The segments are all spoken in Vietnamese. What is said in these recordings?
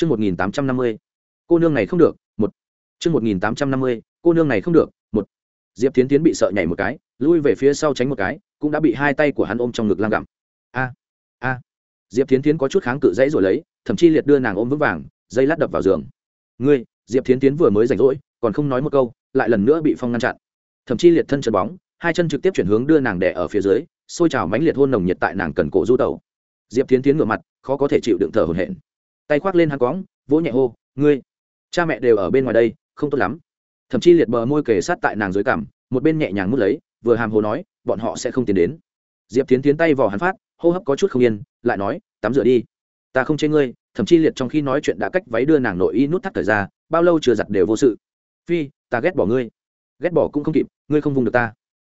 Chương 1850. Cô nương này không được, một. Chương 1850. Cô nương này không được, một. Diệp Tiến Tiến bị sợ nhảy một cái, lui về phía sau tránh một cái, cũng đã bị hai tay của hắn ôm trong ngực lang gặm. A, a. Diệp Tiến Tiến có chút kháng cự dãy rồi lấy, thậm chí liệt đưa nàng ôm vững vàng, dây lát đập vào giường. Ngươi, Diệp Tiến Tiến vừa mới rảnh rỗi, còn không nói một câu, lại lần nữa bị phong ngăn chặn. Thậm chí liệt thân chân bóng, hai chân trực tiếp chuyển hướng đưa nàng đè ở phía dưới, sôi trào mãnh liệt hôn nồng nhiệt tại nàng cần cổ du tẩu. Diệp Tiến Tiến ngửa mặt, khó có thể chịu đựng thở hổn hển. Tay khoác lên hắn quõng, vỗ nhẹ hô, "Ngươi, cha mẹ đều ở bên ngoài đây, không tốt lắm." Thậm chí liệt bờ môi kề sát tại nàng dưới cằm, một bên nhẹ nhàng mút lấy, vừa hàm hồ nói, "Bọn họ sẽ không tiến đến." Diệp Tiến Tiến tay vò hắn phát, hô hấp có chút không yên, lại nói, "Tắm rửa đi." "Ta không chê ngươi." Thậm chí liệt trong khi nói chuyện đã cách váy đưa nàng nội y nút thắt thời ra, bao lâu chưa giặt đều vô sự. "Phi, ta ghét bỏ ngươi." "Ghét bỏ cũng không kịp, ngươi không vùng được ta."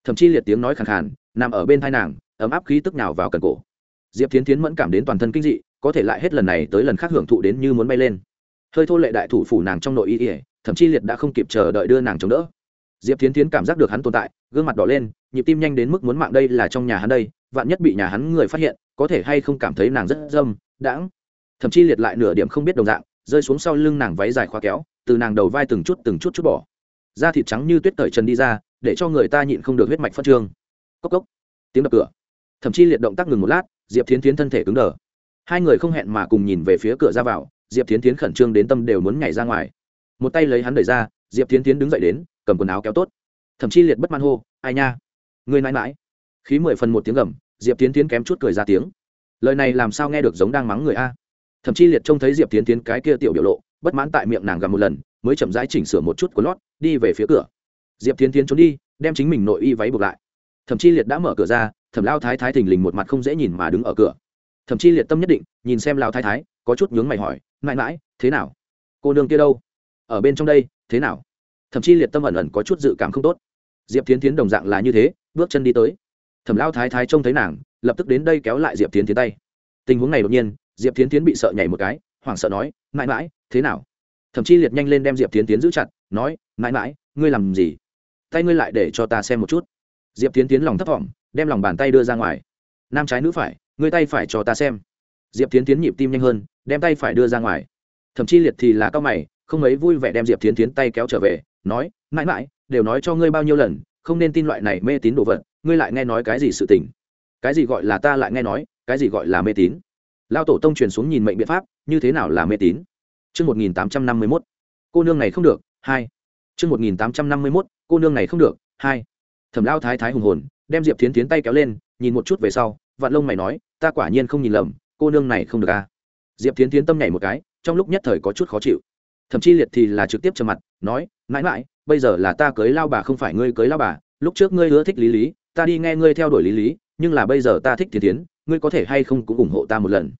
Thậm chí liệt tiếng nói khàn khàn, nằm ở bên thai nàng, ấm áp khí tức nào vào cần cổ diệp tiến tiến mẫn cảm đến toàn thân kinh dị, có thể lại hết lần này tới lần khác hưởng thụ đến như muốn bay lên. Hơi thô lệ đại thủ phủ nàng trong nội y ỉa thậm chí liệt đã không kịp chờ đợi đưa nàng chống đỡ. Diệp tiến tiến cảm giác được hắn tồn tại, gương mặt đỏ lên, nhịp tim nhanh đến mức muốn mạng đây là trong nhà hắn đây, vạn nhất bị nhà hắn người phát hiện, có thể hay không cảm thấy nàng rất dâm, đãng. Thậm chí liệt lại nửa điểm không biết đồng dạng, rơi xuống sau lưng nàng váy dài khóa kéo, từ nàng đầu vai từng chút từng chút chút bỏ. Da thịt trắng như tuyết cởi trần đi ra, để cho người ta nhịn không được huyết mạch phân trương. Cốc cốc. Tiếng đập cửa thậm chí liệt động tác ngừng một lát, diệp thiến tiến thân thể cứng đờ. Hai người không hẹn mà cùng nhìn về phía cửa ra vào, diệp thiến tiến khẩn trương đến tâm đều muốn nhảy ra ngoài. Một tay lấy hắn đẩy ra, diệp thiến tiến đứng dậy đến, cầm quần áo kéo tốt. Thậm chí liệt bất man hô, ai nha người mãi mãi. Khí mười phần một tiếng gầm, diệp tiến tiến kém chút cười ra tiếng. Lời này làm sao nghe được giống đang mắng người a? Thậm chí liệt trông thấy diệp tiến tiến cái kia tiểu biểu lộ, bất mãn tại miệng nàng gầm một lần, mới chậm rãi chỉnh sửa một chút của lót, đi về phía cửa. Diệp tiến tiến trốn đi, đem chính mình nội y váy buộc lại. Thậm chí liệt đã mở cửa ra thẩm lao thái thái thình lình một mặt không dễ nhìn mà đứng ở cửa. Thậm chí liệt tâm nhất định, nhìn xem lao thái thái, có chút nhướng mày hỏi, mãi mãi, thế nào? Cô nương kia đâu? Ở bên trong đây, thế nào? Thậm chí liệt tâm ẩn ẩn có chút dự cảm không tốt. Diệp tiến tiến đồng dạng là như thế, bước chân đi tới. Thẩm lao thái thái trông thấy nàng, lập tức đến đây kéo lại diệp tiến tiến tay. Tình huống này đột nhiên, diệp tiến tiến bị sợ nhảy một cái, hoảng sợ nói, mãi mãi, thế nào? Thậm chí liệt nhanh lên đem diệp tiến tiến giữ chặt, nói, mãi mãi, ngươi làm gì? Tay ngươi lại để cho ta xem một chút. Diệp tiến tiến lòng thấp thỏm đem lòng bàn tay đưa ra ngoài. Nam trái nữ phải người tay phải cho ta xem. Diệp tiến tiến nhịp tim nhanh hơn, đem tay phải đưa ra ngoài. Thậm chí liệt thì là cao mày, không mấy vui vẻ đem diệp tiến tiến tay kéo trở về, nói, mãi mãi, đều nói cho ngươi bao nhiêu lần, không nên tin loại này mê tín đồ vật, ngươi lại nghe nói cái gì sự tình? Cái gì gọi là ta lại nghe nói, cái gì gọi là mê tín? Lao tổ tông truyền xuống nhìn mệnh biện pháp, như thế nào là mê tín? Chương một nghìn tám trăm năm mươi mốt. Cô nương này không được, hai. Chương một nghìn tám trăm năm mươi mốt, cô nương này không được, hai. Thẩm lao thái thái hùng hồn đem diệp tiến tiến tay kéo lên, nhìn một chút về sau vạn lông mày nói, ta quả nhiên không nhìn lầm, cô nương này không được à. diệp tiến tiến tâm nhảy một cái, trong lúc nhất thời có chút khó chịu. Thậm chí liệt thì là trực tiếp trầm mặt, nói, mãi mãi, bây giờ là ta cưới lao bà không phải ngươi cưới lao bà, lúc trước ngươi ưa thích lý lý, ta đi nghe ngươi theo đuổi lý lý, nhưng là bây giờ ta thích tiến tiến ngươi có thể hay không cũng ủng hộ ta một lần?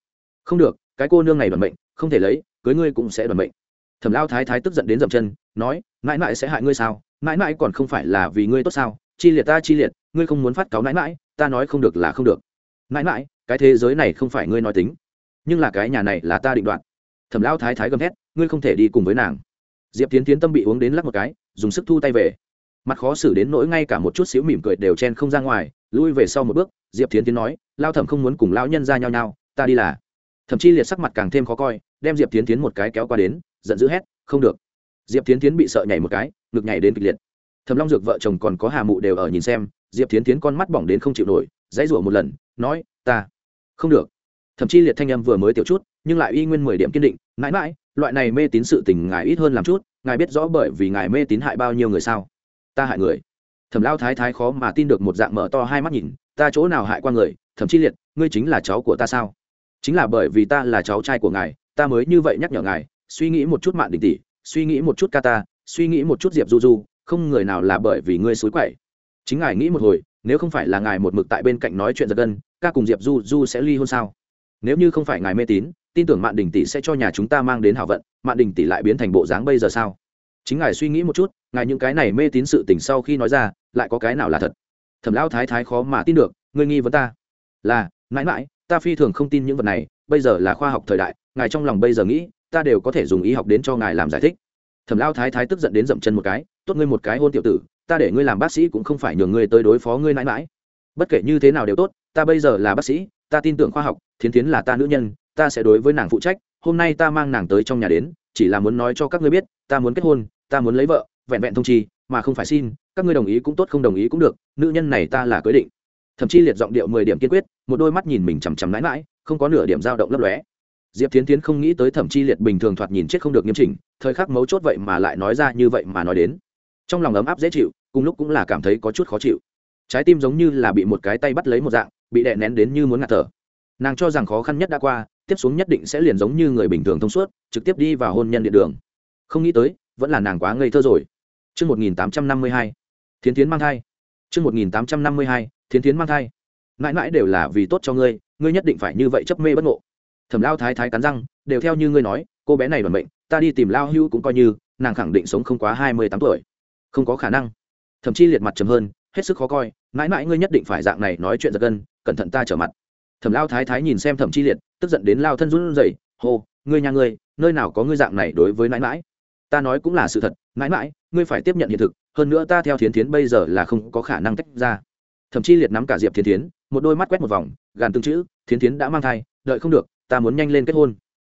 Không được, cái cô nương này đoàn mệnh, không thể lấy, cưới ngươi cũng sẽ đoàn mệnh. Thẩm lao thái thái tức giận đến dậm chân, nói, mãi mãi sẽ hại ngươi sao? Mãi mãi còn không phải là vì ngươi tốt sao? Chi liệt ta chi liệt, ngươi không muốn phát cáo mãi mãi ta nói không được là không được. Mãi mãi cái thế giới này không phải ngươi nói tính, nhưng là cái nhà này là ta định đoạt. Thẩm lão thái thái gầm thét, ngươi không thể đi cùng với nàng. Diệp tiến tiến tâm bị uống đến lắc một cái, dùng sức thu tay về. Mặt khó xử đến nỗi ngay cả một chút xíu mỉm cười đều chen không ra ngoài, lui về sau một bước, diệp tiến tiến nói, lao thẩm không muốn cùng lão nhân ra nhau nhau, ta đi là. Thậm chí liệt sắc mặt càng thêm khó coi, đem diệp tiến tiến một cái kéo qua đến, giận dữ hét, không được. Diệp tiến tiến bị sợ nhảy một cái, ngực nhảy đến kịch liệt thầm long dược vợ chồng còn có hà mụ đều ở nhìn xem, diệp tiến tiến con mắt bỏng đến không chịu nổi, dãy rủa một lần, nói, ta không được. Thậm chí liệt thanh âm vừa mới tiểu chút, nhưng lại y nguyên mười điểm kiên định, mãi mãi, loại này mê tín sự tình ngài ít hơn làm chút, ngài biết rõ bởi vì ngài mê tín hại bao nhiêu người sao? Ta hại người. Thẩm lao thái thái khó mà tin được một dạng mở to hai mắt nhìn, ta chỗ nào hại qua người? Thậm chí liệt, ngươi chính là cháu của ta sao? Chính là bởi vì ta là cháu trai của ngài, ta mới như vậy nhắc nhở ngài, suy nghĩ một chút mạng đình tỷ, suy nghĩ một chút ca ta, suy nghĩ một chút diệp du du không người nào là bởi vì ngươi xối quậy. Chính ngài nghĩ một hồi, nếu không phải là ngài một mực tại bên cạnh nói chuyện giật gân, ca cùng diệp du du sẽ ly hôn sao? Nếu như không phải ngài mê tín, tin tưởng mạn đình tỷ sẽ cho nhà chúng ta mang đến hảo vận, mạn đình tỷ lại biến thành bộ dáng bây giờ sao? Chính ngài suy nghĩ một chút, ngài những cái này mê tín sự tình sau khi nói ra, lại có cái nào là thật? Thẩm lão thái thái khó mà tin được, ngươi nghi vấn ta. Là, mãi mãi, ta phi thường không tin những vật này, bây giờ là khoa học thời đại, ngài trong lòng bây giờ nghĩ, ta đều có thể dùng y học đến cho ngài làm giải thích thẩm lao thái thái tức giận đến dậm chân một cái, tốt ngươi một cái hôn tiểu tử, ta để ngươi làm bác sĩ cũng không phải nhường ngươi tới đối phó ngươi mãi mãi. Bất kể như thế nào đều tốt, ta bây giờ là bác sĩ, ta tin tưởng khoa học, thiến thiến là ta nữ nhân, ta sẽ đối với nàng phụ trách, hôm nay ta mang nàng tới trong nhà đến, chỉ là muốn nói cho các ngươi biết, ta muốn kết hôn, ta muốn lấy vợ, vẹn vẹn thông chi, mà không phải xin, các ngươi đồng ý cũng tốt không đồng ý cũng được, nữ nhân này ta là cưới định. Thậm chí liệt giọng điệu mười điểm kiên quyết, một đôi mắt nhìn mình chằm chằm mãi mãi, không có nửa điểm dao động lấp lóe. Diệp tiến tiến không nghĩ tới thẩm chi liệt bình thường thoạt nhìn chết không được nghiêm chỉnh thời khắc mấu chốt vậy mà lại nói ra như vậy mà nói đến trong lòng ấm áp dễ chịu cùng lúc cũng là cảm thấy có chút khó chịu trái tim giống như là bị một cái tay bắt lấy một dạng bị đè nén đến như muốn ngạt thở nàng cho rằng khó khăn nhất đã qua tiếp xuống nhất định sẽ liền giống như người bình thường thông suốt trực tiếp đi vào hôn nhân địa đường không nghĩ tới vẫn là nàng quá ngây thơ rồi Trước 1852, thiến thiến mang thai. Trước 1852, thiến thiến mang thai. Mãi mãi đều là vì tốt cho ngươi, ngươi nhất định phải như vậy chấp mê bất ngộ. Thẩm Lao thái thái cắn răng, đều theo như ngươi nói, cô bé này đoàn mệnh, ta đi tìm Lao Hưu cũng coi như, nàng khẳng định sống không quá hai mươi tám tuổi. Không có khả năng. Thậm chí liệt mặt trầm hơn, hết sức khó coi, mãi mãi ngươi nhất định phải dạng này nói chuyện giật gân, cẩn thận ta trở mặt. Thẩm Lao thái thái nhìn xem Thẩm Chi liệt, tức giận đến lao thân run rẩy, hô, ngươi nhà ngươi, nơi nào có ngươi dạng này đối với mãi mãi? Ta nói cũng là sự thật, mãi mãi, ngươi phải tiếp nhận hiện thực, hơn nữa ta theo Thiến Thiến bây giờ là không có khả năng tách ra. Thẩm Chi liệt nắm cả Diệp Thiến Thiến, một đôi mắt quét một vòng, gàn tương chữ, Thiến Thiến đã mang thai, đợi không được, ta muốn nhanh lên kết hôn.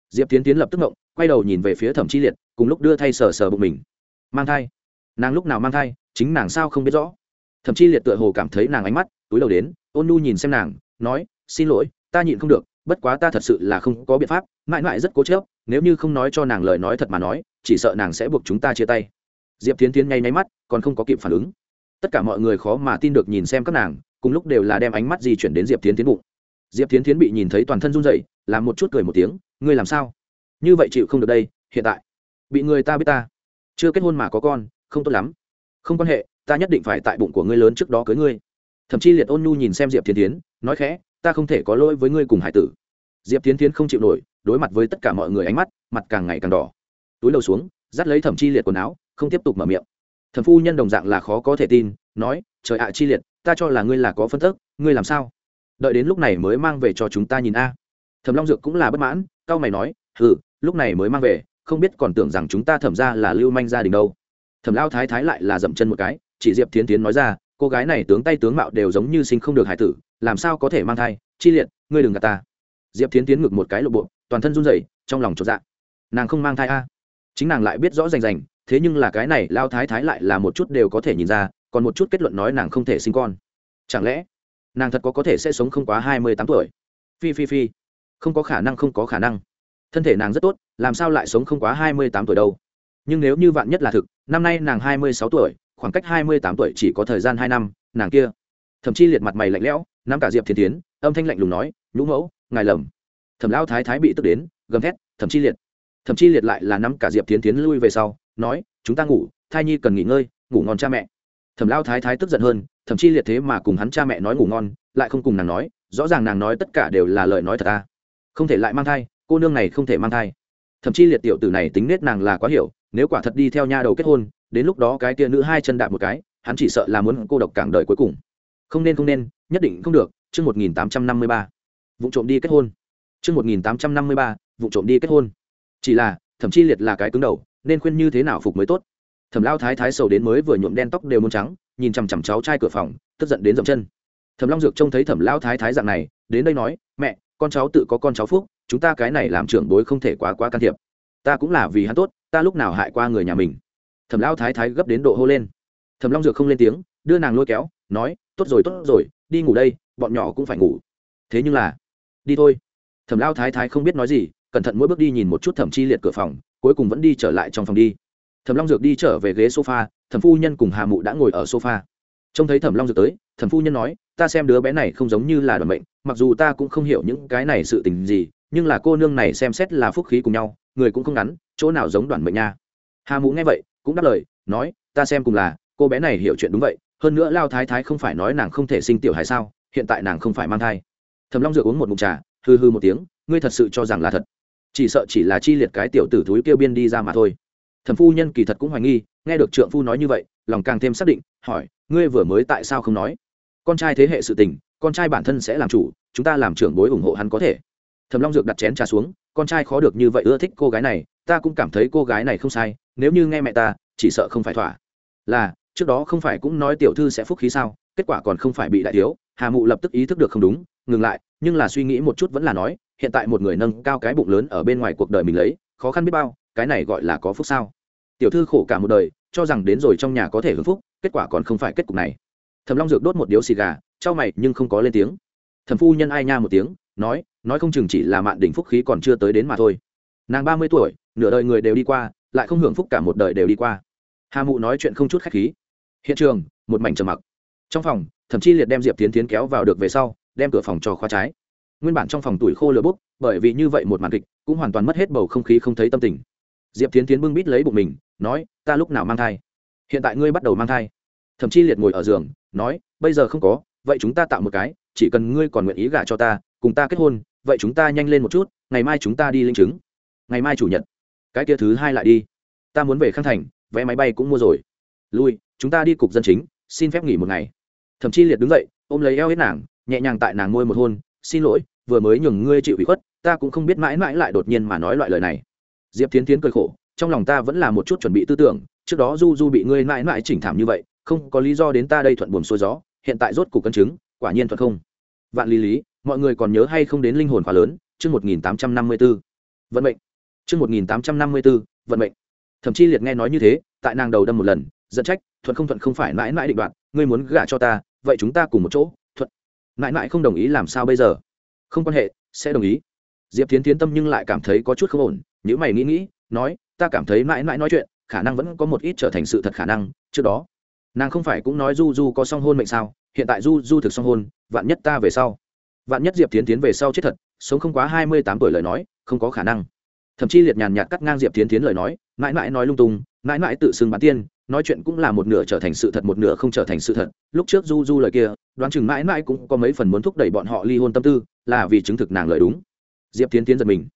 Diệp Tiến Tiến lập tức ngộng, quay đầu nhìn về phía Thẩm Chi liệt, cùng lúc đưa thay sờ sờ bụng mình. Mang thai? Nàng lúc nào mang thai, chính nàng sao không biết rõ. Thẩm Chi liệt tựa hồ cảm thấy nàng ánh mắt, túi đầu đến, ôn Nu nhìn xem nàng, nói, xin lỗi, ta nhịn không được, bất quá ta thật sự là không có biện pháp mãi mãi rất cố chớp nếu như không nói cho nàng lời nói thật mà nói chỉ sợ nàng sẽ buộc chúng ta chia tay diệp tiến tiến ngay nháy mắt còn không có kịp phản ứng tất cả mọi người khó mà tin được nhìn xem các nàng cùng lúc đều là đem ánh mắt di chuyển đến diệp tiến tiến bụng diệp tiến tiến bị nhìn thấy toàn thân run dậy làm một chút cười một tiếng, ngươi làm sao? Như vậy chịu không được đây, hiện tại. Bị người ta biết ta. Chưa kết hôn mà có con, không tốt lắm. Không quan hệ, ta nhất định phải tại bụng của ngươi lớn trước đó cưới ngươi. Thậm chí liệt ôn nhu nhìn xem diệp tiến tiến nói khẽ, ta không thể có lỗi với ngươi cùng hải tử. Diệp tiến tiến không chịu nổi, đối mặt với tất cả mọi người ánh mắt, mặt càng ngày càng đỏ. Túi đầu xuống, dắt lấy thẩm chi liệt quần áo, không tiếp tục mở miệng. Thẩm phu nhân đồng dạng là khó có thể tin, nói, trời ạ, chi liệt, ta cho là ngươi là có phân tức, ngươi làm sao? Đợi đến lúc này mới mang về cho chúng ta nhìn a. Thẩm long dược cũng là bất mãn, cao mày nói ừ lúc này mới mang về, không biết còn tưởng rằng chúng ta thẩm ra là lưu manh gia đình đâu. Thẩm lao thái thái lại là dậm chân một cái, chỉ diệp tiến tiến nói ra, cô gái này tướng tay tướng mạo đều giống như sinh không được hải tử, làm sao có thể mang thai, chi liệt, ngươi đừng gạt ta. Diệp tiến tiến ngực một cái lộ bộ, toàn thân run rẩy, trong lòng chột dạ. Nàng không mang thai a. Chính nàng lại biết rõ rành rành, thế nhưng là cái này lao thái thái lại là một chút đều có thể nhìn ra, còn một chút kết luận nói nàng không thể sinh con. Chẳng lẽ nàng thật có có thể sẽ sống không quá hai mươi tám tuổi. Phi phi phi. Không có khả năng, không có khả năng. Thân thể nàng rất tốt, làm sao lại sống không quá hai mươi tám tuổi đâu? Nhưng nếu như vạn nhất là thực, năm nay nàng hai mươi sáu tuổi, khoảng cách hai mươi tám tuổi chỉ có thời gian hai năm, nàng kia. Thậm chí liệt mặt mày lạnh lẽo, nắm cả diệp thiên tiến âm thanh lạnh lùng nói, nhũ mẫu, ngài lầm. Thẩm lao thái thái bị tức đến, gầm thét, thậm chi liệt. Thậm chi liệt lại là nắm cả diệp tiến tiến lui về sau, nói, chúng ta ngủ, thai nhi cần nghỉ ngơi, ngủ ngon cha mẹ. Thẩm lao thái thái tức giận hơn thậm chí liệt thế mà cùng hắn cha mẹ nói ngủ ngon, lại không cùng nàng nói, rõ ràng nàng nói tất cả đều là lời nói thật ta không thể lại mang thai, cô nương này không thể mang thai. Thậm chí liệt tiểu tử này tính nết nàng là quá hiểu, nếu quả thật đi theo nha đầu kết hôn, đến lúc đó cái tia nữ hai chân đạp một cái, hắn chỉ sợ là muốn cô độc cảng đời cuối cùng. Không nên không nên, nhất định không được, chương một nghìn tám trăm năm mươi ba. Vụ trộm đi kết hôn. Chương một nghìn tám trăm năm mươi ba vụ trộm đi kết hôn. Chỉ là, thậm chí liệt là cái cứng đầu, nên khuyên như thế nào phục mới tốt. Thẩm lao thái thái sầu đến mới vừa nhuộm đen tóc đều muốn trắng nhìn chằm chằm cháu trai cửa phòng, tức giận đến dậm chân. Thẩm long dược trông thấy thẩm lao thái thái dạng này, đến đây nói, mẹ, con cháu tự có con cháu phúc, chúng ta cái này làm trưởng bối không thể quá quá can thiệp. Ta cũng là vì hắn tốt, ta lúc nào hại qua người nhà mình. Thẩm lao thái thái gấp đến độ hô lên. Thẩm long dược không lên tiếng, đưa nàng lôi kéo, nói, tốt rồi tốt rồi, đi ngủ đây, bọn nhỏ cũng phải ngủ. Thế nhưng là, đi thôi. Thẩm lao thái thái không biết nói gì, cẩn thận mỗi bước đi nhìn một chút thẩm chi liệt cửa phòng, cuối cùng vẫn đi trở lại trong phòng đi thẩm long dược đi trở về ghế sofa, thẩm phu nhân cùng hà mụ đã ngồi ở sofa. Trông thấy thẩm long dược tới, thẩm phu nhân nói, ta xem đứa bé này không giống như là đoàn bệnh mặc dù ta cũng không hiểu những cái này sự tình gì, nhưng là cô nương này xem xét là phúc khí cùng nhau, người cũng không ngắn, chỗ nào giống đoàn bệnh nha? Hà mụ nghe vậy, cũng đáp lời, nói, ta xem cùng là, cô bé này hiểu chuyện đúng vậy, hơn nữa lao thái thái không phải nói nàng không thể sinh tiểu hài sao, hiện tại nàng không phải mang thai. Thầm long dược uống một mụn trà hư hư một tiếng, ngươi thật sự cho rằng là thật? Chỉ sợ chỉ là chi liệt cái tiểu tử thúi kêu biên đi ra mà thôi thẩm phu nhân kỳ thật cũng hoài nghi, nghe được trượng phu nói như vậy, lòng càng thêm xác định, hỏi, ngươi vừa mới tại sao không nói? Con trai thế hệ sự tình, con trai bản thân sẽ làm chủ, chúng ta làm trưởng bối ủng hộ hắn có thể. Thẩm long dược đặt chén trà xuống, con trai khó được như vậy ưa thích cô gái này, ta cũng cảm thấy cô gái này không sai, nếu như nghe mẹ ta, chỉ sợ không phải thỏa. Là, trước đó không phải cũng nói tiểu thư sẽ phúc khí sao, kết quả còn không phải bị đại thiếu, hà mụ lập tức ý thức được không đúng, ngừng lại, nhưng là suy nghĩ một chút vẫn là nói, hiện tại một người nâng cao cái bụng lớn ở bên ngoài cuộc đời mình lấy, khó khăn biết bao, cái này gọi là có phúc sao? Tiểu thư khổ cả một đời, cho rằng đến rồi trong nhà có thể hưởng phúc, kết quả còn không phải kết cục này. Thầm long dược đốt một điếu xì gà, trao mày nhưng không có lên tiếng. Thầm phu nhân ai nha một tiếng, nói nói không chừng chỉ là mạn đỉnh phúc khí còn chưa tới đến mà thôi. Nàng ba mươi tuổi, nửa đời người đều đi qua, lại không hưởng phúc cả một đời đều đi qua. Hà mụ nói chuyện không chút khách khí. Hiện trường, một mảnh trầm mặc. Trong phòng thậm chí liệt đem diệp tiến tiến kéo vào được về sau, đem cửa phòng cho khóa trái. Nguyên bản trong phòng tuổi khô lửa bốc, bởi vì như vậy một màn kịch, cũng hoàn toàn mất hết bầu không khí không thấy tâm tình diệp tiến tiến bưng bít lấy bụng mình, nói, ta lúc nào mang thai? Hiện tại ngươi bắt đầu mang thai. Thậm chí liệt ngồi ở giường, nói, bây giờ không có, vậy chúng ta tạo một cái, chỉ cần ngươi còn nguyện ý gả cho ta, cùng ta kết hôn, vậy chúng ta nhanh lên một chút, ngày mai chúng ta đi linh chứng. Ngày mai chủ nhật. Cái kia thứ hai lại đi. Ta muốn về khang thành, vé máy bay cũng mua rồi. Lui, chúng ta đi cục dân chính, xin phép nghỉ một ngày. Thậm chí liệt đứng dậy, ôm lấy eo hết nàng, nhẹ nhàng tại nàng ngôi một hôn, xin lỗi, vừa mới nhường ngươi chịu ủy khuất, ta cũng không biết mãi mãi lại đột nhiên mà nói loại lời này diệp tiến tiến cười khổ, trong lòng ta vẫn là một chút chuẩn bị tư tưởng, trước đó du du bị ngươi mãi mãi chỉnh thảm như vậy, không có lý do đến ta đây thuận buồm xuôi gió, hiện tại rốt cục cân chứng, quả nhiên thuận không. Vạn lý lý, mọi người còn nhớ hay không đến linh hồn khóa lớn, chương một nghìn tám trăm năm mươi b ố vận mệnh. Chương một nghìn tám trăm năm mươi b ố vận mệnh. Thậm chí liệt nghe nói như thế, tại nàng đầu đâm một lần dẫn trách, thuận không thuận không phải mãi mãi định đoạn ngươi muốn gả cho ta, vậy chúng ta cùng một chỗ, thuận. Mãi mãi không đồng ý làm sao bây giờ? Không quan hệ, sẽ đồng ý. Diệp tiến tiến tâm nhưng lại cảm thấy có chút không ổn nếu mày nghĩ nghĩ, nói, ta cảm thấy mãi mãi nói chuyện, khả năng vẫn có một ít trở thành sự thật khả năng, trước đó, nàng không phải cũng nói du du có song hôn mệnh sao? Hiện tại du du thực song hôn, vạn nhất ta về sau, vạn nhất diệp tiến tiến về sau chết thật, sống không quá hai mươi tám tuổi lời nói, không có khả năng. Thậm chí liệt nhàn nhạt cắt ngang diệp tiến tiến lời nói, mãi mãi nói lung tung, mãi mãi tự xưng bán tiên, nói chuyện cũng là một nửa trở thành sự thật, một nửa không trở thành sự thật. Lúc trước du du lời kia, đoán chừng mãi mãi cũng có mấy phần muốn thúc đẩy bọn họ ly hôn tâm tư, là vì chứng thực nàng lời đúng. Diệp tiến tiến giật mình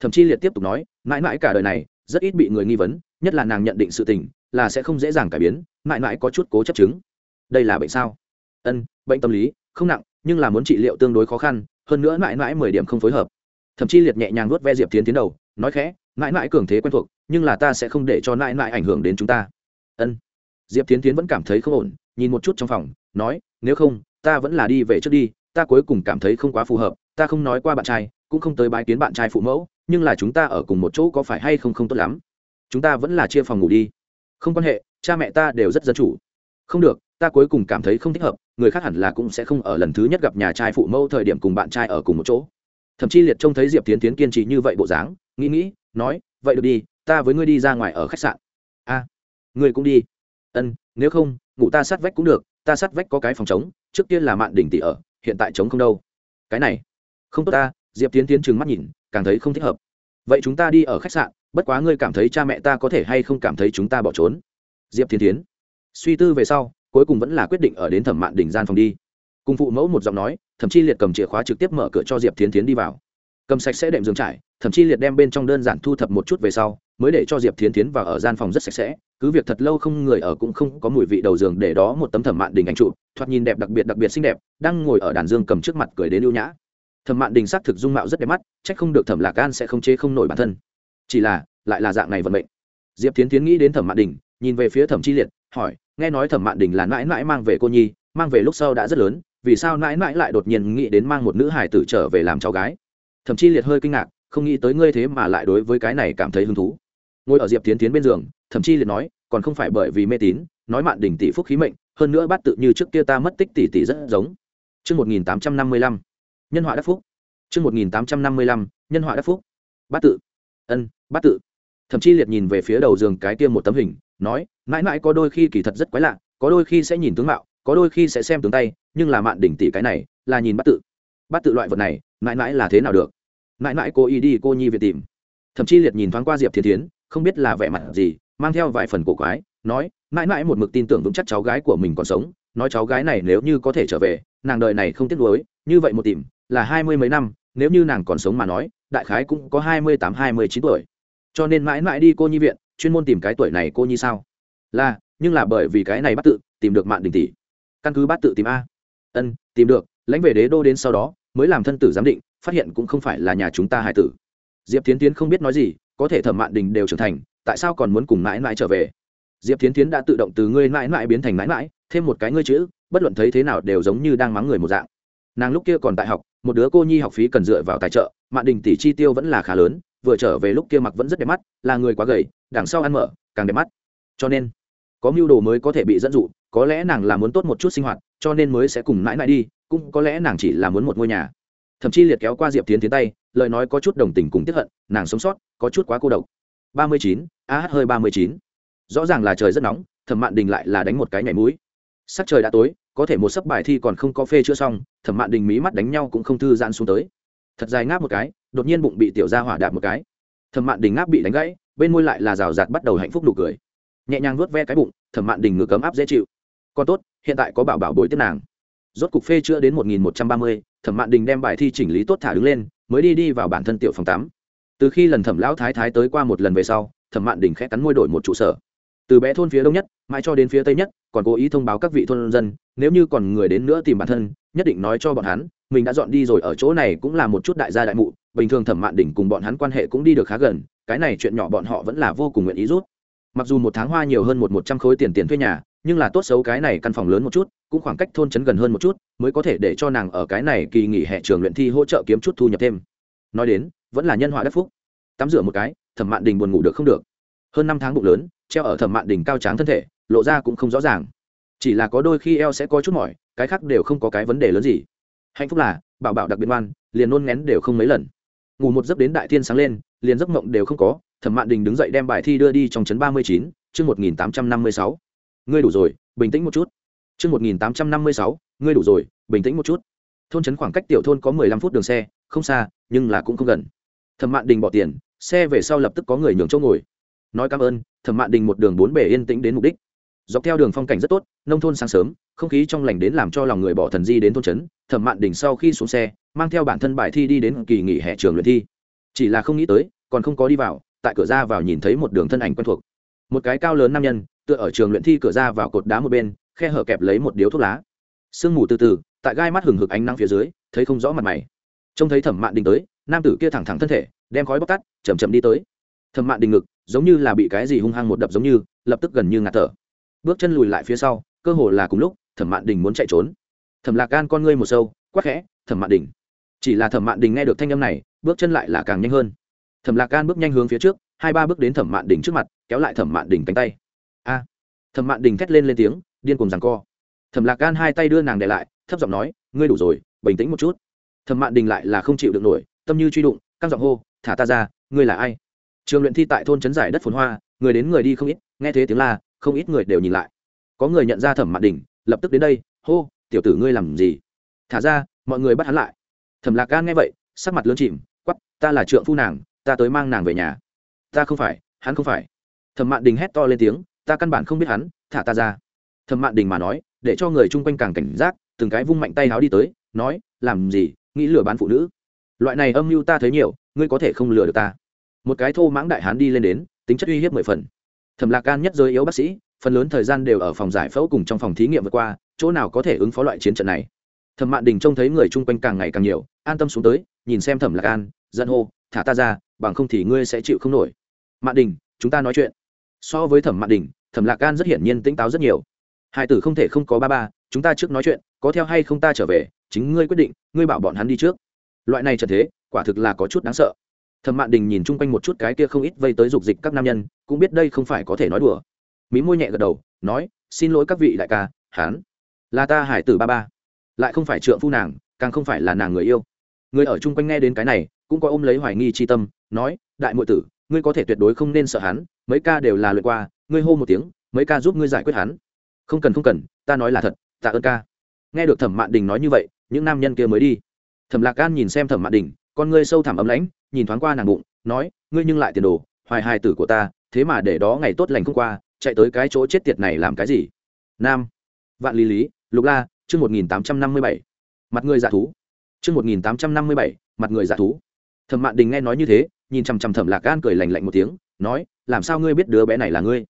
thậm chí liệt tiếp tục nói, mãi mãi cả đời này, rất ít bị người nghi vấn, nhất là nàng nhận định sự tình, là sẽ không dễ dàng cải biến, mãi mãi có chút cố chấp chứng. Đây là bệnh sao? Ân, bệnh tâm lý, không nặng, nhưng là muốn trị liệu tương đối khó khăn, hơn nữa mãi mãi mười điểm không phối hợp. Thậm chí liệt nhẹ nhàng nuốt ve diệp tiến tiến đầu, nói khẽ, mãi mãi cường thế quen thuộc, nhưng là ta sẽ không để cho mãi mãi ảnh hưởng đến chúng ta. Ân. Diệp tiến tiến vẫn cảm thấy không ổn, nhìn một chút trong phòng, nói, nếu không, ta vẫn là đi về trước đi, ta cuối cùng cảm thấy không quá phù hợp, ta không nói qua bạn trai, cũng không tới bái kiến bạn trai phụ mẫu nhưng là chúng ta ở cùng một chỗ có phải hay không không tốt lắm. Chúng ta vẫn là chia phòng ngủ đi. Không quan hệ, cha mẹ ta đều rất dân chủ. Không được, ta cuối cùng cảm thấy không thích hợp, người khác hẳn là cũng sẽ không ở lần thứ nhất gặp nhà trai phụ mẫu thời điểm cùng bạn trai ở cùng một chỗ. Thậm chí liệt trông thấy diệp tiến tiến kiên trì như vậy bộ dáng, nghĩ nghĩ, nói, vậy được đi, ta với ngươi đi ra ngoài ở khách sạn. A, ngươi cũng đi. Ân, nếu không, ngủ ta sát vách cũng được, ta sát vách có cái phòng trống, trước tiên là mạn đỉnh tỷ ở, hiện tại trống không đâu. Cái này, không tốt ta. Diệp tiến tiến trừng mắt nhìn càng thấy không thích hợp. Vậy chúng ta đi ở khách sạn, bất quá ngươi cảm thấy cha mẹ ta có thể hay không cảm thấy chúng ta bỏ trốn? Diệp thiên tiến suy tư về sau, cuối cùng vẫn là quyết định ở đến thẩm mạn đỉnh gian phòng đi. Cùng phụ mẫu một giọng nói, thậm chí liệt cầm chìa khóa trực tiếp mở cửa cho diệp thiên tiến đi vào. Cầm sạch sẽ đệm giường trải, thậm chí liệt đem bên trong đơn giản thu thập một chút về sau, mới để cho diệp thiên tiến vào ở gian phòng rất sạch sẽ. Cứ việc thật lâu không người ở cũng không có mùi vị đầu giường để đó một tấm thẩm mạn đình ảnh trụ thoạt nhìn đẹp đặc biệt đặc biệt xinh đẹp, đang ngồi ở đàn dương cầm trước mặt cười đến ưu nhã thẩm mạn đình xác thực dung mạo rất đẹp mắt trách không được thẩm lạc gan sẽ không chế không nổi bản thân. Chỉ là lại là dạng này vận mệnh. Diệp tiến tiến nghĩ đến thẩm mạn đình nhìn về phía thẩm chi liệt hỏi nghe nói thẩm mạn đình là mãi mãi mang về cô nhi mang về lúc sau đã rất lớn vì sao mãi mãi lại đột nhiên nghĩ đến mang một nữ hải tử trở về làm cháu gái? Thẩm Chi liệt hơi kinh ngạc không nghĩ tới ngươi thế mà lại đối với cái này cảm thấy hứng thú. Ngồi ở diệp tiến tiến bên giường Thẩm Chi liệt nói còn không phải bởi vì mê tín nói mạn Đình tỷ phúc khí mệnh hơn nữa bắt tự như trước kia ta mất tích tỷ tỷ rất giống. Trước 1855, nhân họa đắc phúc. Trước 1855, nhân họa đắc phúc. Bát tự. Ân, bát tự. Thậm chí liệt nhìn về phía đầu giường cái kia một tấm hình, nói, mãi mãi có đôi khi kỳ thật rất quái lạ, có đôi khi sẽ nhìn tướng mạo, có đôi khi sẽ xem tướng tay, nhưng là mạn đỉnh tỷ cái này, là nhìn bát tự. Bát tự loại vật này, mãi mãi là thế nào được? Mãi mãi cô y đi cô nhi về tìm. Thậm chí liệt nhìn thoáng qua Diệp Thiên Thiến, không biết là vẻ mặt gì, mang theo vài phần cổ quái, nói, mãi mãi một mực tin tưởng vững chắc cháu gái của mình còn sống, nói cháu gái này nếu như có thể trở về, nàng đời này không tiếc nuối, như vậy một tìm, là hai mươi mấy năm, nếu như nàng còn sống mà nói, đại khái cũng có hai mươi tám hai mươi chín tuổi. Cho nên mãi mãi đi cô nhi viện, chuyên môn tìm cái tuổi này cô nhi sao? Là, nhưng là bởi vì cái này bắt tự, tìm được mạng Đình tỷ. Căn cứ bắt tự tìm a. Ân, tìm được, lãnh về đế đô đến sau đó, mới làm thân tử giám định, phát hiện cũng không phải là nhà chúng ta hải tử. Diệp Tiến Tiến không biết nói gì, có thể Thẩm Mạn Đình đều trưởng thành, tại sao còn muốn cùng mãi mãi trở về? Diệp Tiến Tiến đã tự động từ ngươi mãi mãi biến thành mãi mãi, thêm một cái ngươi chữ, bất luận thấy thế nào đều giống như đang mắng người một dạng nàng lúc kia còn tại học một đứa cô nhi học phí cần dựa vào tài trợ, mạn đình tỷ chi tiêu vẫn là khá lớn, vừa trở về lúc kia mặc vẫn rất đẹp mắt, là người quá gầy, đằng sau ăn mở, càng đẹp mắt. Cho nên, có mưu đồ mới có thể bị dẫn dụ, có lẽ nàng là muốn tốt một chút sinh hoạt, cho nên mới sẽ cùng mãi mãi đi, cũng có lẽ nàng chỉ là muốn một ngôi nhà. Thậm chí liệt kéo qua diệp tiến tiến tay, lời nói có chút đồng tình cùng tiếp hận, nàng sống sót, có chút quá cô độc. ba mươi chín, a hơi ba mươi chín. Rõ ràng là trời rất nóng thẩm mạn đình lại là đánh một cái nhảy mũi. Sắc trời đã tối có thể một sấp bài thi còn không có phê chưa xong, thẩm mạn đình mí mắt đánh nhau cũng không thư giãn xuống tới. Thật dài ngáp một cái, đột nhiên bụng bị tiểu ra hỏa đạp một cái. Thẩm mạn đình ngáp bị đánh gãy, bên môi lại là rào rạt bắt đầu hạnh phúc nụ cười. Nhẹ nhàng vuốt ve cái bụng, thẩm mạn đình ngược cấm áp dễ chịu. Còn tốt, hiện tại có bảo bảo bồi tiếp nàng. Rốt cục phê chữa đến một nghìn một trăm ba mươi, thẩm mạn đình đem bài thi chỉnh lý tốt thả đứng lên, mới đi đi vào bản thân tiểu phòng tám từ khi lần thẩm lão thái thái tới qua một lần về sau, thẩm mạn đình khẽ cắn môi đổi một trụ sở từ bé thôn phía đông nhất, mãi cho đến phía tây nhất, còn cố ý thông báo các vị thôn dân, nếu như còn người đến nữa tìm bản thân, nhất định nói cho bọn hắn, mình đã dọn đi rồi, ở chỗ này cũng là một chút đại gia đại mụ, bình thường thẩm mạn đỉnh cùng bọn hắn quan hệ cũng đi được khá gần, cái này chuyện nhỏ bọn họ vẫn là vô cùng nguyện ý rút mặc dù một tháng hoa nhiều hơn một một trăm khối tiền tiền thuê nhà, nhưng là tốt xấu cái này căn phòng lớn một chút, cũng khoảng cách thôn trấn gần hơn một chút, mới có thể để cho nàng ở cái này kỳ nghỉ hè trường luyện thi hỗ trợ kiếm chút thu nhập thêm. Nói đến, vẫn là nhân họa đất phúc. Tắm rửa một cái, thẩm mạn đình buồn ngủ được không được. Hơn năm tháng bụng lớn treo ở thẩm mạn đỉnh cao tráng thân thể, lộ ra cũng không rõ ràng. Chỉ là có đôi khi eo sẽ có chút mỏi, cái khác đều không có cái vấn đề lớn gì. Hạnh phúc là, bảo bảo đặc biệt ngoan, liền nôn ngén đều không mấy lần. Ngủ một giấc đến đại thiên sáng lên, liền giấc mộng đều không có, thẩm mạn đình đứng dậy đem bài thi đưa đi trong chấn ba mươi chín, chương một nghìn tám trăm năm mươi sáu. Ngươi đủ rồi, bình tĩnh một chút. Chương một nghìn tám trăm năm mươi sáu, ngươi đủ rồi, bình tĩnh một chút. Thôn trấn khoảng cách tiểu thôn có mười lăm phút đường xe, không xa, nhưng là cũng không gần. Thẩm mạn đình bỏ tiền, xe về sau lập tức có người nhường chỗ ngồi nói cảm ơn, thẩm mạn đình một đường bốn bể yên tĩnh đến mục đích. Dọc theo đường phong cảnh rất tốt, nông thôn sáng sớm, không khí trong lành đến làm cho lòng người bỏ thần di đến thôn trấn, thẩm mạn đình sau khi xuống xe, mang theo bản thân bài thi đi đến kỳ nghỉ hè trường luyện thi. Chỉ là không nghĩ tới, còn không có đi vào, tại cửa ra vào nhìn thấy một đường thân ảnh quen thuộc. Một cái cao lớn nam nhân, tựa ở trường luyện thi cửa ra vào cột đá một bên, khe hở kẹp lấy một điếu thuốc lá. Sương mù từ từ, tại gai mắt hừng hực ánh nắng phía dưới, thấy không rõ mặt mày. Trông thấy thẩm mạn đình tới, nam tử kia thẳng thẳng thân thể, đem khói bóc tắt chầm chậm đi tới. Thẩm mạn đình ngực giống như là bị cái gì hung hăng một đập giống như, lập tức gần như ngạt thở. Bước chân lùi lại phía sau, cơ hồ là cùng lúc, thẩm mạn đình muốn chạy trốn. Thẩm lạc gan con ngươi một sâu, quắc khẽ, thẩm mạn đình. Chỉ là thẩm mạn đình nghe được thanh âm này, bước chân lại là càng nhanh hơn. Thẩm lạc gan bước nhanh hướng phía trước, hai ba bước đến thẩm mạn đình trước mặt, kéo lại thẩm mạn đình cánh tay. A! Thẩm mạn đình thét lên lên tiếng, điên cùng rằng co. Thẩm lạc gan hai tay đưa nàng để lại, thấp giọng nói, ngươi đủ rồi, bình tĩnh một chút. Thẩm mạn đình lại là không chịu được nổi, tâm như truy đụng, căng giọng hô, thả ta ra, ngươi là ai? Trường luyện thi tại thôn trấn giải đất phồn hoa, người đến người đi không ít, nghe thế tiếng la, không ít người đều nhìn lại. Có người nhận ra thẩm mạn đình, lập tức đến đây, hô, tiểu tử ngươi làm gì? Thả ra, mọi người bắt hắn lại. Thẩm lạc gan nghe vậy, sắc mặt lớn chìm quắp ta là trượng phu nàng, ta tới mang nàng về nhà. Ta không phải, hắn không phải. Thẩm mạn đình hét to lên tiếng, ta căn bản không biết hắn, thả ta ra. Thẩm mạn đình mà nói, để cho người chung quanh càng cảnh giác, từng cái vung mạnh tay háo đi tới, nói, làm gì, nghĩ lừa bán phụ nữ. Loại này âm mưu ta thấy nhiều, ngươi có thể không lừa được ta một cái thô mãng đại hán đi lên đến, tính chất uy hiếp mười phần. Thẩm lạc can nhất giới yếu bác sĩ, phần lớn thời gian đều ở phòng giải phẫu cùng trong phòng thí nghiệm vượt qua, chỗ nào có thể ứng phó loại chiến trận này? Thẩm mạn đình trông thấy người chung quanh càng ngày càng nhiều, an tâm xuống tới, nhìn xem thẩm lạc an dân hô, thả ta ra, bằng không thì ngươi sẽ chịu không nổi. Mạn đình, chúng ta nói chuyện. So với thẩm mạn đình, thẩm lạc an rất hiển nhiên tỉnh táo rất nhiều. Hai tử không thể không có ba ba, chúng ta trước nói chuyện, có theo hay không ta trở về, chính ngươi quyết định, ngươi bảo bọn hắn đi trước. Loại này trận thế, quả thực là có chút đáng sợ thẩm mạn đình nhìn chung quanh một chút cái kia không ít vây tới dục dịch các nam nhân, cũng biết đây không phải có thể nói đùa. Mí môi nhẹ gật đầu, nói, xin lỗi các vị đại ca, hán. Là ta hải tử ba ba. Lại không phải trượng phu nàng, càng không phải là nàng người yêu. Người ở chung quanh nghe đến cái này, cũng có ôm lấy hoài nghi c h i tâm, nói, đại m tử, ngươi có thể tuyệt đối không nên sợ hắn, mấy ca đều là lượt qua, ngươi hô một tiếng, mấy ca giúp ngươi giải quyết hắn. Không cần không cần, ta nói là thật, tạ ơn ca. Nghe được thẩm mạn đình nói như vậy, những nam nhân kia mới đi. Thẩm lạc gan nhìn xem thẩm mạn đình, con ngươi sâu thẳm ấm lãnh nhìn thoáng qua nàng bụng, nói, ngươi nhưng lại tiền đồ, hoài hài tử của ta, thế mà để đó ngày tốt lành không qua, chạy tới cái chỗ chết tiệt này làm cái gì? Nam, vạn lý lý, lục la, chương một nghìn tám trăm năm mươi bảy. Mặt người dạ thú. Chương một nghìn tám trăm năm mươi bảy, mặt người dạ thú. Thẩm mạn đình nghe nói như thế, nhìn chằm chằm thẩm lạc gan cười lành lạnh một tiếng, nói, làm sao ngươi biết đứa bé này là ngươi?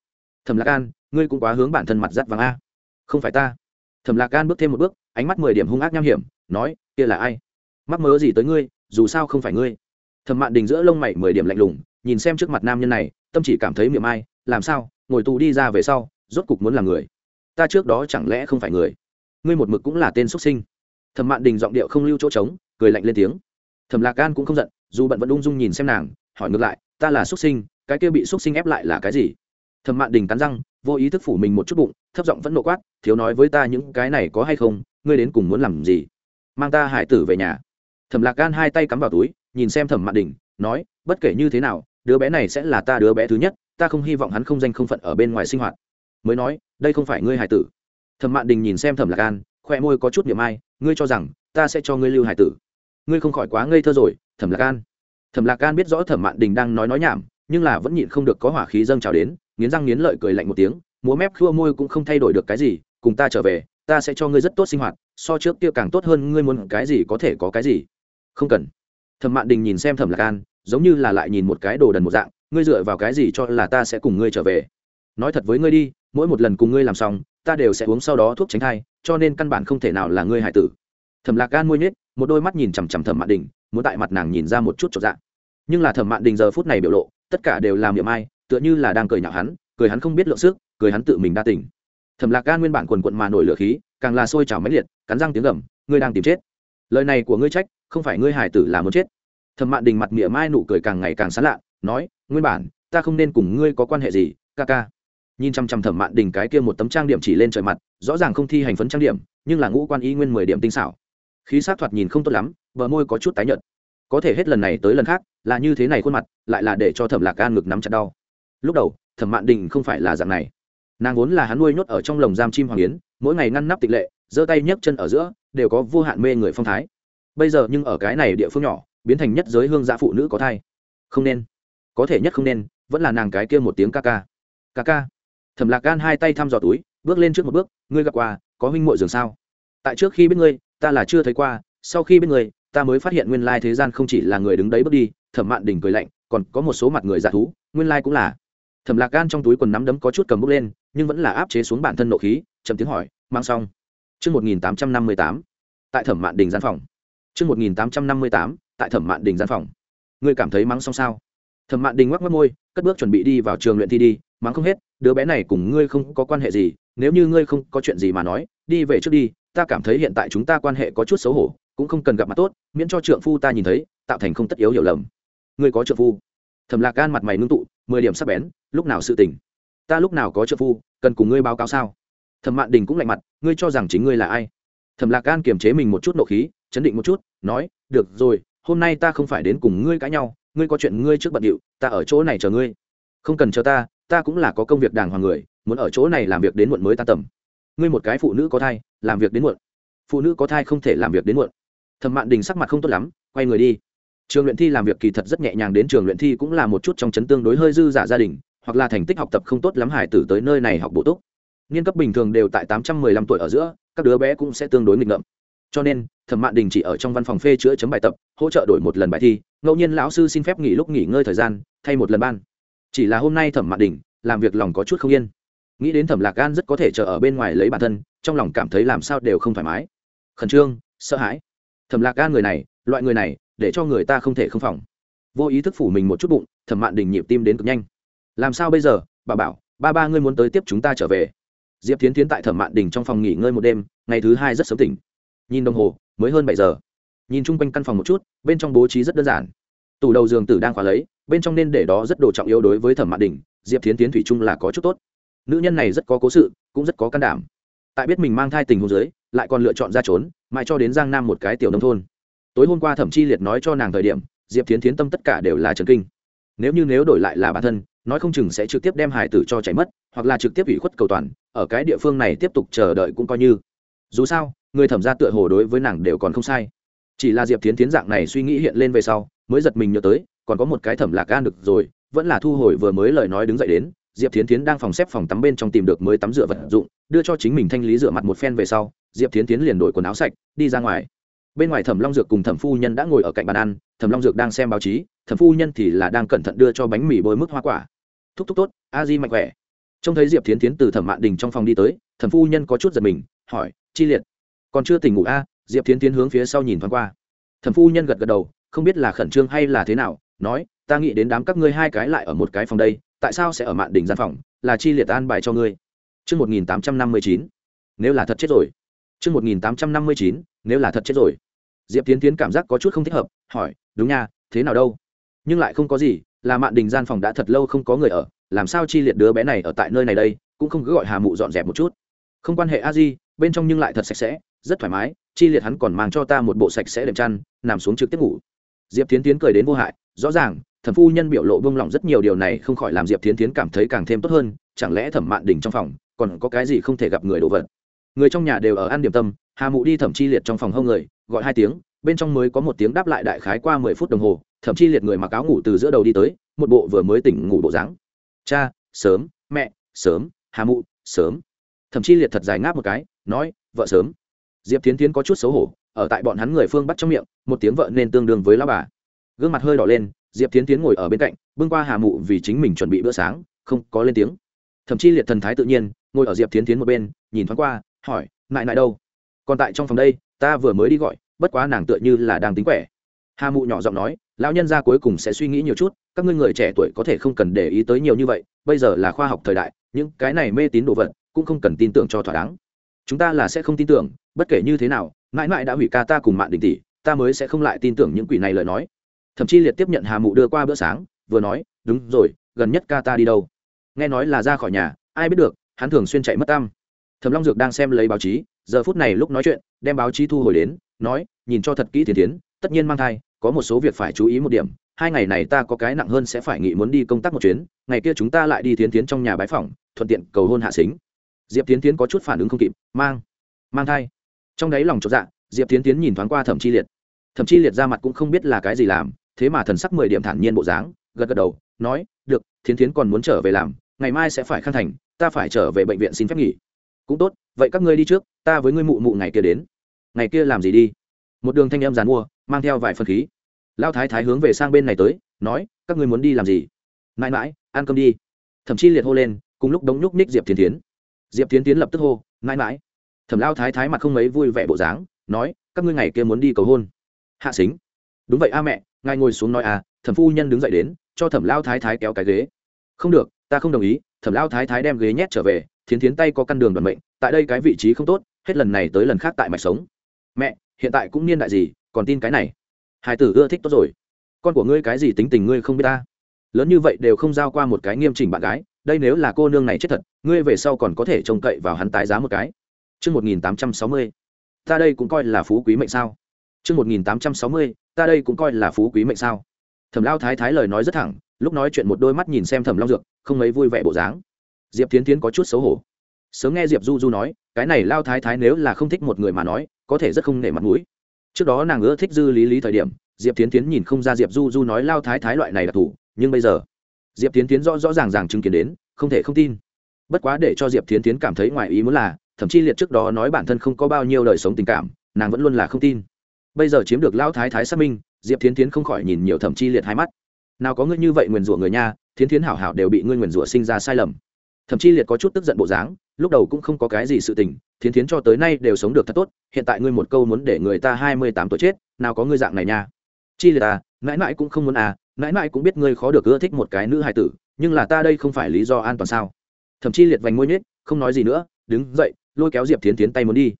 Thẩm lạc gan ngươi cũng quá hướng bản thân mặt dắt vàng a. Không phải ta. Thẩm lạc gan bước thêm một bước, ánh mắt mười điểm hung ác nham hiểm, nói, kia là ai? Mắc mớ gì tới ngươi, dù sao không phải ngươi thẩm mạn đình giữa lông mày mười điểm lạnh lùng, nhìn xem trước mặt nam nhân này, tâm chỉ cảm thấy miệng ai, làm sao, ngồi tù đi ra về sau, rốt cục muốn làm người. Ta trước đó chẳng lẽ không phải người? Ngươi một mực cũng là tên xuất sinh. Thẩm mạn đình giọng điệu không lưu chỗ trống, cười lạnh lên tiếng. Thẩm lạc gan cũng không giận, dù bận vẫn ung dung nhìn xem nàng, hỏi ngược lại, ta là xuất sinh, cái kia bị xuất sinh ép lại là cái gì? Thẩm mạn đình cắn răng, vô ý thức phủ mình một chút bụng, thấp giọng vẫn nộ quát, thiếu nói với ta những cái này có hay không? Ngươi đến cùng muốn làm gì? Mang ta hải tử về nhà. Thẩm lạc gan hai tay cắm vào túi nhìn xem thẩm mạn đình, nói, bất kể như thế nào, đứa bé này sẽ là ta đứa bé thứ nhất, ta không hy vọng hắn không danh không phận ở bên ngoài sinh hoạt. Mới nói, đây không phải ngươi hải tử. Thẩm mạn đình nhìn xem thẩm lạc an khoe môi có chút niệm ai, ngươi cho rằng ta sẽ cho ngươi lưu hải tử? Ngươi không khỏi quá ngây thơ rồi, thẩm lạc an. Thẩm lạc an biết rõ thẩm mạn đình đang nói nói nhảm, nhưng là vẫn nhịn không được có hỏa khí dâng trào đến, nghiến răng nghiến lợi cười lạnh một tiếng, múa mép khua môi cũng không thay đổi được cái gì, cùng ta trở về, ta sẽ cho ngươi rất tốt sinh hoạt, so trước kia càng tốt hơn, ngươi muốn cái gì có thể có cái gì. Không cần thẩm mạn đình nhìn xem thẩm lạc an, giống như là lại nhìn một cái đồ đần một dạng, ngươi dựa vào cái gì cho là ta sẽ cùng ngươi trở về? Nói thật với ngươi đi, mỗi một lần cùng ngươi làm xong, ta đều sẽ uống sau đó thuốc tránh thai, cho nên căn bản không thể nào là ngươi hải tử. Thẩm lạc gan môi nhết một đôi mắt nhìn chằm chằm thẩm mạn đình, muốn tại mặt nàng nhìn ra một chút trọn dạng nhưng là thẩm mạn đình giờ phút này biểu lộ, tất cả đều làm miệng ai, tựa như là đang cười nhạo hắn, cười hắn không biết lượng sức, cười hắn tự mình đa tình. thẩm lạc gan nguyên bản quần quận mà nổi lửa khí, càng là sôi trào máy liệt, cắn răng tiếng gầm, ngươi đang tìm chết lời này của ngươi trách, không phải ngươi hải tử là muốn chết. Thẩm mạn đình mặt mỉa mai nụ cười càng ngày càng sán lạ nói, nguyên bản, ta không nên cùng ngươi có quan hệ gì, ca ca. Nhìn chăm chăm thẩm mạn đình cái kia một tấm trang điểm chỉ lên trời mặt, rõ ràng không thi hành phấn trang điểm, nhưng là ngũ quan y nguyên mười điểm tinh xảo. Khí sát thoạt nhìn không tốt lắm, bờ môi có chút tái nhợt. Có thể hết lần này tới lần khác, là như thế này khuôn mặt, lại là để cho thẩm lạc gan ngực nắm chặt đau. Lúc đầu, thẩm mạn đình không phải là dạng này. Nàng vốn là hắn nuôi nhốt ở trong lồng giam chim hoàng yến, mỗi ngày ngăn nắp tịch lệ, giơ tay nhấc chân ở giữa đều có vô hạn mê người phong thái. Bây giờ nhưng ở cái này địa phương nhỏ, biến thành nhất giới hương gia phụ nữ có thai. Không nên. Có thể nhất không nên, vẫn là nàng cái kia một tiếng ca ca. Ca ca. Thẩm lạc gan hai tay thăm dò túi, bước lên trước một bước, ngươi gặp qua, có huynh muội giường sao? Tại trước khi biết ngươi, ta là chưa thấy qua, sau khi biết ngươi, ta mới phát hiện nguyên lai thế gian không chỉ là người đứng đấy bước đi. Thẩm mạn đỉnh cười lạnh, còn có một số mặt người giả thú, nguyên lai cũng là. Thẩm lạc gan trong túi quần nắm đấm có chút cầm bốc lên, nhưng vẫn là áp chế xuống bản thân nộ khí, chậm tiếng hỏi, mang xong. Trước 1858, tại thẩm mạn đình gian phòng. Trước 1858, tại thẩm mạn đình gian phòng. Ngươi cảm thấy mắng xong sao? Thẩm mạn đình ngoắc mắt môi, cất bước chuẩn bị đi vào trường luyện thi đi, mắng không hết, đứa bé này cùng ngươi không có quan hệ gì, nếu như ngươi không có chuyện gì mà nói, đi về trước đi, ta cảm thấy hiện tại chúng ta quan hệ có chút xấu hổ, cũng không cần gặp mặt tốt, miễn cho trượng phu ta nhìn thấy, tạo thành không tất yếu hiểu lầm. Ngươi có trượng phu? Thẩm Lạc Gan mặt mày ngưng tụ, mười điểm sắc bén, lúc nào sự tình? Ta lúc nào có trượng phu, cần cùng ngươi báo cáo sao? Thẩm Mạn Đình cũng lạnh mặt, ngươi cho rằng chính ngươi là ai? Thẩm Lạc Gan kiềm chế mình một chút nộ khí, chấn định một chút, nói, được rồi, hôm nay ta không phải đến cùng ngươi cãi nhau, ngươi có chuyện ngươi trước bận điệu ta ở chỗ này chờ ngươi. Không cần chờ ta ta cũng là có công việc đàng hoàng người muốn ở chỗ này làm việc đến muộn mới ta tầm. Ngươi một cái phụ nữ có thai làm việc đến muộn. Phụ nữ có thai không thể làm việc đến muộn. Thẩm mạn đình sắc mặt không tốt lắm quay người đi. Trường luyện thi làm việc kỳ thật rất nhẹ nhàng đến trường luyện thi cũng là một chút trong chấn tương đối hơi dư giả gia đình hoặc là thành tích học tập không tốt lắm hải tử tới nơi này học bổ túc niên cấp bình thường đều tại tám trăm mười lăm tuổi ở giữa, các đứa bé cũng sẽ tương đối nghịch ngợm. Cho nên, thẩm mạn đình chỉ ở trong văn phòng phê chữa chấm bài tập, hỗ trợ đổi một lần bài thi, ngẫu nhiên lão sư xin phép nghỉ lúc nghỉ ngơi thời gian, thay một lần ban. Chỉ là hôm nay thẩm mạn đình làm việc lòng có chút không yên. Nghĩ đến thẩm lạc gan rất có thể chờ ở bên ngoài lấy bản thân, trong lòng cảm thấy làm sao đều không thoải mái. Khẩn trương, sợ hãi. Thẩm lạc gan người này, loại người này, để cho người ta không thể không phòng. Vô ý thức phủ mình một chút bụng, thẩm mạn đình nhịp tim đến cực nhanh. Làm sao bây giờ? Bà bảo, ba ba ngươi muốn tới tiếp chúng ta trở về diệp tiến tiến tại thẩm mạn đình trong phòng nghỉ ngơi một đêm, ngày thứ hai rất sớm tỉnh. Nhìn đồng hồ, mới hơn bảy giờ. Nhìn chung quanh căn phòng một chút, bên trong bố trí rất đơn giản. Tủ đầu giường tử đang khóa lấy, bên trong nên để đó rất đồ trọng yếu đối với thẩm mạn đình, diệp thiến tiến thủy chung là có chút tốt. Nữ nhân này rất có cố sự, cũng rất có can đảm. Tại biết mình mang thai tình hôn giới lại còn lựa chọn ra trốn, mãi cho đến giang nam một cái tiểu nông thôn. Tối hôm qua thẩm chi liệt nói cho nàng thời điểm, diệp thiến tiến tâm tất cả đều là trần kinh. Nếu như nếu đổi lại là bản thân nói không chừng sẽ trực tiếp đem hải tử cho chảy mất, hoặc là trực tiếp ủy khuất cầu toàn, ở cái địa phương này tiếp tục chờ đợi cũng coi như. Dù sao, người thẩm ra tựa hồ đối với nàng đều còn không sai. Chỉ là diệp tiến tiến dạng này suy nghĩ hiện lên về sau, mới giật mình nhớ tới, còn có một cái thẩm lạc gan được rồi, vẫn là thu hồi vừa mới lời nói đứng dậy đến, diệp tiến tiến đang phòng xếp phòng tắm bên trong tìm được mới tắm rửa vật dụng, đưa cho chính mình thanh lý rửa mặt một phen về sau, diệp tiến tiến liền đổi quần áo sạch, đi ra ngoài. Bên ngoài thẩm long dược cùng thẩm phu nhân đã ngồi ở cạnh bàn ăn, thẩm long dược đang xem báo chí thẩm phu nhân thì là đang cẩn thận đưa cho bánh mì bôi mức hoa quả. Thúc thúc tốt a di mạnh khỏe. Trông thấy diệp tiến tiến từ thẩm mạn đình trong phòng đi tới thẩm phu nhân có chút giật mình hỏi chi liệt còn chưa tỉnh ngủ a? Diệp tiến tiến hướng phía sau nhìn thoáng qua. Thẩm phu nhân gật gật đầu không biết là khẩn trương hay là thế nào nói ta nghĩ đến đám các ngươi hai cái lại ở một cái phòng đây tại sao sẽ ở mạn Đình gian phòng là chi liệt an bài cho ngươi? Trước 1859, nếu là thật chết rồi. Trước 1859, nếu là thật chết rồi. diệp tiến tiến cảm giác có chút không thích hợp hỏi đúng nha thế nào đâu? Nhưng lại không có gì, là mạn đình gian phòng đã thật lâu không có người ở, làm sao chi liệt đứa bé này ở tại nơi này đây, cũng không cứ gọi hà mụ dọn dẹp một chút. Không quan hệ a di, bên trong nhưng lại thật sạch sẽ, rất thoải mái, chi liệt hắn còn mang cho ta một bộ sạch sẽ đệm chăn, nằm xuống trực tiếp ngủ. Diệp tiến tiến cười đến vô hại, rõ ràng, thẩm phu nhân biểu lộ bông lỏng rất nhiều điều này không khỏi làm diệp tiến tiến cảm thấy càng thêm tốt hơn, chẳng lẽ thẩm mạn đình trong phòng còn có cái gì không thể gặp người đồ vật? Người trong nhà đều ở ăn điểm tâm, hà mụ đi thẩm chi liệt trong phòng hông người, gọi hai tiếng bên trong mới có một tiếng đáp lại đại khái qua mười phút đồng hồ, thậm chi liệt người mặc áo ngủ từ giữa đầu đi tới, một bộ vừa mới tỉnh ngủ bộ dáng. Cha, sớm, mẹ, sớm, hà mụ, sớm. Thậm chi liệt thật dài ngáp một cái, nói, vợ sớm. Diệp tiến tiến có chút xấu hổ, ở tại bọn hắn người phương bắt trong miệng, một tiếng vợ nên tương đương với lao bà. Gương mặt hơi đỏ lên, diệp tiến tiến ngồi ở bên cạnh, bưng qua hà mụ vì chính mình chuẩn bị bữa sáng, không có lên tiếng. Thậm chí liệt thần thái tự nhiên, ngồi ở diệp tiến tiến một bên, nhìn thoáng qua, hỏi nại nại đâu? Còn tại trong phòng đây, ta vừa mới đi gọi bất quá nàng tựa như là đang tính quẻ. Hà mụ nhỏ giọng nói, lão nhân gia cuối cùng sẽ suy nghĩ nhiều chút, các ngươi người trẻ tuổi có thể không cần để ý tới nhiều như vậy, bây giờ là khoa học thời đại, những cái này mê tín đồ vật cũng không cần tin tưởng cho thỏa đáng. Chúng ta là sẽ không tin tưởng, bất kể như thế nào, mãi mãi đã hủy ca ta cùng mạng đình tỷ, ta mới sẽ không lại tin tưởng những quỷ này lời nói. Thậm chí liệt tiếp nhận hà mụ đưa qua bữa sáng, vừa nói, đúng rồi, gần nhất ca ta đi đâu? Nghe nói là ra khỏi nhà, ai biết được, hắn thường xuyên chạy mất tăm. Thầm long dược đang xem lấy báo chí, giờ phút này lúc nói chuyện, đem báo chí thu hồi đến nói, nhìn cho thật kỹ thiền tiến tất nhiên mang thai, có một số việc phải chú ý một điểm, hai ngày này ta có cái nặng hơn sẽ phải nghĩ muốn đi công tác một chuyến, ngày kia chúng ta lại đi tiến tiến trong nhà bái phòng thuận tiện cầu hôn hạ xính. Diệp tiến tiến có chút phản ứng không kịp, mang mang thai. Trong đáy lòng chột dạ diệp tiến tiến nhìn thoáng qua thẩm chi liệt. Thẩm chi liệt ra mặt cũng không biết là cái gì làm, thế mà thần sắc mười điểm thản nhiên bộ dáng, gật gật đầu, nói, được, thiến tiến còn muốn trở về làm, ngày mai sẽ phải khăn thành, ta phải trở về bệnh viện xin phép nghỉ. Cũng tốt, vậy các ngươi đi trước, ta với ngươi mụ mụ ngày kia đến ngày kia làm gì đi? Một đường thanh em dàn mua, mang theo vài phần khí. Lao thái thái hướng về sang bên này tới, nói, các ngươi muốn đi làm gì? Mãi mãi, ăn cơm đi. Thậm chí liệt hô lên, cùng lúc đống nhúc ních diệp tiến tiến diệp tiến tiến lập tức hô, mãi mãi. Thẩm lao thái thái mặt không mấy vui vẻ bộ dáng, nói, các ngươi ngày kia muốn đi cầu hôn. Hạ xính. Đúng vậy a mẹ, ngài ngồi xuống nói à thẩm phu nhân đứng dậy đến, cho thẩm lao thái thái kéo cái ghế. Không được, ta không đồng ý, thẩm lao thái thái đem ghế nhét trở về, thiến thiến tay có căn đường đoàn mệnh, tại đây cái vị trí không tốt, hết lần này tới lần khác tại mạch sống mẹ hiện tại cũng niên đại gì còn tin cái này hai tử ưa thích tốt rồi con của ngươi cái gì tính tình ngươi không biết ta lớn như vậy đều không giao qua một cái nghiêm chỉnh bạn gái đây nếu là cô nương này chết thật ngươi về sau còn có thể trông cậy vào hắn tái giá một cái Trước 1860, ta đây cũng coi là phú quý mệnh sao. Trước 1860, ta đây cũng coi là phú quý mệnh sao. Thẩm Lao Thái Thái lời nói rất thẳng, lúc nói chuyện một đôi mắt nhìn xem Thẩm Long Dược, không mấy vui vẻ bộ dáng. Diệp Thiến Thiến có chút xấu hổ. Sớm nghe Diệp Du Du nói, cái này Lao Thái Thái nếu là không thích một người mà nói, có thể rất không nể mặt mũi. Trước đó nàng ưa thích dư lý lý thời điểm, Diệp Thiến Thiến nhìn không ra Diệp Du Du nói Lao Thái Thái loại này là thủ, nhưng bây giờ, Diệp Thiến Thiến rõ rõ ràng ràng chứng kiến đến, không thể không tin. Bất quá để cho Diệp Thiến Thiến cảm thấy ngoài ý muốn là, thậm chí liệt trước đó nói bản thân không có bao nhiêu đời sống tình cảm nàng vẫn luôn là không tin bây giờ chiếm được lão thái thái xác minh diệp thiến thiến không khỏi nhìn nhiều thẩm chi liệt hai mắt nào có ngươi như vậy nguyền rủa người nha thiến thiến hảo hảo đều bị ngươi nguyền rủa sinh ra sai lầm thậm chi liệt có chút tức giận bộ dáng lúc đầu cũng không có cái gì sự tình, thiến thiến cho tới nay đều sống được thật tốt, hiện tại ngươi một câu muốn để người ta hai mươi tám tuổi chết, nào có ngươi dạng này nha. Chi liệt à mãi mãi cũng không muốn à mãi mãi cũng biết ngươi khó được ưa thích một cái nữ hài tử, nhưng là ta đây không phải lý do an toàn sao? Thậm chi liệt vành môi nhết không nói gì nữa, đứng dậy, lôi kéo diệp tiến tiến tay muốn đi.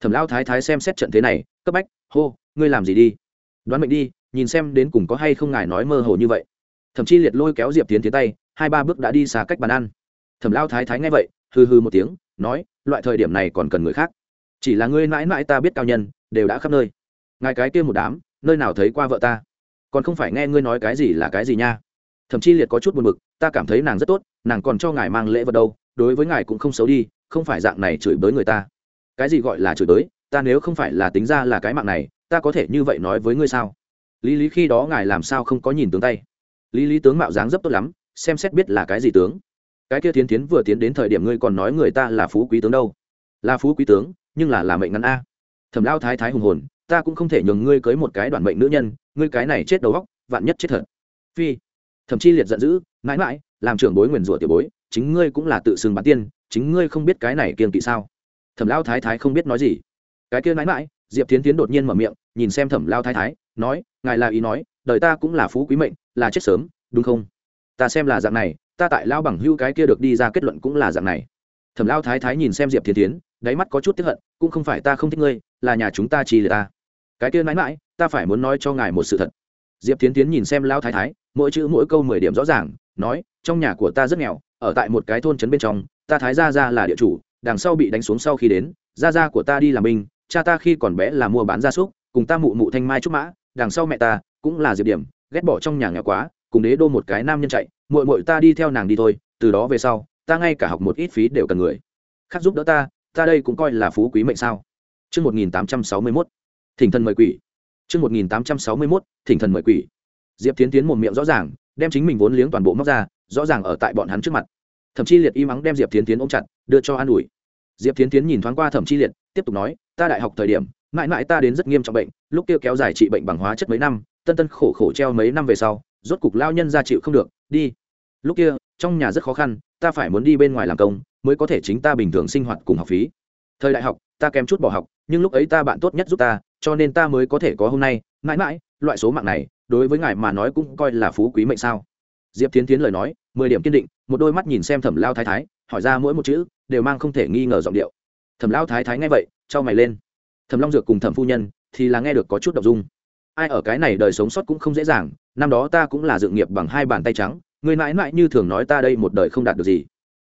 Thẩm lao thái thái xem xét trận thế này, cấp bách, hô, ngươi làm gì đi? Đoán mệnh đi, nhìn xem đến cùng có hay không ngài nói mơ hồ như vậy. Thậm chí liệt lôi kéo diệp tiến tiến tay, hai ba bước đã đi xa cách bàn ăn. Thẩm lao thái thái nghe vậy hừ hừ một tiếng, nói, loại thời điểm này còn cần người khác. Chỉ là ngươi mãi mãi ta biết cao nhân, đều đã khắp nơi. Ngài cái kia một đám, nơi nào thấy qua vợ ta? Còn không phải nghe ngươi nói cái gì là cái gì nha? Thậm chí liệt có chút buồn bực, ta cảm thấy nàng rất tốt, nàng còn cho ngài mang lễ vật đâu, đối với ngài cũng không xấu đi, không phải dạng này chửi bới người ta. Cái gì gọi là chửi bới, ta nếu không phải là tính ra là cái mạng này, ta có thể như vậy nói với ngươi sao? Lý lý khi đó ngài làm sao không có nhìn tướng tay? Lý lý tướng mạo dáng rất tốt lắm, xem xét biết là cái gì tướng cái kia tiến tiến vừa tiến đến thời điểm ngươi còn nói người ta là phú quý tướng đâu? Là phú quý tướng, nhưng là là mệnh ngắn a. Thẩm lao thái thái hùng hồn, ta cũng không thể nhường ngươi cưới một cái đoàn mệnh nữ nhân, ngươi cái này chết đầu góc vạn nhất chết thật. Phi. Thậm chí liệt giận dữ, mãi mãi, làm trưởng bối nguyền rủa tiểu bối, chính ngươi cũng là tự xưng bản tiên, chính ngươi không biết cái này kiên kỵ sao? Thẩm lao thái thái không biết nói gì. Cái kia mãi mãi, diệp tiến tiến đột nhiên mở miệng, nhìn xem thẩm lao thái thái, nói, ngài là ý nói, đời ta cũng là phú quý mệnh, là chết sớm, đúng không? Ta xem là dạng này ta tại lao bằng hưu cái kia được đi ra kết luận cũng là dạng này. Thẩm lao thái thái nhìn xem diệp Thiên tiến đáy mắt có chút tiếp hận, cũng không phải ta không thích ngươi, là nhà chúng ta chi là ta. Cái kia mãi mãi, ta phải muốn nói cho ngài một sự thật. Diệp Thiên tiến nhìn xem lao thái thái, mỗi chữ mỗi câu mười điểm rõ ràng, nói, trong nhà của ta rất nghèo, ở tại một cái thôn trấn bên trong, ta thái gia ra là địa chủ, đằng sau bị đánh xuống sau khi đến, gia gia của ta đi làm binh, cha ta khi còn bé là mua bán gia súc, cùng ta mụ mụ thanh mai trúc mã, đằng sau mẹ ta cũng là diệp điểm, ghét bỏ trong nhà nghèo quá, cùng đế đô một cái nam nhân chạy muội muội ta đi theo nàng đi thôi từ đó về sau ta ngay cả học một ít phí đều cần người khác giúp đỡ ta ta đây cũng coi là phú quý mệnh sao Trước 1861, thỉnh thần mời quỷ. Trước 1861, thỉnh thần mời quỷ. Diệp Tiến Tiến một miệng rõ ràng, đem chính mình vốn liếng toàn bộ móc ra, rõ ràng ở tại bọn hắn trước mặt. Thẩm Chi Liệt im mắng đem Diệp Tiến Tiến ôm chặt, đưa cho an ủi. Diệp Tiến Tiến nhìn thoáng qua Thẩm Chi Liệt, tiếp tục nói, ta đại học thời điểm, mãi mãi ta đến rất nghiêm trọng bệnh, lúc kia kéo dài trị bệnh bằng hóa chất mấy năm, tân tân khổ khổ treo mấy năm về sau, rốt cục lao nhân ra chịu không được, đi. Lúc kia, trong nhà rất khó khăn, ta phải muốn đi bên ngoài làm công, mới có thể chính ta bình thường sinh hoạt cùng học phí. Thời đại học, ta kém chút bỏ học, nhưng lúc ấy ta bạn tốt nhất giúp ta, cho nên ta mới có thể có hôm nay. Mãi mãi loại số mạng này đối với ngài mà nói cũng coi là phú quý mệnh sao. Diệp tiến tiến lời nói mười điểm kiên định một đôi mắt nhìn xem thẩm lao thái thái hỏi ra mỗi một chữ đều mang không thể nghi ngờ giọng điệu. Thẩm lao thái thái nghe vậy trao mày lên. Thẩm long dược cùng thẩm phu nhân thì là nghe được có chút đ ộ n g dung. Ai ở cái này đời sống sót cũng không dễ dàng năm đó ta cũng là dự nghiệp bằng hai bàn tay trắng người mãi mãi như thường nói ta đây một đời không đạt được gì.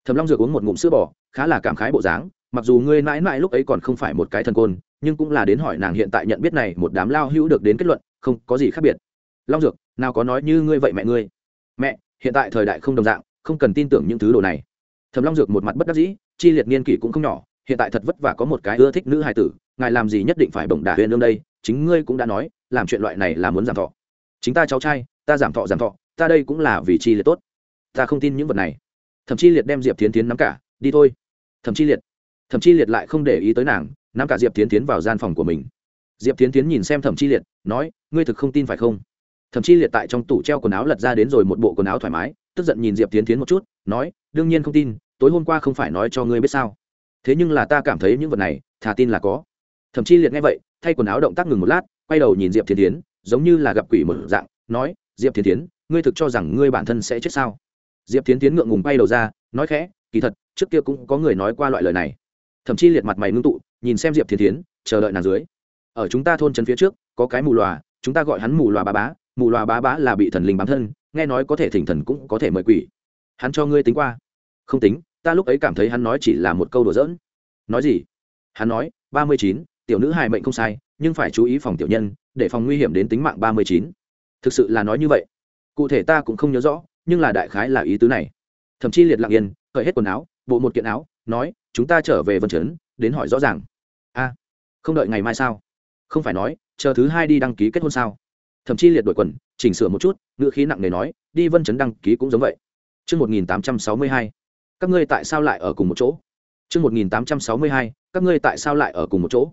Thẩm long dược uống một ngụm sữa bò, khá là cảm khái bộ dáng, mặc dù ngươi mãi mãi lúc ấy còn không phải một cái thần côn, nhưng cũng là đến hỏi nàng hiện tại nhận biết này một đám lao hữu được đến kết luận, không có gì khác biệt. Long dược, nào có nói như ngươi vậy mẹ ngươi? Mẹ, hiện tại thời đại không đồng dạng, không cần tin tưởng những thứ đồ này. Thầm long dược một mặt bất đắc dĩ, chi liệt niên kỷ cũng không nhỏ, hiện tại thật vất vả có một cái ưa thích nữ hài tử, ngài làm gì nhất định phải bổng đả huyền lương đây, chính ngươi cũng đã nói, làm chuyện loại này là muốn giảm thọ chính ta cháu trai, ta giảm thọ giảm thọ, ta đây cũng là vì chi liệt tốt. Ta không tin những vật này. Thậm Chi liệt đem diệp tiến tiến nắm cả, đi thôi. Thậm Chi liệt. Thậm Chi liệt lại không để ý tới nàng, nắm cả diệp tiến tiến vào gian phòng của mình. Diệp tiến tiến nhìn xem thẩm chi liệt, nói, ngươi thực không tin phải không? Thẩm chi liệt tại trong tủ treo quần áo lật ra đến rồi một bộ quần áo thoải mái, tức giận nhìn diệp tiến tiến một chút, nói, đương nhiên không tin, tối hôm qua không phải nói cho ngươi biết sao. Thế nhưng là ta cảm thấy những vật này, thà tin là có. Thẩm chi liệt nghe vậy, thay quần áo động tác ngừng một lát, quay đầu nhìn diệp tiến tiến giống như là gặp quỷ một dạng, nói, diệp Thiến tiến ngươi thực cho rằng ngươi bản thân sẽ chết sao? Diệp Thiến tiến ngượng ngùng bay đầu ra, nói khẽ, kỳ thật, trước kia cũng có người nói qua loại lời này. Thậm chí liệt mặt mày ngưng tụ, nhìn xem diệp thiên tiến chờ đợi nàng dưới. Ở chúng ta thôn trấn phía trước, có cái mù lòa chúng ta gọi hắn mù lòa bá bá, mù lòa bá bá là bị thần linh bám thân, nghe nói có thể thỉnh thần cũng có thể mời quỷ. Hắn cho ngươi tính qua. Không tính, ta lúc ấy cảm thấy hắn nói chỉ là một câu đùa giỡn. Nói gì? Hắn nói, ba mươi chín, tiểu nữ hài mệnh không sai nhưng phải chú ý phòng tiểu nhân để phòng nguy hiểm đến tính mạng ba mươi chín. Thực sự là nói như vậy. Cụ thể ta cũng không nhớ rõ nhưng là đại khái là ý tứ này. Thậm chí liệt lặng yên cởi hết quần áo bộ một kiện áo nói chúng ta trở về vân chấn đến hỏi rõ ràng. A không đợi ngày mai sao? Không phải nói chờ thứ hai đi đăng ký kết hôn sao? Thậm chí liệt đội quần chỉnh sửa một chút ngữ khí nặng nề nói đi vân chấn đăng ký cũng giống vậy. Trước 1862, các ngươi tại sao lại ở cùng một chỗ? Trước 1862, các ngươi tại sao lại ở cùng một chỗ?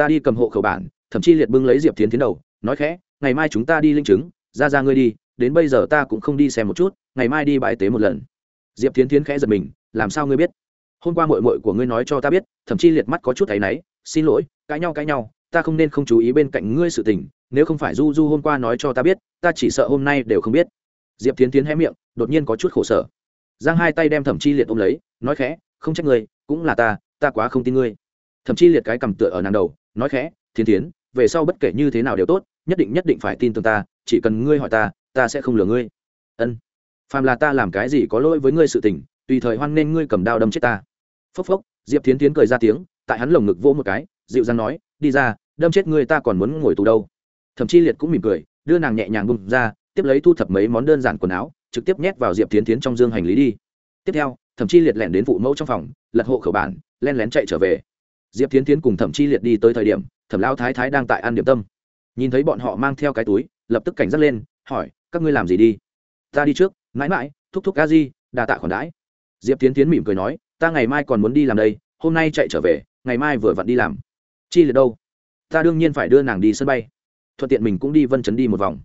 Ta đi cầm hộ khẩu bản, thậm chí liệt bưng lấy Diệp Thiến tiến đầu, nói khẽ, ngày mai chúng ta đi linh chứng, ra ra ngươi đi, đến bây giờ ta cũng không đi xem một chút, ngày mai đi bãi tế một lần. Diệp Thiến Thiến khẽ giật mình, làm sao ngươi biết? hôm qua mội mội của ngươi nói cho ta biết thậm chí liệt mắt có chút thấy náy xin lỗi cãi nhau cãi nhau ta không nên không chú ý bên cạnh ngươi sự tình nếu không phải du du hôm qua nói cho ta biết ta chỉ sợ hôm nay đều không biết diệp tiến tiến hé miệng đột nhiên có chút khổ sở giang hai tay đem thẩm chi liệt ôm lấy nói khẽ không trách ngươi cũng là ta ta quá không tin ngươi thậm chí liệt cái cầm tựa ở nàng đầu, nói khẽ, thiên tiến về sau bất kể như thế nào đều tốt, nhất định nhất định phải tin tưởng ta, chỉ cần ngươi hỏi ta ta sẽ không lừa ngươi. Ân. Phàm là ta làm cái gì có lỗi với ngươi sự tình, tùy thời hoan nên ngươi cầm đao đâm chết ta. Phốc phốc, diệp tiến tiến cười ra tiếng, tại hắn lồng ngực vỗ một cái, dịu dàng nói, đi ra, đâm chết ngươi ta còn muốn ngồi tù đâu. Thậm chí liệt cũng mỉm cười, đưa nàng nhẹ nhàng bung ra, tiếp lấy thu thập mấy món đơn giản quần áo, trực tiếp nhét vào diệp tiến tiến trong dương hành lý đi. Tiếp theo, thậm chí liệt lẻn đến vụ mẫu trong phòng, lật hộ khẩu bản, len lén chạy trở về diệp tiến tiến cùng thẩm chi liệt đi tới thời điểm, thẩm lao thái thái đang tại ăn điểm tâm. Nhìn thấy bọn họ mang theo cái túi, lập tức cảnh giác lên, hỏi, các ngươi làm gì đi? Ta đi trước, mãi mãi, thúc thúc ca di, đà tạ khoản đãi. Diệp tiến tiến mỉm cười nói, ta ngày mai còn muốn đi làm đây, hôm nay chạy trở về, ngày mai vừa vặn đi làm. Chi liệt đâu? Ta đương nhiên phải đưa nàng đi sân bay. Thuận tiện mình cũng đi vân chấn đi một vòng.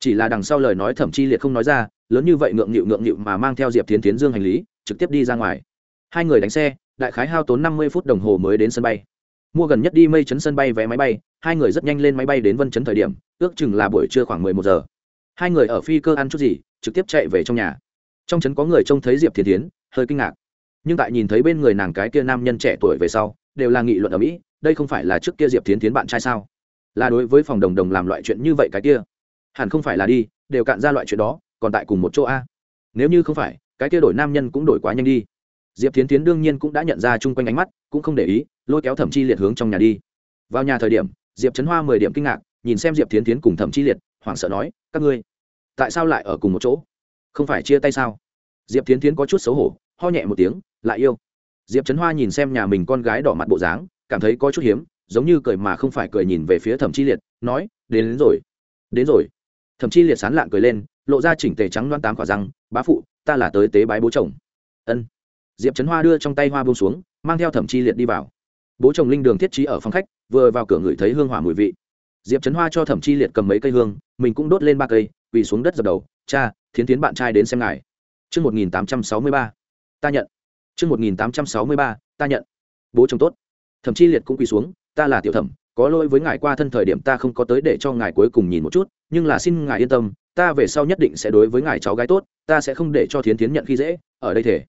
Chỉ là đằng sau lời nói thẩm chi liệt không nói ra, lớn như vậy ngượng nghịu ngượng nghịu mà mang theo diệp tiến tiến dương hành lý, trực tiếp đi ra ngoài hai người đánh xe, đại khái hao tốn năm mươi phút đồng hồ mới đến sân bay. Mua gần nhất đi mây chấn sân bay vé máy bay, hai người rất nhanh lên máy bay đến vân chấn thời điểm, ước chừng là buổi trưa khoảng mười một giờ. Hai người ở phi cơ ăn chút gì, trực tiếp chạy về trong nhà. Trong trấn có người trông thấy diệp thiên tiến hơi kinh ngạc. Nhưng tại nhìn thấy bên người nàng cái kia nam nhân trẻ tuổi về sau, đều là nghị luận ở mỹ, đây không phải là trước kia diệp tiến tiến bạn trai sao? Là đối với phòng đồng đồng làm loại chuyện như vậy cái kia. Hẳn không phải là đi, đều cạn ra loại chuyện đó, còn tại cùng một chỗ a. Nếu như không phải, cái kia đổi nam nhân cũng đổi quá nhanh đi diệp tiến tiến đương nhiên cũng đã nhận ra chung quanh ánh mắt cũng không để ý lôi kéo thẩm chi liệt hướng trong nhà đi. Vào nhà thời điểm diệp trấn hoa mười điểm kinh ngạc nhìn xem diệp tiến tiến cùng thẩm chi liệt hoảng sợ nói các ngươi tại sao lại ở cùng một chỗ? Không phải chia tay sao? Diệp tiến tiến có chút xấu hổ ho nhẹ một tiếng lại yêu. Diệp trấn hoa nhìn xem nhà mình con gái đỏ mặt bộ dáng cảm thấy có chút hiếm giống như cười mà không phải cười nhìn về phía thẩm chi liệt nói đến, đến rồi đến rồi. Thẩm chi liệt sán lạng cười lên lộ ra chỉnh tề trắng loan tám quả răng bá phụ ta là tới tế bái bố chồng. Ân diệp trấn hoa đưa trong tay hoa bông xuống mang theo thẩm chi liệt đi vào bố chồng linh đường thiết trí ở phòng khách vừa vào cửa ngửi thấy hương hỏa mùi vị diệp trấn hoa cho thẩm chi liệt cầm mấy cây hương mình cũng đốt lên ba cây quỳ xuống đất dập đầu cha thiến tiến bạn trai đến xem ngài Trước 1863, ta nhận. Trước 1863, ta nhận. Bố chồng tốt. Thẩm chi liệt cũng quỳ xuống, ta là tiểu thẩm, có lỗi với ngài qua thân thời điểm ta không có tới để cho ngài cuối cùng nhìn một chút, nhưng là xin ngài yên tâm, ta về sau nhất định sẽ đối với ngài cháu gái tốt, ta sẽ không để cho thiến tiến nhận khi dễ, ở đây thể.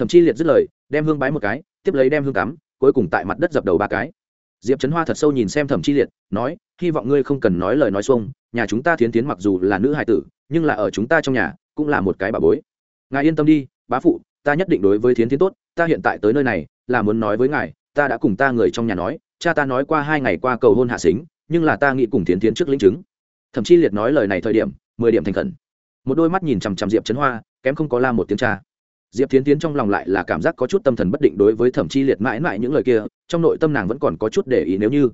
Thẩm chi liệt dứt lời, đem hương bái một cái, tiếp lấy đem hương cắm, cuối cùng tại mặt đất dập đầu ba cái. Diệp trấn hoa thật sâu nhìn xem thẩm chi liệt nói hy vọng ngươi không cần nói lời nói xuông nhà chúng ta thiến tiến mặc dù là nữ hài tử nhưng là ở chúng ta trong nhà cũng là một cái bà bối. Ngài yên tâm đi bá phụ ta nhất định đối với thiến tiến tốt ta hiện tại tới nơi này là muốn nói với ngài ta đã cùng ta người trong nhà nói cha ta nói qua hai ngày qua cầu hôn hạ xính nhưng là ta nghĩ cùng thiến tiến trước lĩnh chứng. Thậm chí liệt nói lời này thời điểm mười điểm thành khẩn. Một đôi mắt nhìn chằm chằm diệp trấn hoa kém không có la một tiếng cha diệp tiến tiến trong lòng lại là cảm giác có chút tâm thần bất định đối với thẩm chi liệt mãi mãi những lời kia, trong nội tâm nàng vẫn còn có chút để ý nếu như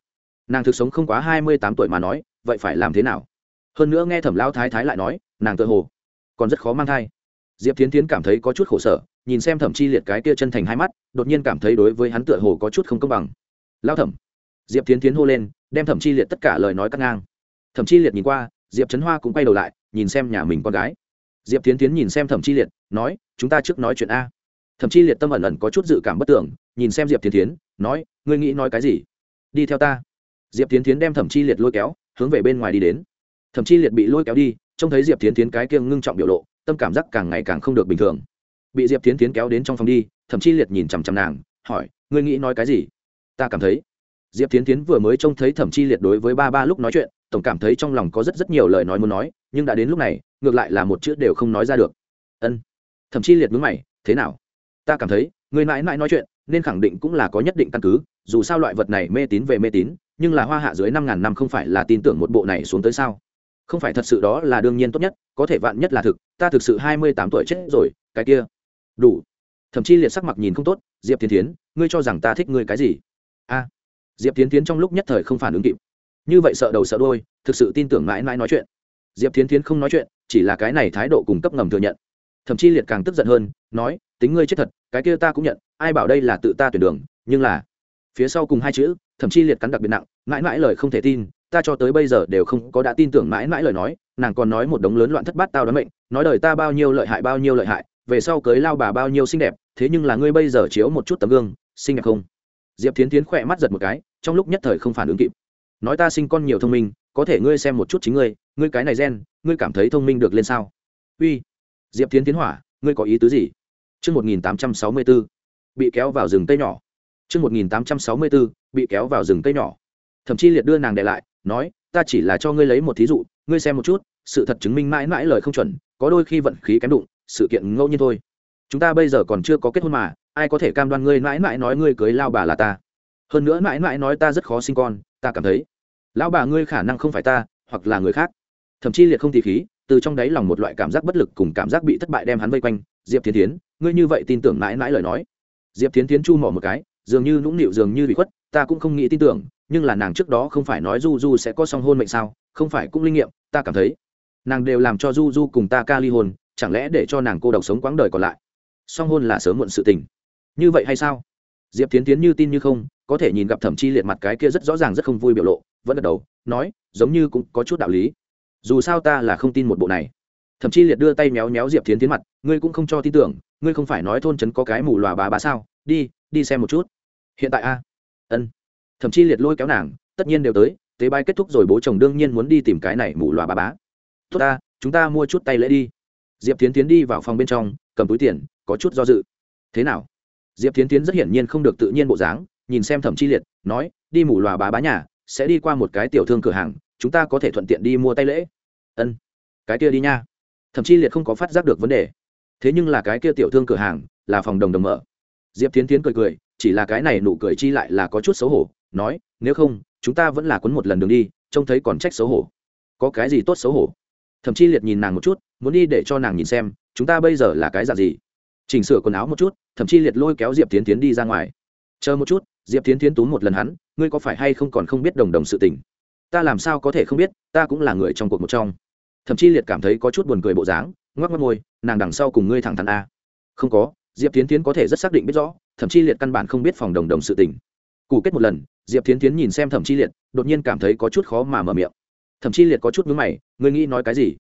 nàng thực sống không quá hai mươi tám tuổi mà nói, vậy phải làm thế nào? Hơn nữa nghe thẩm lao thái thái lại nói, nàng tự hồ còn rất khó mang thai. Diệp tiến tiến cảm thấy có chút khổ sở, nhìn xem thẩm chi liệt cái kia chân thành hai mắt, đột nhiên cảm thấy đối với hắn tựa hồ có chút không công bằng. Lao thẩm. Diệp tiến tiến hô lên, đem thẩm chi liệt tất cả lời nói cắt ngang. Thẩm chi liệt nhìn qua, diệp trấn hoa cũng quay đầu lại, nhìn xem nhà mình con gái. Diệp tiến tiến nhìn xem thẩm chi liệt nói, chúng ta trước nói chuyện a. Thẩm chi liệt tâm ẩn ẩn có chút dự cảm bất tưởng nhìn xem diệp tiến tiến nói, ngươi nghĩ nói cái gì? Đi theo ta. Diệp tiến tiến đem thẩm chi liệt lôi kéo, hướng về bên ngoài đi đến. Thẩm chi liệt bị lôi kéo đi, trông thấy diệp tiến tiến cái kiêng ngưng trọng biểu lộ, tâm cảm giác càng ngày càng không được bình thường. Bị diệp tiến tiến kéo đến trong phòng đi, thẩm chi liệt nhìn chằm chằm nàng, hỏi, ngươi nghĩ nói cái gì? Ta cảm thấy. Diệp tiến tiến vừa mới trông thấy thẩm chi liệt đối với ba ba lúc nói chuyện, tổng cảm thấy trong lòng có rất rất nhiều lời nói muốn nói, nhưng đã đến lúc này, ngược lại là một chữ đều không nói ra được. Ân thậm chí liệt mướn mày, thế nào? Ta cảm thấy người mãi mãi nói chuyện, nên khẳng định cũng là có nhất định căn cứ, dù sao loại vật này mê tín về mê tín, nhưng là hoa hạ dưới năm ngàn năm không phải là tin tưởng một bộ này xuống tới sao? Không phải thật sự đó là đương nhiên tốt nhất, có thể vạn nhất là thực, ta thực sự hai mươi tám tuổi chết rồi, cái kia. Đủ. Thậm chí liệt sắc mặt nhìn không tốt, diệp tiến tiến ngươi cho rằng ta thích ngươi cái gì? A. Diệp tiến tiến trong lúc nhất thời không phản ứng kịp. Như vậy sợ đầu sợ đôi thực sự tin tưởng mãi mãi nói chuyện. Diệp tiến tiến không nói chuyện, chỉ là cái này thái độ cùng cấp ngầm thừa nhận thậm chí liệt càng tức giận hơn, nói, tính ngươi chết thật, cái kia ta cũng nhận, ai bảo đây là tự ta tuyển đường, nhưng là phía sau cùng hai chữ, thậm chí liệt cắn đặc biệt nặng, mãi mãi lời không thể tin, ta cho tới bây giờ đều không có đã tin tưởng mãi mãi lời nói, nàng còn nói một đống lớn loạn thất bát tao đoán mệnh, nói đời ta bao nhiêu lợi hại bao nhiêu lợi hại, về sau cưới lao bà bao nhiêu xinh đẹp, thế nhưng là ngươi bây giờ chiếu một chút tấm gương, xinh đẹp không? Diệp Thiến tiến khỏe mắt giật một cái, trong lúc nhất thời không phản ứng kịp. Nói ta sinh con nhiều thông minh, có thể ngươi xem một chút chính ngươi ngươi cái này gen, ngươi cảm thấy thông minh được lên sao? Uy diệp tiến tiến hỏa ngươi có ý tứ gì Trước 1864, bị kéo vào rừng cây nhỏ. Trước 1864, bị kéo vào rừng cây nhỏ. Thậm chí liệt đưa nàng để lại, nói, ta chỉ là cho ngươi lấy một thí dụ, ngươi xem một chút, sự thật chứng minh mãi mãi lời không chuẩn, có đôi khi vận khí kém đụng, sự kiện ngẫu nhiên thôi. Chúng ta bây giờ còn chưa có kết hôn mà, ai có thể cam đoan ngươi mãi mãi nói ngươi cưới lao bà là ta. Hơn nữa mãi mãi nói ta rất khó sinh con, ta cảm thấy, lão bà ngươi khả năng không phải ta, hoặc là người khác. Thậm chí liệt không thì khí, từ trong đáy lòng một loại cảm giác bất lực cùng cảm giác bị thất bại đem hắn vây quanh, diệp tiến tiến ngươi như vậy tin tưởng mãi mãi lời nói. Diệp tiến tiến chu mỏ một cái, dường như nũng nịu dường như bị khuất, ta cũng không nghĩ tin tưởng, nhưng là nàng trước đó không phải nói du du sẽ có song hôn mệnh sao, không phải cũng linh nghiệm, ta cảm thấy nàng đều làm cho du du cùng ta ca ly hôn, chẳng lẽ để cho nàng cô độc sống quãng đời còn lại? Song hôn là sớm muộn sự tình. Như vậy hay sao? Diệp tiến tiến như tin như không, có thể nhìn gặp thẩm chi liệt mặt cái kia rất rõ ràng rất không vui biểu lộ, vẫn gật đầu, nói, giống như cũng có chút đạo lý dù sao ta là không tin một bộ này. Thậm chí liệt đưa tay méo méo diệp tiến tiến mặt, ngươi cũng không cho tin tưởng, ngươi không phải nói thôn trấn có cái mù lòa bà bá sao? Đi đi xem một chút. Hiện tại a? Ân. Thậm chí liệt lôi kéo nàng, tất nhiên đều tới, tế bay kết thúc rồi bố chồng đương nhiên muốn đi tìm cái này mù lòa bà bá. Tốt ta, chúng ta mua chút tay lễ đi. Diệp tiến tiến đi vào phòng bên trong, cầm túi tiền, có chút do dự. Thế nào? Diệp tiến tiến rất hiển nhiên không được tự nhiên bộ dáng, nhìn xem thẩm chi liệt, nói, đi mù lòa bá bá nhà, sẽ đi qua một cái tiểu thương cửa hàng, chúng ta có thể thuận tiện đi mua tay lễ ân, cái kia đi nha. Thậm chí liệt không có phát giác được vấn đề. Thế nhưng là cái kia tiểu thương cửa hàng, là phòng đồng đồng mở. Diệp tiến tiến cười cười, chỉ là cái này nụ cười chi lại là có chút xấu hổ, nói, nếu không, chúng ta vẫn là quấn một lần đường đi, trông thấy còn trách xấu hổ. Có cái gì tốt xấu hổ? Thậm chí liệt nhìn nàng một chút, muốn đi để cho nàng nhìn xem, chúng ta bây giờ là cái dạng gì? Chỉnh sửa quần áo một chút, thậm chí liệt lôi kéo diệp tiến tiến đi ra ngoài. Chờ một chút, diệp tiến tiến túm một lần hắn, ngươi có phải hay không còn không biết đồng đồng sự tình? Ta làm sao có thể không biết, ta cũng là người trong cuộc một trong thậm chí liệt cảm thấy có chút buồn cười bộ dáng, ngoắc ngoắc môi, nàng đằng sau cùng ngươi thẳng thắn a. Không có, diệp tiến tiến có thể rất xác định biết rõ, thậm chí liệt căn bản không biết phòng đồng đồng sự tình. Cụ kết một lần, diệp tiến tiến nhìn xem thẩm chi liệt, đột nhiên cảm thấy có chút khó mà mở miệng. Thẩm chi liệt có chút mướn mày, ngươi nghĩ nói cái gì?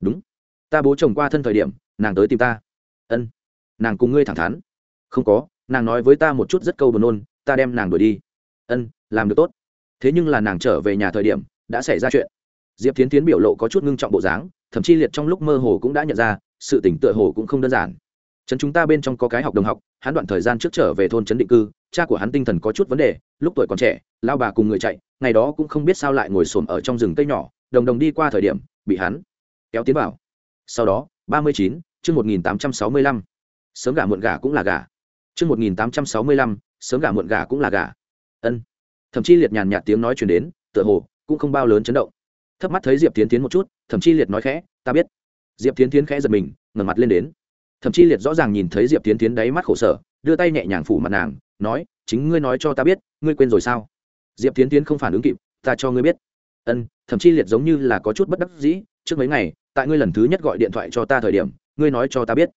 Đúng, ta bố chồng qua thân thời điểm, nàng tới tìm ta. Ân, nàng cùng ngươi thẳng thắn. Không có, nàng nói với ta một chút rất câu buồn nôn, ta đem nàng đuổi đi. Ân, làm được tốt. Thế nhưng là nàng trở về nhà thời điểm, đã xảy ra chuyện diệp tiến tiến biểu lộ có chút ngưng trọng bộ dáng, thậm chí liệt trong lúc mơ hồ cũng đã nhận ra, sự tỉnh tựa hồ cũng không đơn giản. Trấn chúng ta bên trong có cái học đồng học, hắn đoạn thời gian trước trở về thôn trấn định cư, cha của hắn tinh thần có chút vấn đề, lúc tuổi còn trẻ, lao bà cùng người chạy, ngày đó cũng không biết sao lại ngồi xổm ở trong rừng cây nhỏ, đồng đồng đi qua thời điểm, bị hắn kéo tiến vào. Sau đó, ba mươi chín, chương một nghìn tám trăm sáu mươi lăm. Sớm gà muộn gà cũng là gà chương một nghìn tám trăm sáu mươi lăm, sớm gà muộn gà cũng là gà ân. Thậm chí liệt nhàn nhạt tiếng nói chuyển đến, tựa hồ cũng không bao lớn chấn động thấp mắt thấy diệp tiến tiến một chút thậm chí liệt nói khẽ, ta biết. Diệp tiến tiến khẽ giật mình, ngẩng mặt lên đến. Thậm chí liệt rõ ràng nhìn thấy diệp tiến tiến đáy mắt khổ sở, đưa tay nhẹ nhàng phủ mặt nàng, nói, chính ngươi nói cho ta biết, ngươi quên rồi sao? Diệp tiến tiến không phản ứng kịp, ta cho ngươi biết. Ân thậm chí liệt giống như là có chút bất đắc dĩ, trước mấy ngày, tại ngươi lần thứ nhất gọi điện thoại cho ta thời điểm, ngươi nói cho ta biết.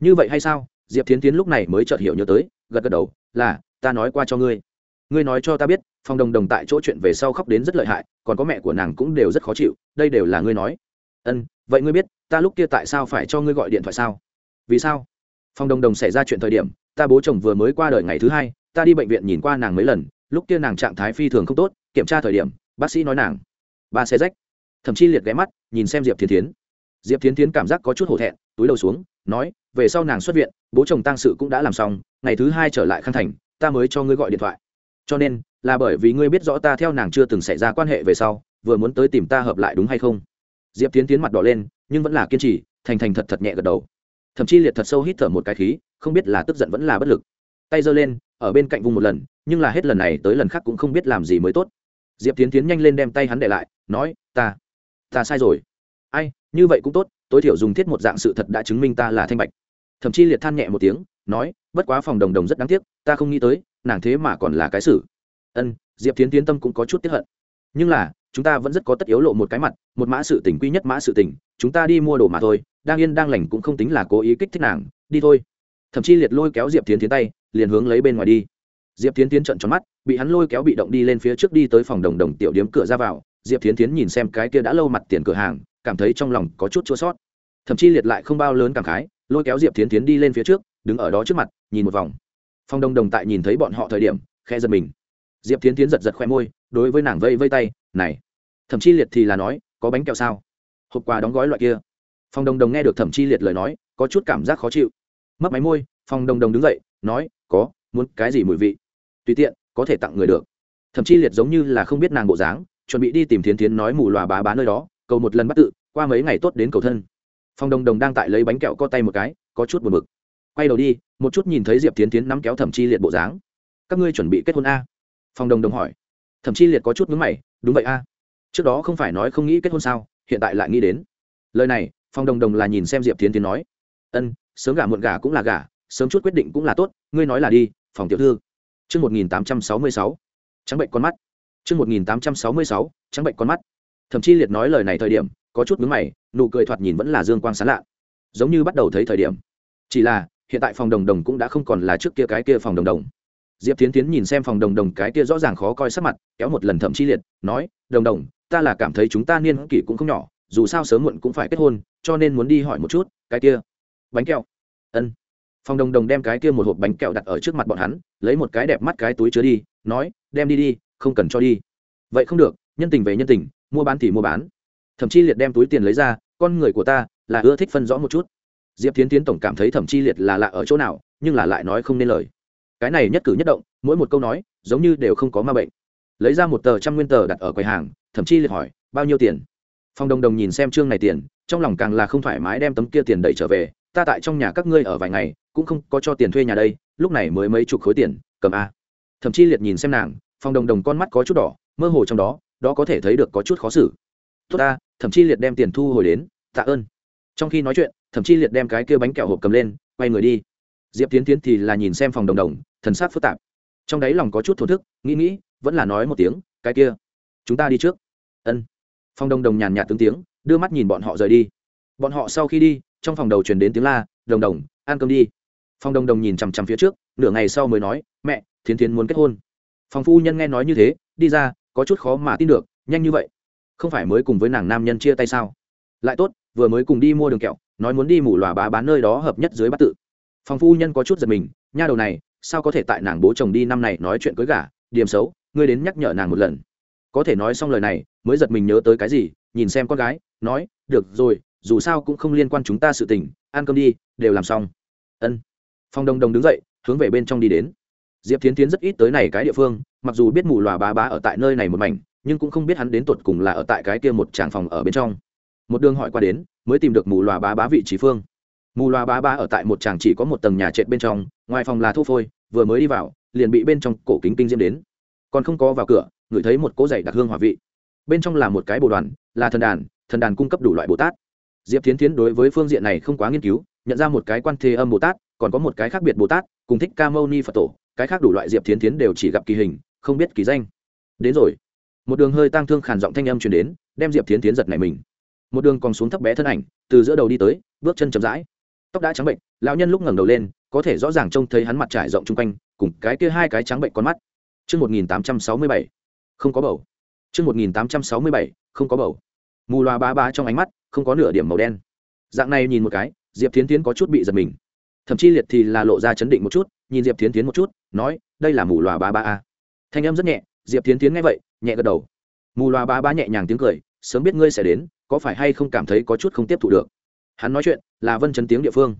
Như vậy hay sao? Diệp tiến tiến lúc này mới chợt hiểu nhớ tới, gật gật đầu, là, ta nói qua cho ngươi. Ngươi nói cho ta biết phong đồng đồng tại chỗ chuyện về sau khóc đến rất lợi hại, còn có mẹ của nàng cũng đều rất khó chịu, đây đều là ngươi nói. Ân, vậy ngươi biết, ta lúc kia tại sao phải cho ngươi gọi điện thoại sao? Vì sao? Phong đồng đồng xảy ra chuyện thời điểm, ta bố chồng vừa mới qua đời ngày thứ hai, ta đi bệnh viện nhìn qua nàng mấy lần, lúc kia nàng trạng thái phi thường không tốt, kiểm tra thời điểm, bác sĩ nói nàng, ba xe rách. Thậm chí liệt ghé mắt, nhìn xem diệp thiên tiến diệp thiên tiến cảm giác có chút hổ thẹn, túi đầu xuống, nói, về sau nàng xuất viện, bố chồng tăng sự cũng đã làm xong, ngày thứ hai trở lại khang thành, ta mới cho ngươi gọi điện thoại. Cho nên là bởi vì ngươi biết rõ ta theo nàng chưa từng xảy ra quan hệ về sau, vừa muốn tới tìm ta hợp lại đúng hay không? Diệp tiến tiến mặt đỏ lên, nhưng vẫn là kiên trì, thành thành thật thật nhẹ gật đầu. Thậm chí liệt thật sâu hít thở một cái khí, không biết là tức giận vẫn là bất lực. Tay giơ lên, ở bên cạnh vùng một lần, nhưng là hết lần này tới lần khác cũng không biết làm gì mới tốt. Diệp tiến tiến nhanh lên đem tay hắn để lại, nói, ta ta sai rồi. Ai, như vậy cũng tốt, tối thiểu dùng thiết một dạng sự thật đã chứng minh ta là thanh bạch. Thậm chí liệt than nhẹ một tiếng, nói, bất quá phòng đồng đồng rất đáng tiếc, ta không nghĩ tới, nàng thế mà còn là cái xử ân, diệp tiến tiến tâm cũng có chút tiếp hận. Nhưng là, chúng ta vẫn rất có tất yếu lộ một cái mặt, một mã sự tình quy nhất mã sự tình, chúng ta đi mua đồ mà thôi, đang yên đang lành cũng không tính là cố ý kích thích nàng, đi thôi. Thậm chí liệt lôi kéo diệp tiến tiến tay, liền hướng lấy bên ngoài đi. Diệp tiến tiến trận tròn mắt, bị hắn lôi kéo bị động đi lên phía trước đi tới phòng đồng đồng tiểu điếm cửa ra vào. Diệp tiến tiến nhìn xem cái kia đã lâu mặt tiền cửa hàng, cảm thấy trong lòng có chút chua sót. Thậm chí liệt lại không bao lớn cảm khái, lôi kéo diệp tiến tiến đi lên phía trước, đứng ở đó trước mặt, nhìn một vòng. Phong đồng đồng tại nhìn thấy bọn họ thời điểm khe giật mình diệp tiến tiến giật giật khoe môi, đối với nàng vây vây tay, này thậm chí liệt thì là nói, có bánh kẹo sao? Hộp quà đóng gói loại kia. Phong đồng đồng nghe được thẩm chi liệt lời nói, có chút cảm giác khó chịu. Mất máy môi, phong đồng đồng đứng dậy, nói, có, muốn cái gì mùi vị? Tùy tiện, có thể tặng người được. Thậm chí liệt giống như là không biết nàng bộ dáng, chuẩn bị đi tìm thiến tiến nói mù lòa bá bá nơi đó, cầu một lần bắt tự, qua mấy ngày tốt đến cầu thân. Phong đồng đồng đang tại lấy bánh kẹo co tay một cái, có chút buồn bực. Quay đầu đi, một chút nhìn thấy diệp tiến tiến nắm kéo thẩm chi liệt bộ dáng. Các ngươi chuẩn bị kết hôn a? Phong đồng đồng hỏi. Thậm chí liệt có chút mướn mày, đúng vậy a. Trước đó không phải nói không nghĩ kết hôn sao, hiện tại lại nghĩ đến. Lời này, phong đồng đồng là nhìn xem diệp tiến tiến nói. Ân, sớm gả muộn gả cũng là gả, sớm chút quyết định cũng là tốt, ngươi nói là đi, phòng tiểu thư. Chương một nghìn tám trăm sáu mươi sáu. Trắng bệnh con mắt. Chương một nghìn tám trăm sáu mươi sáu, trắng bệnh con mắt. Thậm chí liệt nói lời này thời điểm, có chút mướn mày, nụ cười thoạt nhìn vẫn là dương quang sán lạ. Giống như bắt đầu thấy thời điểm. Chỉ là, hiện tại phòng đồng đồng cũng đã không còn là trước kia cái kia phòng đồng đồng diệp tiến tiến nhìn xem phòng đồng đồng cái kia rõ ràng khó coi sắc mặt, kéo một lần thậm Chi liệt, nói, đồng đồng, ta là cảm thấy chúng ta niên kỷ cũng không nhỏ, dù sao sớm muộn cũng phải kết hôn, cho nên muốn đi hỏi một chút, cái kia, bánh kẹo. Ân. Phòng đồng đồng đem cái kia một hộp bánh kẹo đặt ở trước mặt bọn hắn, lấy một cái đẹp mắt cái túi chứa đi, nói, đem đi đi, không cần cho đi. Vậy không được, nhân tình về nhân tình, mua bán thì mua bán. Thậm chí liệt đem túi tiền lấy ra, con người của ta là ưa thích phân rõ một chút. Diệp tiến tiến tổng cảm thấy thẩm chi liệt là lạ ở chỗ nào, nhưng là lại nói không nên lời cái này nhất cử nhất động, mỗi một câu nói, giống như đều không có ma bệnh. Lấy ra một tờ trăm nguyên tờ đặt ở quầy hàng, thậm chí liệt hỏi, bao nhiêu tiền? Phong đồng đồng nhìn xem chương này tiền, trong lòng càng là không thoải mái đem tấm kia tiền đẩy trở về, ta tại trong nhà các ngươi ở vài ngày, cũng không có cho tiền thuê nhà đây, lúc này mới mấy chục khối tiền, cầm a. Thậm chí liệt nhìn xem nàng, phong đồng đồng con mắt có chút đỏ, mơ hồ trong đó đó có thể thấy được có chút khó xử. Tốt ta, thậm chí liệt đem tiền thu hồi đến, tạ ơn. Trong khi nói chuyện, thậm chí liệt đem cái kia bánh kẹo hộp cầm lên, quay người đi diệp tiến tiến thì là nhìn xem phòng đồng đồng, thần sát phức tạp. Trong đáy lòng có chút thổ thức, nghĩ nghĩ, vẫn là nói một tiếng, cái kia, chúng ta đi trước. Ân. Phòng đồng đồng nhàn nhạt tướng tiếng, đưa mắt nhìn bọn họ rời đi. Bọn họ sau khi đi, trong phòng đầu truyền đến tiếng la, đồng đồng, ăn cơm đi. Phòng đồng đồng nhìn chằm chằm phía trước, nửa ngày sau mới nói, mẹ, thiến thiến muốn kết hôn. Phòng phu nhân nghe nói như thế, đi ra, có chút khó mà tin được, nhanh như vậy, không phải mới cùng với nàng nam nhân chia tay sao? Lại tốt, vừa mới cùng đi mua đường kẹo, nói muốn đi mủ lòa bá bán nơi đó hợp nhất dưới bát tự phòng phu nhân có chút giật mình, nha đầu này, sao có thể tại nàng bố chồng đi năm này nói chuyện cưới gả, điểm xấu, ngươi đến nhắc nhở nàng một lần. Có thể nói xong lời này, mới giật mình nhớ tới cái gì, nhìn xem con gái, nói, được rồi, dù sao cũng không liên quan chúng ta sự tình, ăn cơm đi, đều làm xong. Ân. Phong Đông Đông đứng dậy, hướng về bên trong đi đến. Diệp tiến tiến rất ít tới này cái địa phương, mặc dù biết mù lòa bá bá ở tại nơi này một mảnh, nhưng cũng không biết hắn đến tột cùng là ở tại cái kia một tràng phòng ở bên trong. Một đường hỏi qua đến, mới tìm được mù lòa bá bá vị trí phương mù loa bá ba ở tại một tràng chỉ có một tầng nhà trệt bên trong, ngoài phòng là thô phôi, vừa mới đi vào, liền bị bên trong cổ kính kinh diễm đến. Còn không có vào cửa, ngửi thấy một cỗ dày đặc hương hòa vị. Bên trong là một cái bồ đoàn, là thần đàn thần đàn cung cấp đủ loại bồ tát. Diệp tiến tiến đối với phương diện này không quá nghiên cứu, nhận ra một cái quan thế âm bồ tát, còn có một cái khác biệt bồ tát, cùng thích ca mâu ni phật tổ, cái khác đủ loại diệp tiến tiến đều chỉ gặp kỳ hình, không biết kỳ danh. Đến rồi. Một đường hơi tang thương khàn giọng thanh âm truyền đến, đem diệp tiến tiến giật này mình. Một đường còn xuống thấp bé thân ảnh, từ giữa đầu đi tới, bước chân chậm rãi tóc đã trắng bệnh lão nhân lúc ngẩng đầu lên có thể rõ ràng trông thấy hắn mặt trải rộng chung quanh cùng cái kia hai cái trắng bệnh con mắt Chương 1867. Không có bầu. Chương 1867. Không có bầu. Mù loa ba ba trong ánh mắt, không có nửa điểm màu đen. Dạng này nhìn một cái, Diệp Thiến Thiến có chút bị giật mình. Thậm chí liệt thì là lộ ra chấn định một chút, nhìn Diệp Thiến Thiến một chút, nói, đây là mù loa ba ba a. Thanh âm rất nhẹ, Diệp Thiến Thiến nghe vậy, nhẹ gật đầu. Mù loa ba ba nhẹ nhàng tiếng cười, sớm biết ngươi sẽ đến, có phải hay không cảm thấy có chút không tiếp thu được hắn nói chuyện là vân chấn tiếng địa phương.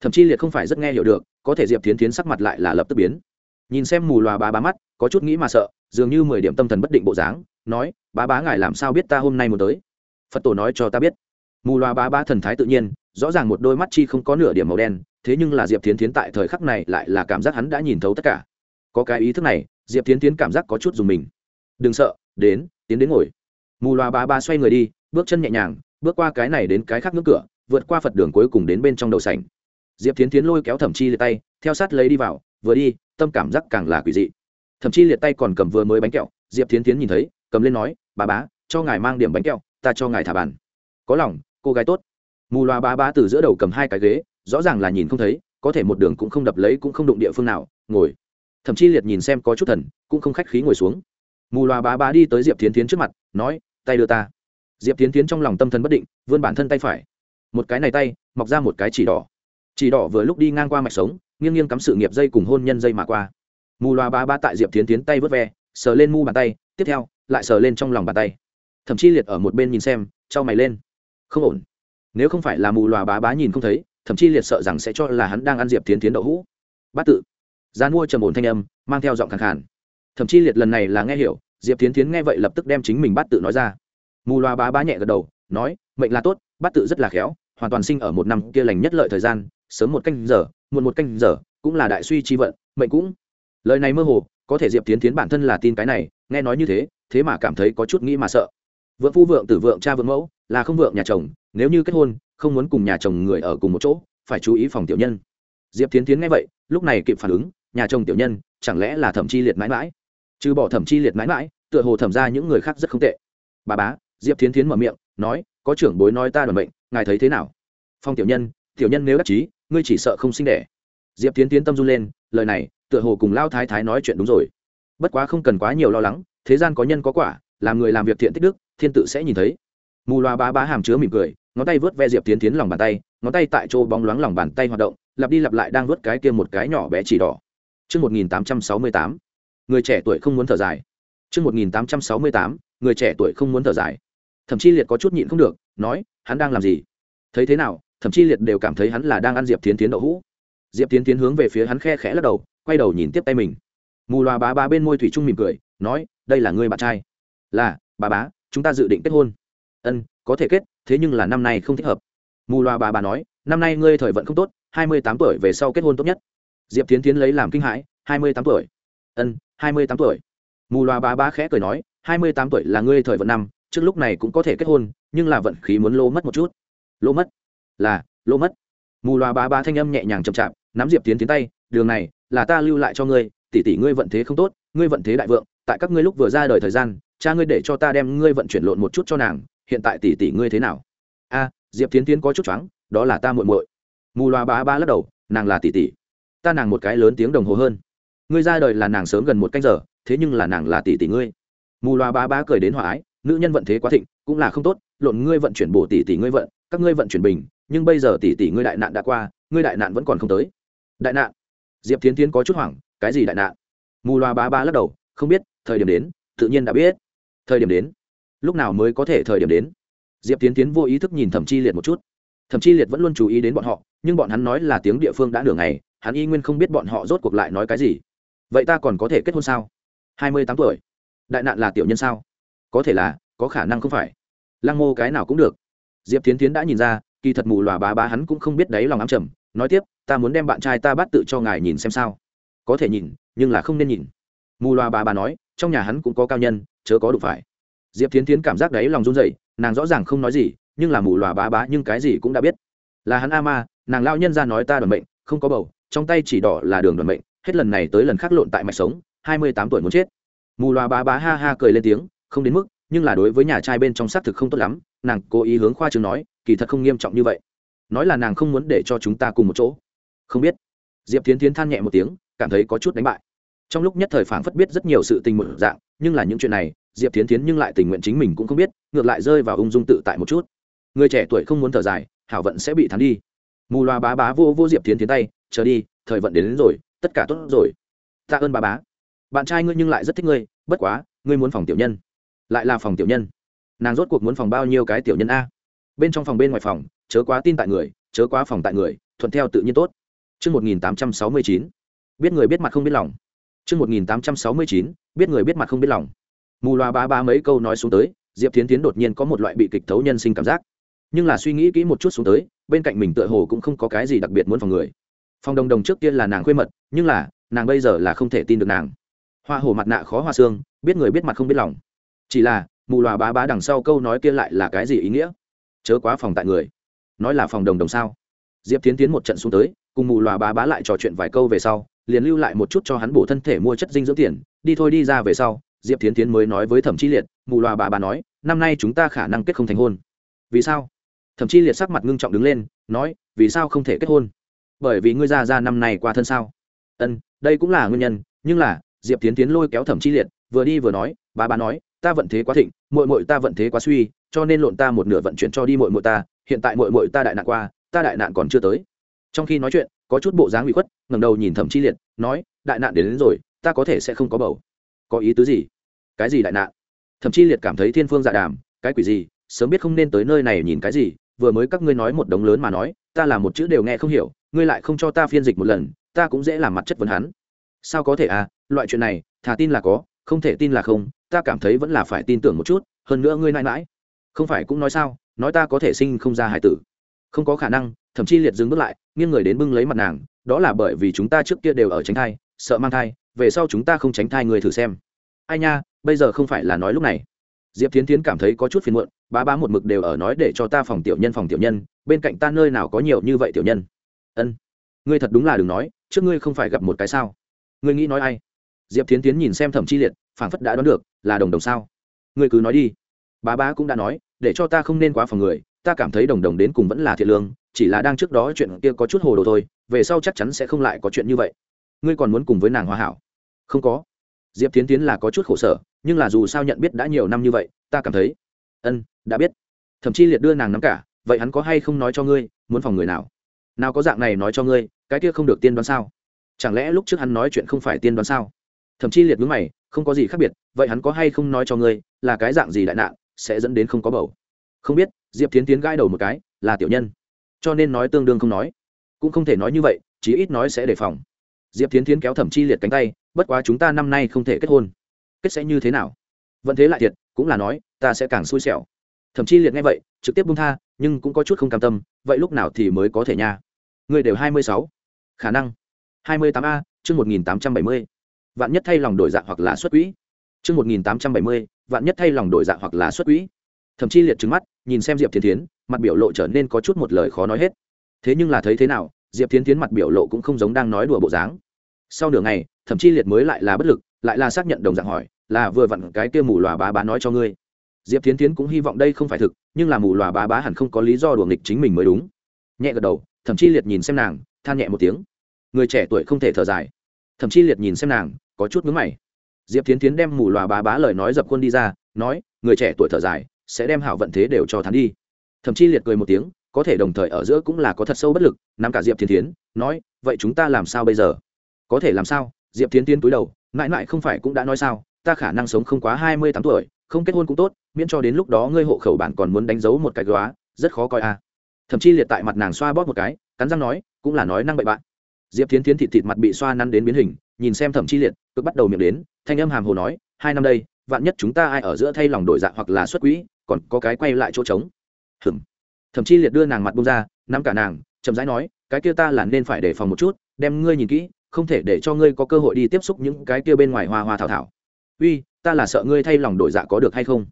Thậm chí liệt không phải rất nghe hiểu được, có thể diệp tiến tiến sắc mặt lại là lập tức biến. Nhìn xem mù loà bá bá mắt, có chút nghĩ mà sợ, dường như mười điểm tâm thần bất định bộ dáng, nói, bá bá ngài làm sao biết ta hôm nay muốn tới? Phật tổ nói cho ta biết. Mù loà bá bá thần thái tự nhiên, rõ ràng một đôi mắt chi không có nửa điểm màu đen, thế nhưng là diệp tiến tiến tại thời khắc này lại là cảm giác hắn đã nhìn thấu tất cả. Có cái ý thức này, diệp tiến tiến cảm giác có chút dùng mình. Đừng sợ, đến, tiến đến ngồi. Mù loà bá bá xoay người đi, bước chân nhẹ nhàng, bước qua cái này đến cái khác ngưỡng cửa vượt qua phật đường cuối cùng đến bên trong đầu sảnh. Diệp tiến tiến lôi kéo thẩm chi liệt tay, theo sát lấy đi vào, vừa đi, tâm cảm giác càng là quỷ dị. Thậm chi liệt tay còn cầm vừa mới bánh kẹo, diệp tiến tiến nhìn thấy, cầm lên nói, bà bá, cho ngài mang điểm bánh kẹo, ta cho ngài thả bàn. Có lòng, cô gái tốt. Mù loa bá bá từ giữa đầu cầm hai cái ghế, rõ ràng là nhìn không thấy, có thể một đường cũng không đập lấy cũng không đụng địa phương nào, ngồi. Thậm chi liệt nhìn xem có chút thần, cũng không khách khí ngồi xuống. Mù loa bá bá đi tới diệp tiến tiến trước mặt, nói, tay đưa ta. Diệp tiến tiến trong lòng tâm thần bất định, vươn bản thân tay phải một cái này tay, mọc ra một cái chỉ đỏ. Chỉ đỏ vừa lúc đi ngang qua mạch sống, nghiêng nghiêng cắm sự nghiệp dây cùng hôn nhân dây mà qua. Mù loa ba ba tại diệp tiến tiến tay vớt ve, sờ lên mu bàn tay, tiếp theo, lại sờ lên trong lòng bàn tay. Thậm chí liệt ở một bên nhìn xem, trao mày lên. Không ổn. Nếu không phải là mù loà bá bá nhìn không thấy thậm chí liệt sợ rằng sẽ cho là hắn đang ăn diệp tiến tiến đậu hũ. Bát tự. Gian mua trầm ổn thanh âm, mang theo giọng khẳng khàn. Thậm chí liệt lần này là nghe hiểu, diệp tiến tiến nghe vậy lập tức đem chính mình bát tự nói ra. Mù loà bá bá nhẹ gật đầu, nói, mệnh là tốt, bát tự rất là khéo hoàn toàn sinh ở một năm kia lành nhất lợi thời gian, sớm một canh giờ, muộn một canh giờ, cũng là đại suy chi vận, mệnh cũng. Lời này mơ hồ, có thể diệp tiến tiến bản thân là tin cái này, nghe nói như thế thế mà cảm thấy có chút nghĩ mà sợ. Vượng phu vượng tử vượng cha vượng mẫu, là không vượng nhà chồng, nếu như kết hôn, không muốn cùng nhà chồng người ở cùng một chỗ, phải chú ý phòng tiểu nhân. Diệp tiến tiến nghe vậy, lúc này kịp phản ứng, nhà chồng tiểu nhân, chẳng lẽ là thẩm chi liệt mãi mãi? Trừ bỏ thẩm chi liệt mãi mãi, tựa hồ thẩm ra những người khác rất không tệ. Bà bá, diệp tiến tiến mở miệng, nói có trưởng bối nói ta đoàn bệnh ngài thấy thế nào? Phong tiểu nhân tiểu nhân nếu đắc chí ngươi chỉ sợ không sinh đẻ. Diệp tiến tiến tâm run lên lời này tựa hồ cùng lao thái thái nói chuyện đúng rồi. Bất quá không cần quá nhiều lo lắng thế gian có nhân có quả làm người làm việc thiện tích đức thiên tự sẽ nhìn thấy. Mù loa bá bá hàm chứa mỉm cười ngón tay vớt ve diệp tiến tiến lòng bàn tay ngón tay tại chỗ bóng loáng lòng bàn tay hoạt động lặp đi lặp lại đang vớt cái kia một cái nhỏ bé chỉ đỏ. Trước 1868, người trẻ tuổi không muốn thở dài. Trước 1868, người trẻ tuổi không muốn thở dài. Thậm chí liệt có chút nhịn không được, nói, hắn đang làm gì? thấy thế nào thậm chí liệt đều cảm thấy hắn là đang ăn diệp tiến tiến đậu hũ. Diệp tiến tiến hướng về phía hắn khe khẽ lắc đầu quay đầu nhìn tiếp tay mình. Mù loà bá bá bên môi thủy trung mỉm cười nói đây là người bạn trai. Là bà bá chúng ta dự định kết hôn. Ân có thể kết thế nhưng là năm nay không thích hợp. Mù loà bà bà nói năm nay ngươi thời vận không tốt hai mươi tám tuổi về sau kết hôn tốt nhất. Diệp tiến tiến lấy làm kinh hãi hai mươi tám tuổi. Ân hai mươi tám tuổi. Mù loà bà bá khẽ cười nói hai mươi tám tuổi là ngươi thời vận năm trước lúc này cũng có thể kết hôn, nhưng là vận khí muốn lô mất một chút. Lô mất? Là lô mất. Mù loà ba bá thanh âm nhẹ nhàng chậm chạp, nắm diệp tiến tiến tay, đường này, là ta lưu lại cho ngươi, tỷ tỷ ngươi vận thế không tốt, ngươi vận thế đại vượng, tại các ngươi lúc vừa ra đời thời gian, cha ngươi để cho ta đem ngươi vận chuyển lộn một chút cho nàng, hiện tại tỷ tỷ ngươi thế nào? A, diệp tiến tiến có chút choáng, đó là ta muội muội. Mù loà bá ba lắc đầu, nàng là tỷ tỷ, ta nàng một cái lớn tiếng đồng hồ hơn. Ngươi ra đời là nàng sớm gần một canh giờ, thế nhưng là nàng là tỷ tỷ ngươi. Mù loà bá bá cười đến hòa ái nữ nhân vận thế quá thịnh, cũng là không tốt, lộn ngươi vận chuyển bổ tỷ tỷ ngươi vận, các ngươi vận chuyển bình, nhưng bây giờ tỷ tỷ ngươi đại nạn đã qua, ngươi đại nạn vẫn còn không tới. Đại nạn? Diệp tiến tiến có chút hoảng, cái gì đại nạn? Mù Loa bá bá lắc đầu, không biết, thời điểm đến, tự nhiên đã biết. Thời điểm đến? Lúc nào mới có thể thời điểm đến? Diệp tiến tiến vô ý thức nhìn thẩm chi liệt một chút. Thẩm chi liệt vẫn luôn chú ý đến bọn họ, nhưng bọn hắn nói là tiếng địa phương đã nửa ngày, hắn y nguyên không biết bọn họ rốt cuộc lại nói cái gì. Vậy ta còn có thể kết hôn sao? Hai mươi tám tuổi. Đại nạn là tiểu nhân sao? Có thể là, có khả năng không phải. Lăng mô cái nào cũng được. Diệp tiến tiến đã nhìn ra, kỳ thật mù lòa bá bá hắn cũng không biết đấy lòng ám trầm, nói tiếp, ta muốn đem bạn trai ta bắt tự cho ngài nhìn xem sao. Có thể nhìn, nhưng là không nên nhìn. Mù loa bà bà nói, trong nhà hắn cũng có cao nhân, chớ có đủ phải. Diệp tiến tiến cảm giác đấy lòng run rẩy, nàng rõ ràng không nói gì, nhưng là mù loà bá bá nhưng cái gì cũng đã biết. Là hắn a ma, nàng lao nhân ra nói ta đoàn mệnh, không có bầu, trong tay chỉ đỏ là đường đoàn mệnh, hết lần này tới lần khác lộn tại mạch sống, hai mươi tám tuổi muốn chết. Mù loà bá bá ha ha cười lên tiếng không đến mức nhưng là đối với nhà trai bên trong xác thực không tốt lắm nàng cố ý hướng khoa trường nói kỳ thật không nghiêm trọng như vậy. Nói là nàng không muốn để cho chúng ta cùng một chỗ. Không biết. Diệp tiến tiến than nhẹ một tiếng cảm thấy có chút đánh bại. Trong lúc nhất thời phảng phất biết rất nhiều sự tình một dạng nhưng là những chuyện này diệp tiến tiến nhưng lại tình nguyện chính mình cũng không biết ngược lại rơi vào ung dung tự tại một chút. Người trẻ tuổi không muốn thở dài hảo vận sẽ bị thắng đi. Mù loa bá bá vô vô diệp tiến tiến tay chờ đi thời vận đến, đến rồi tất cả tốt rồi. Tạ ơn bà bá. Bạn trai ngươi nhưng lại rất thích ngươi bất quá ngươi muốn phòng tiểu nhân lại là phòng tiểu nhân nàng rốt cuộc muốn phòng bao nhiêu cái tiểu nhân a bên trong phòng bên ngoài phòng chớ quá tin tại người chớ quá phòng tại người thuận theo tự nhiên tốt Trước 1869, biết người biết mặt không biết lòng. Trước 1869, biết người biết mặt không biết lòng. Mù loa bá bá mấy câu nói xuống tới, Diệp Thiến Thiến đột nhiên có một loại bị kịch thấu nhân sinh cảm giác. Nhưng là suy nghĩ kỹ một chút xuống tới, bên cạnh mình tựa hồ cũng không có cái gì đặc biệt muốn phòng người. Phong Đồng Đồng trước kia là nàng khuê mật, nhưng là, nàng bây giờ là không thể tin được nàng. Hoa hồ mặt nạ khó hoa xương, biết người biết mặt không biết lòng. Chỉ là, mù loà bá bá đằng sau câu nói kia lại là cái gì ý nghĩa? Chớ quá phòng tại người. Nói là phòng đồng đồng sao? Diệp Thiến Tiến một trận xuống tới, cùng mù loà bá bá lại trò chuyện vài câu về sau, liền lưu lại một chút cho hắn bổ thân thể mua chất dinh dưỡng tiền đi thôi đi ra về sau diệp tiến tiến mới nói với thẩm chi liệt mù loà bà bà nói năm nay chúng ta khả năng kết không thành hôn vì sao thẩm chi liệt sắc mặt ngưng trọng đứng lên nói vì sao không thể kết hôn bởi vì ngươi ra ra năm nay qua thân sao ân đây cũng là nguyên nhân nhưng là diệp tiến tiến lôi kéo thẩm chi liệt vừa đi vừa nói bà bà nói ta vận thế quá thịnh mội mội ta vận thế quá suy cho nên lộn ta một nửa vận chuyển cho đi mội mội ta hiện tại mội mội ta đại nạn qua ta đại nạn còn chưa tới. Trong khi nói chuyện có chút bộ dáng bị khuất ngẩng đầu nhìn thẩm chi liệt nói đại nạn đến, đến rồi ta có thể sẽ không có bầu. Có ý tứ gì? Cái gì đại nạn? Thẩm chi liệt cảm thấy thiên phương dạ đàm cái quỷ gì? Sớm biết không nên tới nơi này nhìn cái gì vừa mới các ngươi nói một đống lớn mà nói ta là một chữ đều nghe không hiểu ngươi lại không cho ta phiên dịch một lần ta cũng dễ làm mặt chất vấn hắn. Sao có thể à? Loại chuyện này thà tin là có không thể tin là không ta cảm thấy vẫn là phải tin tưởng một chút, hơn nữa ngươi mãi mãi không phải cũng nói sao, nói ta có thể sinh không ra hải tử. Không có khả năng, thậm chí liệt dừng bước lại, nghiêng người đến bưng lấy mặt nàng, đó là bởi vì chúng ta trước kia đều ở tránh thai, sợ mang thai, về sau chúng ta không tránh thai người thử xem. Ai nha, bây giờ không phải là nói lúc này. Diệp tiến tiến cảm thấy có chút phiền muộn, bá bá một mực đều ở nói để cho ta phòng tiểu nhân phòng tiểu nhân, bên cạnh ta nơi nào có nhiều như vậy tiểu nhân. Ân, ngươi thật đúng là đừng nói, trước ngươi không phải gặp một cái sao? Ngươi nghĩ nói ai? Diệp tiến tiến nhìn xem thẩm chi liệt, phảng phất đã đoán được là đồng đồng sao? Ngươi cứ nói đi. Bá bá cũng đã nói, để cho ta không nên quá phòng người, ta cảm thấy đồng đồng đến cùng vẫn là thiệt lương, chỉ là đang trước đó chuyện kia có chút hồ đồ thôi, về sau chắc chắn sẽ không lại có chuyện như vậy. Ngươi còn muốn cùng với nàng hòa hảo? Không có. Diệp tiến tiến là có chút khổ sở, nhưng là dù sao nhận biết đã nhiều năm như vậy, ta cảm thấy ân, đã biết. Thậm chí liệt đưa nàng nắm cả, vậy hắn có hay không nói cho ngươi, muốn phòng người nào? Nào có dạng này nói cho ngươi, cái kia không được tiên đoán sao? Chẳng lẽ lúc trước hắn nói chuyện không phải tiên đoán sao? Thậm chí liệt với mày, không có gì khác biệt, vậy hắn có hay không nói cho ngươi, là cái dạng gì đại nạn, sẽ dẫn đến không có bầu? Không biết, diệp tiến tiến gãi đầu một cái, là tiểu nhân. Cho nên nói tương đương không nói. Cũng không thể nói như vậy, chí ít nói sẽ đề phòng. Diệp tiến tiến kéo thẩm chi liệt cánh tay, bất quá chúng ta năm nay không thể kết hôn. Kết sẽ như thế nào? Vẫn thế lại thiệt, cũng là nói, ta sẽ càng xui xẻo. Thậm chí liệt nghe vậy, trực tiếp bung tha, nhưng cũng có chút không cam tâm, vậy lúc nào thì mới có thể nha? Người đều hai mươi sáu. Khả năng. hai mươi tám a, chương một nghìn tám trăm bảy mươi vạn nhất thay lòng đổi dạng hoặc là xuất quỹ. Chương một nghìn tám trăm bảy mươi, vạn nhất thay lòng đổi dạng hoặc là xuất quỹ. Thậm chí liệt trứng mắt, nhìn xem diệp thiên tiến mặt biểu lộ trở nên có chút một lời khó nói hết. Thế nhưng là thấy thế nào, diệp tiến tiến mặt biểu lộ cũng không giống đang nói đùa bộ dáng. Sau nửa ngày thậm chí liệt mới lại là bất lực, lại là xác nhận đồng dạng hỏi, là vừa vặn cái kia mù lòa bá bá nói cho ngươi? Diệp tiến tiến cũng hy vọng đây không phải thực, nhưng là mù lòa bá bá hẳn không có lý do đùa nghịch chính mình mới đúng. Nhẹ gật đầu thậm chí liệt nhìn xem nàng, than nhẹ một tiếng. Người trẻ tuổi không thể thở dài thậm chí liệt nhìn xem nàng, có chút mướn mày. Diệp tiến tiến đem mù loà bá bá lời nói dập khuôn đi ra, nói, người trẻ tuổi thở dài, sẽ đem hảo vận thế đều cho thắn đi. Thậm chí liệt cười một tiếng, có thể đồng thời ở giữa cũng là có thật sâu bất lực, nắm cả diệp tiến tiến nói, vậy chúng ta làm sao bây giờ? Có thể làm sao? Diệp tiến tiến túi đầu, mãi mãi không phải cũng đã nói sao, ta khả năng sống không quá hai mươi tám tuổi, không kết hôn cũng tốt, miễn cho đến lúc đó ngươi hộ khẩu bản còn muốn đánh dấu một cái góa, rất khó coi a à. thậm chí liệt tại mặt nàng xoa bóp một cái, cắn răng nói, cũng là nói năng bậy bạn diệp Thiến Thiến thịt thịt mặt bị xoa năn đến biến hình, nhìn xem thẩm chi liệt, cực bắt đầu miệng đến, thanh âm hàm hồ nói, hai năm đây, vạn nhất chúng ta ai ở giữa thay lòng đổi dạng hoặc là xuất quỹ, còn có cái quay lại chỗ trống. Hừm thậm chí liệt đưa nàng mặt bông ra, nắm cả nàng, chậm rãi nói, cái kia ta là nên phải đề phòng một chút, đem ngươi nhìn kỹ, không thể để cho ngươi có cơ hội đi tiếp xúc những cái kia bên ngoài hoa hoa thảo thảo. Uy, ta là sợ ngươi thay lòng đổi dạ có được hay không?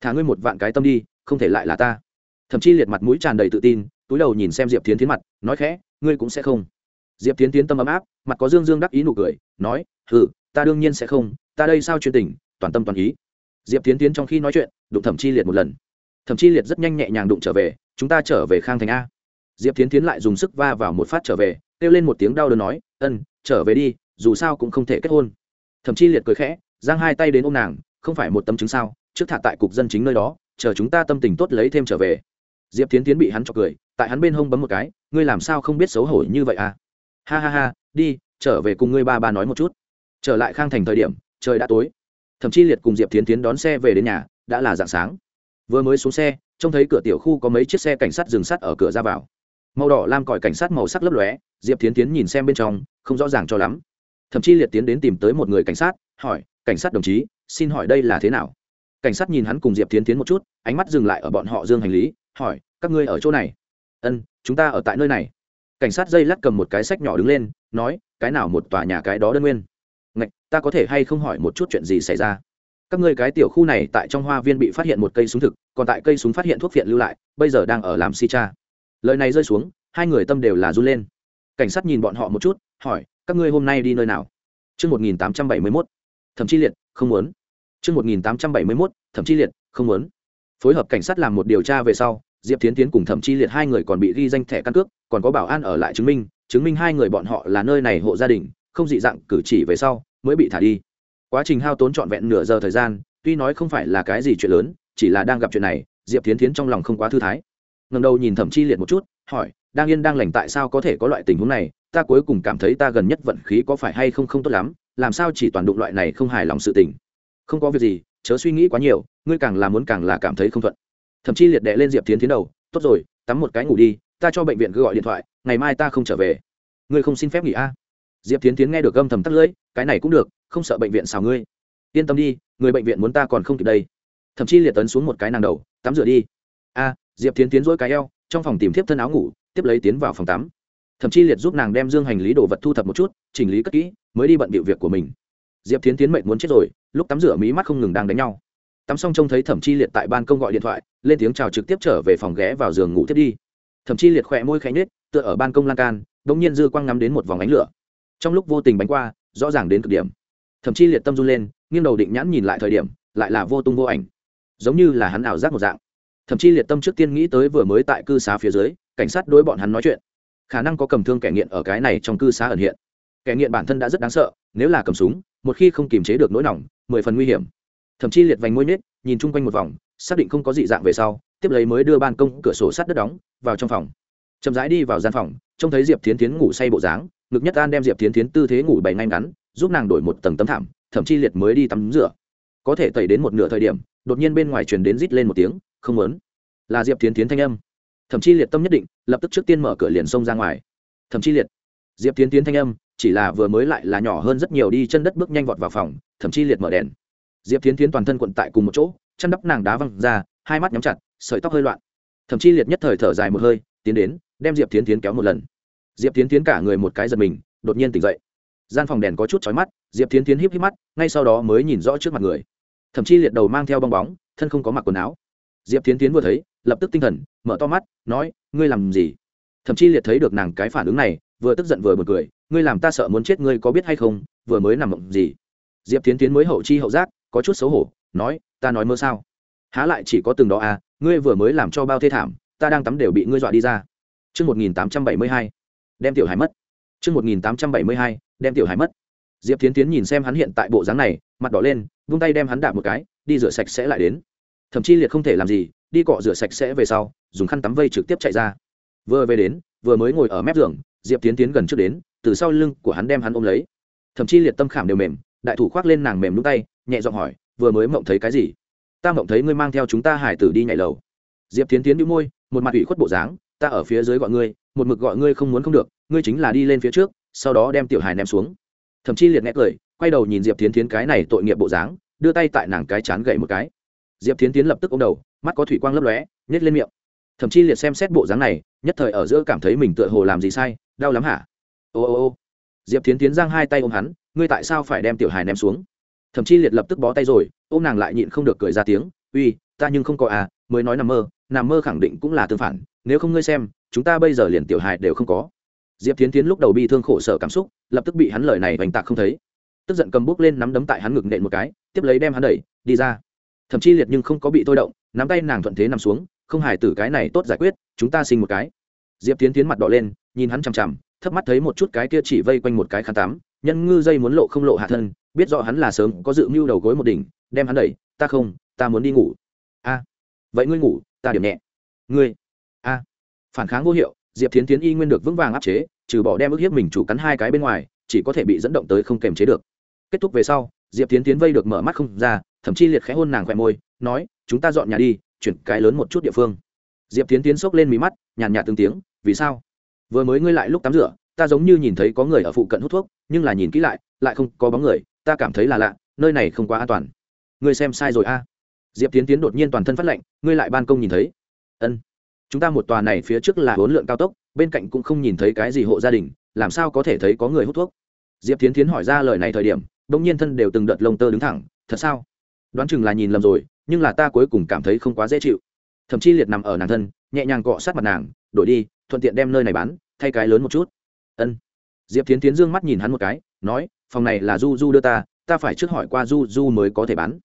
Thả ngươi một vạn cái tâm đi, không thể lại là ta. Thậm chí liệt mặt mũi tràn đầy tự tin, túi đầu nhìn xem diệp tiến tiến mặt, nói khẽ, ngươi cũng sẽ không diệp tiến tiến tâm ấm áp, mặt có dương dương đắc ý nụ cười, nói ừ ta đương nhiên sẽ không, ta đây sao chuyên tình, toàn tâm toàn ý. Diệp tiến tiến trong khi nói chuyện, đụng thẩm chi liệt một lần. Thẩm chi liệt rất nhanh nhẹ nhàng đụng trở về, chúng ta trở về khang thành a. Diệp tiến tiến lại dùng sức va vào một phát trở về, kêu lên một tiếng đau đớn nói, ân, trở về đi, dù sao cũng không thể kết hôn. Thẩm chi liệt cười khẽ, giang hai tay đến ô m nàng, không phải một tấm chứng sao, trước thả tại cục dân chính nơi đó, chờ chúng ta tâm tình tốt lấy thêm trở về. Diệp tiến tiến bị hắn chọc cười, tại hắn bên hông bấm một cái, ngươi làm sao không biết xấu hổ như vậy à? Ha ha ha, đi, trở về cùng ngươi ba ba nói một chút. Trở lại khang thành thời điểm, trời đã tối. Thậm chí liệt cùng diệp tiến tiến đón xe về đến nhà, đã là dạng sáng. Vừa mới xuống xe, trông thấy cửa tiểu khu có mấy chiếc xe cảnh sát dừng sắt ở cửa ra vào. Màu đỏ lam còi cảnh sát màu sắc lấp lóe, diệp tiến tiến nhìn xem bên trong, không rõ ràng cho lắm. Thậm chí liệt tiến đến tìm tới một người cảnh sát, hỏi, cảnh sát đồng chí, xin hỏi đây là thế nào? Cảnh sát nhìn hắn cùng diệp tiến tiến một chút, ánh mắt dừng lại ở bọn họ dương hành lý, hỏi, các ngươi ở chỗ này? Ân, chúng ta ở tại nơi này cảnh sát dây lắc cầm một cái sách nhỏ đứng lên nói cái nào một tòa nhà cái đó đơn nguyên? Ngạch ta có thể hay không hỏi một chút chuyện gì xảy ra? Các ngươi cái tiểu khu này tại trong hoa viên bị phát hiện một cây súng thực còn tại cây súng phát hiện thuốc phiện lưu lại bây giờ đang ở làm si cha. Lời này rơi xuống hai người tâm đều là run lên. Cảnh sát nhìn bọn họ một chút hỏi các ngươi hôm nay đi nơi nào? Trước 1871, thậm chí liệt, không muốn. Trước 1871, thậm chí liệt, không muốn. Phối hợp cảnh sát làm một điều tra về sau, Diệp Thiến Tiến cùng Thẩm Chi liệt hai người còn bị ghi danh thẻ căn cước, còn có bảo an ở lại chứng minh, chứng minh hai người bọn họ là nơi này hộ gia đình, không dị dạng cử chỉ về sau, mới bị thả đi. Quá trình hao tốn trọn vẹn nửa giờ thời gian tuy nói không phải là cái gì chuyện lớn chỉ là đang gặp chuyện này diệp tiến tiến trong lòng không quá thư thái. Ngầm đầu nhìn thẩm chi liệt một chút hỏi đang yên đang lành tại sao có thể có loại tình huống này? Ta cuối cùng cảm thấy ta gần nhất vận khí có phải hay không không tốt lắm làm sao chỉ toàn đụng loại này không hài lòng sự tình? Không có việc gì chớ suy nghĩ quá nhiều ngươi càng là muốn càng là cảm thấy không thuận thậm chí liệt đệ lên diệp tiến tiến đầu, tốt rồi, tắm một cái ngủ đi, ta cho bệnh viện cứ gọi điện thoại, ngày mai ta không trở về. Ngươi không xin phép nghỉ a? À? diệp tiến tiến nghe được gâm thầm tắt lưỡi, cái này cũng được, không sợ bệnh viện xào ngươi. Yên tâm đi, người bệnh viện muốn ta còn không kịp đây. Thậm chí liệt tấn xuống một cái nàng đầu, tắm rửa đi. A, diệp tiến tiến dỗi cái eo, trong phòng tìm thiếp thân áo ngủ, tiếp lấy tiến vào phòng tắm. Thậm chí liệt giúp nàng đem dương hành lý đồ vật thu thập một chút, chỉnh lý cất kỹ, mới đi bận bịu việc của mình. Diệp tiến tiến mệnh muốn chết rồi, lúc tắm rửa mí mắt không ngừng đang đánh nhau tắm xong trông thấy thẩm chi liệt tại ban công gọi điện thoại, lên tiếng chào trực tiếp trở về phòng ghé vào giường ngủ tiếp đi. Thẩm chi liệt khỏe môi khẽ nhếch, tựa ở ban công lan can đ ỗ n g nhiên dư quang ngắm đến một vòng ánh lửa. Trong lúc vô tình bánh qua, rõ ràng đến cực điểm. Thậm chí liệt tâm run lên, nghiêng đầu định nhãn nhìn lại thời điểm, lại là vô tung vô ảnh. Giống như là hắn ảo giác một dạng. Thậm chí liệt tâm trước tiên nghĩ tới vừa mới tại cư xá phía dưới, cảnh sát đối bọn hắn nói chuyện. Khả năng có cầm thương kẻ nghiện ở cái này trong cư xá ẩn hiện. Kẻ nghiện bản thân đã rất đáng sợ, nếu là cầm súng, một khi không kiềm chế được nỗi nỏng mười phần nguy hiểm thậm chí liệt vành môi nết, nhìn chung quanh một vòng, xác định không có dị dạng về sau, tiếp lấy mới đưa ban công cửa sổ sắt đất đóng vào trong phòng. Chậm rãi đi vào gian phòng, trông thấy diệp thiến tiến ngủ say bộ dáng, ngực nhất an đem diệp thiến tiến tư thế ngủ bày ngay ngắn, giúp nàng đổi một tầng tấm thảm, thậm chí liệt mới đi tắm rửa. Có thể tẩy đến một nửa thời điểm, đột nhiên bên ngoài truyền đến rít lên một tiếng, không muốn. Là diệp tiến tiến thanh âm. Thậm chí liệt tâm nhất định, lập tức trước tiên mở cửa liền xông ra ngoài. Thậm chí liệt. Diệp tiến tiến thanh âm, chỉ là vừa mới lại là nhỏ hơn rất nhiều đi chân đất bước nhanh vọt vào phòng, thậm chí liệt mở đèn diệp tiến tiến toàn thân quận tại cùng một chỗ, chăn đắp nàng đá văng ra, hai mắt nhắm chặt, sợi tóc hơi loạn. Thậm chí liệt nhất thời thở dài một hơi, tiến đến, đem diệp tiến tiến kéo một lần. Diệp tiến tiến cả người một cái giật mình, đột nhiên tỉnh dậy. Gian phòng đèn có chút chói mắt, diệp tiến tiến híp híp mắt, ngay sau đó mới nhìn rõ trước mặt người. Thậm chí liệt đầu mang theo bong bóng, thân không có mặc quần áo. Diệp tiến tiến vừa thấy, lập tức tinh thần, mở to mắt, nói, ngươi làm gì? Thậm chí liệt thấy được nàng cái phản ứng này, vừa tức giận vừa buồn cười, ngươi làm ta sợ muốn chết ngươi có biết hay không, vừa mới nằm mộng gì? Diệp tiến tiến mới hậu chi hậu giác có chút xấu hổ nói ta nói mơ sao há lại chỉ có từng đó à ngươi vừa mới làm cho bao thê thảm ta đang tắm đều bị ngươi dọa đi ra Trước 1872, đem tiểu hải mất. Trước 1872, đem tiểu hải mất. Diệp Thiến Thiến nhìn xem hắn hiện tại bộ dáng này, mặt đỏ lên, vung tay đem hắn đạp một cái, đi rửa sạch sẽ lại đến. Thậm chí liệt không thể làm gì, đi cọ rửa sạch sẽ về sau, dùng khăn tắm vây trực tiếp chạy ra. Vừa về đến, vừa mới ngồi ở mép giường, Diệp Thiến Thiến gần trước đến, từ sau lưng của hắn đem hắn ôm lấy. Thậm chí liệt tâm khảm đều mềm, đại thủ khoác lên nàng mềm lúc tay, nhẹ giọng hỏi, vừa mới mộng thấy cái gì? Ta mộng thấy ngươi mang theo chúng ta hải tử đi nhảy lầu. Diệp Thiến Thiến nhíu môi, một mặt ủy khuất bộ dáng, ta ở phía dưới gọi ngươi, một mực gọi ngươi không muốn không được, ngươi chính là đi lên phía trước, sau đó đem tiểu hài ném xuống. Thậm chí liệt nghe cười quay đầu nhìn diệp tiến tiến cái này tội nghiệp bộ dáng đưa tay tại nàng cái chán gậy một cái. Diệp tiến tiến lập tức ô m đầu mắt có thủy quang lấp lóe nhét lên miệng. Thậm chí liệt xem xét bộ dáng này nhất thời ở giữa cảm thấy mình tựa hồ làm gì sai đau lắm hả? Ô ô ô. Diệp tiến tiến giang hai tay ôm hắn ngươi tại sao phải đem tiểu hài ném xuống? Thậm chí liệt lập tức bó tay rồi ô m nàng lại nhịn không được cười ra tiếng, uy, ta nhưng không có à mới nói nằm mơ nằm mơ khẳng định cũng là tương phản, nếu không ngươi xem, chúng ta bây giờ liền tiểu hài đều không có. Diệp tiến tiến lúc đầu bi thương khổ sở cảm xúc, lập tức bị hắn lời này oanh tạc không thấy. Tức giận cầm bút lên nắm đấm tại hắn ngực nện một cái, tiếp lấy đem hắn đẩy, đi ra. Thậm chí liệt nhưng không có bị thôi động, nắm tay nàng thuận thế nằm xuống, không hài tử cái này tốt giải quyết, chúng ta sinh một cái. Diệp tiến tiến mặt đỏ lên, nhìn hắn chằm chằm, thấp mắt thấy một chút cái kia chỉ vây quanh một cái khăn tắm, nhân ngư dây muốn lộ không lộ hạ thân biết rõ hắn là sớm có dự mưu đầu gối một đỉnh, đem hắn đẩy, ta không, ta muốn đi ngủ. A, vậy ngươi ngủ, ta điểm nhẹ. Ngươi, a. Phản kháng vô hiệu, diệp Thiến tiến y nguyên được vững vàng áp chế, trừ bỏ đem ức hiếp mình chủ cắn hai cái bên ngoài, chỉ có thể bị dẫn động tới không kềm chế được. Kết thúc về sau, diệp tiến tiến vây được mở mắt không ra, thậm chí liệt khẽ hôn nàng khỏe môi, nói, chúng ta dọn nhà đi, chuyển cái lớn một chút địa phương. Diệp tiến tiến xốc lên mí mắt, nhàn nhạt từng tiếng, vì sao? Vừa mới ngươi lại lúc tắm rửa, ta giống như nhìn thấy có người ở phụ cận hút thuốc, nhưng là nhìn kỹ lại lại không có bóng người ta cảm thấy là lạ, nơi này không quá an toàn. Ngươi xem sai rồi a. Diệp tiến tiến đột nhiên toàn thân phát lệnh ngươi lại ban công nhìn thấy. Ân. Chúng ta một tòa này phía trước là huấn lượng cao tốc, bên cạnh cũng không nhìn thấy cái gì hộ gia đình, làm sao có thể thấy có người hút thuốc? Diệp tiến tiến hỏi ra lời này thời điểm đ ỗ n g nhiên thân đều từng đợt lông tơ đứng thẳng, thật sao? Đoán chừng là nhìn lầm rồi, nhưng là ta cuối cùng cảm thấy không quá dễ chịu. Thậm chí liệt nằm ở nàng thân, nhẹ nhàng cọ sát mặt nàng, đổi đi, thuận tiện đem nơi này bán, thay cái lớn một chút. Ân. Diệp tiến tiến d ư ơ n g mắt nhìn hắn một cái nói phòng này là du du đưa ta ta phải trước hỏi qua du du mới có thể bán.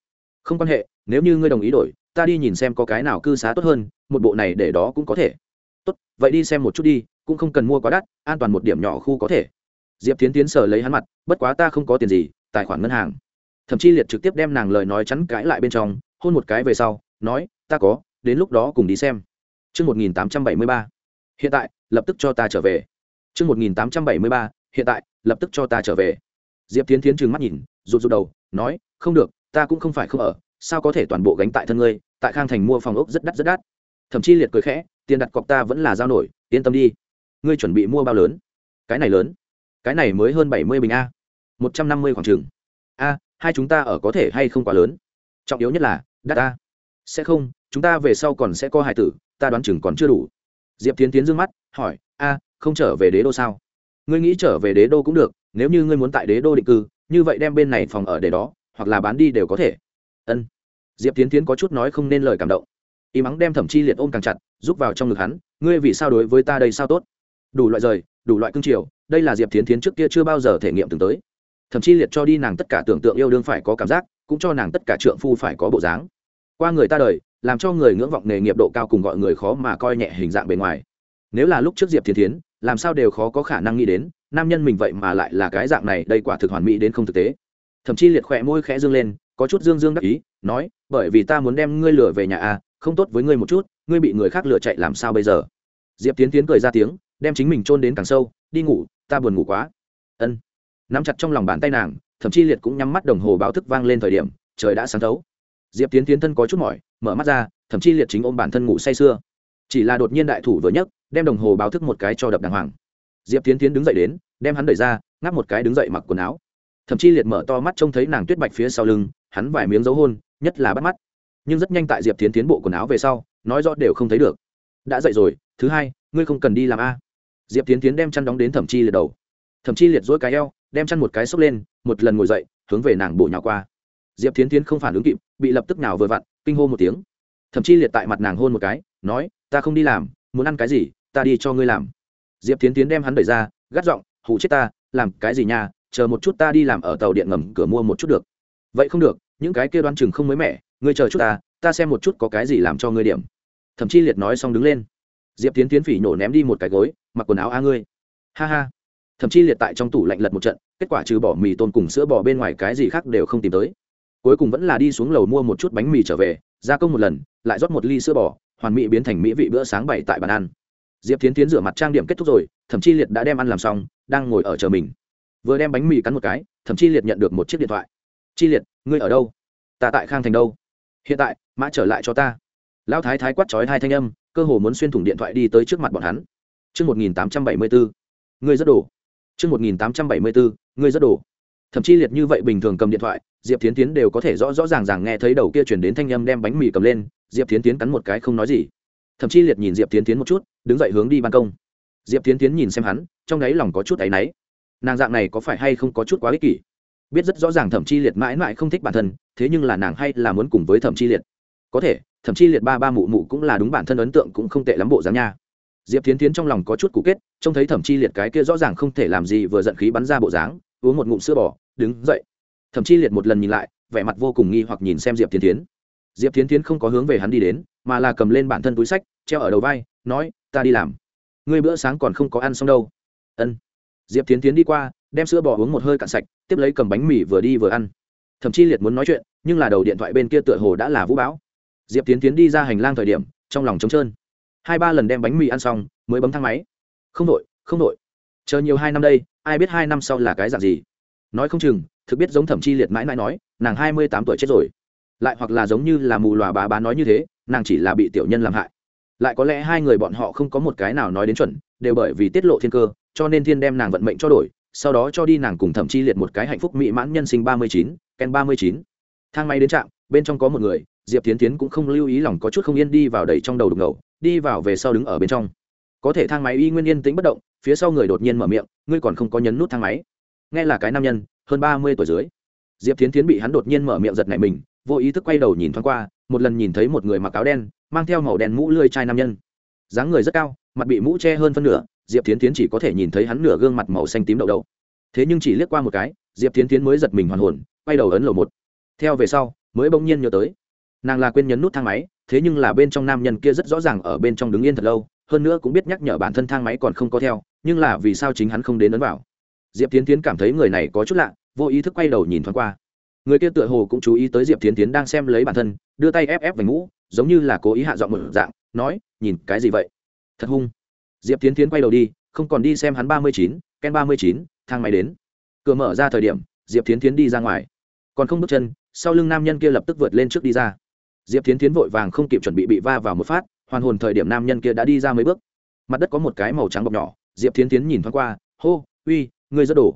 Không quan hệ nếu như ngươi đồng ý đổi ta đi nhìn xem có cái nào cư xá tốt hơn một bộ này để đó cũng có thể. Tốt vậy đi xem một chút đi cũng không cần mua quá đắt an toàn một điểm nhỏ khu có thể. Diệp tiến tiến sờ lấy hắn mặt bất quá ta không có tiền gì tài khoản ngân hàng. Thậm chí liệt trực tiếp đem nàng lời nói chắn cãi lại bên trong hôn một cái về sau nói ta có đến lúc đó cùng đi xem. Trước 1873, hiện tại lập tức cho ta trở về. Trước 1873, hiện tại lập tức cho ta trở về. Diệp tiến tiến trừng mắt nhìn, rụt rụt đầu, nói, không được, ta cũng không phải không ở, sao có thể toàn bộ gánh tại thân ngươi, tại khang thành mua phòng ốc rất đắt rất đắt. Thậm chí liệt cười khẽ, tiền đặt cọc ta vẫn là giao nổi, yên tâm đi. Ngươi chuẩn bị mua bao lớn? Cái này lớn. Cái này mới hơn bảy mươi bình a. một trăm năm mươi khoảng chừng. A, hai chúng ta ở có thể hay không quá lớn? Trọng yếu nhất là, đắt a. Sẽ không, chúng ta về sau còn sẽ có hài tử, ta đoán chừng còn chưa đủ. Diệp tiến tiến d ư ơ n g mắt, hỏi, a, không trở về đế đô sao? Ngươi nghĩ trở về đế đô cũng được, nếu như ngươi muốn tại đế đô định cư, như vậy đem bên này phòng ở để đó, hoặc là bán đi đều có thể. Ân. Diệp tiến tiến có chút nói không nên lời cảm động. Y mắng đem thẩm chi liệt ôm càng chặt giúp vào trong ngực hắn, ngươi vì sao đối với ta đây sao tốt? Đủ loại rời, đủ loại cương triều, đây là diệp tiến tiến trước kia chưa bao giờ thể nghiệm từng tới. Thậm chí liệt cho đi nàng tất cả tưởng tượng yêu đương phải có cảm giác, cũng cho nàng tất cả trượng phu phải có bộ dáng. Qua người ta đời, làm cho người ngưỡng vọng nghề nghiệp độ cao cùng gọi người khó mà coi nhẹ hình dạng bề ngoài. Nếu là lúc trước diệp thiên Thiến làm sao đều khó có khả năng nghĩ đến, nam nhân mình vậy mà lại là cái dạng này, đây quả thực hoàn mỹ đến không thực tế. Thậm chí liệt khỏe môi khẽ dương lên, có chút dương dương đắc ý, nói, bởi vì ta muốn đem ngươi lừa về nhà a không tốt với ngươi một chút, ngươi bị người khác lừa chạy làm sao bây giờ? Diệp tiến tiến cười ra tiếng, đem chính mình chôn đến càng sâu, đi ngủ, ta buồn ngủ quá. Ân. Nắm chặt trong lòng bàn tay nàng thậm chí liệt cũng nhắm mắt đồng hồ báo thức vang lên thời điểm, trời đã sáng thấu. Diệp tiến tiến thân có chút mỏi, mở mắt ra thậm chí liệt chính ôm bản thân ngủ say sưa. Chỉ là đột nhiên đại thủ vừa nhấc đem đồng hồ báo thức một cái cho đập đàng hoàng. Diệp tiến tiến đứng dậy đến, đem hắn đẩy ra, ngáp một cái đứng dậy mặc quần áo. Thậm chí liệt mở to mắt trông thấy nàng tuyết bạch phía sau lưng, hắn vài miếng dấu hôn, nhất là bắt mắt. Nhưng rất nhanh tại diệp tiến tiến bộ quần áo về sau, nói rõ đều không thấy được. Đã dậy rồi, thứ hai, ngươi không cần đi làm a. Diệp tiến tiến đem chăn đóng đến thẩm chi liệt đầu. Thẩm chi liệt dỗi cái eo, đem chăn một cái xốc lên, một lần ngồi dậy, hướng về nàng bộ nhào qua. Diệp tiến tiến không phản ứng kịp, bị lập tức nào vừa vặn, kinh hô một tiếng. Thậm chi liệt tại mặt nàng hôn một cái, nói, ta không đi làm, muốn ăn cái gì? Ta đi cho ngươi làm. Diệp tiến tiến đem hắn đẩy ra, gắt giọng hụ chết ta, làm cái gì nha, chờ một chút ta đi làm ở tàu điện ngầm cửa mua một chút được. Vậy không được, những cái kia đoan chừng không mới mẻ, ngươi chờ chút ta ta xem một chút có cái gì làm cho ngươi điểm. Thậm chi liệt nói xong đứng lên. Diệp tiến tiến phỉ nổ ném đi một cái gối, mặc quần áo a ngươi. Ha ha. Thậm chi liệt tại trong tủ lạnh lật một trận, kết quả trừ bỏ mì tôm cùng sữa bò bên ngoài cái gì khác đều không tìm tới. Cuối cùng vẫn là đi xuống lầu mua một chút bánh mì trở về, gia công một lần, lại rót một ly sữa bò, hoàn mỹ biến thành mỹ vị bữa sáng bảy tại bàn ăn diệp tiến tiến rửa mặt trang điểm kết thúc rồi thậm chi liệt đã đem ăn làm xong đang ngồi ở chờ mình. Vừa đem bánh mì cắn một cái thậm chi liệt nhận được một chiếc điện thoại. Chi liệt ngươi ở đâu? Ta tại khang thành đâu? Hiện tại mã trở lại cho ta. Lão thái thái quát trói hai thanh âm cơ hồ muốn xuyên thủng điện thoại đi tới trước mặt bọn hắn. Trước 1874, ngươi rất đổ. Trước 1874, ngươi rất đổ. Thậm chí liệt như vậy bình thường cầm điện thoại, Diệp Thiến Tiến đều có thể rõ rõ ràng ràng nghe thấy đầu kia truyền đến thanh âm đem bánh mì cầm lên, Diệp Thiến Tiến cắn một cái không nói gì. Thậm chí liệt nhìn Diệp Thiến Tiến một chút, đứng dậy hướng đi ban công. Diệp Thiến Tiến nhìn xem hắn, trong đáy lòng có chút áy náy. Nàng dạng này có phải hay không có chút quá ích kỷ? Biết rất rõ ràng Thẩm Chi Liệt mãi mãi không thích bản thân, thế nhưng là nàng hay là muốn cùng với Thẩm Chi Liệt. Có thể, Thẩm Chi Liệt ba ba mụ mụ cũng là đúng bản thân ấn tượng cũng không tệ lắm bộ dáng nha diệp tiến tiến trong lòng có chút cụ kết trông thấy thẩm chi liệt cái kia rõ ràng không thể làm gì vừa giận khí bắn ra bộ dáng uống một ngụm sữa bò đứng dậy thẩm chi liệt một lần nhìn lại vẻ mặt vô cùng nghi hoặc nhìn xem diệp tiến tiến diệp tiến tiến không có hướng về hắn đi đến, mà là cầm lên bản thân túi sách, treo ở đầu vai, nói, ta đi làm. Ngươi bữa sáng còn không có ăn xong đâu. Ân. Diệp tiến tiến đi qua, đem sữa bò uống một hơi cạn sạch, tiếp lấy cầm bánh mì vừa đi vừa ăn. Thậm chí liệt muốn nói chuyện, nhưng là đầu điện thoại bên kia tựa hồ đã là vũ bão. Diệp tiến tiến đi ra hành lang thời điểm, trong lòng trống trơn. Hai ba lần đem bánh mì ăn xong, mới bấm thang máy. Không đội không đội. Chờ nhiều hai năm đây, ai biết hai năm sau là cái dạng gì? Nói không chừng, thực biết giống thẩm chi liệt mãi mãi nói, nàng hai mươi tám tuổi chết rồi lại hoặc là giống như là mù lòa bà bá nói như thế, nàng chỉ là bị tiểu nhân làm hại. Lại có lẽ hai người bọn họ không có một cái nào nói đến chuẩn, đều bởi vì tiết lộ thiên cơ, cho nên thiên đem nàng vận mệnh cho đổi, sau đó cho đi nàng cùng thẩm chi liệt một cái hạnh phúc mỹ mãn nhân sinh ba mươi chín, ken ba mươi chín. Thang máy đến trạm, bên trong có một người, diệp tiến tiến cũng không lưu ý lòng có chút không yên đi vào đầy trong đầu đục ngầu, đi vào về sau đứng ở bên trong. Có thể thang máy y nguyên yên tĩnh bất động, phía sau người đột nhiên mở miệng, ngươi còn không có nhấn nút thang máy. Nghe là cái nam nhân, hơn ba mươi tuổi dưới. Diệp tiến tiến bị hắn đột nhiên mở miệng giật này mình vô ý thức quay đầu nhìn thoáng qua, một lần nhìn thấy một người mặc áo đen, mang theo màu đen mũ lươi chai nam nhân. Dáng người rất cao, mặt bị mũ che hơn phân nửa, diệp tiến tiến chỉ có thể nhìn thấy hắn nửa gương mặt màu xanh tím đậu đậu. Thế nhưng chỉ liếc qua một cái, diệp tiến tiến mới giật mình hoàn hồn, quay đầu ấn lầu một. Theo về sau, mới bỗng nhiên nhớ tới. Nàng là quên nhấn nút thang máy, thế nhưng là bên trong nam nhân kia rất rõ ràng ở bên trong đứng yên thật lâu, hơn nữa cũng biết nhắc nhở bản thân thang máy còn không có theo, nhưng là vì sao chính hắn không đến ấn vào. Diệp tiến tiến cảm thấy người này có chút lạ, vô ý thức quay đầu nhìn thoáng qua người kia tựa hồ cũng chú ý tới diệp tiến tiến đang xem lấy bản thân, đưa tay ép ép vành mũ, giống như là cố ý hạ giọng một dạng, nói, nhìn, cái gì vậy? Thật hung. Diệp tiến tiến quay đầu đi, không còn đi xem hắn ba mươi chín, ken ba mươi chín, thang máy đến. Cửa mở ra thời điểm, diệp tiến tiến đi ra ngoài. Còn không bước chân, sau lưng nam nhân kia lập tức vượt lên trước đi ra. Diệp tiến tiến vội vàng không kịp chuẩn bị bị va vào một phát, hoàn hồn thời điểm nam nhân kia đã đi ra mấy bước. Mặt đất có một cái màu trắng bọc nhỏ, diệp tiến tiến nhìn thoáng qua, hô, uy, ngươi rất đổ.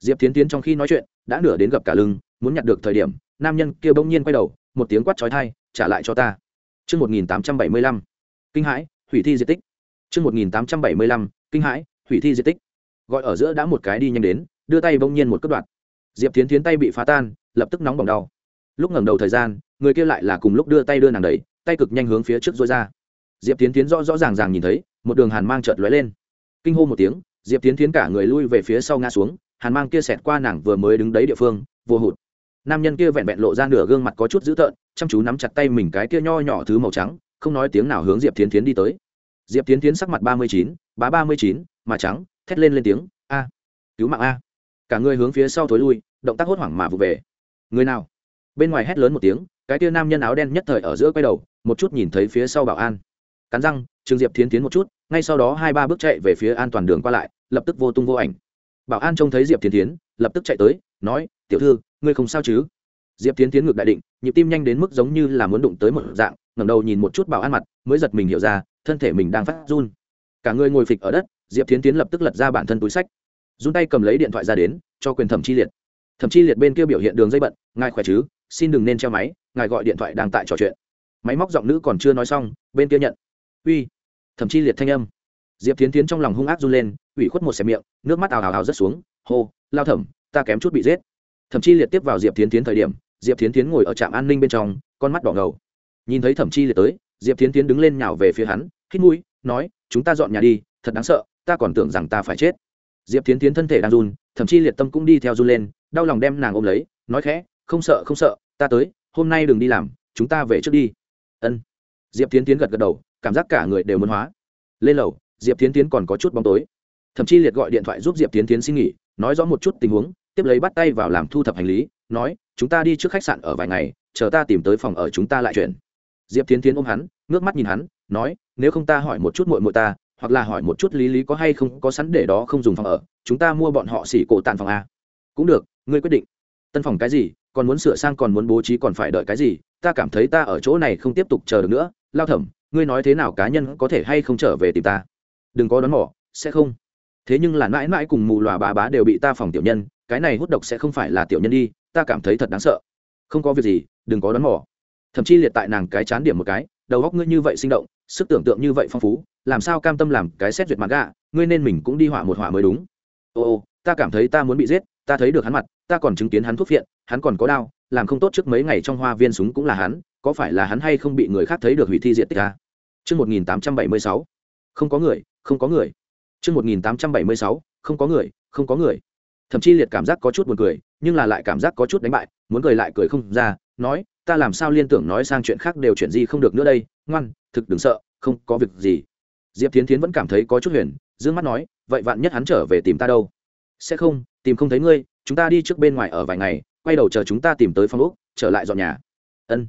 Diệp tiến tiến trong khi nói chuyện, đã nửa đến gặp cả lưng muốn nhặt được thời điểm nam nhân kia bỗng nhiên quay đầu một tiếng quát trói thai trả lại cho ta Trước 1875, kinh hãi, hủy thi di tích. Trước 1875, kinh hãi, hủy thi di tích. Gọi ở giữa đã một cái đi nhanh đến, đưa tay bỗng nhiên một cất đoạn. Diệp Tiến Tiến tay bị phá tan, lập tức nóng bỏng đau. Lúc ngẩng đầu thời gian, người kia lại là cùng lúc đưa tay đưa nàng đẩy, tay cực nhanh hướng phía trước rối ra diệp tiến tiến rõ rõ ràng ràng nhìn thấy một đường hàn mang chợt lóe lên kinh hô một tiếng diệp tiến tiến cả người lui về phía sau ngã xuống hàn mang kia xẹt qua nàng vừa mới đứng đấy địa phương vô hụt nam nhân kia vẹn vẹn lộ ra nửa gương mặt có chút dữ tợn, chăm chú nắm chặt tay mình cái kia nho nhỏ thứ màu trắng, không nói tiếng nào hướng diệp tiến tiến đi tới. Diệp tiến tiến sắc mặt ba mươi chín, bá ba mươi chín, mà trắng, thét lên lên tiếng, a, cứu mạng a. Cả người hướng phía sau thối lui, động tác hốt hoảng mà vụ về. Người nào? Bên ngoài hét lớn một tiếng, cái kia nam nhân áo đen nhất thời ở giữa quay đầu, một chút nhìn thấy phía sau bảo an. Cắn răng trương diệp tiến tiến một chút, ngay sau đó hai ba bước chạy về phía an toàn đường qua lại, lập tức vô tung vô ảnh. Bảo an trông thấy diệp tiến tiến lập tức chạy tới, nói, tiểu thư ngươi không sao chứ? Diệp tiến tiến ngược đại định, nhịp tim nhanh đến mức giống như là muốn đụng tới một dạng, ngẩng đầu nhìn một chút bảo an mặt, mới giật mình hiểu ra, thân thể mình đang phát run. Cả người ngồi phịch ở đất, diệp tiến tiến lập tức lật ra bản thân túi sách, run tay cầm lấy điện thoại ra đến, cho quyền thẩm chi liệt. Thẩm chi liệt bên kia biểu hiện đường dây bận, ngài khỏe chứ? Xin đừng nên treo máy, ngài gọi điện thoại đang tại trò chuyện. Máy móc giọng nữ còn chưa nói xong, bên kia nhận. Uy. Thẩm chi liệt thanh âm. Diệp tiến tiến trong lòng hung ác run lên, ủy khuất một xẻ miệng, nước mắt ào ào ào rất xuống, hô, lao thẩm, ta kém chút bị giết thẩm chi liệt tiếp vào diệp tiến tiến thời điểm, diệp tiến tiến ngồi ở trạm an ninh bên trong, con mắt đỏ ngầu. Nhìn thấy thẩm chi liệt tới, diệp tiến tiến đứng lên nhào về phía hắn hít mũi, nói, chúng ta dọn nhà đi, thật đáng sợ, ta còn tưởng rằng ta phải chết. Diệp tiến tiến thân thể đang run, thậm chí liệt tâm cũng đi theo run lên, đau lòng đem nàng ôm lấy, nói khẽ, không sợ không sợ, ta tới, hôm nay đừng đi làm, chúng ta về trước đi. Ân. Diệp tiến tiến gật gật đầu, cảm giác cả người đều muốn hóa. Lên lầu, diệp tiến tiến còn có chút bóng tối. Thậm chí liệt gọi điện thoại giúp diệp tiến tiến xin nghỉ, nói rõ một chút tình huống tiếp lấy bắt tay vào làm thu thập hành lý, nói, chúng ta đi trước khách sạn ở vài ngày, chờ ta tìm tới phòng ở chúng ta lại chuyển. Diệp tiến tiến ôm hắn, ngước mắt nhìn hắn, nói, nếu không ta hỏi một chút mội mội ta, hoặc là hỏi một chút lý lý có hay không có sẵn để đó không dùng phòng ở, chúng ta mua bọn họ xỉ cổ tàn phòng a. Cũng được, ngươi quyết định. Tân phòng cái gì, còn muốn sửa sang còn muốn bố trí còn phải đợi cái gì, ta cảm thấy ta ở chỗ này không tiếp tục chờ được nữa. Lao thẩm, ngươi nói thế nào cá nhân có thể hay không trở về tìm ta? Đừng có đón mỏ sẽ không. Thế nhưng là mãi mãi cùng mù lòa bà bá đều bị ta phòng tiểu nhân cái này hút độc sẽ không phải là tiểu nhân đi ta cảm thấy thật đáng sợ. Không có việc gì đừng có đón mỏ thậm chí liệt tại nàng cái chán điểm một cái đầu góc ngươi như vậy sinh động sức tưởng tượng như vậy phong phú làm sao cam tâm làm cái xét duyệt mặt gạ ngươi nên mình cũng đi họa một họa mới đúng. Ô ô ta cảm thấy ta muốn bị giết ta thấy được hắn mặt ta còn chứng kiến hắn thuốc phiện hắn còn có đau làm không tốt trước mấy ngày trong hoa viên súng cũng là hắn có phải là hắn hay không bị người khác thấy được hủy thi diện tích à? bảy Trước 1876, không có người, không có người. Trước 1876, không có người, không có người. Thậm chí liệt cảm giác có chút buồn cười, nhưng là lại cảm giác có chút đánh bại, muốn cười lại cười không ra, nói, ta làm sao liên tưởng nói sang chuyện khác đều chuyện gì không được nữa đây, ngoan, thực đừng sợ, không có việc gì. Diệp tiến tiến vẫn cảm thấy có chút huyền d ư ơ n g mắt nói vậy vạn nhất hắn trở về tìm ta đâu? Sẽ không tìm không thấy ngươi chúng ta đi trước bên ngoài ở vài ngày quay đầu chờ chúng ta tìm tới phong úc trở lại dọn nhà. Ân.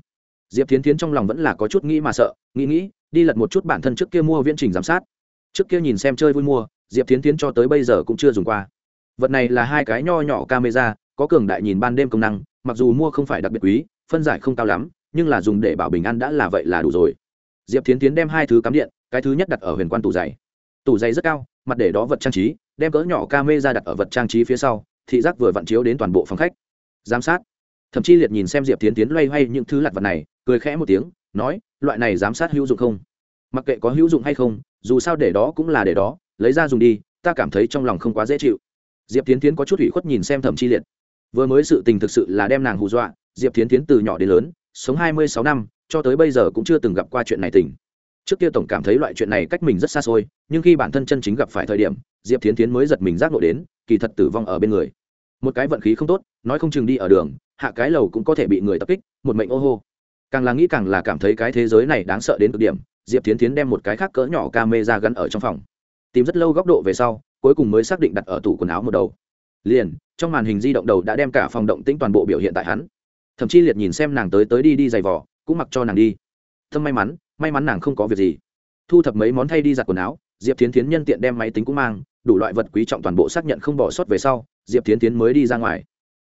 Diệp tiến tiến trong lòng vẫn là có chút nghĩ mà sợ nghĩ nghĩ đi lật một chút bản thân trước kia mua viễn trình giám sát. Trước kia nhìn xem chơi vui mua diệp tiến tiến cho tới bây giờ cũng chưa dùng qua vật này là hai cái nho nhỏ camera, có cường đại nhìn ban đêm công năng, mặc dù mua không phải đặc biệt quý, phân giải không cao lắm, nhưng là dùng để bảo bình an đã là vậy là đủ rồi. Diệp tiến tiến đem hai thứ cắm điện, cái thứ nhất đặt ở huyền quan tủ giày. Tủ giày rất cao, mặt để đó vật trang trí, đem cỡ nhỏ ca mê ra đặt ở vật trang trí phía sau, thị giác vừa vặn chiếu đến toàn bộ phòng khách. Giám sát. Thậm chí liệt nhìn xem diệp tiến tiến loay hoay những thứ lặt vật này, cười khẽ một tiếng, nói, loại này giám sát hữu dụng không? Mặc kệ có hữu dụng hay không, dù sao để đó cũng là để đó, lấy ra dùng đi, ta cảm thấy trong lòng không quá dễ chịu diệp tiến tiến có chút ủy khuất nhìn xem thẩm chi liệt. Vừa mới sự tình thực sự là đem nàng hù dọa, diệp tiến tiến từ nhỏ đến lớn, sống hai mươi sáu năm, cho tới bây giờ cũng chưa từng gặp qua chuyện này tình. Trước kia tổng cảm thấy loại chuyện này cách mình rất xa xôi, nhưng khi bản thân chân chính gặp phải thời điểm, diệp thiến tiến mới giật mình giác ngộ đến, kỳ thật tử vong ở bên người. Một cái vận khí không tốt, nói không chừng đi ở đường, hạ cái lầu cũng có thể bị người tập kích, một mệnh ô hô. Càng là nghĩ càng là cảm thấy cái thế giới này đáng sợ đến cực điểm, diệp thiến tiến đem một cái khác cỡ nhỏ ca mê ra gắn ở trong phòng. Tìm rất lâu góc độ về sau cuối cùng mới xác định đặt ở tủ quần áo một đầu. Liền, trong màn hình di động đầu đã đem cả phòng động tĩnh toàn bộ biểu hiện tại hắn. Thậm chí liệt nhìn xem nàng tới tới đi đi giày vò, cũng mặc cho nàng đi. Thâm may mắn may mắn nàng không có việc gì. Thu thập mấy món thay đi giặt quần áo, diệp tiến tiến nhân tiện đem máy tính cũng mang, đủ loại vật quý trọng toàn bộ xác nhận không bỏ sót về sau, diệp tiến tiến mới đi ra ngoài.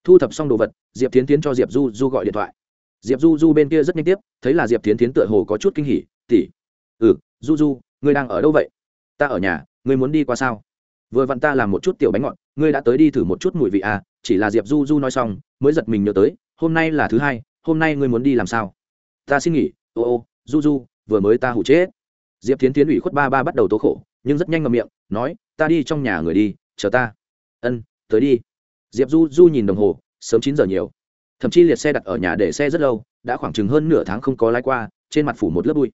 Thu thập xong đồ vật, diệp tiến tiến cho diệp du du gọi điện thoại. Diệp du du bên kia rất nhanh tiếp, thấy là diệp tiến tiến tựa hồ có chút kinh hỉ tỉ ừ du du, ngươi đang ở đâu vậy? Ta ở nhà, ngươi muốn đi qua sao? Vừa vặn ta làm một chút tiểu bánh ngọt, ngươi đã tới đi thử một chút mùi vị à chỉ là diệp du du nói xong, mới giật mình nhớ tới, hôm nay là thứ hai, hôm nay ngươi muốn đi làm sao? Ta xin nghỉ, ô ô, du du, vừa mới ta hụ chết. Diệp tiến tiến ủy khuất ba ba bắt đầu tố khổ, nhưng rất nhanh ngậm miệng, nói, ta đi trong nhà người đi, chờ ta. Ân, tới đi. Diệp du du nhìn đồng hồ, sớm chín giờ nhiều. Thậm chí liệt xe đặt ở nhà để xe rất lâu, đã khoảng chừng hơn nửa tháng không có lái qua, trên mặt phủ một lớp bụi.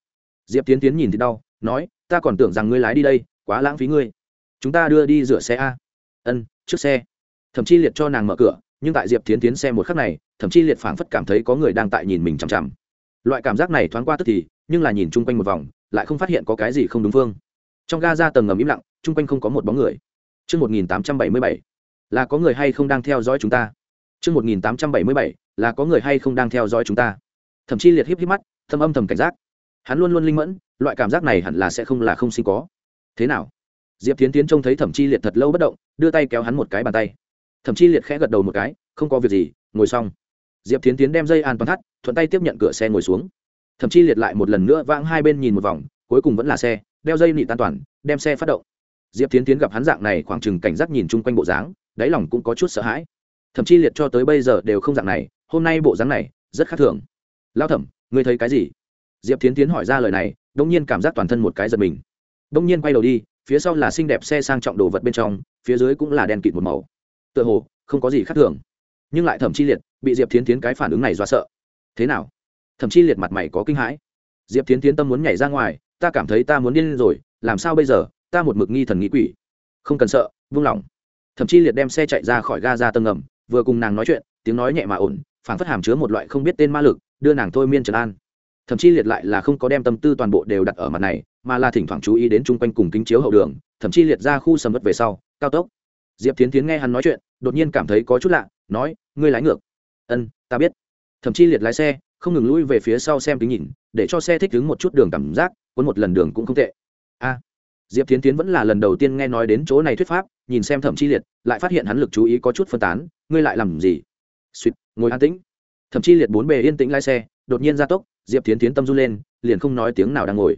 Diệp tiến tiến nhìn thì đau, nói, ta còn tưởng rằng ngươi lái đi đây, quá lãng phí ngươi chúng ta đưa đi rửa xe a ân trước xe thậm chí liệt cho nàng mở cửa nhưng tại diệp tiến tiến xe một khắc này thậm chí liệt phảng phất cảm thấy có người đang tại nhìn mình chằm chằm loại cảm giác này thoáng qua tức thì nhưng là nhìn chung quanh một vòng lại không phát hiện có cái gì không đúng phương trong ga ra tầng ngầm im lặng chung quanh không có một bóng người Trước 1877, là có người hay không đang theo dõi chúng ta? Trước 1877, là có người hay không đang theo dõi chúng ta? Thậm chí liệt híp híp mắt, thâm âm thầm cảnh giác. Hắn luôn luôn linh mẫn, loại cảm giác này hẳn là sẽ không là không sinh có. Thế nào? Diệp Thiến Tiến trông thấy Thẩm Chi Liệt thật lâu bất động, đưa tay kéo hắn một cái bàn tay. Thẩm Chi Liệt khẽ gật đầu một cái, không có việc gì, ngồi xong. Diệp Thiến Tiến đem dây an toàn thắt, thuận tay tiếp nhận cửa xe ngồi xuống. Thậm chí liệt lại một lần nữa vãng hai bên nhìn một vòng cuối cùng vẫn là xe đeo dây nị tan toàn đem xe phát động. Diệp tiến tiến gặp hắn dạng này khoảng chừng cảnh giác nhìn chung quanh bộ dáng đáy lòng cũng có chút sợ hãi. Thậm chí liệt cho tới bây giờ đều không dạng này hôm nay bộ dáng này rất khác thường. Lao thẩm ngươi thấy cái gì? Diệp tiến tiến hỏi ra lời này đông nhiên cảm giác toàn thân một cái giật mình. Đông nhiên quay đầu đi phía sau là xinh đẹp xe sang trọng đồ vật bên trong, phía dưới cũng là đen kịt một màu. Tựa hồ, không có gì khác thường. Nhưng lại thẩm chi liệt, bị diệp tiến tiến cái phản ứng này do sợ. Thế nào? Thẩm chi liệt mặt mày có kinh hãi. Diệp tiến tiến tâm muốn nhảy ra ngoài, ta cảm thấy ta muốn điên lên rồi, làm sao bây giờ, ta một mực nghi thần nghĩ quỷ. Không cần sợ, vung lòng. Thậm chí liệt đem xe chạy ra khỏi ga ra tầng ngầm, vừa cùng nàng nói chuyện, tiếng nói nhẹ mà ổn, phảng phất hàm chứa một loại không biết tên ma lực, đưa nàng thôi miên trần an thậm chí liệt lại là không có đem tâm tư toàn bộ đều đặt ở mặt này, mà là thỉnh thoảng chú ý đến chung quanh cùng kính chiếu hậu đường, thậm chí liệt ra khu sầm mất về sau, cao tốc. Diệp tiến tiến nghe hắn nói chuyện, đột nhiên cảm thấy có chút lạ, nói, ngươi lái ngược. Ân, ta biết. Thậm chí liệt lái xe, không ngừng lui về phía sau xem kính nhìn, để cho xe thích đứng một chút đường cảm giác, cuốn một lần đường cũng không tệ. A. Diệp tiến tiến vẫn là lần đầu tiên nghe nói đến chỗ này thuyết pháp, nhìn xem thẩm chi liệt, lại phát hiện hắn lực chú ý có chút phân tán, ngươi lại làm gì? Suýt ngồi an tĩnh. Thẩm chi liệt bốn bề yên tĩnh lái xe đột nhiên ra tốc, diệp tiến tiến tâm run lên, liền không nói tiếng nào đang ngồi.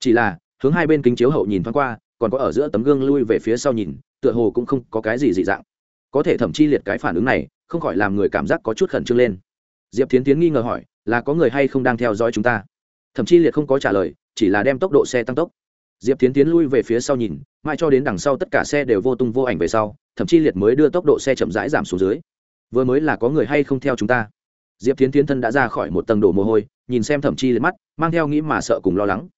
Chỉ là, hướng hai bên kính chiếu hậu nhìn thoáng qua, còn có ở giữa tấm gương lui về phía sau nhìn, tựa hồ cũng không có cái gì dị dạng. Có thể thậm chi liệt cái phản ứng này, không khỏi làm người cảm giác có chút khẩn trương lên. Diệp tiến tiến nghi ngờ hỏi, là có người hay không đang theo dõi chúng ta? Thậm chí liệt không có trả lời, chỉ là đem tốc độ xe tăng tốc. Diệp tiến tiến lui về phía sau nhìn, mãi cho đến đằng sau tất cả xe đều vô tung vô ảnh về sau, thậm chí liệt mới đưa tốc độ xe chậm rãi giảm xuống dưới. Vừa mới là có người hay không theo chúng ta? Diệp tiến tiến thân đã ra khỏi một tầng đổ mồ hôi, nhìn xem Thẩm chi liệt mắt, mang theo nghĩ mà sợ cùng lo lắng.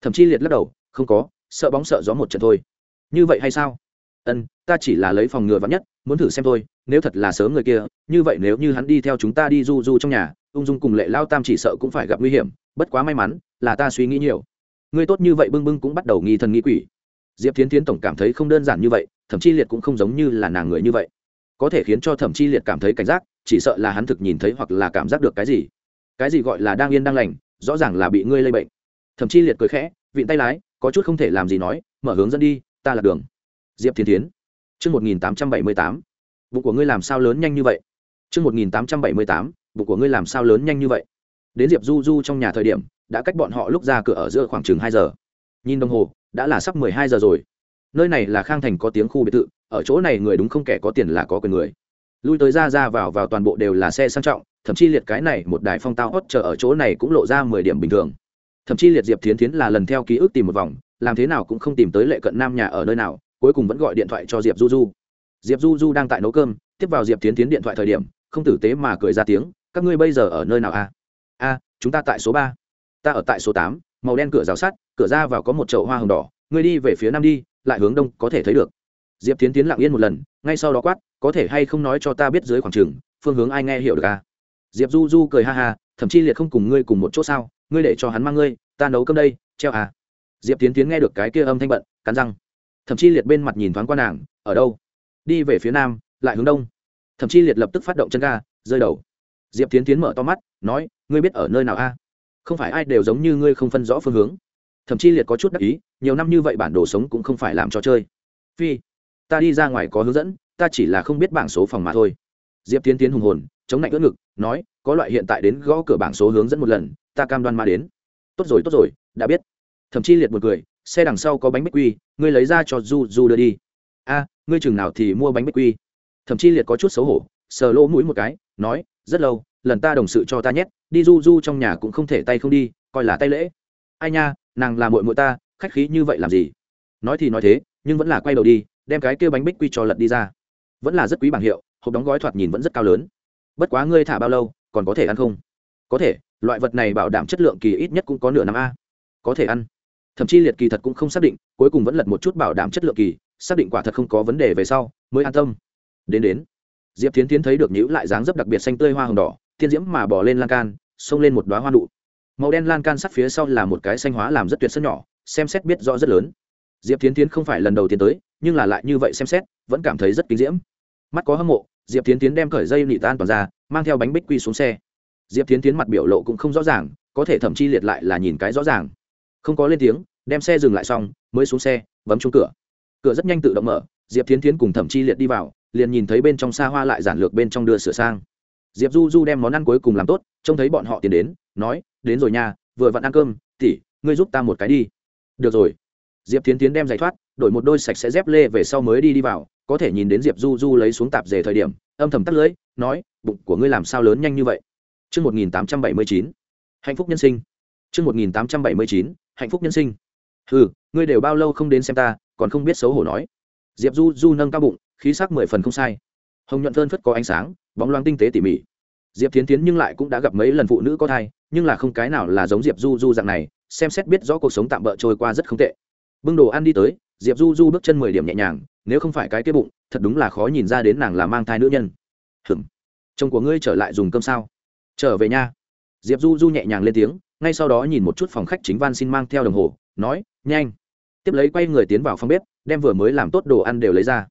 Thẩm chi liệt lắc đầu, không có, sợ bóng sợ gió một trận thôi. Như vậy hay sao? Ân, ta chỉ là lấy phòng ngừa vắn nhất, muốn thử xem thôi, nếu thật là sớm người kia, như vậy nếu như hắn đi theo chúng ta đi du du trong nhà, ung dung cùng lệ lao tam chỉ sợ cũng phải gặp nguy hiểm, bất quá may mắn là ta suy nghĩ nhiều. Ngươi tốt như vậy bưng bưng cũng bắt đầu nghi thần nghi quỷ. Diệp tiến tiến tổng cảm thấy không đơn giản như vậy thậm Chi liệt cũng không giống như là nàng người như vậy. Có thể khiến cho thẩm chi liệt cảm thấy cảnh giác chỉ sợ là hắn thực nhìn thấy hoặc là cảm giác được cái gì. Cái gì gọi là đang yên đang lành, rõ ràng là bị ngươi lây bệnh. Thậm chí liệt cười khẽ, vịn tay lái, có chút không thể làm gì nói, mở hướng dẫn đi, ta là đường. Diệp thiên tiến chương một nghìn tám trăm bảy mươi tám. Bụng của ngươi làm sao lớn nhanh như vậy? Chương một nghìn tám trăm bảy mươi tám. Bụng của ngươi làm sao lớn nhanh như vậy? Đến diệp du du trong nhà thời điểm, đã cách bọn họ lúc ra cửa ở giữa khoảng chừng hai giờ. Nhìn đồng hồ, đã là sắp mười hai giờ rồi. Nơi này là khang thành có tiếng khu biệt thự, ở chỗ này người đúng không kẻ có tiền là có quyền người lui tới ra ra vào vào toàn bộ đều là xe sang trọng, thậm chí liệt cái này một đài phong tao hót chờ ở chỗ này cũng lộ ra mười điểm bình thường. Thậm chí liệt diệp thiến thiến là lần theo ký ức tìm một vòng, làm thế nào cũng không tìm tới lệ cận nam nhà ở nơi nào, cuối cùng vẫn gọi điện thoại cho diệp du du. Diệp du du đang tại nấu cơm, tiếp vào diệp tiến tiến điện thoại thời điểm, không tử tế mà cười ra tiếng, các ngươi bây giờ ở nơi nào a a, chúng ta tại số ba. Ta ở tại số tám, màu đen cửa rào sắt, cửa ra vào có một chậu hoa hồng đỏ, ngươi đi về phía nam đi, lại hướng đông có thể thấy được. Diệp tiến tiến lặng yên một lần, ngay sau đó quát có thể hay không nói cho ta biết dưới khoảng trường, phương hướng ai nghe hiểu được à? diệp du du cười ha ha, thậm chí liệt không cùng ngươi cùng một chỗ sao? Ngươi để cho hắn mang ngươi, ta nấu cơm đây, treo à? Diệp tiến tiến nghe được cái kia âm thanh bận, cắn răng. Thậm chí liệt bên mặt nhìn thoáng qua nàng, ở đâu? Đi về phía nam, lại hướng đông. Thậm chí liệt lập tức phát động chân ga, rơi đầu. Diệp tiến tiến mở to mắt, nói, ngươi biết ở nơi nào a không phải ai đều giống như ngươi không phân rõ phương hướng. Thậm chí liệt có chút đắc ý, nhiều năm như vậy bản đồ sống cũng không phải làm trò chơi. Phi, ta đi ra ngoài có hướng dẫn ta chỉ là không biết bảng số phòng mà thôi. Diệp tiến tiến hùng hồn, chống lạnh ướt ngực, nói, có loại hiện tại đến gõ cửa bảng số hướng dẫn một lần, ta cam đoan mà đến. Tốt rồi tốt rồi, đã biết. Thậm chí liệt một cười, xe đằng sau có bánh bích quy, ngươi lấy ra cho du du đưa đi. A, ngươi chừng nào thì mua bánh bích quy. Thậm chí liệt có chút xấu hổ, sờ lỗ mũi một cái, nói, rất lâu, lần ta đồng sự cho ta nhét, đi du du trong nhà cũng không thể tay không đi, coi là tay lễ. Ai nha, nàng là mội mội ta, khách khí như vậy làm gì? Nói thì nói thế, nhưng vẫn là quay đầu đi, đem cái kêu bánh bích quy cho lật đi ra vẫn là rất quý bảng hiệu, hộp đóng gói thoạt nhìn vẫn rất cao lớn. Bất quá ngươi thả bao lâu, còn có thể ăn không? Có thể, loại vật này bảo đảm chất lượng kỳ ít nhất cũng có nửa năm a. Có thể ăn. Thậm chí liệt kỳ thật cũng không xác định, cuối cùng vẫn lật một chút bảo đảm chất lượng kỳ, xác định quả thật không có vấn đề về sau, mới an tâm. Đến đến. Diệp tiến tiến thấy được nhữ lại dáng dấp đặc biệt xanh tươi hoa hồng đỏ, thiên diễm mà bỏ lên lan can, xông lên một đoá hoa nụ. Màu đen lan can sắt phía sau là một cái xanh hóa làm rất tuyệt sân nhỏ, xem xét biết rõ rất lớn. Diệp tiến tiến không phải lần đầu tiên tới, nhưng là lại như vậy xem xét, vẫn cảm thấy rất kinh diễm mắt có hâm mộ, diệp tiến tiến đem cởi dây nị tan toàn ra, mang theo bánh bích quy xuống xe. Diệp tiến tiến mặt biểu lộ cũng không rõ ràng, có thể thậm chi liệt lại là nhìn cái rõ ràng. Không có lên tiếng, đem xe dừng lại xong, mới xuống xe, bấm chung cửa. Cửa rất nhanh tự động mở, diệp tiến tiến cùng thẩm chi liệt đi vào, liền nhìn thấy bên trong xa hoa lại giản lược bên trong đưa sửa sang. Diệp du du đem món ăn cuối cùng làm tốt, trông thấy bọn họ tiến đến, nói, đến rồi nha, vừa vặn ăn cơm tỉ ngươi giúp ta một cái đi. Được rồi. Diệp tiến tiến đem giày thoát, đổi một đôi sạch sẽ dép lê về sau mới đi đi vào có thể nhìn đến diệp du du lấy xuống tạp dề thời điểm âm thầm tắt lưỡi nói bụng của ngươi làm sao lớn nhanh như vậy Trước 1879, hạnh phúc nhân sinh. Trước 1879, hạnh phúc nhân sinh. Ừ, ngươi đều bao lâu không đến xem ta, còn không biết xấu hổ nói. Diệp Du Du nâng cao bụng, khí sắc mười phần không sai. Hồng nhuận phơn phất có ánh sáng, bóng loáng tinh tế tỉ mỉ. Diệp Thiến Thiến nhưng lại cũng đã gặp mấy lần phụ nữ có thai, nhưng là không cái nào là giống Diệp Du Du dạng này, xem xét biết rõ cuộc sống tạm bỡ trôi qua rất không tệ. Bưng đồ ăn đi tới, Diệp Du Du bước chân mười điểm nhẹ nhàng, nếu không phải cái kia bụng, thật đúng là khó nhìn ra đến nàng là mang thai nữ nhân. hừm Chồng của ngươi trở lại dùng cơm sao? Trở về nha. Diệp Du Du nhẹ nhàng lên tiếng, ngay sau đó nhìn một chút phòng khách chính van xin mang theo đồng hồ, nói, nhanh. Tiếp lấy quay người tiến vào phòng bếp, đem vừa mới làm tốt đồ ăn đều lấy ra.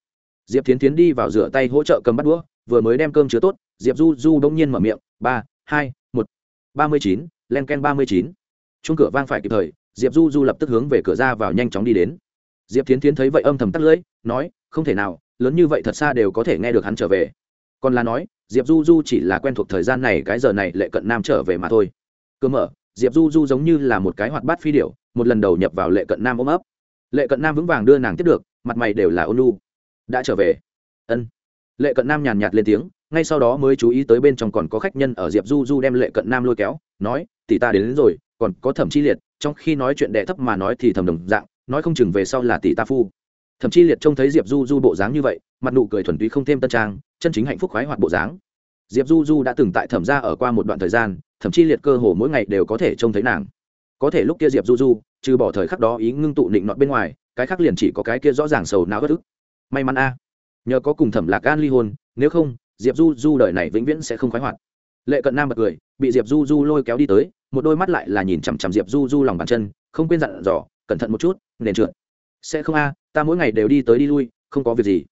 Diệp Thiến Thiến đi vào rửa tay hỗ trợ cầm bắt đũa, vừa mới đem cơm chứa tốt, Diệp Du Du đông nhiên mở miệng, ba, hai, một, ba mươi chín, len ken ba mươi chín. Chuông cửa vang phải kịp thời, Diệp Du Du lập tức hướng về cửa ra vào nhanh chóng đi đến. Diệp Thiến Thiến thấy vậy âm thầm tắt lưỡi, nói, không thể nào, lớn như vậy thật xa đều có thể nghe được hắn trở về. Còn là nói, Diệp Du Du chỉ là quen thuộc thời gian này cái giờ này lệ cận nam trở về mà thôi. Cơ mở, Diệp Du Du giống như là một cái hoạt bát phi điểu, một lần đầu nhập vào lệ cận nam ôm ấp. Lệ cận nam vững vàng đưa nàng tiếp được, mặt mày đều là ôn lu Đã trở về. Ân. Lệ cận nam nhàn nhạt lên tiếng, ngay sau đó mới chú ý tới bên trong còn có khách nhân ở Diệp Du Du đem lệ cận nam lôi kéo, nói, tỷ ta đến, đến rồi, còn có thẩm chi liệt, trong khi nói chuyện đệ thấp mà nói thì thầm đồng dạng, nói không chừng về sau là tỷ ta phu. Thậm chí liệt trông thấy diệp du du bộ dáng như vậy, mặt nụ cười thuần túy không thêm tân trang, chân chính hạnh phúc khoái hoạt bộ dáng. Diệp du du đã từng tại thẩm ra ở qua một đoạn thời gian, thậm chí liệt cơ hồ mỗi ngày đều có thể trông thấy nàng. Có thể lúc kia diệp du du, trừ bỏ thời khắc đó ý ngưng tụ định nọt bên ngoài, cái khác liền chỉ có cái kia rõ ràng sầu não bất ức. May mắn a. Nhờ có cùng thẩm lạc gan ly hôn, nếu không, diệp du du đời này vĩnh viễn sẽ không khoái hoạt. Lệ cận nam bật cười, bị diệp du du lôi kéo đi tới, một đôi mắt lại là nhìn chằm chằm diệp du du lòng bàn chân, không quên dặn dò cẩn thận một chút, nền trượt. Sẽ không a, ta mỗi ngày đều đi tới đi lui, không có việc gì.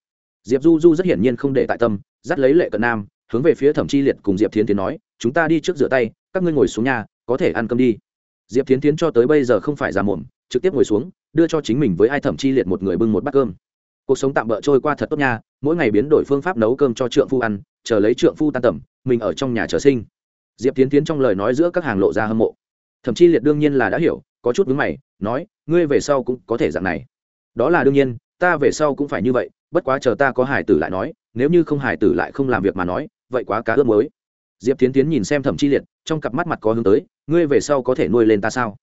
Diệp du du rất hiển nhiên không để tại tâm, dắt lấy lệ cận nam, hướng về phía thẩm chi liệt cùng diệp thiến tiến nói, chúng ta đi trước rửa tay, các ngươi ngồi xuống nhà có thể ăn cơm đi. Diệp thiến tiến cho tới bây giờ không phải ra muộn, trực tiếp ngồi xuống, đưa cho chính mình với ai thẩm chi liệt một người bưng một bát cơm. Cuộc sống tạm bỡ trôi qua thật tốt nha, mỗi ngày biến đổi phương pháp nấu cơm cho trượng phu ăn, chờ lấy trượng phu tan tẩm mình ở trong nhà chờ sinh. Diệp tiến tiến trong lời nói giữa các hàng lộ ra hâm mộ. Thậm chí liệt đương nhiên là đã hiểu, có chút vướng mày nói, ngươi về sau cũng có thể dạng này. Đó là đương nhiên, ta về sau cũng phải như vậy, bất quá chờ ta có hải tử lại nói, nếu như không hải tử lại không làm việc mà nói, vậy quá cá ước mới diệp tiến tiến nhìn xem thẩm chi liệt, trong cặp mắt mặt có hướng tới, ngươi về sau có thể nuôi lên ta sao?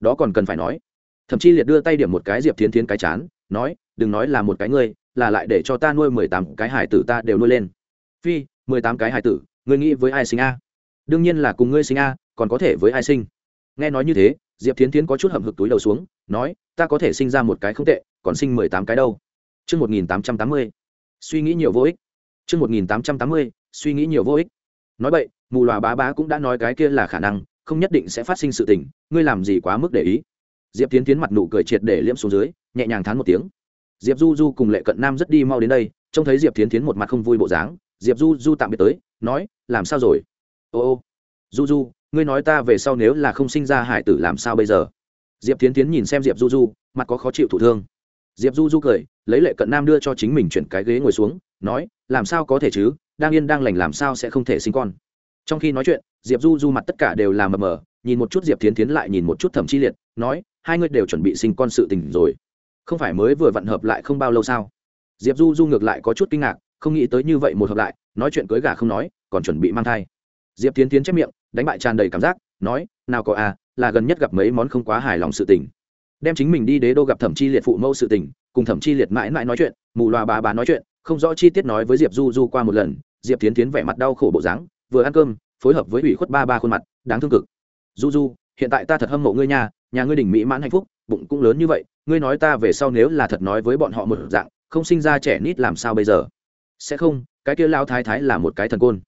Đó còn cần phải nói. Thẩm chi liệt đưa tay điểm một cái diệp tiến tiến cái chán, nói, đừng nói là một cái ngươi, là lại để cho ta nuôi mười tám cái hải tử ta đều nuôi lên. Phi, mười tám cái hải tử, ngươi nghĩ với ai sinh a? Đương nhiên là cùng ngươi sinh a, còn có thể với ai sinh. Nghe nói như thế diệp Thiến Thiến có chút hậm hực túi đầu xuống nói ta có thể sinh ra một cái không tệ còn sinh mười tám cái đâu Trư một nghìn tám trăm tám mươi. suy nghĩ nhiều vô ích. Trư một nghìn tám trăm tám mươi. suy nghĩ nhiều vô ích. Nói vậy, mù lòa bá bá cũng đã nói cái kia là khả năng, không nhất định sẽ phát sinh sự tình, ngươi làm gì quá mức để ý. Diệp Tiến Tiến mặt nụ cười triệt để liễm xuống dưới, nhẹ nhàng thán một tiếng. Diệp Du Du cùng Lệ Cận Nam rất đi mau đến đây, trông thấy Diệp Tiến Tiến một mặt không vui bộ dáng, Diệp Du Du tạm biệt tới, nói, làm sao rồi? Ô ô, Du Du, ngươi nói ta về sau nếu là không sinh ra hải tử làm sao bây giờ? Diệp Tiến Tiến nhìn xem Diệp Du Du, mặt có khó chịu thủ thương. Diệp du du cười lấy lệ cận nam đưa cho chính mình chuyển cái ghế ngồi xuống nói làm sao có thể chứ? Đang yên đang lành làm sao sẽ không thể sinh con? Trong khi nói chuyện diệp du du mặt tất cả đều là mờ mờ nhìn một chút diệp tiến tiến lại nhìn một chút thẩm chi liệt nói hai người đều chuẩn bị sinh con sự tình rồi. Không phải mới vừa vặn hợp lại không bao lâu sao? Diệp du du ngược lại có chút kinh ngạc không nghĩ tới như vậy một hợp lại nói chuyện cưới gà không nói còn chuẩn bị mang thai diệp tiến tiến chép miệng, đánh bại tràn đầy cảm giác, nói, nào có à là gần nhất gặp mấy món không quá hài lòng sự tình. Đem chính mình đi đế đô gặp thẩm chi liệt phụ mẫu sự tình, cùng thẩm chi liệt mãi mãi nói chuyện, mù loà bà bà nói chuyện, không rõ chi tiết nói với diệp du du qua một lần, diệp tiến tiến vẻ mặt đau khổ bộ dáng, vừa ăn cơm, phối hợp với ủy khuất ba ba khuôn mặt, đáng thương cực. Du du, hiện tại ta thật hâm mộ ngươi nhà nhà ngươi đỉnh mỹ mãn hạnh phúc, bụng cũng lớn như vậy, ngươi nói ta về sau nếu là thật nói với bọn họ một dạng, không sinh ra trẻ nít làm sao bây giờ? Sẽ không, cái kia lao thái thái là một cái thần côn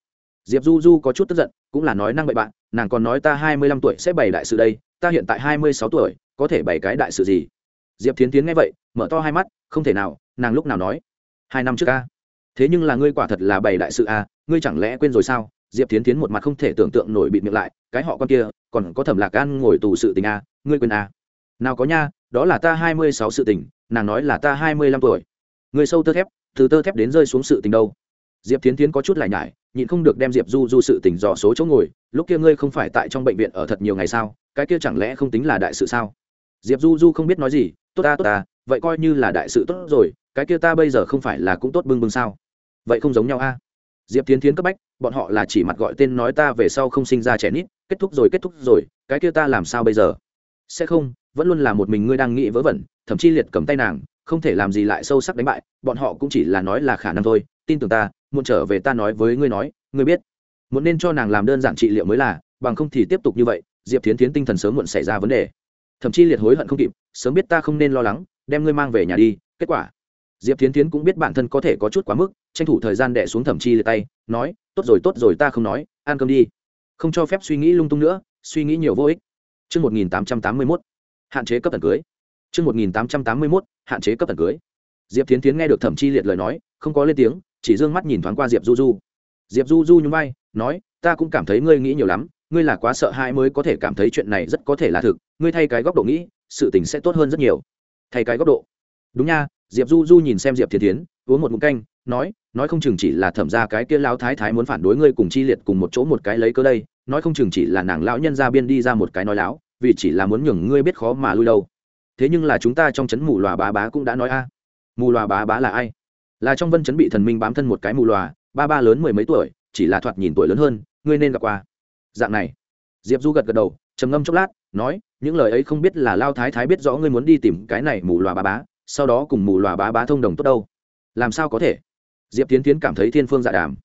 diệp du du có chút tức giận, cũng là nói năng bậy bạn, nàng còn nói ta hai mươi lăm tuổi sẽ bày đại sự đây, ta hiện tại hai mươi sáu tuổi, có thể bày cái đại sự gì? Diệp thiến tiến nghe vậy, mở to hai mắt, không thể nào, nàng lúc nào nói? Hai năm trước ca thế nhưng là ngươi quả thật là bày đại sự à ngươi chẳng lẽ quên rồi sao? Diệp thiến tiến một mặt không thể tưởng tượng nổi bịt miệng lại, cái họ con kia, còn có thẩm lạc gan ngồi tù sự tình à ngươi quên à nào có nha, đó là ta hai mươi sáu sự tình, nàng nói là ta hai mươi lăm tuổi. Người sâu tơ thép, từ tơ thép đến rơi xuống sự tình đâu? Diệp thiến tiến có chút lại nhải, nhịn không được đem diệp du du sự tình dò số chỗ ngồi, lúc kia ngươi không phải tại trong bệnh viện ở thật nhiều ngày sao? Cái kia chẳng lẽ không tính là đại sự sao? Diệp du du không biết nói gì, tốt ta tốt ta, vậy coi như là đại sự tốt rồi, cái kia ta bây giờ không phải là cũng tốt bưng bưng sao? Vậy không giống nhau a? Diệp tiến tiến cấp bách, bọn họ là chỉ mặt gọi tên nói ta về sau không sinh ra trẻ nít, kết thúc rồi, kết thúc rồi, cái kia ta làm sao bây giờ? Sẽ không, vẫn luôn là một mình ngươi đang nghĩ vớ vẩn, thậm chí liệt cầm tay nàng, không thể làm gì lại sâu sắc đánh bại, bọn họ cũng chỉ là nói là khả năng thôi, tin tưởng ta muộn trở về ta nói với ngươi nói ngươi biết. Muốn nên cho nàng làm đơn giản trị liệu mới là bằng không thì tiếp tục như vậy diệp tiến tiến tinh thần sớm muộn xảy ra vấn đề. Thậm chí liệt hối hận không kịp sớm biết ta không nên lo lắng đem ngươi mang về nhà đi kết quả. Diệp tiến tiến cũng biết bản thân có thể có chút quá mức tranh thủ thời gian đẻ xuống thẩm chi liệt tay nói tốt rồi tốt rồi ta không nói ăn cơm đi. Không cho phép suy nghĩ lung tung nữa suy nghĩ nhiều vô ích. Trước 1881, hạn chế cấp tần cưới. Trước 1881, hạn chế cấp tần cưới. Diệp Thiến Thiến nghe được Thẩm Chi Liệt lời nói, không có lên tiếng, chỉ dương mắt nhìn thoáng qua Diệp Du Du. Diệp Du Du nhún vai, nói, ta cũng cảm thấy ngươi nghĩ nhiều lắm, ngươi là quá sợ hãi mới có thể cảm thấy chuyện này rất có thể là thực, ngươi thay cái góc độ nghĩ, sự tình sẽ tốt hơn rất nhiều. Thay cái góc độ. Đúng nha, Diệp Du Du nhìn xem Diệp thiên tiến uống một mụn canh, nói, nói không chừng chỉ là thẩm ra cái kia lão thái thái muốn phản đối ngươi cùng chi liệt cùng một chỗ một cái lấy cơ đây, nói không chừng chỉ là nàng lão nhân ra biên đi ra một cái nói láo, vì chỉ là muốn nhường ngươi biết khó mà lui đâu thế nhưng là chúng ta trong chấn mù lòa bá bá cũng đã nói a mù lòa bá bá là ai là trong vân chấn bị thần minh bám thân một cái mù lòa, ba ba lớn mười mấy tuổi, chỉ là thoạt nhìn tuổi lớn hơn, ngươi nên gặp qua. Dạng này. Diệp du gật gật đầu, trầm ngâm chốc lát, nói, những lời ấy không biết là lao thái thái biết rõ ngươi muốn đi tìm cái này mù lòa bá bá, sau đó cùng mù lòa bá bá thông đồng tốt đâu. Làm sao có thể? Diệp tiến tiến cảm thấy thiên phương dạ đàm.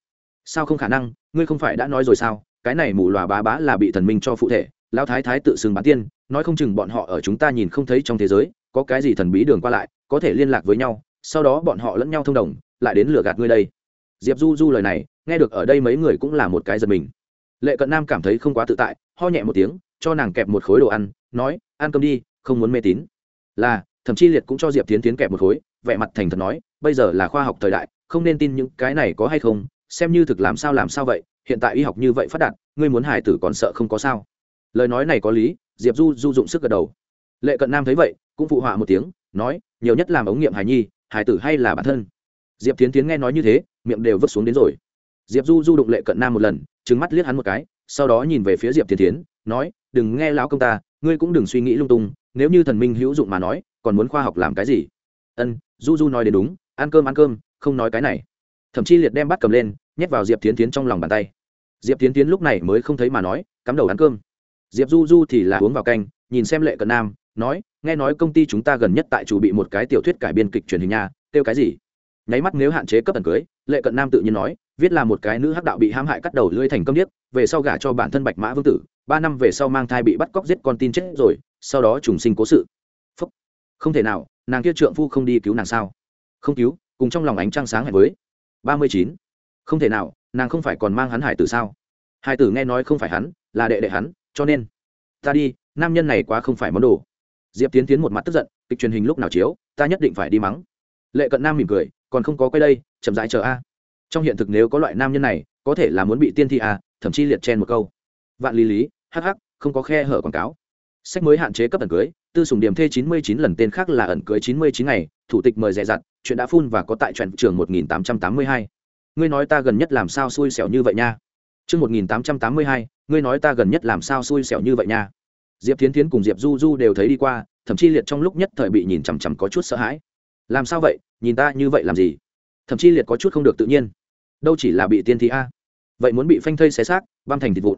Sao không khả năng, ngươi không phải đã nói rồi sao, cái này mù lòa bá bá là bị thần minh cho phụ thể, lao thái thái tự xưng bán tiên, nói không chừng bọn họ ở chúng ta nhìn không thấy trong thế giới, có cái gì thần bí đường qua lại, có thể liên lạc với nhau sau đó bọn họ lẫn nhau thông đồng, lại đến lừa gạt ngươi đây. Diệp du du lời này, nghe được ở đây mấy người cũng là một cái giật mình. Lệ cận nam cảm thấy không quá tự tại, ho nhẹ một tiếng, cho nàng kẹp một khối đồ ăn, nói, ăn cơm đi, không muốn mê tín. Là, thậm chí liệt cũng cho diệp tiến tiến kẹp một khối, vẻ mặt thành thật nói, bây giờ là khoa học thời đại, không nên tin những cái này có hay không, xem như thực làm sao làm sao vậy, hiện tại y học như vậy phát đạt, ngươi muốn hải tử còn sợ không có sao. Lời nói này có lý, diệp du du dụng sức gật đầu. Lệ cận nam thấy vậy, cũng phụ họa một tiếng, nói, nhiều nhất làm ống nghiệm hài nhi hải tử hay là bản thân? Diệp tiến tiến nghe nói như thế, miệng đều vứt xuống đến rồi. Diệp du du đụng lệ cận nam một lần trứng mắt liếc hắn một cái, sau đó nhìn về phía diệp tiến tiến nói, đừng nghe lão công ta, ngươi cũng đừng suy nghĩ lung tung, nếu như thần minh hữu dụng mà nói, còn muốn khoa học làm cái gì? Ân, du du nói đến đúng, ăn cơm ăn cơm, không nói cái này. Thậm chí liệt đem bắt cầm lên, nhét vào diệp tiến tiến trong lòng bàn tay. Diệp tiến tiến lúc này mới không thấy mà nói, cắm đầu ăn cơm. Diệp du du thì là uống vào canh, nhìn xem lệ cận nam, nói nghe nói công ty chúng ta gần nhất tại chủ bị một cái tiểu thuyết cải biên kịch truyền hình nha, kêu cái gì? Nháy mắt nếu hạn chế cấp tần cưới, lệ cận nam tự nhiên nói, viết là một cái nữ hắc đạo bị hãm hại cắt đầu lưỡi thành công điếc, về sau gả cho bản thân bạch mã vương tử, ba năm về sau mang thai bị bắt cóc giết con tin chết rồi, sau đó trùng sinh cố sự. Phúc. không thể nào, nàng kia trượng phu không đi cứu nàng sao? Không cứu, cùng trong lòng ánh trăng sáng hẹn với. Ba mươi chín. Không thể nào, nàng không phải còn mang hắn hải tử sao? Hải tử nghe nói không phải hắn, là đệ đệ hắn, cho nên. Ta đi, nam nhân này quá không phải món đồ diệp tiến tiến một mặt tức giận kịch truyền hình lúc nào chiếu ta nhất định phải đi mắng. Lệ cận nam mỉm cười còn không có quay đây chậm rãi chờ a. Trong hiện thực nếu có loại nam nhân này có thể là muốn bị tiên thi a thậm chí liệt chen một câu. Vạn lý lý hh không có khe hở quảng cáo. Sách mới hạn chế cấp ẩn cưới tư sùng điểm thê chín mươi chín lần tên khác là ẩn cưới chín mươi chín ngày thủ tịch mời dè dặt chuyện đã phun và có tại truyện trường một nghìn tám trăm tám mươi hai. Ngươi nói ta gần nhất làm sao xui xẻo như vậy nha? Mươi 1882, ngươi nói ta gần nhất làm sao xui xẻo như vậy nha. Diệp Thiến Thiến cùng Diệp Du Du đều thấy đi qua, thậm chí liệt trong lúc nhất thời bị nhìn chằm chằm có chút sợ hãi. Làm sao vậy, nhìn ta như vậy làm gì? Thậm chí liệt có chút không được tự nhiên. Đâu chỉ là bị tiên thi a, vậy muốn bị phanh thây xé xác, băm thành thịt vụn.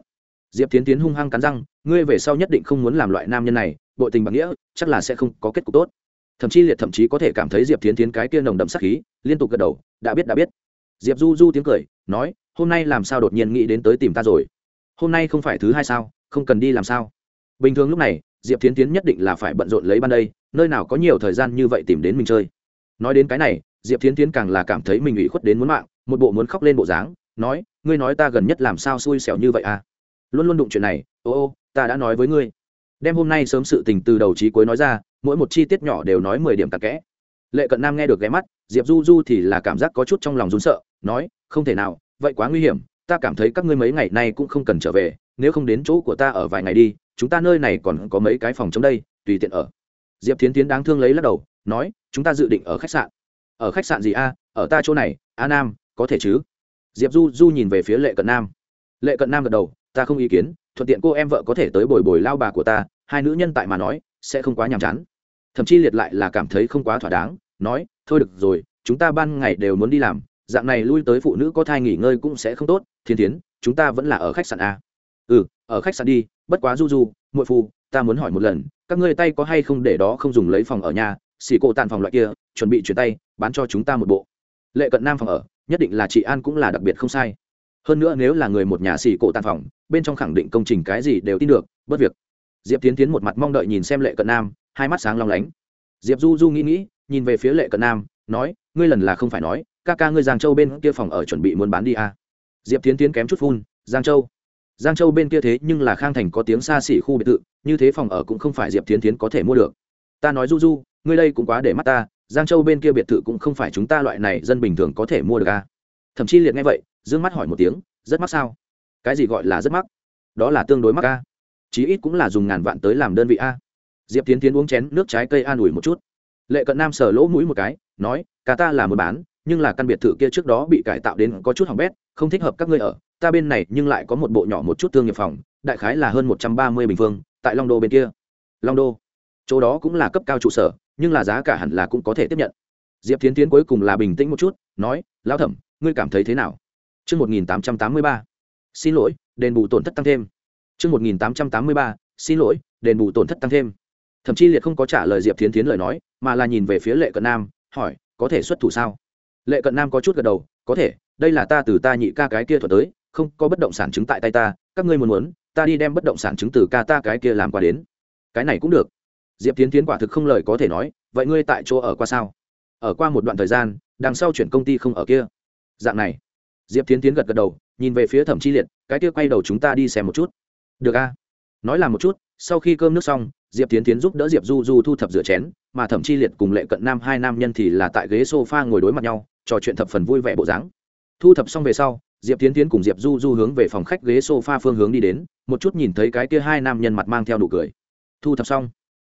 Diệp Thiến Thiến hung hăng cắn răng, ngươi về sau nhất định không muốn làm loại nam nhân này, bội tình bằng nghĩa, chắc là sẽ không có kết cục tốt. Thậm chí liệt thậm chí có thể cảm thấy Diệp Thiến Thiến cái kia nồng đậm sát khí, liên tục gật đầu, đã biết đã biết. Diệp Du Du tiếng cười, nói, hôm nay làm sao đột nhiên nghĩ đến tới tìm ta rồi hôm nay không phải thứ hai sao không cần đi làm sao bình thường lúc này, diệp tiến tiến nhất định là phải bận rộn lấy ban đây, nơi nào có nhiều thời gian như vậy tìm đến mình chơi. Nói đến cái này, diệp tiến tiến càng là cảm thấy mình ủy khuất đến muốn mạng, một bộ muốn khóc lên bộ dáng, nói, ngươi nói ta gần nhất làm sao xui xẻo như vậy à? Luôn luôn đụng chuyện này, ô ô, ta đã nói với ngươi. Đem hôm nay sớm sự tình từ đầu trí cuối nói ra, mỗi một chi tiết nhỏ đều nói mười điểm tạc kẽ. Lệ cận nam nghe được ghé mắt, diệp du du thì là cảm giác có chút trong lòng rún sợ, nói, không thể nào, vậy quá nguy hiểm, ta cảm thấy các ngươi mấy ngày nay cũng không cần trở về, nếu không đến chỗ của ta ở vài ngày đi chúng ta nơi này còn có mấy cái phòng chống đây, tùy tiện ở. Diệp thiến tiến đáng thương lấy lắc đầu, nói, chúng ta dự định ở khách sạn. Ở khách sạn gì a? Ở ta chỗ này, a nam, có thể chứ? Diệp du du nhìn về phía lệ cận nam. Lệ cận nam gật đầu, ta không ý kiến, thuận tiện cô em vợ có thể tới bồi bồi lao bà của ta, hai nữ nhân tại mà nói, sẽ không quá nhàm chán. Thậm chí liệt lại là cảm thấy không quá thỏa đáng, nói, thôi được rồi, chúng ta ban ngày đều muốn đi làm, dạng này lui tới phụ nữ có thai nghỉ ngơi cũng sẽ không tốt thiên tiến chúng ta vẫn là ở khách sạn a ừ ở khách sạn đi, bất quá du du muội phu, ta muốn hỏi một lần, các ngươi tay có hay không để đó không dùng lấy phòng ở nhà, xì cộ tàn phòng loại kia, chuẩn bị chuyển tay, bán cho chúng ta một bộ. Lệ cận nam phòng ở, nhất định là chị an cũng là đặc biệt không sai. Hơn nữa nếu là người một nhà xì cộ tàn phòng, bên trong khẳng định công trình cái gì đều tin được, bất việc. Diệp tiến tiến một mặt mong đợi nhìn xem lệ cận nam, hai mắt sáng long lánh. Diệp du du nghĩ nghĩ, nhìn về phía lệ cận nam, nói, ngươi lần là không phải nói, ca ca ngươi giang châu bên kia phòng ở chuẩn bị muốn bán đi à. diệp tiến tiến kém chút phun, giang châu giang châu bên kia thế nhưng là khang thành có tiếng xa xỉ khu biệt thự, như thế phòng ở cũng không phải diệp tiến tiến có thể mua được. Ta nói du du, ngươi đây cũng quá để mắt ta, giang châu bên kia biệt thự cũng không phải chúng ta loại này dân bình thường có thể mua được à. thậm chí liệt nghe vậy d ư ơ n g mắt hỏi một tiếng, rất mắc sao? Cái gì gọi là rất mắc? Đó là tương đối mắc a chí ít cũng là dùng ngàn vạn tới làm đơn vị a diệp tiến tiến uống chén nước trái cây an ủi một chút. Lệ cận nam sờ lỗ mũi một cái, nói, cả ta là muốn bán, nhưng là căn biệt thự kia trước đó bị cải tạo đến có chút hỏng bét, không thích hợp các ngươi ở ta bên này nhưng lại có một bộ nhỏ một chút thương nghiệp phòng đại khái là hơn một trăm ba mươi bình phương tại long đô bên kia long đô chỗ đó cũng là cấp cao trụ sở nhưng là giá cả hẳn là cũng có thể tiếp nhận diệp tiến tiến cuối cùng là bình tĩnh một chút nói lão thẩm ngươi cảm thấy thế nào Trước 1883, xin lỗi, đền bù tổn thất tăng thêm. Trước 1883, xin lỗi, đền bù tổn thất tăng thêm. Thậm chí liệt không có trả lời Diệp Thiến Thiến lời nói, mà là nhìn về phía Lệ Cận Nam, hỏi, có thể xuất thủ sao? Lệ Cận Nam có chút gật đầu, có thể, đây là ta từ ta nhị ca cái kia thuật tới, không có bất động sản chứng tại tay ta, các ngươi muốn muốn, ta đi đem bất động sản chứng từ ca ta cái kia làm qua đến. Cái này cũng được. Diệp tiến tiến quả thực không lời có thể nói, vậy ngươi tại chỗ ở qua sao? Ở qua một đoạn thời gian, đằng sau chuyển công ty không ở kia. Dạng này. Diệp tiến tiến gật gật đầu, nhìn về phía thẩm chi liệt, cái kia quay đầu chúng ta đi xem một chút. Được a. Nói là một chút, sau khi cơm nước xong, diệp tiến tiến giúp đỡ diệp du du thu thập rửa chén, mà thẩm chi liệt cùng lệ cận nam hai nam nhân thì là tại ghế s o f a ngồi đối mặt nhau, trò chuyện thập phần vui vẻ bộ dáng. Thu thập xong về sau diệp tiến tiến cùng diệp du du hướng về phòng khách ghế s o f a phương hướng đi đến, một chút nhìn thấy cái kia hai nam nhân mặt mang theo nụ cười. Thu thập xong.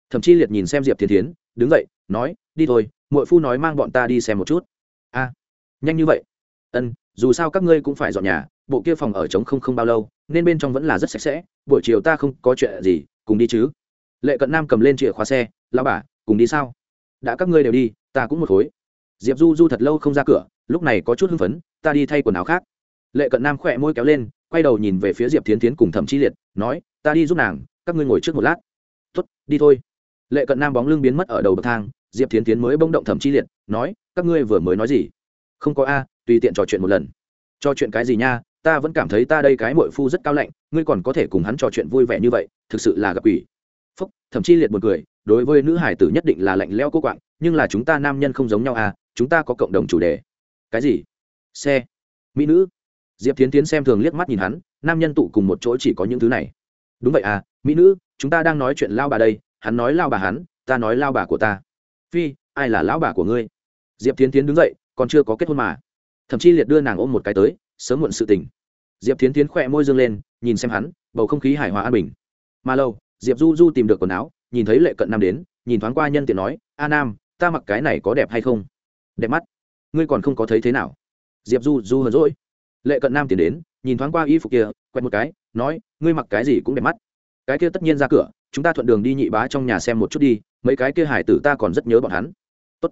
Thậm chí liệt nhìn xem diệp tiến tiến đứng dậy, nói, đi thôi mỗi phu nói mang bọn ta đi xem một chút. A, nhanh như vậy? Ân, dù sao các ngươi cũng phải dọn nhà, bộ kia phòng ở trống không không bao lâu, nên bên trong vẫn là rất sạch sẽ, buổi chiều ta không có chuyện gì, cùng đi chứ. Lệ cận nam cầm lên chìa khóa xe lao bà, cùng đi sao? Đã các ngươi đều đi, ta cũng một khối. Diệp du du thật lâu không ra cửa, lúc này có chút hưng phấn, ta đi thay quần áo khác lệ cận nam khỏe môi kéo lên, quay đầu nhìn về phía diệp tiến tiến cùng thẩm chi liệt, nói, ta đi giúp nàng, các ngươi ngồi trước một lát. Tuất đi thôi. Lệ cận nam bóng lưng biến mất ở đầu bậc thang, diệp tiến tiến mới bông động thẩm chi liệt, nói, các ngươi vừa mới nói gì? Không có a, tùy tiện trò chuyện một lần. Trò chuyện cái gì nha? Ta vẫn cảm thấy ta đây cái mội phu rất cao lạnh, ngươi còn có thể cùng hắn trò chuyện vui vẻ như vậy, thực sự là gặp quỷ. Phúc thậm chi liệt một cười, đối với nữ hải tử nhất định là lạnh leo cô quạng, nhưng là chúng ta nam nhân không giống nhau à chúng ta có cộng đồng chủ đề. Cái gì? Xe. Mỹ nữ diệp tiến tiến xem thường liếc mắt nhìn hắn, nam nhân tụ cùng một chỗ chỉ có những thứ này. Đúng vậy à mỹ nữ, chúng ta đang nói chuyện lao bà đây, hắn nói lao bà hắn, ta nói lao bà của ta. Phi, ai là lão bà của ngươi? Diệp tiến tiến đứng dậy, còn chưa có kết hôn mà. Thậm chí liệt đưa nàng ôm một cái tới, sớm muộn sự tình. Diệp tiến tiến khỏe môi dương lên, nhìn xem hắn, bầu không khí hài hòa an bình. Mà lâu, diệp du du tìm được quần áo, nhìn thấy lệ cận nam đến, nhìn thoáng qua nhân tiện nói, a nam, ta mặc cái này có đẹp hay không? Đẹp mắt. Ngươi còn không có thấy thế nào. Diệp du du hờn rỗi lệ cận nam tiến đến, nhìn thoáng qua y phục kia, quẹt một cái, nói, ngươi mặc cái gì cũng đẹp mắt. Cái kia tất nhiên ra cửa, chúng ta thuận đường đi nhị bá trong nhà xem một chút đi, mấy cái kia hải tử ta còn rất nhớ bọn hắn. Tốt.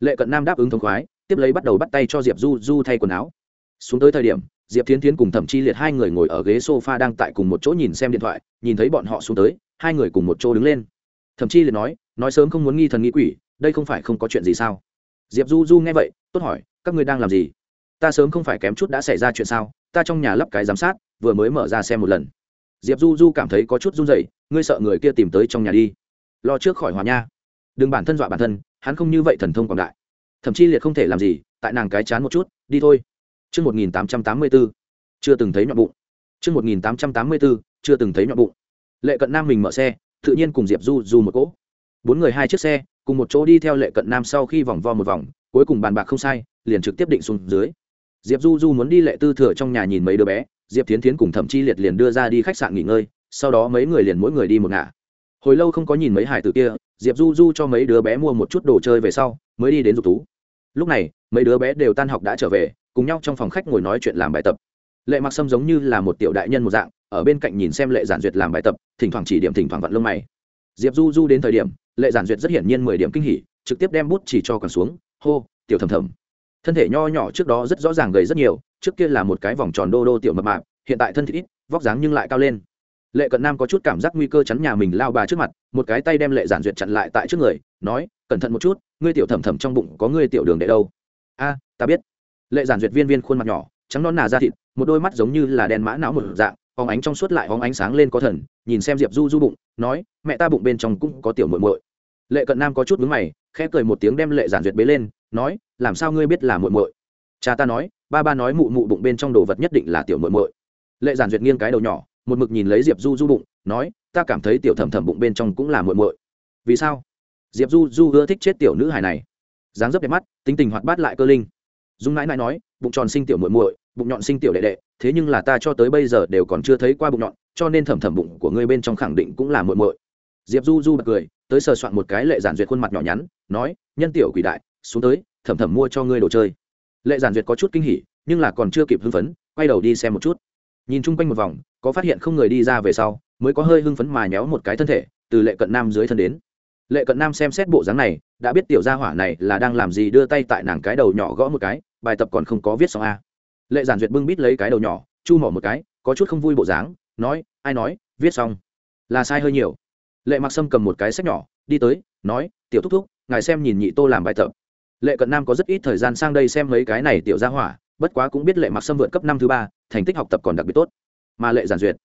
lệ cận nam đáp ứng thống khoái, tiếp lấy bắt đầu bắt tay cho diệp du du thay quần áo. Xuống tới thời điểm, diệp thiến Thiến cùng thẩm chi liệt hai người ngồi ở ghế s o f a đang tại cùng một chỗ nhìn xem điện thoại, nhìn thấy bọn họ xuống tới, hai người cùng một chỗ đứng lên. Thẩm chi liệt nói nói sớm không muốn nghi thần nghi quỷ, đây không phải không có chuyện gì sao? Diệp du du nghe vậy, tốt hỏi, các ngươi đang làm gì? Ta sớm không phải kém chút đã xảy ra chuyện sao ta trong nhà lắp cái giám sát vừa mới mở ra xem một lần diệp du du cảm thấy có chút run rẩy ngươi sợ người kia tìm tới trong nhà đi lo trước khỏi hòa nha đừng bản thân dọa bản thân hắn không như vậy thần thông quảng đại thậm chí liệt không thể làm gì tại nàng cái chán một chút đi thôi Trước 1884, chưa từng thấy nhọn bụng. Trước 1884, chưa từng thấy nhọn bụng. Lệ cận nam mình mở xe, tự nhiên cùng Diệp Du Du một cỗ. Bốn người hai chiếc xe, cùng một chỗ đi theo lệ cận nam sau khi vòng vo một vòng, cuối cùng bàn bạc không sai, liền trực tiếp định xuống dưới diệp du du muốn đi lệ tư thừa trong nhà nhìn mấy đứa bé, diệp tiến tiến cùng thẩm chi liệt liền đưa ra đi khách sạn nghỉ ngơi, sau đó mấy người liền mỗi người đi một ngả. Hồi lâu không có nhìn mấy hải tử kia, diệp du du cho mấy đứa bé mua một chút đồ chơi về sau, mới đi đến dục tú lúc này, mấy đứa bé đều tan học đã trở về, cùng nhau trong phòng khách ngồi nói chuyện làm bài tập. Lệ mặc sâm giống như là một tiểu đại nhân một dạng, ở bên cạnh nhìn xem lệ giản duyệt làm bài tập, thỉnh thoảng chỉ điểm thỉnh thoảng vặn lông mày. Diệp du du đến thời điểm, lệ giản duyệt rất hiển nhiên mười điểm kinh hỉ, trực tiếp đem bút chỉ cho còn xuống, hô, tiểu thầm thầm thân thể nho nhỏ trước đó rất rõ ràng gầy rất nhiều, trước kia là một cái vòng tròn đô đô tiểu mập mạp, hiện tại thân thể ít, vóc dáng nhưng lại cao lên. Lệ cận nam có chút cảm giác nguy cơ chắn nhà mình lao bà trước mặt, một cái tay đem lệ giản duyệt chặn lại tại trước người, nói, cẩn thận một chút, ngươi tiểu thầm thầm trong bụng có ngươi tiểu đường để đâu. A, ta biết. Lệ giản duyệt viên viên khuôn mặt nhỏ, trắng non nà da thịt, một đôi mắt giống như là đèn mã não một dạng, hóng ánh trong suốt lại hóng ánh sáng lên có thần, nhìn xem diệp du du bụng, nói, mẹ ta bụng bên trong cũng có tiểu muội muội. Lệ cận nam có chút mướn mày, khẽ cười một tiếng đem lệ giản duyệt bế lên nói, làm sao ngươi biết là muội muội? Cha ta nói, ba ba nói mụ mụ bụng bên trong đồ vật nhất định là tiểu muội muội. Lệ giản duyệt nghiêng cái đầu nhỏ, một mực nhìn lấy diệp du du bụng, nói, ta cảm thấy tiểu thầm thầm bụng bên trong cũng là muội muội. Vì sao? Diệp du du ưa thích chết tiểu nữ hài này. Dáng dấp đẹp mắt, tính tình hoạt bát lại cơ linh. Dung nãi nãi nói, bụng tròn sinh tiểu muội muội, bụng nhọn sinh tiểu đệ đệ, thế nhưng là ta cho tới bây giờ đều còn chưa thấy qua bụng nhọn, cho nên thầm thầm bụng của ngươi bên trong khẳng định cũng là muội muội. Diệp du du bật cười, tới sờ soạn một cái lệ giản duyệt khuôn mặt nhỏ nhắn, nói, nhân tiểu quỷ đại xuống tới thầm thầm mua cho ngươi đồ chơi. Lệ giản duyệt có chút kinh hỉ, nhưng là còn chưa kịp hưng phấn, quay đầu đi xem một chút. Nhìn chung quanh một vòng, có phát hiện không người đi ra về sau, mới có hơi hưng phấn mà nhéo một cái thân thể, từ lệ cận nam dưới thân đến. Lệ cận nam xem xét bộ dáng này, đã biết tiểu gia hỏa này là đang làm gì đưa tay tại nàng cái đầu nhỏ gõ một cái, bài tập còn không có viết xong a lệ giản duyệt bưng bít lấy cái đầu nhỏ, chu mỏ một cái, có chút không vui bộ dáng, nói, ai nói, viết xong. Là sai hơi nhiều. Lệ mặc sâm cầm một cái sách nhỏ, đi tới, nói, tiểu thúc thúc, ngài xem nhìn nhị tô làm bài tập lệ cận nam có rất ít thời gian sang đây xem mấy cái này tiểu gia hỏa, bất quá cũng biết lệ mặc sâm vượt cấp năm thứ ba, thành tích học tập còn đặc biệt tốt. Mà lệ giản duyệt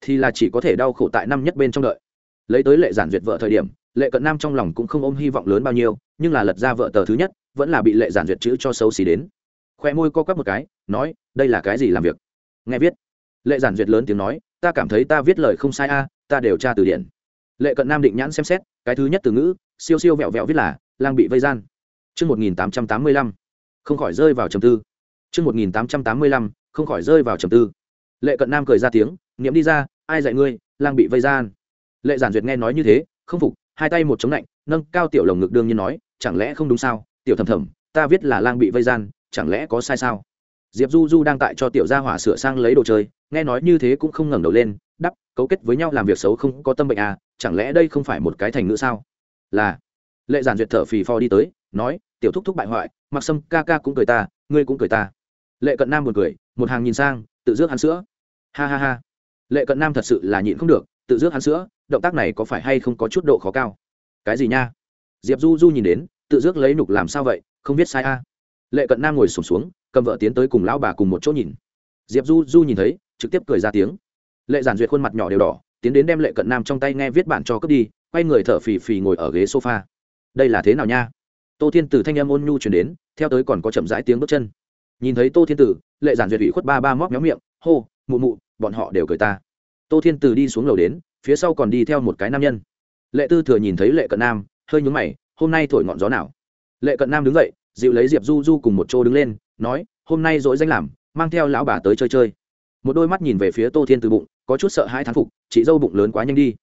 thì là chỉ có thể đau khổ tại năm nhất bên trong đợi. Lấy tới lệ giản duyệt vợ thời điểm, lệ cận nam trong lòng cũng không ôm hy vọng lớn bao nhiêu, nhưng là lật ra vợ tờ thứ nhất, vẫn là bị lệ giản duyệt chữ cho xấu xí đến. Khoe môi co quắp một cái, nói, đây là cái gì làm việc? Nghe viết, lệ giản duyệt lớn tiếng nói, ta cảm thấy ta viết lời không sai a, ta đều tra từ điển. Lệ cận nam định nhãn xem xét, cái thứ nhất từ ngữ, siêu siêu vẹo vẹo viết là, lang bị vây gian chương 1885, không khỏi rơi vào trầm tư. chương 1885, không khỏi rơi vào trầm tư. Lệ Cận Nam cười ra tiếng, niệm đi ra, ai dạy ngươi, lang bị vây gian. Lệ Giản Duyệt nghe nói như thế, không phục, hai tay một chống lạnh, nâng cao tiểu lồng ngực đương nhiên nói, chẳng lẽ không đúng sao? Tiểu Thầm Thầm, ta viết là lang bị vây gian, chẳng lẽ có sai sao? Diệp Du Du đang tại cho tiểu gia hỏa sửa sang lấy đồ chơi, nghe nói như thế cũng không ngẩng đầu lên, đắp, cấu kết với nhau làm việc xấu không có tâm bệnh à, chẳng lẽ đây không phải một cái thành ngữ sao? Là. Lệ Giản Duyệt thở phì phò đi tới, nói, tiểu thúc thúc bại hoại, Mặc Sâm ca ca cũng cười ta, ngươi cũng cười ta. Lệ Cận Nam buồn cười, một hàng nhìn sang, tự rước hắn sữa. Ha ha ha. Lệ Cận Nam thật sự là nhịn không được, tự rước hắn sữa, động tác này có phải hay không có chút độ khó cao? Cái gì nha? Diệp Du Du nhìn đến, tự rước lấy nục làm sao vậy, không biết sai a. À. Lệ Cận Nam ngồi xổm xuống, cầm vợ tiến tới cùng lão bà cùng một chỗ nhìn. Diệp Du Du nhìn thấy, trực tiếp cười ra tiếng. Lệ Giản Duyệt khuôn mặt nhỏ đều đỏ, tiến đến đem Lệ Cận Nam trong tay nghe viết bản cho cướp đi, quay người thở phì phì ngồi ở ghế sofa. Đây là thế nào nha? Tô thiên tử thanh âm ôn nhu chuyển đến, theo tới còn có chậm rãi tiếng bước chân. Nhìn thấy tô thiên tử, lệ giản duyệt ủy khuất ba ba móc méo miệng, hô, mụ mụ, bọn họ đều cười ta. Tô thiên tử đi xuống lầu đến, phía sau còn đi theo một cái nam nhân. Lệ tư thừa nhìn thấy lệ cận nam, hơi nhúng mày, hôm nay thổi ngọn gió nào? Lệ cận nam đứng dậy, dịu lấy diệp du du cùng một chỗ đứng lên, nói, hôm nay dỗi danh làm, mang theo lão bà tới chơi chơi. Một đôi mắt nhìn về phía tô thiên từ bụng, có chút sợ hai thán phục, chị dâu bụng lớn quá nhanh đi.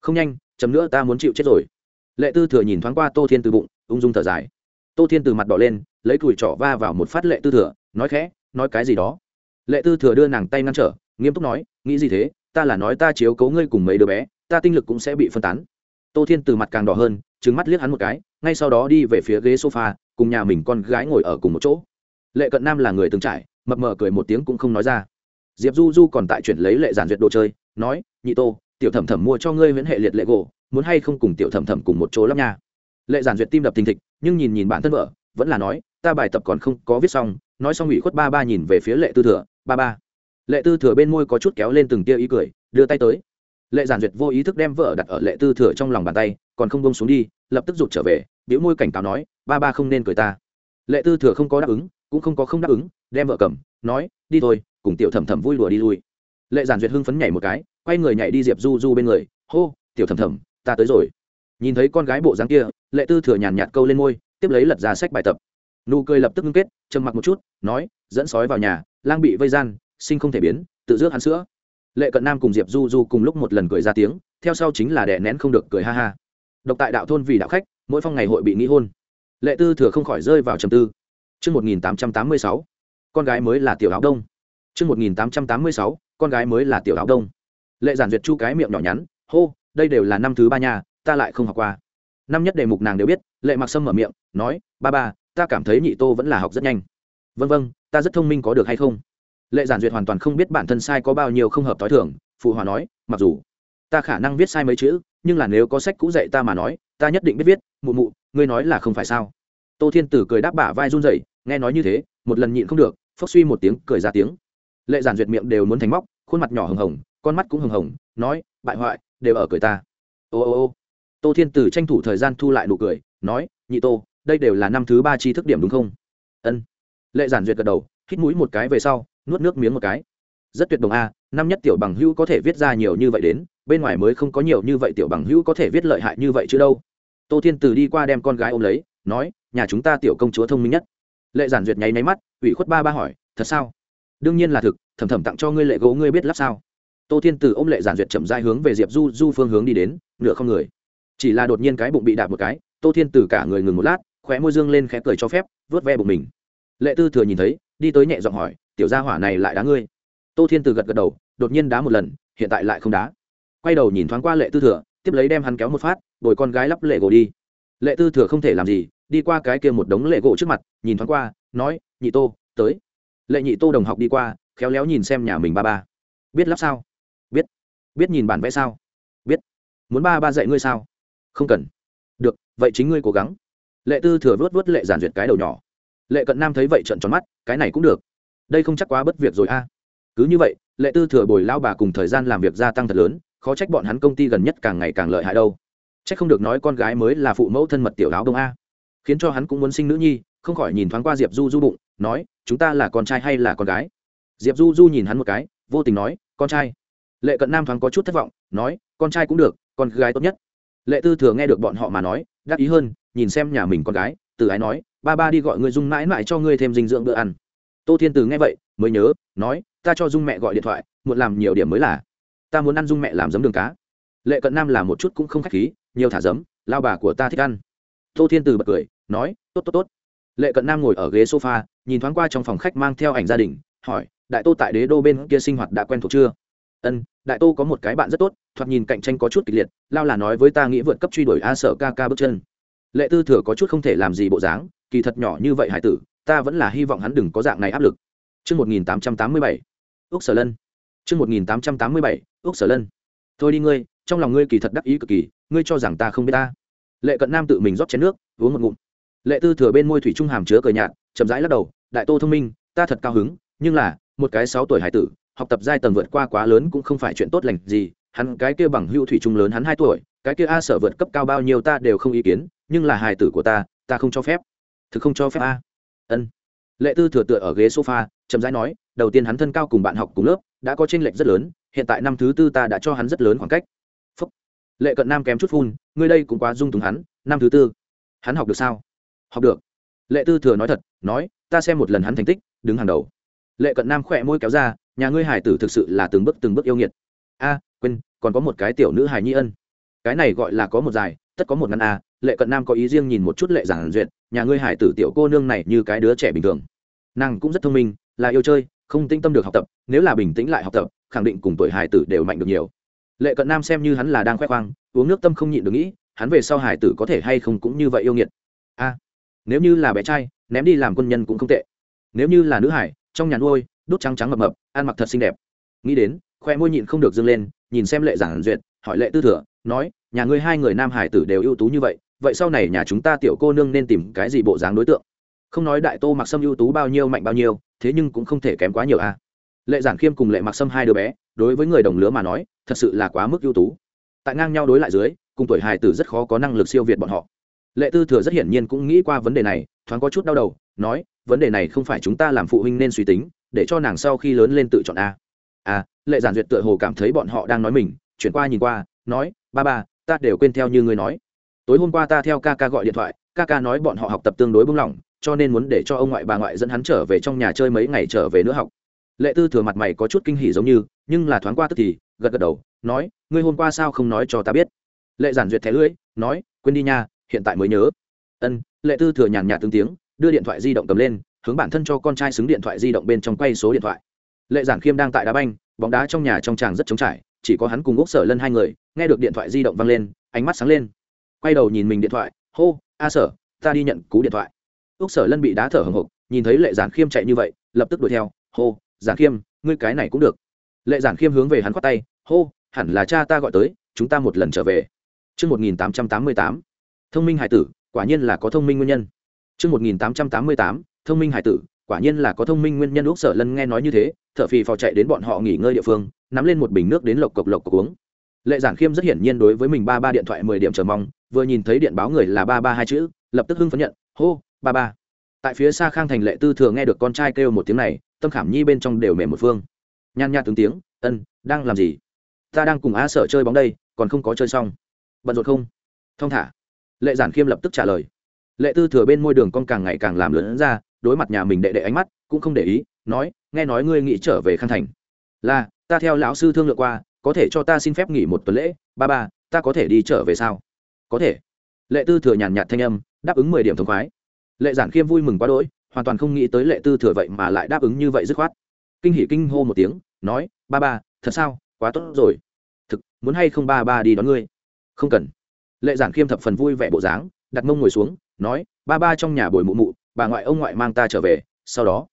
Không nhanh chấm nữa ta muốn chịu chết rồi. Lệ tư thừa nhìn thoáng qua tô thiên từ bụng ung dung thở dài. Tô thiên từ mặt đỏ lên, lấy cùi trỏ va vào một phát lệ tư thừa, nói khẽ, nói cái gì đó. Lệ tư thừa đưa nàng tay ngăn trở, nghiêm túc nói, nghĩ gì thế, ta là nói ta chiếu cấu ngươi cùng mấy đứa bé, ta tinh lực cũng sẽ bị phân tán. Tô thiên từ mặt càng đỏ hơn trứng mắt liếc hắn một cái, ngay sau đó đi về phía ghế sofa, cùng nhà mình con gái ngồi ở cùng một chỗ. Lệ cận nam là người từng trải, mập mờ cười một tiếng cũng không nói ra. Diệp du du còn tại chuyển lấy lệ giản duyệt đồ chơi, nói, nhị tô, tiểu thẩm thẩm mua cho ngươi miễn hệ liệt lệ gỗ, muốn hay không cùng tiểu thẩm thẩm cùng một chỗ lắm nha? Lệ giản duyệt tim đập thình thịch, nhưng nhìn nhìn bản thân vợ, vẫn là nói, ta bài tập còn không có viết xong, nói xong ủy khuất ba ba nhìn về phía lệ tư thừa, ba ba. Lệ tư thừa bên môi có chút kéo lên từng tia ý cười, đưa tay tới. Lệ giản duyệt vô ý thức đem vợ đặt ở lệ tư thừa trong lòng bàn tay, còn không bông xuống đi, lập tức rụt trở về biểu môi cảnh cáo nói, ba ba không nên cười ta. Lệ tư thừa không có đáp ứng, cũng không có không đáp ứng, đem vợ cầm, nói, đi thôi, cùng tiểu thẩm thẩm vui đùa đi lui. Lệ giản duyệt hưng phấn nhảy một cái, quay người nhảy đi diệp du du bên người, hô, tiểu thẩm thẩm, ta tới rồi nhìn thấy con gái bộ dáng kia lệ tư thừa nhàn nhạt câu lên môi tiếp lấy lật ra sách bài tập. Nụ cười lập tức ngưng kết trầm mặc một chút nói dẫn sói vào nhà lang bị vây gian sinh không thể biến tự rước hắn sữa. Lệ cận nam cùng diệp du du cùng lúc một lần cười ra tiếng theo sau chính là đẻ nén không được cười ha ha. Độc tại đạo thôn vì đạo khách mỗi phong ngày hội bị nghĩ hôn. Lệ tư thừa không khỏi rơi vào trầm tư. Trước 1886, con gái mới là tiểu áo đông. Trước 1886, con gái mới là tiểu áo đông. Lệ giản duyệt chu cái miệng nhỏ nhắn, hô, đây đều là năm thứ ba nhà, ta lại không học qua. Năm nhất đề mục nàng đều biết, lệ mặc sâm mở miệng, nói, ba ba, ta cảm thấy nhị tô vẫn là học rất nhanh. Vân vân ta rất thông minh có được hay không? Lệ giản duyệt hoàn toàn không biết bản thân sai có bao nhiêu không hợp t h o i thưởng phụ hòa nói, mặc dù ta khả năng viết sai mấy chữ, nhưng là nếu có sách cũ dạy ta mà nói, ta nhất định biết viết, mụ mụ, ngươi nói là không phải sao? Tô thiên tử cười đáp bả vai run rẩy, nghe nói như thế, một lần nhịn không được, phốc suy một tiếng, cười ra tiếng. Lệ giản duyệt miệng đều muốn thành móc, khuôn mặt nhỏ hồng hồng, con mắt cũng hồng hồng, nói, bại hoại, đều ở cười ta. Ô ô ô tô thiên tử tranh thủ thời gian thu lại nụ cười, nói, nhị tô, đây đều là năm thứ ba chi thức điểm đúng không? Ân. Lệ giản duyệt gật đầu, hít mũi một cái về sau, nuốt nước miếng một cái. Rất tuyệt đồng a, năm nhất tiểu bằng hữu có thể viết ra nhiều như vậy đến, bên ngoài mới không có nhiều như vậy tiểu bằng hữu có thể viết lợi hại như vậy chứ đâu. Tô thiên từ đi qua đem con gái ôm lấy, nói, nhà chúng ta tiểu công chúa thông minh nhất. Lệ giản duyệt nháy máy mắt, ủy khuất ba ba hỏi, thật sao? Đương nhiên là thực, thầm thầm tặng cho ngươi lệ gỗ ngươi biết lắp sao. Tô thiên từ ôm lệ giản duyệt chậm dai hướng về diệp du du phương hướng đi đến, nửa không người chỉ là đột nhiên cái bụng bị đạp một cái, tô thiên từ cả người ngừng một lát, khóe môi dương lên khẽ cười cho phép, vớt ve bụng mình. Lệ tư thừa nhìn thấy, đi tới nhẹ giọng hỏi, tiểu gia hỏa này lại đá ngươi? Tô thiên từ gật gật đầu, đột nhiên đá một lần, hiện tại lại không đá. Quay đầu nhìn thoáng qua lệ tư thừa, tiếp lấy đem hắn kéo một phát, bồi con gái lắp lệ gỗ đi. Lệ tư thừa không thể làm gì, đi qua cái kia một đống lệ gỗ trước mặt, nhìn thoáng qua, nói, nhị tô, tới. Lệ nhị tô đồng học đi qua, khéo léo nhìn xem nhà mình ba ba. Biết lắp sao? Biết. Biết nhìn bản vẽ sao? Biết. Muốn ba ba dạy ngươi sao? Không cần. Được, vậy chính ngươi cố gắng. Lệ tư thừa vớt vớt lệ giản duyệt cái đầu nhỏ. Lệ cận nam thấy vậy trận tròn mắt, cái này cũng được. Đây không chắc quá bất việc rồi a. Cứ như vậy, lệ tư thừa bồi lao bà cùng thời gian làm việc gia tăng thật lớn, khó trách bọn hắn công ty gần nhất càng ngày càng lợi hại đâu. Trách không được nói con gái mới là phụ mẫu thân mật tiểu áo đông a. Khiến cho hắn cũng muốn sinh nữ nhi, không khỏi nhìn thoáng qua diệp du du bụng, nói, chúng ta là con trai hay là con gái? Diệp du du nhìn hắn một cái, vô tình nói, con trai. Lệ cận nam thoáng có chút thất vọng, nói, con trai cũng được, con gái tốt nhất lệ tư thừa nghe được bọn họ mà nói, đắc ý hơn, nhìn xem nhà mình con gái, từ ái nói, ba ba đi gọi người dung mãi mãi cho ngươi thêm dinh dưỡng bữa ăn. Tô thiên từ nghe vậy, mới nhớ, nói, ta cho dung mẹ gọi điện thoại, muộn làm nhiều điểm mới là. Ta muốn ăn dung mẹ làm giấm đường cá. Lệ cận nam là một chút cũng không k h á c h khí, nhiều thả giấm, lao bà của ta thích ăn. Tô thiên từ bật cười, nói, tốt tốt tốt. Lệ cận nam ngồi ở ghế sofa, nhìn thoáng qua trong phòng khách mang theo ảnh gia đình, hỏi, đại tô tại đế đô bên kia sinh hoạt đã quen thuộc chưa? Ân đại tô có một cái bạn rất tốt thoạt nhìn cạnh tranh có chút kịch liệt lao là nói với ta nghĩ vượt cấp truy đuổi a sợ ca ca bước chân lệ tư thừa có chút không thể làm gì bộ dáng kỳ thật nhỏ như vậy hải tử ta vẫn là hy vọng hắn đừng có dạng này áp lực Trước 1887, Úc Sở Lân. Trước 1887, Úc Sở Lân. Thôi đi ngươi, trong lòng ngươi kỳ thật đắc ý cực kỳ, ngươi cho rằng ta không biết ta. Lệ Cận Nam tự mình rót chén nước, uống một ngụm. Lệ Tư thừa bên môi thủy trung hàm chứa cười nhạt, chậm rãi lắc đầu, đại tô thông minh, ta thật cao hứng, nhưng là, một cái sáu tuổi hải tử, học tập giai tầng vượt qua quá lớn cũng không phải chuyện tốt lành gì, hắn cái kia bằng hữu thủy trung lớn hắn hai tuổi, cái kia a sở vượt cấp cao bao nhiêu ta đều không ý kiến, nhưng là hài tử của ta, ta không cho phép. Thực không cho phép a. Ân. Lệ tư thừa tựa ở ghế sofa chậm rãi nói đầu tiên hắn thân cao cùng bạn học cùng lớp đã có tranh lệch rất lớn hiện tại năm thứ tư ta đã cho hắn rất lớn khoảng cách. Phúc. lệ cận nam kém chút phun ngươi đây cũng quá dung túng hắn năm thứ tư. Hắn học được sao? Học được. Lệ tư thừa nói thật nói ta xem một lần hắn thành tích đứng hàng đầu lệ cận nam khỏe môi kéo ra, nhà ngươi hải tử thực sự là từng bước từng bước yêu nghiệt. A, quên, còn có một cái tiểu nữ hải nhi ân. Cái này gọi là có một dài, tất có một ngăn a, lệ cận nam có ý riêng nhìn một chút lệ giản duyệt, nhà ngươi hải tử tiểu cô nương này như cái đứa trẻ bình thường. Nàng cũng rất thông minh, là yêu chơi, không tĩnh tâm được học tập, nếu là bình tĩnh lại học tập, khẳng định cùng tuổi hải tử đều mạnh được nhiều. Lệ cận nam xem như hắn là đang khoe khoang, uống nước tâm không nhịn được nghĩ, hắn về sau hải tử có thể hay không cũng như vậy yêu nghiệt. A, nếu như là bé trai, ném đi làm quân nhân cũng không tệ. Nếu như là nữ hải trong nhà nuôi, đốt trắng trắng mập mập, ăn mặc thật xinh đẹp. Nghĩ đến, khoe môi nhịn không được dâng lên, nhìn xem lệ giản duyệt, hỏi lệ tư thừa, nói, nhà ngươi hai người nam hải tử đều ưu tú như vậy vậy sau này nhà chúng ta tiểu cô nương nên tìm cái gì bộ dáng đối tượng? Không nói đại tô mặc sâm ưu tú bao nhiêu mạnh bao nhiêu, thế nhưng cũng không thể kém quá nhiều a à. lệ giản khiêm cùng lệ mặc sâm hai đứa bé, đối với người đồng lứa mà nói, thật sự là quá mức ưu tú. Tại ngang nhau đối lại dưới, cùng tuổi hài tử rất khó có năng lực siêu việt bọn họ. Lệ tư thừa rất hiển nhiên cũng nghĩ qua vấn đề này, thoáng có chút đau đầu, nói vấn đề này không phải chúng ta làm phụ huynh nên suy tính, để cho nàng sau khi lớn lên tự chọn a. À lệ giản duyệt tựa hồ cảm thấy bọn họ đang nói mình, chuyển qua nhìn qua, nói, ba ba, ta đều quên theo như ngươi nói. Tối hôm qua ta theo ca ca gọi điện thoại, ca ca nói bọn họ học tập tương đối bung lỏng cho nên muốn để cho ông ngoại bà ngoại dẫn hắn trở về trong nhà chơi mấy ngày trở về nữa học. Lệ tư thừa mặt mày có chút kinh hỉ giống như, nhưng là thoáng qua tức thì, gật gật đầu, nói, ngươi hôm qua sao không nói cho ta biết? Lệ giản duyệt thẻ lưỡi, nói, quên đi nha, hiện tại mới nhớ. Ân, lệ tư thừa nhàn nhạt tương tiếng đưa điện thoại di động cầm lên hướng bản thân cho con trai xứng điện thoại di động bên trong quay số điện thoại. Lệ giản khiêm đang tại đá banh bóng đá trong nhà trong tràng rất trống trải chỉ có hắn cùng úc sở lân hai người nghe được điện thoại di động vang lên ánh mắt sáng lên. Quay đầu nhìn mình điện thoại hô a sở ta đi nhận cú điện thoại. Úc sở lân bị đá thở hồng hộc nhìn thấy lệ giản khiêm chạy như vậy lập tức đuổi theo hô giản khiêm ngươi cái này cũng được. Lệ giản khiêm hướng về hắn khoát tay hô hẳn là cha ta gọi tới chúng ta một lần trở về. Trước 1888, thông minh hải tử quả nhiên là có thông minh nguyên nhân. Trước 1888, thông minh hải tử quả nhiên là có thông minh nguyên nhân úc sở lân nghe nói như thế thợ phì phò chạy đến bọn họ nghỉ ngơi địa phương nắm lên một bình nước đến lộc cộc lộc cộc uống. Lệ giản khiêm rất hiển nhiên đối với mình ba ba điện thoại mười điểm chờ mong vừa nhìn thấy điện báo người là ba ba hai chữ lập tức hưng phấn nhận hô ba ba. Tại phía xa khang thành lệ tư thừa nghe được con trai kêu một tiếng này tâm khảm nhi bên trong đều mềm một phương. Nhan nhạt tướng tiếng ân đang làm gì? Ta đang cùng a sở chơi bóng đây còn không có chơi xong. Bận rộn không? Thông thả. Lệ giản khiêm lập tức trả lời lệ tư thừa bên môi đường con càng ngày càng làm lớn ra, đối mặt nhà mình đệ đệ ánh mắt, cũng không để ý, nói, nghe nói ngươi nghĩ trở về khang thành. Là, ta theo lão sư thương lượng qua, có thể cho ta xin phép nghỉ một tuần lễ, ba ba, ta có thể đi trở về sao? Có thể. Lệ tư thừa nhàn nhạt thanh âm, đáp ứng mười điểm thống khoái. Lệ giản khiêm vui mừng quá đỗi, hoàn toàn không nghĩ tới lệ tư thừa vậy mà lại đáp ứng như vậy dứt khoát. Kinh hỉ kinh hô một tiếng, nói, ba ba, thật sao? Quá tốt rồi. Thực, muốn hay không ba ba đi đón ngươi? Không cần. Lệ giản khiêm thập phần vui vẻ bộ dáng, đặt mông ngồi xuống nói, ba ba trong nhà bồi mụ mụ, bà ngoại ông ngoại mang ta trở về, sau đó.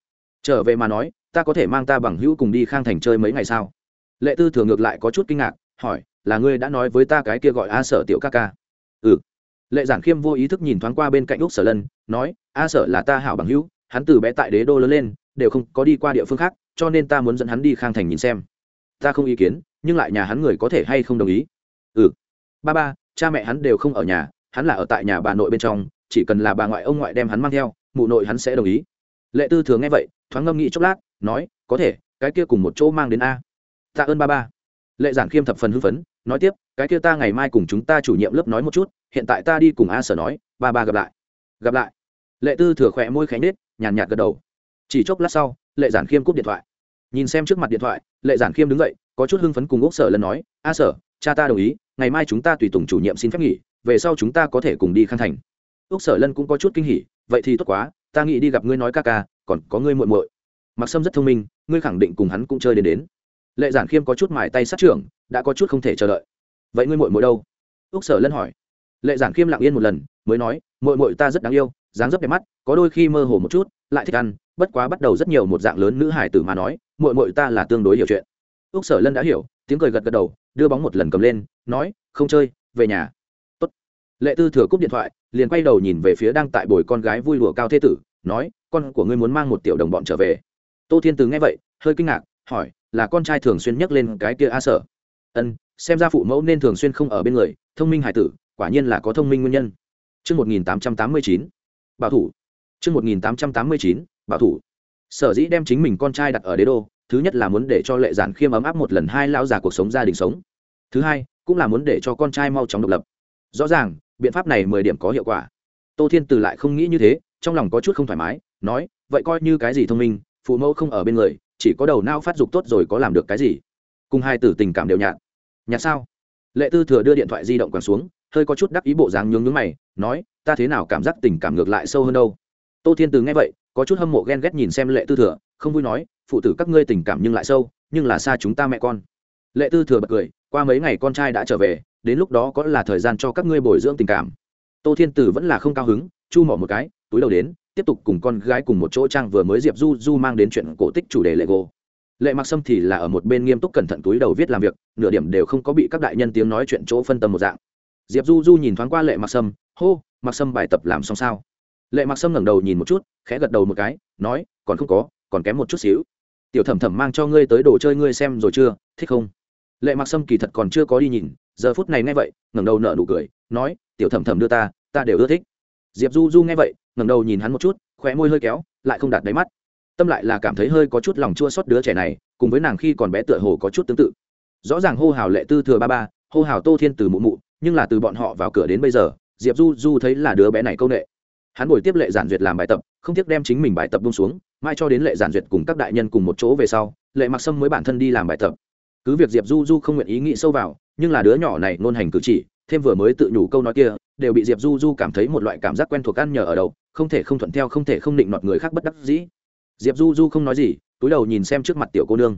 Trở về mà nói, ta có thể mang ta bằng hữu cùng đi khang thành chơi mấy ngày sao? Lệ tư thừa ngược lại có chút kinh ngạc, hỏi, là ngươi đã nói với ta cái kia gọi a sở tiểu ca ca? Ừ. Lệ giản khiêm vô ý thức nhìn thoáng qua bên cạnh úc sở lân, nói, a sở là ta hảo bằng hữu, hắn từ bé tại đế đô lớn lên, đều không có đi qua địa phương khác, cho nên ta muốn dẫn hắn đi khang thành nhìn xem. Ta không ý kiến, nhưng lại nhà hắn người có thể hay không đồng ý? Ừ. Ba ba, cha mẹ hắn đều không ở nhà, hắn là ở tại nhà bà nội bên trong chỉ cần là bà ngoại ông ngoại đem hắn mang theo, mụ nội hắn sẽ đồng ý. Lệ tư thường nghe vậy, thoáng ngâm nghĩ chốc lát, nói, có thể, cái kia cùng một chỗ mang đến a. Tạ ơn ba ba. Lệ giản khiêm thập phần hưng phấn, nói tiếp, cái kia ta ngày mai cùng chúng ta chủ nhiệm lớp nói một chút, hiện tại ta đi cùng a sở nói, ba ba gặp lại. Gặp lại? Lệ tư thừa khỏe môi khánh nết nhàn nhạt gật đầu. Chỉ chốc lát sau, lệ giản khiêm cúp điện thoại. Nhìn xem trước mặt điện thoại, lệ giản khiêm đứng dậy, có chút hưng phấn cùng úc sở lần nói, a sở, cha ta đồng ý, ngày mai chúng ta tùy tùng chủ nhiệm xin phép nghỉ, về sau chúng ta có thể cùng đi khang thành úc sở lân cũng có chút kinh hỉ, vậy thì tốt quá, ta nghĩ đi gặp ngươi nói ca ca, còn có ngươi muội muội. Mặc sâm rất thông minh, ngươi khẳng định cùng hắn cũng chơi đến đến. Lệ giản khiêm có chút mài tay sát trưởng, đã có chút không thể chờ đợi. Vậy ngươi muội muội đâu? Úc sở lân hỏi. Lệ giản khiêm lặng yên một lần, mới nói, muội muội ta rất đáng yêu, dáng dấp đẹp mắt, có đôi khi mơ hồ một chút, lại thích ăn, bất quá bắt đầu rất nhiều một dạng lớn nữ hải tử mà nói, muội muội ta là tương đối hiểu chuyện. Úc sở lân đã hiểu, tiếng cười gật gật đầu, đưa bóng một lần cầm lên, nói, không chơi, về nhà lệ tư thừa cúp điện thoại liền quay đầu nhìn về phía đang tại bồi con gái vui lụa cao thế tử nói con của ngươi muốn mang một tiểu đồng bọn trở về tô thiên từ nghe vậy hơi kinh ngạc hỏi là con trai thường xuyên nhắc lên cái kia a sở ân xem ra phụ mẫu nên thường xuyên không ở bên người thông minh hải tử quả nhiên là có thông minh nguyên nhân Trước 1889, bảo thủ. Trước 1889, bảo thủ. Sở dĩ đem chính mình con trai đặt ở đế đô, thứ nhất là muốn để cho lệ giản khiêm ấm áp một lần hai lao già cuộc sống gia đình sống. Thứ hai, cũng là muốn để cho con trai mau chóng độc lập. Rõ ràng, biện pháp này mười điểm có hiệu quả. Tô Thiên Từ lại không nghĩ như thế, trong lòng có chút không thoải mái, nói, vậy coi như cái gì thông minh, phụ mẫu không ở bên người, chỉ có đầu não phát dục tốt rồi có làm được cái gì? Cùng hai tử tình cảm đều nhạt. Nhạt sao? Lệ Tư Thừa đưa điện thoại di động quẳng xuống, hơi có chút đắc ý bộ dáng nhướng nhướng mày nói ta thế nào cảm giác tình cảm ngược lại sâu hơn đâu tô thiên từ nghe vậy có chút hâm mộ ghen ghét nhìn xem lệ tư thừa không vui nói phụ tử các ngươi tình cảm nhưng lại sâu nhưng là xa chúng ta mẹ con lệ tư thừa bật cười qua mấy ngày con trai đã trở về, đến lúc đó có là thời gian cho các ngươi bồi dưỡng tình cảm. Tô thiên tử vẫn là không cao hứng, chu mỏ một cái, túi đầu đến, tiếp tục cùng con gái cùng một chỗ trang vừa mới diệp du du mang đến chuyện cổ tích chủ đề lệ gô lệ mặc sâm thì là ở một bên nghiêm túc cẩn thận túi đầu viết làm việc, nửa điểm đều không có bị các đại nhân tiếng nói chuyện chỗ phân tâm một dạng. Diệp du du nhìn thoáng qua lệ mặc sâm, hô, mặc sâm bài tập làm xong sao? Lệ mặc sâm ngẩng đầu nhìn một chút, khẽ gật đầu một cái, nói, còn không có, còn kém một chút xíu. Tiểu thẩm thẩm mang cho ngươi tới đồ chơi ngươi xem rồi chưa, thích không? Lệ mặc sâm kỳ thật còn chưa có đi nhìn, giờ phút này nghe vậy, ngẩng đầu nở nụ cười, nói, tiểu thẩm thẩm đưa ta ta đều ưa thích. Diệp du du nghe vậy, ngẩng đầu nhìn hắn một chút, khóe môi hơi kéo, lại không đạt đáy mắt. Tâm lại là cảm thấy hơi có chút lòng chua xót đứa trẻ này, cùng với nàng khi còn bé tựa hồ có chút tương tự. Rõ ràng hô hào lệ tư thừa ba ba, hô hào tô thiên từ mụ mụ, nhưng là từ bọn họ vào cửa đến bây giờ, diệp du du thấy là đứa bé này công nghệ hắn ngồi tiếp lệ giản duyệt làm bài tập, không tiếc đem chính mình bài tập bung xuống mai cho đến lệ giản duyệt cùng các đại nhân cùng một chỗ về sau, lệ mặc sâm mới bản thân đi làm bài tập cứ việc diệp du du không nguyện ý nghĩ sâu vào, nhưng là đứa nhỏ này ngôn hành cử chỉ, thêm vừa mới tự nhủ câu nói kia, đều bị diệp du du cảm thấy một loại cảm giác quen thuộc ăn nhờ ở đầu, không thể không thuận theo, không thể không định nọt người khác bất đắc dĩ. Diệp du du không nói gì, túi đầu nhìn xem trước mặt tiểu cô nương.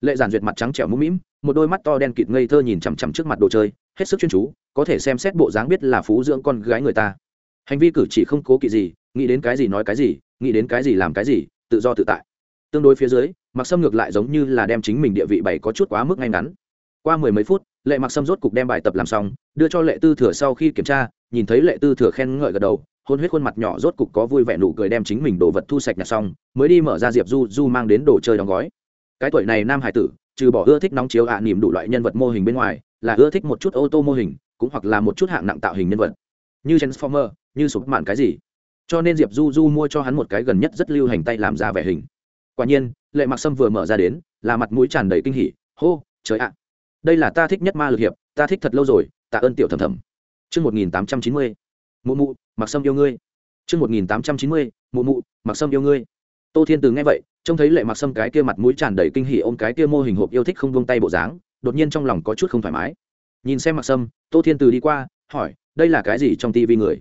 Lệ giản duyệt mặt trắng trẻo mũm mĩm, một đôi mắt to đen kịt ngây thơ nhìn chằm chằm trước mặt đồ chơi, hết sức chuyên chú, có thể xem xét bộ dáng biết là phú dưỡng con gái người ta. Hành vi cử chỉ không cố kỵ gì, nghĩ đến cái gì nói cái gì, nghĩ đến cái gì làm cái gì, tự do tự tại. Tương đối phía dưới mặc sâm ngược lại giống như là đem chính mình địa vị bảy có chút quá mức ngay ngắn. Qua mười mấy phút lệ mặc sâm rốt cục đem bài tập làm xong đưa cho lệ tư thừa sau khi kiểm tra nhìn thấy lệ tư thừa khen ngợi gật đầu hôn huyết khuôn mặt nhỏ rốt cục có vui vẻ nụ cười đem chính mình đồ vật thu sạch nhặt xong mới đi mở ra diệp du du mang đến đồ chơi đóng gói. Cái tuổi này nam hải tử trừ bỏ ưa thích nóng chiếu ạ à, nỉm đủ loại nhân vật mô hình bên ngoài là ưa thích một chút ô tô mô hình cũng hoặc là một chút hạng nặng tạo hình nhân vật. Như transformer như sụp mạn cái gì. Cho nên diệp du du mua cho hắn một cái gần nhất rất lưu hành tay làm ra vẻ hình quả nhiên, lệ mặc sâm vừa mở ra đến, là mặt mũi tràn đầy kinh hỉ, hô, trời ạ, đây là ta thích nhất ma lực hiệp, ta thích thật lâu rồi, tạ ơn tiểu thầm thầm. Chương một nghìn tám trăm chín mươi, mụ mụ mặc sâm yêu ngươi. Chương một nghìn tám trăm chín mươi, mụ mụ mặc sâm yêu ngươi. Tô thiên từ nghe vậy, trông thấy lệ mặc sâm cái kia mặt mũi tràn đầy kinh hỉ ôm cái kia mô hình hộp yêu thích không buông tay bộ dáng, đột nhiên trong lòng có chút không thoải mái. Nhìn xem mặc sâm, tô thiên từ đi qua, hỏi, đây là cái gì trong tivi người?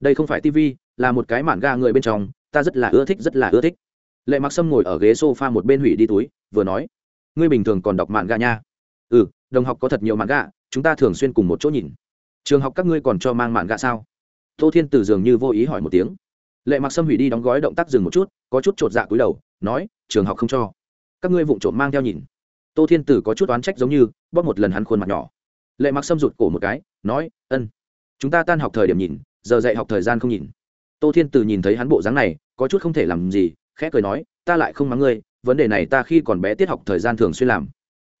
Đây không phải tivi là một cái mảng ga người bên trong, ta rất là ưa thích, rất là ưa thích lệ mặc sâm ngồi ở ghế s o f a một bên hủy đi túi vừa nói ngươi bình thường còn đọc mạn gà nha? Ừ đồng học có thật nhiều mạn gà, chúng ta thường xuyên cùng một chỗ nhìn. Trường học các ngươi còn cho mang mạn gà sao? Tô thiên từ dường như vô ý hỏi một tiếng. Lệ mặc sâm hủy đi đóng gói động tác dừng một chút có chút chột dạ cúi đầu nói trường học không cho. Các ngươi vụng trộm mang theo nhìn. Tô thiên tử có chút oán trách giống như bóp một lần hắn khuôn mặt nhỏ. Lệ mặc sâm rụt cổ một cái nói ân chúng ta tan học thời điểm nhìn giờ dạy học thời gian không nhìn. Tô thiên tử nhìn thấy hắn bộ dáng này có chút không thể làm gì khẽ cười nói, ta lại không mắng ngươi, vấn đề này ta khi còn bé tiết học thời gian thường xuyên làm.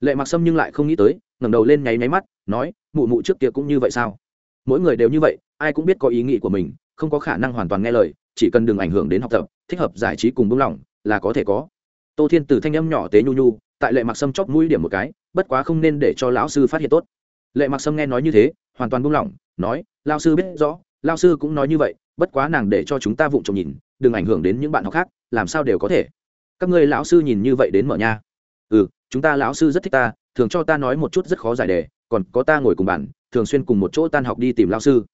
Lệ mặc sâm nhưng lại không nghĩ tới, ngẩng đầu lên nháy nháy mắt, nói, mụ mụ trước kia cũng như vậy sao? Mỗi người đều như vậy, ai cũng biết có ý nghĩ của mình, không có khả năng hoàn toàn nghe lời, chỉ cần đừng ảnh hưởng đến học tập, thích hợp giải trí cùng buông lỏng, là có thể có. Tô thiên từ thanh âm nhỏ tế nhu nhu, tại lệ mặc sâm chóp mũi điểm một cái, bất quá không nên để cho lão sư phát hiện tốt. Lệ mặc sâm nghe nói như thế, hoàn toàn buông lỏng, nói lao sư biết rõ lao sư cũng nói như vậy, bất quá nàng để cho chúng ta vụng trộm nhìn, đừng ảnh hưởng đến những bạn học khác làm sao đều có thể. Các ngươi lão sư nhìn như vậy đến mở nha. Ừ chúng ta lão sư rất thích ta, thường cho ta nói một chút rất khó giải đề, còn có ta ngồi cùng bạn, thường xuyên cùng một chỗ tan học đi tìm lão sư.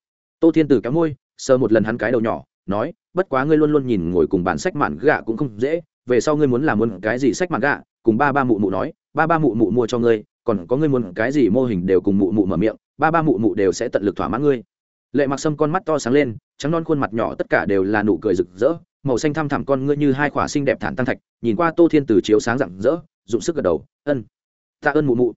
Tô thiên tử kéo môi, sờ một lần hắn cái đầu nhỏ, nói, bất quá ngươi luôn luôn nhìn ngồi cùng bản sách mạn gạ cũng không dễ, về sau ngươi muốn làm muốn cái gì sách mạn gạ? Cùng ba ba mụ mụ nói, ba ba mụ mụ mua cho ngươi, còn có ngươi muốn cái gì mô hình đều cùng mụ mụ mở miệng, ba ba mụ mụ đều sẽ tận lực thỏa mãn ngươi. Lệ mặc sâm con mắt to sáng lên, trắng non khuôn mặt nhỏ tất cả đều là nụ cười rực rỡ màu xanh thăm thẳm con ngươi như hai khỏa xinh đẹp thản tăng thạch, nhìn qua tô thiên từ chiếu sáng rạng rỡ dụng sức gật đầu, ân, tạ ơn mụ mụ.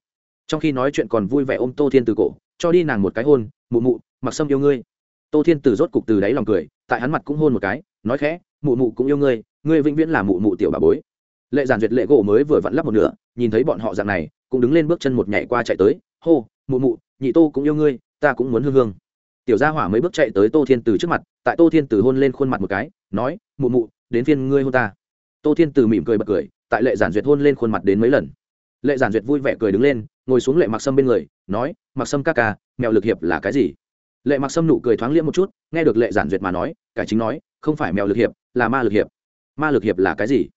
Trong khi nói chuyện còn vui vẻ ôm tô thiên từ cổ, cho đi nàng một cái hôn, mụ mụ, mặc sâm yêu ngươi. Tô thiên từ rốt cục từ đáy lòng cười, tại hắn mặt cũng hôn một cái, nói khẽ, mụ mụ cũng yêu ngươi ngươi vĩnh viễn là mụ mụ tiểu bà bối. Lệ giản duyệt lệ gỗ mới vừa vặn lắp một nửa, nhìn thấy bọn họ dạng này, cũng đứng lên bước chân một nhảy qua chạy tới, hô, mụ mụ, nhị tô cũng yêu ngươi, ta cũng muốn hương hương. Tiểu gia hỏa mấy bước chạy tới tô thiên từ trước mặt, tại tô thiên từ hôn lên khuôn mặt một cái nói mụ mụ đến phiên ngươi hôn ta. Tô thiên từ mỉm cười bật cười tại lệ giản duyệt hôn lên khuôn mặt đến mấy lần. Lệ giản duyệt vui vẻ cười đứng lên ngồi xuống lệ mặc sâm bên người nói mặc sâm ca ca mèo lực hiệp là cái gì? Lệ mặc sâm nụ cười thoáng liễm một chút nghe được lệ giản duyệt mà nói cải chính nói không phải mèo lực hiệp là ma lực hiệp. Ma lực hiệp là cái gì?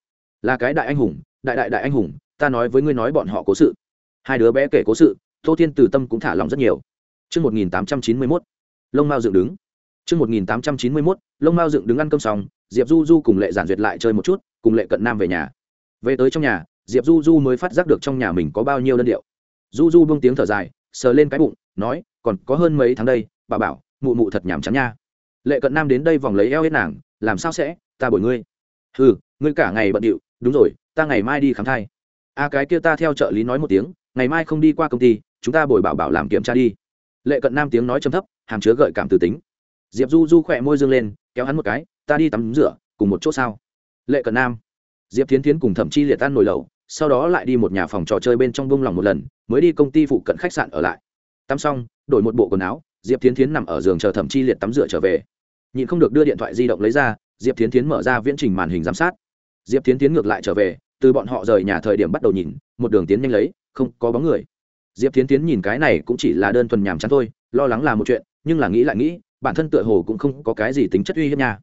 Là cái đại anh hùng đại đại đại anh hùng ta nói với ngươi nói bọn họ cố sự. Hai đứa bé kể cố sự tô thiên từ tâm cũng thả lòng rất nhiều. Trước 1891, lông mao dựng đứng. Trước 1891, lông mao dựng đứng ăn cơm xong, Diệp Du Du cùng Lệ Giản Duyệt lại chơi một chút, cùng Lệ Cận Nam về nhà. Về tới trong nhà, Diệp Du Du mới phát giác được trong nhà mình có bao nhiêu đơn điệu. Du Du buông tiếng thở dài, sờ lên cái bụng, nói, còn có hơn mấy tháng đây, bà bảo, mụ mụ thật nhàm chán nha. Lệ Cận Nam đến đây vòng lấy eo hết nàng, làm sao sẽ, ta bồi ngươi. Hừ, ngươi cả ngày bận điệu, đúng rồi, ta ngày mai đi khám thai. A cái kia ta theo trợ lý nói một tiếng, ngày mai không đi qua công ty, chúng ta bồi bảo bảo làm kiểm tra đi. Lệ Cận Nam tiếng nói trầm thấp, hàm chứa gợi cảm từ tính diệp du du khỏe môi dương lên kéo hắn một cái ta đi tắm rửa cùng một chỗ sao? Lệ cận nam. Diệp tiến tiến cùng thẩm chi liệt tan nồi lầu, sau đó lại đi một nhà phòng trò chơi bên trong bông lòng một lần mới đi công ty phụ cận khách sạn ở lại. Tắm xong đổi một bộ quần áo diệp tiến tiến nằm ở giường chờ thẩm chi liệt tắm rửa trở về. Nhìn không được đưa điện thoại di động lấy ra diệp tiến tiến mở ra viễn trình màn hình giám sát. Diệp tiến tiến ngược lại trở về từ bọn họ rời nhà thời điểm bắt đầu nhìn một đường tiến nhanh lấy không có bóng người. Diệp tiến tiến nhìn cái này cũng chỉ là đơn thuần nhàm chán thôi lo lắng là một chuyện nhưng là nghĩ lại nghĩ bản thân tựa hồ cũng không có cái gì tính chất uy hiếp nha.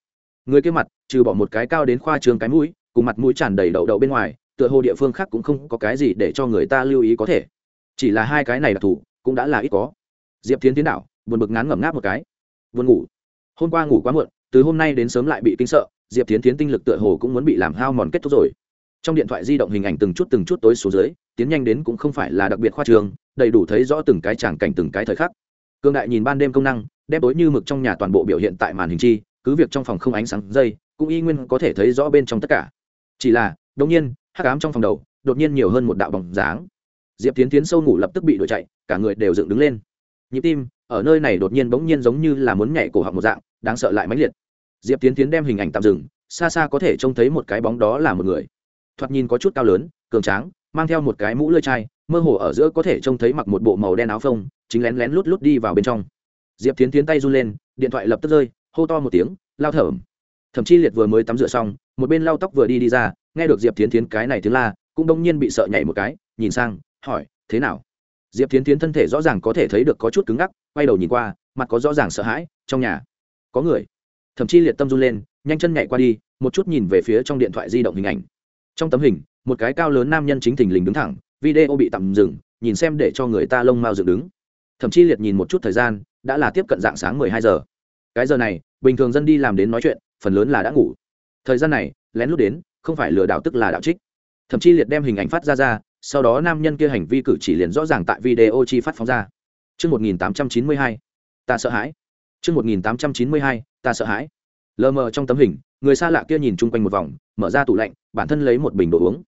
Người kia mặt, trừ bỏ một cái cao đến khoa trường cái mũi, cùng mặt mũi tràn đầy đậu đậu bên ngoài, tựa hồ địa phương khác cũng không có cái gì để cho người ta lưu ý có thể. Chỉ là hai cái này đặc thù cũng đã là ít có. Diệp tiến tiến đạo buồn bực ngán ngẩm ngáp một cái. Buồn ngủ. Hôm qua ngủ quá muộn, từ hôm nay đến sớm lại bị kinh sợ, diệp tiến tiến tinh lực tựa hồ cũng muốn bị làm hao mòn kết thúc rồi. Trong điện thoại di động hình ảnh từng chút từng chút tối xuống dưới, tiến nhanh đến cũng không phải là đặc biệt khoa trường đầy đủ thấy rõ từng cái tràng cảnh từng cái thời khắc. Cương đại nhìn ban đêm công năng đem tối như mực trong nhà toàn bộ biểu hiện tại màn hình chi, cứ việc trong phòng không ánh sáng dây, cũng y nguyên có thể thấy rõ bên trong tất cả. Chỉ là, đột nhiên, hắc ám trong phòng đầu, đột nhiên nhiều hơn một đạo bóng dáng. Diệp tiến tiến sâu ngủ lập tức bị đuổi chạy, cả người đều dựng đứng lên. Nhịp tim, ở nơi này đột nhiên bỗng nhiên giống như là muốn nhảy cổ họng một dạng, đáng sợ lại mãnh liệt. Diệp tiến tiến đem hình ảnh tạm dừng, xa xa có thể trông thấy một cái bóng đó là một người. Thoạt nhìn có chút cao lớn, cường tráng, mang theo một cái mũ lơi chai, mơ hồ ở giữa có thể trông thấy mặc một bộ màu đen áo phông, chính lén lén lút lút đi vào bên trong diệp tiến tiến tay run lên, điện thoại lập tức rơi, hô to một tiếng, lao thởm. Thậm chí liệt vừa mới tắm rửa xong, một bên lau tóc vừa đi đi ra, nghe được diệp tiến tiến cái này tiếng la, cũng đông nhiên bị sợ nhảy một cái, nhìn sang, hỏi, thế nào? Diệp tiến tiến thân thể rõ ràng có thể thấy được có chút cứng ngắc, quay đầu nhìn qua, mặt có rõ ràng sợ hãi, trong nhà có người. Thậm chí liệt tâm run lên, nhanh chân nhảy qua đi, một chút nhìn về phía trong điện thoại di động hình ảnh. Trong tấm hình, một cái cao lớn nam nhân chính thình lình đứng thẳng, video bị tạm dừng, nhìn xem để cho người ta lông mao dựng đứng. Thậm chí liệt nhìn một chút thời gian đã là tiếp cận dạng sáng mười hai giờ cái giờ này bình thường dân đi làm đến nói chuyện phần lớn là đã ngủ thời gian này lén lút đến không phải lừa đảo tức là đạo trích thậm chí liệt đem hình ảnh phát ra ra sau đó nam nhân kia hành vi cử chỉ liền rõ ràng tại video chi phát phóng ra Trước 1892, ta sợ hãi. Trước 1892, ta sợ hãi. Lờ mờ trong tấm hình, người xa lạ kia nhìn chung quanh một vòng, mở ra tủ lạnh, bản thân lấy một bình đồ uống.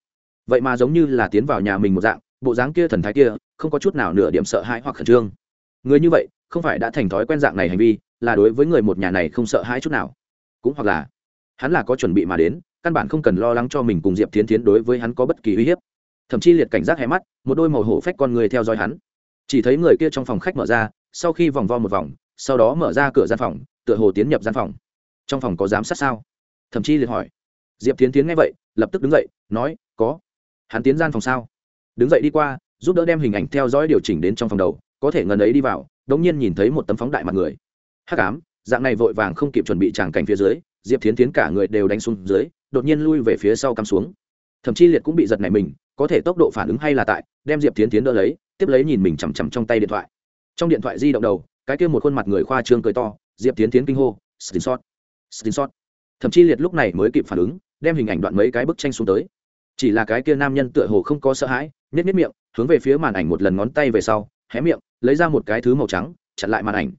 Vậy mà giống như là tiến vào nhà mình một dạng, bộ dáng kia thần thái kia, không có chút nào nửa điểm sợ hãi hoặc khẩn trương. Người như vậy, không phải đã thành thói quen dạng này hành vi, là đối với người một nhà này không sợ hãi chút nào. Cũng hoặc là, hắn là có chuẩn bị mà đến, căn bản không cần lo lắng cho mình cùng Diệp Thiến Thiến đối với hắn có bất kỳ uy hiếp. Thậm chí liệt cảnh giác hé mắt một đôi màu hổ phách con người theo dõi hắn. Chỉ thấy người kia trong phòng khách mở ra sau khi vòng vo một vòng sau đó mở ra cửa gian phòng tựa hồ tiến nhập gian phòng. Trong phòng có giám sát sao? Thậm chí liệt hỏi. Diệp tiến tiến nghe vậy lập tức đứng dậy nói có. Hắn tiến gian phòng sao? Đứng dậy đi qua giúp đỡ đem hình ảnh theo dõi điều chỉnh đến trong phòng đầu có thể ngần ấy đi vào đống nhiên nhìn thấy một tấm phóng đại mặt người. Hắc ám, dạng này vội vàng không kịp chuẩn bị tràng cảnh phía dưới, diệp Thiến tiến cả người đều đánh xuống dưới, đột nhiên lui về phía sau cắm xuống. Thậm chí liệt cũng bị giật này mình, có thể tốc độ phản ứng hay là tại, đem diệp Thiến tiến đỡ lấy, tiếp lấy nhìn mình chằm chằm trong tay điện thoại. Trong điện thoại di động đầu, cái kia một khuôn mặt người khoa trương cười to, diệp tiến tiến kinh hô, screenshot screenshot. Thậm chí liệt lúc này mới kịp phản ứng, đem hình ảnh đoạn mấy cái bức tranh xuống tới. Chỉ là cái kia nam nhân tựa hồ không có sợ hãi nhét nhét miệng, hướng về phía màn ảnh một lần ngón tay về sau, hé miệng lấy ra một cái thứ màu trắng, chặn lại màn ảnh.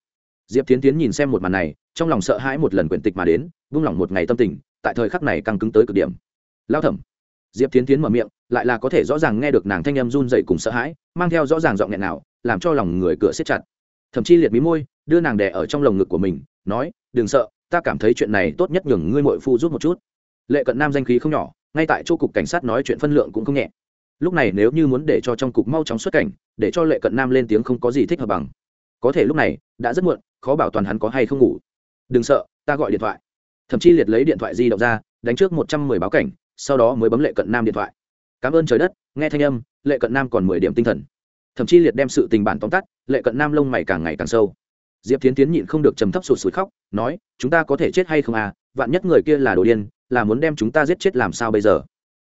Diệp tiến tiến nhìn xem một màn này, trong lòng sợ hãi một lần quyển tịch mà đến, vung lòng một ngày tâm tình, tại thời khắc này căng cứng tới cực điểm. Lao thẩm. Diệp tiến tiến mở miệng, lại là có thể rõ ràng nghe được nàng thanh âm run dậy cùng sợ hãi, mang theo rõ ràng giọng nghẹn nào, làm cho lòng người cửa siết chặt. Thậm chí liệt mí môi, đưa nàng đẻ ở trong lồng ngực của mình, nói, đừng sợ, ta cảm thấy chuyện này tốt nhất nhường ngươi mội phu rút một chút. Lệ cận nam danh khí không nhỏ, ngay tại chỗ cục cảnh sát nói chuyện phân lượng cũng không nhẹ lúc này nếu như muốn để cho trong cục mau chóng xuất cảnh, để cho lệ cận nam lên tiếng không có gì thích hợp bằng. Có thể lúc này, đã rất muộn, khó bảo toàn hắn có hay không ngủ. Đừng sợ, ta gọi điện thoại. Thậm chí liệt lấy điện thoại di động ra, đánh trước một trăm mười báo cảnh, sau đó mới bấm lệ cận nam điện thoại. Cảm ơn trời đất, nghe thanh âm, lệ cận nam còn mười điểm tinh thần. Thậm chí liệt đem sự tình bản tóm tắt, lệ cận nam lông mày càng ngày càng sâu. Diệp tiến tiến nhịn không được trầm thấp sụt sụt khóc, nói, chúng ta có thể chết hay không à? Vạn nhất người kia là đồ điên, là muốn đem chúng ta giết chết làm sao bây giờ?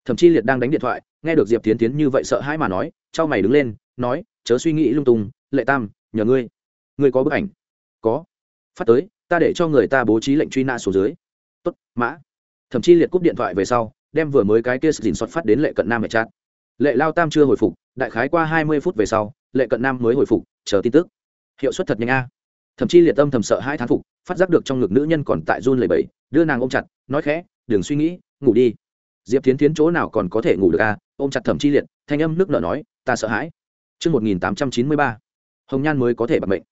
Thậm chí liệt đang đánh điện thoại, nghe được diệp tiến tiến như vậy sợ hãi mà nói c mày đứng lên, nói, chớ suy nghĩ lung tung, lệ tam, nhờ ngươi. Ngươi có bức ảnh? Có. Phát tới, ta để cho người ta bố trí lệnh truy nã số dưới. Tốt, mã. Thậm chí liệt cúp điện thoại về sau, đem vừa mới cái kia dình xuất phát đến lệ cận nam mẹ chát lệ lao tam chưa hồi phục, đại khái qua hai mươi phút về sau, lệ cận nam mới hồi phục, chờ tin tức. Hiệu suất thật nhanh a. Thậm chí liệt tâm thầm sợ hai thán phục, phát giác được trong ngực nữ nhân còn tại run lầy bẫy đưa nàng ôm chặt, nói khẽ, đừng suy nghĩ, ngủ đi diệp tiến tiến chỗ nào còn có thể ngủ được a ôm chặt thẩm chi liệt thanh âm nước nở nói ta sợ hãi. Trước 1893, Hồng Nhan mới có thể bạc bệnh.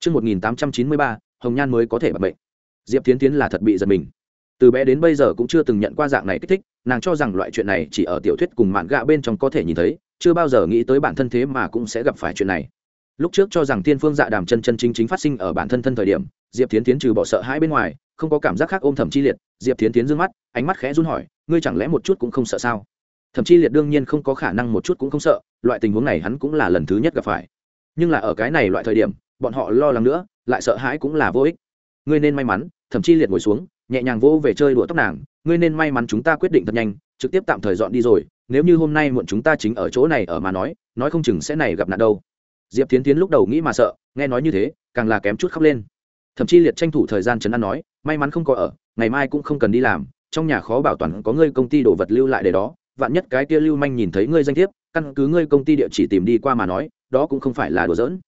Trước 1893, Hồng Nhan mới có thể bạc bệnh. Diệp Tiến Tiến là thật bị giật mình. Từ bé đến bây giờ cũng chưa từng nhận qua dạng này kích thích nàng cho rằng loại chuyện này chỉ ở tiểu thuyết cùng mạn gạ bên trong có thể nhìn thấy chưa bao giờ nghĩ tới bản thân thế mà cũng sẽ gặp phải chuyện này lúc trước cho rằng thiên phương dạ đàm chân chân chính chính phát sinh ở bản thân thân thời điểm, diệp tiến tiến trừ bỏ sợ hãi bên ngoài, không có cảm giác khác ôm thẩm chi liệt. Diệp tiến tiến d ư ơ n g mắt, ánh mắt khẽ run hỏi, ngươi chẳng lẽ một chút cũng không sợ sao? Thẩm chi liệt đương nhiên không có khả năng một chút cũng không sợ, loại tình huống này hắn cũng là lần thứ nhất gặp phải. Nhưng là ở cái này loại thời điểm, bọn họ lo lắng nữa, lại sợ hãi cũng là vô ích. Ngươi nên may mắn, thẩm chi liệt ngồi xuống, nhẹ nhàng vỗ về chơi đùa tóc nàng, ngươi nên may mắn chúng ta quyết định thật nhanh, trực tiếp tạm thời dọn đi rồi, nếu như hôm nay muộn chúng ta chính ở chỗ này ở mà nói nói không chừng sẽ này gặp nạn đâu diệp tiến tiến lúc đầu nghĩ mà sợ, nghe nói như thế, càng là kém chút khóc lên. Thậm chí liệt tranh thủ thời gian chấn an nói, may mắn không có ở, ngày mai cũng không cần đi làm, trong nhà khó bảo toàn có ngươi công ty đồ vật lưu lại để đó, vạn nhất cái kia lưu manh nhìn thấy ngươi danh thiếp, căn cứ ngươi công ty địa chỉ tìm đi qua mà nói, đó cũng không phải là đùa giỡn.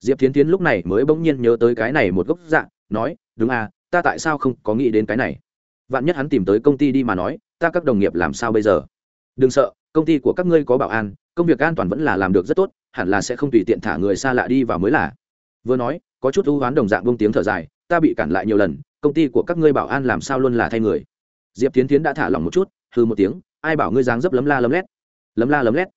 Diệp tiến tiến lúc này mới bỗng nhiên nhớ tới cái này một gốc dạng nói, đúng à ta tại sao không có nghĩ đến cái này? Vạn nhất hắn tìm tới công ty đi mà nói, ta các đồng nghiệp làm sao bây giờ? Đừng sợ, công ty của các ngươi có bảo an, công việc an toàn vẫn là làm được rất tốt hẳn là sẽ không tùy tiện thả người xa lạ đi vào mới là. Vừa nói, có chút ưu hoán đồng dạng bông tiếng thở dài, ta bị cản lại nhiều lần, công ty của các ngươi bảo an làm sao luôn là thay người. Diệp tiến tiến đã thả lỏng một chút hư một tiếng, ai bảo ngươi dáng dấp lấm la lấm lét? Lấm la lấm lét?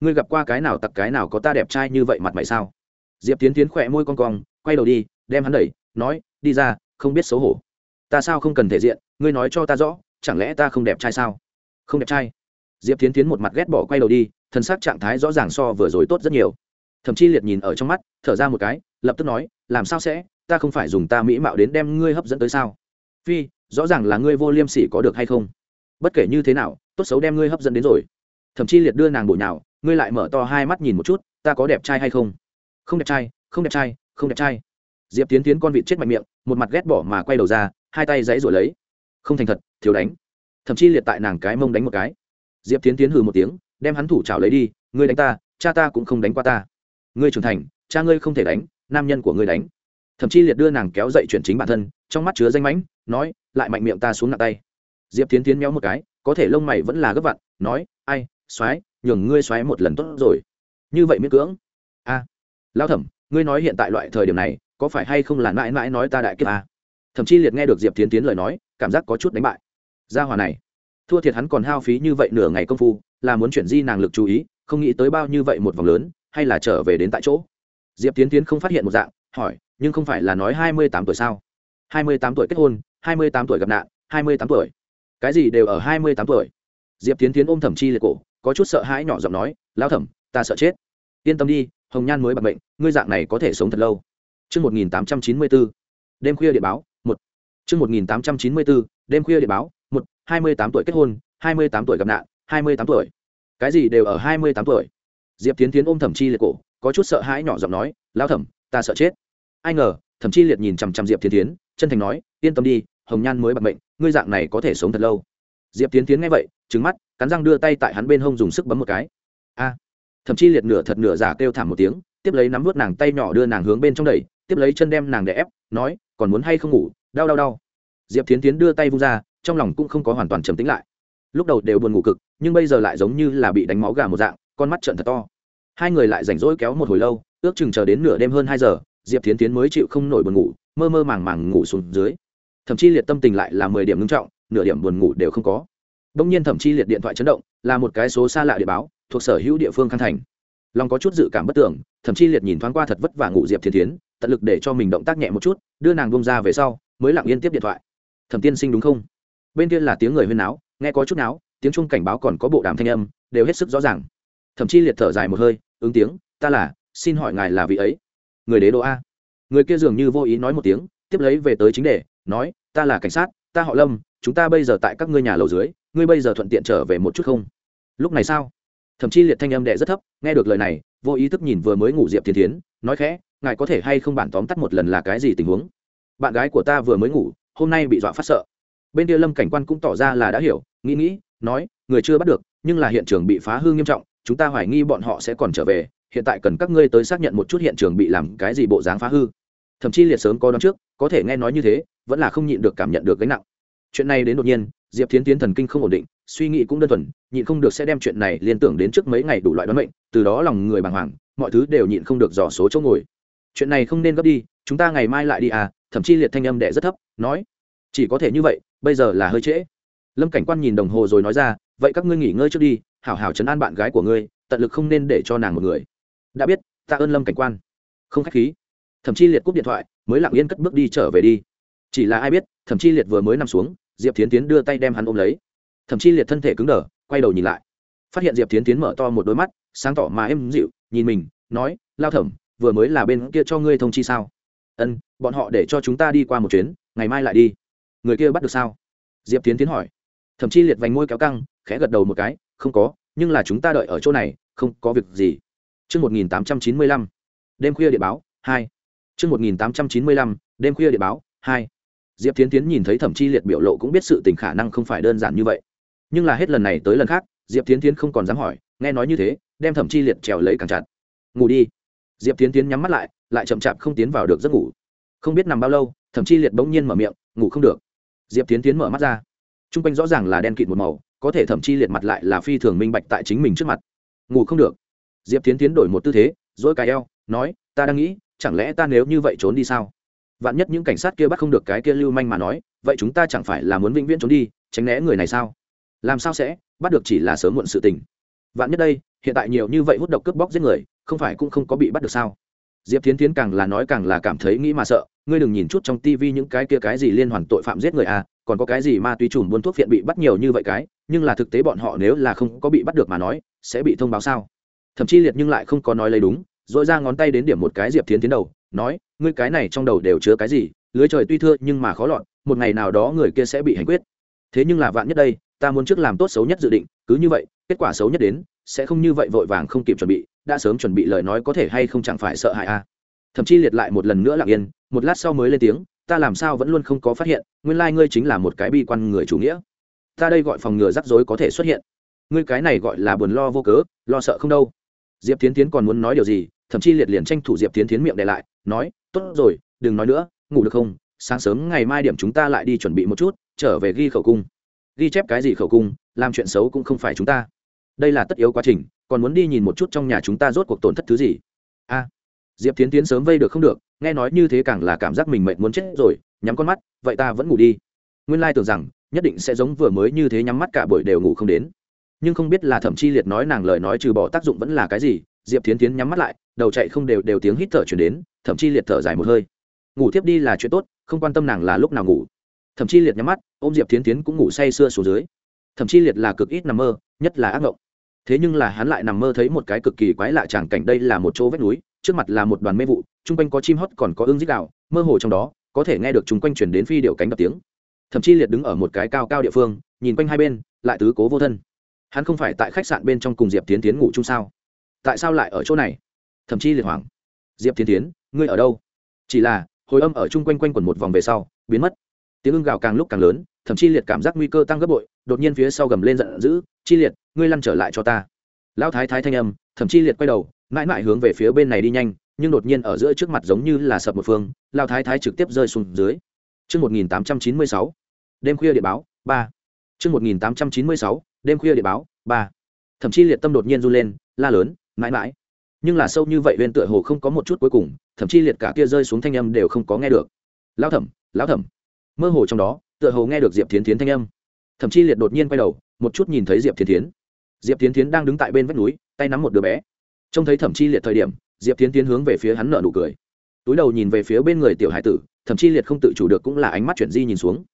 Ngươi gặp qua cái nào tặc, cái nào có ta đẹp trai như vậy mặt mày sao? Diệp tiến tiến khỏe môi con cong, quay đầu đi, đem hắn đẩy, nói, đi ra, không biết xấu hổ. Ta sao không cần thể diện, ngươi nói cho ta rõ, chẳng lẽ ta không đẹp trai sao? Không đẹp trai. Diệp tiến tiến một mặt ghét bỏ quay đầu đi thân xác trạng thái rõ ràng so vừa rồi tốt rất nhiều. Thậm chí liệt nhìn ở trong mắt, thở ra một cái, lập tức nói, làm sao sẽ? Ta không phải dùng ta mỹ mạo đến đem ngươi hấp dẫn tới sao? Phi, rõ ràng là ngươi vô liêm sỉ có được hay không? Bất kể như thế nào, tốt xấu đem ngươi hấp dẫn đến rồi. Thậm chí liệt đưa nàng bụi nào ngươi lại mở to hai mắt nhìn một chút, ta có đẹp trai hay không? Không đẹp trai, không đẹp trai, không đẹp trai. Diệp tiến tiến con vịt chết mạnh miệng, một mặt ghét bỏ mà quay đầu ra, hai tay dãy rồi lấy. Không thành thật, thiếu đánh. Thậm chí liệt tại nàng cái mông đánh một cái. Diệp tiến tiến hừ một tiếng đem hắn thủ trào lấy đi ngươi đánh ta cha ta cũng không đánh qua ta. Ngươi trưởng thành cha ngươi không thể đánh nam nhân của ngươi đánh. Thậm chí liệt đưa nàng kéo dậy chuyển chính bản thân trong mắt chứa danh mãnh nói lại mạnh miệng ta xuống nặng tay. Diệp tiến tiến méo một cái có thể lông mày vẫn là gấp vặn nói ai xoáy nhường ngươi xoáy một lần tốt rồi. Như vậy miễn cưỡng. A à, lao thẩm ngươi nói hiện tại loại thời điểm này có phải hay không là mãi mãi nói ta đại kiếp a thậm chí liệt nghe được diệp tiến tiến lời nói cảm giác có chút đánh bại. Gia hòa này thua thiệt hắn còn hao phí như vậy nửa ngày công phu là muốn chuyển di nàng lực chú ý không nghĩ tới bao như vậy một vòng lớn hay là trở về đến tại chỗ. Diệp tiến tiến không phát hiện một dạng hỏi nhưng không phải là nói hai mươi tám tuổi sao? hai mươi tám tuổi kết hôn hai mươi tám tuổi gặp nạn hai mươi tám tuổi. Cái gì đều ở hai mươi tám tuổi? Diệp tiến tiến ôm thẩm chi liệt cổ có chút sợ hãi nhỏ giọng nói lão thẩm ta sợ chết. Yên tâm đi hồng nhan mới bạc bệnh ngươi dạng này có thể sống thật lâu. Trước 1894, đêm khuya điện báo, một. Trước 1894, đêm khuya điện báo, một, 28 tuổi kết hôn, 28 tuổi gặp nạn, 28 tuổi. Cái gì đều ở 28 tuổi. Diệp Tiến Tiến ôm Thẩm Chi Liệt cổ, có chút sợ hãi nhỏ giọng nói, "Lão thẩm, ta sợ chết." Ai ngờ, Thẩm Chi Liệt nhìn chằm chằm Diệp Tiến Tiến, chân thành nói, "Yên tâm đi, hồng nhan mới bật bệnh, ngươi dạng này có thể sống thật lâu." Diệp Tiến Tiến nghe vậy, trừng mắt, cắn răng đưa tay tại hắn bên hông dùng sức bấm một cái. A! Thẩm Chi Liệt nửa thật nửa giả kêu thảm một tiếng, tiếp lấy nắm vút nàng tay nhỏ đưa nàng hướng bên trong đẩy, tiếp lấy chân đem nàng đè ép, nói, "Còn muốn hay không ngủ, đau đau đau." Diệp Tiến Tiến đưa tay vung ra, trong lòng cũng không có hoàn toàn trầm tĩnh lại lúc đầu đều buồn ngủ cực, nhưng bây giờ lại giống như là bị đánh máu gà một dạng, con mắt trợn thật to. Hai người lại rảnh rỗi kéo một hồi lâu, ước chừng chờ đến nửa đêm hơn hai giờ, diệp tiến tiến mới chịu không nổi buồn ngủ, mơ mơ màng màng ngủ xuống dưới. Thậm chí liệt tâm tình lại là mười điểm ngưng trọng, nửa điểm buồn ngủ đều không có. Đông nhiên thậm chí liệt điện thoại chấn động, là một cái số xa lạ địa báo, thuộc sở hữu địa phương khang thành. Long có chút dự cảm bất tưởng, thậm chí liệt nhìn thoáng qua thật vất vả ngủ diệp thiên tiến tận lực để cho mình động tác nhẹ một chút, đưa nàng bông ra về sau, mới lặng yên tiếp điện thoại. Thẩm tiên sinh đúng không? Bên kia là tiếng người huyên náo nghe có chút náo, tiếng chung cảnh báo còn có bộ đàm thanh âm, đều hết sức rõ ràng. Thậm chí liệt thở dài một hơi, ứng tiếng, ta là, xin hỏi ngài là vị ấy? Người đế đô a. Người kia dường như vô ý nói một tiếng, tiếp lấy về tới chính đề, nói, ta là cảnh sát, ta họ lâm, chúng ta bây giờ tại các ngươi nhà lầu dưới, ngươi bây giờ thuận tiện trở về một chút không? Lúc này sao? Thậm chí liệt thanh âm đệ rất thấp, nghe được lời này, vô ý thức nhìn vừa mới ngủ diệp thiên tiến nói khẽ, ngài có thể hay không bản tóm tắt một lần là cái gì tình huống? Bạn gái của ta vừa mới ngủ, hôm nay bị dọa phát sợ bên kia lâm cảnh quan cũng tỏ ra là đã hiểu, nghĩ nghĩ, nói, người chưa bắt được, nhưng là hiện trường bị phá hư nghiêm trọng, chúng ta hoài nghi bọn họ sẽ còn trở về, hiện tại cần các ngươi tới xác nhận một chút hiện trường bị làm cái gì bộ dáng phá hư. Thậm chí liệt sớm có đón trước, có thể nghe nói như thế, vẫn là không nhịn được cảm nhận được gánh nặng. Chuyện này đến đột nhiên, diệp thiến tiến thần kinh không ổn định, suy nghĩ cũng đơn thuần, nhịn không được sẽ đem chuyện này liên tưởng đến trước mấy ngày đủ loại đoán mệnh, từ đó lòng người bàng hoàng, mọi thứ đều nhịn không được dò số chỗ ngồi. Chuyện này không nên gấp đi, chúng ta ngày mai lại đi à thậm chí liệt thanh âm đệ rất thấp, nói, chỉ có thể như vậy bây giờ là hơi trễ. Lâm cảnh quan nhìn đồng hồ rồi nói ra, vậy các ngươi nghỉ ngơi trước đi, hảo hảo chấn an bạn gái của ngươi, tận lực không nên để cho nàng một người. Đã biết tạ ơn lâm cảnh quan. Không k h á c h khí. Thậm chí liệt cúp điện thoại, mới lặng yên cất bước đi trở về đi. Chỉ là ai biết thậm chí liệt vừa mới nằm xuống, diệp tiến tiến đưa tay đem hắn ôm lấy. Thậm chí liệt thân thể cứng đờ, quay đầu nhìn lại. Phát hiện diệp tiến tiến mở to một đôi mắt, sáng tỏ mà êm dịu, nhìn mình, nói, lao thẩm, vừa mới là bên kia cho ngươi thông chi sao? Ân, bọn họ để cho chúng ta đi qua một chuyến, ngày mai lại đi người kia bắt được sao diệp tiến tiến hỏi thậm chí liệt vành môi kéo căng khẽ gật đầu một cái không có nhưng là chúng ta đợi ở chỗ này không có việc gì Trước 1895, đêm khuya địa báo, 2. Trước 1895, đêm khuya địa báo, 2. Diệp Thiến Thiến nhìn thấy Thẩm Chi Liệt biểu lộ cũng biết sự tình khả năng không phải đơn giản như vậy. Nhưng là hết lần này tới lần khác, Diệp Thiến Thiến không còn dám hỏi, nghe nói như thế, đem Thẩm Chi Liệt trèo lấy càng chặt. Ngủ đi. Diệp Thiến Thiến nhắm mắt lại, lại chậm chạp không tiến vào được giấc ngủ không biết nằm bao lâu Thẩm chi liệt bỗng nhiên mở miệng ngủ không được diệp tiến tiến mở mắt ra. T r u n g quanh rõ ràng là đen kịt một màu, có thể thậm chi liệt mặt lại là phi thường minh bạch tại chính mình trước mặt. Ngủ không được. Diệp tiến tiến đổi một tư thế dỗi cái eo, nói, ta đang nghĩ, chẳng lẽ ta nếu như vậy trốn đi sao? Vạn nhất những cảnh sát kia bắt không được cái kia lưu manh mà nói, vậy chúng ta chẳng phải là muốn vĩnh viễn trốn đi, tránh né người này sao? Làm sao sẽ? Bắt được chỉ là sớm muộn sự tình. Vạn nhất đây, hiện tại nhiều như vậy hút độc cướp bóc giết người, không phải cũng không có bị bắt được sao? Diệp Thiến Thiến càng là nói càng là cảm thấy nghĩ mà sợ, ngươi đừng nhìn chút trong tivi những cái kia cái gì liên hoàn tội phạm giết người à còn có cái gì ma túy trùm buôn thuốc phiện bị bắt nhiều như vậy cái, nhưng là thực tế bọn họ nếu là không có bị bắt được mà nói, sẽ bị thông báo sao? Thậm chí liệt nhưng lại không có nói lấy đúng dội ra ngón tay đến điểm một cái diệp Thiến tiến đầu, nói, ngươi cái này trong đầu đều chứa cái gì, lưới trời tuy thưa nhưng mà khó lọt, một ngày nào đó người kia sẽ bị hành quyết. Thế nhưng là vạn nhất đây, ta muốn trước làm tốt xấu nhất dự định, cứ như vậy, kết quả xấu nhất đến, sẽ không như vậy vội vàng không kịp chuẩn bị đã sớm chuẩn bị lời nói có thể hay không chẳng phải sợ hãi a à. thậm chí liệt lại một lần nữa lặng yên, một lát sau mới lên tiếng, ta làm sao vẫn luôn không có phát hiện, nguyên lai、like、ngươi chính là một cái bi quan người chủ nghĩa. Ta đây gọi phòng ngừa rắc rối có thể xuất hiện. Ngươi cái này gọi là buồn lo vô cớ, lo sợ không đâu. Diệp tiến tiến còn muốn nói điều gì, thậm chí liệt liền tranh thủ diệp tiến tiến miệng để lại, nói, tốt rồi, đừng nói nữa, ngủ được không? Sáng sớm ngày mai điểm chúng ta lại đi chuẩn bị một chút, trở về ghi khẩu cung. Ghi chép cái gì khẩu cung, làm chuyện xấu cũng không phải chúng ta. Đây là tất yếu quá trình còn muốn đi nhìn một chút trong nhà chúng ta rốt cuộc tổn thất thứ gì? A, diệp tiến tiến sớm vây được không được, nghe nói như thế càng là cảm giác mình mệt muốn chết rồi, nhắm con mắt, vậy ta vẫn ngủ đi. Nguyên lai tưởng rằng, nhất định sẽ giống vừa mới như thế nhắm mắt cả buổi đều ngủ không đến. Nhưng không biết là thẩm chi liệt nói nàng lời nói trừ bỏ tác dụng vẫn là cái gì, diệp tiến tiến nhắm mắt lại, đầu chạy không đều đều tiếng hít thở chuyển đến thậm chi liệt thở dài một hơi. Ngủ tiếp đi là chuyện tốt, không quan tâm nàng là lúc nào ngủ. Thậm chi liệt nhắm mắt, ôm diệp tiến tiến cũng ngủ say sưa xuống dưới. Thậm chi liệt là cực ít nằm mơ, nhất là ác mộng thế nhưng là hắn lại nằm mơ thấy một cái cực kỳ quái lạ tràng cảnh, đây là một chỗ vách núi, trước mặt là một đoàn mê vụ, chung quanh có chim hót còn có ương dích đạo mơ hồ trong đó, có thể nghe được chung quanh chuyển đến phi điệu cánh đập tiếng. Thậm chí liệt đứng ở một cái cao cao địa phương, nhìn quanh hai bên, lại tứ cố vô thân. Hắn không phải tại khách sạn bên trong cùng diệp tiến tiến ngủ chung sao? Tại sao lại ở chỗ này? Thậm chí liệt hoảng. Diệp tiến tiến ngươi ở đâu? Chỉ là, hồi âm ở chung quanh quanh quẩn một vòng về sau, biến mất. Tiếng ưng gào càng lúc càng lớn, thậm chí liệt cảm giác nguy cơ tăng gấp bội, đột nhiên phía sau gầm lên giận dữ chi liệt ngươi lăn trở lại cho ta lão thái thái thanh âm thậm chi liệt quay đầu mãi mãi hướng về phía bên này đi nhanh nhưng đột nhiên ở giữa trước mặt giống như là sập một phương lão thái thái trực tiếp rơi xuống dưới Trước 1896, đêm khuya địa báo, 3. Trước 1896, đêm khuya địa báo, 3. Thậm chí liệt tâm đột nhiên run lên, la lớn, mãi mãi. Nhưng là sâu như vậy bên tựa hồ không có một chút cuối cùng, thậm chí liệt cả kia rơi xuống thanh âm đều không có nghe được. Lão thẩm, lão thẩm. Mơ hồ trong đó, tựa hồ nghe được Diệp Thiến Thiến thanh âm thậm chí liệt đột nhiên quay đầu, một chút nhìn thấy diệp thiên tiến diệp thiên tiến đang đứng tại bên vách núi, tay nắm một đứa bé. Trông thấy thẩm chi liệt thời điểm, diệp thiên tiến hướng về phía hắn nợ nụ cười. Túi đầu nhìn về phía bên người tiểu hải tử thậm chi liệt không tự chủ được cũng là ánh mắt chuyển di nhìn xuống.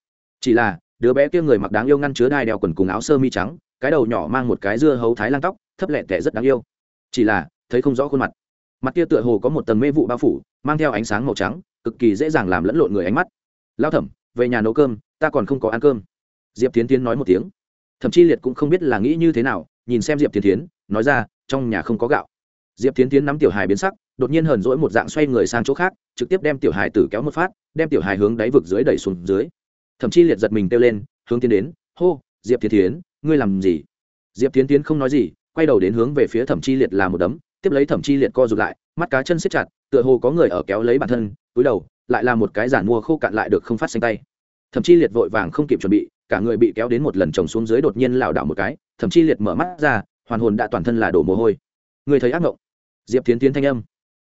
Chỉ là, đứa bé kia người mặc đáng yêu ngăn chứa đai đeo quần cùng áo sơ mi trắng, cái đầu nhỏ mang một cái dưa hấu thái lang tóc, thấp lẹn tẻ rất đáng yêu. Chỉ là, thấy không rõ khuôn mặt. Mặt kia tựa hồ có một tầng mê vụ bao phủ, mang theo ánh sáng màu trắng, cực kỳ dễ dàng làm lẫn lộn người ánh mắt. Lao thẩm, về nhà nấu cơm, ta còn không có ăn cơm diệp tiến tiến nói một tiếng. Thậm chí liệt cũng không biết là nghĩ như thế nào, nhìn xem diệp tiến tiến nói ra, trong nhà không có gạo. Diệp tiến tiến nắm tiểu hài biến sắc, đột nhiên hờn rỗi một dạng xoay người sang chỗ khác, trực tiếp đem tiểu hài tử kéo một phát, đem tiểu hài hướng đáy vực dưới đẩy xuống dưới. Thậm chí liệt giật mình kêu lên, hướng tiến đến, hô, diệp tiến tiến ngươi làm gì? Diệp tiến tiến không nói gì, quay đầu đến hướng về phía thẩm chi liệt là một đấm, tiếp lấy thẩm chi liệt co rụt lại, mắt cá chân siết chặt, tựa hồ có người ở kéo lấy bản thân, túi đầu, lại là một cái giản mua khô cạn lại được không phát xanh tay. Thậm chi liệt vội vàng không kịp chuẩn bị cả người bị kéo đến một lần chồng xuống dưới đột nhiên lảo đảo một cái, thậm chí liệt mở mắt ra, hoàn hồn đã toàn thân là đổ mồ hôi. Người thấy ác mộng? Diệp tiến tiến thanh âm.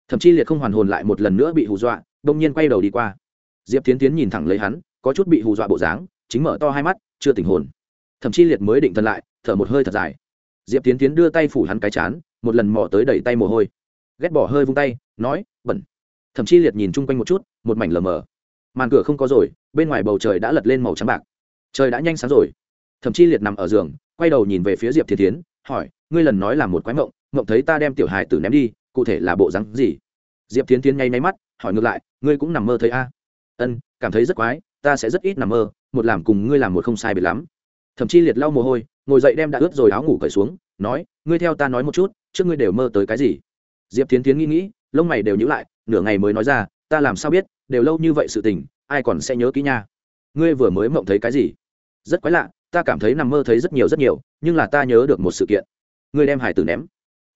Thậm chí liệt không hoàn hồn lại một lần nữa bị hù dọa đông nhiên quay đầu đi qua. Diệp tiến tiến nhìn thẳng lấy hắn, có chút bị hù dọa bộ dáng, chính mở to hai mắt, chưa tỉnh hồn. Thậm chí liệt mới định thân lại, thở một hơi thật dài. Diệp tiến tiến đưa tay phủ hắn cái chán, một lần mò tới đẩy tay mồ hôi. Ghét bỏ hơi vung tay, nói, bẩn. Thậm chí liệt nhìn chung quanh một chút, một mảnh lờ mờ. Màn cửa không có rồi, bên ngoài bầu trời đã lật lên màu trắng bạc trời đã nhanh sáng rồi. Thậm chí liệt nằm ở giường, quay đầu nhìn về phía diệp thiên tiến hỏi, ngươi lần nói là một quái mộng mộng thấy ta đem tiểu hài tử ném đi, cụ thể là bộ rắn gì? Diệp thiên tiến nháy máy mắt, hỏi ngược lại, ngươi cũng nằm mơ thấy a? Ân, cảm thấy rất quái, ta sẽ rất ít nằm mơ, một làm cùng ngươi làm một không sai biệt lắm. Thậm chí liệt lau mồ hôi, ngồi dậy đem đã ướt rồi áo ngủ cởi xuống, nói, ngươi theo ta nói một chút, trước ngươi đều mơ tới cái gì? Diệp tiến tiến nghĩ nghĩ, lông mày đều nhữ lại, nửa ngày mới nói ra, ta làm sao biết, đều lâu như vậy sự tình, ai còn sẽ nhớ kỹ nha? Ngươi vừa mới mộng thấy cái gì? Rất quái lạ ta cảm thấy nằm mơ thấy rất nhiều rất nhiều nhưng là ta nhớ được một sự kiện. Ngươi đem hải tử ném.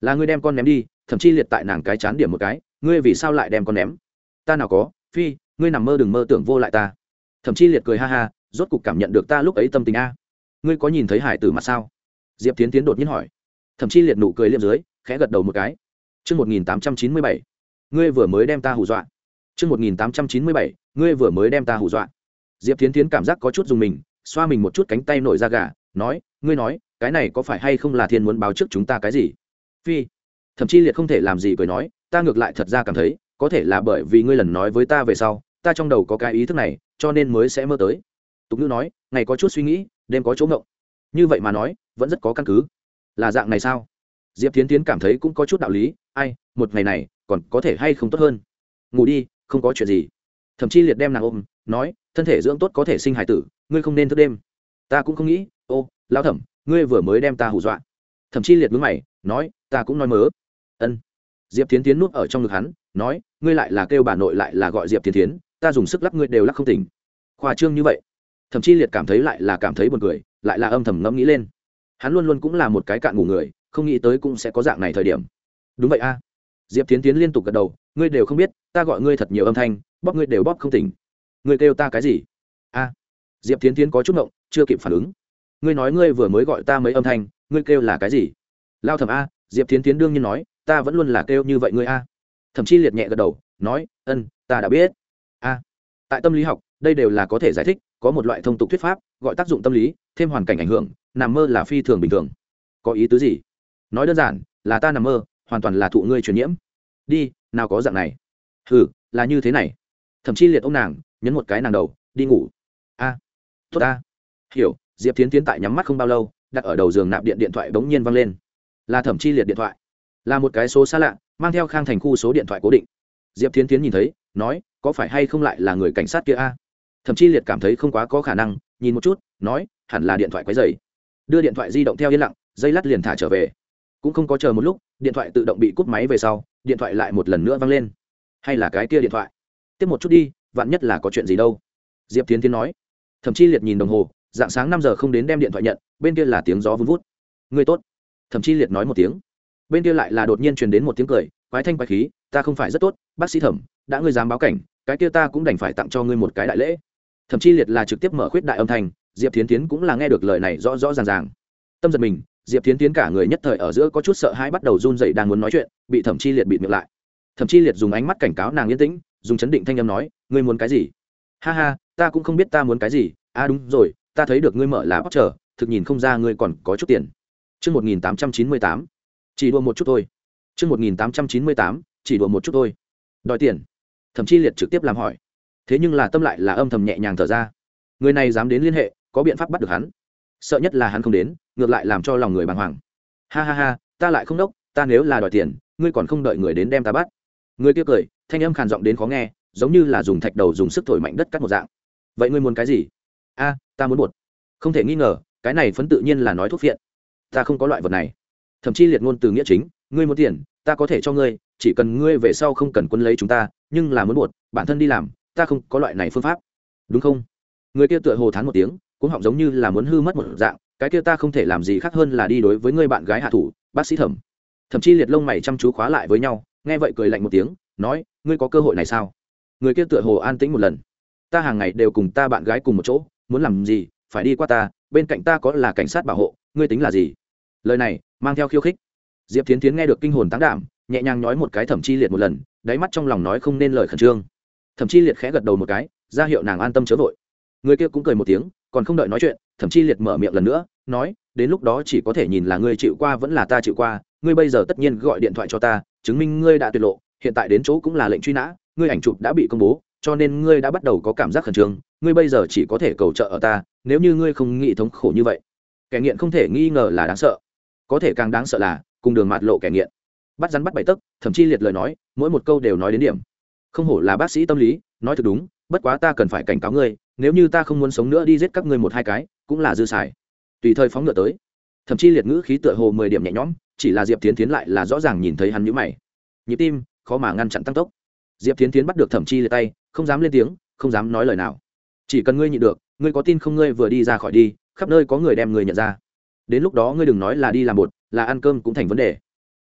Là ngươi đem con ném đi thậm chí liệt tại nàng cái chán điểm một cái ngươi vì sao lại đem con ném? Ta nào có phi ngươi nằm mơ đừng mơ tưởng vô lại ta. Thậm chí liệt cười ha ha rốt cục cảm nhận được ta lúc ấy tâm tình a. Ngươi có nhìn thấy hải tử mặt sao? Diệp tiến tiến đột nhiên hỏi. Thậm chí liệt nụ cười liêm dưới khẽ gật đầu một cái. Trước 1897, ngươi vừa mới đem ta hù dọa. Trước 1897, ngươi vừa mới đem ta hù dọa. Diệp tiến tiến cảm giác có chút dùng mình, xoa mình một chút cánh tay nổi ra gà, nói, ngươi nói, cái này có phải hay không là thiên muốn báo trước chúng ta cái gì? Phi, thậm chí liệt không thể làm gì cười nói, ta ngược lại thật ra cảm thấy, có thể là bởi vì ngươi lần nói với ta về sau, ta trong đầu có cái ý thức này, cho nên mới sẽ mơ tới. Tục ngữ nói, ngày có chút suy nghĩ, đêm có chỗ ngộng. Như vậy mà nói, vẫn rất có căn cứ. Là dạng này sao? Diệp tiến tiến cảm thấy cũng có chút đạo lý, ai, một ngày này, còn có thể hay không tốt hơn. Ngủ đi, không có chuyện gì thậm chí liệt đem nàng ôm nói thân thể dưỡng tốt có thể sinh hải tử, ngươi không nên thức đêm. Ta cũng không nghĩ, ô, lão thẩm, ngươi vừa mới đem ta hù dọa. Thậm chí liệt mướn mày, nói, ta cũng nói mớ. Ân. Diệp tiến tiến nuốt ở trong ngực hắn, nói, ngươi lại là kêu bà nội lại là gọi diệp tiến tiến ta dùng sức lắc ngươi đều lắc không tỉnh. Khoa trương như vậy. Thậm chí liệt cảm thấy lại là cảm thấy buồn cười, lại là âm thầm ngẫm nghĩ lên. Hắn luôn luôn cũng là một cái cạn ngủ người, không nghĩ tới cũng sẽ có dạng này thời điểm. Đúng vậy a. Diệp tiến tiến liên tục gật đầu, ngươi đều không biết, ta gọi ngươi thật nhiều âm thanh, bóp ngươi đều bóp không tỉnh ngươi kêu ta cái gì? A, diệp tiến tiến có chút ngộng, chưa kịp phản ứng. Ngươi nói ngươi vừa mới gọi ta mấy âm thanh, ngươi kêu là cái gì? Lao thẩm a, diệp tiến tiến đương nhiên nói, ta vẫn luôn là kêu như vậy ngươi a. Thậm chí liệt nhẹ gật đầu, nói, ân, ta đã biết. A, tại tâm lý học, đây đều là có thể giải thích, có một loại thông tục thuyết pháp, gọi tác dụng tâm lý, thêm hoàn cảnh ảnh hưởng, nằm mơ là phi thường bình thường. Có ý tứ gì? Nói đơn giản, là ta nằm mơ, hoàn toàn là thụ ngươi truyền nhiễm. Đi, nào có dạng này. Ừ là như thế này. Thậm chí liệt ông nàng nhấn một cái nàng đầu, đi ngủ. A, tốt a hiểu, diệp tiến tiến tại nhắm mắt không bao lâu, đặt ở đầu giường nạp điện điện thoại bỗng nhiên văng lên. Là thẩm chi liệt điện thoại. Là một cái số xa lạ, mang theo khang thành khu số điện thoại cố định. Diệp tiến tiến nhìn thấy, nói, có phải hay không lại là người cảnh sát kia a? Thậm chí liệt cảm thấy không quá có khả năng, nhìn một chút, nói, hẳn là điện thoại quấy dày đưa điện thoại di động theo yên lặng, dây lát liền thả trở về. Cũng không có chờ một lúc, điện thoại tự động bị cúp máy về sau, điện thoại lại một lần nữa văng lên. Hay là cái kia điện thoại? Tiếp một chút đi vạn nhất là có chuyện gì đâu. Diệp tiến tiến nói. Thậm chí liệt nhìn đồng hồ, dạng sáng năm giờ không đến đem điện thoại nhận, bên kia là tiếng gió vun vút. Người tốt. Thậm chí liệt nói một tiếng. Bên kia lại là đột nhiên truyền đến một tiếng cười, quái thanh quái khí, ta không phải rất tốt, bác sĩ thẩm, đã ngươi dám báo cảnh, cái kia ta cũng đành phải tặng cho ngươi một cái đại lễ. Thậm chí liệt là trực tiếp mở khuyết đại âm thanh, diệp tiến tiến cũng là nghe được lời này rõ rõ ràng ràng. Tâm giật mình, diệp tiến tiến cả người nhất thời ở giữa có chút sợ hãi bắt đầu run dậy đang muốn nói chuyện, bị thẩm chi liệt bị miệng lại. Thẩm chi liệt dùng ánh mắt cảnh cáo nàng yên tĩnh dùng chấn định thanh âm nói ngươi muốn cái gì ha ha ta cũng không biết ta muốn cái gì à đúng rồi ta thấy được ngươi mở là bóc trở thực nhìn không ra ngươi còn có chút tiền Trước 1898, chỉ đùa một chút thôi. Trước 1898, chỉ đùa một chút thôi. Đòi tiền. Thẩm chi liệt trực tiếp làm hỏi. Thế nhưng là tâm lại là âm thầm nhẹ nhàng thở ra. Người này dám đến liên hệ, có biện pháp bắt được hắn. Sợ nhất là hắn không đến, ngược lại làm cho lòng người bàng hoàng. Ha ha ha, ta lại không đốc, ta nếu là đòi tiền, ngươi còn không đợi người đến đem ta bắt. Người kia cười, thanh âm khàn giọng đến khó nghe, giống như là dùng thạch đầu dùng sức thổi mạnh đất cắt một dạng. Vậy ngươi muốn cái gì? A ta muốn bột. Không thể nghi ngờ cái này phấn tự nhiên là nói thuốc phiện. Ta không có loại vật này. Thậm chí liệt ngôn từ nghĩa chính ngươi muốn tiền ta có thể cho ngươi chỉ cần ngươi về sau không cần quân lấy chúng ta nhưng là muốn bột bản thân đi làm ta không có loại này phương pháp. Đúng không? Người kia tựa hồ thán một tiếng cũng họng giống như là muốn hư mất một dạng cái kia ta không thể làm gì khác hơn là đi đối với ngươi bạn gái hạ thủ bác sĩ thẩm. Thậm chí liệt lông mày chăm chú khóa lại với nhau nghe vậy cười lạnh một tiếng nói, ngươi có cơ hội này sao? Người kia tựa hồ an tĩnh một lần. Ta hàng ngày đều cùng ta bạn gái cùng một chỗ, muốn làm gì, phải đi qua ta, bên cạnh ta có là cảnh sát bảo hộ, ngươi tính là gì? Lời này mang theo khiêu khích. Diệp tiến tiến nghe được kinh hồn tán đảm, nhẹ nhàng nói một cái thẩm chi liệt một lần, đáy mắt trong lòng nói không nên lời khẩn trương. Thẩm chi liệt khẽ gật đầu một cái, ra hiệu nàng an tâm chớ vội. Người kia cũng cười một tiếng, còn không đợi nói chuyện, thẩm chi liệt mở miệng lần nữa, nói, đến lúc đó chỉ có thể nhìn là ngươi chịu qua vẫn là ta chịu qua, ngươi bây giờ tất nhiên gọi điện thoại cho ta, chứng minh ngươi đã tuyệt lộ hiện tại đến chỗ cũng là lệnh truy nã, ngươi ảnh chụp đã bị công bố, cho nên ngươi đã bắt đầu có cảm giác khẩn trương, ngươi bây giờ chỉ có thể cầu trợ ở ta, nếu như ngươi không nghĩ thống khổ như vậy. Kẻ nghiện không thể nghi ngờ là đáng sợ. Có thể càng đáng sợ là, cùng đường mạt lộ kẻ nghiện. Bắt rắn bắt bậy tấc, thậm chí liệt lời nói, mỗi một câu đều nói đến điểm. Không hổ là bác sĩ tâm lý, nói thật đúng, bất quá ta cần phải cảnh cáo ngươi, nếu như ta không muốn sống nữa đi giết các ngươi một hai cái, cũng là dư xài. Tùy thời phóng ngựa tới. Thậm chí liệt ngữ khí tựa hồ mười điểm nhẹ nhõm, chỉ là diệp tiến tiến lại là rõ ràng nhìn thấy hắn nhũ mày. Nhịp tim khó mà ngăn chặn tăng tốc. Diệp tiến tiến bắt được thẩm chi liệt tay, không dám lên tiếng, không dám nói lời nào. Chỉ cần ngươi nhịn được, ngươi có tin không ngươi vừa đi ra khỏi đi, khắp nơi có người đem người nhận ra. Đến lúc đó ngươi đừng nói là đi làm bột, là ăn cơm cũng thành vấn đề.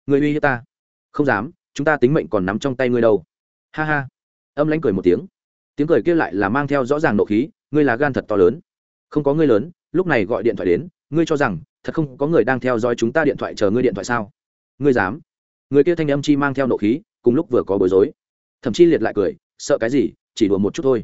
Ngươi uy hiếp ta. Không dám, chúng ta tính mệnh còn nắm trong tay ngươi đâu. Ha ha. Âm lãnh cười một tiếng. Tiếng cười kia lại là mang theo rõ ràng nộ khí, ngươi là gan thật to lớn. Không có ngươi lớn, lúc này gọi điện thoại đến, ngươi cho rằng, thật không có người đang theo dõi chúng ta điện thoại chờ ngươi điện thoại sao? Ngươi dám. Người kia thanh âm chi mang theo nộ khí cùng lúc vừa có bối rối. Thậm chí liệt lại cười sợ cái gì chỉ đùa một chút thôi.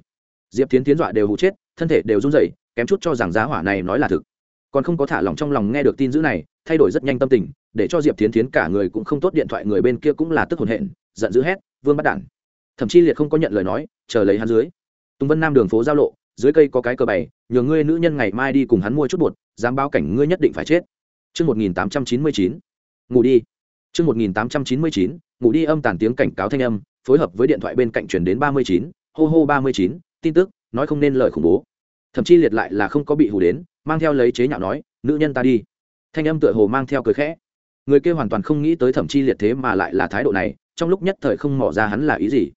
Diệp tiến tiến dọa đều hụ chết thân thể đều run rẩy kém chút cho rằng giá hỏa này nói là thực. Còn không có thả lòng trong lòng nghe được tin dữ này thay đổi rất nhanh tâm tình để cho diệp tiến tiến cả người cũng không tốt điện thoại người bên kia cũng là tức hồn hện giận dữ hét vương bắt đản. Thậm chí liệt không có nhận lời nói chờ lấy hắn dưới. Tùng vân nam đường phố giao lộ dưới cây có cái cờ bày nhờ ngươi nữ nhân ngày mai đi cùng hắn mua chút bột dám báo cảnh ngươi nhất định phải chết. Trước 1899, ngủ đi. Trước 1899, ngủ đi âm tàn tiếng cảnh cáo thanh âm, phối hợp với điện thoại bên cạnh truyền đến 39, hô hô 39, tin tức, nói không nên lời khủng bố. Thậm chí liệt lại là không có bị hù đến, mang theo lấy chế nhạo nói, nữ nhân ta đi. Thanh âm tựa hồ mang theo cười khẽ. Người kia hoàn toàn không nghĩ tới thậm chí liệt thế mà lại là thái độ này, trong lúc nhất thời không mò ra hắn là ý gì.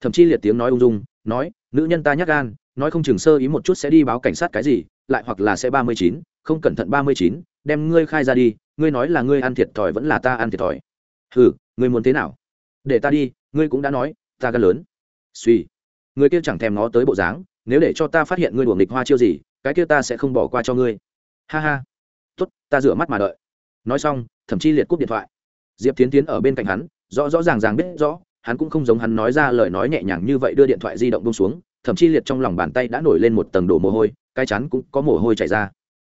Thậm chí liệt tiếng nói ung dung, nói, nữ nhân ta nhắc gan, nói không chừng sơ ý một chút sẽ đi báo cảnh sát cái gì, lại hoặc là sẽ 39, không cẩn thận 39, đem ngươi khai ra đi, ngươi nói là ngươi ăn thiệt thòi vẫn là ta ăn thiệt thòi. Hừ, ngươi muốn thế nào? Để ta đi, ngươi cũng đã nói, ta gan lớn. Suy. Người kia chẳng thèm ngó tới bộ dáng, nếu để cho ta phát hiện ngươi đuổi nghịch hoa chiêu gì, cái kia ta sẽ không bỏ qua cho ngươi. Ha ha. Tốt, ta rửa mắt mà đợi. Nói xong, thậm chí liệt cúp điện thoại. Diệp Tiến Tiến ở bên cạnh hắn, rõ rõ ràng ràng biết rõ, hắn cũng không giống hắn nói ra lời nói nhẹ nhàng như vậy đưa điện thoại di động buông xuống, thậm chí liệt trong lòng bàn tay đã nổi lên một tầng đổ mồ hôi, cái chắn cũng có mồ hôi chảy ra.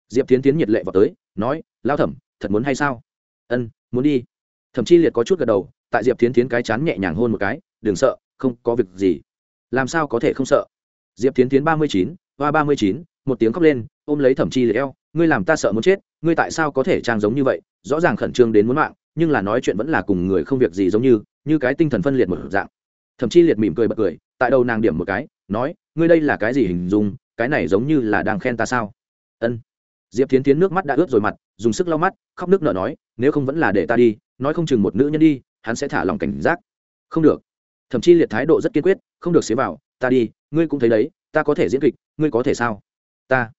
Diệp Tiến Tiến nhiệt lệ vào tới, nói, "Lão thẩm, thật muốn hay sao?" "Ân, muốn đi." thậm Chi liệt có chút gật đầu, tại Diệp Tiến Tiến cái chán nhẹ nhàng hôn một cái, "Đừng sợ, không có việc gì." "Làm sao có thể không sợ?" Diệp Tiến Tiến ba mươi chín, hoa ba mươi chín, một tiếng khóc lên, ôm lấy Thẩm Chi liệt eo, "Ngươi làm ta sợ muốn chết, ngươi tại sao có thể trang giống như vậy?" Rõ ràng khẩn trương đến muốn mạng, nhưng là nói chuyện vẫn là cùng người không việc gì giống như, như cái tinh thần phân liệt một dạng thậm chí liệt mỉm cười bật cười tại đầu nàng điểm một cái nói ngươi đây là cái gì hình dung cái này giống như là đang khen ta sao ân diệp tiến tiến nước mắt đã ướt rồi mặt dùng sức lau mắt, khóc nước nở nói, nếu không vẫn là để ta đi, nói không chừng một nữ nhân đi, hắn sẽ thả lòng cảnh giác. Không được. Thậm chí liệt thái độ rất kiên quyết, không được xế vào, ta đi, ngươi cũng thấy đấy, ta có thể diễn kịch, ngươi có thể sao? Ta.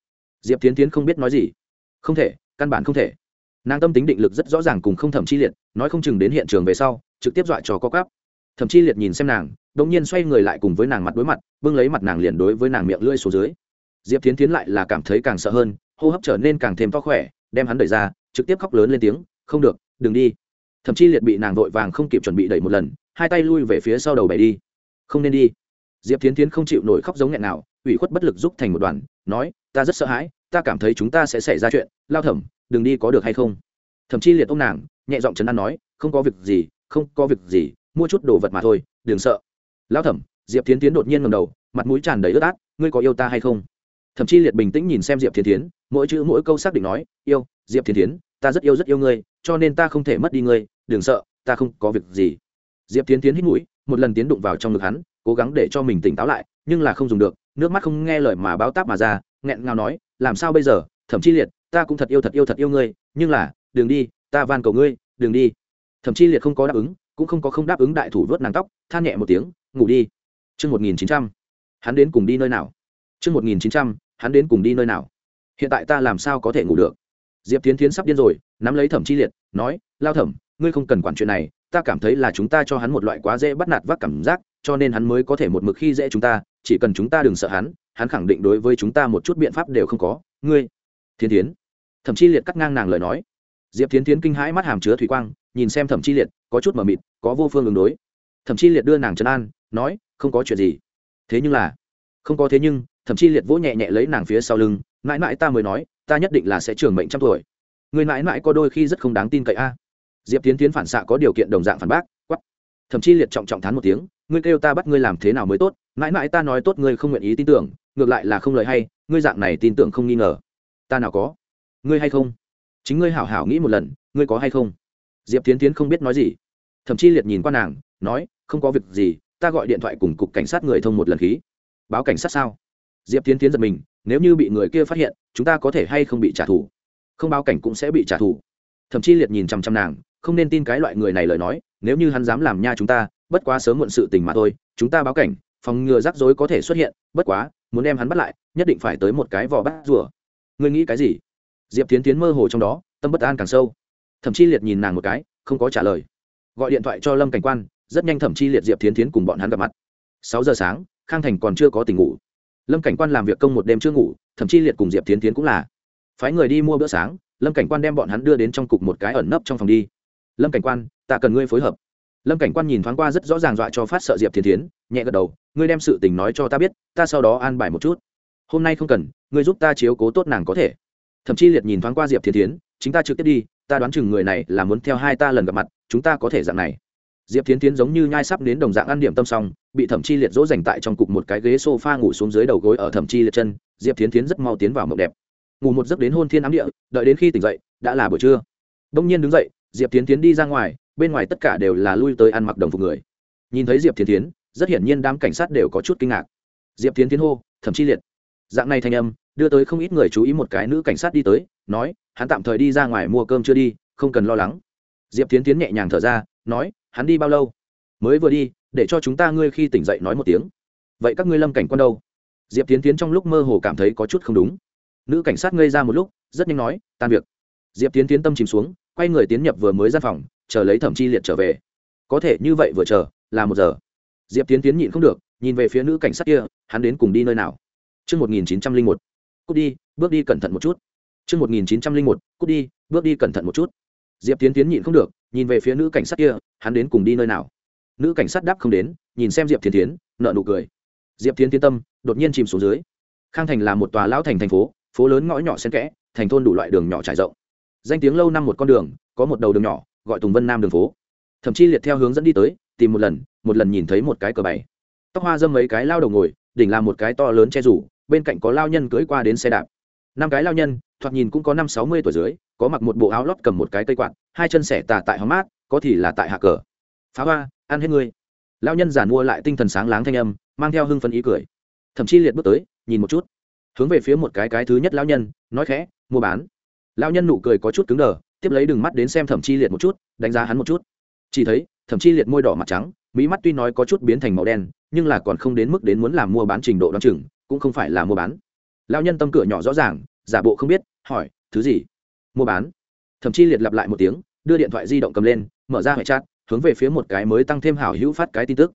Diệp tiến tiến không biết nói gì. Không thể, căn bản không thể. Nàng tâm tính định lực rất rõ ràng cùng không thẩm chi liệt, nói không chừng đến hiện trường về sau, trực tiếp dọa cho có cắp thậm chí liệt nhìn xem nàng, đột nhiên xoay người lại cùng với nàng mặt đối mặt, bưng lấy mặt nàng liền đối với nàng miệng lưỡi xuống dưới. Diệp tiến tiến lại là cảm thấy càng sợ hơn, hô hấp trở nên càng thêm to khỏe đem hắn đẩy ra, trực tiếp khóc lớn lên tiếng, không được, đừng đi. Thậm chí liệt bị nàng vội vàng không kịp chuẩn bị đẩy một lần, hai tay lui về phía sau đầu bày đi. Không nên đi. Diệp tiến tiến không chịu nổi khóc giống nghẹn nào ủy khuất bất lực giúp thành một đoàn, nói, ta rất sợ hãi, ta cảm thấy chúng ta sẽ xảy ra chuyện, lao thẩm, đừng đi có được hay không? Thậm chí liệt ông nàng, nhẹ giọng trấn an nói, không có việc gì, không có việc gì, mua chút đồ vật mà thôi, đừng sợ. Lão thẩm, diệp tiến tiến đột nhiên ngầm đầu, mặt mũi tràn đầy ướt át, ngươi có yêu ta hay không? Thậm chí liệt bình tĩnh nhìn xem diệp tiến tiến mỗi chữ mỗi câu xác định nói, yêu, diệp tiến tiến ta rất yêu rất yêu ngươi, cho nên ta không thể mất đi ngươi, đừng sợ, ta không có việc gì. Diệp tiến tiến hít mũi, một lần tiến đụng vào trong ngực hắn, cố gắng để cho mình tỉnh táo lại, nhưng là không dùng được, nước mắt không nghe lời mà báo táp mà ra, nghẹn ngào nói, làm sao bây giờ thậm chí liệt, ta cũng thật yêu thật yêu thật yêu ngươi, nhưng là, đừng đi, ta van cầu ngươi, đừng đi. Thậm chí liệt không có đáp ứng, cũng không có không đáp ứng đại thủ vớt nàng tóc, than nhẹ một tiếng, ngủ đi. Chương một nghìn chín trăm, hắn đến cùng đi nơi nào? Chương một nghìn chín trăm, hắn đến cùng đi nơi nào? Hiện tại ta làm sao có thể ngủ được? Diệp tiến tiến sắp điên rồi, nắm lấy thẩm chi liệt, nói, lao thẩm, ngươi không cần quản chuyện này, ta cảm thấy là chúng ta cho hắn một loại quá dễ bắt nạt vác cảm giác, cho nên hắn mới có thể một mực khi dễ chúng ta, chỉ cần chúng ta đừng sợ hắn hắn khẳng định đối với chúng ta một chút biện pháp đều không có. Ngươi? Thiên tiến thậm chi liệt cắt ngang nàng lời nói. Diệp tiến tiến kinh hãi mắt hàm chứa thủy quang, nhìn xem thẩm chi liệt, có chút mờ mịt, có vô phương ứng đối. Thẩm chi liệt đưa nàng trấn an, nói, không có chuyện gì. Thế nhưng là? Không có thế nhưng, thẩm chi liệt vỗ nhẹ nhẹ lấy nàng phía sau lưng mãi mãi ta mới nói, ta nhất định là sẽ trường mệnh trăm tuổi. Người mãi mãi có đôi khi rất không đáng tin cậy a. Diệp tiến tiến phản xạ có điều kiện đồng dạng phản bác quắp thậm chí liệt trọng trọng thán một tiếng, ngươi kêu ta bắt ngươi làm thế nào mới tốt? Mãi mãi ta nói tốt ngươi không nguyện ý tin tưởng, ngược lại là không lời hay, ngươi dạng này tin tưởng không nghi ngờ. Ta nào có? Ngươi hay không? Chính ngươi hảo hảo nghĩ một lần, ngươi có hay không? Diệp tiến tiến không biết nói gì. Thậm chí liệt nhìn qua nàng, nói, không có việc gì, ta gọi điện thoại cùng cục cảnh sát người thông một lần khí. Báo cảnh sát sao? Diệp tiến tiến giật mình nếu như bị người kia phát hiện, chúng ta có thể hay không bị trả thù? Không báo cảnh cũng sẽ bị trả thù. Thậm chí liệt nhìn chằm chằm nàng, không nên tin cái loại người này lời nói, nếu như hắn dám làm nha chúng ta, bất quá sớm muộn sự tình mà thôi, chúng ta báo cảnh, phòng ngừa rắc rối có thể xuất hiện, bất quá, muốn đem hắn bắt lại, nhất định phải tới một cái vỏ bắt rùa. Ngươi nghĩ cái gì? Diệp tiến tiến mơ hồ trong đó, tâm bất an càng sâu. Thậm chí liệt nhìn nàng một cái, không có trả lời. Gọi điện thoại cho lâm cảnh quan, rất nhanh thẩm chi liệt diệp tiến tiến cùng bọn hắn gặp mặt. Sáu giờ sáng, khang thành còn chưa có tình ngủ lâm cảnh quan làm việc công một đêm chưa ngủ, thậm chí liệt cùng diệp tiến tiến cũng là. Phái người đi mua bữa sáng, lâm cảnh quan đem bọn hắn đưa đến trong cục một cái ẩn nấp trong phòng đi. Lâm cảnh quan, ta cần ngươi phối hợp. Lâm cảnh quan nhìn thoáng qua rất rõ ràng dọa cho phát sợ diệp tiến tiến nhẹ gật đầu, ngươi đem sự tình nói cho ta biết, ta sau đó an bài một chút. Hôm nay không cần, ngươi giúp ta chiếu cố tốt nàng có thể. Thậm chí liệt nhìn thoáng qua diệp tiến tiến chính ta trực tiếp đi, ta đoán chừng người này là muốn theo hai ta lần gặp mặt, chúng ta có thể dạng này diệp tiến tiến giống như nhai sắp đến đồng dạng ăn điểm tâm xong, bị thẩm chi liệt dỗ dành tại trong cục một cái ghế s o f a ngủ xuống dưới đầu gối ở thẩm chi liệt chân, diệp tiến tiến rất mau tiến vào mộng đẹp. Ngủ một giấc đến hôn thiên ám địa, đợi đến khi tỉnh dậy, đã là buổi trưa. Đông nhiên đứng dậy, diệp tiến tiến đi ra ngoài, bên ngoài tất cả đều là lui tới ăn mặc đồng phục người. Nhìn thấy diệp tiến tiến rất hiển nhiên đám cảnh sát đều có chút kinh ngạc. Diệp tiến tiến hô, thẩm chi liệt. Dạng này thanh âm, đưa tới không ít người chú ý một cái nữ cảnh sát đi tới, nói, hắn tạm thời đi ra ngoài mua cơm chưa đi, không cần lo lắng diệp tiến tiến nhẹ nhàng thở ra nói hắn đi bao lâu? Mới vừa đi để cho chúng ta ngươi khi tỉnh dậy nói một tiếng. Vậy các ngươi lâm cảnh quan đâu? Diệp tiến tiến trong lúc mơ hồ cảm thấy có chút không đúng. Nữ cảnh sát ngây ra một lúc rất nhanh nói tan việc. Diệp tiến tiến tâm chìm xuống quay người tiến nhập vừa mới ra phòng chờ lấy thẩm chi liệt trở về. Có thể như vậy vừa chờ là một giờ. Diệp tiến tiến nhịn không được nhìn về phía nữ cảnh sát kia hắn đến cùng đi nơi nào? Trước 1901, cút đi, bước đi cẩn thận một chút. Trước 1901, cút đi, bước đi cẩn thận một chút. Diệp Tiến Tiến nhịn không được, nhìn về phía nữ cảnh sát kia, hắn đến cùng đi nơi nào? Nữ cảnh sát đáp không đến, nhìn xem Diệp Tiến Tiến, nợ nụ cười. Diệp Tiến Tiến tâm đột nhiên chìm xuống dưới. Khang Thành là một tòa lão thành thành phố, phố lớn ngõ nhỏ xen kẽ, thành thôn đủ loại đường nhỏ trải rộng. Danh tiếng lâu năm một con đường, có một đầu đường nhỏ, gọi Tùng Vân Nam đường phố. Thậm chí liệt theo hướng dẫn đi tới, tìm một lần, một lần nhìn thấy một cái cờ bày. Tóc hoa dâm mấy cái lao đầu ngồi, đỉnh là một cái to lớn che rủ, bên cạnh có lao nhân cưỡi qua đến xe đạp năm cái lao nhân thoạt nhìn cũng có năm sáu mươi tuổi dưới, có mặc một bộ áo lót cầm một cái cây quạt, hai chân xẻ tà tại hóm mát, có thì là tại hạ cờ. Phá hoa, ăn hết ngươi. Lao nhân giản mua lại tinh thần sáng láng thanh âm, mang theo hưng phấn ý cười. Thậm chí liệt bước tới, nhìn một chút. Hướng về phía một cái cái thứ nhất lao nhân, nói khẽ, mua bán. Lao nhân nụ cười có chút cứng đờ, tiếp lấy đừng mắt đến xem thẩm chi liệt một chút, đánh giá hắn một chút. Chỉ thấy, thẩm chi liệt môi đỏ mặt trắng, mỹ mắt tuy nói có chút biến thành màu đen, nhưng là còn không đến mức đến muốn làm mua bán trình độ đ o á n chừng, cũng không phải là mua bán. Lao nhân tâm cửa nhỏ rõ ràng giả bộ không biết, hỏi, thứ gì? Mua bán. Thậm chí liệt lặp lại một tiếng, đưa điện thoại di động cầm lên, mở ra hệ chat, hướng về phía một cái mới tăng thêm hảo hữu phát cái tin tức.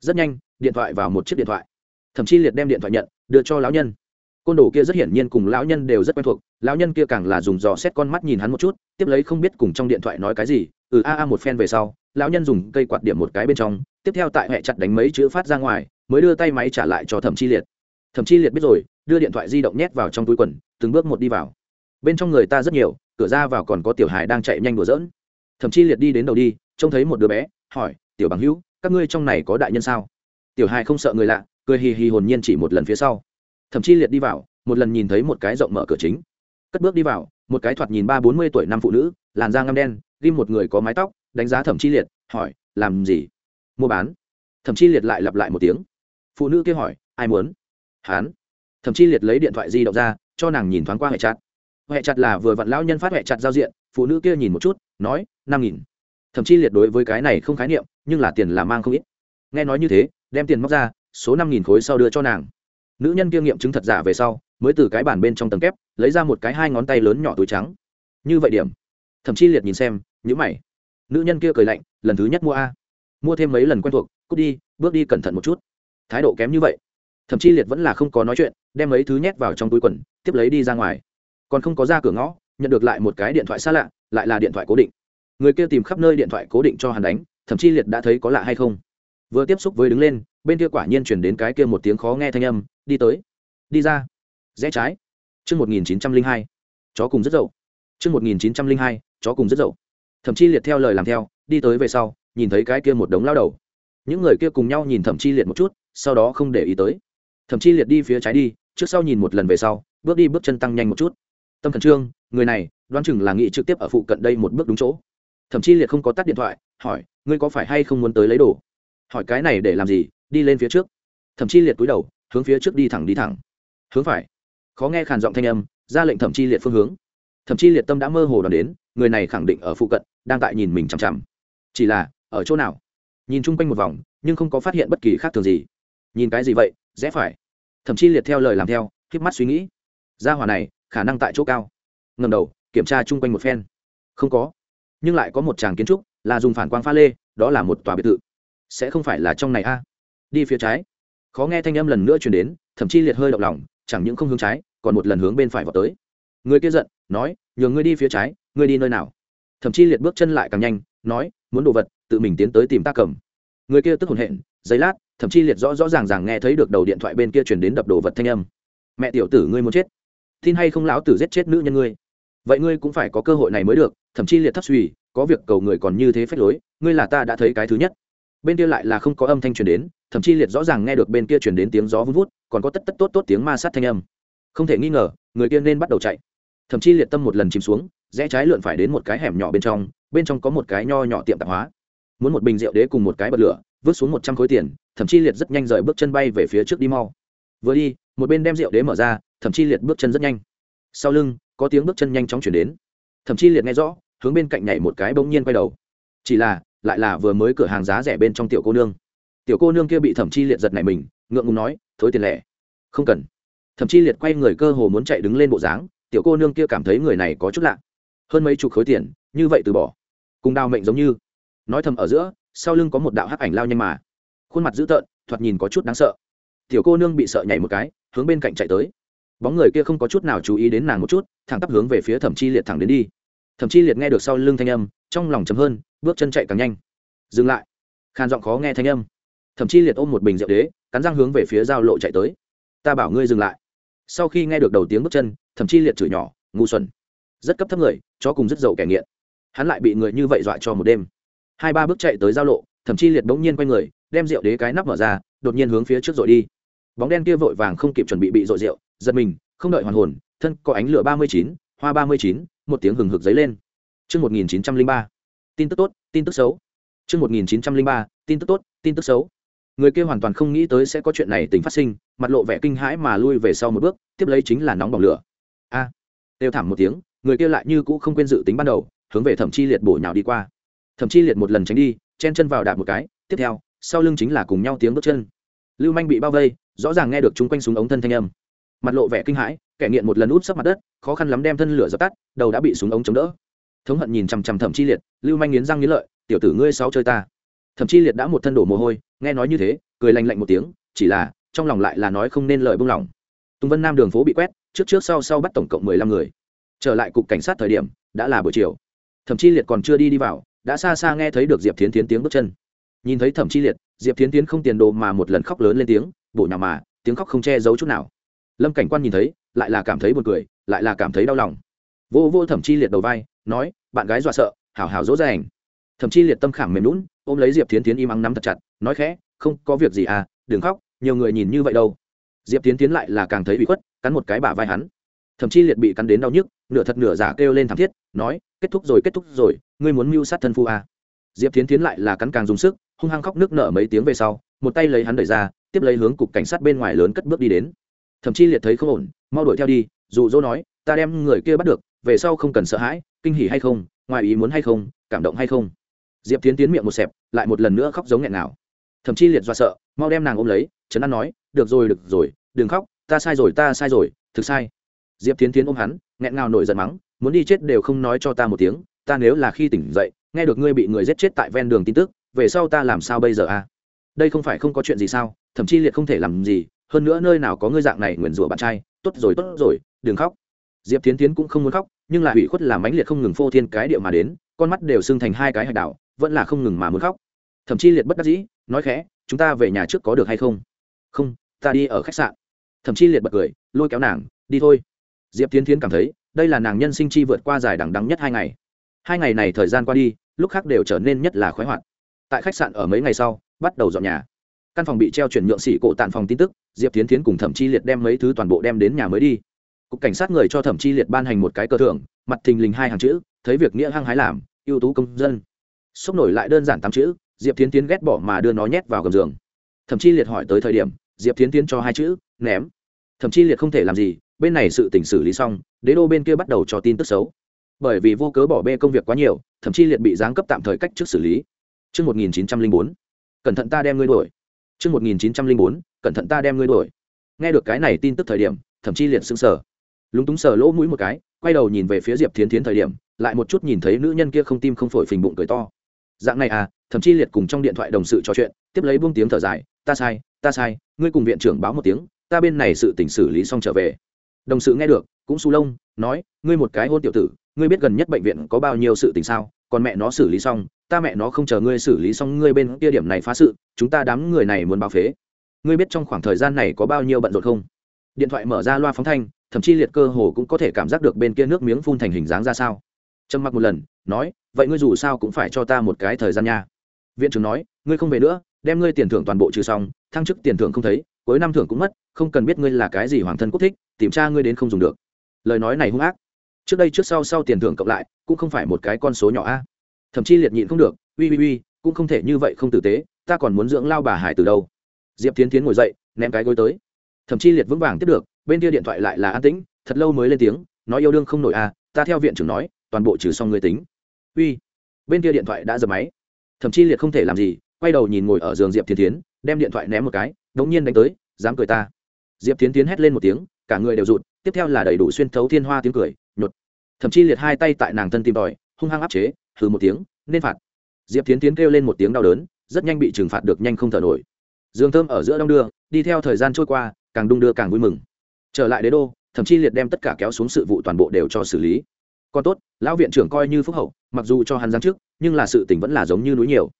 Rất nhanh, điện thoại vào một chiếc điện thoại. Thậm chí liệt đem điện thoại nhận, đưa cho lão nhân. Côn đồ kia rất hiển nhiên cùng lão nhân đều rất quen thuộc, lão nhân kia càng là dùng dò xét con mắt nhìn hắn một chút, tiếp lấy không biết cùng trong điện thoại nói cái gì ừ a a, một phen về sau, lão nhân dùng cây quạt điểm một cái bên trong, tiếp theo tại hệ chặt đánh mấy chữ phát ra ngoài, mới đưa tay máy trả lại cho thẩm chi liệt. Thậm chi liệt biết rồi, đưa điện thoại di động nhét vào trong túi quần từng bước một đi vào. Bên trong người ta rất nhiều, cửa ra vào còn có tiểu hải đang chạy nhanh đùa dỡn thậm chí liệt đi đến đầu đi, trông thấy một đứa bé, hỏi, tiểu bằng hữu, các ngươi trong này có đại nhân sao? Tiểu hải không sợ người lạ, cười hì hì hồn nhiên chỉ một lần phía sau. Thậm chí liệt đi vào, một lần nhìn thấy một cái rộng mở cửa chính. Cất bước đi vào, một cái thoạt nhìn ba bốn mươi tuổi năm phụ nữ, làn da ngăm đen, ghim một người có mái tóc, đánh giá thẩm chi liệt, hỏi, làm gì? Mua bán. Thẩm chi liệt lại lặp lại một tiếng. Phụ nữ kia hỏi, ai muốn? Hán thậm chí liệt lấy điện thoại di động ra, cho nàng nhìn thoáng qua hệ chặt hệ chặt là vừa vặn lão nhân phát hệ chặt giao diện, phụ nữ kia nhìn một chút, nói, năm nghìn. Thậm chí liệt đối với cái này không khái niệm, nhưng là tiền là mang không ít. Nghe nói như thế, đem tiền móc ra, số năm nghìn khối sau đưa cho nàng. Nữ nhân kia nghiệm chứng thật giả về sau, mới từ cái bản bên trong tầng kép, lấy ra một cái hai ngón tay lớn nhỏ túi trắng. Như vậy điểm. Thậm chí liệt nhìn xem nhữ mày. Nữ nhân kia cười lạnh, lần thứ nhất mua a. Mua thêm mấy lần quen thuộc, cút đi, bước đi cẩn thận một chút. Thái độ kém như vậy thậm chí liệt vẫn là không có nói chuyện, đem mấy thứ nhét vào trong túi quần, tiếp lấy đi ra ngoài. Còn không có ra cửa ngõ, nhận được lại một cái điện thoại xa lạ, lại là điện thoại cố định. Người kia tìm khắp nơi điện thoại cố định cho hắn đánh, thậm chí liệt đã thấy có lạ hay không. Vừa tiếp xúc với đứng lên, bên kia quả nhiên chuyển đến cái kia một tiếng khó nghe thanh âm, đi tới. Đi ra. Rẽ trái. Chương một nghìn chín trăm linh hai. Chó cùng rất dậu. Chương một nghìn chín trăm linh hai. Chó cùng rất dậu. Thậm chí liệt theo lời làm theo, đi tới về sau, nhìn thấy cái kia một đống lao đầu. Những người kia cùng nhau nhìn thậm chí liệt một chút, sau đó không để ý tới thậm chí liệt đi phía trái đi, trước sau nhìn một lần về sau, bước đi bước chân tăng nhanh một chút. Tâm khẩn trương, người này, đoán chừng là nghĩ trực tiếp ở phụ cận đây một bước đúng chỗ. Thậm chí liệt không có tắt điện thoại, hỏi, ngươi có phải hay không muốn tới lấy đồ? Hỏi, cái này để làm gì? Đi lên phía trước. Thậm chí liệt cúi đầu, hướng phía trước đi thẳng đi thẳng. Hướng phải. Khó nghe khàn giọng thanh âm, ra lệnh thậm chí liệt phương hướng. Thậm chí liệt tâm đã mơ hồ đoàn đến, người này khẳng định ở phụ cận, đang tại nhìn mình chằm chằm. Chỉ là, ở chỗ nào? Nhìn chung quanh một vòng, nhưng không có phát hiện bất kỳ khác thường gì. Nhìn cái gì vậy? Rẽ phải thậm chí liệt theo lời làm theo k mắt suy nghĩ. Gia hỏa này, khả năng tại chỗ cao. Ngầm đầu, kiểm tra chung quanh một phen. Không có. Nhưng lại có một tràng kiến trúc, là dùng phản quang pha lê, đó là một tòa biệt thự. Sẽ không phải là trong này a? Đi phía trái. Khó nghe thanh âm lần nữa chuyển đến, thậm chí liệt hơi động lòng, chẳng những không hướng trái, còn một lần hướng bên phải vào tới. Người kia giận, nói, nhường ngươi đi phía trái, ngươi đi nơi nào? Thậm chí liệt bước chân lại càng nhanh, nói, muốn đồ vật, tự mình tiến tới tìm ta cầm. Người kia tức hồn hện giấy lát thậm chí liệt rõ rõ ràng ràng nghe thấy được đầu điện thoại bên kia truyền đến đập đồ vật thanh âm. Mẹ tiểu tử ngươi muốn chết. Tin hay không lão tử giết chết nữ nhân ngươi? Vậy ngươi cũng phải có cơ hội này mới được, thậm chí liệt thấp suy, có việc cầu người còn như thế phách lối, ngươi là ta đã thấy cái thứ nhất. Bên kia lại là không có âm thanh truyền đến, thậm chí liệt rõ ràng nghe được bên kia truyền đến tiếng gió vun vút, còn có tất tất tốt tốt tiếng ma sát thanh âm. Không thể nghi ngờ, người kia nên bắt đầu chạy. Thậm chí liệt tâm một lần chìm xuống, rẽ trái lượn phải đến một cái hẻm nhỏ bên trong bên trong có một cái nho nhỏ tiệm tạp hóa. Muốn một bình rượu đế cùng một cái bật lửa, vứt xuống một trăm khối tiền thậm chí liệt rất nhanh rời bước chân bay về phía trước đi mau. Vừa đi, một bên đem rượu đế mở ra, thậm chí liệt bước chân rất nhanh. Sau lưng, có tiếng bước chân nhanh chóng chuyển đến. Thậm chí liệt nghe rõ, hướng bên cạnh nhảy một cái bỗng nhiên quay đầu. Chỉ là, lại là vừa mới cửa hàng giá rẻ bên trong tiểu cô nương. Tiểu cô nương kia bị thẩm chi liệt giật này mình, ngượng ngùng nói, thối tiền lẻ. Không cần. Thẩm chi liệt quay người cơ hồ muốn chạy đứng lên bộ dáng, tiểu cô nương kia cảm thấy người này có chút lạ. Hơn mấy chục khối tiền, như vậy từ bỏ. Cùng đau mệnh giống như. Nói thầm ở giữa, sau lưng có một đạo hắc ảnh lao nhanh mà khuôn mặt dữ tợn, thoạt nhìn có chút đáng sợ. Tiểu cô nương bị sợ nhảy một cái, hướng bên cạnh chạy tới. Bóng người kia không có chút nào chú ý đến nàng một chút, thẳng tắp hướng về phía thẩm chi liệt thẳng đến đi. Thẩm chi liệt nghe được sau lưng thanh âm, trong lòng chấm hơn, bước chân chạy càng nhanh. Dừng lại. Khàn giọng khó nghe thanh âm. Thẩm chi liệt ôm một bình rượu đế, cắn răng hướng về phía giao lộ chạy tới. Ta bảo ngươi dừng lại. Sau khi nghe được đầu tiếng bước chân, thẩm chi liệt chửi nhỏ, ngu xuẩn. Rất cấp thấp người cho cùng rất giàu kẻ nghiện. Hắn lại bị người như vậy dọa cho một đêm. Hai ba bước chạy tới giao lộ, thẩm chi liệt bỗng nhiên quay người đem rượu đế cái nắp mở ra đột nhiên hướng phía trước dội đi bóng đen kia vội vàng không kịp chuẩn bị bị dội rượu giật mình không đợi hoàn hồn thân có ánh lửa ba mươi chín hoa ba mươi chín một tiếng hừng hực dấy lên Trước 1903, tin tức tốt, tin tức xấu. Trước 1903, tin tức tốt, tin tức xấu. Người kia hoàn toàn không nghĩ tới sẽ có chuyện này tình phát sinh, mặt lộ vẻ kinh hãi mà lui về sau một bước, tiếp lấy chính là nóng bỏng lửa. A! À, đều thảm một tiếng, người kia lại như cũ không quên dự tính ban đầu, hướng về Thẩm Chi Liệt bổ nhào đi qua. Thẩm Chi Liệt một lần tránh đi, chen chân vào đạp một cái, tiếp theo, sau lưng chính là cùng nhau tiếng bước chân. Lưu Manh bị bao vây, rõ ràng nghe được chúng quanh súng ống thân thanh âm. Mặt lộ vẻ kinh hãi kẻ nghiện một lần úp sấp mặt đất khó khăn lắm đem thân lửa dập tắt đầu đã bị súng ống chống đỡ. Thống hận nhìn chằm chằm thẩm chi liệt lưu manh nghiến răng nghiến lợi tiểu tử ngươi sáu chơi ta. Thẩm chi liệt đã một thân đổ mồ hôi nghe nói như thế cười lạnh lạnh một tiếng chỉ là trong lòng lại là nói không nên lời buông lỏng tùng vân nam đường phố bị quét trước trước sau sau bắt tổng cộng mười lăm người. Trở lại cục cảnh sát thời điểm đã là buổi chiều. Thẩm chi liệt còn chưa đi đi vào đã xa xa nghe thấy được diệp thiến tiến tiếng bước chân nhìn thấy thẩm chi liệt, diệp tiến tiến không tiền đồ mà một lần khóc lớn lên tiếng, bộ nhà mà, tiếng khóc không che giấu chút nào. Lâm cảnh quan nhìn thấy, lại là cảm thấy buồn cười, lại là cảm thấy đau lòng. Vô vô thẩm chi liệt đầu vai, nói, bạn gái dọa sợ, hảo hảo dỗ dành. Thẩm chi liệt tâm khảm mềm lún ôm lấy diệp tiến tiến im ắng nắm thật chặt, nói khẽ, không có việc gì à đừng khóc, nhiều người nhìn như vậy đâu. Diệp tiến tiến lại là càng thấy bị khuất, cắn một cái bả vai hắn. Thậm chi liệt bị cắn đến đau nhức, nửa thật nửa giả kêu lên thảm thiết, nói, kết thúc rồi, kết thúc rồi, ngươi muốn mưu sát thân phu à. diệp tiến tiến lại là cắn càng dùng sức hung hăng khóc nước nở mấy tiếng về sau, một tay lấy hắn đẩy ra, tiếp lấy hướng cục cảnh sát bên ngoài lớn cất bước đi đến. Thậm chí liệt thấy không ổn, mau đuổi theo đi dù dỗ nói, ta đem người kia bắt được, về sau không cần sợ hãi, kinh hỉ hay không, ngoài ý muốn hay không, cảm động hay không? Diệp tiến tiến miệng một xẹp, lại một lần nữa khóc giống nghẹn nào thậm chí liệt do sợ, mau đem nàng ôm lấy, trấn an nói, được rồi được rồi, đừng khóc, ta sai rồi, ta sai rồi, thực sai. Diệp tiến tiến ôm hắn, nghẹn ngào nổi giận mắng, muốn đi chết đều không nói cho ta một tiếng, ta nếu là khi tỉnh dậy, nghe được ngươi bị người giết chết tại ven đường tin tức về sau ta làm sao bây giờ a à? đây không phải không có chuyện gì sao? Thậm chí liệt không thể làm gì, hơn nữa nơi nào có ngươi dạng này nguyền rủa bạn trai? Tốt rồi tốt rồi, đừng khóc. Diệp tiến tiến cũng không muốn khóc, nhưng lại ủy khuất làm mãnh liệt không ngừng phô thiên cái điệu mà đến, con mắt đều sưng thành hai cái hạch đảo, vẫn là không ngừng mà muốn khóc. Thậm chí liệt bất đắc dĩ, nói khẽ, chúng ta về nhà trước có được hay không? Không, ta đi ở khách sạn. Thậm chí liệt bật cười, lôi kéo nàng, đi thôi. Diệp tiến tiến cảm thấy, đây là nàng nhân sinh chi vượt qua dài đằng đắng nhất hai ngày. Hai ngày này thời gian qua đi, lúc khác đều trở nên nhất là khoái hoạt tại khách sạn ở mấy ngày sau, bắt đầu dọn nhà. Căn phòng bị treo chuyển nhượng xỉ cổ tàn phòng tin tức, diệp tiến tiến cùng thẩm chi liệt đem mấy thứ toàn bộ đem đến nhà mới đi. Cục cảnh sát người cho thẩm chi liệt ban hành một cái cờ thưởng, mặt thình lình hai hàng chữ, thấy việc nghĩa hăng hái làm, ưu tú công dân. Sốc nổi lại đơn giản tám chữ, diệp tiến tiến ghét bỏ mà đưa nó nhét vào gầm giường. Thẩm chi liệt hỏi tới thời điểm, diệp tiến tiến cho hai chữ, ném. Thẩm chi liệt không thể làm gì, bên này sự tỉnh xử lý xong, đế đô bên kia bắt đầu cho tin tức xấu. Bởi vì vô cớ bỏ bê công việc quá nhiều thậm chí liệt bị giáng cấp tạm thời cách trước xử lý. Chương 1904, cẩn thận ta đem ngươi đuổi. Chương 1904, cẩn thận ta đem ngươi đuổi. Nghe được cái này tin tức thời điểm, thậm chí liệt sững sờ. Lúng túng sờ lỗ mũi một cái, quay đầu nhìn về phía Diệp Thiến Thiến thời điểm, lại một chút nhìn thấy nữ nhân kia không tim không phổi phình bụng cười to. dạng này à thậm chí liệt cùng trong điện thoại đồng sự trò chuyện tiếp lấy buông tiếng thở dài ta sai ta sai ngươi cùng viện trưởng báo một tiếng ta bên này sự tình xử lý xong trở về đồng sự nghe được cũng su lông nói ngươi một cái hôn tiểu tử ngươi biết gần nhất bệnh viện có bao nhiêu sự tình sao còn mẹ nó xử lý xong, ta mẹ nó không chờ ngươi xử lý xong, ngươi bên kia điểm này phá sự, chúng ta đám người này muốn báo phế. Ngươi biết trong khoảng thời gian này có bao nhiêu bận rộn không? Điện thoại mở ra loa phóng thanh, thậm chí liệt cơ hồ cũng có thể cảm giác được bên kia nước miếng phun thành hình dáng ra sao. Trầm mặc một lần, nói, vậy ngươi dù sao cũng phải cho ta một cái thời gian nha. Viện trưởng nói, ngươi không về nữa, đem ngươi tiền thưởng toàn bộ trừ xong, thăng chức tiền thưởng không thấy, cuối năm thưởng cũng mất, không cần biết ngươi là cái gì hoàng thân quốc thích, tìm tra ngươi đến không dùng được. Lời nói này hung ác trước đây trước sau sau tiền thưởng cộng lại, cũng không phải một cái con số nhỏ a. Thậm chí liệt nhịn không được uy uy uy cũng không thể như vậy không tử tế, ta còn muốn dưỡng lao bà hải từ đâu? Diệp tiến tiến ngồi dậy, ném cái gối tới. Thậm chí liệt vững vàng tiếp được, bên kia điện thoại lại là an tĩnh, thật lâu mới lên tiếng, nói yêu đương không nổi a, ta theo viện trưởng nói, toàn bộ trừ xong người tính. Uy bên kia điện thoại đã dập máy. Thậm chí liệt không thể làm gì, quay đầu nhìn ngồi ở giường diệp tiến tiến đem điện thoại ném một cái, đống nhiên đánh tới, dám cười ta. Diệp tiến tiến hét lên một tiếng, cả người đều rụt, tiếp theo là đầy đủ xuyên thấu thiên hoa tiếng cười, nhột thậm chí liệt hai tay tại nàng thân tìm tòi, hung hăng áp chế, hừ một tiếng, nên phạt. Diệp tiến tiến kêu lên một tiếng đau đớn, rất nhanh bị trừng phạt được nhanh không thở nổi. Dương thơm ở giữa đông đưa, đi theo thời gian trôi qua, càng đung đưa càng vui mừng. Trở lại đế đô, thậm chí liệt đem tất cả kéo xuống sự vụ toàn bộ đều cho xử lý. Còn tốt, lão viện trưởng coi như phúc hậu, mặc dù cho hắn giáng trước nhưng là sự tình vẫn là giống như núi nhiều.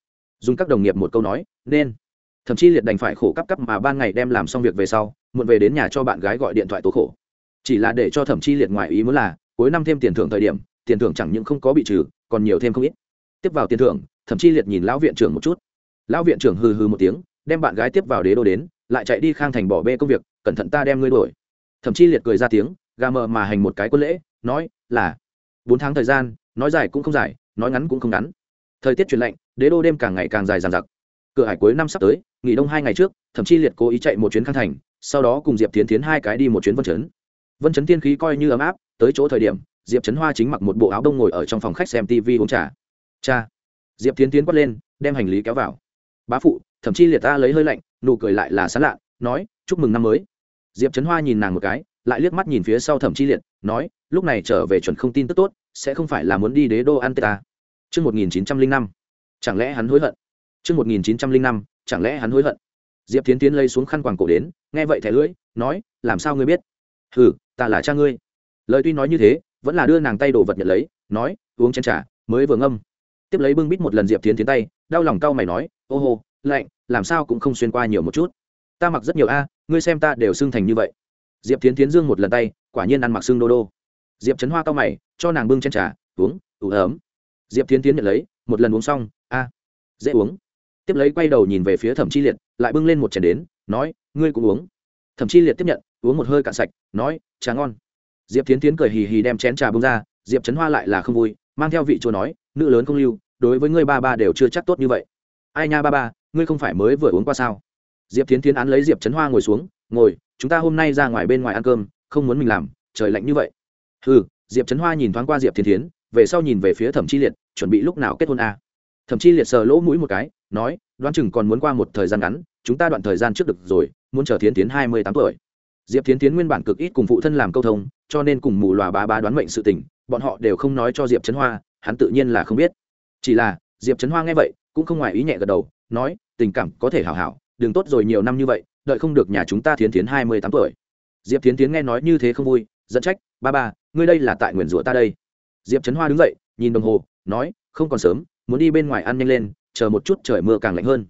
Dùng các đồng nghiệp một câu nói, nên. Thậm chí liệt đành phải khổ cấp cấp mà ban ngày đem làm xong việc về sau, muộn về đến nhà cho bạn gái gọi điện thoại tố khổ. Chỉ là để cho thẩm chi liệt ngoài ý muốn là cuối năm thêm tiền thưởng thời điểm, tiền thưởng chẳng những không có bị trừ, còn nhiều thêm không ít. Tiếp vào tiền thưởng thẩm chi liệt nhìn lão viện trưởng một chút. Lão viện trưởng hừ hừ một tiếng, đem bạn gái tiếp vào đế đô đến, lại chạy đi khang thành bỏ bê công việc, cẩn thận ta đem ngươi đuổi. Thậm chi liệt cười ra tiếng, gà mờ mà hành một cái quân lễ, nói, là. Bốn tháng thời gian, nói dài cũng không dài, nói ngắn cũng không ngắn. Thời tiết chuyển lạnh, đế đô đêm càng ngày càng dài dàn giặc cửa hải cuối năm sắp tới, nghỉ đông hai ngày trước, thậm chí liệt cố ý chạy một chuyến khang thành, sau đó cùng diệp tiến tiến hai cái đi một chuyến vân chấn. Vân chấn tiên khí coi như ấm áp tới chỗ thời điểm diệp trấn hoa chính mặc một bộ áo đông ngồi ở trong phòng khách xem tv uống trà cha diệp tiến tiến quát lên đem hành lý kéo vào bá phụ thậm chí liệt ta lấy hơi lạnh nụ cười lại là sán lạ nói chúc mừng năm mới diệp trấn hoa nhìn nàng một cái lại liếc mắt nhìn phía sau thẩm chi liệt nói lúc này trở về chuẩn không tin tức tốt sẽ không phải là muốn đi đế đô ăn tê ta Trước 1905, chẳng lẽ hắn hối hận? Trước 1905, chẳng lẽ hắn hối hận? Diệp tiến Tiến lấy xuống khăn quàng cổ đến, nghe vậy thẻ lưỡi, nói, làm sao ngươi biết? Hừ, ta là cha ngươi. Lời tuy nói như thế, vẫn là đưa nàng tay đồ vật nhận lấy, nói, uống chén trà, mới vừa ngâm. Tiếp lấy bưng bít một lần Diệp Thiến Tiến tay, đau lòng cau mày nói, ô hô, lạnh, làm sao cũng không xuyên qua nhiều một chút. Ta mặc rất nhiều a, ngươi xem ta đều xưng thành như vậy. Diệp Thiến Tiến dương một lần tay, quả nhiên ăn mặc xương đô đô. Diệp Trấn Hoa cau mày, cho nàng bưng chén trà, uống, ủ ấm diệp tiến tiến nhận lấy một lần uống xong a dễ uống tiếp lấy quay đầu nhìn về phía thẩm chi liệt lại bưng lên một chén đến nói ngươi cũng uống thẩm chi liệt tiếp nhận uống một hơi cạn sạch nói trà ngon diệp tiến tiến cười hì hì đem chén trà bông ra, diệp trấn hoa lại là không vui, mang theo vị chùa nói, nữ lớn không lưu, đối với ngươi ba ba đều chưa chắc tốt như vậy. Ai nha ba ba, ngươi không phải mới vừa uống qua sao? Diệp tiến tiến án lấy diệp trấn hoa ngồi xuống, ngồi, chúng ta hôm nay ra ngoài bên ngoài ăn cơm, không muốn mình làm, trời lạnh như vậy. Ừ diệp trấn hoa nhìn thoáng qua diệp tiến tiến về sau nhìn về phía thẩm chi liệt, chuẩn bị lúc nào kết hôn a? À? thẩm chi liệt sờ lỗ mũi một cái, nói, đoán chừng còn muốn qua một thời gian ngắn, chúng ta đoạn thời gian trước được rồi, muốn chờ thiến tiến hai mươi tám tuổi diệp thiến tiến nguyên bản cực ít cùng phụ thân làm câu thông, cho nên cùng mù lòa bá bá đoán mệnh sự tình, bọn họ đều không nói cho diệp trấn hoa, hắn tự nhiên là không biết. Chỉ là, diệp trấn hoa nghe vậy, cũng không ngoài ý nhẹ gật đầu, nói, tình cảm có thể hảo hảo, đừng tốt rồi nhiều năm như vậy, đợi không được nhà chúng ta thiến tiến hai mươi tám tuổi. Diệp thiến tiến nghe nói như thế không vui dẫn trách, ba ba, ngươi đây là tại nguyền rủa ta đây. Diệp trấn hoa đứng dậy, nhìn đồng hồ, nói, không còn sớm, muốn đi bên ngoài ăn nhanh lên, chờ một chút trời mưa càng lạnh hơn.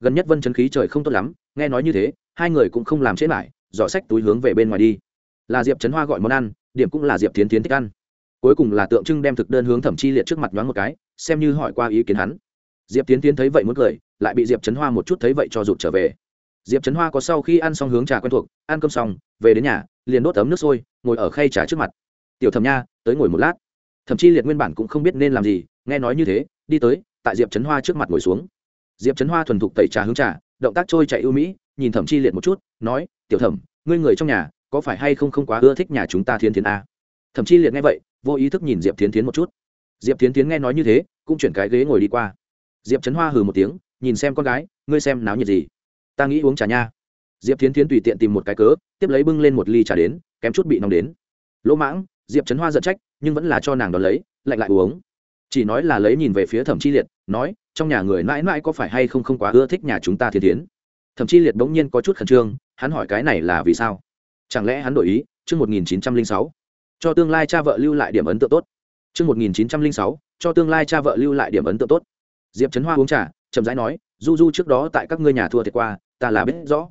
Gần nhất vân chấn khí trời không tốt lắm, nghe nói như thế, hai người cũng không làm chết lại giỏ sách túi hướng về bên ngoài đi. Là diệp trấn hoa gọi món ăn, điểm cũng là diệp tiến tiến thích ăn. Cuối cùng là tượng trưng đem thực đơn hướng thẩm chi liệt trước mặt nhoáng một cái, xem như hỏi qua ý kiến hắn. Diệp tiến tiến thấy vậy muốn cười, lại bị diệp trấn hoa một chút thấy vậy cho rụt trở về. Diệp trấn hoa có sau khi ăn xong hướng trà quen thuộc, ăn cơm xong, về đến nhà, liền đốt ấm nước sôi, ngồi ở khay trà trước mặt. Tiểu thẩm nha, tới ngồi một lát. Thậm chí liệt nguyên bản cũng không biết nên làm gì, nghe nói như thế, đi tới, tại diệp trấn hoa trước mặt ngồi xuống. Diệp trấn hoa thuần thục tẩy trà hướng trà, động tác trôi chạy ưu mỹ nhìn thẩm chi liệt một chút, nói, tiểu thẩm, ngươi người trong nhà, có phải hay không không quá ưa thích nhà chúng ta thiên thiến a? Thẩm chi liệt nghe vậy, vô ý thức nhìn diệp thiến thiến một chút. Diệp thiến thiến nghe nói như thế, cũng chuyển cái ghế ngồi đi qua. Diệp trấn hoa hừ một tiếng, nhìn xem con gái, ngươi xem náo nhiệt gì? Ta nghĩ uống trà nha. Diệp thiến thiến tùy tiện tìm một cái cớ, tiếp lấy bưng lên một ly trà đến, kém chút bị nóng đến. Lỗ mãng, diệp trấn hoa giận trách, nhưng vẫn là cho nàng đón lấy, lạnh lại uống. Chỉ nói là lấy nhìn về phía thẩm chi liệt, nói, trong nhà người mãi mãi có phải hay không không quá ưa thích nhà chúng ta thiên tiến thậm chí liệt bỗng nhiên có chút khẩn trương, hắn hỏi cái này là vì sao? Chẳng lẽ hắn đổi ý? Chương một nghìn chín trăm linh sáu. Cho tương lai cha vợ lưu lại điểm ấn tượng tốt. Chương một nghìn chín trăm linh sáu. Cho tương lai cha vợ lưu lại điểm ấn tượng tốt. Diệp trấn hoa uống trà, chậm rãi nói, du du trước đó tại các ngươi nhà thua thiệt qua, ta là biết rõ.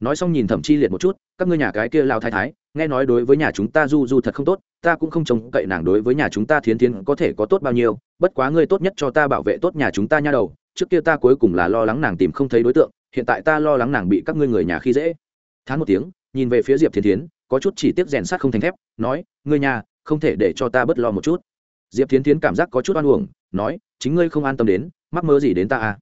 Nói xong nhìn thẩm chi liệt một chút, các ngươi nhà cái kia lao thái thái, nghe nói đối với nhà chúng ta du du thật không tốt, ta cũng không trông cậy nàng đối với nhà chúng ta thiến thiến có thể có tốt bao nhiêu, bất quá ngươi tốt nhất cho ta bảo vệ tốt nhà chúng ta nha đầu, trước kia ta cuối cùng là lo lắng nàng tìm không thấy đối tượng hiện tại ta lo lắng nàng bị các ngươi người nhà khi dễ. Thán một tiếng, nhìn về phía diệp thiên thiến, có chút chỉ tiếc rèn sát không thành thép, nói, ngươi nhà, không thể để cho ta bớt lo một chút. Diệp thiên thiến cảm giác có chút oan uổng, nói, chính ngươi không an tâm đến, mắc mơ gì đến ta à?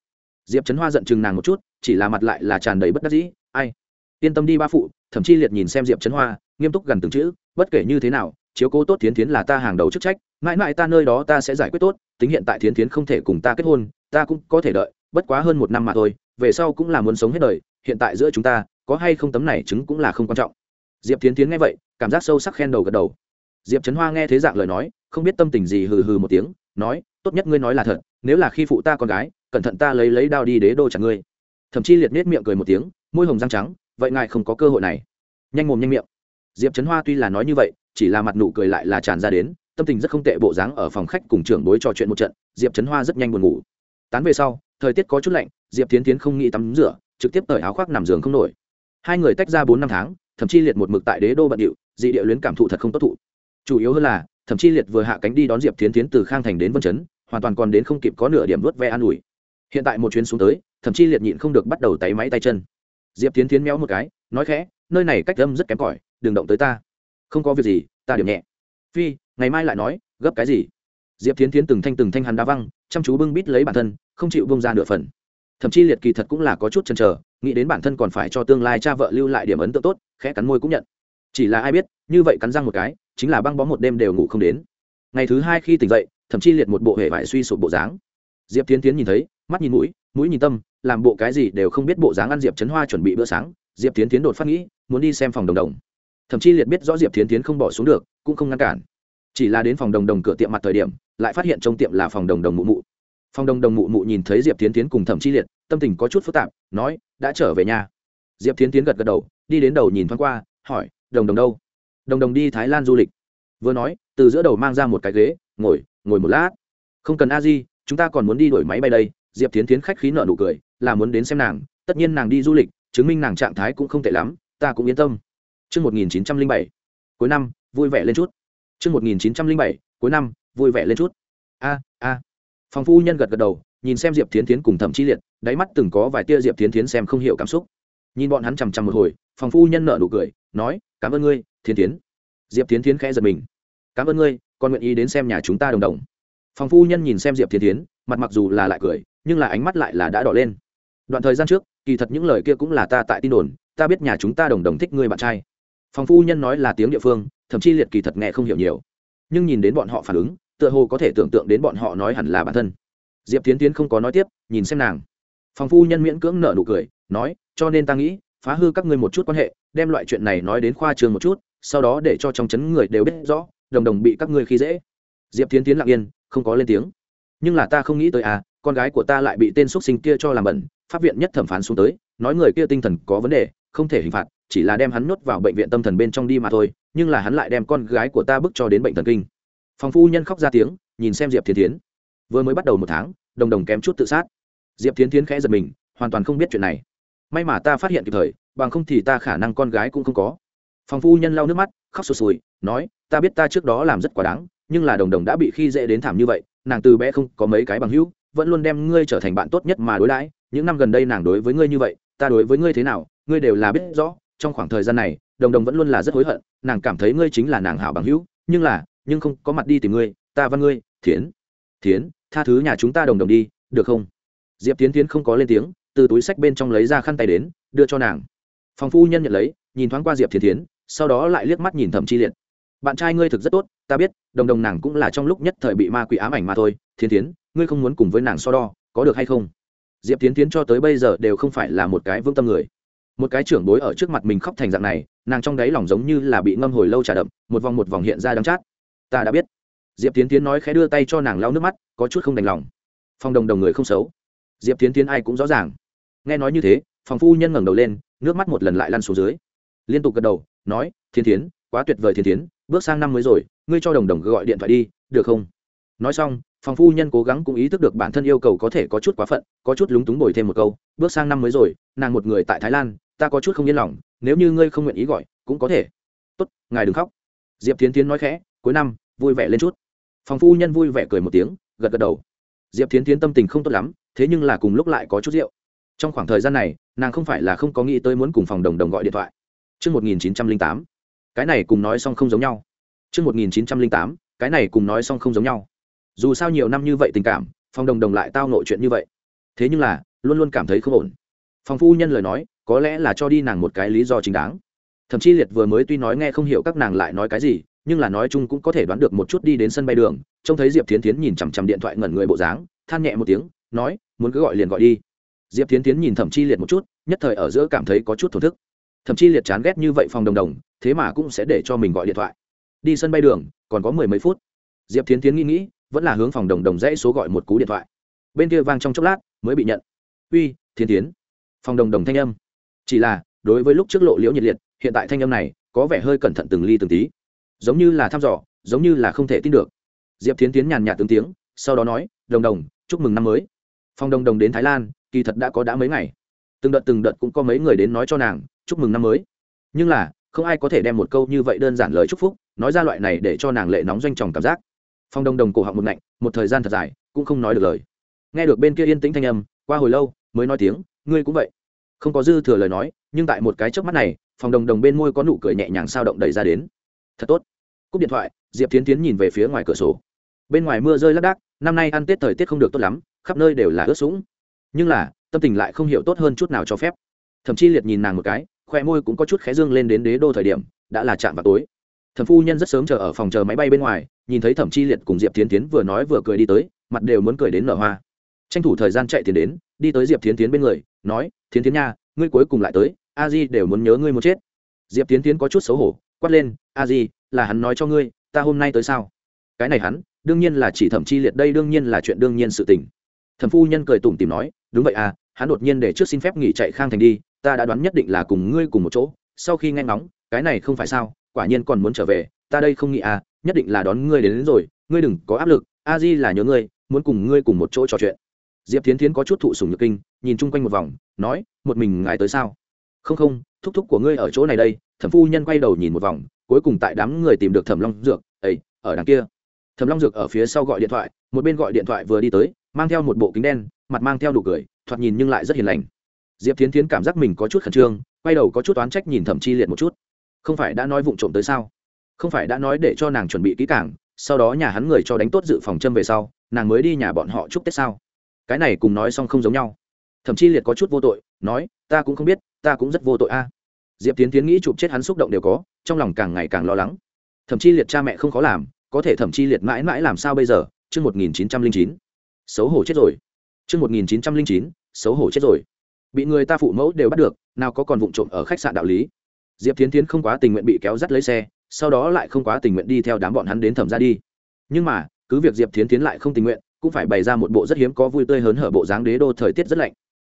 Diệp trấn hoa giận chừng nàng một chút, chỉ là mặt lại là tràn đầy bất đắc dĩ, ai? Yên tâm đi ba phụ. Thậm chí liệt nhìn xem diệp trấn hoa, nghiêm túc gần từng chữ, bất kể như thế nào, chiếu cố tốt thiến thiến là ta hàng đầu chức trách, mãi mãi ta nơi đó ta sẽ giải quyết tốt, tính hiện tại thiến thiến không thể cùng ta kết hôn, ta cũng có thể đợi, bất quá hơn một năm mà thôi về sau cũng là muốn sống hết đời, hiện tại giữa chúng ta, có hay không tấm này chứng cũng là không quan trọng. Diệp tiến tiến nghe vậy, cảm giác sâu sắc khen đầu gật đầu. Diệp trấn hoa nghe thế dạng lời nói, không biết tâm tình gì hừ hừ một tiếng, nói, tốt nhất ngươi nói là thật, nếu là khi phụ ta con gái, cẩn thận ta lấy lấy đao đi đế đô chặt ngươi. Thậm chí liệt nết miệng cười một tiếng, môi hồng răng trắng, vậy ngài không có cơ hội này. Nhanh mồm nhanh miệng. Diệp trấn hoa tuy là nói như vậy, chỉ là mặt nụ cười lại là tràn ra đến, tâm tình rất không tệ bộ dáng ở phòng khách cùng trưởng bối trò chuyện một trận, diệp trấn hoa rất nhanh buồn ngủ. Tán về sau thời tiết có chút lạnh, diệp tiến tiến không nghĩ tắm rửa, trực tiếp cởi áo khoác nằm giường không nổi. Hai người tách ra bốn năm tháng, thậm chí liệt một mực tại đế đô bận điệu, dị địa luyến cảm thụ thật không tốt thụ. Chủ yếu hơn là, thậm chí liệt vừa hạ cánh đi đón diệp tiến tiến từ khang thành đến vân chấn, hoàn toàn còn đến không kịp có nửa điểm vớt ve an ủi. Hiện tại một chuyến xuống tới, thậm chí liệt nhịn không được bắt đầu tay máy tay chân. Diệp tiến tiến méo một cái, nói khẽ, nơi này cách âm rất kém cỏi, đừng động tới ta. Không có việc gì, ta điểm nhẹ. Phi, ngày mai lại nói, gấp cái gì? Diệp tiến tiến từng thanh từng thanh hắn đá văng, chăm chú bưng bít lấy bản thân không chịu bông ra nửa phần. Thậm chí liệt kỳ thật cũng là có chút chần chờ, nghĩ đến bản thân còn phải cho tương lai cha vợ lưu lại điểm ấn tượng tốt, khẽ cắn môi cũng nhận. Chỉ là ai biết, như vậy cắn răng một cái, chính là băng bó một đêm đều ngủ không đến. Ngày thứ hai khi tỉnh dậy, thậm chí liệt một bộ hệ vải suy sụp bộ dáng. Diệp tiến tiến nhìn thấy, mắt nhìn mũi mũi nhìn tâm, làm bộ cái gì đều không biết bộ dáng ăn diệp trấn hoa chuẩn bị bữa sáng, diệp tiến tiến đột phát nghĩ, muốn đi xem phòng đồng đồng. Thậm chí liệt biết rõ diệp tiến tiến không bỏ xuống được, cũng không ngăn cản. Chỉ là đến phòng đồng đồng cửa tiệm mặt thời điểm, lại phát hiện trong tiệm là phòng đồng đồng mụ mụ. Phong Đông đồng mụ mụ nhìn thấy diệp tiến tiến cùng thẩm chi liệt tâm tình có chút phức tạp nói đã trở về nhà diệp tiến tiến gật gật đầu đi đến đầu nhìn thoáng qua hỏi đồng đồng đâu đồng đồng đi thái lan du lịch vừa nói từ giữa đầu mang ra một cái ghế ngồi ngồi một lát không cần a di chúng ta còn muốn đi đổi máy bay đây diệp tiến tiến khách khí nợ nụ cười là muốn đến xem nàng tất nhiên nàng đi du lịch chứng minh nàng trạng thái cũng không tệ lắm ta cũng yên tâm Trước 1907, cuối năm, vui vẻ lên chút. Trước 1907, cuối năm, vui vẻ lên chút. A, a. Phòng phu nhân gật gật đầu, nhìn xem Diệp Thiến Thiến cùng Thẩm Chi Liệt, đáy mắt từng có vài tia Diệp Thiến Thiến xem không hiểu cảm xúc. Nhìn bọn hắn chằm chằm một hồi, phòng phu nhân nở nụ cười, nói, "Cảm ơn ngươi, Thiến Thiến." Diệp Thiến Thiến khẽ giật mình. "Cảm ơn ngươi, con nguyện ý đến xem nhà chúng ta đồng đồng." Phòng phu nhân nhìn xem Diệp Thiến Thiến, mặt mặc dù là lại cười, nhưng là ánh mắt lại là đã đỏ lên. Đoạn thời gian trước, kỳ thật những lời kia cũng là ta tại tin đồn, ta biết nhà chúng ta đồng đồng thích ngươi bạn trai phòng phu nhân nói là tiếng địa phương thậm chí liệt kỳ thật nghe không hiểu nhiều nhưng nhìn đến bọn họ phản ứng tựa hồ có thể tưởng tượng đến bọn họ nói hẳn là bản thân. Diệp tiến tiến không có nói tiếp, nhìn xem nàng. Phòng phu nhân miễn cưỡng nở nụ cười, nói, cho nên ta nghĩ, phá hư các ngươi một chút quan hệ, đem loại chuyện này nói đến khoa trường một chút, sau đó để cho trong chấn người đều biết rõ, đồng đồng bị các ngươi khi dễ. Diệp tiến tiến lặng yên, không có lên tiếng. Nhưng là ta không nghĩ tới à con gái của ta lại bị tên x sinh kia cho làm bẩn, pháp viện nhất thẩm phán xuống tới, nói người kia tinh thần có vấn đề, không thể hình phạt, chỉ là đem hắn nhốt vào bệnh viện tâm thần bên trong đi mà thôi, nhưng là hắn lại đem con gái của ta bức cho đến bệnh thần kinh phòng phu nhân khóc ra tiếng, nhìn xem diệp thiên tiến vừa mới bắt đầu một tháng, đồng đồng kém chút tự sát. Diệp thiên tiến khẽ giật mình, hoàn toàn không biết chuyện này. May mà ta phát hiện kịp thời, bằng không thì ta khả năng con gái cũng không có. Phòng phu nhân lau nước mắt, khóc sụt sùi, nói, ta biết ta trước đó làm rất quá đáng, nhưng là đồng đồng đã bị khi dễ đến thảm như vậy, nàng từ bé không có mấy cái bằng hữu, vẫn luôn đem ngươi trở thành bạn tốt nhất mà đối đãi. Những năm gần đây nàng đối với ngươi như vậy, ta đối với ngươi thế nào, ngươi đều là biết rõ. Trong khoảng thời gian này, đồng đồng vẫn luôn là rất hối hận, nàng cảm thấy ngươi chính là nàng hảo bằng hữu, nhưng là nhưng không có mặt đi tìm ngươi, ta văn ngươi, thiến. Thiến, tha thứ nhà chúng ta đồng đồng đi, được không? Diệp tiến tiến không có lên tiếng, từ túi sách bên trong lấy ra khăn tay đến, đưa cho nàng. Phòng phu nhân nhận lấy, nhìn thoáng qua diệp Thiến tiến sau đó lại liếc mắt nhìn thẩm chi liệt. Bạn trai ngươi thực rất tốt, ta biết, đồng đồng nàng cũng là trong lúc nhất thời bị ma quỷ ám ảnh mà thôi. Thiên tiến ngươi không muốn cùng với nàng so đo, có được hay không? Diệp tiến tiến cho tới bây giờ đều không phải là một cái vương tâm người. Một cái trưởng bối ở trước mặt mình khóc thành dạng này, nàng trong đáy lòng giống như là bị ngâm hồi lâu trà đậm, một vòng một vòng hiện ra đắng chát ta đã biết. Diệp tiến tiến nói khẽ đưa tay cho nàng lau nước mắt, có chút không đành lòng. Phong đồng đồng người không xấu. Diệp tiến tiến ai cũng rõ ràng. Nghe nói như thế, phòng phu nhân ngẩng đầu lên, nước mắt một lần lại lăn xuống dưới. Liên tục gật đầu, nói thiên tiến quá tuyệt vời thiên tiến bước sang năm mới rồi, ngươi cho đồng đồng gọi điện thoại đi, được không? Nói xong, phòng phu nhân cố gắng cũng ý thức được bản thân yêu cầu có thể có chút quá phận, có chút lúng túng bồi thêm một câu, bước sang năm mới rồi, nàng một người tại thái lan, ta có chút không yên lòng, nếu như ngươi không nguyện ý gọi, cũng có thể. Tốt, ngài đừng khóc. Diệp tiến tiến nói khẽ cuối năm vui vẻ lên chút phòng phu nhân vui vẻ cười một tiếng gật gật đầu diệp Thiến Thiến tâm tình không tốt lắm thế nhưng là cùng lúc lại có chút rượu trong khoảng thời gian này nàng không phải là không có nghĩ tới muốn cùng phòng đồng đồng gọi điện thoại Trước 1908, cái này cùng nói xong không giống nhau. Trước 1908, cái này cùng nói xong không giống nhau. Dù sao nhiều năm như vậy tình cảm, phòng đồng đồng lại tao nội chuyện như vậy. Thế nhưng là, luôn luôn cảm thấy không ổn. Phòng phu nhân lời nói, có lẽ là cho đi nàng một cái lý do chính đáng. Thậm chí liệt vừa mới tuy nói nghe không hiểu các nàng lại nói cái gì, nhưng là nói chung cũng có thể đoán được một chút đi đến sân bay đường, trông thấy Diệp Thiến Thiến nhìn chằm chằm điện thoại ngẩn người bộ dáng, than nhẹ một tiếng, nói, muốn cứ gọi liền gọi đi. Diệp tiến tiến nhìn thẩm chi liệt một chút nhất thời ở giữa cảm thấy có chút thổ thức. Thẩm chi liệt chán ghét như vậy phòng đồng đồng thế mà cũng sẽ để cho mình gọi điện thoại. Đi sân bay đường còn có mười mấy phút. Diệp tiến tiến nghĩ nghĩ vẫn là hướng phòng đồng đồng dãy số gọi một cú điện thoại. Bên kia vang trong chốc lát mới bị nhận. Uy thiên tiến phòng đồng đồng thanh âm. Chỉ là đối với lúc trước lộ liễu nhiệt liệt hiện tại thanh âm này có vẻ hơi cẩn thận từng ly từng tí giống như là thăm dò, giống như là không thể tin được. Diệp tiến tiến nhàn nhạt tướng tiếng, sau đó nói, đồng đồng, chúc mừng năm mới. Phong đồng đồng đến thái lan, kỳ thật đã có đã mấy ngày. Từng đợt từng đợt cũng có mấy người đến nói cho nàng, chúc mừng năm mới. Nhưng là, không ai có thể đem một câu như vậy đơn giản lời chúc phúc, nói ra loại này để cho nàng lệ nóng doanh tròng cảm giác. Phong đồng đồng cổ họng một ngạnh, một thời gian thật dài, cũng không nói được lời. Nghe được bên kia yên tĩnh thanh âm, qua hồi lâu, mới nói tiếng, ngươi cũng vậy. Không có dư thừa lời nói, nhưng tại một cái trước mắt này phòng đồng đồng bên môi có nụ cười nhẹ nhàng sao động đầy ra đến thật tốt. Cúp điện thoại, diệp tiến tiến nhìn về phía ngoài cửa sổ. Bên ngoài mưa rơi lác đác, năm nay ăn tết thời tiết không được tốt lắm, khắp nơi đều là ướt sũng. Nhưng là, tâm tình lại không hiểu tốt hơn chút nào cho phép. Thậm chí liệt nhìn nàng một cái khoe môi cũng có chút khẽ dương lên đến đế đô thời điểm, đã là chạm vào tối. Thẩm phu nhân rất sớm chờ ở phòng chờ máy bay bên ngoài, nhìn thấy thẩm chi liệt cùng diệp tiến tiến vừa nói vừa cười đi tới, mặt đều muốn cười đến nở hoa. Tranh thủ thời gian chạy tiến đến, đi tới diệp tiến tiến bên người, nói tiến tiến nha, ngươi cuối cùng lại tới, a di đều muốn nhớ ngươi muốn chết. Diệp tiến tiến có chút xấu hổ quát lên a di là hắn nói cho ngươi ta hôm nay tới sao? Cái này hắn đương nhiên là chỉ thẩm chi liệt đây đương nhiên là chuyện đương nhiên sự tình. Thẩm phu nhân cười tủm tìm nói đúng vậy à hắn đột nhiên để trước xin phép nghỉ chạy khang thành đi ta đã đoán nhất định là cùng ngươi cùng một chỗ sau khi nghe ngóng cái này không phải sao quả nhiên còn muốn trở về ta đây không nghĩ à nhất định là đón ngươi đến, đến rồi ngươi đừng có áp lực a di là nhớ ngươi muốn cùng ngươi cùng một chỗ trò chuyện. Diệp tiến tiến có chút thụ sùng nhược kinh nhìn chung quanh một vòng nói một mình ngài tới sao? Không không thúc thúc của ngươi ở chỗ này đây thẩm phu nhân quay đầu nhìn một vòng, cuối cùng tại đám người tìm được thẩm long dược ấy ở đằng kia. Thẩm long dược ở phía sau gọi điện thoại, một bên gọi điện thoại vừa đi tới, mang theo một bộ kính đen, mặt mang theo đủ cười, thoạt nhìn nhưng lại rất hiền lành. Diệp tiến tiến cảm giác mình có chút khẩn trương, quay đầu có chút oán trách nhìn thẩm chi liệt một chút. Không phải đã nói vụng trộm tới sao? Không phải đã nói để cho nàng chuẩn bị kỹ càng, sau đó nhà hắn người cho đánh tốt dự phòng châm về sau, nàng mới đi nhà bọn họ chúc tết sao? Cái này cùng nói xong không giống nhau. Thậm chí liệt có chút vô tội, nói, ta cũng không biết, ta cũng rất vô tội a diệp tiến tiến nghĩ chụp chết hắn xúc động đều có, trong lòng càng ngày càng lo lắng. Thậm chí liệt cha mẹ không khó làm, có thể thậm chí liệt mãi mãi làm sao bây giờ? Chương một nghìn chín trăm linh chín. Xấu hổ chết rồi. Chương một nghìn chín trăm linh chín. Xấu hổ chết rồi. Bị người ta phụ mẫu đều bắt được, nào có còn vụ trộm ở khách sạn đạo lý. Diệp tiến tiến không quá tình nguyện bị kéo dắt lấy xe, sau đó lại không quá tình nguyện đi theo đám bọn hắn đến thẩm ra đi. Nhưng mà, cứ việc diệp tiến tiến lại không tình nguyện, cũng phải bày ra một bộ rất hiếm có vui tươi hớn hở bộ dáng đế đô thời tiết rất lạnh.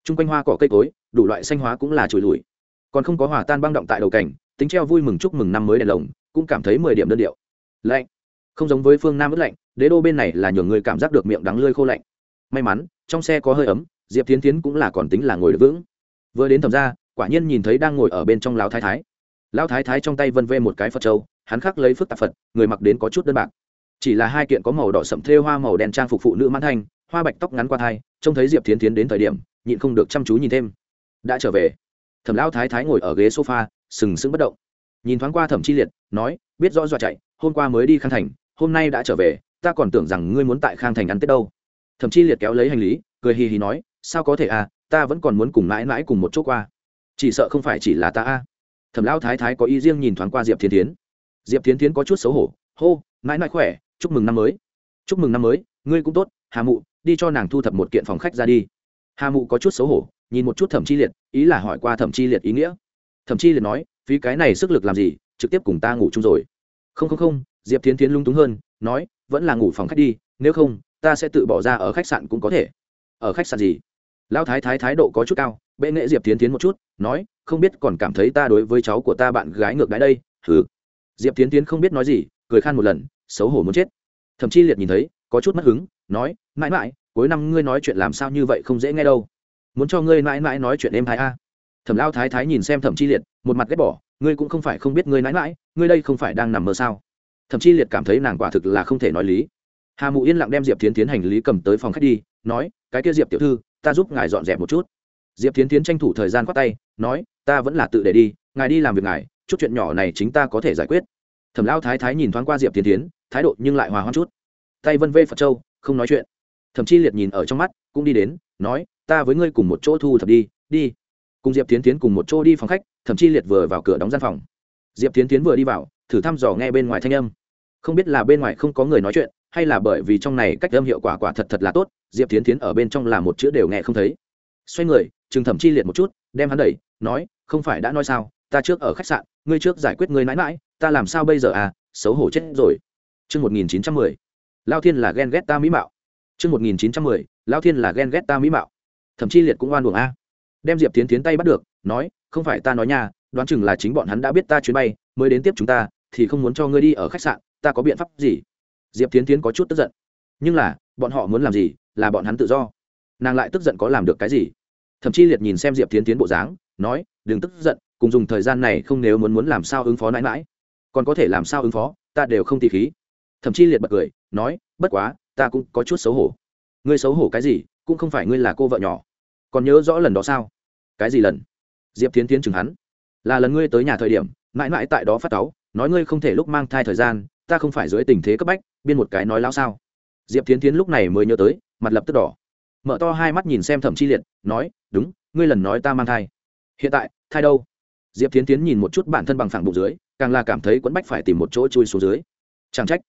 T r u n g quanh hoa cỏ cây cối, đủ loại xanh hóa cũng là trùi lùi còn không có hòa tan băng động tại đầu cảnh, tính treo vui mừng chúc mừng năm mới đèn lồng, cũng cảm thấy mười điểm đơn điệu. Lạnh. Không giống với phương nam ướt lạnh, đế đô bên này là nhường người cảm giác được miệng đắng lơi khô lạnh. May mắn, trong xe có hơi ấm, diệp tiến tiến cũng là còn tính là ngồi được vững. Vừa đến thẩm ra quả nhiên nhìn thấy đang ngồi ở bên trong lão thái thái. Lão thái thái trong tay vân vê một cái phật trâu hắn khắc lấy phức tạp phật, người mặc đến có chút đơn bạc. Chỉ là hai kiện có màu đỏ sậm thêu hoa màu đen trang phục phụ nữ mãn thanh, hoa bạch tóc ngắn qua thai, trông thấy diệp tiến tiến đến thời điểm, nhịn không được chăm chú nhìn thêm. Đã trở về thẩm lão thái thái ngồi ở ghế sofa, sừng sững bất động. Nhìn thoáng qua thẩm chi liệt, nói, biết rõ dọa chạy, hôm qua mới đi khang thành, hôm nay đã trở về, ta còn tưởng rằng ngươi muốn tại khang thành ăn tết đâu. Thẩm Chi liệt kéo lấy hành lý, cười hì hì nói, sao có thể à ta vẫn còn muốn cùng mãi mãi cùng một chỗ qua. Chỉ sợ không phải chỉ là ta a. À. thẩm lão thái thái có ý riêng nhìn thoáng qua diệp thiên tiến diệp thiên tiến có chút xấu hổ, hô, mãi mãi khỏe, chúc mừng năm mới. Chúc mừng năm mới, ngươi cũng tốt, hà mụ, đi cho nàng thu thập một kiện phòng khách ra đi. Hà mụ có chút xấu hổ nhìn một chút thẩm chi liệt, ý là hỏi qua thẩm chi liệt ý nghĩa. Thẩm chi liệt nói, phí cái này sức lực làm gì, trực tiếp cùng ta ngủ chung rồi. Không không không. Diệp tiến tiến lung túng hơn, nói, vẫn là ngủ phòng khách đi, nếu không, ta sẽ tự bỏ ra ở khách sạn cũng có thể. Ở khách sạn gì? Lão thái thái thái độ có chút cao, bệ nghệ diệp tiến tiến một chút, nói, không biết còn cảm thấy ta đối với cháu của ta bạn gái ngược đãi đây thử diệp tiến tiến không biết nói gì, cười khan một lần, xấu hổ muốn chết. Thậm chí liệt nhìn thấy, có chút mất hứng, nói, mãi mãi, cuối năm ngươi nói chuyện làm sao như vậy không dễ nghe đâu muốn cho ngươi mãi mãi nói chuyện em thái a. Thẩm lao thái thái nhìn xem thẩm chi liệt, một mặt ghét bỏ, ngươi cũng không phải không biết ngươi mãi mãi, ngươi đây không phải đang nằm mơ sao? Thậm chi liệt cảm thấy nàng quả thực là không thể nói lý. Hà mụ yên lặng đem diệp tiến tiến hành lý cầm tới phòng khách đi, nói, cái kia diệp tiểu thư, ta giúp ngài dọn dẹp một chút. Diệp tiến tiến tranh thủ thời gian khoát tay, nói, ta vẫn là tự để đi, ngài đi làm việc ngài, chút chuyện nhỏ này chính ta có thể giải quyết. Thẩm lao thái thái nhìn thoáng qua diệp tiến tiến thái độ nhưng lại hòa hoãn chút. Tay vân vê phật châu, không nói chuyện. Thậm chí liệt nhìn ở trong mắt, cũng đi đến, nói ta với ngươi cùng một chỗ thu thập đi đi. Cùng diệp tiến tiến cùng một chỗ đi phòng khách, thậm chí liệt vừa vào cửa đóng gian phòng. Diệp tiến tiến vừa đi vào, thử thăm dò nghe bên ngoài thanh âm. Không biết là bên ngoài không có người nói chuyện, hay là bởi vì trong này cách âm hiệu quả quả thật thật là tốt, diệp tiến tiến ở bên trong là một chữ đều nghe không thấy. Xoay người, chừng thẩm chi liệt một chút, đem hắn đẩy, nói, không phải đã nói sao, ta trước ở khách sạn, ngươi trước giải quyết ngươi mãi mãi, ta làm sao bây giờ à xấu hổ chết rồi. Chương một nghìn chín trăm mười, lao thiên là ghen ghét ta mỹ mạo. Chương một nghìn chín trăm mười, lao thiên là ghen ghét ta mỹ mạo thậm chí liệt cũng oan uổng a. Đem diệp tiến tiến tay bắt được, nói, không phải ta nói nha, đoán chừng là chính bọn hắn đã biết ta chuyến bay, mới đến tiếp chúng ta, thì không muốn cho ngươi đi ở khách sạn, ta có biện pháp gì? Diệp tiến tiến có chút tức giận. Nhưng là, bọn họ muốn làm gì, là bọn hắn tự do. Nàng lại tức giận có làm được cái gì? Thậm chí liệt nhìn xem diệp tiến tiến bộ dáng, nói, đừng tức giận, cùng dùng thời gian này không nếu muốn muốn làm sao ứng phó mãi mãi. Còn có thể làm sao ứng phó, ta đều không tì khí. Thậm chí liệt bật cười, nói, bất quá, ta cũng có chút xấu hổ. Ngươi xấu hổ cái gì? Cũng không phải ngươi là cô vợ nhỏ còn nhớ rõ lần đó sao? Cái gì lần? Diệp tiến tiến chừng hắn. Là lần ngươi tới nhà thời điểm, mãi mãi tại đó phát cáu, nói ngươi không thể lúc mang thai thời gian, ta không phải dưới tình thế cấp bách, biên một cái nói lão sao? Diệp tiến tiến lúc này mới nhớ tới, mặt lập tức đỏ. Mở to hai mắt nhìn xem thẩm chi liệt, nói, đúng, ngươi lần nói ta mang thai. Hiện tại, thai đâu? Diệp tiến tiến nhìn một chút bản thân bằng phẳng bụng dưới, càng là cảm thấy quẫn bách phải tìm một chỗ chui xuống dưới. Chẳng trách,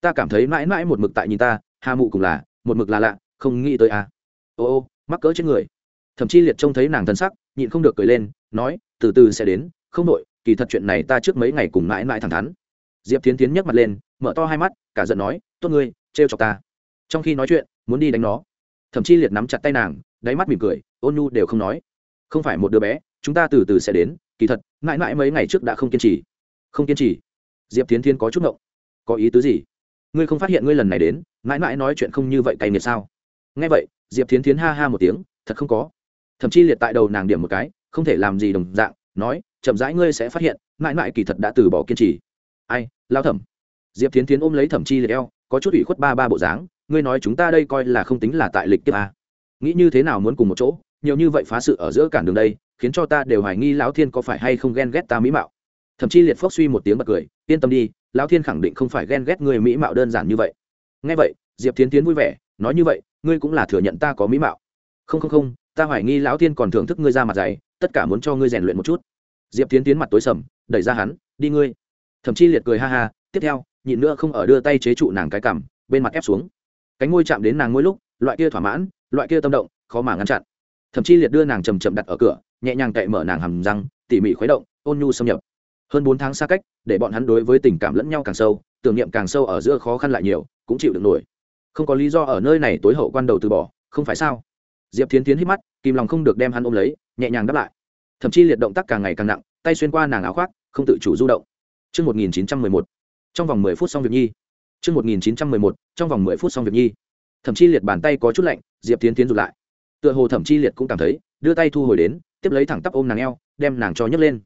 ta cảm thấy mãi mãi một mực tại nhìn ta, hà mụ cùng là, một mực là lạ, không nghĩ tới à. ô ô, mắc cỡ trên người thậm chí liệt trông thấy nàng thân sắc, nhịn không được cười lên, nói, từ từ sẽ đến, không nội kỳ thật chuyện này ta trước mấy ngày cùng mãi mãi thẳng thắn. Diệp tiến tiến nhấc mặt lên, mở to hai mắt, cả giận nói, tốt ngươi, trêu chọc ta. Trong khi nói chuyện, muốn đi đánh nó, thậm chí liệt nắm chặt tay nàng, đáy mắt mỉm cười, ôn nhu đều không nói. Không phải một đứa bé, chúng ta từ từ sẽ đến, kỳ thật, mãi mãi mấy ngày trước đã không kiên trì. Không kiên trì? Diệp tiến tiến có chút ngộng. Có ý tứ gì? Ngươi không phát hiện ngươi lần này đến, mãi mãi nói chuyện không như vậy cay nghiệt sao? Nghe vậy, diệp tiến tiến ha ha một tiếng, thật không có thậm chí liệt tại đầu nàng điểm một cái, không thể làm gì đồng dạng, nói, chậm rãi ngươi sẽ phát hiện, mãi mãi kỳ thật đã từ bỏ kiên trì. Ai, lao thẩm. Diệp tiến tiến ôm lấy thẩm chi liệt eo, có chút ủy khuất ba ba bộ dáng, ngươi nói chúng ta đây coi là không tính là tại lịch kiếp à? nghĩ như thế nào muốn cùng một chỗ, nhiều như vậy phá sự ở giữa cản đường đây, khiến cho ta đều hoài nghi lão thiên có phải hay không ghen ghét ta mỹ mạo. Thậm chí liệt phốc suy một tiếng bật cười, yên tâm đi, lão thiên khẳng định không phải ghen ghét người mỹ mạo đơn giản như vậy. Ngay vậy, diệp tiến tiến vui vẻ, nói như vậy, ngươi cũng là thừa nhận ta có mỹ mạo. Không không không ta hoài nghi lão thiên còn thưởng thức ngươi ra mặt dày, tất cả muốn cho ngươi rèn luyện một chút. Diệp tiến tiến mặt tối sầm, đẩy ra hắn, đi ngươi. Thậm chí liệt cười ha ha, tiếp theo, nhịn nữa không ở đưa tay chế trụ nàng cái cằm, bên mặt ép xuống. Cánh môi chạm đến nàng ngôi lúc, loại kia thỏa mãn, loại kia tâm động, khó mà ngăn chặn. Thậm chí liệt đưa nàng chầm chậm đặt ở cửa, nhẹ nhàng cậy mở nàng hầm răng, tỉ mỉ khuấy động, ôn nhu xâm nhập. Hơn bốn tháng xa cách, để bọn hắn đối với tình cảm lẫn nhau càng sâu, tưởng niệm càng sâu ở giữa khó khăn lại nhiều, cũng chịu được nổi. Không có lý do ở nơi này tối hậu quan đầu từ bỏ, không phải sao? Diệp thiến tiến hít mắt kìm lòng không được đem hắn ôm lấy nhẹ nhàng đáp lại thậm chí liệt động tác càng ngày càng nặng tay xuyên qua nàng áo khoác không tự chủ du động Trước 1911, trong vòng 10 phút xong việc nhi. Trước 1911, trong vòng 10 phút xong việc nhi. Thậm Chi Liệt bàn tay có chút lạnh, Diệp Thiến tiến rụt lại. Tựa hồ thậm Chi Liệt cũng cảm thấy, đưa tay thu hồi đến, tiếp lấy thẳng tắp ôm nàng eo, đem nàng cho nhấc lên.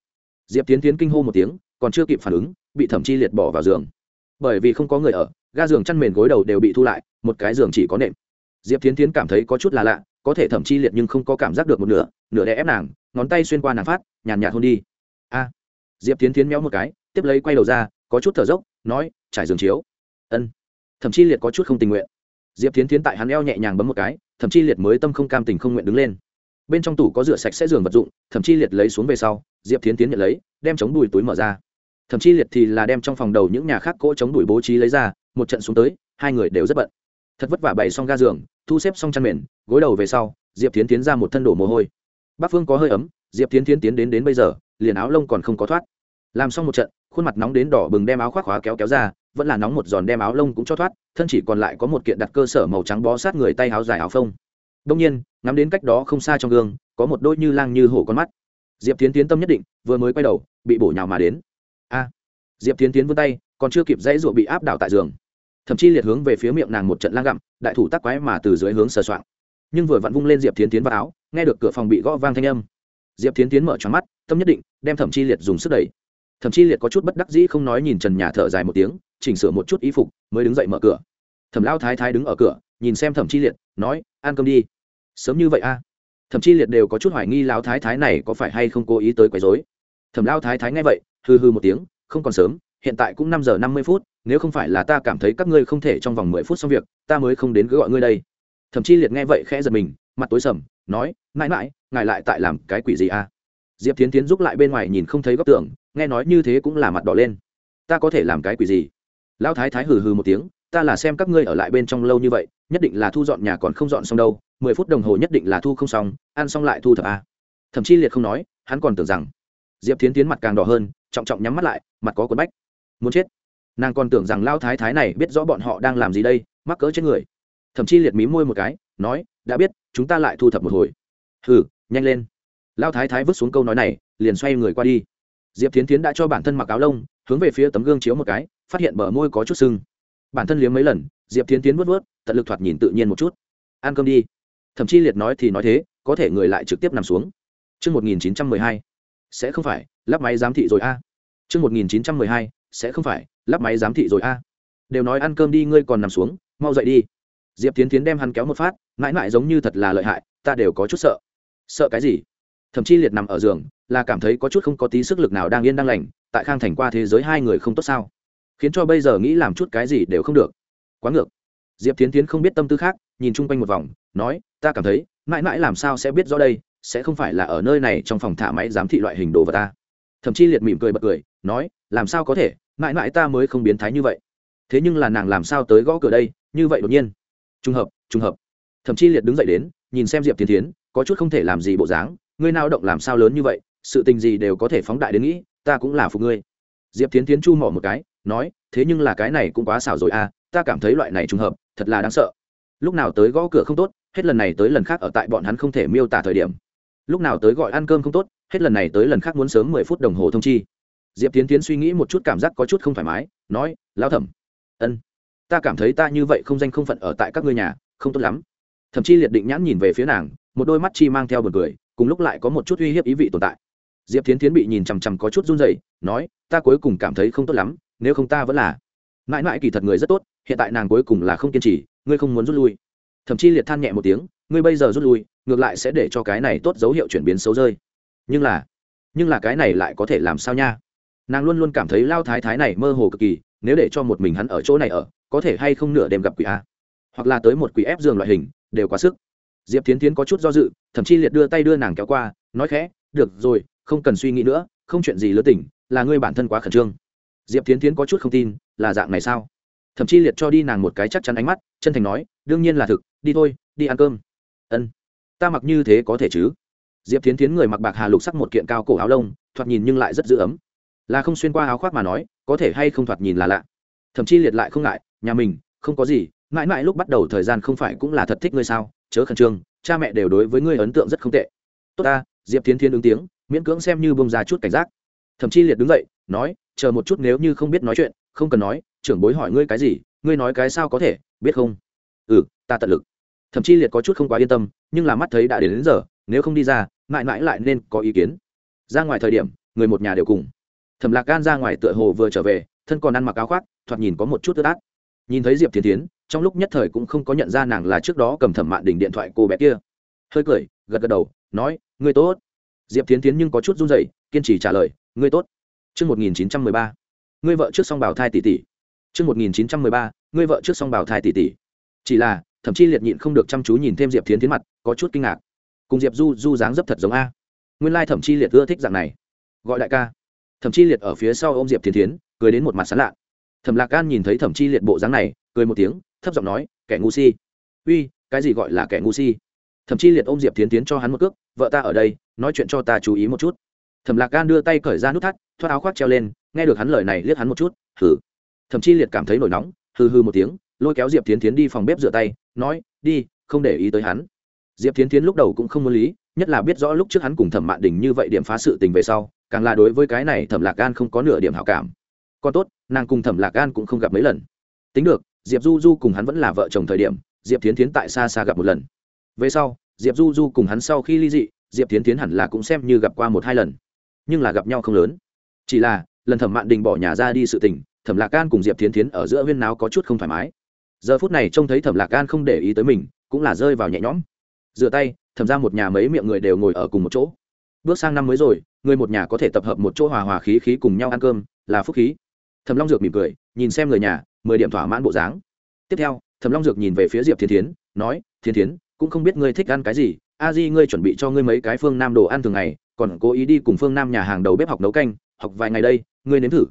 Diệp Thiến tiến kinh hô một tiếng, còn chưa kịp phản ứng, bị thậm Chi Liệt bỏ vào giường. Bởi vì không có người ở, ga giường chăn mền gối đầu đều bị thu lại, một cái giường chỉ có nệm. Diệp Thiến Thiến cảm thấy có chút là lạ, có thể Thẩm Chi Liệt nhưng không có cảm giác được một nửa, nửa đè ép nàng, ngón tay xuyên qua nàng phát, nhàn nhạt hôn đi. A. Diệp Tiến tiến méo một cái, tiếp lấy quay đầu ra, có chút thở dốc nói trải giường chiếu. Ân. Thậm chí liệt có chút không tình nguyện. Diệp tiến tiến tại hắn eo nhẹ nhàng bấm một cái thậm chí liệt mới tâm không cam tình không nguyện đứng lên. Bên trong tủ có rửa sạch sẽ giường vật dụng thậm chí liệt lấy xuống về sau diệp tiến tiến nhận lấy đem chống đùi túi mở ra. Thậm chí liệt thì là đem trong phòng đầu những nhà khác cỗ chống đùi bố trí lấy ra một trận xuống tới hai người đều rất bận thật vất vả bày xong ga giường, thu xếp xong chăn mền, gối đầu về sau, diệp tiến tiến ra một thân đổ mồ hôi. Bác phương có hơi ấm, diệp tiến tiến tiến đến đến bây giờ, liền áo lông còn không có thoát. Làm xong một trận, khuôn mặt nóng đến đỏ bừng đem áo khoác khóa kéo kéo ra, vẫn là nóng một giòn đem áo lông cũng cho thoát, thân chỉ còn lại có một kiện đặt cơ sở màu trắng bó sát người tay áo dài áo phông. Đông nhiên, ngắm đến cách đó không xa trong gương, có một đôi như lang như hổ con mắt. Diệp tiến tiến tâm nhất định, vừa mới quay đầu, bị bổ nhào mà đến. A! Diệp tiến tiến vươn tay, còn chưa kịp dãy ruộ bị áp đảo tại giường thậm chí liệt hướng về phía miệng nàng một trận lang gặm, đại thủ tắc quái mà từ dưới hướng sờ soạng. Nhưng vừa vặn vung lên diệp tiến tiến vào áo, nghe được cửa phòng bị gõ vang thanh âm. Diệp tiến tiến mở tròn mắt, tâm nhất định, đem thẩm chi liệt dùng sức đẩy. Thậm chi liệt có chút bất đắc dĩ không nói nhìn trần nhà thở dài một tiếng, chỉnh sửa một chút y phục, mới đứng dậy mở cửa. Thẩm lao thái thái đứng ở cửa, nhìn xem thẩm chi liệt, nói, ăn cơm đi. Sớm như vậy a. À? thẩm chi liệt đều có chút hoài nghi lao thái thái này có phải hay không cố ý tới quấy dối thẩm lao thái thái nghe vậy hư hư một tiếng, không còn sớm hiện tại cũng năm giờ năm mươi phút, nếu không phải là ta cảm thấy các ngươi không thể trong vòng mười phút xong việc, ta mới không đến cứ gọi ngươi đây. Thậm chí liệt nghe vậy khẽ giật mình, mặt tối sầm, nói, mãi mãi, ngài lại tại làm cái quỷ gì a diệp tiến tiến giúp lại bên ngoài nhìn không thấy góc tưởng nghe nói như thế cũng là mặt đỏ lên. Ta có thể làm cái quỷ gì? Lão thái thái hừ hừ một tiếng, ta là xem các ngươi ở lại bên trong lâu như vậy, nhất định là thu dọn nhà còn không dọn xong đâu, mười phút đồng hồ nhất định là thu không xong, ăn xong lại thu thập à? a thậm chí liệt không nói, hắn còn tưởng rằng diệp tiến tiến mặt càng đỏ hơn, trọng trọng nhắm mắt lại, mặt có quần bách muốn chết. Nàng còn tưởng rằng lao thái thái này biết rõ bọn họ đang làm gì đây mắc cỡ chết người. Thậm chí liệt mí môi một cái nói đã biết chúng ta lại thu thập một hồi. Hừ nhanh lên. Lao thái thái vứt xuống câu nói này liền xoay người qua đi. Diệp tiến tiến đã cho bản thân mặc áo lông hướng về phía tấm gương chiếu một cái phát hiện bờ môi có chút sưng. Bản thân liếm mấy lần diệp tiến tiến vớt vớt tận lực thoạt nhìn tự nhiên một chút. Ăn cơm đi. Thậm chí liệt nói thì nói thế có thể người lại trực tiếp nằm xuống. Trước 1912, sẽ không phải, lắp máy giám thị rồi a. À. Trước 1912, sẽ không phải, lắp máy giám thị rồi a. Đều nói ăn cơm đi ngươi còn nằm xuống, mau dậy đi. Diệp Tiến Tiến đem hắn kéo một phát, mãi mãi giống như thật là lợi hại, ta đều có chút sợ. Sợ cái gì? Thậm chí liệt nằm ở giường, là cảm thấy có chút không có tí sức lực nào đang yên đang lành, tại Khang Thành qua thế giới hai người không tốt sao? Khiến cho bây giờ nghĩ làm chút cái gì đều không được. Quá ngược. Diệp Tiến Tiến không biết tâm tư khác, nhìn chung quanh một vòng, nói, ta cảm thấy, mãi mãi làm sao sẽ biết rõ đây, sẽ không phải là ở nơi này trong phòng thả máy giám thị loại hình đồ vật ta thậm chí liệt mỉm cười bật cười nói làm sao có thể mãi mãi ta mới không biến thái như vậy. Thế nhưng là nàng làm sao tới gõ cửa đây? Như vậy đột nhiên. Trùng hợp trùng hợp. Thậm chí liệt đứng dậy đến, nhìn xem diệp tiến tiến có chút không thể làm gì bộ dáng. Ngươi nào động làm sao lớn như vậy? Sự tình gì đều có thể phóng đại đến nghĩ, ta cũng là phục ngươi. Diệp tiến tiến chu mỏ một cái, nói, thế nhưng là cái này cũng quá xảo rồi à ta cảm thấy loại này trùng hợp, thật là đáng sợ. Lúc nào tới gõ cửa không tốt, hết lần này tới lần khác ở tại bọn hắn không thể miêu tả thời điểm. Lúc nào tới gọi ăn cơm không tốt, hết lần này tới lần khác muốn sớm mười phút đồng hồ thông chi diệp tiến tiến suy nghĩ một chút cảm giác có chút không thoải mái, nói, lão thẩm. Ân, ta cảm thấy ta như vậy không danh không phận ở tại các ngươi nhà, không tốt lắm. Thậm chí liệt định nhãn nhìn về phía nàng, một đôi mắt chi mang theo bật cười, cùng lúc lại có một chút uy hiếp ý vị tồn tại. Diệp tiến tiến bị nhìn chằm chằm có chút run rẩy, nói, ta cuối cùng cảm thấy không tốt lắm, nếu không ta vẫn là. Mãi mãi kỳ thật người rất tốt, hiện tại nàng cuối cùng là không kiên trì, ngươi không muốn rút lui. Thậm chí liệt than nhẹ một tiếng, ngươi bây giờ rút lui, ngược lại sẽ để cho cái này tốt dấu hiệu chuyển biến xấu rơi. Nhưng là nhưng là cái này lại có thể làm sao nha? Nàng luôn luôn cảm thấy lao thái thái này mơ hồ cực kỳ, nếu để cho một mình hắn ở chỗ này ở, có thể hay không nửa đêm gặp quỷ a? Hoặc là tới một quỷ ép giường loại hình, đều quá sức. Diệp tiến tiến có chút do dự, thậm chí liệt đưa tay đưa nàng kéo qua, nói khẽ, được rồi, không cần suy nghĩ nữa, không chuyện gì lớn tỉnh, là ngươi bản thân quá khẩn trương. Diệp tiến tiến có chút không tin, là dạng này sao? Thậm chí liệt cho đi nàng một cái chắc chắn ánh mắt, chân thành nói, đương nhiên là thực, đi thôi, đi ăn cơm. Ân, ta mặc như thế có thể chứ? Diệp tiến tiến người mặc bạc hà lục sắc một kiện cao cổ áo lông, thoạt nhìn nhưng lại rất giữ ấm là không xuyên qua áo khoác mà nói có thể hay không thoạt nhìn là lạ. Thậm chí liệt lại không ngại nhà mình không có gì mãi mãi lúc bắt đầu thời gian không phải cũng là thật thích ngươi sao chớ khẩn trương cha mẹ đều đối với ngươi ấn tượng rất không tệ. Tốt ta diệp tiến Thiên ứng tiếng miễn cưỡng xem như bông ra chút cảnh giác. Thậm chí liệt đứng dậy nói chờ một chút nếu như không biết nói chuyện không cần nói trưởng bối hỏi ngươi cái gì ngươi nói cái sao có thể biết không? Ừ ta tận lực. Thậm chí liệt có chút không quá yên tâm nhưng là mắt thấy đã đến, đến giờ nếu không đi ra mãi mãi lại nên có ý kiến. Ra ngoài thời điểm người một nhà đều cùng thẩm lạc gan ra ngoài tựa hồ vừa trở về thân còn ăn mặc áo khoác thoạt nhìn có một chút ướt át. Nhìn thấy diệp thiên tiến trong lúc nhất thời cũng không có nhận ra nàng là trước đó cầm thẩm mạn đỉnh điện thoại cô bé kia. Hơi cười gật gật đầu nói ngươi tốt. Diệp thiên tiến nhưng có chút run rẩy kiên trì trả lời ngươi tốt. Trước 1913, ngươi vợ trước song bào thai tỷ tỷ. Trước 1913, ngươi vợ trước song bào thai tỷ tỷ. Chỉ là, thậm chí liệt nhịn không được chăm chú nhìn thêm diệp thiến tiến mặt có chút kinh ngạc. Cùng diệp du du dáng dấp thật giống a. Nguyên lai thậm chí liệt ưa thích dạng này. Gọi đại ca thậm chí liệt ở phía sau ô m diệp thiến tiến cười đến một mặt sán lạ. Thẩm lạc Gan nhìn thấy thẩm chi liệt bộ dáng này, cười một tiếng, thấp giọng nói, kẻ ngu si. Uy, cái gì gọi là kẻ ngu si? Thậm chí liệt ôm diệp tiến tiến cho hắn một cước, vợ ta ở đây, nói chuyện cho ta chú ý một chút. Thẩm lạc Gan đưa tay cởi ra nút thắt, thoát áo khoác treo lên, nghe được hắn lời này liếc hắn một chút, hừ. Thậm chí liệt cảm thấy nổi nóng, hừ hừ một tiếng, lôi kéo diệp tiến tiến đi phòng bếp rửa tay, nói, đi, không để ý tới hắn. Diệp tiến tiến lúc đầu cũng không muốn lý nhất là biết rõ lúc trước hắn cùng thẩm mạn đình như vậy điểm phá sự tình về sau, càng là đối với cái này thẩm lạc gan không có nửa điểm hảo cảm. Còn tốt, nàng cùng thẩm lạc gan cũng không gặp mấy lần. Tính được, diệp du du cùng hắn vẫn là vợ chồng thời điểm, diệp tiến tiến tại xa xa gặp một lần. Về sau, diệp du du cùng hắn sau khi ly dị, diệp tiến tiến hẳn là cũng xem như gặp qua một hai lần, nhưng là gặp nhau không lớn. Chỉ là, lần thẩm mạn đình bỏ nhà ra đi sự tình, thẩm lạc gan cùng diệp tiến tiến ở giữa huyên náo có chút không thoải mái. Giờ phút này trông thấy thẩm lạc gan không để ý tới mình, cũng là rơi vào nhẹ nhõm rửa tay, thẩm ra một nhà mấy miệng người đều ngồi ở cùng một chỗ. Bước sang năm mới rồi, người một nhà có thể tập hợp một chỗ hòa hòa khí khí cùng nhau ăn cơm, là phúc khí. Thẩm long dược mỉm cười, nhìn xem người nhà, mười điểm thỏa mãn bộ dáng. Tiếp theo, thẩm long dược nhìn về phía diệp thiên tiến nói thiên tiến cũng không biết ngươi thích ăn cái gì. A di, ngươi chuẩn bị cho ngươi mấy cái phương nam đồ ăn thường ngày, còn cố ý đi cùng phương nam nhà hàng đầu bếp học nấu canh, học vài ngày đây, ngươi nếm thử.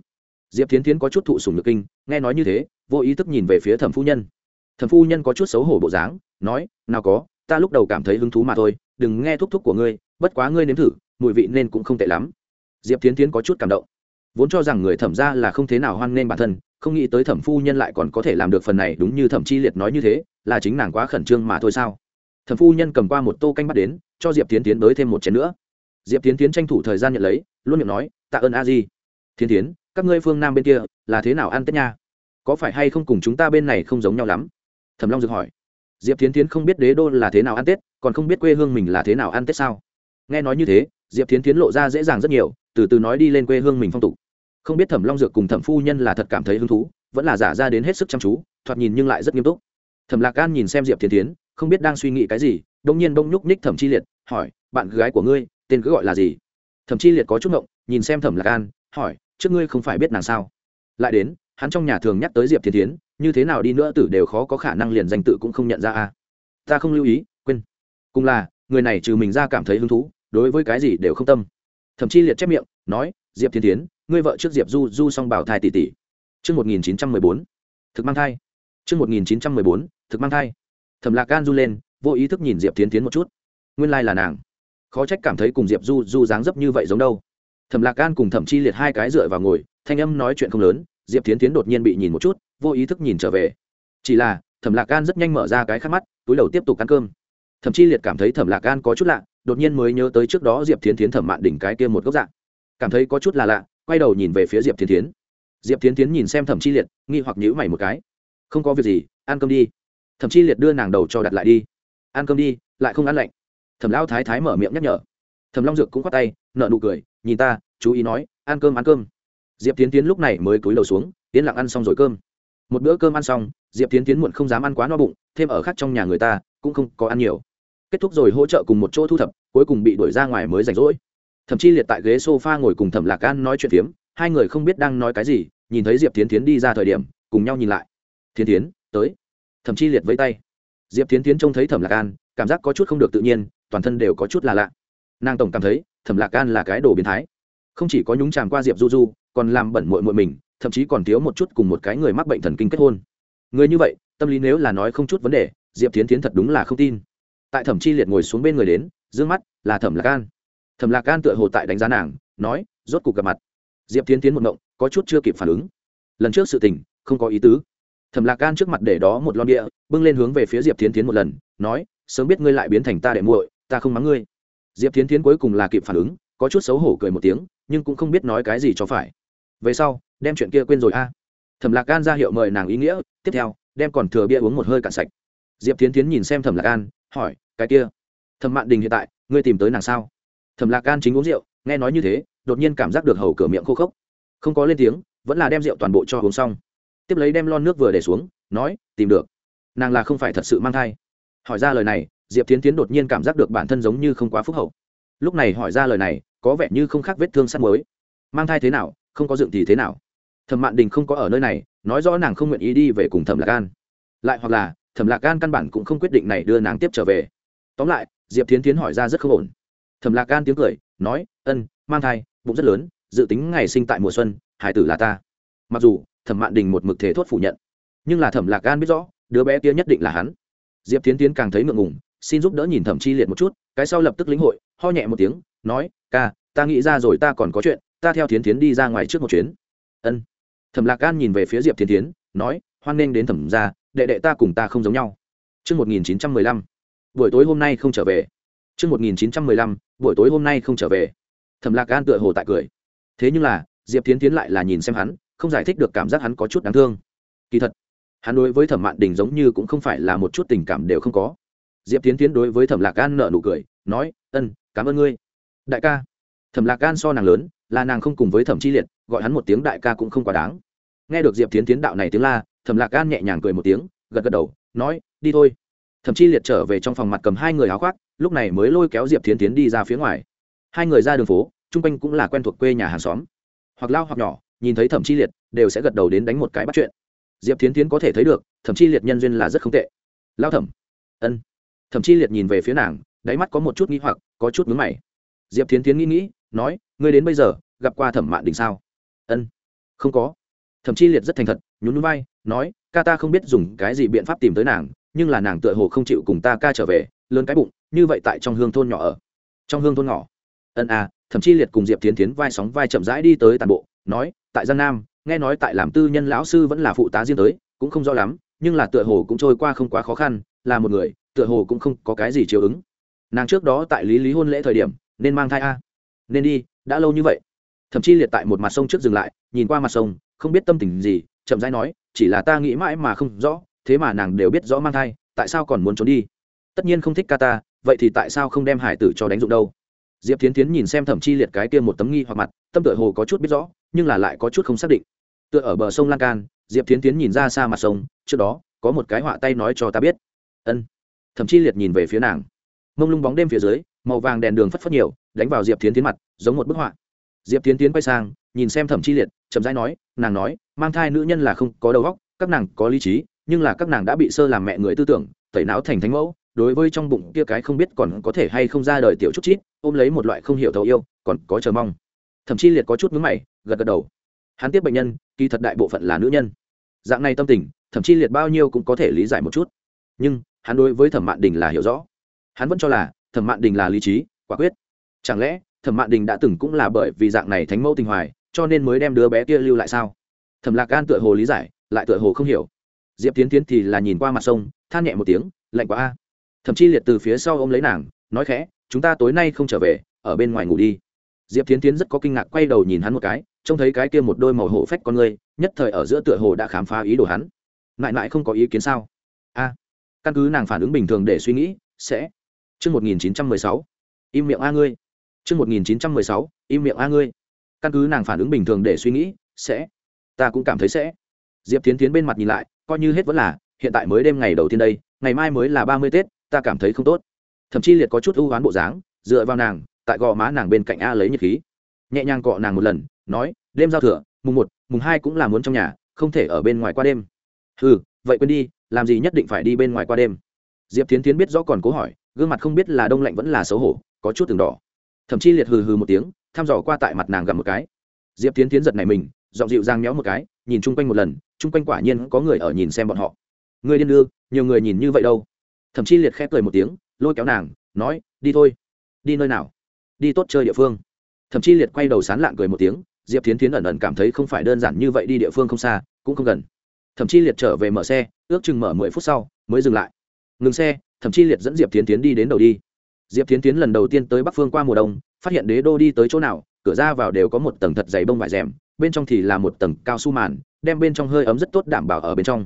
Diệp tiến tiến có chút thụ sùng nhược kinh, nghe nói như thế, vô ý thức nhìn về phía thẩm phu nhân. Thẩm phu nhân có chút xấu hổ bộ dáng, nói, nào có ta lúc đầu cảm thấy hứng thú mà thôi, đừng nghe thúc thúc của ngươi, bất quá ngươi nếm thử, mùi vị nên cũng không tệ lắm. Diệp tiến tiến có chút cảm động. Vốn cho rằng người thẩm ra là không thế nào hoan nghênh bản thân, không nghĩ tới thẩm phu nhân lại còn có thể làm được phần này đúng như thẩm chi liệt nói như thế, là chính nàng quá khẩn trương mà thôi sao? Thẩm phu nhân cầm qua một tô canh bắt đến, cho diệp tiến tiến tới thêm một chén nữa. Diệp tiến tiến tranh thủ thời gian nhận lấy, luôn miệng nói, tạ ơn a di. Thiên tiến các ngươi phương nam bên kia, là thế nào ăn tết nha? Có phải hay không cùng chúng ta bên này không giống nhau lắm? Thẩm long dược hỏi diệp tiến tiến không biết đế đô là thế nào ăn tết, còn không biết quê hương mình là thế nào ăn tết sao? Nghe nói như thế, diệp tiến tiến lộ ra dễ dàng rất nhiều, từ từ nói đi lên quê hương mình phong tục. Không biết thẩm long dược cùng thẩm phu nhân là thật cảm thấy hứng thú, vẫn là giả ra đến hết sức chăm chú, thoạt nhìn nhưng lại rất nghiêm túc. Thẩm lạc gan nhìn xem diệp tiến tiến không biết đang suy nghĩ cái gì đông nhiên bông nhúc nhích thẩm chi liệt, hỏi, bạn gái của ngươi, tên cứ gọi là gì? Thẩm chi liệt có chút ngộng, nhìn xem thẩm lạc gan hỏi, trước ngươi không phải biết nàng sao? Lại đến hắn trong nhà thường nhắc tới diệp thiên tiến như thế nào đi nữa tử đều khó có khả năng liền danh tự cũng không nhận ra a. Ta không lưu ý, quên. Cùng là, người này trừ mình ra cảm thấy hứng thú, đối với cái gì đều không tâm. Thậm chí liệt chép miệng, nói, diệp thiên tiến ngươi vợ trước diệp du du xong bảo thai tỷ tỷ. Chương một nghìn chín trăm mười bốn. Thực mang thai. Chương một nghìn chín trăm mười bốn, thực mang thai. Thẩm lạc gan du lên, vô ý thức nhìn diệp tiến tiến một chút. Nguyên lai là nàng. Khó trách cảm thấy cùng diệp du du dáng dấp như vậy giống đâu. Thẩm lạc gan cùng thẩm chi liệt hai cái dựa vào ngồi, thanh âm nói chuyện không lớn diệp tiến tiến đột nhiên bị nhìn một chút, vô ý thức nhìn trở về. Chỉ là, thẩm lạc gan rất nhanh mở ra cái khắc mắt, túi đầu tiếp tục ăn cơm. Thậm chi liệt cảm thấy thẩm lạc gan có chút lạ, đột nhiên mới nhớ tới trước đó diệp tiến tiến thẩm mạn đỉnh cái kia một góc dạng. Cảm thấy có chút là lạ, quay đầu nhìn về phía diệp tiến tiến diệp tiến tiến nhìn xem thẩm chi liệt, nghi hoặc nhữ mày một cái. Không có việc gì, ăn cơm đi. Thẩm chi liệt đưa nàng đầu cho đặt lại đi. Ăn cơm đi, lại không ăn lạnh. Thẩm lão thái thái mở miệng nhắc nhở. Thẩm long dược cũng khoát tay nợ nụ cười, nhìn ta, chú ý nói, ăn cơm ăn cơm diệp tiến tiến lúc này mới cúi đầu xuống tiến lặng ăn xong rồi cơm. Một bữa cơm ăn xong, diệp tiến tiến muộn không dám ăn quá no bụng, thêm ở khác trong nhà người ta, cũng không có ăn nhiều. Kết thúc rồi hỗ trợ cùng một chỗ thu thập, cuối cùng bị đuổi ra ngoài mới rảnh rỗi. Thậm chí liệt tại ghế s o f a ngồi cùng thẩm lạc an nói chuyện phiếm, hai người không biết đang nói cái gì, nhìn thấy diệp tiến tiến đi ra thời điểm, cùng nhau nhìn lại. Tiến tiến tới. Thậm chí liệt với tay. Diệp tiến tiến trông thấy thẩm lạc an, cảm giác có chút không được tự nhiên, toàn thân đều có chút là lạ. Nàng tổng cảm thấy thẩm lạc an là cái đồ biến thái. Không chỉ có nhúng tràm qua diệp du du còn làm bẩn muội muội mình, thậm chí còn thiếu một chút cùng một cái người mắc bệnh thần kinh kết hôn. Người như vậy, tâm lý nếu là nói không chút vấn đề, diệp tiến tiến thật đúng là không tin. Tại thẩm chi liệt ngồi xuống bên người đến d ư ơ n g mắt là thẩm lạc an. Thẩm lạc an tựa hồ tại đánh giá nàng, nói, rốt cuộc gặp mặt. Diệp tiến tiến một động có chút chưa kịp phản ứng. Lần trước sự tình, không có ý tứ. Thẩm lạc an trước mặt để đó một lon địa bưng lên hướng về phía diệp tiến tiến một lần, nói, sớm biết ngươi lại biến thành ta để muội, ta không mắng ngươi. Diệp tiến tiến cuối cùng là kịp phản ứng, có chút xấu hổ cười một tiếng, nhưng cũng không biết nói cái gì cho phải về sau, đem chuyện kia quên rồi a. Thẩm lạc gan ra hiệu mời nàng ý nghĩa, tiếp theo, đem còn thừa bia uống một hơi cạn sạch. Diệp tiến tiến nhìn xem thẩm lạc gan hỏi, cái kia, thẩm mạn đình hiện tại, ngươi tìm tới nàng sao? Thẩm lạc gan chính uống rượu, nghe nói như thế, đột nhiên cảm giác được hầu cửa miệng khô khốc. Không có lên tiếng, vẫn là đem rượu toàn bộ cho uống xong. Tiếp lấy đem lon nước vừa để xuống, nói, tìm được. Nàng là không phải thật sự mang thai. Hỏi ra lời này, diệp tiến tiến đột nhiên cảm giác được bản thân giống như không quá phúc hậu. Lúc này hỏi ra lời này, có vẻ như không khác vết thương sắt mới mang thai thế nào không có dựng thì thế nào? Thẩm mạn đình không có ở nơi này, nói rõ nàng không nguyện ý đi về cùng thẩm lạc gan lại hoặc là, thẩm lạc gan căn bản cũng không quyết định này đưa nàng tiếp trở về. Tóm lại, diệp tiến tiến hỏi ra rất không ổn. Thẩm lạc gan tiếng cười, nói, ân, mang thai, bụng rất lớn, dự tính ngày sinh tại mùa xuân, hải tử là ta. Mặc dù, thẩm mạn đình một mực thế thốt phủ nhận, nhưng là thẩm lạc gan biết rõ, đứa bé kia nhất định là hắn. Diệp tiến tiến càng thấy ngượng ngùng, xin giúp đỡ nhìn thẩm chi liệt một chút, cái sau lập tức lĩnh hội, ho nhẹ một tiếng, nói, ca, ta nghĩ ra rồi, ta còn có chuyện ta theo thiến tiến đi ra ngoài trước một chuyến ân thẩm lạc gan nhìn về phía diệp thiến tiến nói hoan nghênh đến thẩm ra đệ đệ ta cùng ta không giống nhau Trước 1915, buổi tối hôm nay không trở về Trước 1915, buổi tối hôm nay không trở về. Thẩm Lạc An tựa hồ tại cười. Thế nhưng là, Diệp Thiến Tiến lại là nhìn xem hắn, không giải thích được cảm giác hắn có chút đáng thương. Kỳ thật, hắn đối với Thẩm Mạn Đình giống như cũng không phải là một chút tình cảm đều không có. Diệp Tiến Tiến đối với Thẩm Lạc An nở nụ cười, nói: "Ân, cảm ơn ngươi." Đại ca. Thẩm Lạc Gan so nàng lớn, là nàng không cùng với Thẩm Chi Liệt, gọi hắn một tiếng đại ca cũng không quá đáng. Nghe được Diệp Tiến Tiến đạo này tiếng la, Thẩm Lạc Gan nhẹ nhàng cười một tiếng, gật gật đầu, nói: "Đi thôi." Thẩm Chi liệt trở về trong phòng mặt cầm hai người áo khoác lúc này mới lôi kéo diệp thiến tiến đi ra phía ngoài. Hai người ra đường phố chung quanh cũng là quen thuộc quê nhà hàng xóm. Hoặc lao hoặc nhỏ nhìn thấy thẩm chi liệt đều sẽ gật đầu đến đánh một cái bắt chuyện. Diệp thiến tiến có thể thấy được thẩm chi liệt nhân duyên là rất không tệ. Lao thẩm ân. Thẩm chi liệt nhìn về phía nàng đáy mắt có một chút nghĩ hoặc có chút mướn mày. Diệp thiến tiến nghĩ nghĩ nói, ngươi đến bây giờ, gặp qua thẩm mạn đình sao? Ân, không có. Thẩm chi liệt rất thành thật, nhún núi vai, nói, ca ta không biết dùng cái gì biện pháp tìm tới nàng, nhưng là nàng tựa hồ không chịu cùng ta ca trở về, lớn cái bụng, như vậy tại trong hương thôn nhỏ ở. Trong hương thôn nhỏ? Ân à thậm chí liệt cùng diệp tiến tiến vai sóng vai chậm rãi đi tới tàn bộ, nói, tại giang nam, nghe nói tại làm tư nhân lão sư vẫn là phụ tá riêng tới, cũng không rõ lắm, nhưng là tựa hồ cũng trôi qua không quá khó khăn, là một người, tựa hồ cũng không có cái gì chiều ứng. Nàng trước đó tại lý lý hôn lễ thời điểm, nên mang thai a nên đi, đã lâu như vậy. Thậm chí liệt tại một mặt sông trước dừng lại, nhìn qua mặt sông, không biết tâm tình gì, chậm rãi nói, chỉ là ta nghĩ mãi mà không rõ, thế mà nàng đều biết rõ mang thai, tại sao còn muốn trốn đi? Tất nhiên không thích ca ta, vậy thì tại sao không đem hải tử cho đánh dụng đâu? Diệp tiến tiến nhìn xem thẩm chi liệt cái kia một tấm nghi hoặc mặt, tâm tựa hồ có chút biết rõ, nhưng là lại có chút không xác định. Tựa ở bờ sông lan can, diệp tiến tiến nhìn ra xa mặt sông, trước đó, có một cái họa tay nói cho ta biết. Ân. Thẩm chi liệt nhìn về phía nàng. Mông lung bóng đêm phía dưới màu vàng đèn đường phất phất nhiều, đánh vào diệp tiến tiến mặt, giống một bức họa. Diệp tiến tiến quay sang, nhìn xem thẩm chi liệt, chậm rãi nói, nàng nói, mang thai nữ nhân là không có đầu óc, các nàng có lý trí, nhưng là các nàng đã bị sơ làm mẹ người tư tưởng, tẩy não thành thánh mẫu, đối với trong bụng kia cái không biết còn có thể hay không ra đời tiểu chút chít, ôm lấy một loại không hiểu thấu yêu, còn có chờ mong. Thậm chí liệt có chút mướn mày, gật gật đầu. Hắn tiếp bệnh nhân, kỳ thật đại bộ phận là nữ nhân. Dạng này tâm tình thậm chí liệt bao nhiêu cũng có thể lý giải một chút. Nhưng, hắn đối với thẩm mạn đình là hiểu rõ. Hắn vẫn cho là thẩm mạn đình là lý trí, quả quyết. Chẳng lẽ, thẩm mạn đình đã từng cũng là bởi vì dạng này thánh mẫu tình hoài, cho nên mới đem đứa bé kia lưu lại sao? Thẩm lạc gan tựa hồ lý giải, lại tựa hồ không hiểu. Diệp tiến tiến thì là nhìn qua mặt sông, than nhẹ một tiếng, lạnh quá a. Thậm Chi liệt từ phía sau ô m lấy nàng, nói khẽ, chúng ta tối nay không trở về, ở bên ngoài ngủ đi. Diệp tiến tiến rất có kinh ngạc quay đầu nhìn hắn một cái, trông thấy cái kia một đôi màu hổ phách con người, nhất thời ở giữa tựa hồ đã khám phá ý đồ hắn. Mãi mãi không có ý kiến sao? A. Căn cứ nàng phản ứng bình thường để suy nghĩ, sẽ. Trước 1916, im miệng a ngươi. Trước 1916, im miệng a ngươi. Căn cứ nàng phản ứng bình thường để suy nghĩ, sẽ. Ta cũng cảm thấy sẽ. Diệp Tiến Tiến bên mặt nhìn lại, coi như hết vẫn là hiện tại mới đêm ngày đầu tiên đây ngày mai mới là ba mươi tết ta cảm thấy không tốt thậm chí liệt có chút ưu hoán bộ dáng dựa vào nàng tại gò má nàng bên cạnh a lấy nhiệt khí nhẹ nhàng cọ nàng một lần nói đêm giao thừa mùng một mùng hai cũng là muốn trong nhà không thể ở bên ngoài qua đêm Hừ, vậy quên đi làm gì nhất định phải đi bên ngoài qua đêm diệp tiến tiến biết rõ còn cố hỏi gương mặt không biết là đông lạnh vẫn là xấu hổ, có chút từng đỏ. Thậm chí liệt hừ hừ một tiếng, thăm dò qua tại mặt nàng gặp một cái. Diệp tiến tiến giật này mình dọn dịu dàng méo một cái, nhìn chung quanh một lần, chung quanh quả nhiên có người ở nhìn xem bọn họ. Người điên đưa, nhiều người nhìn như vậy đâu. Thậm chí liệt khép cười một tiếng, lôi kéo nàng, nói, đi thôi. Đi nơi nào? Đi tốt chơi địa phương. Thậm chí liệt quay đầu sán lạng cười một tiếng, diệp tiến tiến ẩn ẩn cảm thấy không phải đơn giản như vậy đi địa phương không xa, cũng không gần. Thậm chí liệt trở về mở xe, ước chừng mở mười phút sau, mới dừng lại. Ngừng xe thậm chí liệt dẫn diệp tiến tiến đi đến đầu đi. Diệp tiến tiến lần đầu tiên tới bắc phương qua mùa đông, phát hiện đế đô đi tới chỗ nào, cửa ra vào đều có một tầng thật dày bông vải rèm, bên trong thì là một tầng cao su màn, đem bên trong hơi ấm rất tốt đảm bảo ở bên trong.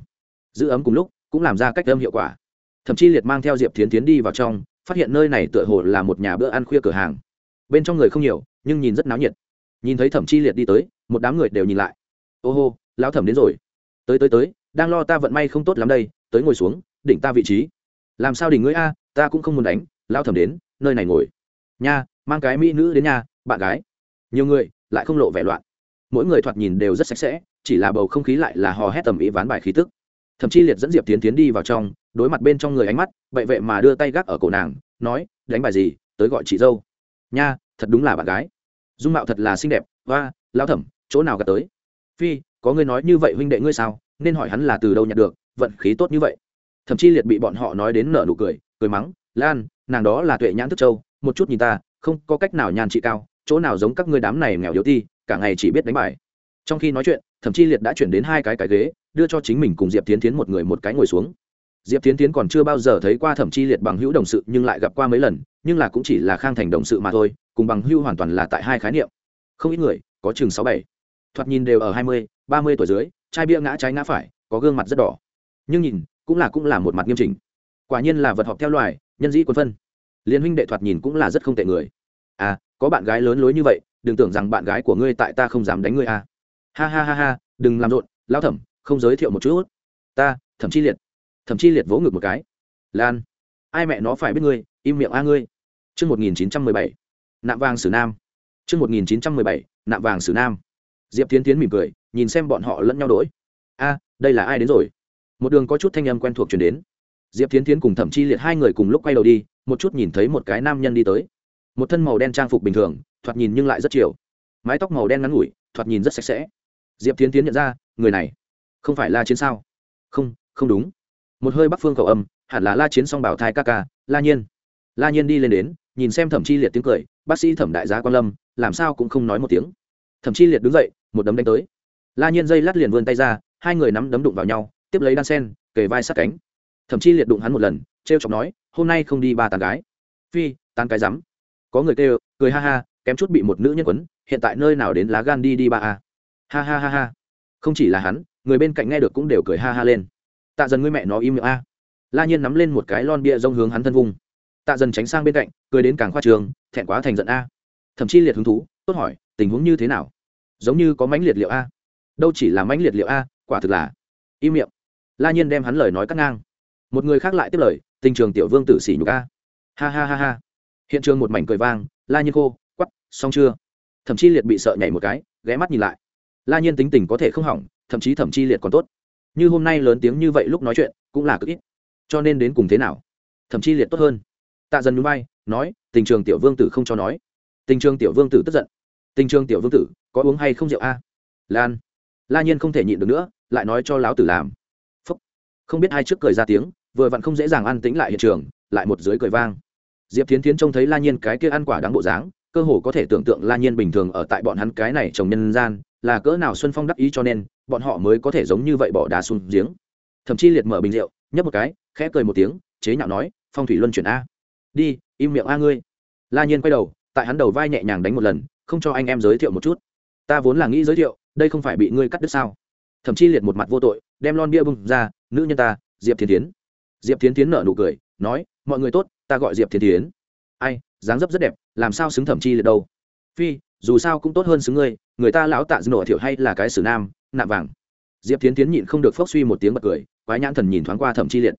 Giữ ấm cùng lúc, cũng làm ra cách âm hiệu quả. Thậm chí liệt mang theo diệp tiến tiến đi vào trong, phát hiện nơi này tựa hồ là một nhà bữa ăn khuya cửa hàng. Bên trong người không nhiều, nhưng nhìn rất náo nhiệt. Nhìn thấy thẩm chi liệt đi tới, một đám người đều nhìn lại. Ô hô, lão thẩm đến rồi. Tới tới tới, đang lo ta vận may không tốt lắm đây, tới ngồi xuống, đỉnh ta vị trí làm sao đỉnh ngươi a, ta cũng không muốn đánh, lão thẩm đến, nơi này ngồi. Nha, mang cái mỹ nữ đến nhà, bạn gái. Nhiều người, lại không lộ vẻ loạn. Mỗi người thoạt nhìn đều rất sạch sẽ, chỉ là bầu không khí lại là hò hét tầm ý ván bài khí tức. Thậm chí liệt dẫn diệp tiến tiến đi vào trong, đối mặt bên trong người ánh mắt vậy vậy mà đưa tay gác ở cổ nàng, nói, đánh bài gì, tới gọi chị dâu. Nha, thật đúng là bạn gái. Dung mạo thật là xinh đẹp và lao thẩm, chỗ nào gặp tới? Phi, có người nói như vậy huynh đệ ngươi sao, nên hỏi hắn là từ đâu nhận được, vận khí tốt như vậy thậm chí liệt bị bọn họ nói đến nở nụ cười cười mắng, lan, nàng đó là tuệ nhãn thức châu, một chút nhìn ta, không có cách nào nhàn trị cao, chỗ nào giống các ngươi đám này nghèo yếu ti, cả ngày chỉ biết đánh bài. Trong khi nói chuyện, thậm chí liệt đã chuyển đến hai cái cái ghế, đưa cho chính mình cùng diệp tiến tiến một người một cái ngồi xuống. Diệp tiến tiến còn chưa bao giờ thấy qua thẩm chi liệt bằng hữu đồng sự, nhưng lại gặp qua mấy lần, nhưng là cũng chỉ là khang thành đồng sự mà thôi, cùng bằng hữu hoàn toàn là tại hai khái niệm. Không ít người, có chừng sáu bảy, thoạt nhìn đều ở hai mươi, ba mươi tuổi dưới, chai bia ngã trái ngã phải, có gương mặt rất đỏ. Nhưng nhìn cũng là cũng là một mặt nghiêm chỉnh. Quả nhiên là vật họp theo loài, nhân dĩ quân phân. Liên huynh đệ thoạt nhìn cũng là rất không tệ người. À có bạn gái lớn lối như vậy, đừng tưởng rằng bạn gái của ngươi tại ta không dám đánh ngươi à. Ha ha ha ha, đừng làm rộn lao thẩm, không giới thiệu một chút. Ta, thẩm chi liệt. Thẩm chi liệt vỗ ngực một cái. Lan, ai mẹ nó phải biết ngươi, im miệng a ngươi. Chương một nghìn chín trăm mười bảy. Nạm vàng sử nam. Chương một nghìn chín trăm mười bảy. Nạm vàng sử nam. Diệp tiến tiến mỉm cười, nhìn xem bọn họ lẫn nhau đỗi a, đây là ai đến rồi? Một đường có chút thanh âm quen thuộc chuyển đến. Diệp tiến tiến cùng thẩm chi liệt hai người cùng lúc quay đầu đi, một chút nhìn thấy một cái nam nhân đi tới. Một thân màu đen trang phục bình thường, thoạt nhìn nhưng lại rất chiều. Mái tóc màu đen ngắn ngủi, thoạt nhìn rất sạch sẽ. Diệp tiến tiến nhận ra, người này không phải la chiến sao? Không không đúng. Một hơi bắc phương cầu âm, hẳn là la chiến song bảo thai ca ca, la nhiên. La nhiên đi lên đến, nhìn xem thẩm chi liệt tiếng cười, bác sĩ thẩm đại gia quan lâm, làm sao cũng không nói một tiếng. Thẩm chi liệt đứng dậy, một đấm đánh tới. La nhiên dây lát liền vươn tay ra, hai người nắm đấm đụng vào nhau tiếp lấy đan sen, kề vai sát cánh. Thậm chí liệt đụng hắn một lần, trêu chọc nói, hôm nay không đi ba tàn gái. Phi tàn cái rắm. Có người kêu, cười ha ha, kém chút bị một nữ nhân quấn, hiện tại nơi nào đến lá gan đi đi ba a. Ha ha ha ha. Không chỉ là hắn, người bên cạnh nghe được cũng đều cười ha ha lên. Tạ dần ngươi mẹ nó im miệng a. La nhiên nắm lên một cái lon bia rông hướng hắn thân vùng. Tạ dần tránh sang bên cạnh, cười đến càng khoa trường, thẹn quá thành giận a. Thậm chí liệt hứng thú, tốt hỏi, tình huống như thế nào? Giống như có mãnh liệt liệu a. Đâu chỉ là mãnh liệt liệu a, quả thực là im miệng la nhiên đem hắn lời nói cắt ngang. Một người khác lại tiếp lời, tình trường tiểu vương tử xỉ nhục a. Ha ha ha ha. Hiện trường một mảnh cười vang, la nhiên khô quắp xong chưa? Thậm chí liệt bị sợ nhảy một cái, ghé mắt nhìn lại. La nhiên tính tình có thể không hỏng, thậm chí thậm chí liệt còn tốt. Như hôm nay lớn tiếng như vậy lúc nói chuyện, cũng là cực ít. Cho nên đến cùng thế nào? Thậm chí liệt tốt hơn. Tạ dần núi bay nói, tình trường tiểu vương tử không cho nói. Tình trường tiểu vương tử tức giận. Tình trường tiểu vương tử, có uống hay không rượu a? Lan. La nhiên không thể nhịn được nữa, lại nói cho lão tử làm không biết hai trước cười ra tiếng, vừa vặn không dễ dàng ăn tĩnh lại hiện trường, lại một dưới cười vang. Diệp tiến tiến trông thấy la nhiên cái kia ăn quả đáng bộ dáng, cơ hồ có thể tưởng tượng la nhiên bình thường ở tại bọn hắn cái này trồng nhân gian, là cỡ nào xuân phong đắc ý cho nên, bọn họ mới có thể giống như vậy bỏ đá xuống giếng. Thậm chí liệt mở bình rượu, nhấp một cái, khẽ cười một tiếng, chế nhạo nói, phong thủy luân chuyển a. Đi, im miệng a ngươi. La nhiên quay đầu, tại hắn đầu vai nhẹ nhàng đánh một lần, không cho anh em giới thiệu một chút. Ta vốn là nghĩ giới thiệu, đây không phải bị ngươi cắt đứt sao? Thậm chí liệt một mặt vô tội, đem lon bia bung ra nữ nhân ta, diệp thiên tiến diệp thiên tiến nở nụ cười, nói, mọi người tốt, ta gọi diệp thiên tiến ai, dáng dấp rất đẹp, làm sao xứng thẩm chi liệt đâu? Phi, dù sao cũng tốt hơn xứng ngươi, người ta lão tạ nổ thiểu hay là cái xử nam nạm vàng. Diệp thiên tiến nhịn không được phốc suy một tiếng bật cười, quái nhãn thần nhìn thoáng qua thẩm chi liệt.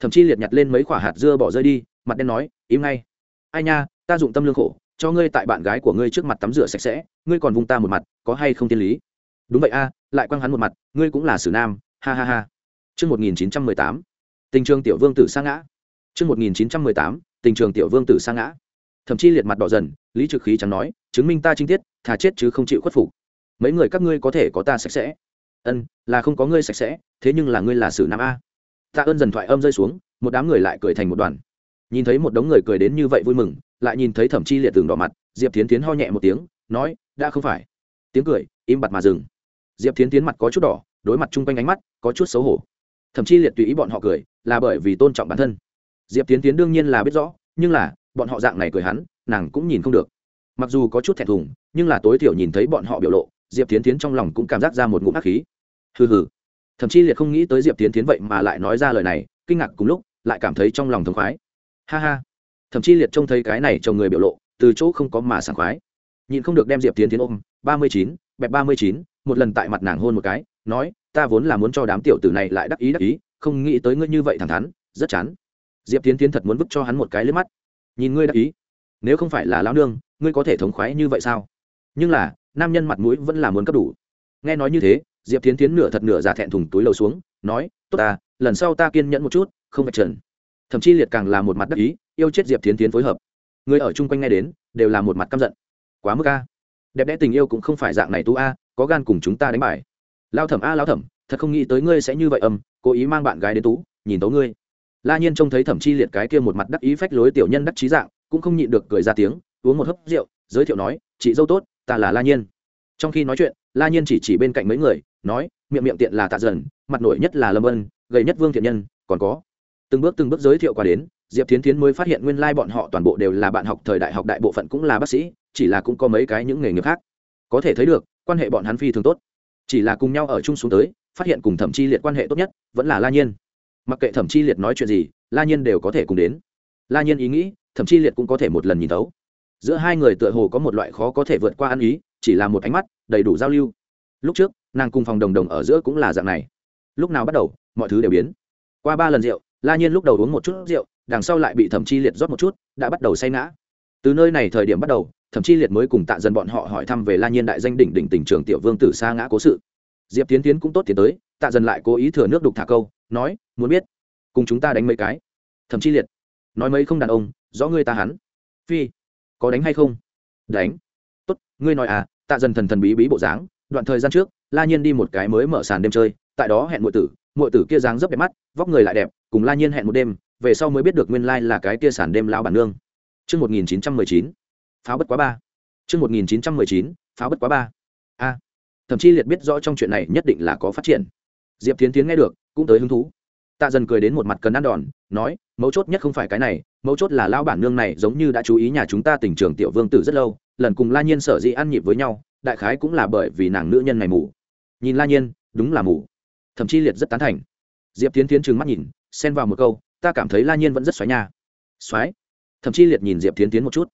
Thẩm chi liệt nhặt lên mấy quả hạt dưa bỏ rơi đi, mặt đen nói, im ngay. Ai nha, ta dụng tâm lương khổ, cho ngươi tại bạn gái của ngươi trước mặt tắm rửa sạch sẽ, ngươi còn vung ta một mặt, có hay không tiên lý? Đúng vậy a, lại quăng hắn một mặt, ngươi cũng là sử nam, ha ha ha. Trước 1918, tình trường tiểu vương tử sa ngã. Trước 1918, tình trường tiểu vương tử sa ngã. Thậm chí liệt mặt đỏ dần, lý trực khí chẳng nói, chứng minh ta chính tiết, thà chết chứ không chịu khuất phục. Mấy người các ngươi có thể có ta sạch sẽ. Ân, là không có ngươi sạch sẽ, thế nhưng là ngươi là sử nam a. Ta ơn dần thoại âm rơi xuống, một đám người lại cười thành một đoàn. Nhìn thấy một đống người cười đến như vậy vui mừng, lại nhìn thấy Thẩm Chi liệt từng đỏ mặt, Diệp Thiến Thiến ho nhẹ một tiếng, nói, đã không phải. Tiếng cười im bặt mà dừng diệp Thiến Thiến mặt có chút đỏ đối mặt chung quanh ánh mắt có chút xấu hổ thậm chí liệt tùy ý bọn họ cười, là bởi vì tôn trọng bản thân. Diệp tiến tiến đương nhiên là biết rõ, nhưng là, bọn họ dạng này cười hắn, nàng cũng nhìn không được. Mặc dù có chút thẹn thùng, nhưng là tối thiểu nhìn thấy bọn họ biểu lộ, diệp tiến tiến trong lòng cũng cảm giác ra một ngụm ác khí. Hừ hừ. Thậm chí liệt không nghĩ tới diệp tiến tiến vậy mà lại nói ra lời này, kinh ngạc cùng lúc, lại cảm thấy trong lòng thống khoái. Ha ha. Thậm chí liệt trông thấy cái này chồng người biểu lộ, từ chỗ không có mà sảng khoái. Nhìn không được đem diệp tiến tiến ôm, ba mươi chín, bẹp ba mươi chín, một lần tại mặt nàng hôn một cái, nói ta vốn là muốn cho đám tiểu tử này lại đắc ý đắc ý, không nghĩ tới ngươi như vậy thẳng thắn, rất chán. Diệp tiến tiến thật muốn vứt cho hắn một cái lên mắt. Nhìn ngươi đắc ý, nếu không phải là lão nương, ngươi có thể thống khoái như vậy sao? Nhưng là, nam nhân mặt mũi vẫn là muốn cấp đủ. Nghe nói như thế, diệp tiến tiến nửa thật nửa giả thẹn thùng túi lầu xuống, nói, tốt ta, lần sau ta kiên nhẫn một chút, không phải trần. Thậm chí liệt càng là một mặt đắc ý, yêu chết diệp tiến tiến phối hợp. Người ở chung quanh nghe đến, đều là một mặt căm giận. Quá mức a. Đẹp đẽ tình yêu cũng không phải dạng này tú a, có gan cùng chúng ta đánh bài lao thẩm a lao thẩm, thật không nghĩ tới ngươi sẽ như vậy âm, cố ý mang bạn gái đến tú, nhìn tấu ngươi. La nhiên trông thấy thẩm chi liệt cái kia một mặt đắc ý phách lối tiểu nhân đắc trí dạng, cũng không nhịn được cười ra tiếng, uống một hớp rượu, giới thiệu nói, chị dâu tốt, ta là la nhiên. Trong khi nói chuyện, la nhiên chỉ chỉ bên cạnh mấy người, nói, miệng miệng tiện là tạ dần, mặt nổi nhất là lâm ân, gầy nhất vương thiện nhân, còn có. Từng bước từng bước giới thiệu qua đến, diệp tiến tiến mới phát hiện nguyên lai bọn họ toàn bộ đều là bạn học thời đại học đại bộ phận cũng là bác sĩ, chỉ là cũng có mấy cái những nghề nghiệp khác. Có thể thấy được, quan hệ bọn hắn phi thường tốt chỉ là cùng nhau ở chung xuống tới, phát hiện cùng thẩm chi liệt quan hệ tốt nhất, vẫn là la nhiên. Mặc kệ thẩm chi liệt nói chuyện gì, la nhiên đều có thể cùng đến. La nhiên ý nghĩ, thẩm chi liệt cũng có thể một lần nhìn tấu. giữa hai người tựa hồ có một loại khó có thể vượt qua ăn ý, chỉ là một ánh mắt, đầy đủ giao lưu. Lúc trước, nàng cùng phòng đồng đồng ở giữa cũng là dạng này. Lúc nào bắt đầu, mọi thứ đều biến. Qua ba lần rượu, la nhiên lúc đầu uống một chút rượu, đằng sau lại bị thẩm chi liệt rót một chút, đã bắt đầu say ngã. Từ nơi này thời điểm bắt đầu thậm chí liệt mới cùng tạ dân bọn họ hỏi thăm về la nhiên đại danh đỉnh đỉnh tỉnh trường tiểu vương tử sa ngã cố sự. Diệp tiến tiến cũng tốt tiến tới tạ dần lại cố ý thừa nước đục thả câu nói muốn biết cùng chúng ta đánh mấy cái? Thậm chí liệt nói mấy không đàn ông rõ ngươi ta hắn. Phi có đánh hay không? Đánh. Tốt ngươi nói à tạ dần thần thần bí bí bộ dáng đoạn thời gian trước la nhiên đi một cái mới mở sàn đêm chơi tại đó hẹn muội tử muội tử kia dáng dấp đẹp mắt vóc người lại đẹp cùng la nhiên hẹn một đêm về sau mới biết được nguyên lai là cái kia sàn đêm lão bản nương. Trước 1919, pháo bất quá ba. Trước 1919, pháo bất quá ba. A. thậm chí liệt biết rõ trong chuyện này nhất định là có phát triển. Diệp tiến tiến nghe được, cũng tới hứng thú. Tạ dần cười đến một mặt cần ăn đòn, nói, mấu chốt nhất không phải cái này, mấu chốt là lao bản nương này giống như đã chú ý nhà chúng ta tỉnh trường tiểu vương tử rất lâu, lần cùng La Nhiên sở dĩ ăn nhịp với nhau, đại khái cũng là bởi vì nàng nữ nhân này mù. Nhìn La Nhiên, đúng là mù. Thậm chí liệt rất tán thành. Diệp tiến tiến trừng mắt nhìn, xen vào một câu, ta cảm thấy La Nhiên vẫn rất xoáy nha. Xoáy? Thậm chí liệt nhìn Diệp tiến tiến một chút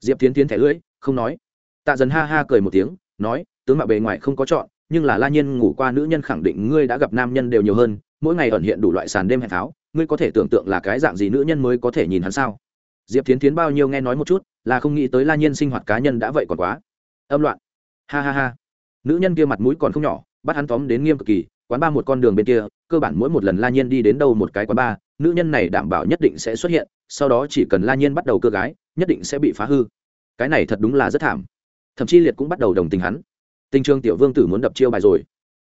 diệp tiến tiến thẻ lưỡi không nói. Tạ dần ha ha cười một tiếng nói tướng mạo bề ngoài không có chọn nhưng là la nhiên ngủ qua nữ nhân khẳng định ngươi đã gặp nam nhân đều nhiều hơn mỗi ngày ẩn hiện đủ loại sàn đêm hẹn tháo, ngươi có thể tưởng tượng là cái dạng gì nữ nhân mới có thể nhìn hắn sao? Diệp tiến tiến bao nhiêu nghe nói một chút là không nghĩ tới la nhiên sinh hoạt cá nhân đã vậy còn quá. Âm loạn. Ha ha ha. Nữ nhân kia mặt mũi còn không nhỏ bắt hắn tóm đến nghiêm cực kỳ quán ba một con đường bên kia cơ bản mỗi một lần la nhiên đi đến đâu một cái quán ba nữ nhân này đảm bảo nhất định sẽ xuất hiện sau đó chỉ cần la nhiên bắt đầu cơ gái, nhất định sẽ bị phá hư. Cái này thật đúng là rất thảm. Thậm chí liệt cũng bắt đầu đồng tình hắn. Tình trường tiểu vương tử muốn đập chiêu bài rồi.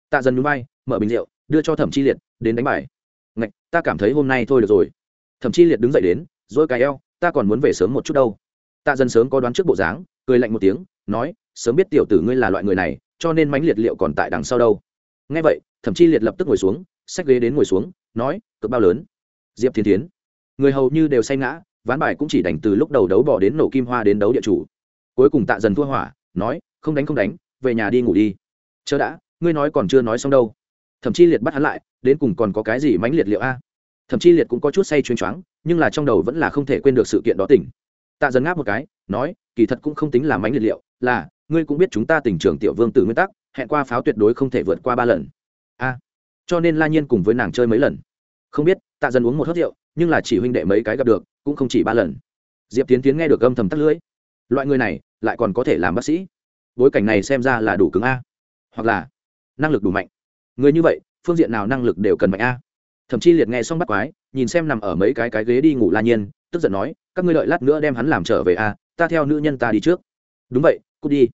Tạ dần núi bay mở bình rượu, đưa cho thẩm chi liệt, đến đánh bài. Ngạch, ta cảm thấy hôm nay thôi được rồi. Thẩm chi liệt đứng dậy đến dỗi cài eo, ta còn muốn về sớm một chút đâu. Tạ dần sớm có đoán trước bộ dáng, cười lạnh một tiếng, nói, sớm biết tiểu tử ngươi là loại người này, cho nên mánh liệt liệu còn tại đằng sau đâu. Nghe vậy, thẩm chi liệt lập tức ngồi xuống, xách ghế đến ngồi xuống, nói, cực bao lớn. Diệp thiên tiến người hầu như đều say ngã, ván bài cũng chỉ đánh từ lúc đầu đấu bỏ đến nổ kim hoa đến đấu địa chủ. Cuối cùng tạ dần thua hỏa, nói, không đánh không đánh, về nhà đi ngủ đi. Chớ đã, ngươi nói còn chưa nói xong đâu. Thậm chí liệt bắt hắn lại, đến cùng còn có cái gì mãnh liệt liệu a? Thậm chí liệt cũng có chút say chuyên choáng, nhưng là trong đầu vẫn là không thể quên được sự kiện đó tỉnh. Tạ dần ngáp một cái, nói, kỳ thật cũng không tính là mãnh liệt liệu, là, ngươi cũng biết chúng ta tỉnh trưởng tiểu vương từ nguyên tắc, hẹn qua pháo tuyệt đối không thể vượt qua ba lần. A. Cho nên la nhiên cùng với nàng chơi mấy lần. Không biết, tạ dần uống một hớt rượu nhưng là chỉ huynh đệ mấy cái gặp được, cũng không chỉ ba lần. Diệp tiến tiến nghe được âm thầm tắt lưỡi. Loại người này, lại còn có thể làm bác sĩ. Bối cảnh này xem ra là đủ cứng a. Hoặc là, năng lực đủ mạnh. Người như vậy, phương diện nào năng lực đều cần mạnh a. Thậm chí liệt nghe xong bắt quái, nhìn xem nằm ở mấy cái cái ghế đi ngủ la nhiên, tức giận nói, các ngươi đợi lát nữa đem hắn làm trở về a, ta theo nữ nhân ta đi trước. Đúng vậy, cút đi.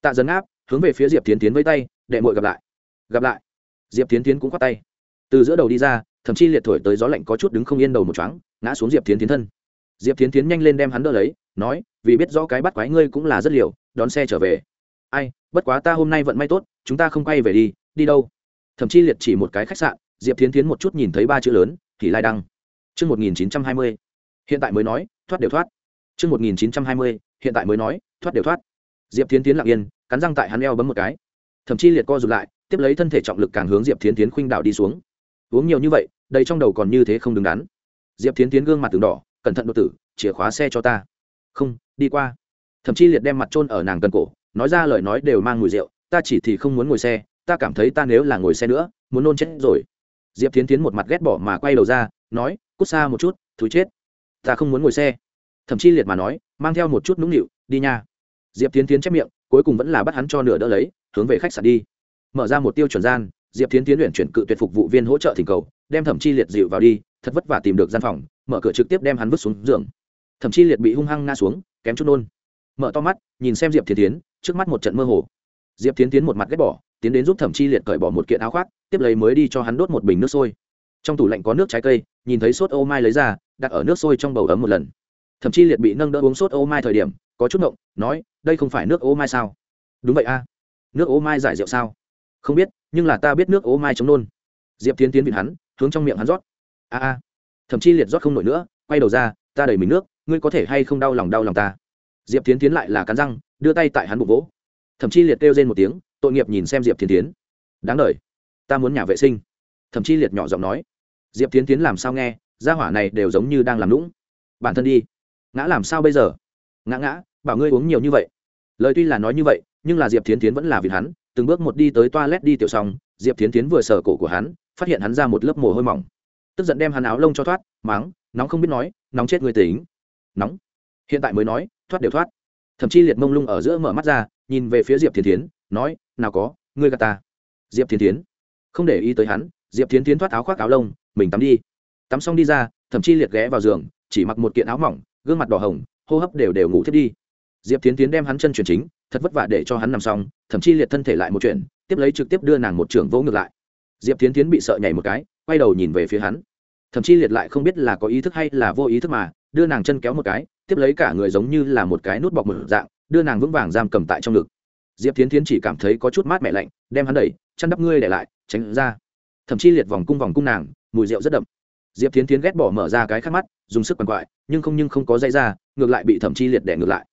Tạ dấn áp hướng về phía diệp tiến tiến với tay, đệ mội gặp lại. Gặp lại. Diệp tiến tiến cũng khoát tay. Từ giữa đầu đi ra thậm chí liệt thổi tới gió lạnh có chút đứng không yên đầu một choáng ngã xuống diệp tiến tiến thân diệp tiến tiến nhanh lên đem hắn đỡ lấy nói vì biết rõ cái bắt quái ngươi cũng là rất liều đón xe trở về ai bất quá ta hôm nay vận may tốt chúng ta không quay về đi đi đâu thậm chí liệt chỉ một cái khách sạn diệp tiến tiến một chút nhìn thấy ba chữ lớn thì lai đăng Trước 1920, hiện tại mới nói, thoát đều thoát. Trước 1920, hiện tại mới nói, thoát đều thoát. Diệp Thiến Tiến lặng yên, cắn răng tại hắn eo bấm một cái. Thậm chí liệt co rụt lại, tiếp lấy thân thể trọng lực càng hướng Diệp Thiến Tiến khuynh đảo đi xuống. Uống nhiều như vậy, đầy trong đầu còn như thế không đứng đắn. Diệp Thiến Tiến gương mặt từng đỏ, cẩn thận đột tử, chìa khóa xe cho ta. Không đi qua. Thậm chí liệt đem mặt trôn ở nàng cần cổ nói ra lời nói đều mang mùi rượu ta chỉ thì không muốn ngồi xe ta cảm thấy ta nếu là ngồi xe nữa muốn nôn chết rồi. Diệp tiến tiến một mặt ghét bỏ mà quay đầu ra nói cút xa một chút thú chết. Ta không muốn ngồi xe. Thậm chí liệt mà nói mang theo một chút nũng nịu đi nha. Diệp tiến tiến chép miệng cuối cùng vẫn là bắt hắn cho nửa đỡ lấy hướng về khách sạn đi. Mở ra một tiêu chuẩn gian diệp tiến tiến luyện chuyển cự tuyệt phục vụ viên hỗ trợ thỉnh cầu đem thẩm chi liệt dịu vào đi, thật vất vả tìm được gian phòng, mở cửa trực tiếp đem hắn vứt xuống giường. Thẩm chi liệt bị hung hăng ngã xuống, kém chút nôn. Mở to mắt, nhìn xem diệp thiên tiến trước mắt một trận mơ hồ. Diệp thiến tiến một mặt ghét bỏ, tiến đến giúp thẩm chi liệt cởi bỏ một kiện áo khoác, tiếp lấy mới đi cho hắn đốt một bình nước sôi. Trong tủ lạnh có nước trái cây, nhìn thấy sốt ô mai lấy ra, đặt ở nước sôi trong bầu ấm một lần. Thậm chí liệt bị nâng đỡ uống sốt ô mai thời điểm, có chút ngộng, nói, đây không phải nước ô mai sao? Đúng vậy a. Nước ô mai giải rượu sao? Không biết, nhưng là ta biết nước ô mai chống nôn. Diệp tiến tiến vịn hắn hướng trong miệng hắn rót. A a. Thậm chí liệt rót không nổi nữa, quay đầu ra, ta đầy mình nước, ngươi có thể hay không đau lòng đau lòng ta? Diệp tiến tiến lại là cắn răng, đưa tay tại hắn bụng vỗ. Thậm chí liệt kêu lên một tiếng, tội nghiệp nhìn xem diệp tiến tiến đáng đ ta muốn nhà vệ sinh. Thậm chí liệt nhỏ giọng nói. Diệp tiến tiến làm sao nghe, gia hỏa này đều giống như đang làm lũng bản thân đi. Ngã làm sao bây giờ? Ngã ngã, bảo ngươi uống nhiều như vậy. Lời tuy là nói như vậy, nhưng là diệp tiến tiến vẫn là vì hắn từng bước một đi tới toilet đi tiểu xong, diệp tiến tiến vừa sờ cổ của hắn, phát hiện hắn ra một lớp mồ hôi mỏng. Tức giận đem hắn áo lông cho thoát máng nóng không biết nói, nóng chết người tính. Nóng. Hiện tại mới nói, thoát đều thoát. Thậm chí liệt mông lung ở giữa mở mắt ra, nhìn về phía diệp thiên tiến nói, nào có, ngươi gà ta. Diệp thiên tiến không để ý tới hắn, diệp thiên tiến thoát áo khoác áo lông, mình tắm đi. Tắm xong đi ra, thậm chí liệt ghé vào giường, chỉ mặc một kiện áo mỏng, gương mặt đỏ hồng, hô hấp đều đều ngủ thiết đi. Diệp Thiến tiến đem hắn chân chuyển chính thật vất vả để cho hắn nằm xong, thậm chí liệt thân thể lại một chuyện, tiếp lấy trực tiếp đưa nàng một trưởng vỗ ngược lại. Diệp tiến tiến bị sợ nhảy một cái, quay đầu nhìn về phía hắn. Thậm chí liệt lại không biết là có ý thức hay là vô ý thức mà, đưa nàng chân kéo một cái, tiếp lấy cả người giống như là một cái nút bọc một dạng, đưa nàng vững vàng giam cầm tại trong ngực. Diệp tiến tiến chỉ cảm thấy có chút mát mẻ lạnh, đem hắn đẩy, chăn đắp ngươi để lại, tránh ra. Thậm chí liệt vòng cung vòng cung nàng, mùi rượu rất đậm. Diệp tiến tiến ghét bỏ mở ra cái khắc mắt, dùng sức quằn quại, nhưng không nhưng không có dây ra, ngược lại bị thậm chí liệt đẻ ngược lại.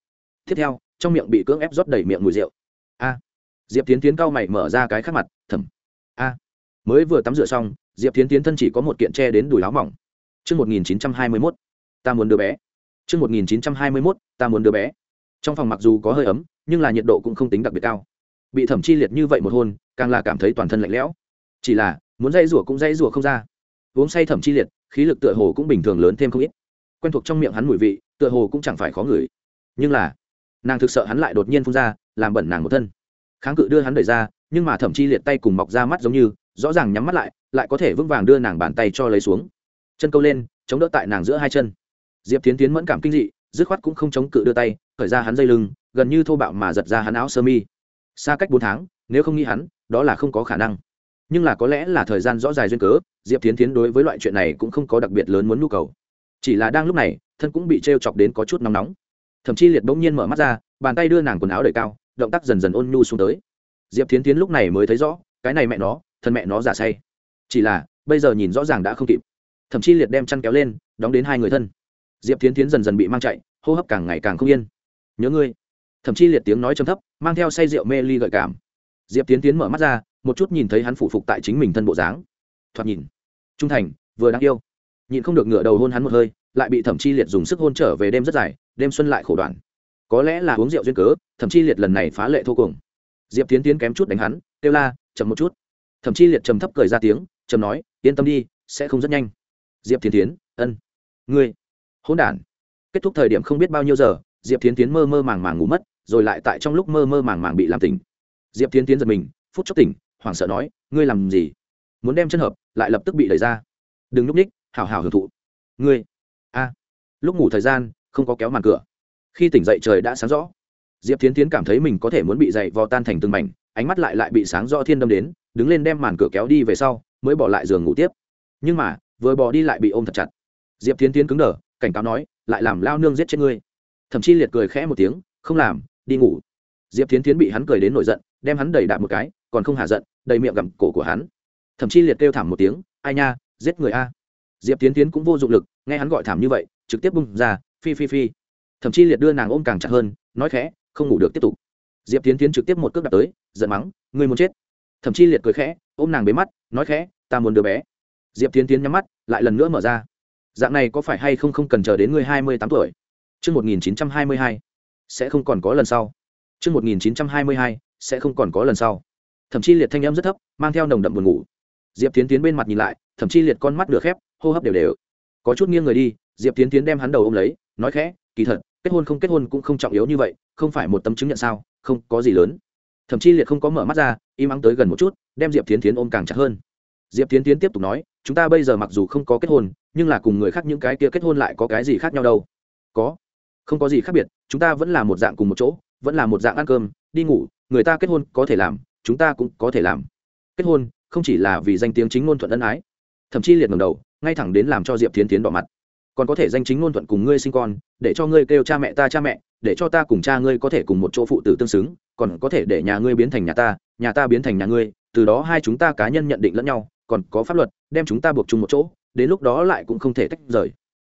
Tiếp theo trong miệng bị cưỡng ép rót đầy miệng mùi rượu a diệp tiến tiến cao mày mở ra cái khắc mặt thẩm a mới vừa tắm rửa xong diệp tiến tiến thân chỉ có một kiện tre đến đùi áo mỏng Trước 1921, ta muốn đứa bé. Trước 1921, ta muốn đứa bé. Trong phòng mặc dù có hơi ấm, nhưng là nhiệt độ cũng không tính đặc biệt cao. Bị thẩm chi liệt như vậy một hôn, càng là cảm thấy toàn thân lạnh lẽo. Chỉ là, muốn dây rủa cũng dây rủa không ra. Uống say thẩm chi liệt, khí lực tựa hồ cũng bình thường lớn thêm không ít. Quen thuộc trong miệng hắn mùi vị, tựa hồ cũng chẳng phải khó ngửi. Nhưng là, nàng thực sợ hắn lại đột nhiên phun ra, làm bẩn nàng một thân. Kháng cự đưa hắn đẩy ra, nhưng mà thẩm chi liệt tay cùng mọc ra mắt giống như, rõ ràng nhắm mắt lại lại có thể vững vàng đưa nàng bàn tay cho lấy xuống. Chân câu lên chống đỡ tại nàng giữa hai chân. Diệp tiến tiến mẫn cảm kinh dị dứt khoát cũng không chống cự đưa tay khởi ra hắn dây lưng gần như thô bạo mà giật ra hắn áo sơ mi. Xa cách bốn tháng nếu không nghĩ hắn đó là không có khả năng. Nhưng là có lẽ là thời gian rõ dài duyên cớ diệp tiến tiến đối với loại chuyện này cũng không có đặc biệt lớn muốn nhu cầu. Chỉ là đang lúc này thân cũng bị t r e o chọc đến có chút nóng nóng thậm chí liệt bỗng nhiên mở mắt ra, bàn tay đưa nàng quần áo đầy cao, động tác dần dần ôn nhu xuống tới. Diệp tiến tiến lúc này mới thấy rõ, cái này mẹ nó, thân mẹ nó giả say. Chỉ là, bây giờ nhìn rõ ràng đã không kịp. Thậm chí liệt đem chăn kéo lên, đóng đến hai người thân. Diệp tiến tiến dần dần bị mang chạy, hô hấp càng ngày càng không yên. Nhớ ngươi. Thậm chí liệt tiếng nói trầm thấp, mang theo say rượu mê ly gợi cảm. Diệp tiến tiến mở mắt ra, một chút nhìn thấy hắn phụ phục tại chính mình thân bộ dáng. Thoạt nhìn, trung thành, vừa đáng yêu. Nhịn không được ngựa đầu hôn hắn một hơi, lại bị thẩm chi liệt dùng sức hôn trở về đêm rất dài đêm xuân lại khổ đoạn. Có lẽ là uống rượu duyên cớ, thậm chí liệt lần này phá lệ thô cùng. Diệp tiến tiến kém chút đánh hắn, kêu la, chậm một chút. Thậm chí liệt trầm thấp cười ra tiếng, trầm nói, yên tâm đi, sẽ không rất nhanh. Diệp tiến tiến ân, ngươi, hỗn đản. Kết thúc thời điểm không biết bao nhiêu giờ, diệp tiến tiến mơ mơ màng màng ngủ mất, rồi lại tại trong lúc mơ mơ màng màng bị làm tỉnh. Diệp tiến tiến giật mình, phút chốc tỉnh, hoảng sợ nói, ngươi làm gì? Muốn đem chân hợp, lại lập tức bị đẩy ra. Đừng núp ních hào hào hưởng thụ. Ngươi, a. Lúc ngủ thời gian không có kéo màn cửa. Khi tỉnh dậy trời đã sáng rõ, diệp tiến tiến cảm thấy mình có thể muốn bị dậy vò tan thành từng mảnh, ánh mắt lại lại bị sáng rõ thiên đâm đến, đứng lên đem màn cửa kéo đi về sau, mới bỏ lại giường ngủ tiếp. Nhưng mà, vừa bỏ đi lại bị ôm thật chặt. Diệp tiến tiến cứng đờ, cảnh cáo nói, lại làm lao nương giết chết ngươi. Thậm chí liệt cười khẽ một tiếng, không làm, đi ngủ. Diệp tiến tiến bị hắn cười đến nổi giận, đem hắn đẩy đạp một cái, còn không hạ giận, đầy miệng gặm cổ của hắn. Thậm chí liệt kêu thảm một tiếng, ai nha, giết người a. Diệp tiến tiến cũng vô dụng lực, nghe hắn gọi thảm như vậy, trực tiếp bung ra phi phi phi thậm chí liệt đưa nàng ôm càng chặt hơn nói khẽ không ngủ được tiếp tục diệp tiến tiến trực tiếp một cước đạp tới giận mắng ngươi muốn chết thậm chí liệt cười khẽ ôm nàng bế mắt nói khẽ ta muốn đứa bé diệp tiến tiến nhắm mắt lại lần nữa mở ra dạng này có phải hay không không cần chờ đến ngươi hai mươi tám tuổi Trưa một nghìn chín trăm hai mươi hai, sẽ không còn có lần sau. Trưa một nghìn chín trăm hai mươi hai, sẽ không còn có lần sau. Thậm chí liệt thanh âm rất thấp, mang theo nồng đậm buồn ngủ. Diệp Tiến Tiến bên mặt nhìn lại, thậm chí liệt con mắt nửa khép, hô hấp đều đều. Có chút nghiêng người đi, Diệp Tiến Tiến đem hắn đầu ôm lấy, nói khẽ, kỳ thật, kết hôn không kết hôn cũng không trọng yếu như vậy, không phải một tấm chứng nhận sao, không có gì lớn. Thậm chí liệt không có mở mắt ra im ắng tới gần một chút đem diệp tiến tiến ôm càng chặt hơn. Diệp tiến tiến tiếp tục nói chúng ta bây giờ mặc dù không có kết hôn nhưng là cùng người khác những cái kia kết hôn lại có cái gì khác nhau đâu? Có. Không có gì khác biệt chúng ta vẫn là một dạng cùng một chỗ vẫn là một dạng ăn cơm đi ngủ người ta kết hôn có thể làm chúng ta cũng có thể làm. Kết hôn không chỉ là vì danh tiếng chính ngôn thuận ân ái. Thậm chí liệt ngầm đầu ngay thẳng đến làm cho diệp tiến tiến đỏ mặt còn có thể danh chính ngôn thuận cùng ngươi sinh con, để cho ngươi kêu cha mẹ ta cha mẹ, để cho ta cùng cha ngươi có thể cùng một chỗ phụ tử tương xứng, còn có thể để nhà ngươi biến thành nhà ta nhà ta biến thành nhà ngươi, từ đó hai chúng ta cá nhân nhận định lẫn nhau, còn có pháp luật, đem chúng ta buộc chung một chỗ, đến lúc đó lại cũng không thể tách rời.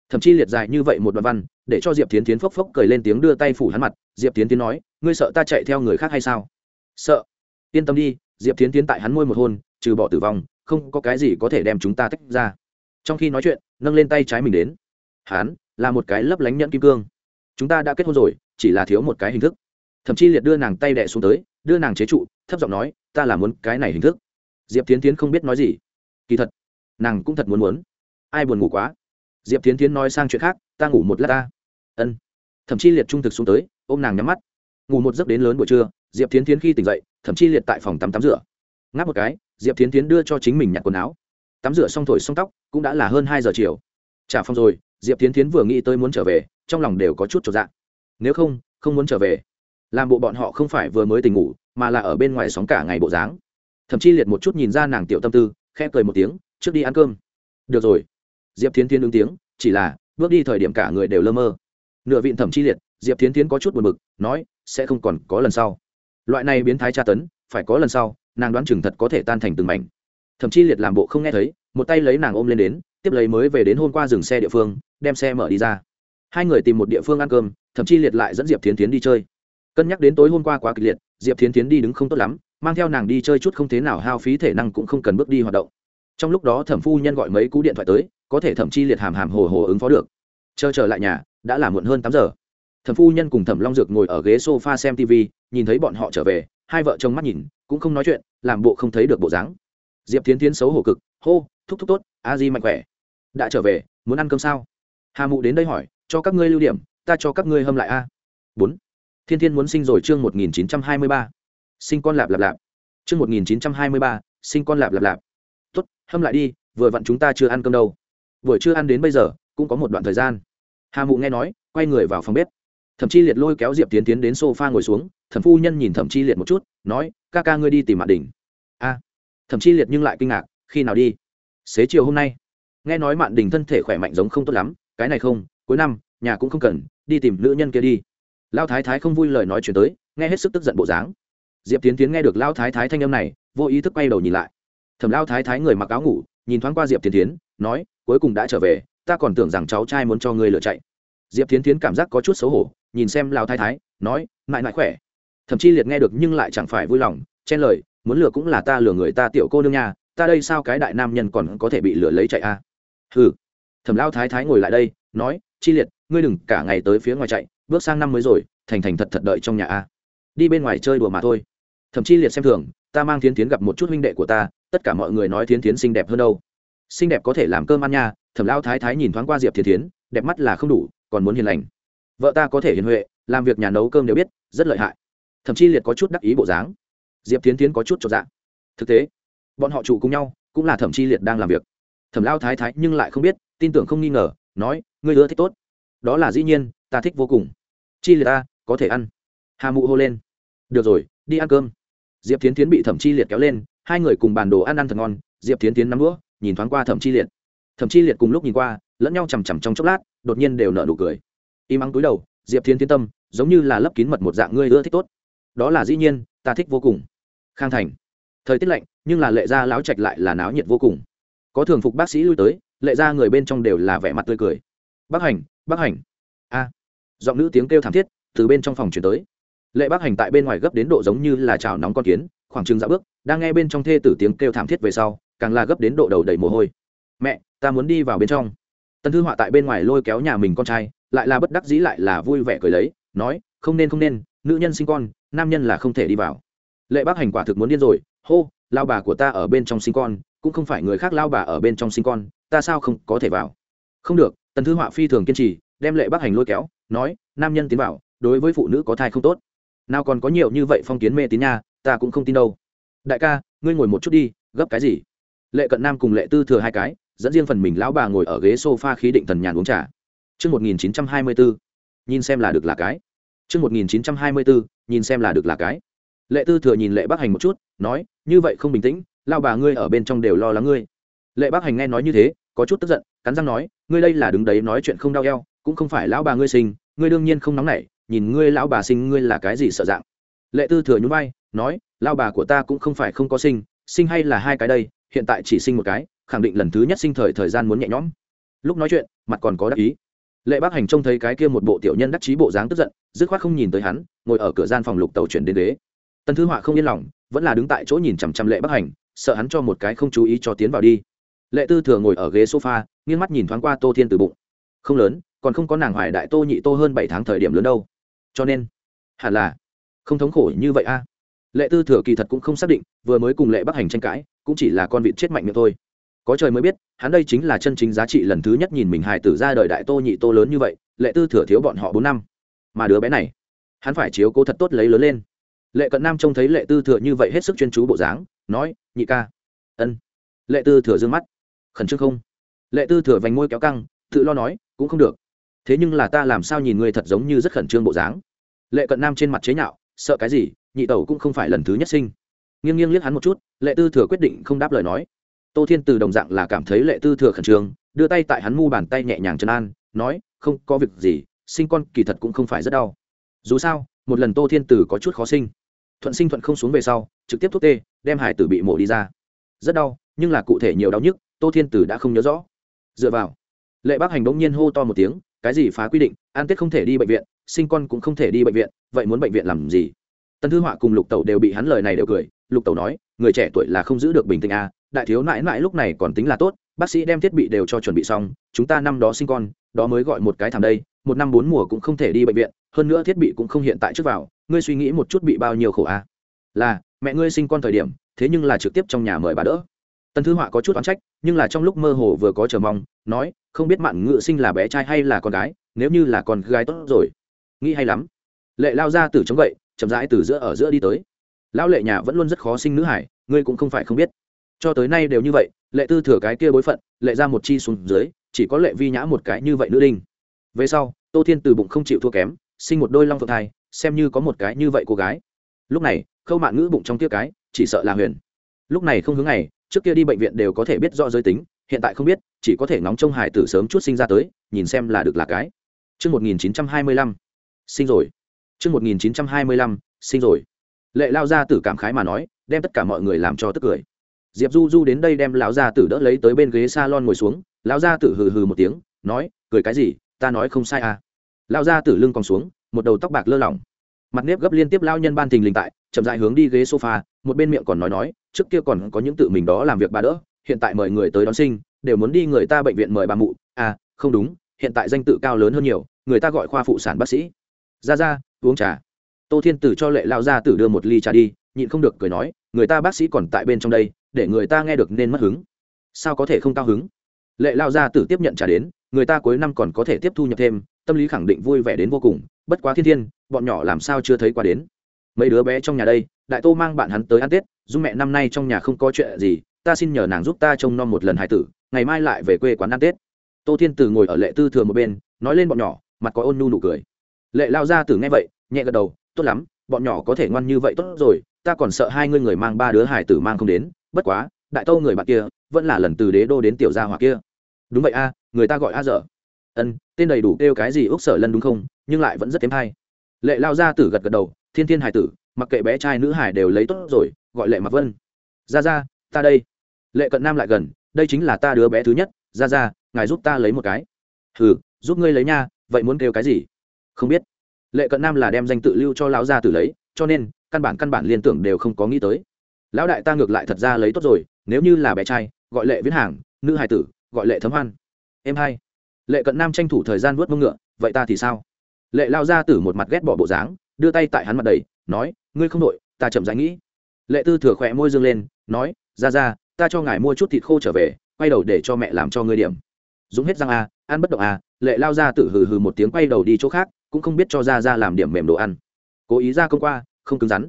Thậm chí liệt dài như vậy một đoạn văn, để cho diệp tiến tiến phốc phốc cười lên tiếng đưa tay phủ hắn mặt, diệp tiến tiến nói, ngươi sợ ta chạy theo người khác hay sao? Sợ. Yên tâm đi, diệp tiến tiến tại hắn môi một hôn, trừ bỏ tử vong, không có cái gì có thể đem chúng ta tách ra. Trong khi nói chuyện, nâng lên tay trái mình đến hắn là một cái lấp lánh nhẫn kim cương. Chúng ta đã kết hôn rồi, chỉ là thiếu một cái hình thức. Thậm chí liệt đưa nàng tay đẻ xuống tới, đưa nàng chế trụ, thấp giọng nói, ta là muốn cái này hình thức. Diệp tiến tiến không biết nói gì. Kỳ thật, nàng cũng thật muốn muốn. Ai buồn ngủ quá? Diệp tiến tiến nói sang chuyện khác, ta ngủ một lát ta. Ân. Thậm chí liệt trung thực xuống tới, ôm nàng nhắm mắt. Ngủ một giấc đến lớn buổi trưa, diệp tiến tiến khi tỉnh dậy thậm chí liệt tại phòng tắm tắm rửa. Ngáp một cái, diệp tiến tiến đưa cho chính mình nhặt quần áo. Tắm rửa xong thổi xong tóc, cũng đã là hơn hai giờ chiều. Trả phòng rồi diệp tiến tiến vừa nghĩ tới muốn trở về trong lòng đều có chút trọn dạng nếu không không muốn trở về. Làm bộ bọn họ không phải vừa mới tình ngủ mà là ở bên ngoài sóng cả ngày bộ dáng. Thậm chí liệt một chút nhìn ra nàng tiểu tâm tư khẽ cười một tiếng trước đi ăn cơm. Được rồi. Diệp tiến tiến ứng tiếng chỉ là bước đi thời điểm cả người đều lơ mơ. Nửa vịn thẩm chi liệt diệp tiến tiến có chút buồn bực, nói sẽ không còn có lần sau. Loại này biến thái tra tấn phải có lần sau nàng đoán chừng thật có thể tan thành từng mảnh. Thậm chí liệt làm bộ không nghe thấy một tay lấy nàng ôm lên đến tiếp lấy mới về đến hôm qua dừng xe địa phương đem xe mở đi ra. Hai người tìm một địa phương ăn cơm, thậm chí liệt lại dẫn diệp tiến tiến đi chơi. Cân nhắc đến tối hôm qua quá kịch liệt, diệp tiến tiến đi đứng không tốt lắm, mang theo nàng đi chơi chút không thế nào hao phí thể năng cũng không cần bước đi hoạt động. Trong lúc đó thẩm phu nhân gọi mấy cú điện thoại tới, có thể thậm chi liệt hàm hàm hồ hồ ứng phó được. Chờ trở lại nhà, đã là muộn hơn tám giờ. Thẩm phu nhân cùng thẩm long dược ngồi ở ghế s o f a xem tv nhìn thấy bọn họ trở về, hai vợ chồng mắt nhìn, cũng không nói chuyện, làm bộ không thấy được bộ dáng. Diệp tiến tiến xấu hổ cực, hô, thúc thúc tốt, a di mạnh khỏe. Đã trở về, muốn ăn cơm sao? Hà mụ đến đây hỏi cho các ngươi lưu điểm ta cho các ngươi hâm lại a. Bốn. Thiên thiên muốn sinh rồi chương một nghìn chín trăm hai mươi ba. Sinh con lạp lạp lạp. Chương một nghìn chín trăm hai mươi ba sinh con lạp lạp lạp. Tốt hâm lại đi vừa vặn chúng ta chưa ăn cơm đâu. Buổi chưa ăn đến bây giờ cũng có một đoạn thời gian. Hà mụ nghe nói quay người vào phòng bếp. Thậm chí liệt lôi kéo diệp tiến tiến đến s o f a ngồi xuống thẩm phu nhân nhìn thẩm chi liệt một chút nói ca ca ngươi đi tìm mạn đình a. À, thẩm chi liệt nhưng lại kinh ngạc khi nào đi? Xế chiều hôm nay. Nghe nói mạn đình thân thể khỏe mạnh giống không tốt lắm cái này không, cuối năm, nhà cũng không cần, đi tìm nữ nhân kia đi. Lao thái thái không vui lời nói chuyển tới, nghe hết sức tức giận bộ dáng. Diệp tiến tiến nghe được lao thái thái thanh âm này, vô ý thức quay đầu nhìn lại. Thẩm lao thái thái người mặc áo ngủ, nhìn thoáng qua diệp tiến tiến, nói, cuối cùng đã trở về, ta còn tưởng rằng cháu trai muốn cho ngươi lựa chạy. Diệp tiến tiến cảm giác có chút xấu hổ, nhìn xem lao thái thái, nói, mãi mãi khỏe. Thậm chí liệt nghe được nhưng lại chẳng phải vui lòng, chen lời, muốn lừa cũng là ta lừa người ta tiểu cô nương nha, ta đây sao cái đại nam nhân còn có thể bị lừa lấy chạy a? À? ừ thẩm lao thái thái ngồi lại đây, nói, chi liệt, ngươi đừng cả ngày tới phía ngoài chạy, bước sang năm mới rồi, thành thành thật thật đợi trong nhà a. Đi bên ngoài chơi đùa mà thôi. Thậm chi liệt xem thường, ta mang thiến tiến gặp một chút huynh đệ của ta, tất cả mọi người nói thiến tiến xinh đẹp hơn đâu. Xinh đẹp có thể làm cơm ăn nha. Thẩm lao thái thái nhìn thoáng qua diệp thiến tiến đẹp mắt là không đủ, còn muốn hiền lành. Vợ ta có thể hiền huệ, làm việc nhà nấu cơm đều biết, rất lợi hại. Thậm chi liệt có chút đắc ý bộ dáng. Diệp Thiến tiến có chút cho dạ. Thực tế, bọn họ trụ cùng nhau, cũng là thẩm chi liệt đang làm việc. Thẩm lao thái thái nhưng lại không biết tin tưởng không nghi ngờ, nói, ngươi ưa thích tốt. Đó là dĩ nhiên, ta thích vô cùng. Chi liệt ta, có thể ăn. Hà mụ hô lên. Được rồi, đi ăn cơm. Diệp tiến tiến bị thẩm chi liệt kéo lên, hai người cùng bàn đồ ăn ăn thật ngon. Diệp tiến tiến nắm đũa, nhìn thoáng qua thẩm chi liệt. Thẩm chi liệt cùng lúc nhìn qua, lẫn nhau chằm chằm trong chốc lát, đột nhiên đều nở nụ cười. Im ắng túi đầu, diệp tiến tiến tâm, giống như là lấp kín mật một dạng, ngươi ưa thích tốt. Đó là dĩ nhiên, ta thích vô cùng. Khang thành. Thời tiết lạnh, nhưng là lệ gia láo trạch lại là náo nhiệt vô cùng có thường phục bác sĩ lui tới, lệ ra người bên trong đều là vẻ mặt tươi cười. Bác hành bác hành. A. Giọng nữ tiếng kêu thảm thiết từ bên trong phòng chuyển tới. Lệ bác hành tại bên ngoài gấp đến độ giống như là chảo nóng con kiến, khoảng chừng dạo bước, đang nghe bên trong thê tử tiếng kêu thảm thiết về sau, càng là gấp đến độ đầu đầy mồ hôi. Mẹ, ta muốn đi vào bên trong. Tân thư họa tại bên ngoài lôi kéo nhà mình con trai, lại là bất đắc dĩ lại là vui vẻ cười lấy, nói, không nên không nên, nữ nhân sinh con, nam nhân là không thể đi vào. Lệ bác hành quả thực muốn điên rồi, hô, lao bà của ta ở bên trong sinh con cũng không phải người khác lao bà ở bên trong sinh con ta sao không có thể vào? Không được tần thư họa phi thường kiên trì đem lệ bác hành lôi kéo nói nam nhân tiến vào đối với phụ nữ có thai không tốt. Nào còn có nhiều như vậy phong kiến mê tín nha ta cũng không tin đâu. Đại ca ngươi ngồi một chút đi gấp cái gì? Lệ cận nam cùng lệ tư thừa hai cái dẫn riêng phần mình lão bà ngồi ở ghế s o f a khí định thần nhàn uống trà. Trước 1924, nhìn xem là được là cái. Trước 1924, nhìn xem là được là cái. Lệ Tư Thừa nhìn Lệ Bắc Hành một chút, nói, như vậy không bình tĩnh, lao bà ngươi ở bên trong đều lo lắng ngươi. Lệ Bác Hành nghe nói như thế, có chút tức giận, cắn răng nói, ngươi đây là đứng đấy nói chuyện không đau eo, cũng không phải lão bà ngươi sinh, ngươi đương nhiên không nóng nảy, nhìn ngươi lão bà sinh ngươi là cái gì sợ dạng. Lệ Tư Thừa nhún vai, nói, lao bà của ta cũng không phải không có sinh, sinh hay là hai cái đây, hiện tại chỉ sinh một cái, khẳng định lần thứ nhất sinh thời thời gian muốn nhẹ nhõm lúc nói chuyện mặt còn có đắc ý lệ bác hành trông thấy cái kia một bộ tiểu nhân đắc chí bộ dáng tức giận dứt khoát không nhìn tới hắn ngồi ở cửa gian phòng lục tàu chuyển đến đế tần thư họa không yên lòng vẫn là đứng tại chỗ nhìn chằm chằm lệ bác hành sợ hắn cho một cái không chú ý cho tiến vào đi. Lệ tư thừa ngồi ở ghế sofa, nghiêng mắt nhìn thoáng qua tô thiên từ bụng. Không lớn, còn không có nàng hoài đại tô nhị tô hơn bảy tháng thời điểm lớn đâu. Cho nên, hẳn là không thống khổ như vậy a. Lệ tư thừa kỳ thật cũng không xác định, vừa mới cùng lệ bắc hành tranh cãi, cũng chỉ là con vịt chết mạnh miệng thôi. Có trời mới biết, hắn đây chính là chân chính giá trị lần thứ nhất nhìn mình hài tử ra đời đại tô nhị tô lớn như vậy, lệ tư thừa thiếu bọn họ bốn năm. Mà đứa bé này, hắn phải chiếu cố thật tốt lấy lớn lên. Lệ cận nam trông thấy lệ tư thừa như vậy hết sức chuyên chú bộ dáng nói, nhị ca. Ân. Lệ tư thừa d ư ơ n g mắt. Khẩn trương không? Lệ tư thừa vành môi kéo căng, tự lo nói, cũng không được. Thế nhưng là ta làm sao nhìn người thật giống như rất khẩn trương bộ dáng? Lệ cận nam trên mặt chế nhạo, sợ cái gì? Nhị tẩu cũng không phải lần thứ nhất sinh. Nghiêng nghiêng liếc hắn một chút, lệ tư thừa quyết định không đáp lời nói. Tô thiên từ đồng dạng là cảm thấy lệ tư thừa khẩn trương, đưa tay tại hắn mu bàn tay nhẹ nhàng chân an, nói, không có việc gì, sinh con kỳ thật cũng không phải rất đau. Dù sao, một lần tô thiên tử có chút khó sinh. Thuận sinh thuận không xuống về sau, trực tiếp thuốc tê đem hải tử bị mổ đi ra. Rất đau, nhưng là cụ thể nhiều đau nhức, tô thiên tử đã không nhớ rõ. Dựa vào, lệ bác hành bỗng nhiên hô to một tiếng, cái gì phá quy định? An tết không thể đi bệnh viện, sinh con cũng không thể đi bệnh viện, vậy muốn bệnh viện làm gì? Tân thư họa cùng lục tẩu đều bị hắn lời này đều cười. Lục tẩu nói, người trẻ tuổi là không giữ được bình tĩnh à đại thiếu nãi nãi lúc này còn tính là tốt, bác sĩ đem thiết bị đều cho chuẩn bị xong, chúng ta năm đó sinh con, đó mới gọi một cái thảm đây, một năm bốn mùa cũng không thể đi bệnh viện, hơn nữa thiết bị cũng không hiện tại trước vào, ngươi suy nghĩ một chút bị bao nhiêu khổ à? Là, mẹ ngươi sinh con thời điểm, thế nhưng là trực tiếp trong nhà mời bà đỡ. Tần thư họa có chút oán trách, nhưng là trong lúc mơ hồ vừa có chờ mong, nói, không biết mạn ngự sinh là bé trai hay là con gái, nếu như là con gái tốt rồi. Nghĩ hay lắm. Lệ lao ra từ chống gậy, chậm rãi từ giữa ở giữa đi tới. Lão lệ nhà vẫn luôn rất khó sinh nữ hải, ngươi cũng không phải không biết. Cho tới nay đều như vậy, lệ tư thừa cái kia bối phận, lệ ra một chi xuống dưới, chỉ có lệ vi nhã một cái như vậy nữ đinh. Về sau, tô thiên từ bụng không chịu thua kém, sinh một đôi long phượng thai, xem như có một cái như vậy cô gái lúc này khâu mạng ngữ bụng trong tiết cái chỉ sợ là huyền lúc này không hướng này trước kia đi bệnh viện đều có thể biết rõ giới tính hiện tại không biết chỉ có thể nóng trông hải tử sớm chút sinh ra tới nhìn xem là được là cái Trước 1925, sinh rồi. Trước 1925, sinh rồi. Lệ lao ra tử cảm khái mà nói, đem tất cả mọi người làm cho tức cười. Diệp Du Du đến đây đem lão gia tử đỡ lấy tới bên ghế salon ngồi xuống, lão gia tử hừ hừ một tiếng, nói, cười cái gì, ta nói không sai à lão gia tử lưng còn xuống một đầu tóc bạc lơ lỏng mặt nếp gấp liên tiếp lao nhân ban thình lình tại, chậm dại hướng đi ghế sofa, một bên miệng còn nói nói, trước kia còn có những tự mình đó làm việc bà đỡ, hiện tại mời người tới đón sinh, đều muốn đi người ta bệnh viện mời bà mụ. À không đúng, hiện tại danh tự cao lớn hơn nhiều, người ta gọi khoa phụ sản bác sĩ. Ra ra, uống trà. Tô thiên tử cho lệ lao ra tử đưa một ly trà đi, nhịn không được cười nói, người ta bác sĩ còn tại bên trong đây, để người ta nghe được nên mất hứng. Sao có thể không cao hứng? Lệ lao ra tử tiếp nhận trà đến, người ta cuối năm còn có thể tiếp thu nhập thêm, tâm lý khẳng định vui vẻ đến vô cùng bất quá thiên thiên, bọn nhỏ làm sao chưa thấy qua đến. Mấy đứa bé trong nhà đây, đại tô mang bạn hắn tới ăn tết dung mẹ năm nay trong nhà không có chuyện gì, ta xin nhờ nàng giúp ta trông nom một lần hải tử, ngày mai lại về quê quán ăn tết. Tô thiên tử ngồi ở lệ tư thừa một bên, nói lên bọn nhỏ, mặt có ôn nhu nụ cười. Lệ lao ra tử nghe vậy, nhẹ gật đầu, tốt lắm, bọn nhỏ có thể ngoan như vậy tốt rồi, ta còn sợ hai ngươi người mang ba đứa hải tử mang không đến, bất quá, đại tô người bạn kia, vẫn là lần từ đế đô đến tiểu gia hỏa kia. Đúng vậy a, người ta gọi a dở. Ân, tên đầy đủ kêu cái gì úc sở lân đúng không? Nhưng lại vẫn rất thêm hay lệ lao ra tử gật gật đầu, thiên thiên hải tử, mặc kệ bé trai nữ hải đều lấy tốt rồi, gọi lệ mặc vân. Ra ra ta đây. Lệ cận nam lại gần, đây chính là ta đứa bé thứ nhất ra ra ngài giúp ta lấy một cái. Hừ, giúp ngươi lấy nha, vậy muốn kêu cái gì? Không biết. Lệ cận nam là đem danh tự lưu cho lão gia tử lấy, cho nên, căn bản căn bản liên tưởng đều không có nghĩ tới. Lão đại ta ngược lại thật ra lấy tốt rồi, nếu như là bé trai, gọi lệ viễn hàng, nữ hải tử, gọi lệ thấm hoan. Em hai. Lệ cận nam tranh thủ thời gian vớt mông ngựa, vậy ta thì sao? Lệ lao ra từ một mặt ghét bỏ bộ dáng đưa tay tại hắn mặt đầy nói ngươi không đội ta chậm rãi nghĩ. Lệ tư thừa khỏe môi dương lên nói ra ra ta cho ngài mua chút thịt khô trở về quay đầu để cho mẹ làm cho ngươi điểm. Dũng hết răng à, ăn bất động à lệ lao ra tự hừ hừ một tiếng quay đầu đi chỗ khác cũng không biết cho ra ra làm điểm mềm đồ ăn. Cố ý ra công qua không cứng rắn.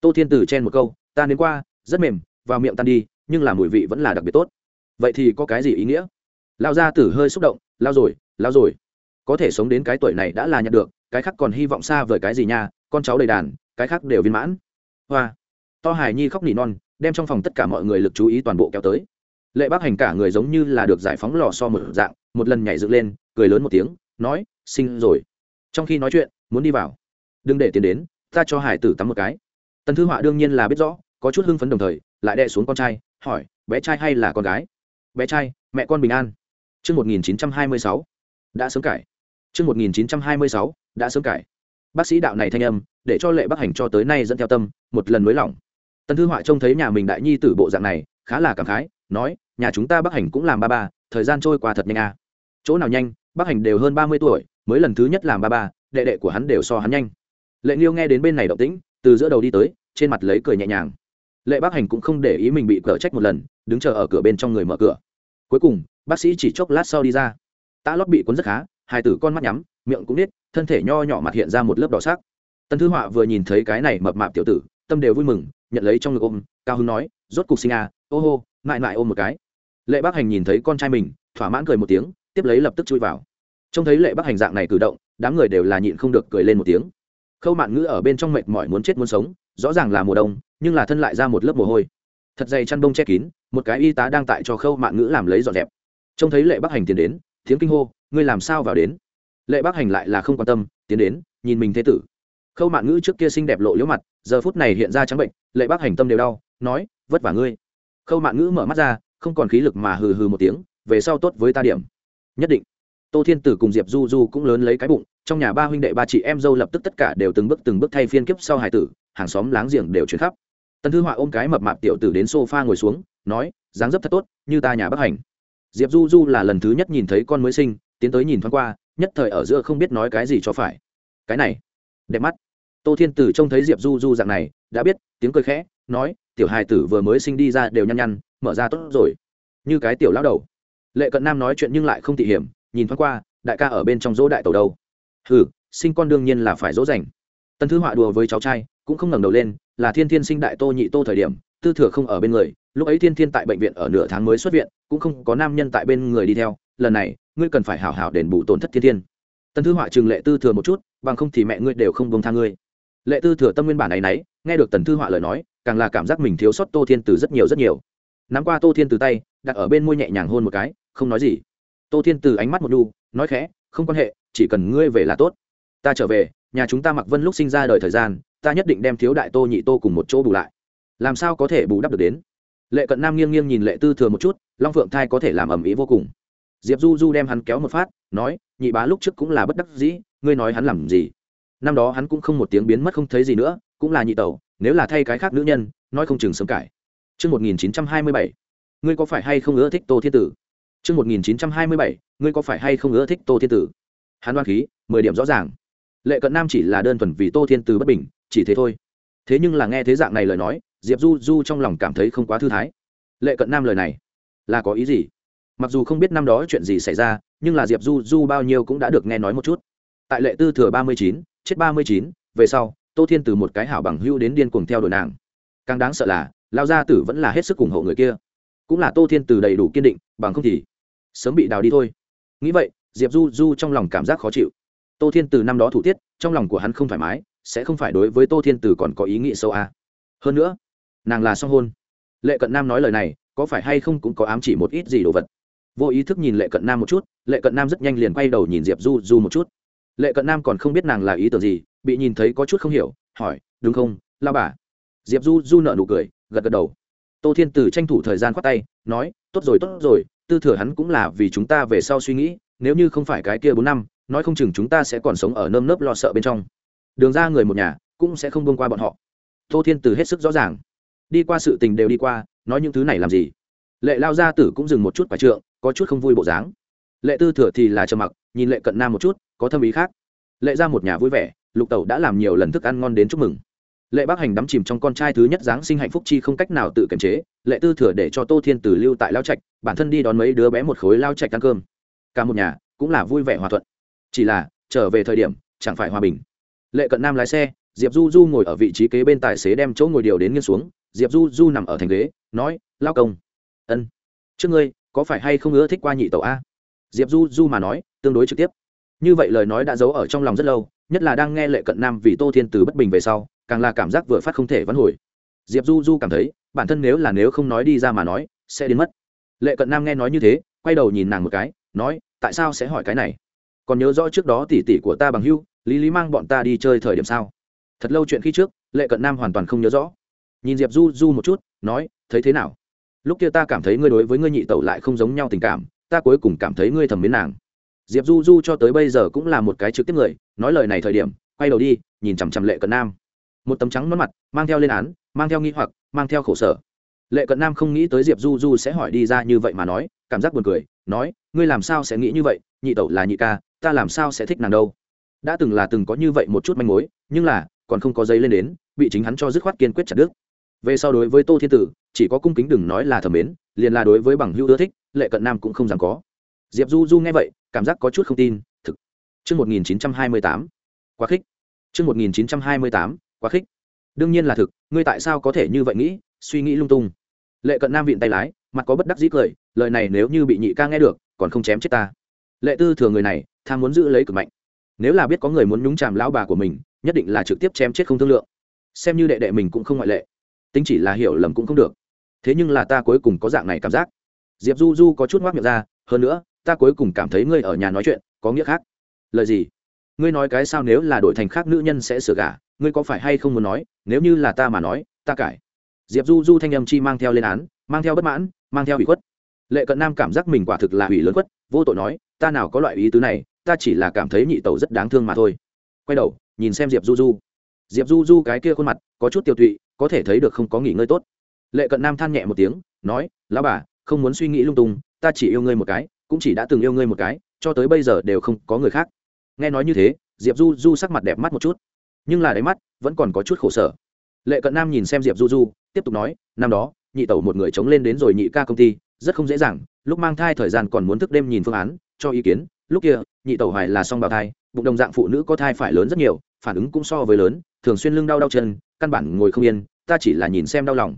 Tô thiên tử chen một câu ta đến qua rất mềm vào miệng tan đi nhưng là mùi vị vẫn là đặc biệt tốt. Vậy thì có cái gì ý nghĩa? Lao ra tử hơi xúc động lao rồi lao rồi có thể sống đến cái tuổi này đã là nhận được cái khác còn hy vọng xa vời cái gì nha con cháu đầy đàn cái khác đều viên mãn. Hoa. To hài nhi khóc nỉ non đem trong phòng tất cả mọi người lực chú ý toàn bộ kéo tới. Lệ bác hành cả người giống như là được giải phóng lò so một dạng một lần nhảy dựng lên cười lớn một tiếng nói sinh rồi. Trong khi nói chuyện muốn đi vào. Đừng để tiền đến ta cho hải tử tắm một cái. Tần thư họa đương nhiên là biết rõ có chút hưng phấn đồng thời lại đè xuống con trai hỏi bé trai hay là con gái? Bé trai mẹ con bình an. Trước 1926, đã sớm cải. Trước 1926, đã sớm cải. Bác sĩ đạo này thanh âm, để cho lệ Bắc hành cho tới nay dẫn theo tâm, một lần mới lỏng. Tần Thư Họa trông thấy nhà mình đại nhi tử bộ dạng này, khá là cảm khái, nói, nhà chúng ta Bắc hành cũng làm ba ba, thời gian trôi qua thật nhanh à. Chỗ nào nhanh, Bắc hành đều hơn ba mươi tuổi, mới lần thứ nhất làm ba ba, đệ đệ của hắn đều so hắn nhanh. Lệ Nghiêu nghe đến bên này động tĩnh, từ giữa đầu đi tới, trên mặt lấy cười nhẹ nhàng. Lệ Bắc Hành cũng không để ý mình bị cở trách một lần, đứng chờ ở cửa bên trong người mở cửa. Cuối cùng, bác sĩ chỉ chốc lát sau đi ra. Tạ lót bị cuốn rất khá, hai tử con mắt nhắm, miệng cũng nít, thân thể nho nhỏ mặt hiện ra một lớp đỏ sắc. Tần Thư Họa vừa nhìn thấy cái này mập mạp tiểu tử, tâm đều vui mừng, nhận lấy trong ngực ôm, cao hứng nói, rốt cục sinh à, ô hô, ngại ngại ôm một cái. Lệ Bác Hành nhìn thấy con trai mình, thỏa mãn cười một tiếng, tiếp lấy lập tức chui vào. Trông thấy Lệ Bác Hành dạng này cử động, đám người đều là nhịn không được cười lên một tiếng khâu mạn ngữ ở bên trong mệt mỏi muốn chết muốn sống rõ ràng là mùa đông nhưng là thân lại ra một lớp mồ hôi thật dày chăn bông che kín một cái y tá đang tại cho khâu mạn ngữ làm lấy dọn dẹp trông thấy lệ bắc hành tiến đến tiếng kinh hô, ngươi làm sao vào đến? Lệ bác hành lại là không quan tâm, tiến đến, nhìn mình thế tử. Khâu mạn ngữ trước kia xinh đẹp lộ liễu mặt, giờ phút này hiện ra trắng bệnh, lệ bác hành tâm đều đau, nói, vất vả ngươi. Khâu mạn ngữ mở mắt ra, không còn khí lực mà hừ hừ một tiếng, về sau tốt với ta điểm. Nhất định. Tô thiên tử cùng diệp du du cũng lớn lấy cái bụng, trong nhà ba huynh đệ ba chị em dâu lập tức tất cả đều từng bước từng bước thay phiên kiếp sau hải tử, hàng xóm láng giềng đều chuyển khắp. Tần thư họa ôm cái mập mạp tiểu tử đến sofa ngồi xuống, nói, dáng dấp thật tốt, như ta nhà bắc hành diệp du du là lần thứ nhất nhìn thấy con mới sinh, tiến tới nhìn thoáng qua, nhất thời ở giữa không biết nói cái gì cho phải. Cái này, đẹp mắt. Tô thiên tử trông thấy diệp du du dạng này, đã biết, tiếng cười khẽ, nói, tiểu hài tử vừa mới sinh đi ra đều nhăn nhăn, mở ra tốt rồi. Như cái tiểu lão đầu. Lệ cận nam nói chuyện nhưng lại không tỉ hiểm, nhìn thoáng qua, đại ca ở bên trong dỗ đại tàu đâu. Ừ sinh con đương nhiên là phải dỗ dành. Tần thứ họa đùa với cháu trai, cũng không ngẩng đầu lên, là thiên thiên sinh đại tô nhị tô thời điểm, tư thừa không ở bên người lúc ấy thiên thiên tại bệnh viện ở nửa tháng mới xuất viện, cũng không có nam nhân tại bên người đi theo, lần này, ngươi cần phải hảo hảo đền bù tổn thất thiên thiên. Tần thư họa trừng lệ tư thừa một chút, bằng không thì mẹ ngươi đều không bông tha ngươi. Lệ tư thừa tâm nguyên bản này nấy, nghe được tần thư họa lời nói, càng là cảm giác mình thiếu sót tô thiên từ rất nhiều rất nhiều. Nắm qua tô thiên từ tay, đặt ở bên môi nhẹ nhàng hôn một cái, không nói gì. Tô thiên từ ánh mắt một đu, nói khẽ, không quan hệ, chỉ cần ngươi về là tốt. Ta trở về, nhà chúng ta mặc vân lúc sinh ra đời thời gian, ta nhất định đem thiếu đại tô nhị tô cùng một chỗ bù lại. Làm sao có thể bù đắp được đến? Lệ cận nam nghiêng nghiêng nhìn lệ tư thừa một chút long phượng thai có thể làm ầm ĩ vô cùng diệp du du đem hắn kéo một phát nói nhị bá lúc trước cũng là bất đắc dĩ ngươi nói hắn làm gì năm đó hắn cũng không một tiếng biến mất không thấy gì nữa cũng là nhị tẩu nếu là thay cái khác nữ nhân nói không chừng sớm cải Trước 1927, ngươi có phải hay không ưa thích tô thiên tử Trước 1927, ngươi có phải hay không ưa thích Tô Thiên Tử? Hắn đoan khí, mười điểm rõ ràng. Lệ Cận Nam chỉ là đơn thuần vì Tô Thiên Tử bất bình, chỉ thế thôi. Thế nhưng là nghe thế dạng này lời nói, Diệp Du Du trong lòng cảm thấy không quá thư thái. Lệ Cận Nam lời này, là có ý gì? Mặc dù không biết năm đó chuyện gì xảy ra, nhưng là Diệp Du Du bao nhiêu cũng đã được nghe nói một chút. Tại Lệ Tư thừa ba mươi chín, chết ba mươi chín, về sau, Tô Thiên Từ một cái hảo bằng hưu đến điên cuồng theo đuổi nàng. Càng đáng sợ là, lão gia tử vẫn là hết sức ủng hộ người kia. Cũng là Tô Thiên Từ đầy đủ kiên định, bằng không thì sớm bị đào đi thôi nghĩ vậy diệp du du trong lòng cảm giác khó chịu tô thiên từ năm đó thủ tiết trong lòng của hắn không thoải mái sẽ không phải đối với tô thiên từ còn có ý nghĩ sâu à. hơn nữa nàng là song hôn. Lệ cận nam nói lời này, có phải hay không cũng có ám chỉ một ít gì đồ vật. Vô ý thức nhìn lệ cận nam một chút, lệ cận nam rất nhanh liền quay đầu nhìn diệp du du một chút. Lệ cận nam còn không biết nàng là ý tưởng gì, bị nhìn thấy có chút không hiểu, hỏi, đúng không lao bà? Diệp du du nợ nụ cười, gật gật đầu. Tô thiên tử tranh thủ thời gian khoát tay, nói, tốt rồi tốt rồi, tư thừa hắn cũng là vì chúng ta về sau suy nghĩ, nếu như không phải cái kia bốn năm, nói không chừng chúng ta sẽ còn sống ở nơm nớp lo sợ bên trong. Đường ra người một nhà, cũng sẽ không bông qua bọn họ. Tô thiên tử hết sức rõ ràng đi qua sự tình đều đi qua, nói những thứ này làm gì? Lệ lao gia tử cũng dừng một chút quả trượng, có chút không vui bộ dáng. Lệ tư thừa thì là trầm mặc, nhìn lệ cận nam một chút, có thâm ý khác. Lệ ra một nhà vui vẻ, lục tẩu đã làm nhiều lần thức ăn ngon đến chúc mừng. Lệ bác hành đắm chìm trong con trai thứ nhất giáng sinh hạnh phúc chi không cách nào tự kiềm chế, lệ tư thừa để cho tô thiên tử lưu tại lao trạch, bản thân đi đón mấy đứa bé một khối lao trạch ăn cơm. Cả một nhà cũng là vui vẻ hòa thuận. Chỉ là, trở về thời điểm, chẳng phải hòa bình. Lệ cận nam lái xe, diệp du du ngồi ở vị trí kế bên tài xế đem chỗ ngồi điều đến nghiêng xuống diệp du du nằm ở thành ghế, nói, lao công. Ân, trước ngươi, có phải hay không ưa thích qua nhị tẩu a? Diệp du du mà nói, tương đối trực tiếp. Như vậy lời nói đã giấu ở trong lòng rất lâu, nhất là đang nghe lệ cận nam vì tô thiên từ bất bình về sau, càng là cảm giác vừa phát không thể vãn hồi. Diệp du du cảm thấy, bản thân nếu là nếu không nói đi ra mà nói, sẽ đến mất. Lệ cận nam nghe nói như thế, quay đầu nhìn nàng một cái, nói, tại sao sẽ hỏi cái này? Còn nhớ rõ trước đó tỷ tỷ của ta bằng hưu, lý lý mang bọn ta đi chơi thời điểm sao? Thật lâu chuyện khi trước, lệ cận nam hoàn toàn không nhớ rõ nhìn diệp du du một chút, nói, thấy thế nào? Lúc kia ta cảm thấy ngươi đối với ngươi nhị tẩu lại không giống nhau tình cảm, ta cuối cùng cảm thấy ngươi thầm mến nàng. Diệp du du cho tới bây giờ cũng là một cái trực tiếp người, nói lời này thời điểm, quay đầu đi, nhìn chằm chằm lệ cận nam. Một tấm trắng mất mặt, mang theo lên án, mang theo nghi hoặc, mang theo khổ sở. Lệ cận nam không nghĩ tới diệp du du sẽ hỏi đi ra như vậy mà nói, cảm giác buồn cười, nói, ngươi làm sao sẽ nghĩ như vậy? Nhị tẩu là nhị ca, ta làm sao sẽ thích nàng đâu? Đã từng là từng có như vậy một chút manh mối, nhưng là, còn không có giấy lên đến, bị chính hắn cho dứt khoát kiên quyết chặt đứt về sau đối với tô thiên tử chỉ có cung kính đừng nói là thẩm mến liền là đối với bằng hữu ưa thích lệ cận nam cũng không dám có diệp du du nghe vậy cảm giác có chút không tin thực Trước 1928, quá khích. Trước 1928, quá khích. Đương nhiên là thực, ngươi tại sao có thể như vậy nghĩ, suy nghĩ lung tung. Lệ Cận Nam vịn tay lái, mặt có bất đắc dĩ cười, lời này nếu như bị nhị ca nghe được, còn không chém chết ta. Lệ Tư thừa người này, tham muốn giữ lấy cực mạnh. Nếu là biết có người muốn nhúng chàm lão bà của mình, nhất định là trực tiếp chém chết không thương lượng. Xem như đệ đệ mình cũng không ngoại lệ. Tính chỉ là hiểu lầm cũng không được. Thế nhưng là ta cuối cùng có dạng này cảm giác. Diệp Du Du có chút ngoác miệng ra, hơn nữa, ta cuối cùng cảm thấy ngươi ở nhà nói chuyện, có nghĩa khác. Lời gì? ngươi nói cái sao nếu là đổi thành khác nữ nhân sẽ sửa gả ngươi có phải hay không muốn nói nếu như là ta mà nói ta cải diệp du du thanh âm chi mang theo lên án mang theo bất mãn mang theo ủy khuất lệ cận nam cảm giác mình quả thực là ủy lớn khuất vô tội nói ta nào có loại ý tứ này ta chỉ là cảm thấy nhị tẩu rất đáng thương mà thôi quay đầu nhìn xem diệp du du diệp du du cái kia khuôn mặt có chút tiêu tụy có thể thấy được không có nghỉ ngơi tốt. Lệ cận nam than nhẹ một tiếng, nói, lão bà, không muốn suy nghĩ lung tung, ta chỉ yêu ngươi một cái, cũng chỉ đã từng yêu ngươi một cái, cho tới bây giờ đều không có người khác. Nghe nói như thế, diệp du du sắc mặt đẹp mắt một chút. Nhưng là đáy mắt vẫn còn có chút khổ sở. Lệ cận nam nhìn xem diệp du du, tiếp tục nói, năm đó, nhị tẩu một người chống lên đến rồi nhị ca công ty, rất không dễ dàng, lúc mang thai thời gian còn muốn thức đêm nhìn phương án, cho ý kiến, lúc kia, nhị tẩu hoài là song bào thai, bụng đồng dạng phụ nữ có thai phải lớn rất nhiều, phản ứng cũng so với lớn thường xuyên lưng đau đau chân, căn bản ngồi không yên, ta chỉ là nhìn xem đau lòng.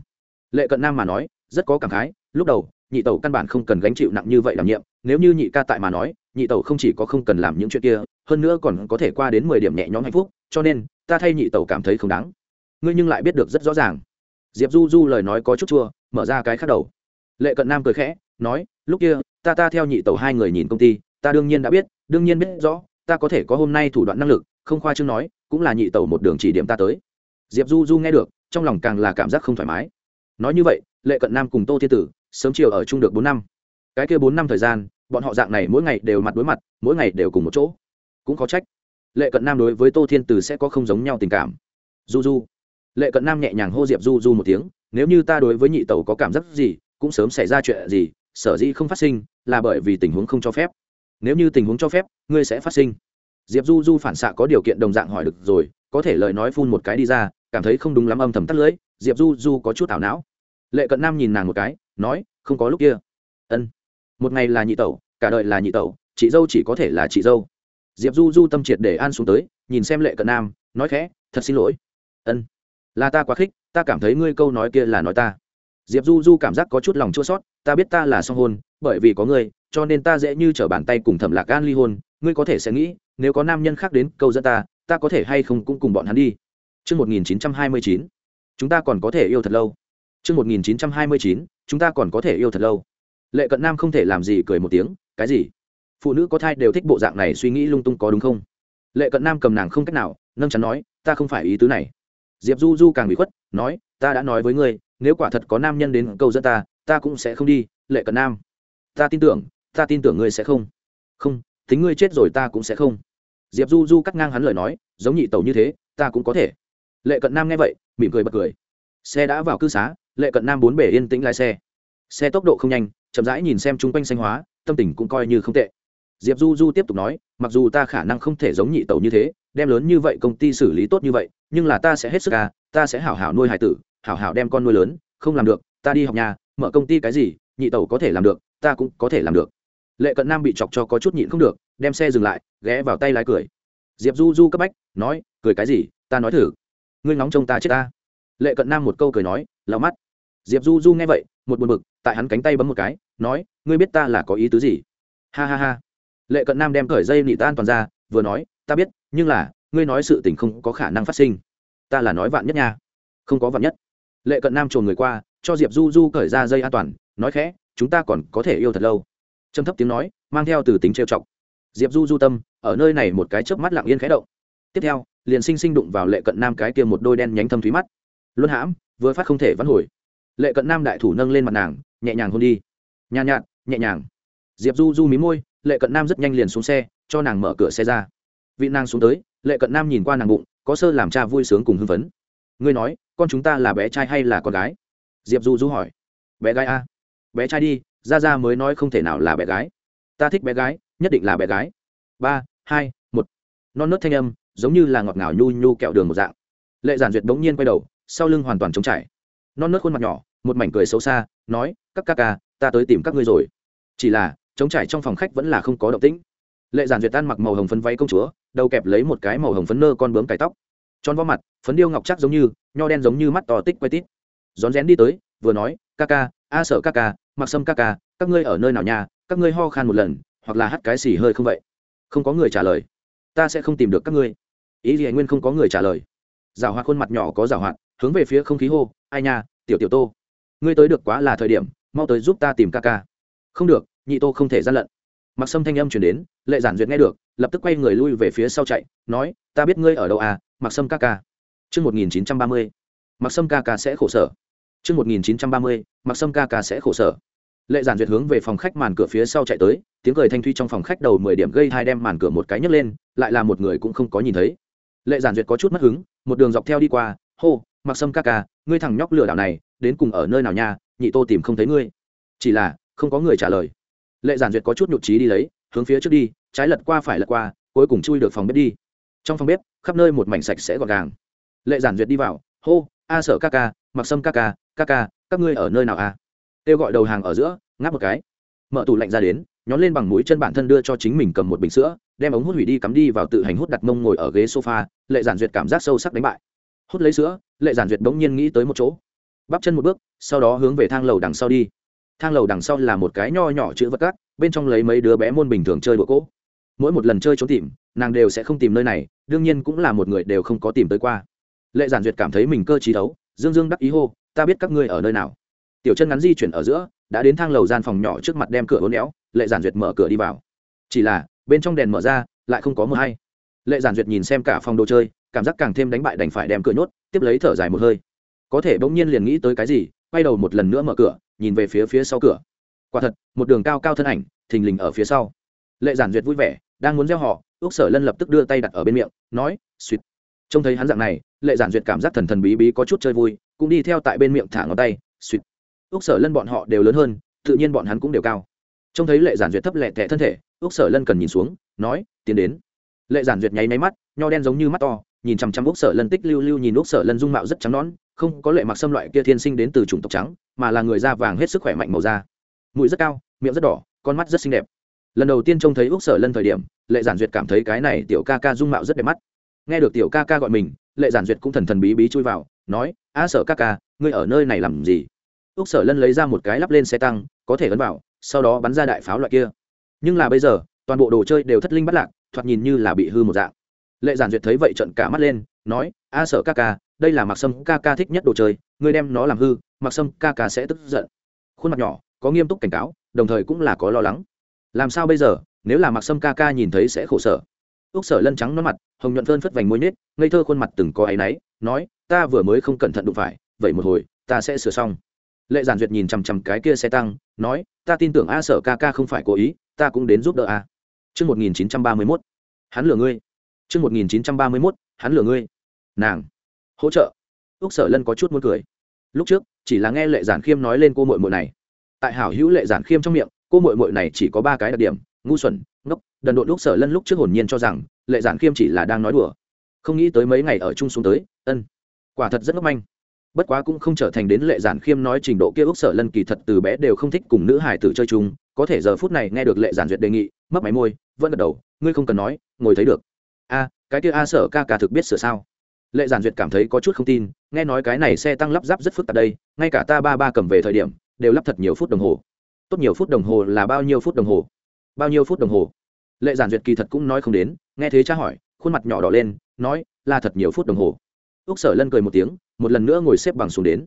Lệ cận nam mà nói, rất có cảm khái, lúc đầu, nhị tẩu căn bản không cần gánh chịu nặng như vậy đảm nhiệm, nếu như nhị ca tại mà nói, nhị tẩu không chỉ có không cần làm những chuyện kia, hơn nữa còn có thể qua đến mười điểm nhẹ nhõm hạnh phúc, cho nên, ta thay nhị tẩu cảm thấy không đáng. Ngươi nhưng lại biết được rất rõ ràng. Diệp du du lời nói có chút chua, mở ra cái khác đầu. Lệ cận nam cười khẽ, nói, lúc kia, ta ta theo nhị tẩu hai người nhìn công ty, ta đương nhiên đã biết, đương nhiên biết rõ, ta có thể có hôm nay thủ đoạn năng lực, không khoa chương nói cũng là nhị tẩu một đường chỉ điểm ta tới. Diệp du du nghe được, trong lòng càng là cảm giác không thoải mái. Nói như vậy, lệ cận nam cùng tô thiên tử, sớm chiều ở chung được bốn năm. Cái kia bốn năm thời gian, bọn họ dạng này mỗi ngày đều mặt đối mặt, mỗi ngày đều cùng một chỗ. Cũng có trách. Lệ cận nam đối với tô thiên tử sẽ có không giống nhau tình cảm. Du du. Lệ cận nam nhẹ nhàng hô diệp du du một tiếng, nếu như ta đối với nhị tẩu có cảm giác gì, cũng sớm xảy ra chuyện gì, sở dĩ không phát sinh, là bởi vì tình huống không cho phép. Nếu như tình huống cho phép, ngươi sẽ phát sinh diệp du du phản xạ có điều kiện đồng dạng hỏi được rồi, có thể lời nói phun một cái đi ra, cảm thấy không đúng lắm âm thầm tắt lưỡi diệp du du có chút ảo não. Lệ cận nam nhìn nàng một cái, nói, không có lúc kia. Ân, một ngày là nhị tẩu, cả đời là nhị tẩu, chị dâu chỉ có thể là chị dâu. Diệp du du tâm triệt để an xuống tới, nhìn xem lệ cận nam, nói khẽ, thật xin lỗi. Ân, là ta quá khích, ta cảm thấy ngươi câu nói kia là nói ta. Diệp du du cảm giác có chút lòng chua sót ta biết ta là song hôn, bởi vì có ngươi, cho nên ta dễ như t r ở bàn tay cùng thẩm lạc gan ly hôn, ngươi có thể sẽ nghĩ nếu có nam nhân khác đến câu dẫn ta ta có thể hay không cũng cùng bọn hắn đi Trước 1929, chúng ta còn có thể yêu thật lâu. Trước 1929, chúng ta còn có thể yêu thật lâu. Lệ Cận Nam không thể làm gì cười một tiếng, cái gì? Phụ nữ có thai đều thích bộ dạng này suy nghĩ lung tung có đúng không? Lệ Cận Nam cầm nàng không cách nào, nâng chắn nói, ta không phải ý tứ này. Diệp Du Du càng bị khuất, nói, ta đã nói với ngươi, nếu quả thật có nam nhân đến câu dẫn ta, ta cũng sẽ không đi, Lệ Cận Nam. Ta tin tưởng, ta tin tưởng ngươi sẽ không. Không, tính ngươi chết rồi ta cũng sẽ không. Diệp Du Du cắt ngang hắn lời nói, giống nhị tẩu như thế, ta cũng có thể. Lệ Cận Nam nghe vậy, mỉm cười bật cười. Xe đã vào cư xá, Lệ Cận Nam bốn bể yên tĩnh lái xe. Xe tốc độ không nhanh, chậm rãi nhìn xem chung quanh xanh hóa tâm tình cũng coi như không tệ diệp du du tiếp tục nói mặc dù ta khả năng không thể giống nhị tẩu như thế đem lớn như vậy công ty xử lý tốt như vậy nhưng là ta sẽ hết sức ca ta sẽ hảo hảo nuôi hải tử hảo hảo đem con nuôi lớn không làm được ta đi học nhà mở công ty cái gì nhị tẩu có thể làm được ta cũng có thể làm được lệ cận nam bị chọc cho có chút nhịn không được đem xe dừng lại, ghé vào tay lái cười. Diệp du du cấp bách, nói, cười cái gì? Ta nói thử. Ngươi ngóng trông ta chết ta. Lệ cận nam một câu cười nói, lau mắt. Diệp du du nghe vậy, một buồn bực, tại hắn cánh tay bấm một cái, nói, ngươi biết ta là có ý tứ gì? Ha ha ha. Lệ cận nam đem cởi dây nị tan toàn ra, vừa nói, ta biết, nhưng là, ngươi nói sự tình không có khả năng phát sinh. Ta là nói vạn nhất nha. Không có vạn nhất. Lệ cận nam trồn người qua, cho diệp du du cởi ra dây an toàn, nói khẽ, chúng ta còn có thể yêu thật lâu. Trầm thấp tiếng nói, mang theo từ tính trêu chọc diệp du du tâm, ở nơi này một cái chớp mắt lặng yên khẽ động. Tiếp theo, liền sinh sinh đụng vào lệ cận nam cái kia một đôi đen nhánh thâm thúy mắt. Luân hãm, vừa phát không thể vắn hồi. Lệ cận nam đại thủ nâng lên mặt nàng, nhẹ nhàng hôn đi. Nhàn nhạt, nhẹ nhàng. Diệp du du mí môi, lệ cận nam rất nhanh liền xuống xe, cho nàng mở cửa xe ra. Vị nàng xuống tới, lệ cận nam nhìn qua nàng bụng, có sơ làm cha vui sướng cùng hưng phấn. Ngươi nói, con chúng ta là bé trai hay là con gái? Diệp du du hỏi. Bé gái a. Bé trai đi, ra ra mới nói không thể nào là bé gái. Ta thích bé gái nhất định là bé gái. Ba, hai, một. Non nớt thanh âm, giống như là ngọt ngào nhu nhu kẹo đường một dạng. Lệ giản duyệt bỗng nhiên quay đầu, sau lưng hoàn toàn trống trải. Non nớt khuôn mặt nhỏ, một mảnh cười xấu xa, nói, các ca ca, ta tới tìm các ngươi rồi. Chỉ là, trống trải trong phòng khách vẫn là không có động tĩnh. Lệ giản duyệt tan mặc màu hồng phấn váy công chúa, đầu kẹp lấy một cái màu hồng phấn nơ con bướm cải tóc. Tròn vo mặt, phấn điêu ngọc chắc giống như, nho đen giống như mắt to tích quay tít. Rón rén đi tới, vừa nói, ca ca, a sợ ca ca, mặc sâm ca ca, các ngươi ở nơi nào nhà các ngươi ho khan một lần hoặc là hắt cái xì hơi không vậy không có người trả lời ta sẽ không tìm được các ngươi ý gì nguyên không có người trả lời giảo hoạt khuôn mặt nhỏ có giảo hoạt hướng về phía không khí hô ai nha tiểu tiểu tô ngươi tới được quá là thời điểm mau tới giúp ta tìm ca ca không được nhị tô không thể gian lận mặc sâm thanh âm chuyển đến lệ giản duyệt nghe được lập tức quay người lui về phía sau chạy nói ta biết ngươi ở đâu à mặc sâm ca ca Trước 1930, mặc sâm ca ca sẽ khổ sở. Trương một nghìn chín trăm ba mươi. mặc sâm ca ca sẽ khổ sở. Lệ giản duyệt hướng về phòng khách màn cửa phía sau chạy tới, tiếng cười thanh thuy trong phòng khách đầu mười điểm gây hai đem màn cửa một cái nhấc lên, lại là một người cũng không có nhìn thấy. Lệ giản duyệt có chút mất hứng, một đường dọc theo đi qua, hô, mặc sâm ca ca, ngươi thằng nhóc lừa đảo này, đến cùng ở nơi nào nha, nhị tô tìm không thấy ngươi. Chỉ là, không có người trả lời. Lệ giản duyệt có chút nhụt chí đi lấy, hướng phía trước đi, trái lật qua phải lật qua, cuối cùng chui được phòng bếp đi. Trong phòng bếp, khắp nơi một mảnh sạch sẽ gọn gàng lệ giản duyệt đi vào hô a sợ ca ca mặc sâm ca ca ca ca các ngươi ở nơi nào a kêu gọi đầu hàng ở giữa, ngáp một cái. Mở tủ lạnh ra đến, nhón lên bằng mũi chân bản thân đưa cho chính mình cầm một bình sữa, đem ống hút hủy đi cắm đi vào tự hành hút đặt mông ngồi ở ghế sofa, lệ giản duyệt cảm giác sâu sắc đánh bại. Hút lấy sữa, lệ giản duyệt bỗng nhiên nghĩ tới một chỗ. Bắp chân một bước, sau đó hướng về thang lầu đằng sau đi. Thang lầu đằng sau là một cái nho nhỏ chữ vật cát, bên trong lấy mấy đứa bé môn bình thường chơi đũa cỗ. Mỗi một lần chơi trốn tìm, nàng đều sẽ không tìm nơi này, đương nhiên cũng là một người đều không có tìm tới qua. Lệ giản duyệt cảm thấy mình cơ trí đấu dương dương đắc ý hô, ta biết các ngươi ở nơi nào tiểu chân ngắn di chuyển ở giữa, đã đến thang lầu gian phòng nhỏ trước mặt đem cửa hố néo lệ giản duyệt mở cửa đi vào. Chỉ là, bên trong đèn mở ra, lại không có mờ hay. Lệ giản duyệt nhìn xem cả phòng đồ chơi, cảm giác càng thêm đánh bại đành phải đem cửa nhốt, tiếp lấy thở dài một hơi. Có thể bỗng nhiên liền nghĩ tới cái gì, quay đầu một lần nữa mở cửa, nhìn về phía phía sau cửa. Quả thật, một đường cao cao thân ảnh, thình lình ở phía sau. Lệ giản duyệt vui vẻ, đang muốn gieo họ ước sở lân lập tức đưa tay đặt ở bên miệng, nói suýt trông thấy hắn dạng này, lệ giản duyệt cảm giác thần thần bí bí có chút chơi vui, cũng đi theo tại bên miệng thả ngón tay suýt ước sở lân bọn họ đều lớn hơn, tự nhiên bọn hắn cũng đều cao. Trông thấy lệ giản duyệt thấp lẹ tẹ thân thể ước sở lân cần nhìn xuống, nói, tiến đến. Lệ giản duyệt nháy máy mắt, nho đen giống như mắt to, nhìn chằm chằm ước sở lân tích lưu lưu nhìn ước sở lân dung mạo rất trắng nón không có lệ mặc xâm loại kia thiên sinh đến từ chủng tộc trắng, mà là người da vàng hết sức khỏe mạnh màu da. Mũi rất cao, miệng rất đỏ, con mắt rất xinh đẹp. Lần đầu tiên trông thấy ước sở lân thời điểm, lệ giản duyệt cảm thấy cái này tiểu ca ca dung mạo rất đẹp mắt. Nghe được tiểu ca ca gọi mình, lệ giản duyệt cũng thần thần bí bí chui vào, nói, a sở ca ca, ngươi ở nơi này làm gì? Úc sở lân lấy ra một cái lắp lên xe tăng, có thể ấn vào, sau đó bắn ra đại pháo loại kia. Nhưng là bây giờ, toàn bộ đồ chơi đều thất linh bắt lạc, thoạt nhìn như là bị hư một dạng. Lệ giản duyệt thấy vậy trận cả mắt lên, nói, a sở ca ca, đây là mặc sâm ca ca thích nhất đồ chơi, ngươi đem nó làm hư mặc sâm ca ca sẽ tức giận. Khuôn mặt nhỏ, có nghiêm túc cảnh cáo, đồng thời cũng là có lo lắng. Làm sao bây giờ, nếu là mặc sâm ca ca nhìn thấy sẽ khổ sở. Úc sở lân trắng nó mặt, hồng nhuận phơn phất vành môi nết ngây thơ khuôn mặt từng có áy náy, nói, ta vừa mới không cẩn thận đụng phải, vậy một hồi, ta sẽ sửa xong lệ giản duyệt nhìn chằm chằm cái kia xe tăng nói ta tin tưởng a sở ca ca không phải cố ý ta cũng đến giúp đỡ a Trước 1931, hắn lừa ngươi. Trước 1931, hắn lừa ngươi. Nàng. Hỗ trợ. Úc sở lân có chút muốn cười. Lúc trước, chỉ là nghe lệ giản khiêm nói lên cô muội muội này. Tại hảo hữu lệ giản khiêm trong miệng, cô muội muội này chỉ có ba cái đặc điểm, ngu xuẩn, ngốc, đần độn lúc sở lân lúc trước hồn nhiên cho rằng lệ giản khiêm chỉ là đang nói đùa không nghĩ tới mấy ngày ở chung xuống tới ân quả thật rất ngốc manh bất quá cũng không trở thành đến lệ giản khiêm nói trình độ kia ước sở lân kỳ thật từ bé đều không thích cùng nữ hải tử chơi chung, có thể giờ phút này nghe được lệ giản duyệt đề nghị mất máy môi, vẫn gật đầu, ngươi không cần nói, ngồi thấy được. A, cái kia a sở ca ca thực biết sửa sao? Lệ giản duyệt cảm thấy có chút không tin, nghe nói cái này xe tăng lắp ráp rất phức tạp đây, ngay cả ta ba ba cầm về thời điểm, đều lắp thật nhiều phút đồng hồ. Tốt nhiều phút đồng hồ là bao nhiêu phút đồng hồ? Bao nhiêu phút đồng hồ? Lệ giản duyệt kỳ thật cũng nói không đến, nghe thế cha hỏi, khuôn mặt nhỏ đỏ lên, nói, là thật nhiều phút đồng hồ úc sở lân cười một tiếng, một lần nữa ngồi xếp bằng xuống đến.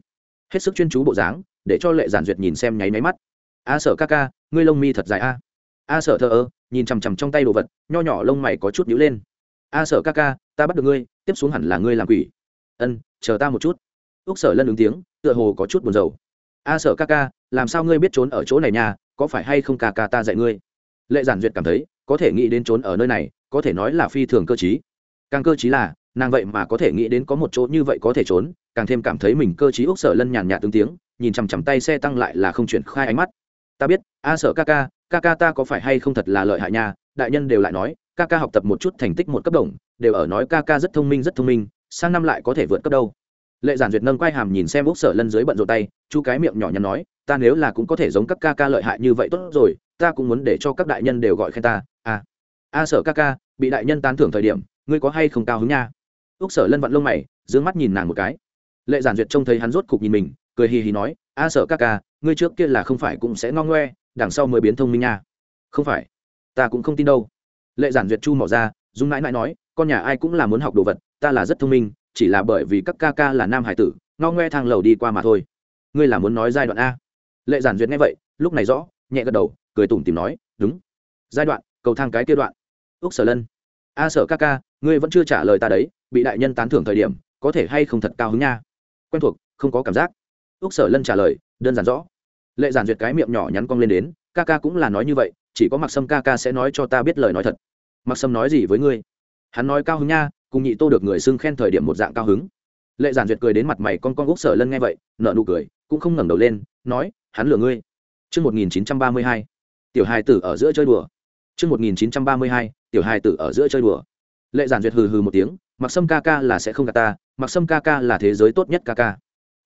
Hết sức chuyên chú bộ dáng, để cho lệ giản duyệt nhìn xem nháy máy mắt. A sở ca ca, ngươi lông mi thật dài a. A sở thờ ơ, nhìn chằm chằm trong tay đồ vật, nho nhỏ lông mày có chút nhíu lên. A sở ca ca, ta bắt được ngươi, tiếp xuống hẳn là ngươi làm quỷ. Ân, chờ ta một chút. Úc sở lân ứng tiếng, tựa hồ có chút buồn rầu. A sở ca ca, làm sao ngươi biết trốn ở chỗ này nha, có phải hay không ca ca ta dạy ngươi? Lệ giản duyệt cảm thấy, có thể nghĩ đến trốn ở nơi này, có thể nói là phi thường cơ t càng cơ t là nàng vậy mà có thể nghĩ đến có một chỗ như vậy có thể trốn, càng thêm cảm thấy mình cơ t úc sở lân nhàn nhạt tướng tiếng, nhìn chằm chằm tay xe tăng lại là không chuyển khai ánh mắt. Ta biết, a sợ ca ca ca ca ta có phải hay không thật là lợi hại nha, đại nhân đều lại nói, ca ca học tập một chút thành tích một cấp đồng, đều ở nói ca ca rất thông minh, rất thông minh, sang năm lại có thể vượt cấp đâu. Lệ giản duyệt nâng quay hàm nhìn xem úc sở lân dưới bận rộn tay, chu cái miệng nhỏ nhắn nói, ta nếu là cũng có thể giống các ca ca lợi hại như vậy tốt rồi, ta cũng muốn để cho các đại nhân đều gọi khen ta à. A sở ca ca, bị đại nhân tán thưởng thời điểm, ngươi có hay không cao hứng nha? Úc sở lân vặn lông mày d ư ơ n g mắt nhìn nàng một cái. Lệ giản duyệt trông thấy hắn rốt cục nhìn mình, cười hì hì nói, a sở ca ca, ngươi trước kia là không phải cũng sẽ ngon ngoe, đằng sau mới biến thông minh nha. Không phải, ta cũng không tin đâu. Lệ giản duyệt chu mỏ ra dung mãi mãi nói, con nhà ai cũng là muốn học đồ vật, ta là rất thông minh, chỉ là bởi vì các ca ca là nam hải tử ngon ngoe thang lầu đi qua mà thôi. Ngươi là muốn nói giai đoạn a? Lệ giản duyệt nghe vậy, lúc này rõ, nhẹ gật đầu, cười tủm tìm nói, đúng. Giai đoạn, cầu thang cái kia đoạn. Úc sở lân, a sở ca ca ngươi vẫn chưa trả lời ta đấy bị đại nhân tán thưởng thời điểm có thể hay không thật cao hứng nha. Quen thuộc không có cảm giác. Úc sở lân trả lời đơn giản rõ. Lệ giản duyệt cái miệng nhỏ nhắn cong lên đến ca ca cũng là nói như vậy chỉ có mặc sâm ca ca sẽ nói cho ta biết lời nói thật. Mặc sâm nói gì với ngươi? Hắn nói cao hứng nha cùng nhị tô được người xưng khen thời điểm một dạng cao hứng. Lệ giản duyệt cười đến mặt mày con con úc sở lân nghe vậy nợ nụ cười cũng không ngẩng đầu lên nói hắn lừa ngươi. Trước 1932, tiểu hài tử ở giữa chơi đùa. Trước 1932, tiểu hài tử ở giữa chơi đùa. Lệ giản duyệt hừ hừ một tiếng, Mặc Sâm ca ca là sẽ không gạt ta, Mặc Sâm ca ca là thế giới tốt nhất ca ca.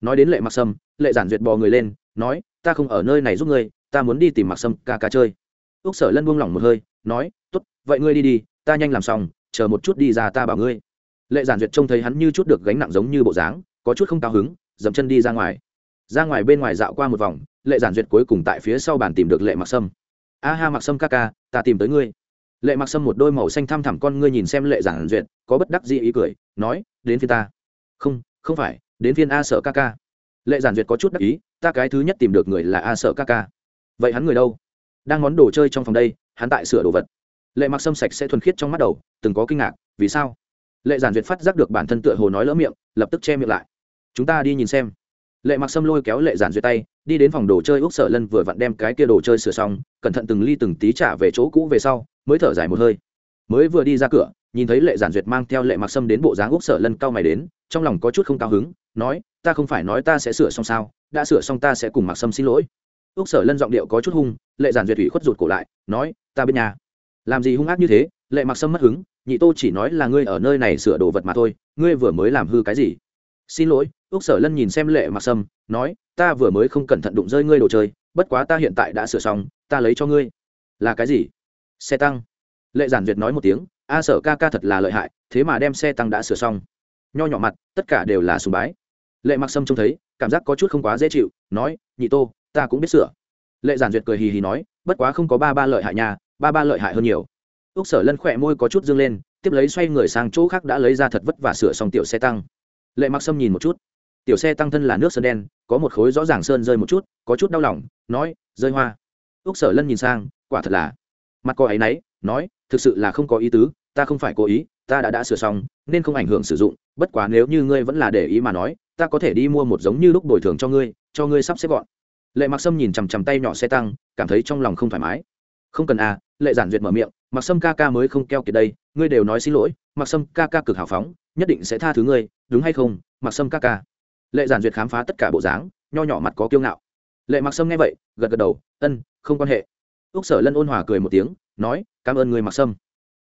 Nói đến Lệ Mặc Sâm, Lệ giản duyệt bò người lên, nói, ta không ở nơi này giúp ngươi, ta muốn đi tìm Mặc Sâm ca ca chơi. Úc Sở Lân buông lỏng một hơi, nói, tốt, vậy ngươi đi đi, ta nhanh làm xong, chờ một chút đi ra ta bảo ngươi. Lệ giản duyệt trông thấy hắn như chút được gánh nặng giống như bộ dáng, có chút không cao hứng, dậm chân đi ra ngoài. Ra ngoài bên ngoài dạo qua một vòng, Lệ giản duyệt cuối cùng tại phía sau bàn tìm được Lệ Mặc Sâm a ha mặc sâm ca ca ta tìm tới ngươi lệ mặc sâm một đôi màu xanh thăm thẳm con ngươi nhìn xem lệ giản duyệt, có bất đắc dĩ ý cười, nói, đến phiên ta. Không không phải, đến phiên a sợ ca ca. Lệ giản duyệt có chút đắc ý, ta cái thứ nhất tìm được người là a sợ ca ca. Vậy hắn người đâu? Đang món đồ chơi trong phòng đây, hắn tại sửa đồ vật. Lệ mặc sâm sạch sẽ thuần khiết trong mắt đầu, từng có kinh ngạc, vì sao? Lệ giản duyệt phát giác được bản thân tựa hồ nói lỡ miệng, lập tức che miệng lại. Chúng ta đi nhìn xem. Lệ mặc sâm lôi kéo lệ giản duyệt tay, đi đến phòng đồ chơi úc sở lân vừa vặn đem cái kia đồ chơi sửa xong, cẩn thận từng ly từng tí trả về chỗ cũ về sau mới thở dài một hơi. Mới vừa đi ra cửa, nhìn thấy lệ giản duyệt mang theo lệ mặc sâm đến bộ dáng úc sở lân cao mày đến, trong lòng có chút không cao hứng, nói, ta không phải nói ta sẽ sửa xong sao, đã sửa xong ta sẽ cùng mặc sâm xin lỗi. Úc sở lân giọng điệu có chút hung, lệ giản duyệt ủy khuất rụt cổ lại, nói, ta bên nhà làm gì hung ác như thế? Lệ mặc sâm mất hứng, nhị tô chỉ nói là ngươi ở nơi này sửa đồ vật mà thôi, ngươi vừa mới làm hư cái gì? Xin lỗi. Úc sở lân nhìn xem lệ mặc sâm, nói, ta vừa mới không cẩn thận đụng rơi ngươi đồ chơi, bất quá ta hiện tại đã sửa xong, ta lấy cho ngươi. Là cái gì? Xe tăng. Lệ giản duyệt nói một tiếng, a, sở ca ca thật là lợi hại, thế mà đem xe tăng đã sửa xong. Nho nhỏ mặt, tất cả đều là sùng bái. Lệ mặc sâm trông thấy, cảm giác có chút không quá dễ chịu, nói, nhị tô, ta cũng biết sửa. Lệ giản duyệt cười hì hì nói, bất quá không có ba ba lợi hại nhà ba ba lợi hại hơn nhiều. Úc sở lân khỏe môi có chút dương lên, tiếp lấy xoay người sang chỗ khác đã lấy ra thật vất và sửa xong tiểu xe tăng. Lệ mặc sâm nhìn một chút. Tiểu xe tăng thân là nước sơn đen, có một khối rõ ràng sơn rơi một chút, có chút đau lòng, nói, rơi hoa. Úc sở lân nhìn sang, quả thật là mặt cô ấy nấy nói, thực sự là không có ý tứ, ta không phải cố ý, ta đã đã sửa xong, nên không ảnh hưởng sử dụng, bất quá nếu như ngươi vẫn là để ý mà nói, ta có thể đi mua một giống như lúc bồi thường cho ngươi cho ngươi sắp xếp gọn. Lệ mặc sâm nhìn chằm chằm tay nhỏ xe tăng, cảm thấy trong lòng không thoải mái. Không cần à lệ giản duyệt mở miệng, mặc sâm ca ca mới không keo kiệt đây, ngươi đều nói xin lỗi, mặc sâm ca ca cực hào phóng, nhất định sẽ tha thứ ngươi, đúng hay không, mặc sâm ca ca? Lệ giản duyệt khám phá tất cả bộ dáng, nho nhỏ mặt có kiêu ngạo. Lệ mặc sâm nghe vậy, gật gật đầu, ân, không quan hệ úc sở lân ôn hòa cười một tiếng nói cảm ơn người mặc sâm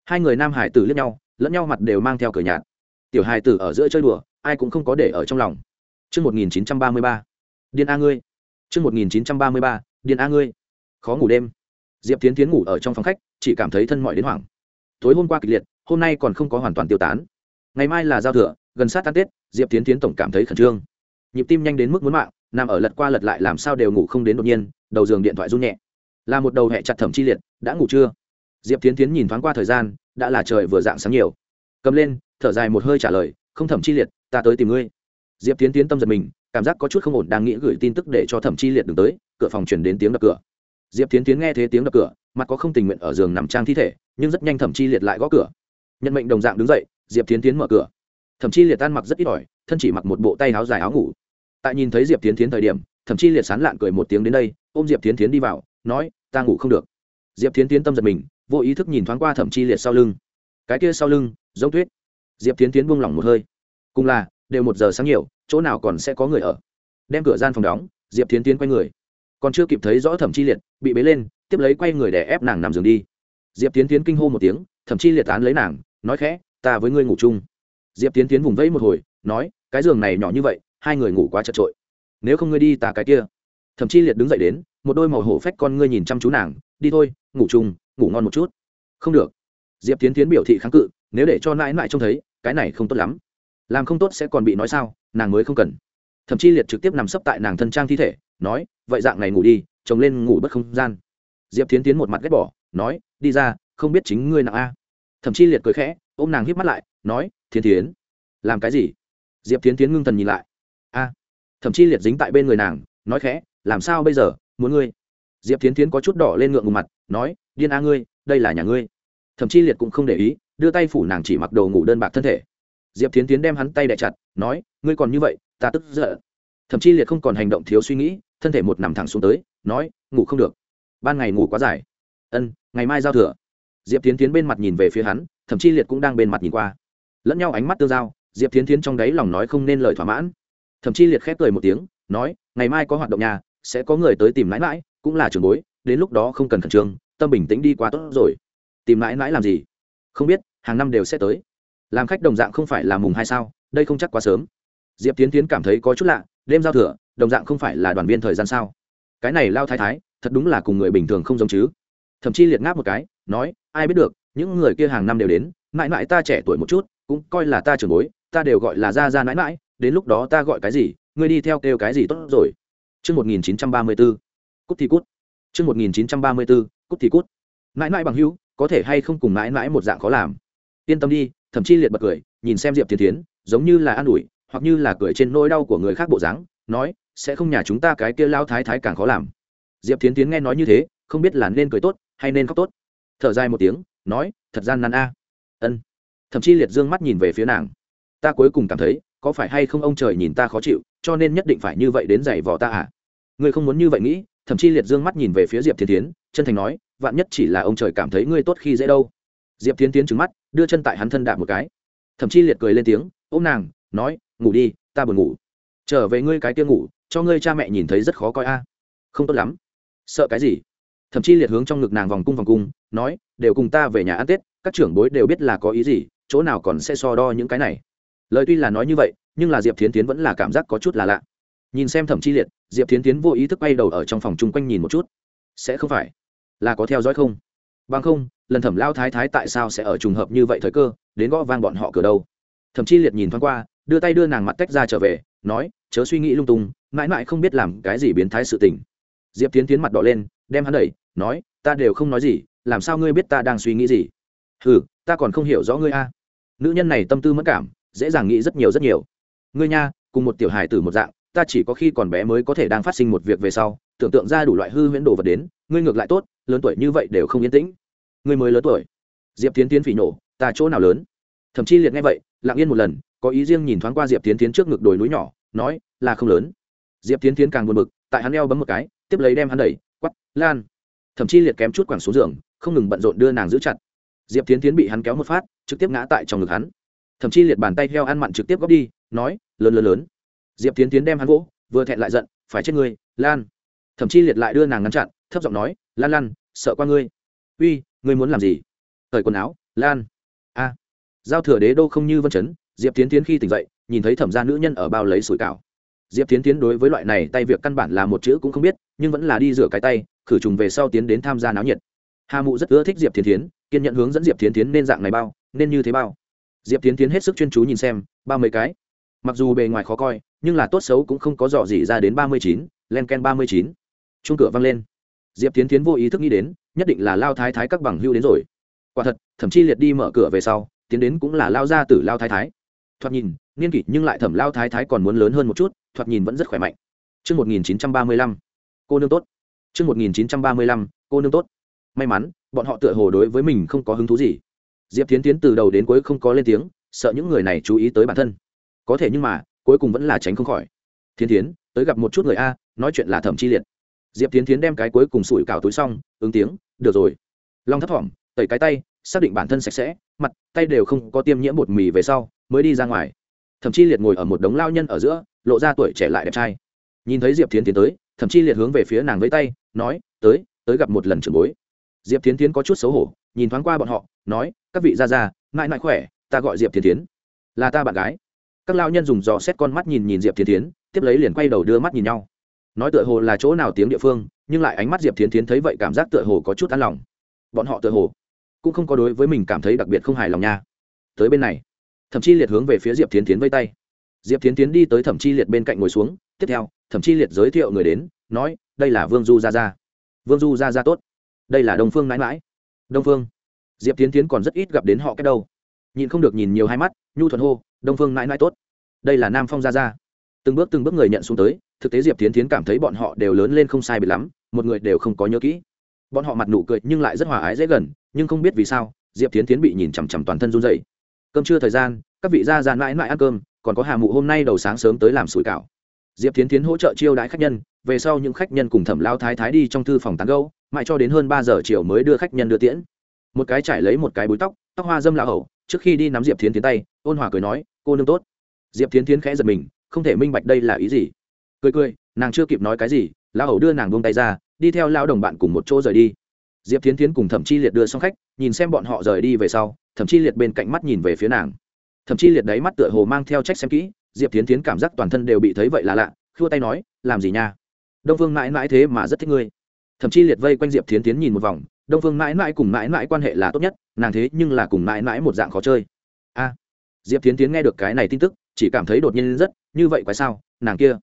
hai người nam hải tử liếc nhau lẫn nhau mặt đều mang theo cửa nhạt tiểu hải tử ở giữa chơi đùa ai cũng không có để ở trong lòng Trước 1933, điên A ngươi. Trước 1933, điên A ngươi. Khó ngủ đêm. Diệp Tiến Tiến ngủ ở trong phòng khách, chỉ cảm thấy thân mỏi đến hoảng. Tối hôm qua kịch liệt, hôm nay còn không có hoàn toàn tiêu tán. Ngày mai là giao thừa, gần sát tan Tết, Diệp Tiến Tiến tổng cảm thấy khẩn trương nhịp tim nhanh đến mức muốn mạng nằm ở lật qua lật lại làm sao đều ngủ không đến đột nhiên đầu giường điện thoại run nhẹ là một đầu hẹ chặt thẩm chi liệt, đã ngủ chưa diệp tiến tiến nhìn thoáng qua thời gian, đã là trời vừa dạng sáng nhiều. Cầm lên, thở dài một hơi trả lời, không thẩm chi liệt, ta tới tìm ngươi. Diệp tiến tiến tâm giật mình, cảm giác có chút không ổn, đang nghĩ gửi tin tức để cho thẩm chi liệt đừng tới, cửa phòng chuyển đến tiếng đập cửa. Diệp tiến tiến nghe thấy tiếng đập cửa, mặt có không tình nguyện ở giường nằm trang thi thể, nhưng rất nhanh thẩm chi liệt lại gõ cửa. Nhận mệnh đồng dạng đứng dậy, diệp tiến tiến mở cửa. Thẩm chi liệt tan mặc rất ít ỏi, thân chỉ mặc một bộ tay áo dài áo ngủ. Tại nhìn thấy diệp tiến tiến thời điểm, thẩm chi liệt sán lạn cười một tiếng đến đây, ôm diệp tiến tiến đi vào, nói ta ngủ không được. Diệp tiến tiến tâm giật mình, vô ý thức nhìn thoáng qua thẩm chi liệt sau lưng. Cái kia sau lưng, giống tuyết. Diệp tiến tiến buông lỏng một hơi. Cùng là, đều một giờ sáng nhiều, chỗ nào còn sẽ có người ở. Đem cửa gian phòng đóng, diệp tiến tiến quay người. Còn chưa kịp thấy rõ thẩm chi liệt, bị bế lên, tiếp lấy quay người để ép nàng nằm giường đi. Diệp tiến tiến kinh hô một tiếng, Thẩm chi liệt tán lấy nàng, nói khẽ, ta với ngươi ngủ chung. Diệp tiến tiến vùng vẫy một hồi, nói, cái giường này nhỏ như vậy, hai người ngủ quá chật trội nếu không ngươi đi tà cái kia thậm chi liệt đứng dậy đến, một đôi màu hổ phách con ngươi nhìn chăm chú nàng, đi thôi, ngủ chung, ngủ ngon một chút. Không được. Diệp tiến tiến biểu thị kháng cự, nếu để cho nãi nãi trông thấy, cái này không tốt lắm. Làm không tốt sẽ còn bị nói sao, nàng mới không cần. Thậm chí liệt trực tiếp nằm sấp tại nàng thân trang thi thể, nói, vậy dạng này ngủ đi, chồng lên ngủ bất không gian. Diệp tiến tiến một mặt ghét bỏ, nói, đi ra, không biết chính ngươi nặng a. Thậm chí liệt cười khẽ, ôm nàng híp mắt lại, nói thiên tiến làm cái gì? Diệp tiến tiến ngưng thần nhìn lại, a. Thậm chí liệt dính tại bên người nàng, nói khẽ làm sao bây giờ, muốn ngươi? Diệp tiến tiến có chút đỏ lên ngượng ngùng mặt, nói, điên a ngươi, đây là nhà ngươi. Thậm chí liệt cũng không để ý, đưa tay phủ nàng chỉ mặc đồ ngủ đơn bạc thân thể. Diệp tiến tiến đem hắn tay đẻ chặt, nói, ngươi còn như vậy, ta tức giận. Thậm chí liệt không còn hành động thiếu suy nghĩ, thân thể một nằm thẳng xuống tới, nói, ngủ không được. Ban ngày ngủ quá dài. Ân, ngày mai giao thừa. Diệp tiến tiến bên mặt nhìn về phía hắn thậm chí liệt cũng đang bên mặt nhìn qua. Lẫn nhau ánh mắt tương giao, diệp tiến tiến trong đáy lòng nói không nên lời thỏa mãn. Thậm chí liệt khép cười một tiếng, nói, ngày mai có hoạt động nhà sẽ có người tới tìm mãi mãi, cũng là trường bối, đến lúc đó không cần khẩn trương, tâm bình tĩnh đi quá tốt rồi. Tìm mãi mãi làm gì? Không biết, hàng năm đều sẽ tới. Làm khách đồng dạng không phải là mùng hai sao, đây không chắc quá sớm. Diệp tiến tiến cảm thấy có chút lạ, đêm giao thừa, đồng dạng không phải là đoàn viên thời gian sao? Cái này lao thái thái, thật đúng là cùng người bình thường không giống chứ. Thậm chí liệt ngáp một cái, nói, ai biết được, những người kia hàng năm đều đến, mãi mãi ta trẻ tuổi một chút, cũng coi là ta trưởng bối, ta đều gọi là ra ra mãi mãi, đến lúc đó ta gọi cái gì, ngươi đi theo kêu cái gì tốt rồi. Trước 1934, cút thì cút. Trước 1934, cút thì cút. Mãi mãi bằng hữu, có thể hay không cùng mãi mãi một dạng khó làm. Yên tâm đi, thậm chí liệt bật cười, nhìn xem Diệp Thiên Thiến, giống như là an ủi, hoặc như là cười trên nỗi đau của người khác bộ dáng, nói, sẽ không nhà chúng ta cái kia lao thái thái càng khó làm. Diệp Thiên Thiến nghe nói như thế, không biết là nên cười tốt hay nên khóc tốt. Thở dài một tiếng, nói, thật gian nan a. Ân. Thậm chí liệt dương mắt nhìn về phía nàng. Ta cuối cùng cảm thấy, có phải hay không ông trời nhìn ta khó chịu, cho nên nhất định phải như vậy đến giày vò ta à? Ngươi không muốn như vậy nghĩ, thậm chí liệt dương mắt nhìn về phía Diệp Thiên Thiến, chân thành nói, vạn nhất chỉ là ông trời cảm thấy ngươi tốt khi dễ đâu. Diệp Thiên Thiến trừng mắt, đưa chân tại hắn thân đạp một cái. Thậm chí liệt cười lên tiếng, ôm nàng, nói, ngủ đi, ta buồn ngủ. Trở về ngươi cái kia ngủ, cho ngươi cha mẹ nhìn thấy rất khó coi a. Không tốt lắm. Sợ cái gì? Thậm chí liệt hướng trong ngực nàng vòng cung vòng cung, nói, đều cùng ta về nhà ăn Tết, các trưởng bối đều biết là có ý gì, chỗ nào còn sẽ so đo những cái này lời tuy là nói như vậy nhưng là diệp thiến tiến vẫn là cảm giác có chút là lạ nhìn xem thẩm chi liệt, diệp thiến tiến vô ý thức bay đầu ở trong phòng chung quanh nhìn một chút. Sẽ không phải? Là có theo dõi không? Bằng không, lần thẩm lao thái thái tại sao sẽ ở trùng hợp như vậy thời cơ, đến gõ vang bọn họ cửa đâu? Thẩm chi liệt nhìn thoáng qua, đưa tay đưa nàng mặt tách ra trở về, nói, chớ suy nghĩ lung tung, mãi mãi không biết làm cái gì biến thái sự tình. Diệp tiến tiến mặt đỏ lên, đem hắn đẩy, nói, ta đều không nói gì, làm sao ngươi biết ta đang suy nghĩ gì? Ừ ta còn không hiểu rõ ngươi a. Nữ nhân này tâm tư mất cảm, dễ dàng nghĩ rất nhiều rất nhiều. Ngươi nha, cùng một tiểu hài tử một dạng ta chỉ có khi còn bé mới có thể đang phát sinh một việc về sau, tưởng tượng ra đủ loại hư huyễn đồ vật đến, ngươi ngược lại tốt, lớn tuổi như vậy đều không yên tĩnh. Ngươi mới lớn tuổi. Diệp tiến tiến phỉ nổ, ta chỗ nào lớn? Thậm chí liệt nghe vậy, lặng yên một lần, có ý riêng nhìn thoáng qua diệp tiến tiến trước ngực đồi núi nhỏ, nói, là không lớn. Diệp tiến tiến càng buồn bực, tại hắn eo bấm một cái, tiếp lấy đem hắn đẩy quắp lan. Thậm chí liệt kém chút quẳng xuống giường, không ngừng bận rộn đưa nàng giữ chặt. Diệp tiến tiến bị hắn kéo một phát, trực tiếp ngã tại trong ngực hắn. Thậm chí liệt bàn tay heo ăn mặn trực tiếp góp đi, nói, lớn lớn lớn diệp tiến tiến đem hắn gỗ vừa thẹn lại giận, phải chết ngươi, lan. Thậm chí liệt lại đưa nàng ngăn chặn, thấp giọng nói, lan lan, sợ qua ngươi. Uy, ngươi muốn làm gì? Thời quần áo, lan. A. Giao thừa đế đô không như vân chấn, diệp tiến tiến khi tỉnh dậy, nhìn thấy thẩm gia nữ nhân ở bao lấy sủi cảo. Diệp tiến tiến đối với loại này tay việc căn bản là một chữ cũng không biết, nhưng vẫn là đi rửa cái tay, khử trùng về sau tiến đến tham gia náo nhiệt. Hà mụ rất ưa thích diệp tiến tiến kiên nhận hướng dẫn diệp tiến tiến nên dạng này bao, nên như thế bao. Diệp tiến tiến hết sức chuyên chú nhìn xem, ba mươi cái mặc dù bề ngoài khó coi nhưng là tốt xấu cũng không có dò gì ra đến ba mươi chín len ken ba mươi chín. Chung cửa văng lên. Diệp tiến tiến vô ý thức nghĩ đến nhất định là lao thái thái các bằng hưu đến rồi. Quả thật thậm chí liệt đi mở cửa về sau tiến đến cũng là lao ra từ lao thái thái. Thoạt nhìn niên kỷ nhưng lại thẩm lao thái thái còn muốn lớn hơn một chút thoạt nhìn vẫn rất khỏe mạnh. Trước 1935, cô nương tốt. Trước 1935, cô nương tốt. May mắn, bọn họ tựa hồ đối với mình không có hứng thú gì. Diệp tiến tiến từ đầu đến cuối không có lên tiếng sợ những người này chú ý tới bản thân có thể nhưng mà, cuối cùng vẫn là tránh không khỏi. Thiên tiến tới gặp một chút người a, nói chuyện là thẩm chi liệt. Diệp tiến tiến đem cái cuối cùng sủi cào túi xong, ứng tiếng, được rồi. Long thấp thỏm, tẩy cái tay, xác định bản thân sạch sẽ, mặt, tay đều không có tiêm nhiễm bột mì về sau, mới đi ra ngoài. Thậm chí liệt ngồi ở một đống lao nhân ở giữa, lộ ra tuổi trẻ lại đẹp trai. Nhìn thấy diệp tiến tiến tới thậm chí liệt hướng về phía nàng với tay, nói, tới tới gặp một lần trưởng bối. Diệp tiến tiến có chút xấu hổ, nhìn thoáng qua bọn họ, nói, các vị ra ra mãi mãi khỏe, ta gọi diệp tiến tiến là ta bạn gái các lao nhân dùng dò xét con mắt nhìn nhìn diệp tiến tiến tiếp lấy liền quay đầu đưa mắt nhìn nhau. Nói tựa hồ là chỗ nào tiếng địa phương, nhưng lại ánh mắt diệp tiến tiến thấy vậy cảm giác tựa hồ có chút an lòng. Bọn họ tựa hồ cũng không có đối với mình cảm thấy đặc biệt không hài lòng nha. Tới bên này thậm chí liệt hướng về phía diệp thiến tiến vây tay. Diệp thiến tiến đi tới thẩm chi liệt bên cạnh ngồi xuống, tiếp theo, thẩm chi liệt giới thiệu người đến, nói, đây là vương du gia gia. Vương du gia gia tốt. Đây là đông phương mãi mãi đông phương. Diệp tiến tiến còn rất ít gặp đến họ cái đâu. Nhìn không được nhìn nhiều hai mắt, nhu thuận hô đông phương mãi mãi tốt. Đây là nam phong gia gia. Từng bước từng bước người nhận xuống tới, thực tế diệp tiến tiến cảm thấy bọn họ đều lớn lên không sai bị lắm, một người đều không có nhớ kỹ. Bọn họ mặt nụ cười nhưng lại rất hòa ái dễ gần, nhưng không biết vì sao, diệp tiến tiến bị nhìn chằm chằm toàn thân run dậy cơm trưa thời gian, các vị gia già mãi mãi ăn cơm, còn có hà mụ hôm nay đầu sáng sớm tới làm sủi cảo. Diệp tiến tiến hỗ trợ chiêu đãi khách nhân, về sau những khách nhân cùng thẩm lao thái thái đi trong thư phòng tán gâu mãi cho đến hơn ba giờ chiều mới đưa khách nhân đưa tiễn. Một cái trải lấy một cái búi tóc tóc hoa dâm lão hầu trước khi đi nắm diệp Thiến tiến tay, ôn hòa cười nói, cô nương tốt. Diệp Thiến tiến khẽ giật mình, không thể minh bạch đây là ý gì. Cười cười, nàng chưa kịp nói cái gì, lão hầu đưa nàng buông tay ra, đi theo lao đồng bạn cùng một chỗ rời đi. Diệp Thiến tiến cùng thẩm chi liệt đưa xong khách, nhìn xem bọn họ rời đi về sau, thẩm chi liệt bên cạnh mắt nhìn về phía nàng. Thẩm chi liệt đáy mắt tựa hồ mang theo trách xem kỹ, diệp Thiến tiến cảm giác toàn thân đều bị thấy vậy là lạ, khua tay nói, làm gì nha? Đông vương mãi mãi thế mà rất thích ngươi. Thậm chí liệt vây quanh diệp Thiến tiến nhìn một vòng đông phương mãi mãi cùng mãi mãi quan hệ là tốt nhất, nàng thế nhưng là cùng mãi mãi một dạng khó chơi. A, diệp tiến tiến nghe được cái này tin tức, chỉ cảm thấy đột nhiên rất, như vậy quái sao, nàng kia.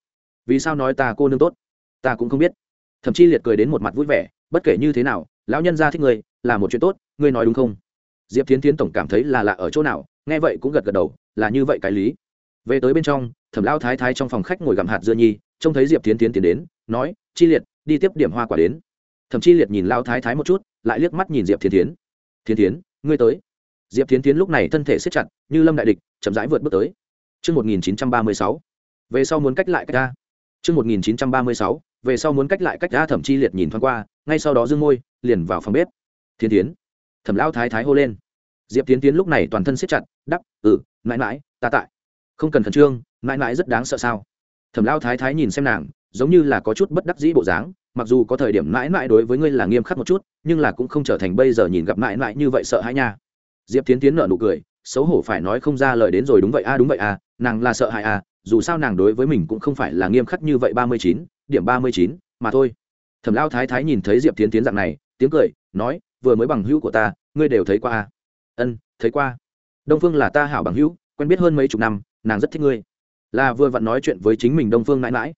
Vì sao nói ta cô nương tốt? Ta cũng không biết. Thậm chí liệt cười đến một mặt vui vẻ, bất kể như thế nào, lão nhân gia thích người là một chuyện tốt, ngươi nói đúng không? Diệp tiến tiến tổng cảm thấy là lạ ở chỗ nào, nghe vậy cũng gật gật đầu, là như vậy cái lý. Về tới bên trong, thẩm lao thái thái trong phòng khách ngồi gặm hạt dưa nhi, trông thấy diệp tiến tiến tiến đến, nói, chi liệt, đi tiếp điểm hoa quả đến thậm chi liệt nhìn lao thái thái một chút lại liếc mắt nhìn diệp thiên tiến thiên tiến ngươi tới diệp thiên tiến lúc này thân thể siết chặt như lâm đại địch chậm rãi vượt bước tới Trước 1936, về sau muốn cách lại cách ra. Trước 1936, về sau muốn cách lại cách ra thẩm chi liệt nhìn thoáng qua, ngay sau đó dương môi, liền vào phòng bếp. Thiên tiến. Thẩm lão thái thái hô lên. Diệp Tiến Tiến lúc này toàn thân siết chặt, đắp, "Ừ, mãi mãi, ta tại." Không cần khẩn trương, mãi mãi rất đáng sợ sao? Thẩm lão thái thái nhìn xem nàng, giống như là có chút bất đắc dĩ bộ dáng, mặc dù có thời điểm mãi mãi đối với ngươi là nghiêm khắc một chút, nhưng là cũng không trở thành bây giờ nhìn gặp mãi mãi như vậy sợ hãi nha. Diệp tiến tiến nợ nụ cười, xấu hổ phải nói không ra lời đến rồi đúng vậy a, đúng vậy a, nàng là sợ hãi a, dù sao nàng đối với mình cũng không phải là nghiêm khắc như vậy ba mươi chín, điểm ba mươi chín, mà thôi. Thẩm lao thái thái nhìn thấy diệp tiến tiến dạng này, tiếng cười, nói, vừa mới bằng hữu của ta, ngươi đều thấy qua a. Ân, thấy qua. Đông phương là ta hảo bằng hữu, quen biết hơn mấy chục năm, nàng rất thích ngươi. Là vừa vặn nói chuyện với chính mình đông phương mãi mãi.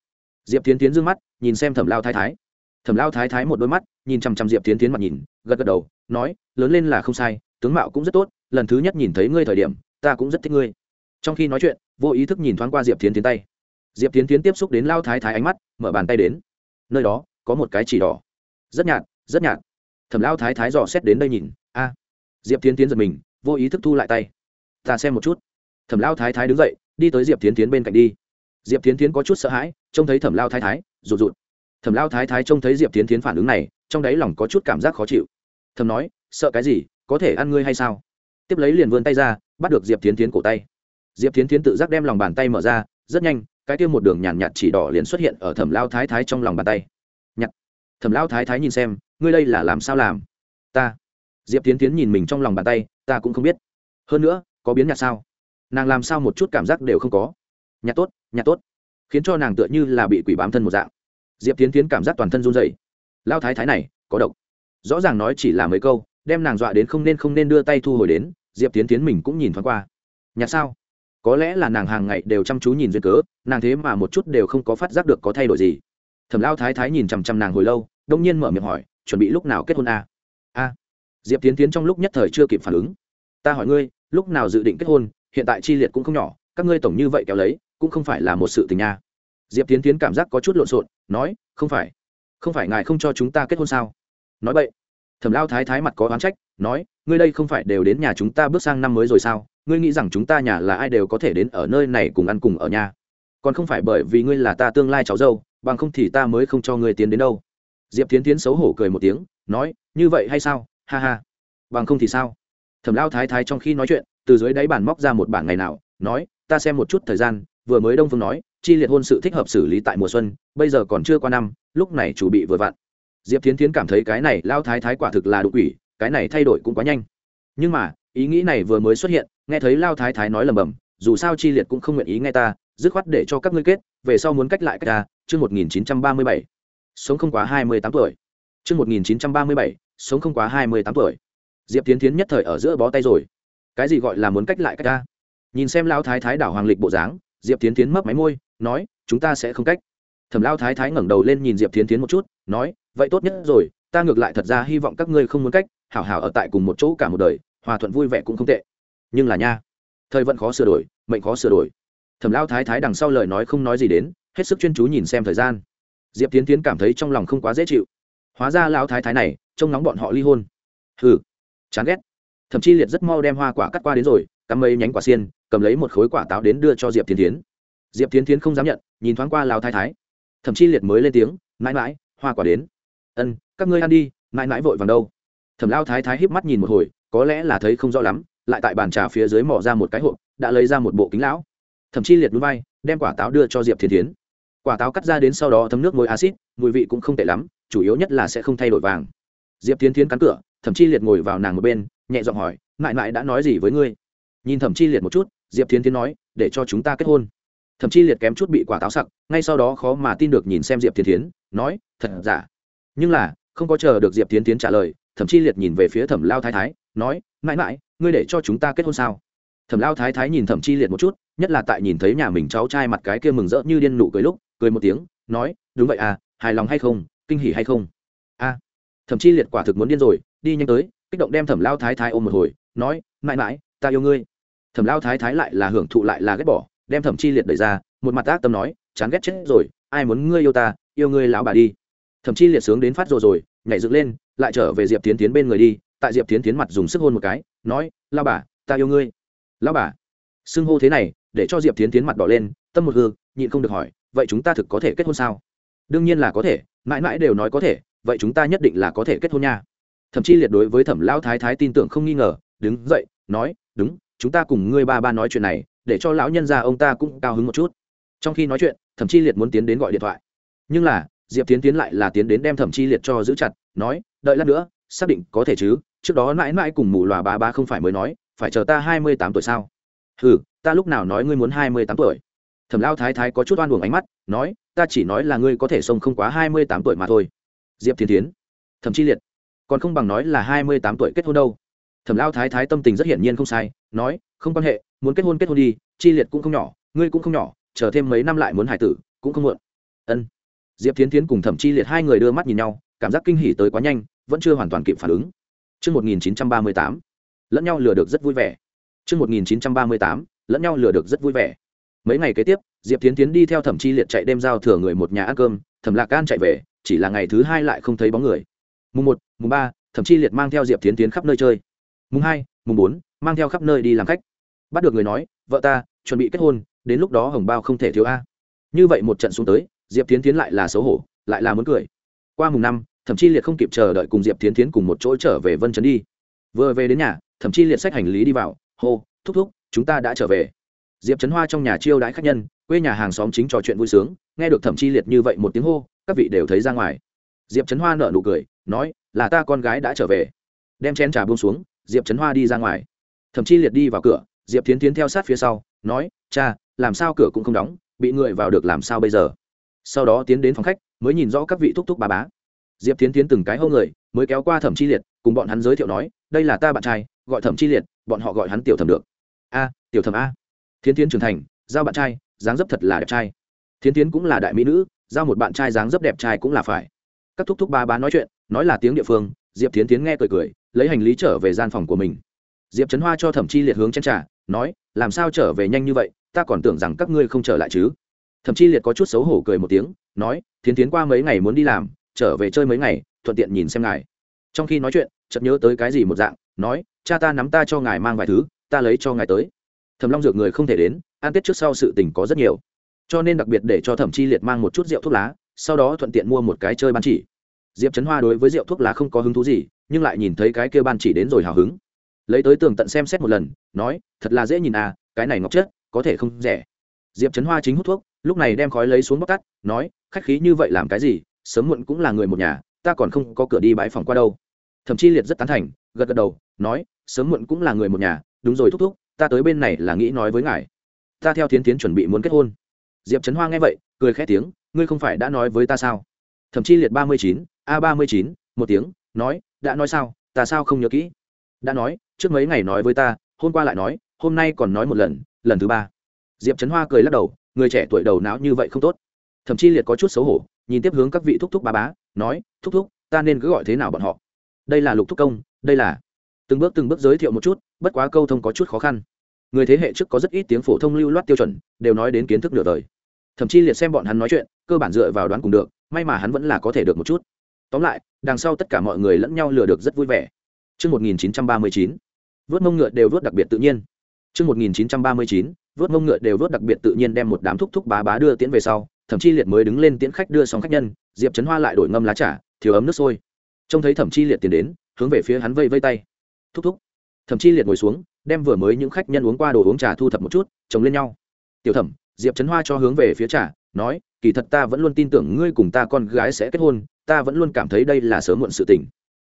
Diệp tiến tiến d ư ơ n g mắt, nhìn xem thẩm lao thái thái thẩm lao thái thái một đôi mắt, nhìn chằm chằm diệp tiến tiến mặt nhìn, gật gật đầu, nói, lớn lên là không sai, tướng mạo cũng rất tốt, lần thứ nhất nhìn thấy ngươi thời điểm, ta cũng rất thích ngươi. Trong khi nói chuyện, vô ý thức nhìn thoáng qua diệp tiến tiến tay. Diệp tiến tiến tiếp xúc đến lao thái thái ánh mắt, mở bàn tay đến. Nơi đó, có một cái chỉ đỏ. Rất nhạt rất nhạt. Thẩm lao thái thái dò xét đến đây nhìn, a. Diệp tiến tiến giật mình, vô ý thức thu lại tay. Ta xem một chút. Thẩm lao thái thái đứng dậy, đi tới diệp tiến tiến bên cạnh đi. Diệp tiến tiến có chút sợ hãi, trông thấy thẩm lao thái thái, rụt rụt thẩm lao thái thái trông thấy diệp tiến tiến phản ứng này, trong đáy lòng có chút cảm giác khó chịu. Thầm nói, sợ cái gì, có thể ăn ngươi hay sao? Tiếp lấy liền vươn tay ra, bắt được diệp tiến tiến cổ tay. Diệp tiến tiến tự giác đem lòng bàn tay mở ra, rất nhanh, cái kia một đường nhàn nhạt chỉ đỏ liền xuất hiện ở thẩm lao thái thái trong lòng bàn tay. Nhặt. Thẩm lao thái thái nhìn xem, ngươi đây là làm sao làm? Ta. Diệp tiến tiến nhìn mình trong lòng bàn tay, ta cũng không biết. Hơn nữa, có biến nhặt sao? Nàng làm sao một chút cảm giác đều không có. Nhặt tốt nhặt tốt. Khiến cho nàng tựa như là bị quỷ bám thân một dạng diệp tiến tiến cảm giác toàn thân run dậy lao thái thái này, có độc. Rõ ràng nói chỉ là mấy câu, đem nàng dọa đến không nên không nên đưa tay thu hồi đến, diệp tiến tiến mình cũng nhìn thoáng qua. Nhặt sao? Có lẽ là nàng hàng ngày đều chăm chú nhìn duyên cớ, nàng thế mà một chút đều không có phát giác được có thay đổi gì. Thẩm lao thái thái nhìn chằm chằm nàng hồi lâu, đông nhiên mở miệng hỏi, chuẩn bị lúc nào kết hôn a a. Diệp tiến tiến trong lúc nhất thời chưa kịp phản ứng. Ta hỏi ngươi, lúc nào dự định kết hôn, hiện tại chi liệt cũng không nhỏ, các ngươi tổng như vậy kéo lấy, cũng không phải là một sự tình nha diệp tiến tiến cảm giác có chút lộn xộn, nói, không phải không phải ngài không cho chúng ta kết hôn sao? Nói vậy thẩm lao thái thái mặt có oán trách, nói, ngươi đây không phải đều đến nhà chúng ta bước sang năm mới rồi sao? Ngươi nghĩ rằng chúng ta nhà là ai đều có thể đến ở nơi này cùng ăn cùng ở nhà? Còn không phải bởi vì ngươi là ta tương lai cháu dâu, bằng không thì ta mới không cho ngươi tiến đến đâu. Diệp tiến tiến xấu hổ cười một tiếng, nói, như vậy hay sao? Ha ha. Bằng không thì sao? Thẩm lao thái thái trong khi nói chuyện, từ dưới đáy bàn móc ra một bản ngày nào, nói, ta xem một chút thời gian, vừa mới đông phương nói chi liệt hôn sự thích hợp xử lý tại mùa xuân, bây giờ còn chưa qua năm, lúc này chủ bị vừa vặn. Diệp tiến tiến cảm thấy cái này lao thái thái quả thực là đột quỷ, cái này thay đổi cũng quá nhanh. Nhưng mà, ý nghĩ này vừa mới xuất hiện, nghe thấy lao thái thái nói lầm bầm, dù sao chi liệt cũng không nguyện ý nghe ta, dứt khoát để cho các ngươi kết, về sau muốn cách lại cách ta, chương một nghìn chín trăm ba mươi bảy. Sống không quá hai mươi tám tuổi. Chương một nghìn chín trăm ba mươi bảy, sống không quá hai mươi tám tuổi. Diệp tiến tiến nhất thời ở giữa bó tay rồi. Cái gì gọi là muốn cách lại cách ta? Nhìn xem lao thái thái đảo hoàng lịch bộ dáng, diệp tiến tiến mấp máy môi nói, chúng ta sẽ không cách. Thẩm lao thái thái ngẩng đầu lên nhìn diệp tiến tiến một chút, nói, vậy tốt nhất rồi, ta ngược lại thật ra hy vọng các ngươi không muốn cách, hảo hảo ở tại cùng một chỗ cả một đời, hòa thuận vui vẻ cũng không tệ. Nhưng là nha, thời vận khó sửa đổi, mệnh khó sửa đổi. Thẩm lao thái thái đằng sau lời nói không nói gì đến, hết sức chuyên chú nhìn xem thời gian. Diệp tiến tiến cảm thấy trong lòng không quá dễ chịu. Hóa ra lao thái thái này, trông nóng bọn họ ly hôn. Hừ, chán ghét. Thậm chí liệt rất mau đem hoa quả cắt qua đến rồi, cắm mấy nhánh quả xiên, cầm lấy một khối quả táo đến đưa cho diệp tiến tiến diệp tiến tiến không dám nhận, nhìn thoáng qua lào thái thái. Thậm chí liệt mới lên tiếng, mãi mãi, hoa quả đến. Ân, các ngươi ăn đi, mãi mãi vội vàng đâu. Thẩm lao thái thái híp mắt nhìn một hồi, có lẽ là thấy không rõ lắm, lại tại bàn trà phía dưới mỏ ra một cái hộp, đã lấy ra một bộ kính lão. Thậm chí liệt núi vai, đem quả táo đưa cho diệp thiên tiến quả táo cắt ra đến sau đó thấm nước mối acid mùi vị cũng không tệ lắm, chủ yếu nhất là sẽ không thay đổi vàng. Diệp Thiên tiến cắn cửa thậm chí liệt ngồi vào nàng một bên, nhẹ giọng hỏi, mãi mãi đã nói gì với ngươi? Nhìn thẩm chi liệt một chút, diệp Thiên tiến nói, để cho chúng ta kết hôn thậm chí liệt kém chút bị quả táo sặc ngay sau đó khó mà tin được nhìn xem diệp tiến tiến nói thật giả? Nhưng là không có chờ được diệp tiến tiến trả lời thậm chí liệt nhìn về phía thẩm lao thái thái nói mãi mãi ngươi để cho chúng ta kết hôn sao? Thẩm lao thái thái nhìn thẩm chi liệt một chút nhất là tại nhìn thấy nhà mình cháu trai mặt cái kia mừng rỡ như điên nụ cười lúc cười một tiếng nói đúng vậy à hài lòng hay không kinh hỉ hay không? A. À, thẩm chi liệt quả thực muốn điên rồi đi nhanh tới kích động đem thẩm lao thái thái ôm một hồi nói mãi mãi ta yêu ngươi. Thẩm lao thái thái lại là hưởng thụ lại là ghét bỏ đem thẩm chi liệt đẩy ra, một mặt ác tâm nói, chán ghét chết rồi, ai muốn ngươi yêu ta, yêu ngươi lão bà đi. Thẩm chi liệt sướng đến phát rồi rồi, nhảy dựng lên, lại trở về diệp tiến tiến bên người đi, tại diệp tiến tiến mặt dùng sức hôn một cái, nói lao bà, ta yêu ngươi. Lao bà? Xưng hô thế này, để cho diệp tiến tiến mặt đỏ lên, tâm một hư, nhịn không được hỏi, vậy chúng ta thực có thể kết hôn sao? Đương nhiên là có thể, mãi mãi đều nói có thể, vậy chúng ta nhất định là có thể kết hôn nha. Thậm chí liệt đối với thẩm lão thái thái tin tưởng không nghi ngờ, đứng dậy, nói, đúng, chúng ta cùng ngươi ba ba nói chuyện này để cho lão nhân gia ông ta cũng cao hứng một chút. Trong khi nói chuyện, thẩm chi liệt muốn tiến đến gọi điện thoại. Nhưng là, diệp tiến tiến lại là tiến đến đem thẩm chi liệt cho giữ chặt, nói, đợi lát nữa, xác định có thể chứ, trước đó mãi mãi cùng mù lòa bà ba không phải mới nói, phải chờ ta hai mươi tám tuổi sao? Ừ ta lúc nào nói ngươi muốn hai mươi tám tuổi? Thẩm lao thái thái có chút oan buồng ánh mắt, nói, ta chỉ nói là ngươi có thể sống không quá hai mươi tám tuổi mà thôi. Diệp thiên tiến thậm chi liệt, còn không bằng nói là hai mươi tám tuổi kết hôn đâu. Thẩm lao thái thái tâm tình rất hiển nhiên không sai, nói, không quan hệ muốn kết hôn kết hôn đi chi liệt cũng không nhỏ ngươi cũng không nhỏ chờ thêm mấy năm lại muốn hải tử cũng không muộn ân diệp tiến tiến cùng thẩm chi liệt hai người đưa mắt nhìn nhau cảm giác kinh hỉ tới quá nhanh vẫn chưa hoàn toàn kịp phản ứng Trước 1938, lẫn nhau lừa được rất vui vẻ. Trước 1938, lẫn nhau lừa được rất vui vẻ. Mấy ngày kế tiếp, Diệp Tiến Tiến đi theo Thẩm Chi Liệt chạy đêm giao thừa người một nhà ăn cơm, Thẩm Lạc Can chạy về, chỉ là ngày thứ hai lại không thấy bóng người. Mùng một, mùng ba, Thẩm Chi Liệt mang theo Diệp Tiến Tiến khắp nơi chơi. Mùng hai, mùng bốn, mang theo khắp nơi đi làm khách. Bắt được người nói, vợ ta chuẩn bị kết hôn, đến lúc đó hồng bao không thể thiếu a. Như vậy một trận xuống tới, Diệp Tiến Tiến lại là xấu hổ, lại là muốn cười. Qua mùng năm, thậm chí liệt không kịp chờ đợi cùng diệp tiến tiến cùng một chỗ trở về vân chấn đi. Vừa về đến nhà thậm chí liệt sách hành lý đi vào hô thúc thúc chúng ta đã trở về. Diệp trấn hoa trong nhà chiêu đãi khách nhân quê nhà hàng xóm chính trò chuyện vui sướng nghe được thẩm chi liệt như vậy một tiếng hô các vị đều thấy ra ngoài. Diệp trấn hoa nở nụ cười nói là ta con gái đã trở về. Đem chén trà buông xuống diệp trấn hoa đi ra ngoài. Thẩm chi liệt đi vào cửa diệp tiến tiến theo sát phía sau, nói, cha, làm sao cửa cũng không đóng, bị người vào được làm sao bây giờ? Sau đó tiến đến phòng khách, mới nhìn rõ các vị thúc thúc bà bá. Diệp tiến tiến từng cái hô người, mới kéo qua thẩm chi liệt, cùng bọn hắn giới thiệu nói, đây là ta bạn trai, gọi thẩm chi liệt, bọn họ gọi hắn tiểu thẩm được. A, tiểu thẩm a. Thiến tiến trưởng thành, giao bạn trai, dáng dấp thật là đẹp trai. Thiến tiến cũng là đại mỹ nữ, giao một bạn trai dáng dấp đẹp trai cũng là phải. Các thúc thúc ba bá nói chuyện, nói là tiếng địa phương, diệp Thiến tiến nghe cười cười, lấy hành lý trở về gian phòng của mình. Diệp trấn hoa cho thẩm chi liệt hướng chen trả nói, làm sao trở về nhanh như vậy? Ta còn tưởng rằng các ngươi không trở lại chứ. Thẩm chi liệt có chút xấu hổ cười một tiếng, nói, thiến tiến qua mấy ngày muốn đi làm, trở về chơi mấy ngày, thuận tiện nhìn xem ngài. Trong khi nói chuyện, chợt nhớ tới cái gì một dạng, nói, cha ta nắm ta cho ngài mang vài thứ, ta lấy cho ngài tới. Thầm long dược người không thể đến, ăn tết trước sau sự tình có rất nhiều. Cho nên đặc biệt để cho thẩm chi liệt mang một chút rượu thuốc lá, sau đó thuận tiện mua một cái chơi ban chỉ. Diệp trấn hoa đối với rượu thuốc lá không có hứng thú gì, nhưng lại nhìn thấy cái kia ban chỉ đến rồi hào hứng lấy tới tường tận xem xét một lần, nói, thật là dễ nhìn à cái này ngọc chất, có thể không rẻ. Diệp trấn hoa chính hút thuốc, lúc này đem khói lấy xuống bóc tắt, nói, khách khí như vậy làm cái gì, sớm muộn cũng là người một nhà, ta còn không có cửa đi bãi phòng qua đâu. Thậm chí liệt rất tán thành, gật gật đầu, nói, sớm muộn cũng là người một nhà, đúng rồi thúc thúc, ta tới bên này là nghĩ nói với ngài. Ta theo thiến tiến chuẩn bị muốn kết hôn. Diệp trấn hoa nghe vậy, cười khẽ tiếng, ngươi không phải đã nói với ta sao? Thậm chí liệt ba mươi chín, a ba mươi chín, một tiếng, nói, đã nói sao, ta sao không nhớ kỹ? Đã nói trước mấy ngày nói với ta hôm qua lại nói hôm nay còn nói một lần lần thứ ba. Diệp trấn hoa cười lắc đầu người trẻ tuổi đầu não như vậy không tốt. Thậm chí liệt có chút xấu hổ nhìn tiếp hướng các vị thúc thúc ba bá nói thúc thúc ta nên cứ gọi thế nào bọn họ? Đây là lục thúc công đây là từng bước từng bước giới thiệu một chút bất quá câu thông có chút khó khăn. Người thế hệ trước có rất ít tiếng phổ thông lưu loát tiêu chuẩn đều nói đến kiến thức nửa đời. Thậm chí liệt xem bọn hắn nói chuyện cơ bản dựa vào đoán cùng được may mà hắn vẫn là có thể được một chút. Tóm lại đằng sau tất cả mọi người lẫn nhau lừa được rất vui vẻ. Trước 1939, vớt mông ngựa đều vớt đặc biệt tự nhiên. Trước 1939, vớt mông ngựa đều vớt đặc biệt tự nhiên đem một đám thúc thúc bá bá đưa tiễn về sau, thậm chí liệt mới đứng lên tiễn khách đưa xong khách nhân, Diệp Trấn Hoa lại đổi ngâm lá trà, thiếu ấm nước sôi. Trông thấy thẩm chi liệt tiến đến, hướng về phía hắn vây vây tay. Thúc thúc. Thẩm chi liệt ngồi xuống, đem vừa mới những khách nhân uống qua đồ uống trà thu thập một chút, chồng lên nhau. Tiểu thẩm, Diệp Trấn Hoa cho hướng về phía trà, nói, kỳ thật ta vẫn luôn tin tưởng ngươi cùng ta con gái sẽ kết hôn, ta vẫn luôn cảm thấy đây là sớm muộn sự tình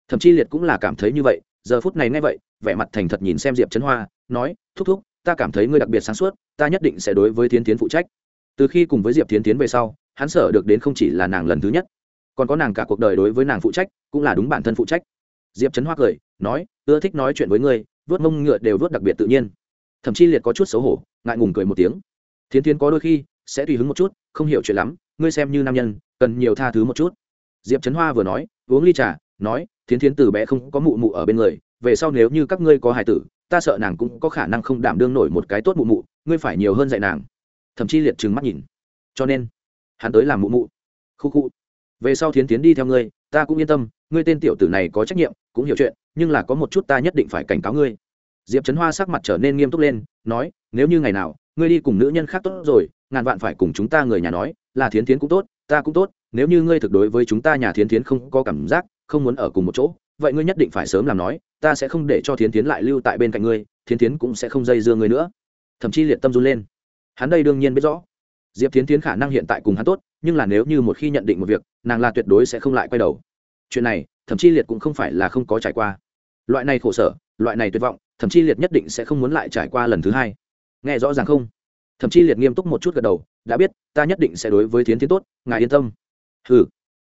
thậm Chi liệt cũng là cảm thấy như vậy giờ phút này nghe vậy, vẻ mặt thành thật nhìn xem diệp trấn hoa, nói, thúc thúc, ta cảm thấy ngươi đặc biệt sáng suốt, ta nhất định sẽ đối với thiến tiến phụ trách. Từ khi cùng với diệp thiến tiến về sau, hắn sở được đến không chỉ là nàng lần thứ nhất, còn có nàng cả cuộc đời đối với nàng phụ trách, cũng là đúng bản thân phụ trách. Diệp trấn hoa cười, nói, ưa thích nói chuyện với ngươi, vớt mông ngựa đều vớt đặc biệt tự nhiên. Thậm chí liệt có chút xấu hổ, ngại ngùng cười một tiếng. Thiến tiến có đôi khi sẽ tùy hứng một chút, không hiểu chuyện lắm, ngươi xem như nam nhân, cần nhiều tha thứ một chút. Diệp trấn hoa vừa nói, uống ly trà nói, thiến thiến từ bé không có mụ mụ ở bên người, về sau nếu như các ngươi có hài tử, ta sợ nàng cũng có khả năng không đảm đương nổi một cái tốt mụ mụ, ngươi phải nhiều hơn dạy nàng. Thậm chí liệt trừng mắt nhìn. Cho nên, hắn tới làm mụ mụ. Khu khu. Về sau thiến tiến đi theo ngươi, ta cũng yên tâm, ngươi tên tiểu tử này có trách nhiệm, cũng hiểu chuyện, nhưng là có một chút ta nhất định phải cảnh cáo ngươi. Diệp trấn hoa sắc mặt trở nên nghiêm túc lên, nói, nếu như ngày nào, ngươi đi cùng nữ nhân khác tốt rồi, ngàn vạn phải cùng chúng ta người nhà nói, là thiến tiến cũng tốt, ta cũng tốt, nếu như ngươi thực đối với chúng ta nhà thiến thiến không có cảm giác không muốn ở cùng một chỗ, vậy ngươi nhất định phải sớm làm nói, ta sẽ không để cho thiến thiến lại lưu tại bên cạnh ngươi, thiến thiến cũng sẽ không dây dưa ngươi nữa. Thậm chí liệt tâm run lên. Hắn đây đương nhiên biết rõ. Diệp thiến thiến khả năng hiện tại cùng hắn tốt, nhưng là nếu như một khi nhận định một việc, nàng là tuyệt đối sẽ không lại quay đầu. Chuyện này, thậm chí liệt cũng không phải là không có trải qua. Loại này khổ sở, loại này tuyệt vọng, thậm chí liệt nhất định sẽ không muốn lại trải qua lần thứ hai. Nghe rõ ràng không? Thậm chí liệt nghiêm túc một chút gật đầu, đã biết, ta nhất định sẽ đối với thiến thiến tốt, ngài yên tâm. Hừ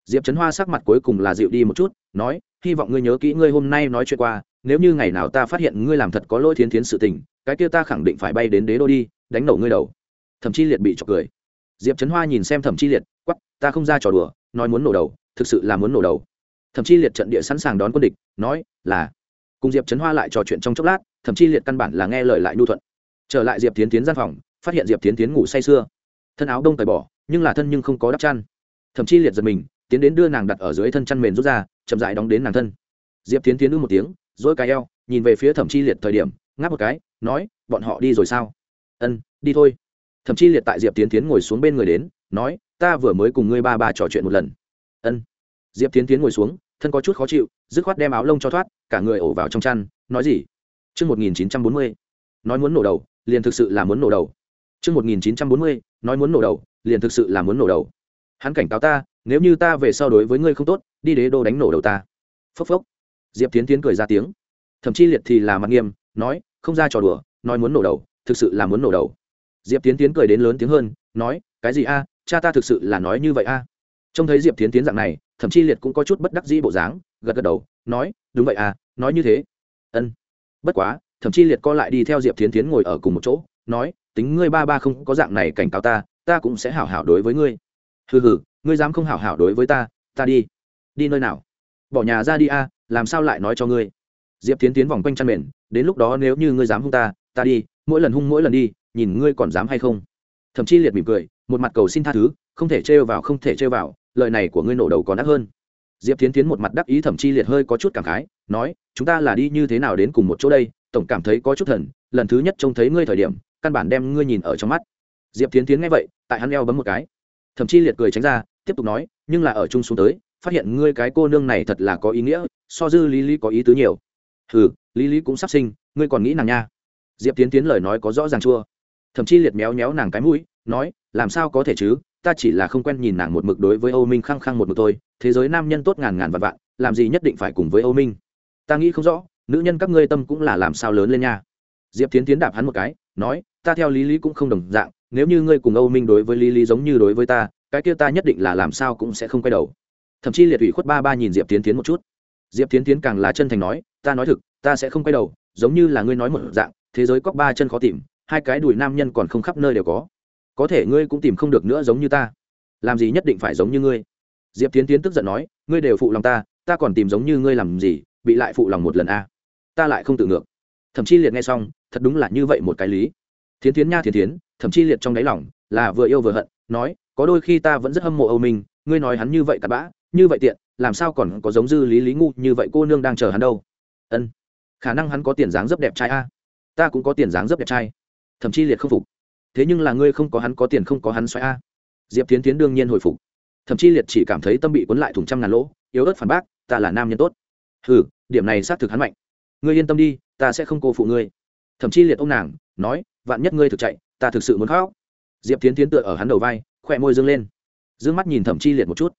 diệp trấn hoa sắc mặt cuối cùng là dịu đi một chút, nói, hy vọng ngươi nhớ kỹ ngươi hôm nay nói chuyện qua, nếu như ngày nào ta phát hiện ngươi làm thật có lỗi thiến thiến sự tình, cái kia ta khẳng định phải bay đến đế đô đi, đánh nổ ngươi đầu. Thậm chí liệt bị chọc cười. Diệp trấn hoa nhìn xem thẩm chi liệt quắp ta không ra trò đùa, nói muốn nổ đầu, thực sự là muốn nổ đầu. Thậm chi liệt trận địa sẵn sàng đón quân địch, nói, là. Cùng diệp trấn hoa lại trò chuyện trong chốc lát thậm chi liệt căn bản là nghe lời lại nhu thuận. Trở lại diệp tiến tiến gian phòng, phát hiện diệp tiến tiến ngủ say sưa. Thân áo đông cởi bỏ nhưng là thân nhưng không có đắp chăn. Thậm chí liệt giật mình tiến đến đưa nàng đặt ở dưới thân chăn mền rút ra chậm dại đóng đến nàng thân. Diệp tiến tiến ư một tiếng dỗi cái eo nhìn về phía thẩm chi liệt thời điểm ngáp một cái nói bọn họ đi rồi sao? Ân đi thôi. Thẩm chi liệt tại diệp tiến tiến ngồi xuống bên người đến nói ta vừa mới cùng ngươi ba ba trò chuyện một lần. Ân. Diệp tiến tiến ngồi xuống thân có chút khó chịu dứt khoát đem áo lông cho thoát cả người ổ vào trong chăn nói gì? Trước 1940, nói muốn nổ đầu liền thực sự là muốn nổ đầu. Trước 1940, nói muốn nổ đầu, liền thực sự là muốn nổ đầu. Hắn cảnh cáo ta, nếu như ta về sau đối với ngươi không tốt, đi đế đô đánh nổ đầu ta. Phốc phốc. Diệp Tiến Tiến cười ra tiếng. Thậm chí liệt thì là mặt nghiêm, nói, không ra trò đùa, nói muốn nổ đầu, thực sự là muốn nổ đầu. Diệp Tiến Tiến cười đến lớn tiếng hơn, nói, cái gì a, cha ta thực sự là nói như vậy a. Trông thấy Diệp Tiến Tiến dạng này, thậm chí liệt cũng có chút bất đắc dĩ bộ dáng, gật gật đầu, nói, đúng vậy a, nói như thế. Ân. Bất quá, thậm chí liệt co lại đi theo Diệp Tiến Tiến ngồi ở cùng một chỗ, nói, tính ngươi ba ba không có dạng này cảnh cáo ta ta cũng sẽ hảo hảo đối với ngươi hừ hừ ngươi dám không hảo hảo đối với ta ta đi. Đi nơi nào? Bỏ nhà ra đi a, làm sao lại nói cho ngươi? Diệp tiến tiến vòng quanh chăn mền, đến lúc đó nếu như ngươi dám hung ta ta đi, mỗi lần hung mỗi lần đi, nhìn ngươi còn dám hay không? Thậm chí liệt mỉm cười, một mặt cầu xin tha thứ, không thể trêu vào, không thể trêu vào, lời này của ngươi nổ đầu còn đắt hơn. Diệp tiến tiến một mặt đắc ý thậm chí liệt hơi có chút cảm khái, nói, chúng ta là đi như thế nào đến cùng một chỗ đây? Tổng cảm thấy có chút thần, lần thứ nhất trông thấy ngươi thời điểm, căn bản đem ngươi nhìn ở trong mắt. Diệp tiến tiến nghe vậy, tại hắn eo bấm một cái. Thậm chí liệt cười tránh ra tiếp tục nói, nhưng là ở chung xuống tới, phát hiện ngươi cái cô nương này thật là có ý nghĩa, so dư lý lý có ý tứ nhiều. Ừ lý lý cũng sắp sinh, ngươi còn nghĩ nàng nha. Diệp tiến tiến lời nói có rõ ràng chua. Thậm chí liệt méo méo nàng cái mũi, nói, làm sao có thể chứ, ta chỉ là không quen nhìn nàng một mực đối với âu minh khăng khăng một mực thôi, thế giới nam nhân tốt ngàn ngàn vạn vạn, làm gì nhất định phải cùng với âu minh. Ta nghĩ không rõ, nữ nhân các ngươi tâm cũng là làm sao lớn lên nha. Diệp tiến tiến đạp hắn một cái, nói, ta theo lý lý cũng không đồng dạng, nếu như ngươi cùng âu minh đối với lý lý giống như đối với ta cái kia ta nhất định là làm sao cũng sẽ không quay đầu. Thậm chí liệt ủy khuất ba ba nhìn diệp tiến tiến một chút. Diệp tiến tiến càng là chân thành nói, ta nói thực, ta sẽ không quay đầu, giống như là ngươi nói một dạng, thế giới có ba chân khó tìm, hai cái đùi nam nhân còn không khắp nơi đều có. Có thể ngươi cũng tìm không được nữa giống như ta. Làm gì nhất định phải giống như ngươi. Diệp tiến tiến tức giận nói, ngươi đều phụ lòng ta ta còn tìm giống như ngươi làm gì, bị lại phụ lòng một lần a ta lại không tự ngược. Thậm chí liệt nghe xong, thật đúng là như vậy một cái lý. Thiến tiến nha thiến tiến, thậm chí liệt trong đáy lòng là vừa yêu vừa hận, nói có đôi khi ta vẫn rất hâm mộ âu minh ngươi nói hắn như vậy cặn bã như vậy tiện làm sao còn có giống dư lý lý ngu như vậy cô nương đang chờ hắn đâu? Ân khả năng hắn có tiền dáng rất đẹp trai a. Ta cũng có tiền dáng rất đẹp trai. Thậm chí liệt không phục. Thế nhưng là ngươi không có hắn có tiền không có hắn xoay a. Diệp tiến tiến đương nhiên hồi phục. Thậm chí liệt chỉ cảm thấy tâm bị cuốn lại thùng trăm ngàn lỗ yếu ớt phản bác ta là nam nhân tốt. Hừ, điểm này xác thực hắn mạnh. Ngươi yên tâm đi ta sẽ không cô phụ ngươi. Thậm chí liệt ông nàng nói vạn nhất ngươi thực chạy ta thực sự muốn khóc. Diệp tiến tiến tựa ở hắn đầu vai khỏe môi dương lên. D ư ơ n g mắt nhìn thẩm chi liệt một chút.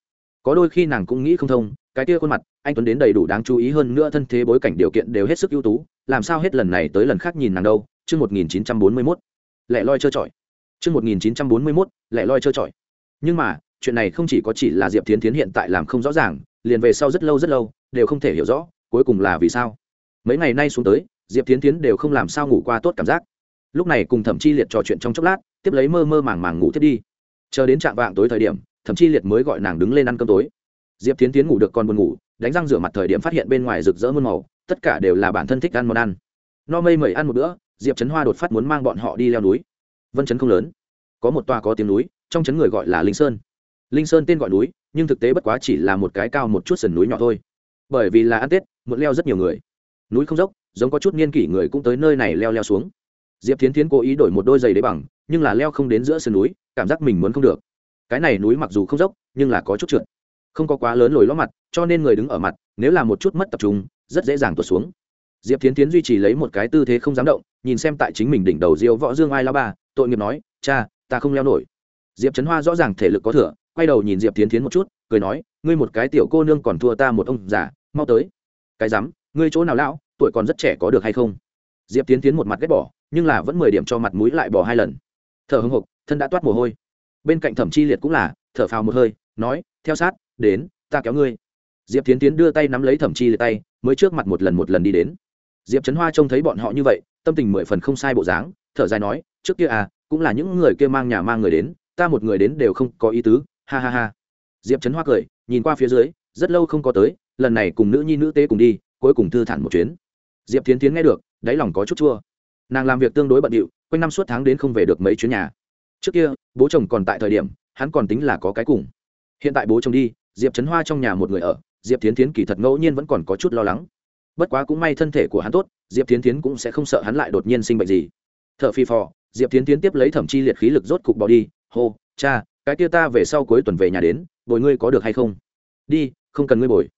Có đôi khi nàng cũng nghĩ không thông, cái kia khuôn mặt, anh tuấn đến đầy đủ đáng chú ý hơn nữa thân thế bối cảnh điều kiện đều hết sức ưu tú, làm sao hết lần này tới lần khác nhìn nàng đâu? Chương một nghìn chín trăm bốn mươi mốt. Lẻ loi trơ trọi. Chương một nghìn chín trăm bốn mươi mốt, lẻ loi trơ trọi. Nhưng mà, chuyện này không chỉ có chỉ là diệp tiến tiến hiện tại làm không rõ ràng, liền về sau rất lâu rất lâu, đều không thể hiểu rõ, cuối cùng là vì sao. Mấy ngày nay xuống tới, diệp tiến tiến đều không làm sao ngủ qua tốt cảm giác. Lúc này cùng thẩm chi liệt trò chuyện trong chốc lát, tiếp lấy mơ mơ màng màng ngủ thiết đi chờ đến trạm vạng tối thời điểm, thậm chí liệt mới gọi nàng đứng lên ăn cơm tối. Diệp tiến tiến ngủ được còn buồn ngủ, đánh răng rửa mặt thời điểm phát hiện bên ngoài rực rỡ muôn màu, tất cả đều là bản thân thích ăn món ăn. No mây mẩy ăn một bữa, diệp trấn hoa đột phát muốn mang bọn họ đi leo núi. Vân Trấn không lớn. Có một tòa có tiếng núi, trong Trấn người gọi là linh sơn. Linh sơn tên gọi núi, nhưng thực tế bất quá chỉ là một cái cao một chút sườn núi nhỏ thôi. Bởi vì là ăn tết, muốn leo rất nhiều người. Núi không dốc, giống có chút niên kỷ người cũng tới nơi này leo leo xuống diệp tiến tiến cố ý đổi một đôi giày đế bằng nhưng là leo không đến giữa sườn núi cảm giác mình muốn không được. Cái này núi mặc dù không dốc nhưng là có chút trượt. Không có quá lớn lồi ló mặt cho nên người đứng ở mặt nếu là một chút mất tập trung rất dễ dàng tuột xuống. Diệp tiến tiến duy trì lấy một cái tư thế không dám động nhìn xem tại chính mình đỉnh đầu diêu võ dương ai lao ba tội nghiệp nói cha ta không leo nổi. Diệp trấn hoa rõ ràng thể lực có thừa quay đầu nhìn diệp tiến tiến một chút cười nói ngươi một cái tiểu cô nương còn thua ta một ông già mau tới. Cái dám, ngươi chỗ nào lão tuổi còn rất trẻ có được hay không? Diệp tiến tiến một mặt ghét bỏ nhưng là vẫn mười điểm cho mặt mũi lại bỏ hai lần. Thở hưng hục, thân đã toát mồ hôi. Bên cạnh thẩm chi liệt cũng là, thở phào một hơi, nói, theo sát, đến, ta kéo ngươi. Diệp tiến tiến đưa tay nắm lấy thẩm chi liệt tay, mới trước mặt một lần một lần đi đến. Diệp trấn hoa trông thấy bọn họ như vậy, tâm tình mười phần không sai bộ dáng, thở dài nói, trước kia à cũng là những người kia mang nhà mang người đến, ta một người đến đều không có ý tứ, ha ha ha. Diệp trấn hoa cười, nhìn qua phía dưới, rất lâu không có tới, lần này cùng nữ nhi nữ tế cùng đi, cuối cùng thư thản một chuyến. Diệp tiến tiến nghe được, đáy lòng có chút chua nàng làm việc tương đối bận điệu, quanh năm suốt tháng đến không về được mấy chuyến nhà. Trước kia, bố chồng còn tại thời điểm, hắn còn tính là có cái cùng. Hiện tại bố chồng đi, diệp trấn hoa trong nhà một người ở, diệp tiến tiến kỳ thật ngẫu nhiên vẫn còn có chút lo lắng. Bất quá cũng may thân thể của hắn tốt, diệp tiến tiến cũng sẽ không sợ hắn lại đột nhiên sinh bệnh gì. T h ở phi phò, diệp tiến tiến tiếp lấy thẩm chi liệt khí lực rốt cục bỏ đi, hô, cha, cái kia ta về sau cuối tuần về nhà đến, bồi ngươi có được hay không? Đi, không cần ngươi bồi.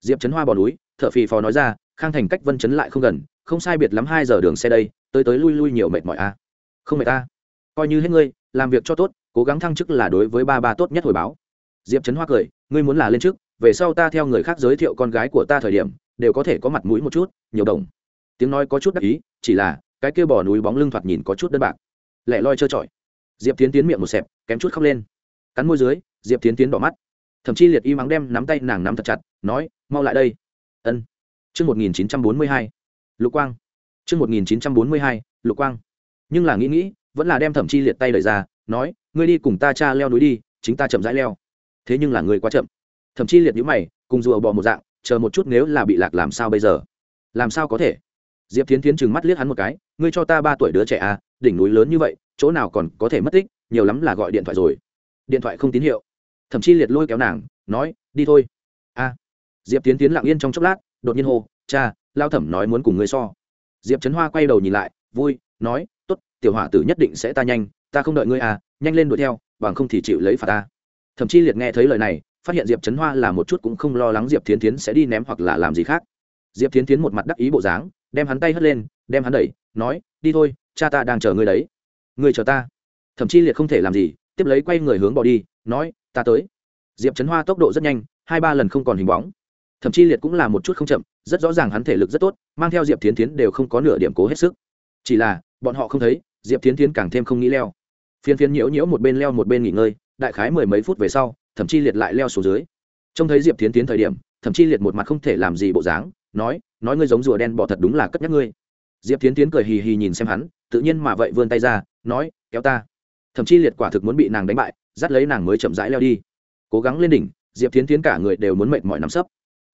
Diệp trấn hoa bỏ núi t h ở phì phò nói ra, khang thành cách vân chấn lại không gần, không sai biệt lắm hai giờ đường xe đây tới tới lui lui nhiều mệt mỏi a à. không mệt ta. Coi như hết ngươi, làm việc cho tốt, cố gắng thăng chức là đối với ba ba tốt nhất hồi báo. Diệp trấn hoa cười, ngươi muốn là lên chức, về sau ta theo người khác giới thiệu con gái của ta thời điểm, đều có thể có mặt mũi một chút, nhiều đồng. Tiếng nói có chút đắc ý, chỉ là, cái kia bỏ núi bóng lưng thoạt nhìn có chút đơn bạc. Lẻ loi trơ trọi. Diệp tiến tiến miệng một xẹp, kém chút khóc lên. Cắn môi dưới, diệp tiến tiến đỏ mắt. Thậm chí liệt y mắng đem nắm tay nàng nắm thật chặt, nói, mau lại đây. Ân. Chương một nghìn chín trăm bốn mươi hai. Lục quang chương một nghìn chín trăm bốn mươi hai, lục quang. Nhưng là nghĩ nghĩ, vẫn là đem thẩm chi liệt tay đẩy ra, nói, ngươi đi cùng ta cha leo núi đi, chính ta chậm rãi leo. Thế nhưng là ngươi quá chậm. Thẩm chi liệt nhíu mày, cùng rùa bò một dạng, chờ một chút nếu là bị lạc làm sao bây giờ? Làm sao có thể? Diệp Thiến Thiến chừng mắt liếc hắn một cái, ngươi cho ta ba tuổi đứa trẻ à đỉnh núi lớn như vậy, chỗ nào còn có thể mất tích, nhiều lắm là gọi điện thoại rồi. Điện thoại không tín hiệu. Thẩm chi liệt lôi kéo nàng, nói, đi thôi. A. Diệp tiến tiến lặng yên trong chốc lát, đột nhiên hô, cha, lao thẩm nói muốn cùng ngươi so diệp trấn hoa quay đầu nhìn lại, vui, nói t ố t tiểu hỏa tử nhất định sẽ ta nhanh, ta không đợi ngươi à nhanh lên đuổi theo, bằng không thì chịu lấy phạt ta. Thậm chí liệt nghe thấy lời này, phát hiện diệp trấn hoa là một chút cũng không lo lắng diệp Thiến tiến sẽ đi ném hoặc là làm gì khác. Diệp Thiến tiến một mặt đắc ý bộ dáng, đem hắn tay hất lên, đem hắn đẩy, nói, đi thôi, cha ta đang chờ ngươi đấy. Ngươi chờ ta. Thậm chí liệt không thể làm gì, tiếp lấy quay người hướng bỏ đi, nói, ta tới. Diệp trấn hoa tốc độ rất nhanh, hai ba lần không còn hình bóng thậm chí liệt cũng là một chút không chậm, rất rõ ràng hắn thể lực rất tốt, mang theo diệp tiến tiến đều không có nửa điểm cố hết sức. Chỉ là, bọn họ không thấy, diệp tiến tiến càng thêm không nghĩ leo. Phiên phiên nhiễu nhiễu một bên leo một bên nghỉ ngơi, đại khái mười mấy phút về sau, thậm chí liệt lại leo xuống dưới. Trông thấy diệp tiến tiến thời điểm, thậm chí liệt một mặt không thể làm gì bộ dáng, nói nói ngươi giống rùa đen bỏ thật đúng là cất nhắc ngươi. Diệp tiến tiến cười hì hì nhìn xem hắn, tự nhiên mà vậy vươn tay ra, nói, kéo ta. Thậm chí liệt quả thực muốn bị nàng đánh bại, dắt lấy nàng mới chậm rãi leo đi. Cố gắng lên đỉnh, diệp tiến tiến cả người đều muốn mệt mỏi nắm sấp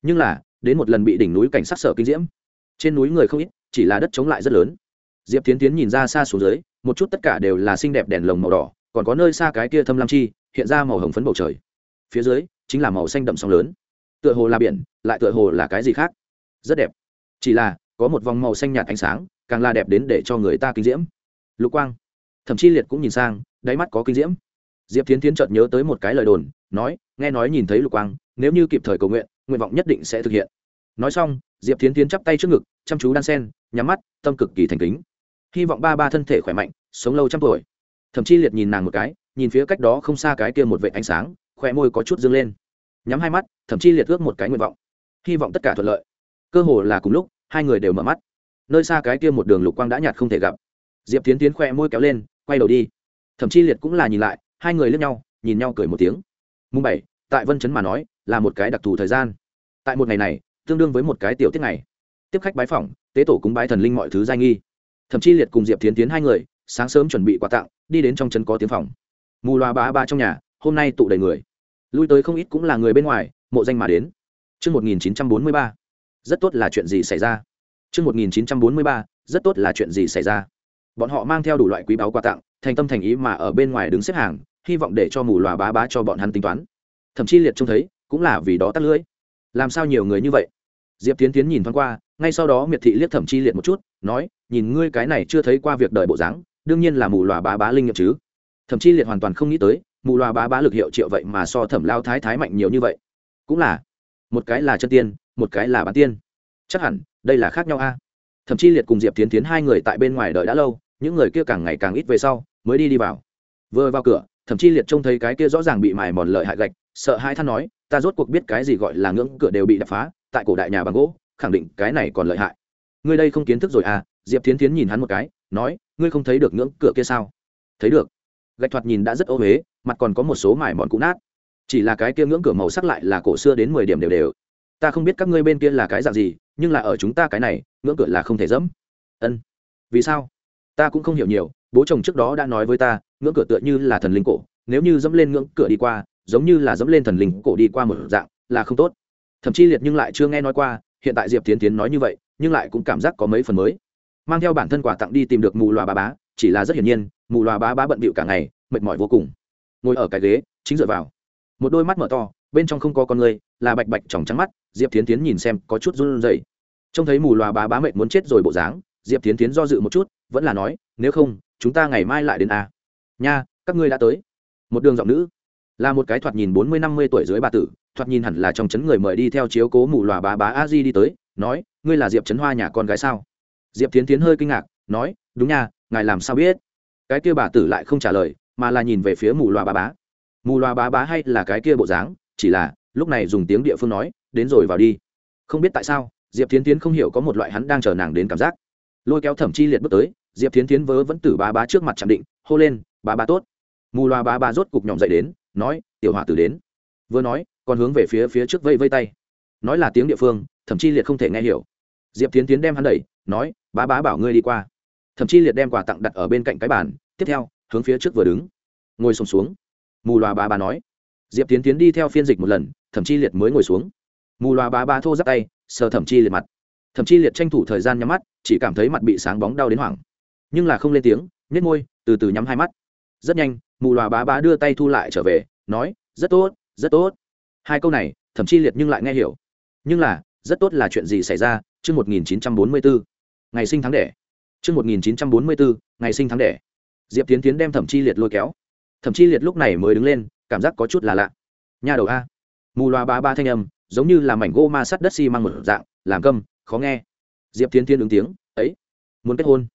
nhưng là, đến một lần bị đỉnh núi cảnh sát sở kinh diễm, trên núi người không ít, chỉ là đất chống lại rất lớn. Diệp tiến tiến nhìn ra xa xuống dưới, một chút tất cả đều là xinh đẹp đèn lồng màu đỏ, còn có nơi xa cái kia thâm lam chi, hiện ra màu hồng phấn bầu trời. Phía dưới, chính là màu xanh đậm sóng lớn. Tựa hồ là biển, lại tựa hồ là cái gì khác. Rất đẹp. Chỉ là, có một vòng màu xanh nhạt ánh sáng, càng là đẹp đến để cho người ta kinh diễm. Lục quang. Thậm chí liệt cũng nhìn sang, đáy mắt có kinh diễm. Diệp tiến tiến chợt nhớ tới một cái lời đồn, nói, nghe nói nhìn thấy lục quang, nếu như kịp thời cầu nguyện nguyện vọng nhất định sẽ thực hiện. Nói xong, diệp tiến tiến chắp tay trước ngực, chăm chú đan sen, nhắm mắt, tâm cực kỳ thành kính. Hy vọng ba ba thân thể khỏe mạnh, sống lâu trăm tuổi. Thậm chí liệt nhìn nàng một cái, nhìn phía cách đó không xa cái kia một vệ ánh sáng khỏe môi có chút dâng lên. Nhắm hai mắt thậm chí liệt ước một cái nguyện vọng. Hy vọng tất cả thuận lợi. Cơ hồ là cùng lúc, hai người đều mở mắt. Nơi xa cái kia một đường lục quang đã nhạt không thể gặp. Diệp tiến tiến khoe môi kéo lên, quay đầu đi. Thậm chí liệt cũng là nhìn lại, hai người lướt nhau, nhìn nhau cười một tiếng. Mùng bảy, tại vân chấn mà nói là một cái đặc thù thời gian. Tại một ngày này tương đương với một cái tiểu tiết ngày. Tiếp khách bái phỏng tế tổ cúng bái thần linh mọi thứ giai nghi. Thậm chí liệt cùng diệp tiến tiến hai người sáng sớm chuẩn bị quà tặng đi đến trong chân có tiếng phòng. Mù loa bá ba trong nhà hôm nay tụ đầy người. Lui tới không ít cũng là người bên ngoài mộ danh mà đến. Trước 1943, rất tốt là chuyện gì xảy ra. Trước 1943, rất tốt là chuyện gì xảy ra. Bọn họ mang theo đủ loại quý báu quà tặng, thành tâm thành ý mà ở bên ngoài đứng xếp hàng, hy vọng để cho mù loa bá bá cho bọn hắn tính toán. Thậm chí liệt trông thấy, cũng là vì đó tắt lưỡi. Làm sao nhiều người như vậy? Diệp Tiến Tiến nhìn thoáng qua, ngay sau đó Miệt thị liếc Thẩm Chi liệt một chút, nói, nhìn ngươi cái này chưa thấy qua việc đời bộ dáng, đương nhiên là mù loà bá bá linh nghiệm chứ. Thậm chi liệt hoàn toàn không nghĩ tới mù loà bá bá lực hiệu triệu vậy mà so thẩm lao thái thái mạnh nhiều như vậy. Cũng là một cái là chân tiên một cái là bán tiên. Chắc hẳn đây là khác nhau a. Thậm chí liệt cùng diệp tiến tiến hai người tại bên ngoài đợi đã lâu những người kia càng ngày càng ít về sau mới đi đi vào. Vừa vào cửa thậm chí liệt trông thấy cái kia rõ ràng bị mài mòn lợi hại gạch sợ hai than nói, ta rốt cuộc biết cái gì gọi là ngưỡng cửa đều bị đập phá, tại cổ đại nhà bằng gỗ, khẳng định cái này còn lợi hại. Ngươi đây không kiến thức rồi à? Diệp tiến tiến nhìn hắn một cái, nói, ngươi không thấy được ngưỡng cửa kia sao? Thấy được. Gạch thoạt nhìn đã rất ô huế mặt còn có một số mải mòn cũ nát. Chỉ là cái kia ngưỡng cửa màu sắc lại là cổ xưa đến mười điểm đều đều. Ta không biết các ngươi bên kia là cái dạng gì, nhưng là ở chúng ta cái này, ngưỡng cửa là không thể dẫm. Ân. Vì sao? Ta cũng không hiểu nhiều, bố chồng trước đó đã nói với ta, ngưỡng cửa tựa như là thần linh cổ, nếu như dẫm lên ngưỡng cửa đi qua giống như là dẫm lên thần linh cổ đi qua một dạng, là không tốt. Thậm chí liệt nhưng lại chưa nghe nói qua, hiện tại diệp tiến tiến nói như vậy, nhưng lại cũng cảm giác có mấy phần mới. Mang theo bản thân quà tặng đi tìm được mù loà bà bá, chỉ là rất hiển nhiên, mù loà bá bá bận bịu cả ngày, mệt mỏi vô cùng. Ngồi ở cái ghế, chính dựa vào. Một đôi mắt mở to, bên trong không có con người, là bạch bạch tròng trắng mắt, diệp tiến tiến nhìn xem có chút run rẩy. Trông thấy mù loà bá bá mệt muốn chết rồi bộ dáng, diệp tiến tiến do dự một chút, vẫn là nói, nếu không, chúng ta ngày mai lại đến a nha, các ngươi đã tới. Một đường giọng nữ là một cái thoạt nhìn bốn mươi năm mươi tuổi dưới bà tử, thoạt nhìn hẳn là trong chấn người mời đi theo chiếu cố mù lòa bá bá a di đi tới, nói, ngươi là diệp trấn hoa nhà con gái sao? Diệp tiến tiến hơi kinh ngạc, nói, đúng nha, ngài làm sao biết? Cái kia bà tử lại không trả lời, mà là nhìn về phía mù loà bá bá. Mù loà bá bá hay là cái kia bộ dáng, chỉ là, lúc này dùng tiếng địa phương nói, đến rồi vào đi. Không biết tại sao, diệp tiến tiến không hiểu có một loại hắn đang chờ nàng đến cảm giác. Lôi kéo thẩm chi liệt bước tới, diệp tiến tiến vớ vẫn tử bá bá trước mặt chạm định, hô lên, bá bá tốt. Mù loà bá bá rốt cục nhỏm dậy đến nói tiểu hòa tử đến. Vừa nói còn hướng về phía phía trước vây vây tay. Nói là tiếng địa phương thậm chí liệt không thể nghe hiểu. Diệp tiến tiến đem hắn đẩy nói bá bá bảo ngươi đi qua. Thậm chí liệt đem quà tặng đặt ở bên cạnh cái bàn tiếp theo hướng phía trước vừa đứng. Ngồi sùng xuống, xuống mù loà bà bà nói. Diệp tiến tiến đi theo phiên dịch một lần thậm chí liệt mới ngồi xuống. Mù loà bà bà thô giáp tay sờ thậm chí liệt mặt. Thậm chí liệt tranh thủ thời gian nhắm mắt chỉ cảm thấy mặt bị sáng bóng đau đến hoảng. Nhưng là không lên tiếng nhét môi từ từ nhắm hai mắt rất nhanh mù loà bá bá đưa tay thu lại trở về nói rất tốt rất tốt. Hai câu này thậm chí liệt nhưng lại nghe hiểu. Nhưng là rất tốt là chuyện gì xảy ra? Chương một nghìn chín trăm bốn mươi bốn ngày sinh tháng đẻ. Trước 1944, ngày sinh tháng đẻ. Diệp Tiến Tiến đem Thẩm Chi Liệt lôi kéo. Thẩm Chi Liệt lúc này mới đứng lên, cảm giác có chút là lạ. Nhà đầu a. Mù loà ba ba thanh âm giống như là mảnh gỗ ma sắt đất xi、si、mang một dạng làm câm khó nghe. Diệp tiến tiến ứng tiếng ấy muốn kết hôn.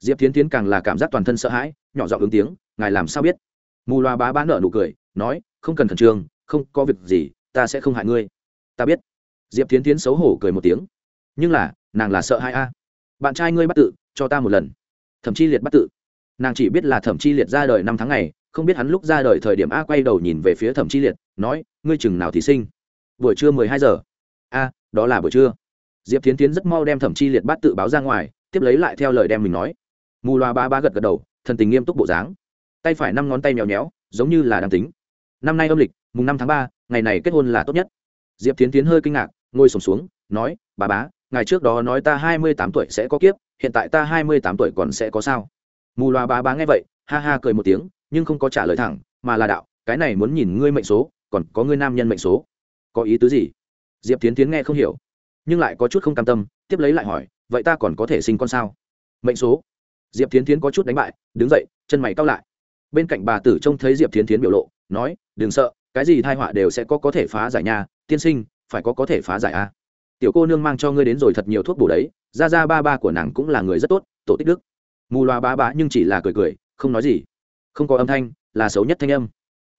Diệp tiến tiến càng là cảm giác toàn thân sợ hãi nhỏ giọng ứng tiếng ngài làm sao biết? Mù loa bá bá nợ nụ cười, nói, không cần khẩn trương, không có việc gì, ta sẽ không hại ngươi. Ta biết. Diệp tiến tiến xấu hổ cười một tiếng. Nhưng là, nàng là sợ hai a. Bạn trai ngươi bắt tự, cho ta một lần. Thậm chí liệt bắt tự. Nàng chỉ biết là thẩm chi liệt ra đời năm tháng ngày, không biết hắn lúc ra đời thời điểm a quay đầu nhìn về phía thẩm chi liệt, nói, ngươi chừng nào thì sinh? Buổi trưa mười hai giờ. A, đó là buổi trưa. Diệp tiến tiến rất mau đem thẩm chi liệt bắt tự báo ra ngoài, tiếp lấy lại theo lời đem mình nói. Mù loa ba ba gật gật đầu, thần tình nghiêm túc bộ dáng tay phải năm ngón tay mèo nhéo giống như là đang tính. Năm nay âm lịch, mùng năm tháng ba, ngày này kết hôn là tốt nhất. Diệp tiến tiến hơi kinh ngạc, ngồi sổm xuống, nói, bà bá ngày trước đó nói ta hai mươi tám tuổi sẽ có kiếp, hiện tại ta hai mươi tám tuổi còn sẽ có sao? Mù loa bà bá nghe vậy, ha ha cười một tiếng, nhưng không có trả lời thẳng, mà là đạo, cái này muốn nhìn ngươi mệnh số, còn có ngươi nam nhân mệnh số. Có ý tứ gì? Diệp tiến tiến nghe không hiểu, nhưng lại có chút không cam tâm, tiếp lấy lại hỏi, vậy ta còn có thể sinh con sao? Mệnh số? Diệp tiến tiến có chút đánh bại, đứng dậy, chân mày cao lại bên cạnh bà tử trông thấy diệp tiến tiến biểu lộ, nói, đừng sợ, cái gì thai họa đều sẽ có có thể phá giải nhà tiên sinh, phải có có thể phá giải a. Tiểu cô nương mang cho ngươi đến rồi thật nhiều thuốc bổ đấy, ra ra ba ba của nàng cũng là người rất tốt, tổ tích đức. Mù loa ba ba nhưng chỉ là cười cười, không nói gì. Không có âm thanh, là xấu nhất thanh âm.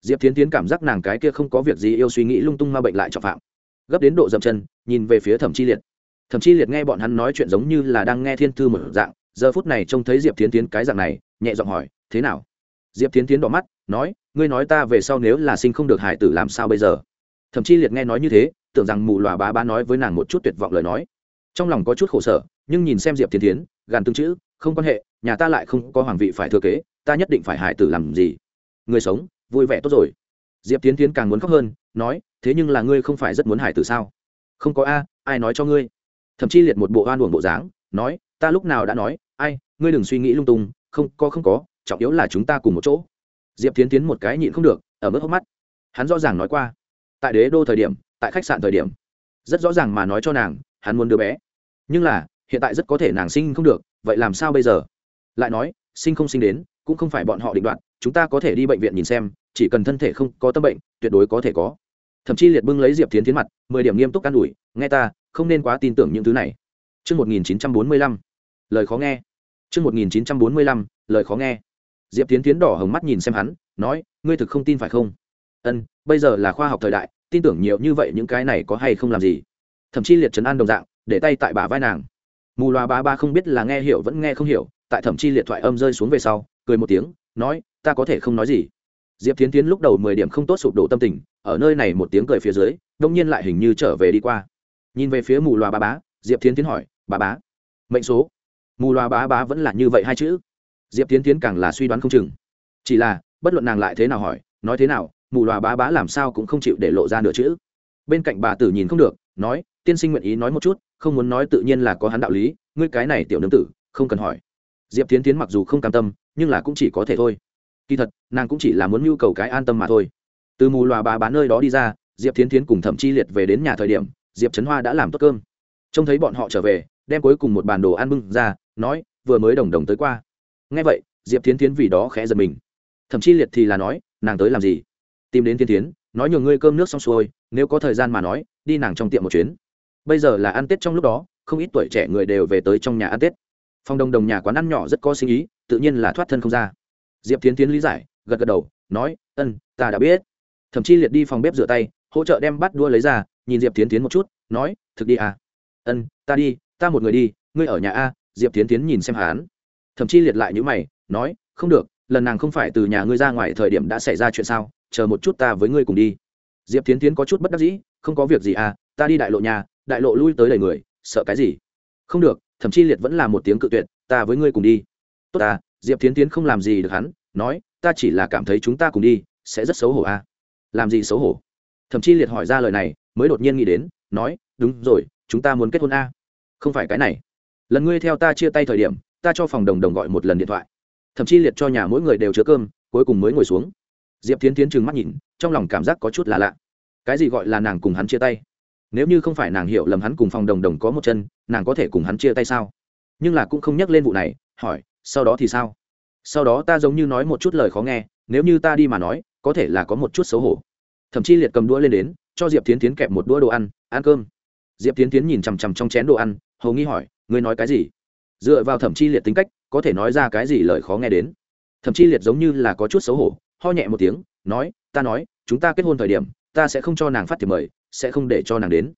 Diệp tiến tiến cảm giác nàng cái kia không có việc gì yêu suy nghĩ lung tung ma bệnh lại trọng phạm. Gấp đến độ dậm chân, nhìn về phía thẩm chi liệt. Thẩm chi liệt nghe bọn hắn nói chuyện giống như là đang nghe thiên thư một dạng, giờ phút này trông thấy diệp tiến tiến cái dạng này, nhẹ giọng hỏi, thế nào? Diệp tiến tiến đỏ mắt, nói, ngươi nói ta về sau nếu là sinh không được hải tử làm sao bây giờ? Thậm chí liệt nghe nói như thế, tưởng rằng mù lòa bá bá nói với nàng một chút tuyệt vọng lời nói. Trong lòng có chút khổ sở, nhưng nhìn xem diệp tiến tiến gàn tương chữ, không quan hệ, nhà ta lại không có hoàng vị phải thừa kế, ta nhất định phải hải tử làm gì? Người sống, vui vẻ tốt rồi. Diệp tiến tiến càng muốn khóc hơn, nói, thế nhưng là ngươi không phải rất muốn hải tử sao? Không có a, ai nói cho ngươi? Thậm chí liệt một bộ oan uổng bộ dáng, nói, ta lúc nào đã nói, ai, ngươi đừng suy nghĩ lung tung, không có không có trọng yếu là chúng ta cùng một chỗ. Diệp tiến tiến một cái nhịn không được ở mức hốc mắt. Hắn rõ ràng nói qua tại đế đô thời điểm tại khách sạn thời điểm rất rõ ràng mà nói cho nàng hắn muốn đứa bé. Nhưng là hiện tại rất có thể nàng sinh không được vậy làm sao bây giờ? Lại nói sinh không sinh đến cũng không phải bọn họ định đoạt chúng ta có thể đi bệnh viện nhìn xem chỉ cần thân thể không có tâm bệnh tuyệt đối có thể có. Thậm chí liệt bưng lấy diệp tiến tiến mặt mười điểm nghiêm túc can ủi nghe ta không nên quá tin tưởng những thứ này. Trước 1945, lời khó nghe. Trước 1945, lời khó nghe. Diệp Tiến Tiến đỏ hồng mắt nhìn xem hắn, nói, ngươi thực không tin phải không? Ân, bây giờ là khoa học thời đại, tin tưởng nhiều như vậy những cái này có hay không làm gì? Thậm chí liệt trấn an đồng dạng, để tay tại bả vai nàng. Mù loa ba ba không biết là nghe hiểu vẫn nghe không hiểu, tại thậm chí liệt thoại âm rơi xuống về sau, cười một tiếng, nói, ta có thể không nói gì. Diệp Tiến Tiến lúc đầu mười điểm không tốt sụp đổ tâm tình, ở nơi này một tiếng cười phía dưới, đông nhiên lại hình như trở về đi qua. Nhìn về phía mù loa ba bá, Diệp Tiến Tiến hỏi, bà bá mệnh số mù loa bá bá vẫn là như vậy hai chữ diệp tiến tiến càng là suy đoán không chừng. Chỉ là, bất luận nàng lại thế nào hỏi, nói thế nào, mù loà bá bá làm sao cũng không chịu để lộ ra nửa chữ. Bên cạnh bà tử nhìn không được, nói, tiên sinh nguyện ý nói một chút, không muốn nói tự nhiên là có hắn đạo lý, ngươi cái này tiểu nương tử, không cần hỏi. Diệp tiến tiến mặc dù không cam tâm, nhưng là cũng chỉ có thể thôi. Kỳ thật, nàng cũng chỉ là muốn nhu cầu cái an tâm mà thôi. Từ mù loà bà bá nơi đó đi ra, diệp tiến tiến cùng thẩm chi liệt về đến nhà thời điểm, diệp trấn hoa đã làm tốt cơm. Trông thấy bọn họ trở về, đem cuối cùng một bàn đồ ăn bưng ra, nói, vừa mới đồng đồng tới qua nghe vậy, diệp tiến tiến vì đó khẽ giật mình. Thậm chí liệt thì là nói, nàng tới làm gì? Tìm đến tiến tiến nói nhường ngươi cơm nước xong xuôi, nếu có thời gian mà nói, đi nàng trong tiệm một chuyến. Bây giờ là ăn tết trong lúc đó, không ít tuổi trẻ người đều về tới trong nhà ăn tết. Phòng đồng đồng nhà quán ăn nhỏ rất có sinh ý, tự nhiên là thoát thân không ra. Diệp tiến tiến lý giải, gật gật đầu, nói, ân, ta đã biết. Thậm chí liệt đi phòng bếp rửa tay, hỗ trợ đem bắt đua lấy ra, nhìn diệp tiến tiến một chút, nói, thực đi à. Ân, ta đi, ta một người đi, ngươi ở nhà a. Diệp tiến tiến nhìn xem hắn thậm chí liệt lại những mày, nói, không được, lần nàng không phải từ nhà ngươi ra ngoài thời điểm đã xảy ra chuyện sao? Chờ một chút ta với ngươi cùng đi. Diệp tiến tiến có chút bất đắc dĩ, không có việc gì à ta đi đại lộ nhà, đại lộ lui tới đầy người, sợ cái gì? Không được thậm chí liệt vẫn là một tiếng cự tuyệt, ta với ngươi cùng đi. Tốt à. Diệp tiến tiến không làm gì được hắn, nói, ta chỉ là cảm thấy chúng ta cùng đi, sẽ rất xấu hổ à. Làm gì xấu hổ? Thậm chí liệt hỏi ra lời này, mới đột nhiên nghĩ đến, nói, đúng rồi, chúng ta muốn kết hôn a à? không phải cái này. Lần ngươi theo ta chia tay thời điểm ta cho phòng đồng đồng gọi một lần điện thoại. Thậm chí liệt cho nhà mỗi người đều chứa cơm, cuối cùng mới ngồi xuống. Diệp tiến tiến trừng mắt nhìn, trong lòng cảm giác có chút là lạ. Cái gì gọi là nàng cùng hắn chia tay? Nếu như không phải nàng hiểu lầm hắn cùng phòng đồng đồng có một chân, nàng có thể cùng hắn chia tay sao? Nhưng là cũng không nhắc lên vụ này, hỏi, sau đó thì sao? Sau đó ta giống như nói một chút lời khó nghe, nếu như ta đi mà nói, có thể là có một chút xấu hổ. Thậm chí liệt cầm đũa lên đến, cho diệp tiến tiến kẹp một đũa đồ ăn ăn cơm. Diệp tiến tiến nhìn chằm chằm trong chén đồ ăn, hầu nghi hỏi, ngươi nói cái gì? Dựa vào thẩm chi liệt tính cách có thể nói ra cái gì lời khó nghe đến thẩm chi liệt giống như là có chút xấu hổ ho nhẹ một tiếng nói ta nói chúng ta kết hôn thời điểm ta sẽ không cho nàng phát thiệp mời sẽ không để cho nàng đến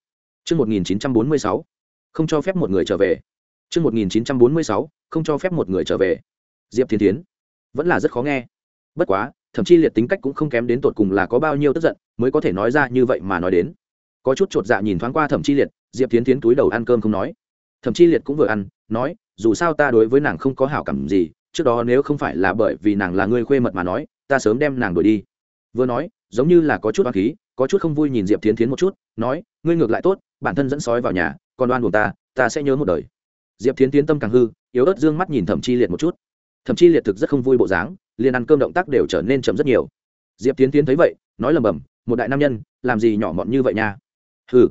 Trước 1946, không cho phép một người trở về. Trước 1946, không cho phép một người trở về. Diệp Thiên Thiến, vẫn là rất khó nghe. Bất quá, thậm chí liệt tính cách cũng không kém đến tột cùng là có bao nhiêu tức giận, mới có thể nói ra như vậy mà nói đến. Có chút chột dạ nhìn thoáng qua Thẩm Chi Liệt, Diệp Thiến Thiến túi đầu ăn cơm không nói. Thẩm Chi Liệt cũng vừa ăn, nói, dù sao ta đối với nàng không có hảo cảm gì, trước đó nếu không phải là bởi vì nàng là người khuê mật mà nói, ta sớm đem nàng đuổi đi. Vừa nói, giống như là có chút oán khí, có chút không vui nhìn Diệp Thiến Thiến một chút, nói, ngươi ngược lại tốt, bản thân dẫn sói vào nhà, còn đoan buồn ta, ta sẽ nhớ một đời. Diệp thiến tiến tâm càng hư yếu ớt dương mắt nhìn thẩm chi liệt một chút. Thẩm chi liệt thực rất không vui bộ dáng liền ăn cơm động tác đều trở nên chậm rất nhiều. Diệp tiến tiến thấy vậy nói lầm bầm một đại nam nhân làm gì nhỏ mọn như vậy nha? Hừ.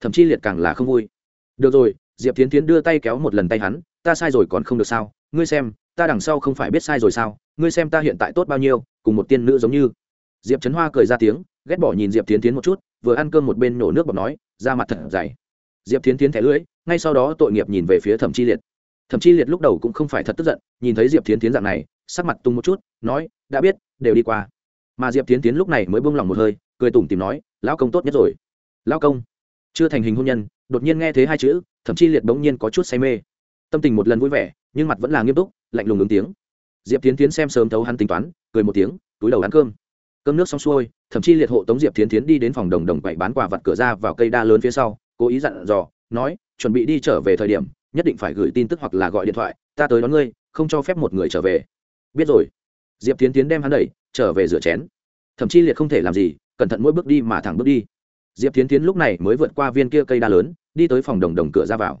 Thẩm chi liệt càng là không vui. Được rồi. Diệp tiến tiến đưa tay kéo một lần tay hắn ta sai rồi còn không được sao? Ngươi xem, ta đằng sau không phải biết sai rồi sao? Ngươi xem ta hiện tại tốt bao nhiêu, cùng một tiên nữ giống như. Diệp trấn hoa cười ra tiếng, ghét bỏ nhìn diệp tiến tiến một chút, vừa ăn cơm một bên nổ nước bọc nói ra mặt thật dày. Diệp tiến tiến thẻ lưỡi, ngay sau đó tội nghiệp nhìn về phía thẩm chi liệt. Thẩm chi liệt lúc đầu cũng không phải thật tức giận, nhìn thấy diệp tiến tiến dạng này, sắc mặt tung một chút, nói, đã biết, đều đi qua. Mà diệp tiến tiến lúc này mới buông lỏng một hơi, cười tủm tìm nói, lão công tốt nhất rồi. Lão công? Chưa thành hình hôn nhân, đột nhiên nghe thấy hai chữ, thẩm chi liệt bỗng nhiên có chút say mê tâm tình một lần vui vẻ, nhưng mặt vẫn là nghiêm túc, lạnh lùng ứng tiếng. Diệp tiến tiến xem sớm thấu hắn tính toán, cười một tiếng, túi đầu ăn cơm. Cơm nước xong xuôi, thậm chí liệt hộ tống diệp tiến tiến đi đến phòng đồng đồng quậy bán quà vặt cửa ra vào cây đa lớn phía sau, cố ý dặn dò, nói, chuẩn bị đi trở về thời điểm, nhất định phải gửi tin tức hoặc là gọi điện thoại, ta tới đón ngươi, không cho phép một người trở về. Biết rồi. Diệp tiến tiến đem hắn đẩy, trở về rửa chén. Thậm chí liệt không thể làm gì, cẩn thận mỗi bước đi mà thẳng bước đi. Diệp tiến tiến lúc này mới vượt qua viên kia cây đa lớn, đi tới phòng đồng đồng cửa ra vào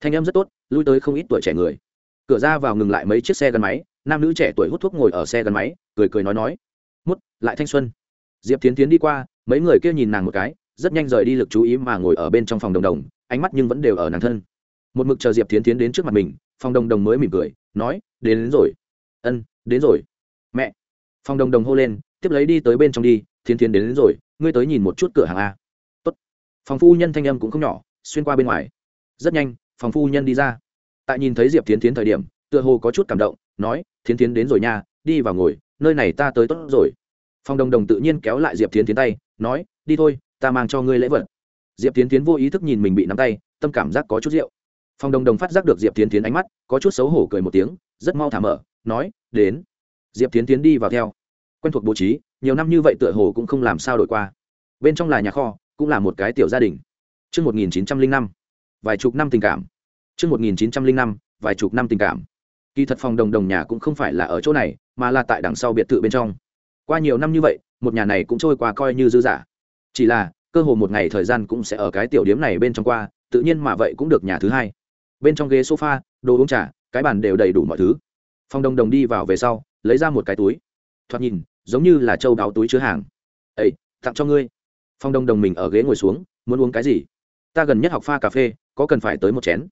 thanh âm rất tốt lui tới không ít tuổi trẻ người. Cửa ra vào ngừng lại mấy chiếc xe gắn máy nam nữ trẻ tuổi hút thuốc ngồi ở xe gắn máy cười cười nói nói. Mút lại thanh xuân. Diệp tiến tiến đi qua mấy người kia nhìn nàng một cái rất nhanh rời đi lực chú ý mà ngồi ở bên trong phòng đồng đồng ánh mắt nhưng vẫn đều ở nàng thân. Một mực chờ diệp tiến tiến đến trước mặt mình phòng đồng đồng mới mỉm cười nói đến, đến rồi. Ân đến rồi. Mẹ. Phòng đồng đồng hô lên tiếp lấy đi tới bên trong đi thiến tiến đến, đến rồi ngươi tới nhìn một chút cửa hàng a. Tốt. phòng phu nhân thanh âm cũng không nhỏ xuyên qua bên ngoài. Rất nhanh phòng phu nhân đi ra. Tại nhìn thấy diệp tiến tiến thời điểm tựa hồ có chút cảm động nói thiến tiến đến rồi nha đi vào ngồi nơi này ta tới tốt rồi. Phòng đồng đồng tự nhiên kéo lại diệp tiến tiến tay nói đi thôi ta mang cho ngươi lễ vật. Diệp tiến tiến vô ý thức nhìn mình bị nắm tay tâm cảm giác có chút rượu. Phòng đồng đồng phát giác được diệp tiến tiến ánh mắt có chút xấu hổ cười một tiếng rất mau thả mở nói đến. Diệp tiến tiến đi vào theo. Quen thuộc bố trí nhiều năm như vậy tựa hồ cũng không làm sao đổi qua. Bên trong là nhà kho cũng là một cái tiểu gia đình. Trước 1905, vài chục năm tình cảm. Trước 1905, vài chục năm tình cảm. Kỳ thật phòng đồng đồng nhà cũng không phải là ở chỗ này, mà là tại đằng sau biệt thự bên trong. Qua nhiều năm như vậy, một nhà này cũng trôi qua coi như dư giả. Chỉ là, cơ hồ một ngày thời gian cũng sẽ ở cái tiểu điếm này bên trong qua tự nhiên mà vậy cũng được nhà thứ hai bên trong ghế sofa đồ uống trà cái bàn đều đầy đủ mọi thứ phong đồng đồng đi vào về sau lấy ra một cái túi thoạt nhìn giống như là châu đáo túi chứa hàng "Ê, tặng cho ngươi phong đồng đồng mình ở ghế ngồi xuống muốn uống cái gì ta gần nhất học pha cà phê có cần phải tới một chén?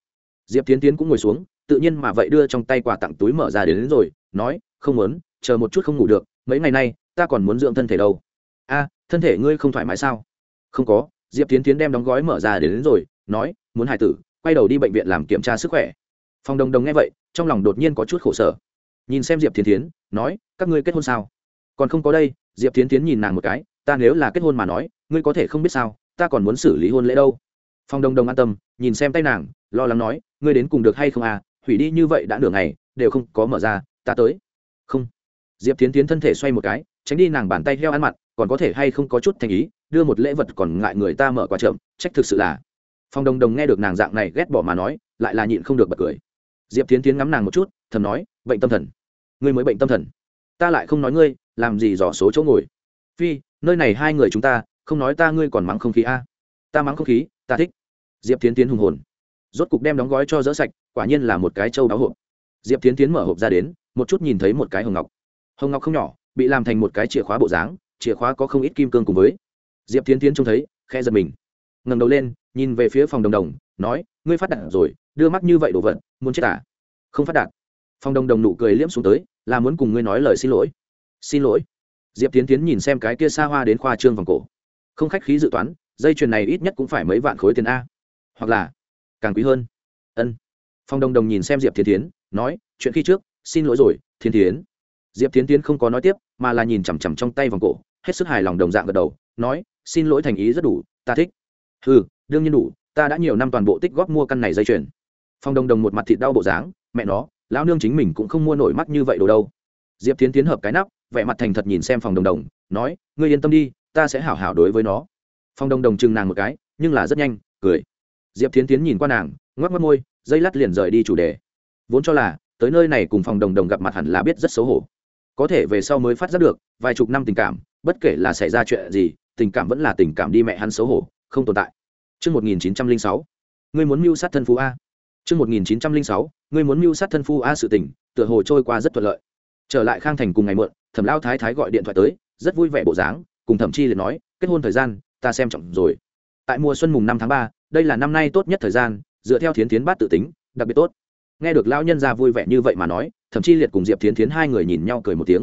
Diệp tiến tiến cũng ngồi xuống tự nhiên mà vậy đưa trong tay quà tặng túi mở ra đến, đến rồi nói không muốn chờ một chút không ngủ được mấy ngày nay ta còn muốn dưỡng thân thể đâu. A thân thể ngươi không thoải mái sao? Không có. Diệp tiến tiến đem đóng gói mở ra đến, đến rồi nói muốn hải tử quay đầu đi bệnh viện làm kiểm tra sức khỏe. Phòng đồng đồng nghe vậy trong lòng đột nhiên có chút khổ sở. Nhìn xem diệp tiến tiến nói các ngươi kết hôn sao? Còn không có đây. Diệp tiến tiến nhìn nàng một cái ta nếu là kết hôn mà nói ngươi có thể không biết sao ta còn muốn xử lý hôn lễ đâu. Phong Đông Đông an tâm, nhìn xem tay nàng, lo lắng nói, ngươi đến cùng được hay không à? Hủy đi như vậy đã nửa ngày, đều không có mở ra, ta tới. Không. Diệp tiến tiến thân thể xoay một cái, tránh đi nàng bàn tay heo ăn mặn, còn có thể hay không có chút thành ý, đưa một lễ vật còn ngại người ta mở qua chậm, trách thực sự là. Phong Đông Đông nghe được nàng dạng này ghét bỏ mà nói, lại là nhịn không được bật cười. Diệp tiến tiến ngắm nàng một chút, thầm nói, bệnh tâm thần. Ngươi mới bệnh tâm thần. Ta lại không nói ngươi, làm gì dò số chỗ ngồi. Phi, nơi này hai người chúng ta, không nói ta ngươi còn mắng không khí a ta mắng không khí, ta thích. Diệp tiến tiến hùng hồn. Rốt cục đem đóng gói cho dỡ sạch, quả nhiên là một cái trâu báo hộp. Diệp tiến tiến mở hộp ra đến, một chút nhìn thấy một cái hồng ngọc. Hồng ngọc không nhỏ, bị làm thành một cái chìa khóa bộ dáng, chìa khóa có không ít kim cương cùng với. Diệp tiến tiến trông thấy khe giật mình. Ngầm đầu lên, nhìn về phía phòng đồng đồng, nói, ngươi phát đạt rồi, đưa mắt như vậy đồ vật, muốn chết à? Không phát đạt phòng đồng đồng nụ cười liễm xuống tới, là muốn cùng ngươi nói lời xin lỗi. Xin lỗi. Diệp tiến tiến nhìn xem cái kia xa hoa đến khoa trương vòng cổ. Không khách khí dự toán dây chuyền này ít nhất cũng phải mấy vạn khối tiền a. Hoặc là, càng quý hơn. Ân. Phong đồng đồng nhìn xem diệp thiên tiến nói, chuyện khi trước, xin lỗi rồi thiên tiến diệp thiên tiến không có nói tiếp, mà là nhìn chằm chằm trong tay vòng cổ, hết sức hài lòng đồng dạng gật đầu, nói, xin lỗi thành ý rất đủ, ta thích. Ừ đương nhiên đủ, ta đã nhiều năm toàn bộ tích góp mua căn này dây chuyền. Phong đồng đồng một mặt thịt đau bộ dáng, mẹ nó, lão nương chính mình cũng không mua nổi mắt như vậy đồ đâu. Diệp tiến tiến hợp cái nắp, vẻ mặt thành thật nhìn xem phòng đồng đồng nói, ngươi yên tâm đi, ta sẽ hảo hảo đối với nó. Phong đồng đồng chừng nàng một cái nhưng là rất nhanh cười. Diệp Thiến tiến nhìn qua nàng ngoắc ngoắc môi dây lát liền rời đi chủ đề. Vốn cho là tới nơi này cùng phòng đồng đồng gặp mặt hẳn là biết rất xấu hổ. Có thể về sau mới phát giác được vài chục năm tình cảm bất kể là xảy ra chuyện gì tình cảm vẫn là tình cảm đi mẹ hắn xấu hổ không tồn tại. Trước 1906, ngươi muốn mưu sát thân phú A. Trước 1906, ngươi muốn mưu sát thân phu A sự tình, tựa hồ trôi qua rất thuận lợi. Trở lại Khang Thành cùng ngày muộn, Thẩm Lao Thái Thái gọi điện thoại tới, rất vui vẻ bộ dáng, cùng Thẩm Chi liền nói, kết hôn thời gian, ta xem trọng rồi. Tại mùa xuân mùng năm tháng ba, đây là năm nay tốt nhất thời gian, dựa theo Thiến Thiến bát tự tính, đặc biệt tốt. Nghe được lão nhân gia vui vẻ như vậy mà nói, Thẩm Chi liệt cùng Diệp Thiến Thiến hai người nhìn nhau cười một tiếng.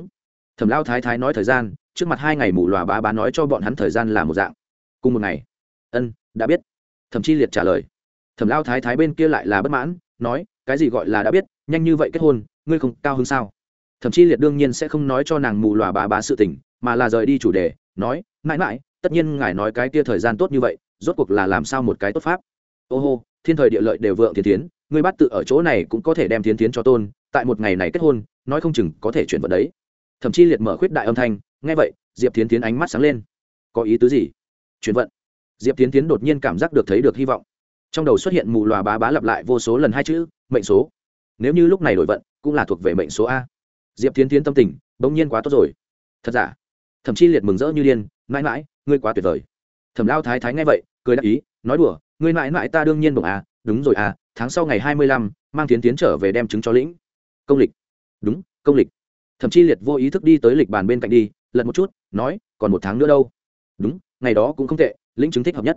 Thẩm Lao Thái Thái nói thời gian, trước mặt hai ngày mù lòa bá bá nói cho bọn hắn thời gian là một dạng. Cùng một ngày. Ân, đã biết. Thẩm Chi liệt trả lời. Thẩm Lao Thái Thái bên kia lại là bất mãn, nói cái gì gọi là đã biết nhanh như vậy kết hôn ngươi không cao hơn sao thậm chí liệt đương nhiên sẽ không nói cho nàng mù lòa bà bá sự tình mà là rời đi chủ đề nói mãi mãi tất nhiên ngài nói cái kia thời gian tốt như vậy, rốt cuộc là làm sao một cái tốt pháp? Ô hô, thiên thời địa lợi đều vượng thiên tiến ngươi bắt tự ở chỗ này cũng có thể đem thiên tiến cho tôn, tại một ngày này kết hôn, nói không chừng có thể chuyển vận đấy. Thậm chí liệt mở khuyết đại âm thanh, nghe vậy, diệp tiến tiến ánh mắt sáng lên. Có ý tứ gì? Chuyển vận. Diệp tiến tiến đột nhiên cảm giác được thấy được hy vọng. Trong đầu xuất hiện mù loà bá bá lặp lại vô số lần hai chữ, mệnh số. Nếu như lúc này đổi vận, cũng là thuộc về mệnh số a. Diệp tiến tiến tâm tình, bỗng nhiên quá tốt rồi. Thật giả? Thậm chí liệt mừng rỡ như điên, mãi mãi ngươi quá tuyệt vời. Thẩm lao thái thái nghe vậy, cười đáp ý, nói đùa, ngươi mãi mãi ta đương nhiên bổng à đúng rồi à tháng sau ngày hai mươi lăm, mang tiến tiến trở về đem chứng cho lĩnh. Công lịch. Đúng, công lịch. Thậm chí liệt vô ý thức đi tới lịch bàn bên cạnh đi, lật một chút, nói, còn một tháng nữa đâu. Đúng, ngày đó cũng không tệ, lĩnh chứng thích hợp nhất.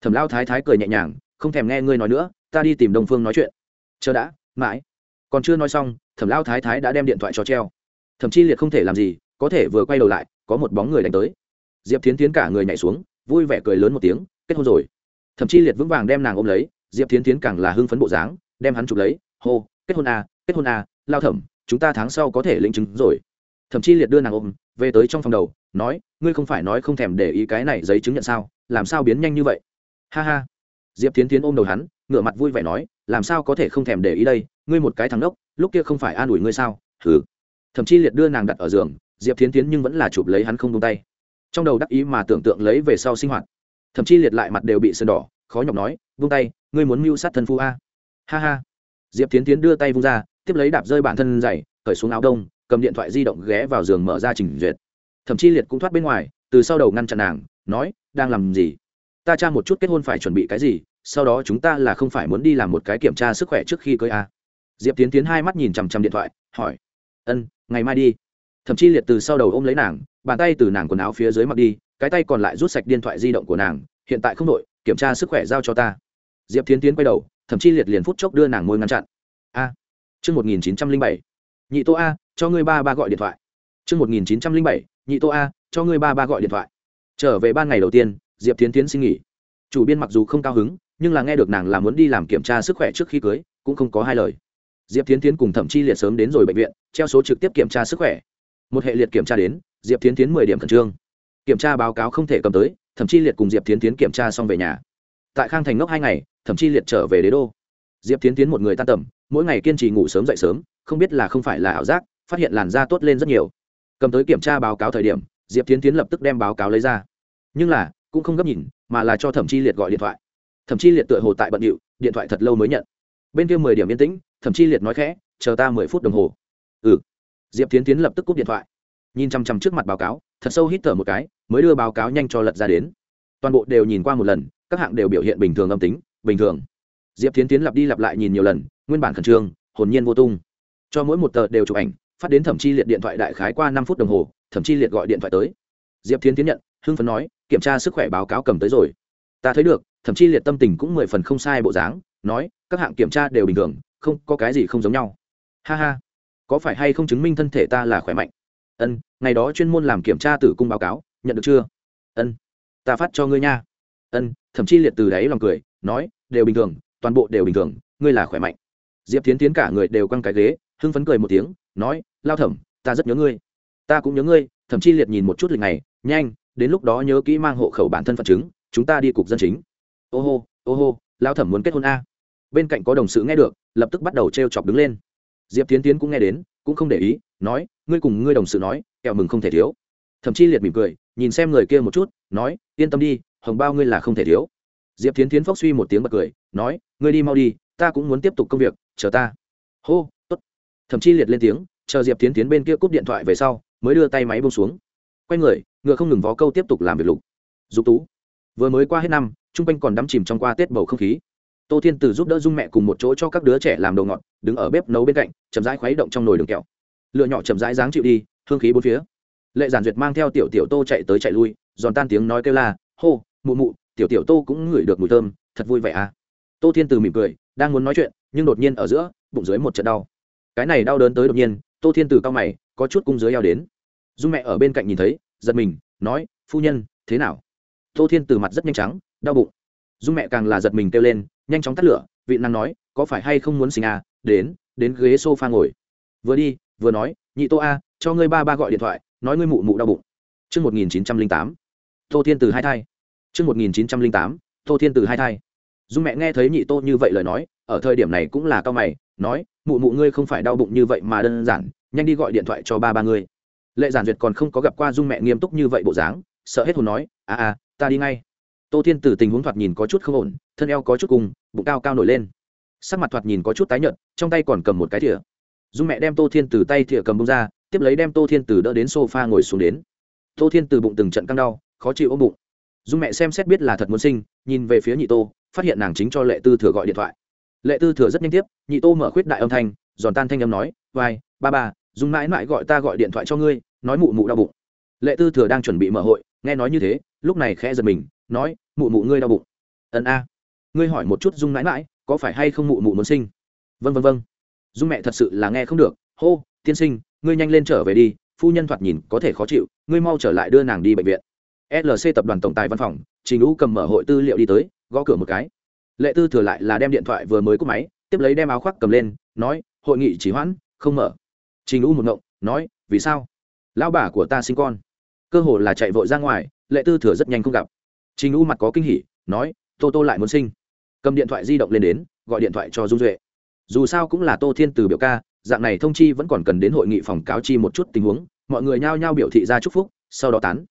Thẩm lao thái thái cười nhẹ nhàng, không thèm nghe ngươi nói nữa, ta đi tìm đồng phương nói chuyện. Chờ đã, mãi. Còn chưa nói xong, thẩm lao thái thái đã đem điện thoại cho treo. Thậm chí liệt không thể làm gì, có thể vừa quay đầu lại, có một bóng người đánh tới diệp tiến tiến cả người nhảy xuống, vui vẻ cười lớn một tiếng, kết hôn rồi. Thậm chí liệt vững vàng đem nàng ôm lấy, diệp tiến tiến càng là hưng phấn bộ dáng, đem hắn chụp lấy, hô, kết hôn à kết hôn à lao thẩm, chúng ta tháng sau có thể lĩnh chứng rồi. Thậm chí liệt đưa nàng ôm, về tới trong phòng đầu, nói, ngươi không phải nói không thèm để ý cái này giấy chứng nhận sao, làm sao biến nhanh như vậy? Ha ha. Diệp tiến tiến ôm đầu hắn, ngửa mặt vui vẻ nói, làm sao có thể không thèm để ý đây, ngươi một cái thằng đốc lúc kia không phải an ủi ngươi sao? Thử thậm chí liệt đưa nàng đặt ở giường, diệp tiến tiến nhưng vẫn là chụp lấy hắn không tung tay trong đầu đắc ý mà tưởng tượng lấy về sau sinh hoạt. Thậm chí liệt lại mặt đều bị sườn đỏ, khó nhọc nói, vung tay, ngươi muốn mưu sát thân phu a? Ha ha. Diệp tiến tiến đưa tay vung ra, tiếp lấy đạp rơi bản thân dày cởi xuống áo đông, cầm điện thoại di động ghé vào giường mở ra trình duyệt. Thậm chí liệt cũng thoát bên ngoài, từ sau đầu ngăn chặn nàng, nói, đang làm gì? Ta tra một chút kết hôn phải chuẩn bị cái gì, sau đó chúng ta là không phải muốn đi làm một cái kiểm tra sức khỏe trước khi cưới a. Diệp tiến tiến hai mắt nhìn chằm chằm điện thoại, hỏi, ân, ngày mai đi. Thậm chí liệt từ sau đầu ôm lấy nàng bàn tay từ nàng quần áo phía dưới mặc đi cái tay còn lại rút sạch điện thoại di động của nàng hiện tại không đội kiểm tra sức khỏe giao cho ta. Diệp tiến tiến quay đầu thậm chí liệt liền phút chốc đưa nàng môi ngăn chặn. A à, chương một nghìn chín trăm linh bảy. Nhị tô a cho ngươi ba ba gọi điện thoại. Chương một nghìn chín trăm linh bảy nhị tô a cho ngươi ba ba gọi điện thoại. Trở về ban ngày đầu tiên diệp tiến tiến xin nghỉ. Chủ biên mặc dù không cao hứng nhưng là nghe được nàng là muốn đi làm kiểm tra sức khỏe trước khi cưới cũng không có hai lời. Diệp tiến tiến cùng thẩm chi liệt sớm đến rồi bệnh viện treo số trực tiếp kiểm tra sức khỏe một hệ liệt kiểm tra đến, diệp tiến tiến mười điểm khẩn trương. Kiểm tra báo cáo không thể cầm tới thẩm chi liệt cùng diệp tiến tiến kiểm tra xong về nhà. Tại khang thành ngốc hai ngày thẩm chi liệt trở về đế đô. Diệp tiến tiến một người tan tầm, mỗi ngày kiên trì ngủ sớm dậy sớm, không biết là không phải là ảo giác, phát hiện làn da tốt lên rất nhiều. Cầm tới kiểm tra báo cáo thời điểm, diệp tiến tiến lập tức đem báo cáo lấy ra. Nhưng là, cũng không gấp nhìn, mà là cho thẩm chi liệt gọi điện thoại. Thẩm chi liệt tựa hồ tại bận điệu, điện thoại thật lâu mới nhận. Bên kia mười điểm yên tĩnh thẩm chi liệt nói khẽ, chờ ta mười phút đồng hồ. Ừ diệp tiến tiến lập tức cúp điện thoại. Nhìn chằm chằm trước mặt báo cáo, thật sâu hít thở một cái, mới đưa báo cáo nhanh cho lật ra đến. Toàn bộ đều nhìn qua một lần, các hạng đều biểu hiện bình thường âm tính, bình thường. Diệp tiến tiến lặp đi lặp lại nhìn nhiều lần, nguyên bản khẩn trương, hồn nhiên vô tung. Cho mỗi một tờ đều chụp ảnh, phát đến thẩm chi liệt điện thoại đại khái qua năm phút đồng hồ thẩm chi liệt gọi điện thoại tới. Diệp tiến tiến nhận, hưng phấn nói, kiểm tra sức khỏe báo cáo cầm tới rồi. Ta thấy được, thậm chi liệt tâm tình cũng mười phần không sai bộ dáng. Nói, các hạng kiểm tra đều bình thường, không có cái gì không giống nhau. Ha ha có phải hay không chứng minh thân thể ta là khỏe mạnh? Ân, ngày đó chuyên môn làm kiểm tra tử cung báo cáo, nhận được chưa? Ân, ta phát cho ngươi nha. Ân thậm chí liệt từ đáy lòng cười, nói, đều bình thường, toàn bộ đều bình thường, ngươi là khỏe mạnh. Diệp tiến tiến cả người đều căng cái ghế, hưng phấn cười một tiếng, nói, lao thẩm, ta rất nhớ ngươi. Ta cũng nhớ ngươi thậm chí liệt nhìn một chút lịch này, nhanh, đến lúc đó nhớ kỹ mang hộ khẩu bản thân phận chứng, chúng ta đi cục dân chính. Ô hô ô hô, lao thẩm muốn kết hôn a. Bên cạnh có đồng sự nghe được, lập tức bắt đầu t r e o chọc đứng lên diệp tiến tiến cũng nghe đến, cũng không để ý, nói, ngươi cùng ngươi đồng sự nói, kẹo mừng không thể thiếu. Thậm chí liệt mỉm cười, nhìn xem người kia một chút, nói, yên tâm đi, hồng bao ngươi là không thể thiếu. Diệp tiến tiến phốc suy một tiếng bật cười, nói, ngươi đi mau đi, ta cũng muốn tiếp tục công việc, chờ ta. Hô t ố t thậm chí liệt lên tiếng, chờ diệp tiến tiến bên kia cúp điện thoại về sau, mới đưa tay máy bông xuống. Quay người, ngựa không ngừng vó câu tiếp tục làm việc lục. Dục tú. Vừa mới qua hết năm t r u n g quanh còn đắm chìm trong qua tết bầu không khí tô thiên tử giúp đỡ dung mẹ cùng một chỗ cho các đứa trẻ làm đồ ngọt, đứng ở bếp nấu bên cạnh, chậm rãi khuấy động trong nồi đường kẹo. Lựa nhỏ chậm rãi dáng chịu đi, hương khí bốn phía. Lệ giản duyệt mang theo tiểu tiểu tô chạy tới chạy lui, giòn tan tiếng nói kêu la, hô, mụ mụ, tiểu tiểu tô cũng ngửi được mùi thơm, thật vui vẻ à? Tô thiên tử mỉm cười, đang muốn nói chuyện, nhưng đột nhiên ở giữa, bụng dưới một trận đau. Cái này đau đớn tới đột nhiên, tô thiên tử cao mày, có chút cung dưới eo đến. Dung mẹ ở bên cạnh nhìn thấy, giật mình, nói, phu nhân, thế nào? Tô thiên tử mặt rất nhanh trắng, đau bụng. Dung mẹ càng là giật mình kêu lên nhanh chóng tắt lửa vị năng nói có phải hay không muốn sinh à đến đến ghế s o f a ngồi vừa đi vừa nói nhị tô a cho ngươi ba ba gọi điện thoại nói ngươi mụ mụ đau bụng Trước 1908, Tô Thiên Từ hai thai. Trước 1908, Tô Thiên Từ hai thai. Dung mẹ nghe thấy nhị tô như vậy lời nói, ở thời điểm này cũng là cao mày, nói, mụ mụ ngươi không phải đau bụng như vậy mà đơn giản, nhanh đi gọi điện thoại cho ba ba ngươi. Lệ Giản Duyệt còn không có gặp qua Dung mẹ nghiêm túc như vậy bộ dáng, sợ hết hồn nói, à à, ta đi ngay tô thiên từ tình huống thoạt nhìn có chút không ổn, thân eo có chút cùng bụng cao cao nổi lên. Sắc mặt thoạt nhìn có chút tái nhợt, trong tay còn cầm một cái thìa. Dung mẹ đem tô thiên từ tay thìa cầm bông ra, tiếp lấy đem tô thiên từ đỡ đến s o f a ngồi xuống đến. Tô thiên từ bụng từng trận căng đau, khó chịu ôm bụng. Dung mẹ xem xét biết là thật muốn sinh, nhìn về phía nhị tô, phát hiện nàng chính cho lệ tư thừa gọi điện thoại. Lệ tư thừa rất nhanh tiếp, nhị tô mở khuyết đại âm thanh, giòn tan thanh âm nói, vai, ba ba, dung mãi mãi gọi ta gọi điện thoại cho ngươi, nói mụ mụ đau bụng. Lệ tư thừa đang chuẩn bị mở hội, nghe nói như thế, lúc này khẽ giật mình nói, mụ mụ ngươi đau bụng. Ẩn a. Ngươi hỏi một chút dung mãi mãi, có phải hay không mụ mụ muốn sinh? Vân vân vân dung mẹ thật sự là nghe không được. Hô, tiên sinh, ngươi nhanh lên trở về đi, phu nhân thoạt nhìn có thể khó chịu, ngươi mau trở lại đưa nàng đi bệnh viện. Lc tập đoàn tổng tài văn phòng, trình lũ cầm mở hội tư liệu đi tới, gõ cửa một cái. Lệ tư thừa lại là đem điện thoại vừa mới cúp máy, tiếp lấy đem áo khoác cầm lên, nói, hội nghị chỉ hoãn, không mở. Trình lũ một ngộng, nói, vì sao? Lão bà của ta sinh con. Cơ hồ là chạy vội ra ngoài, lệ tư thừa rất nhanh không gặp trình u mặt có kinh hỉ, nói, tô tô lại muốn sinh. Cầm điện thoại di động lên đến, gọi điện thoại cho dung duệ. Dù sao cũng là tô thiên từ biểu ca, dạng này thông chi vẫn còn cần đến hội nghị phòng cáo chi một chút tình huống, mọi người nhao nhao biểu thị ra chúc phúc, sau đó tán.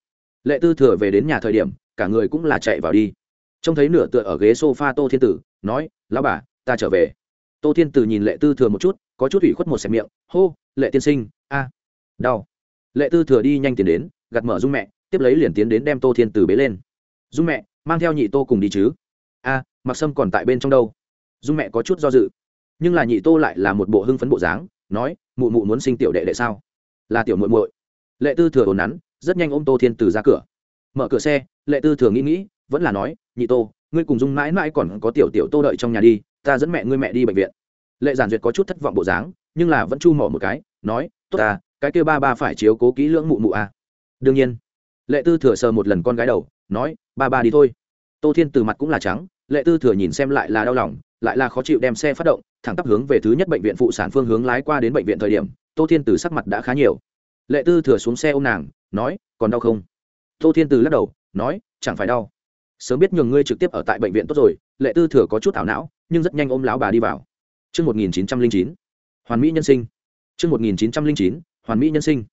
Lệ tư thừa về đến nhà thời điểm, cả người cũng là chạy vào đi. Trông thấy nửa tựa ở ghế s o f a tô thiên tử nói, lão bà, ta trở về. Tô thiên tử nhìn lệ tư thừa một chút, có chút ủy khuất một xẹp miệng, hô, lệ tiên sinh, a, đau. Lệ tư thừa đi nhanh tiến đến gặt mở dung mẹ, tiếp lấy liền tiến đến đem tô thiên tử bế lên dung mẹ, mang theo nhị tô cùng đi chứ? A mặc sâm còn tại bên trong đâu? Dung mẹ có chút do dự. Nhưng là nhị tô lại là một bộ hưng phấn bộ dáng, nói, mụ mụ muốn sinh tiểu đệ đệ sao? Là tiểu muội muội. Lệ tư thừa ồn nắn, rất nhanh ôm tô thiên từ ra cửa. Mở cửa xe, lệ tư thừa nghĩ nghĩ, vẫn là nói, nhị tô, ngươi cùng dung mãi mãi còn có tiểu tiểu tô đợi trong nhà đi, ta dẫn mẹ ngươi mẹ đi bệnh viện. Lệ giản duyệt có chút thất vọng bộ dáng, nhưng là vẫn chu mỏ một cái, nói, tốt à cái kêu ba ba phải chiếu cố kỹ lưỡng mụ mụ à. Đương nhiên. Lệ tư thừa sờ một lần con gái đầu nói ba ba đi thôi. Tô thiên từ mặt cũng là trắng lệ tư thừa nhìn xem lại là đau lòng lại là khó chịu đem xe phát động thẳng tắp hướng về thứ nhất bệnh viện phụ sản phương hướng lái qua đến bệnh viện thời điểm tô thiên từ sắc mặt đã khá nhiều. Lệ tư thừa xuống xe ô m nàng nói còn đau không? Tô thiên từ lắc đầu nói chẳng phải đau. Sớm biết nhường ngươi trực tiếp ở tại bệnh viện tốt rồi. Lệ tư thừa có chút ảo não nhưng rất nhanh ôm lão bà đi vào. Trước 1909, hoàn mỹ nhân sinh. Trước 1909, hoàn mỹ nhân sinh.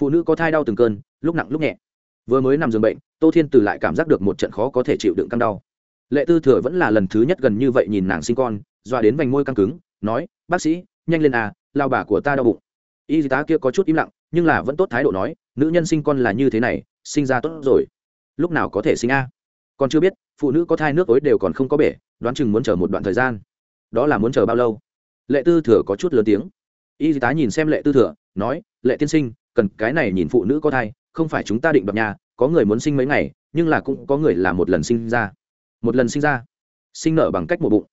Phụ nữ có thai đau từng cơn, lúc nặng lúc nhẹ vừa mới nằm giường bệnh, tô thiên từ lại cảm giác được một trận khó có thể chịu đựng căng đau. Lệ tư thừa vẫn là lần thứ nhất gần như vậy nhìn nàng sinh con doa đến vành môi căng cứng, nói, bác sĩ, nhanh lên à lao bà của ta đau bụng. Y tá kia có chút im lặng, nhưng là vẫn tốt thái độ nói, nữ nhân sinh con là như thế này, sinh ra tốt rồi. Lúc nào có thể sinh a? Còn chưa biết, phụ nữ có thai nước ối đều còn không có bể, đoán chừng muốn chờ một đoạn thời gian. Đó là muốn chờ bao lâu? Lệ tư thừa có chút lớn tiếng. Y tá nhìn xem lệ tư thừa, nói, lệ tiên sinh, cần cái này nhìn phụ nữ có thai không phải chúng ta định đoạt nhà, có người muốn sinh mấy ngày, nhưng là cũng có người là một lần sinh ra. Một lần sinh ra, sinh nở bằng cách mổ bụng.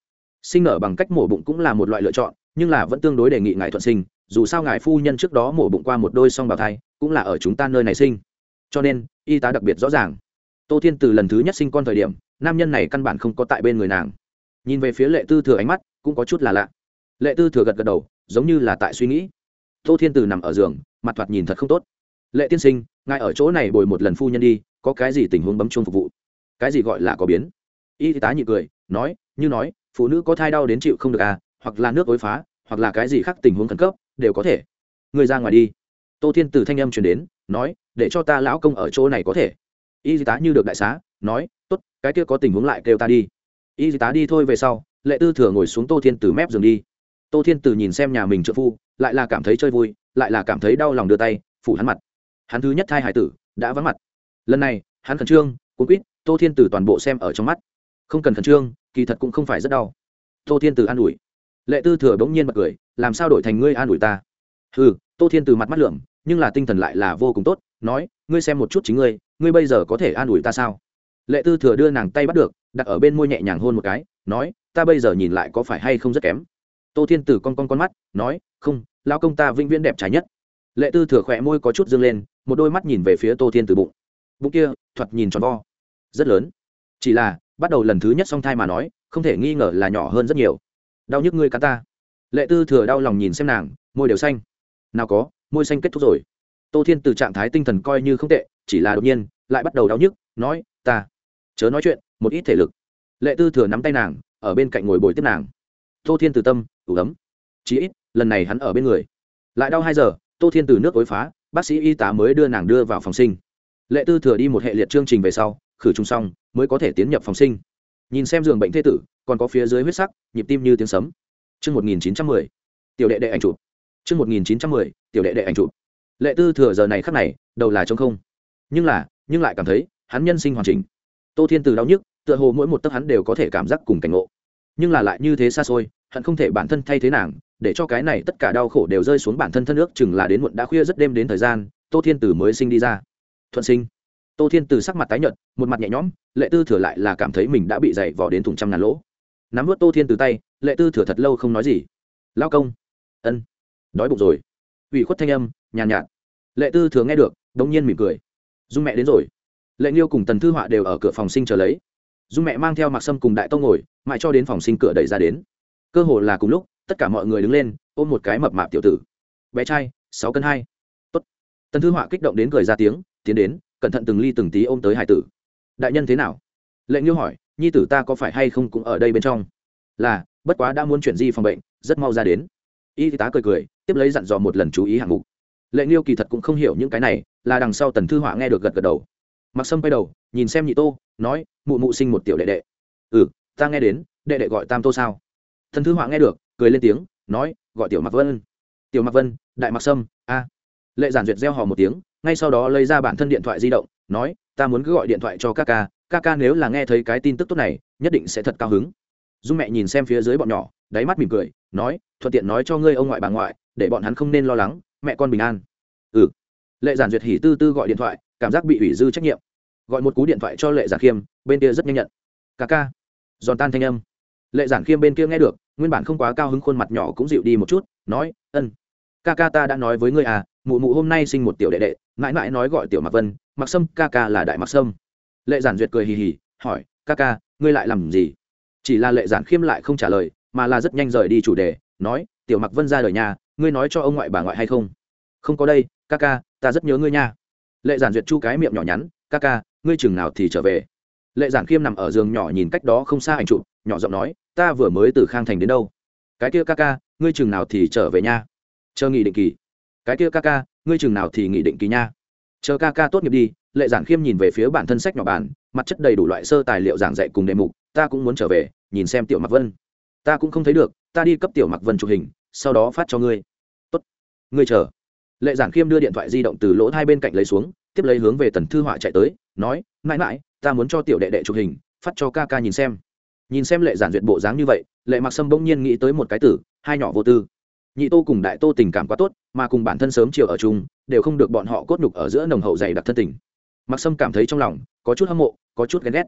Sinh nở bằng cách mổ bụng cũng là một loại lựa chọn, nhưng là vẫn tương đối đề nghị ngài thuận sinh, dù sao ngài phu nhân trước đó mổ bụng qua một đôi song bào thai, cũng là ở chúng ta nơi này sinh. Cho nên, y tá đặc biệt rõ ràng. Tô thiên từ lần thứ nhất sinh con thời điểm, nam nhân này căn bản không có tại bên người nàng. Nhìn về phía lệ tư thừa ánh mắt, cũng có chút là lạ. Lệ tư thừa gật gật đầu, giống như là tại suy nghĩ. Tô thiên từ nằm ở giường, mặt thoạt nhìn thật không tốt lệ tiên sinh, ngài ở chỗ này bồi một lần phu nhân đi, có cái gì tình huống bấm chuông phục vụ? Cái gì gọi là có biến? Y tá nhị cười, nói, như nói, phụ nữ có thai đau đến chịu không được à hoặc là nước ối phá, hoặc là cái gì khác tình huống khẩn cấp, đều có thể. Người ra ngoài đi. Tô thiên từ thanh âm truyền đến, nói, để cho ta lão công ở chỗ này có thể. Y tá như được đại xá, nói, tốt, cái kia có tình huống lại kêu ta đi. Y tá đi thôi về sau, lệ tư thừa ngồi xuống tô thiên từ mép giường đi. Tô thiên từ nhìn xem nhà mình trợ phu, lại là cảm thấy chơi vui, lại là cảm thấy đau lòng đưa tay, phủ hắn mặt hắn thứ nhất thai hải tử, đã vắng mặt. Lần này, hắn khẩn trương, cuốn quýt, tô thiên từ toàn bộ xem ở trong mắt. Không cần khẩn trương, kỳ thật cũng không phải rất đau. Tô thiên từ an ủi. Lệ tư thừa bỗng nhiên bật cười, làm sao đổi thành ngươi an ủi ta? Ừ tô thiên từ mặt mắt lượm, nhưng là tinh thần lại là vô cùng tốt, nói, ngươi xem một chút chính ngươi ngươi bây giờ có thể an ủi ta sao? Lệ tư thừa đưa nàng tay bắt được, đặt ở bên môi nhẹ nhàng hôn một cái, nói, ta bây giờ nhìn lại có phải hay không rất kém? Tô thiên tử con con con mắt, nói, không lao công ta vĩnh viễn đẹp trái nhất lệ tư thừa khỏe môi có chút dương lên, một đôi mắt nhìn về phía tô thiên từ bụng. Bụng kia, thoạt nhìn tròn vo, rất lớn. Chỉ là, bắt đầu lần thứ nhất song thai mà nói, không thể nghi ngờ là nhỏ hơn rất nhiều. Đau nhức ngươi cá ta. Lệ tư thừa đau lòng nhìn xem nàng, môi đều xanh. Nào có, môi xanh kết thúc rồi. Tô thiên từ trạng thái tinh thần coi như không tệ, chỉ là đột nhiên, lại bắt đầu đau nhức, nói, ta, chớ nói chuyện, một ít thể lực. Lệ tư thừa nắm tay nàng, ở bên cạnh ngồi bồi tiếp nàng. Tô thiên từ tâm ủ ấm. Chí ít, lần này hắn ở bên người. Lại đau hai giờ tô thiên từ nước ối phá bác sĩ y tá mới đưa nàng đưa vào phòng sinh lệ tư thừa đi một hệ liệt chương trình về sau khử trùng xong mới có thể tiến nhập phòng sinh nhìn xem giường bệnh thê tử còn có phía dưới huyết sắc nhịp tim như tiếng sấm Trước 1910, tiểu đệ đệ ảnh chụp. Chân một nghìn chín trăm mười, tiểu đệ đệ ảnh chụp. Lệ tư thừa giờ này khắc này, đầu là trống không. Nhưng là, nhưng lại cảm thấy, hắn nhân sinh hoàn chỉnh. Tô Thiên Từ đau nhức, tựa hồ mỗi một tấc hắn đều có thể cảm giác cùng cảnh ngộ. Nhưng là lại như thế xa xôi, hắn không thể bản thân thay thế nàng, để cho cái này tất cả đau khổ đều rơi xuống bản thân thân nước, chừng là đến muộn đã khuya rất đêm đến thời gian, Tô Thiên tử mới sinh đi ra. Thuận sinh. Tô thiên tử sắc mặt tái nhợt một mặt nhẹ nhõm lệ tư thừa lại là cảm thấy mình đã bị dày vò đến thùng trăm ngàn lỗ. Nắm vớt tô thiên từ tay lệ tư thừa thật lâu không nói gì. Lao công. Ân. Đói bụng rồi. Ủy khuất thanh âm nhàn nhạt, nhạt lệ tư thừa nghe được đống nhiên mỉm cười. Dung mẹ đến rồi. Lệ nghiêu cùng tần thư họa đều ở cửa phòng sinh chờ lấy. Dung mẹ mang theo mặc sâm cùng đại tông ngồi mãi cho đến phòng sinh cửa đẩy ra đến. Cơ hồ là cùng lúc tất cả mọi người đứng lên, ôm một cái mập mạp tiểu tử. Bé trai, sáu cân hai. Tốt. tần thư họa kích động đến cười ra tiếng, tiến đến, cẩn thận từng ly từng tí ôm tới hải tử. Đại nhân thế nào? Lệnh nghiêu hỏi, nhi tử ta có phải hay không cũng ở đây bên trong? Là, bất quá đã muốn chuyển di phòng bệnh, rất mau ra đến. Y tá cười cười, tiếp lấy dặn dò một lần chú ý hạng mục. Lệnh nghiêu kỳ thật cũng không hiểu những cái này, là đằng sau tần thư họa nghe được gật gật đầu. Mặc sâm quay đầu, nhìn xem nhị tô, nói, mụ mụ sinh một tiểu đệ đệ. Ừ ta nghe đến, đệ đệ gọi tam tô sao? Thần thư họa nghe được cười lên tiếng, nói, gọi tiểu mặc vân. Tiểu mặc vân, đại mặc sâm, a. Lệ giản duyệt gieo hò một tiếng, ngay sau đó lấy ra bản thân điện thoại di động, nói, ta muốn cứ gọi điện thoại cho ca ca ca ca nếu là nghe thấy cái tin tức tốt này, nhất định sẽ thật cao hứng. Dung mẹ nhìn xem phía dưới bọn nhỏ, đáy mắt mỉm cười, nói, thuận tiện nói cho ngươi ông ngoại bà ngoại, để bọn hắn không nên lo lắng, mẹ con bình an. Ừ. Lệ giản duyệt hỉ tư tư gọi điện thoại, cảm giác bị ủy dư trách nhiệm. Gọi một cú điện thoại cho lệ giản khiêm, bên kia rất nhanh nhận. Ca ca. Giòn tan thanh âm. Lệ giản khiêm bên kia nghe được nguyên bản không quá cao hứng khuôn mặt nhỏ cũng dịu đi một chút, nói, ân, ca ca ta đã nói với ngươi à mụ mụ hôm nay sinh một tiểu đệ đệ, mãi mãi nói gọi tiểu mặc vân mặc sâm, ca ca là đại mặc sâm. Lệ giản duyệt cười hì hì, hỏi, ca ca, ngươi lại làm gì? Chỉ là lệ giản khiêm lại không trả lời, mà là rất nhanh rời đi chủ đề, nói, tiểu mặc vân ra đời nhà, ngươi nói cho ông ngoại bà ngoại hay không? Không có đây, ca ca, ta rất nhớ ngươi nha. Lệ giản duyệt chu cái miệng nhỏ nhắn, ca ca, ngươi chừng nào thì trở về? Lệ giản khiêm nằm ở giường nhỏ nhìn cách đó không xa ảnh trụ nhỏ giọng nói, ta vừa mới từ khang thành đến đâu? Cái kia ca ca, ngươi chừng nào thì trở về nha? Chờ nghỉ định kỳ. Cái kia ca ca, ngươi chừng nào thì nghỉ định kỳ nha? Chờ ca ca tốt nghiệp đi. Lệ giản khiêm nhìn về phía bản thân sách nhỏ bản, mặt chất đầy đủ loại sơ tài liệu giảng dạy cùng đề mục, ta cũng muốn trở về, nhìn xem tiểu mặc vân. Ta cũng không thấy được, ta đi cấp tiểu mặc vân chụp hình, sau đó phát cho ngươi. Tốt, ngươi chờ. Lệ giản khiêm đưa điện thoại di động từ lỗ hai bên cạnh lấy xuống, tiếp lấy hướng về tần thư họa chạy tới, nói, mãi mãi ta muốn cho tiểu đệ đệ chụp hình phát cho ca ca nhìn xem nhìn xem lệ giản duyệt bộ dáng như vậy lệ mặc sâm bỗng nhiên nghĩ tới một cái tử hai nhỏ vô tư nhị tô cùng đại tô tình cảm quá tốt mà cùng bản thân sớm chiều ở chung đều không được bọn họ cốt nhục ở giữa nồng hậu dày đặc thân tình mặc sâm cảm thấy trong lòng có chút hâm mộ có chút ghen ghét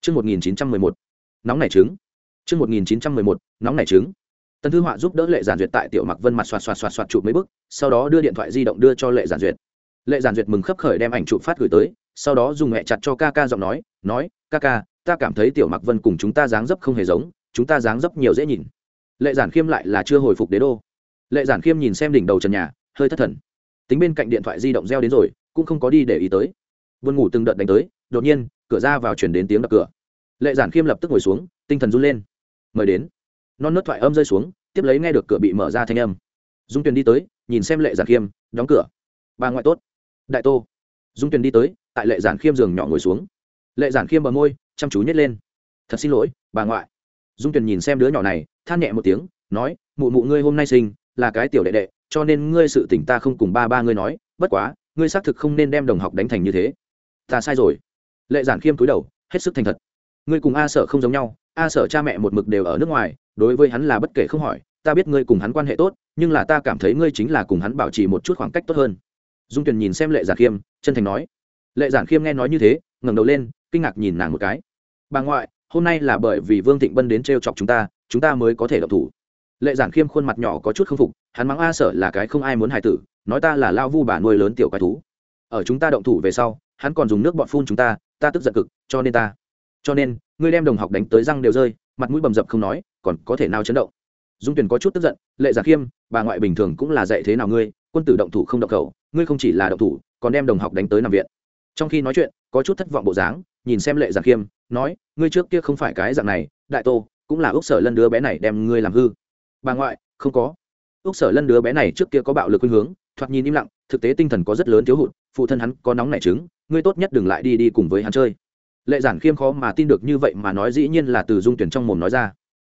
Trước 1911, nóng nảy trứng. Trước 1911, nóng nảy trứng. Tần Thư Họa giúp đỡ Lệ Giản Duyệt tại Tiểu Mặc Vân mặt xoạt xoạt xoạt xoạt chụp mấy bức, sau đó đưa điện thoại di động đưa cho Lệ Giản Duyệt. lệ giản duyệt mừng khấp khởi đem ảnh chụp phát gửi tới sau đó dùng mẹ chặt cho ca ca giọng nói nói, ca ca, ta cảm thấy tiểu mặc vân cùng chúng ta dáng dấp không hề giống, chúng ta dáng dấp nhiều dễ nhìn. Lệ giản khiêm lại là chưa hồi phục đế đô. Lệ giản khiêm nhìn xem đỉnh đầu trần nhà, hơi thất thần. Tính bên cạnh điện thoại di động reo đến rồi, cũng không có đi để ý tới. Buồn ngủ từng đợt đánh tới, đột nhiên, cửa ra vào chuyển đến tiếng đập cửa. Lệ giản khiêm lập tức ngồi xuống, tinh thần run lên. Mời đến. Non nớt thoại âm rơi xuống, tiếp lấy nghe được cửa bị mở ra thanh âm. Dung tuyền đi tới, nhìn xem lệ giản khiêm, đóng cửa. Bà ngoại tốt. Đại tô. Dung tuyền đi tới tại lệ giản khiêm giường nhỏ ngồi xuống. Lệ giản khiêm bờ môi, chăm chú nhét lên. Thật xin lỗi, bà ngoại. Dung tuyền nhìn xem đứa nhỏ này, than nhẹ một tiếng, nói, mụ mụ ngươi hôm nay sinh, là cái tiểu đệ đệ, cho nên ngươi sự tỉnh ta không cùng ba ba ngươi nói, bất quá, ngươi xác thực không nên đem đồng học đánh thành như thế. Ta sai rồi. Lệ giản khiêm cúi đầu, hết sức thành thật. Ngươi cùng a sở không giống nhau, a sở cha mẹ một mực đều ở nước ngoài, đối với hắn là bất kể không hỏi, ta biết ngươi cùng hắn quan hệ tốt, nhưng là ta cảm thấy ngươi chính là cùng hắn bảo trì một chút khoảng cách tốt hơn. Dung tuyền nhìn xem lệ giản khiêm, chân thành nói lệ giản khiêm nghe nói như thế, ngẩng đầu lên, kinh ngạc nhìn nàng một cái. Bà ngoại, hôm nay là bởi vì vương thịnh bân đến t r e o chọc chúng ta chúng ta mới có thể độc thủ. Lệ giản khiêm khuôn mặt nhỏ có chút k phục, hắn mắng a sở là cái không ai muốn hài tử, nói ta là lao vu bà nuôi lớn tiểu quái thú. Ở chúng ta động thủ về sau, hắn còn dùng nước bọt phun chúng ta ta tức giận cực, cho nên ta, cho nên, ngươi đem đồng học đánh tới răng đều rơi, mặt mũi bầm dập không nói, còn có thể nào chấn động? Dung tuyền có chút tức giận, lệ giả khiêm, bà ngoại bình thường cũng là dạy thế nào ngươi, quân tử động thủ không động khẩu, ngươi không chỉ là động thủ, còn đem đồng học đánh tới nằm viện trong khi nói chuyện, có chút thất vọng bộ dáng, nhìn xem lệ giản khiêm, nói, ngươi trước kia không phải cái dạng này, đại tô, cũng là ước sở lân đứa bé này đem ngươi làm hư. Bà ngoại, không có. Ước sở lân đứa bé này trước kia có bạo lực khuynh hướng, thoạt nhìn im lặng, thực tế tinh thần có rất lớn thiếu hụt, phụ thân hắn có nóng nảy trứng ngươi tốt nhất đừng lại đi đi cùng với hắn chơi. Lệ giản khiêm khó mà tin được như vậy mà nói dĩ nhiên là từ dung tuyển trong mồm nói ra.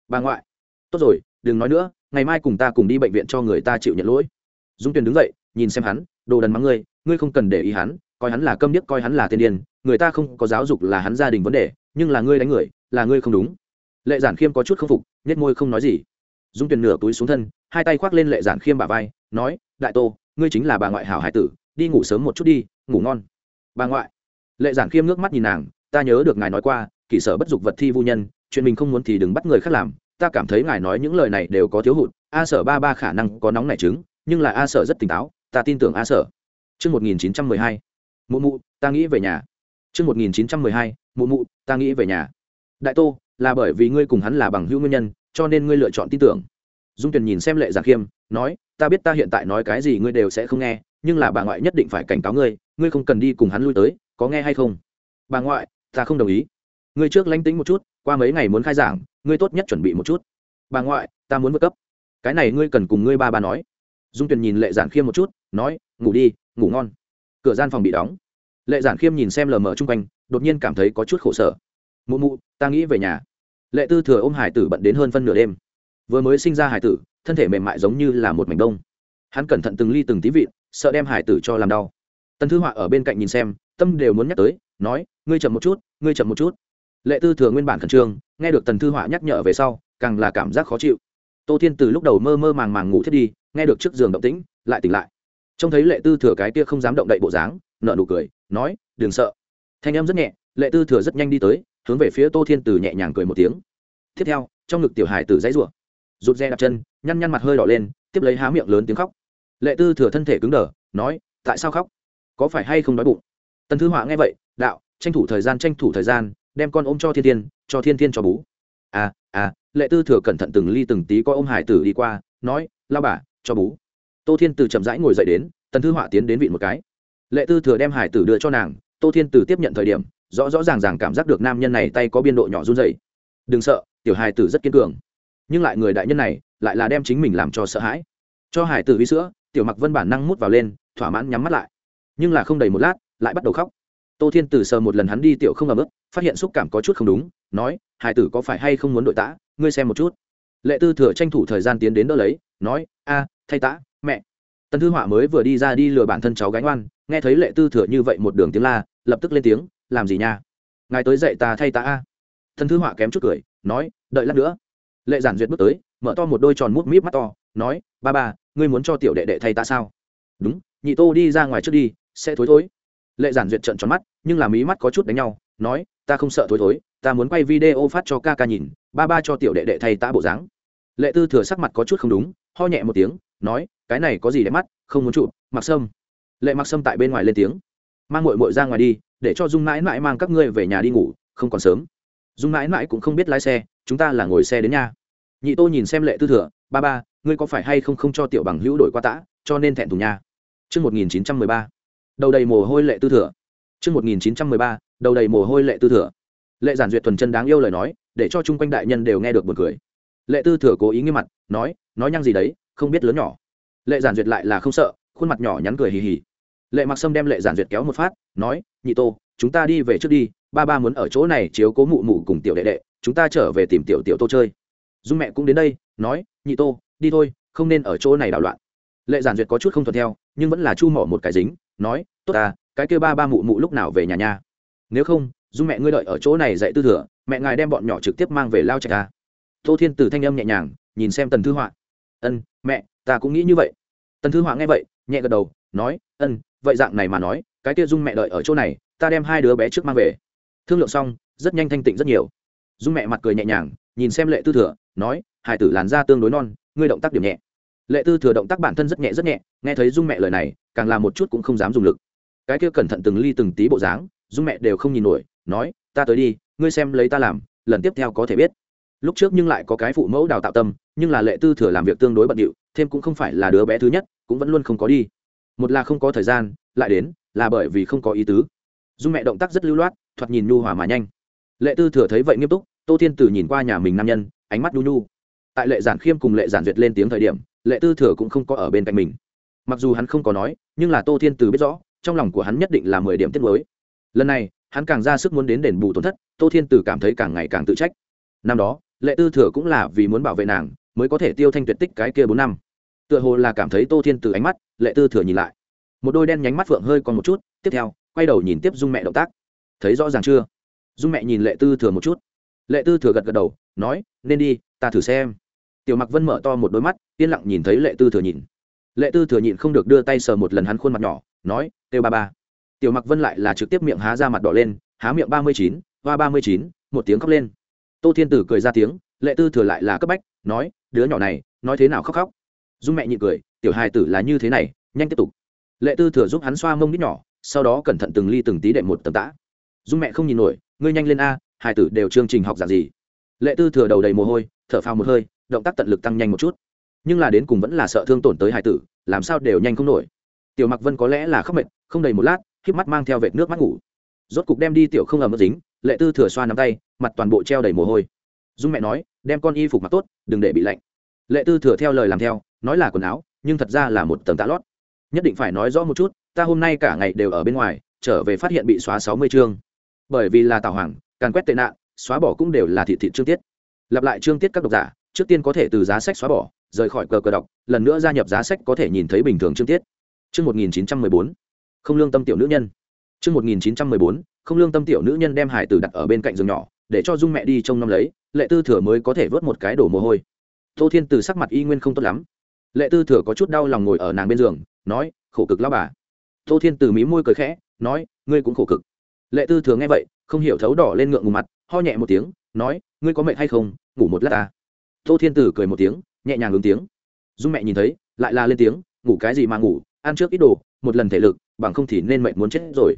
Bà ngoại, tốt rồi, đừng nói nữa, ngày mai cùng ta cùng đi bệnh viện cho người ta chịu nhận lỗi. Dung tuyển đứng dậy, nhìn xem hắn, đồ đần mắng ngươi ngươi không cần để ý hắn coi hắn là câm điếc coi hắn là tiên điên người ta không có giáo dục là hắn gia đình vấn đề nhưng là ngươi đánh người là ngươi không đúng. Lệ giản khiêm có chút không phục nhét môi không nói gì. Dung tuyền nửa túi xuống thân hai tay khoác lên lệ giản khiêm bà vai nói đại tô ngươi chính là bà ngoại hảo hải tử đi ngủ sớm một chút đi ngủ ngon. Bà ngoại? Lệ giản khiêm nước mắt nhìn nàng ta nhớ được ngài nói qua kỷ sở bất dục vật thi vô nhân chuyện mình không muốn thì đừng bắt người khác làm ta cảm thấy ngài nói những lời này đều có thiếu hụt a sở ba ba khả năng có nóng nảy trứng nhưng là a sở rất tỉnh táo ta tin tưởng a sở. Trước 1912, mụ mụ, ta nghĩ về nhà. Trước 1912, mụ mụ, ta nghĩ về nhà. Đại Tô, là bởi vì ngươi cùng hắn là bằng hữu nguyên nhân, cho nên ngươi lựa chọn tin tưởng. Dung Tuyền nhìn xem Lệ Giản Khiêm, nói, ta biết ta hiện tại nói cái gì ngươi đều sẽ không nghe, nhưng là bà ngoại nhất định phải cảnh cáo ngươi, ngươi không cần đi cùng hắn lui tới, có nghe hay không? Bà ngoại, ta không đồng ý. Ngươi trước lánh tính một chút, qua mấy ngày muốn khai giảng, ngươi tốt nhất chuẩn bị một chút bà ngoại ta muốn vượt cấp cái này ngươi cần cùng ngươi ba ba nói dung tuyền nhìn lệ giản khiêm một chút nói ngủ đi ngủ ngon cửa gian phòng bị đóng. Lệ giản khiêm nhìn xem lờ mờ chung quanh, đột nhiên cảm thấy có chút khổ sở. Mụ mụ, ta nghĩ về nhà. Lệ tư thừa ôm hải tử bận đến hơn phân nửa đêm. Vừa mới sinh ra hải tử, thân thể mềm mại giống như là một mảnh đông. Hắn cẩn thận từng ly từng tí vịn, sợ đem hải tử cho làm đau. Tần thư họa ở bên cạnh nhìn xem, tâm đều muốn nhắc tới, nói, ngươi chậm một chút, ngươi chậm một chút. Lệ tư thừa nguyên bản khẩn trương, nghe được tần thư họa nhắc nhở về sau, càng là cảm giác khó chịu. Tô thiên từ lúc đầu mơ mơ màng màng ngủ thiết đi, nghe được trước giường động tĩnh, lại tỉnh lại trông thấy lệ tư thừa cái kia không dám động đậy bộ dáng nợ nụ cười, nói, đừng sợ. Thanh em rất nhẹ, lệ tư thừa rất nhanh đi tới, hướng về phía tô thiên từ nhẹ nhàng cười một tiếng. Tiếp theo, trong ngực tiểu hải tử dãy rủa, rụt re đặt chân, nhăn nhăn mặt hơi đỏ lên, tiếp lấy há miệng lớn tiếng khóc. Lệ tư thừa thân thể cứng đờ, nói, tại sao khóc? Có phải hay không đói bụng? Tần thư họa nghe vậy, đạo, tranh thủ thời gian, tranh thủ thời gian, đem con ôm cho thiên thiên, cho thiên thiên cho bú. À à lệ tư thừa cẩn thận từng ly từng tí có ôm hải tử đi qua, nói, lao bà, cho bú tô thiên từ chậm rãi ngồi dậy đến, tần thư họa tiến đến vịn một cái. Lệ tư thừa đem hải tử đưa cho nàng, tô thiên từ tiếp nhận thời điểm, rõ rõ ràng ràng cảm giác được nam nhân này tay có biên độ nhỏ run dày đừng sợ, tiểu hải tử rất kiên cường. Nhưng lại người đại nhân này, lại là đem chính mình làm cho sợ hãi. Cho hải tử vi sữa, tiểu mặc vân bản năng mút vào lên, thỏa mãn nhắm mắt lại. Nhưng là không đầy một lát, lại bắt đầu khóc. Tô thiên từ sờ một lần hắn đi tiểu không ấm ức, phát hiện xúc cảm có chút không đúng, nói, hải tử có phải hay không muốn đội tã? Ngươi xem một chút. Lệ tư thừa tranh thủ thời gian tiến đến đỡ lấy, nói, a, thay tã mẹ. Tần thư họa mới vừa đi ra đi lừa bản thân cháu gánh oan nghe thấy lệ tư thừa như vậy một đường tiếng la, lập tức lên tiếng, làm gì nha? Ngài tới dậy ta thay ta a. Tần thư họa kém chút cười, nói, đợi lát nữa. Lệ giản duyệt bước tới, mở to một đôi tròn mút míp mắt to, nói, ba ba, ngươi muốn cho tiểu đệ đệ thay ta sao? Đúng, nhị tô đi ra ngoài trước đi, sẽ thối thối. Lệ giản duyệt trận tròn mắt, nhưng là mí mắt có chút đánh nhau, nói, ta không sợ thối thối, ta muốn quay video phát cho ca ca nhìn, ba ba cho tiểu đệ đệ thay ta bộ dáng. Lệ tư thừa sắc mặt có chút không đúng, ho nhẹ một tiếng nói cái này có gì đẹp mắt không muốn chụp mặc sâm. Lệ mặc sâm tại bên ngoài lên tiếng. Mang mội mội ra ngoài đi để cho dung mãi mãi mang các ngươi về nhà đi ngủ không còn sớm. Dung mãi mãi cũng không biết lái xe chúng ta là ngồi xe đến nhà. Nhị tô nhìn xem lệ tư thừa ba ba ngươi có phải hay không không cho tiểu bằng hữu đổi qua tã cho nên thẹn thùng nha. Trước 1913, đầu đầy mồ hôi lệ tư thừa. Trước 1913, đầu đầy mồ hôi lệ tư thừa. Lệ giản duyệt thuần chân đáng yêu lời nói, để cho chung quanh đại nhân đều nghe được buồn cười. Lệ tư thừa cố ý nghiêm mặt, nói, nói nhăng gì đấy, không biết lớn nhỏ. Lệ giản duyệt lại là không sợ, khuôn mặt nhỏ nhắn cười hì hì. Lệ Mặc Sâm đem Lệ giản duyệt kéo một phát, nói, nhị tô, chúng ta đi về trước đi, ba ba muốn ở chỗ này chiếu cố mụ mụ cùng tiểu đệ đệ, chúng ta trở về tìm tiểu tiểu tô chơi. Dung mẹ cũng đến đây, nói, nhị tô, đi thôi, không nên ở chỗ này đảo loạn lệ giản duyệt có chút không thuận theo nhưng vẫn là chu mỏ một cái dính nói tốt ta cái kêu ba ba mụ mụ lúc nào về nhà nha nếu không dung mẹ ngươi đợi ở chỗ này dạy tư thừa mẹ ngài đem bọn nhỏ trực tiếp mang về lao trạch ta tô thiên từ thanh âm nhẹ nhàng nhìn xem tần thư họa ân, mẹ, ta cũng nghĩ như vậy. Tần thư họa nghe vậy, nhẹ gật đầu, nói, ân, vậy dạng này mà nói, cái kia dung mẹ đợi ở chỗ này, ta đem hai đứa bé trước mang về. Thương lượng xong, rất nhanh thanh tịnh rất nhiều. Dung mẹ mặt cười nhẹ nhàng, nhìn xem lệ tư thừa, nói, hải tử làn da tương đối non, ngươi động tác điểm nhẹ. Lệ tư thừa động tác bản thân rất nhẹ rất nhẹ, nghe thấy dung mẹ lời này, càng làm một chút cũng không dám dùng lực. Cái kia cẩn thận từng ly từng tí bộ dáng, dung mẹ đều không nhìn nổi, nói, ta tới đi, ngươi xem lấy ta làm, lần tiếp theo có thể biết lúc trước nhưng lại có cái phụ mẫu đào tạo tâm, nhưng là lệ tư thừa làm việc tương đối bận điệu, thêm cũng không phải là đứa bé thứ nhất, cũng vẫn luôn không có đi. Một là không có thời gian, lại đến, là bởi vì không có ý tứ. Dung mẹ động tác rất lưu loát, thoạt nhìn nhu hòa mà nhanh. Lệ tư thừa thấy vậy nghiêm túc, tô thiên tử nhìn qua nhà mình nam nhân, ánh mắt nhu nhu. Tại lệ giản khiêm cùng lệ giản duyệt lên tiếng thời điểm, lệ tư thừa cũng không có ở bên cạnh mình. Mặc dù hắn không có nói, nhưng là tô thiên tử biết rõ, trong lòng của hắn nhất định là mười điểm tiết mới lần này, hắn càng ra sức muốn đến đền bù tổn thất, tô thiên tử cảm thấy càng ngày càng tự trách. Năm đó lệ tư thừa cũng là vì muốn bảo vệ nàng, mới có thể tiêu thanh tuyệt tích cái kia bốn năm. Tựa hồ là cảm thấy tô thiên từ ánh mắt, lệ tư thừa nhìn lại. Một đôi đen nhánh mắt phượng hơi còn một chút, tiếp theo, quay đầu nhìn tiếp dung mẹ động tác. Thấy rõ ràng chưa? Dung mẹ nhìn lệ tư thừa một chút. Lệ tư thừa gật gật đầu, nói, nên đi, ta thử xem. Tiểu mặc vân mở to một đôi mắt, yên lặng nhìn thấy lệ tư thừa nhìn. Lệ tư thừa nhịn không được đưa tay sờ một lần hắn khuôn mặt nhỏ, nói, têu ba ba. Tiểu mặc vân lại là trực tiếp miệng há ra mặt đỏ lên, há miệng ba mươi chín và ba mươi chín, một tiếng khóc lên tô thiên tử cười ra tiếng, lệ tư thừa lại là cấp bách, nói, đứa nhỏ này, nói thế nào khóc khóc? Dung mẹ nhị cười, tiểu hài tử là như thế này, nhanh tiếp tục. Lệ tư thừa giúp hắn xoa mông đít nhỏ, sau đó cẩn thận từng ly từng tí đệm một tầm tã. Dung mẹ không nhìn nổi, ngươi nhanh lên a, hài tử đều chương trình học giả gì? Lệ tư thừa đầu đầy mồ hôi, thở phào một hơi, động tác tận lực tăng nhanh một chút. Nhưng là đến cùng vẫn là sợ thương tổn tới hải tử, làm sao đều nhanh không nổi. Tiểu mặc vân có lẽ là khóc mệt, không đầy một lát khiếp mắt mang theo vệt nước mắt ngủ. Rốt cục đem đi tiểu không ẩm mất dính lệ tư thừa xoa nắm tay mặt toàn bộ treo đầy mồ hôi. Dung mẹ nói đem con y phục mặc tốt đừng để bị lạnh. Lệ tư thừa theo lời làm theo nói là quần áo nhưng thật ra là một tầng tạ lót. Nhất định phải nói rõ một chút ta hôm nay cả ngày đều ở bên ngoài trở về phát hiện bị xóa sáu mươi chương. Bởi vì là tào hoàng càn quét tệ nạn xóa bỏ cũng đều là thị thị chương tiết. Lặp lại chương tiết các độc giả trước tiên có thể từ giá sách xóa bỏ rời khỏi cờ cờ đọc lần nữa gia nhập giá sách có thể nhìn thấy bình thường chương tiết. Trước 1914, không lương tâm tiểu nữ nhân. Chương một nghìn chín trăm mười bốn không lương tâm tiểu nữ nhân đem hải tử đặt ở bên cạnh giường nhỏ, để cho dung mẹ đi trông nom lấy, lệ tư thừa mới có thể vớt một cái đổ mồ hôi. Tô Thiên từ sắc mặt y nguyên không tốt lắm. Lệ tư thừa có chút đau lòng ngồi ở nàng bên giường, nói, khổ cực lao bà. Tô Thiên từ mí môi cười khẽ, nói, ngươi cũng khổ cực. Lệ tư thừa nghe vậy, không hiểu thấu đỏ lên ngượng ngùng mặt, ho nhẹ một tiếng, nói, ngươi có mệt hay không, ngủ một lát ta tô thiên tử cười một tiếng nhẹ nhàng ứng tiếng dung mẹ nhìn thấy lại là lên tiếng ngủ cái gì mà ngủ ăn trước ít đồ một lần thể lực bằng không thì nên mệnh muốn chết rồi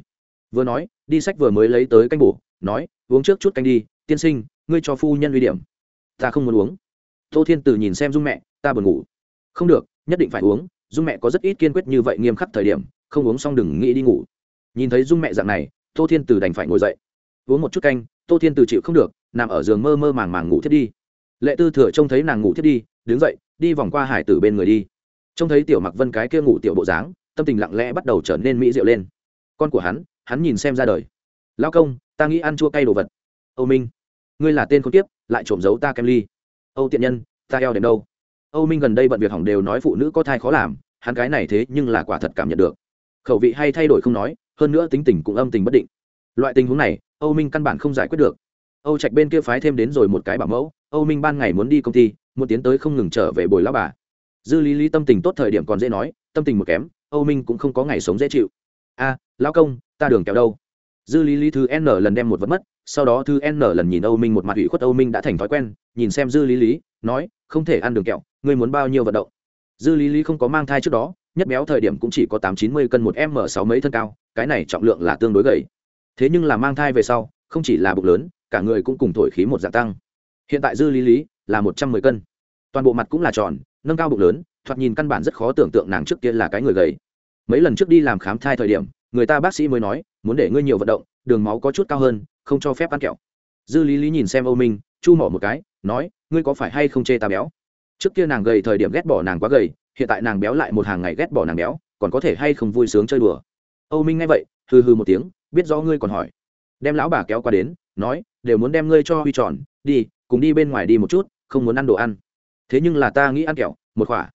vừa nói đi sách vừa mới lấy tới canh bổ, nói, uống trước chút canh đi, tiên sinh, ngươi cho phu nhân uy điểm. Ta không muốn uống. Tô thiên tử nhìn xem dung mẹ, ta buồn ngủ. Không được, nhất định phải uống, dung mẹ có rất ít kiên quyết như vậy nghiêm khắc thời điểm, không uống xong đừng nghĩ đi ngủ. Nhìn thấy dung mẹ dạng này, tô thiên tử đành phải ngồi dậy. Uống một chút canh, tô thiên tử chịu không được, nằm ở giường mơ mơ màng màng ngủ thiết đi. Lệ tư thừa trông thấy nàng ngủ thiết đi, đứng dậy, đi vòng qua hải tử bên người đi. Trông thấy tiểu mặc vân cái kia ngủ tiểu bộ dáng, tâm tình lặng lẽ bắt đầu trở nên mỹ diệu lên. Con của hắn hắn nhìn xem ra đời. Lao công ta nghĩ ăn chua cay đồ vật. Âu minh ngươi là tên con tiếp lại trộm giấu ta kem ly. Âu tiện nhân ta eo đến đâu? Âu minh gần đây bận việc hỏng đều nói phụ nữ có thai khó làm hắn cái này thế nhưng là quả thật cảm nhận được. Khẩu vị hay thay đổi không nói hơn nữa tính tình cũng âm tình bất định. Loại tình huống này âu minh căn bản không giải quyết được. Âu trạch bên kia phái thêm đến rồi một cái bảo mẫu âu minh ban ngày muốn đi công ty muốn tiến tới không ngừng trở về bồi lao bà. Dư lý lý tâm tình tốt thời điểm còn dễ nói tâm tình một kém âu minh cũng không có ngày sống dễ chịu. A à, lao công ta đường kéo đâu? Dư lý lý thứ n lần đem một vật mất, sau đó thứ n lần nhìn âu minh một mặt ủy khuất âu minh đã thành thói quen, nhìn xem dư lý lý, nói, không thể ăn đường kẹo, ngươi muốn bao nhiêu vận động? Dư lý lý không có mang thai trước đó, nhất béo thời điểm cũng chỉ có tám chín mươi cân một m sáu mấy thân cao, cái này trọng lượng là tương đối gầy. Thế nhưng là mang thai về sau, không chỉ là bụng lớn, cả người cũng cùng thổi khí một dạng tăng. Hiện tại dư lý lý là một trăm mười cân. Toàn bộ mặt cũng là tròn, nâng cao bụng lớn, thoạt nhìn căn bản rất khó tưởng tượng nàng trước kia là cái người gầy. Mấy lần trước đi làm khám thai thời điểm người ta bác sĩ mới nói, muốn để ngươi nhiều vận động, đường máu có chút cao hơn, không cho phép ăn kẹo. Dư lý lý nhìn xem âu minh, chu mỏ một cái, nói, ngươi có phải hay không chê ta béo? Trước kia nàng gầy thời điểm ghét bỏ nàng quá gầy, hiện tại nàng béo lại một hàng ngày ghét bỏ nàng béo, còn có thể hay không vui sướng chơi đùa? Âu minh nghe vậy, hừ hừ một tiếng, biết rõ ngươi còn hỏi. Đem lão bà kéo qua đến, nói, đều muốn đem ngươi cho huy tròn, đi, cùng đi bên ngoài đi một chút, không muốn ăn đồ ăn. Thế nhưng là ta nghĩ ăn kẹo, một khỏa.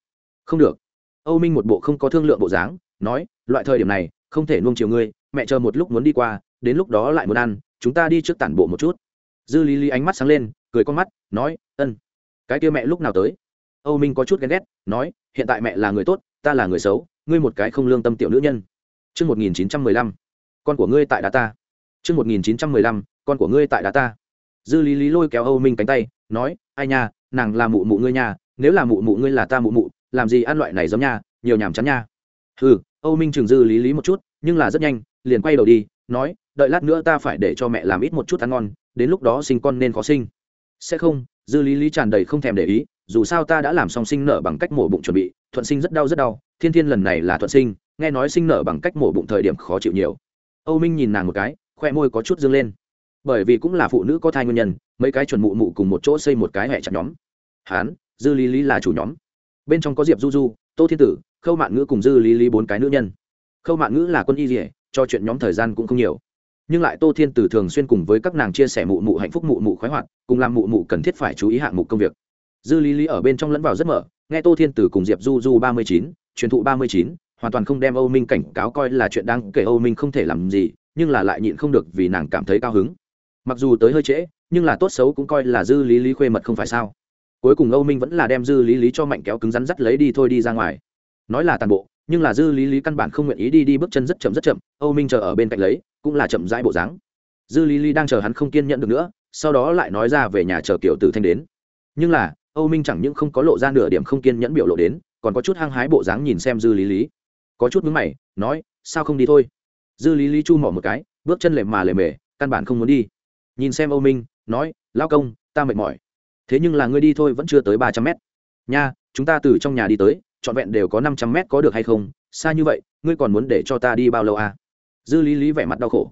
Không được. Âu minh một bộ không có thương lượng bộ dáng, nói, loại thời điểm này không thể nuông chiều ngươi mẹ chờ một lúc muốn đi qua đến lúc đó lại muốn ăn chúng ta đi trước tản bộ một chút dư lý lý ánh mắt sáng lên cười con mắt nói ân cái kia mẹ lúc nào tới âu minh có chút ghen ghét nói hiện tại mẹ là người tốt ta là người xấu ngươi một cái không lương tâm tiểu nữ nhân Trước 1915, con của ngươi tại đá ta. Trước 1915, con của ngươi tại đá ta. Dư Lý Lý lôi kéo Âu Minh cánh tay, nói, ai nha, nàng là mụ mụ ngươi nha, nếu là mụ mụ ngươi là ta mụ mụ, làm gì ăn loại này giống nha, nhiều nhảm chán nha. Hừ, Âu Minh trường Dư Lý Lý một chút, nhưng là rất nhanh, liền quay đầu đi, nói, đợi lát nữa ta phải để cho mẹ làm ít một chút ăn ngon, đến lúc đó sinh con nên khó sinh. Sẽ không, Dư Lý Lý tràn đầy không thèm để ý, dù sao ta đã làm xong sinh nở bằng cách mổ bụng chuẩn bị, thuận sinh rất đau rất đau, thiên thiên lần này là thuận sinh, nghe nói sinh nở bằng cách mổ bụng thời điểm khó chịu nhiều. Âu minh nhìn nàng một cái khoe môi có chút dương lên. Bởi vì cũng là phụ nữ có thai nguyên nhân mấy cái chuẩn mụ mụ cùng một chỗ xây một cái hẹ chặt nhóm. Hán dư lý lý là chủ nhóm. Bên trong có diệp du du tô thiên tử khâu mạn ngữ cùng dư lý lý bốn cái nữ nhân. Khâu mạn ngữ là quân y dỉa cho chuyện nhóm thời gian cũng không nhiều. Nhưng lại tô thiên tử thường xuyên cùng với các nàng chia sẻ mụ mụ hạnh phúc, mụ mụ khoái hoạt, cùng làm mụ mụ cần thiết phải chú ý hạng mục công việc. Dư lý lý ở bên trong lẫn vào rất mở, nghe tô thiên tử cùng diệp du du ba mươi chín, truyền thụ ba mươi chín, hoàn toàn không đem âu minh cảnh cáo coi là chuyện đáng kể, âu minh không thể làm gì, nhưng là lại nhịn không được vì nàng cảm thấy cao hứng. Mặc dù tới hơi trễ, nhưng là tốt xấu cũng coi là dư lý lý khuê mật không phải sao. Cuối cùng âu minh vẫn là đem dư lý lý cho mạnh kéo cứng rắn dắt lấy đi thôi đi ra ngoài nói là toàn bộ, nhưng là dư lý lý căn bản không nguyện ý đi đi bước chân rất chậm rất chậm, âu minh chờ ở bên cạnh lấy, cũng là chậm rãi bộ dáng. Dư lý lý đang chờ hắn không kiên nhẫn được nữa, sau đó lại nói ra về nhà chờ kiểu tử thanh đến. Nhưng là, âu minh chẳng những không có lộ ra nửa điểm không kiên nhẫn biểu lộ đến, còn có chút hăng hái bộ dáng nhìn xem dư lý lý. Có chút mướn mày, nói, sao không đi thôi? Dư lý lý chu mỏ một cái, bước chân lề mà lề mề, căn bản không muốn đi. Nhìn xem âu minh, nói lao công, ta mệt mỏi. Thế nhưng là ngươi đi thôi vẫn chưa tới ba trăm mét. Nha, chúng ta từ trong nhà đi tới trọn vẹn đều có năm trăm mét có được hay không, xa như vậy, ngươi còn muốn để cho ta đi bao lâu à? Dư lý lý vẻ mặt đau khổ.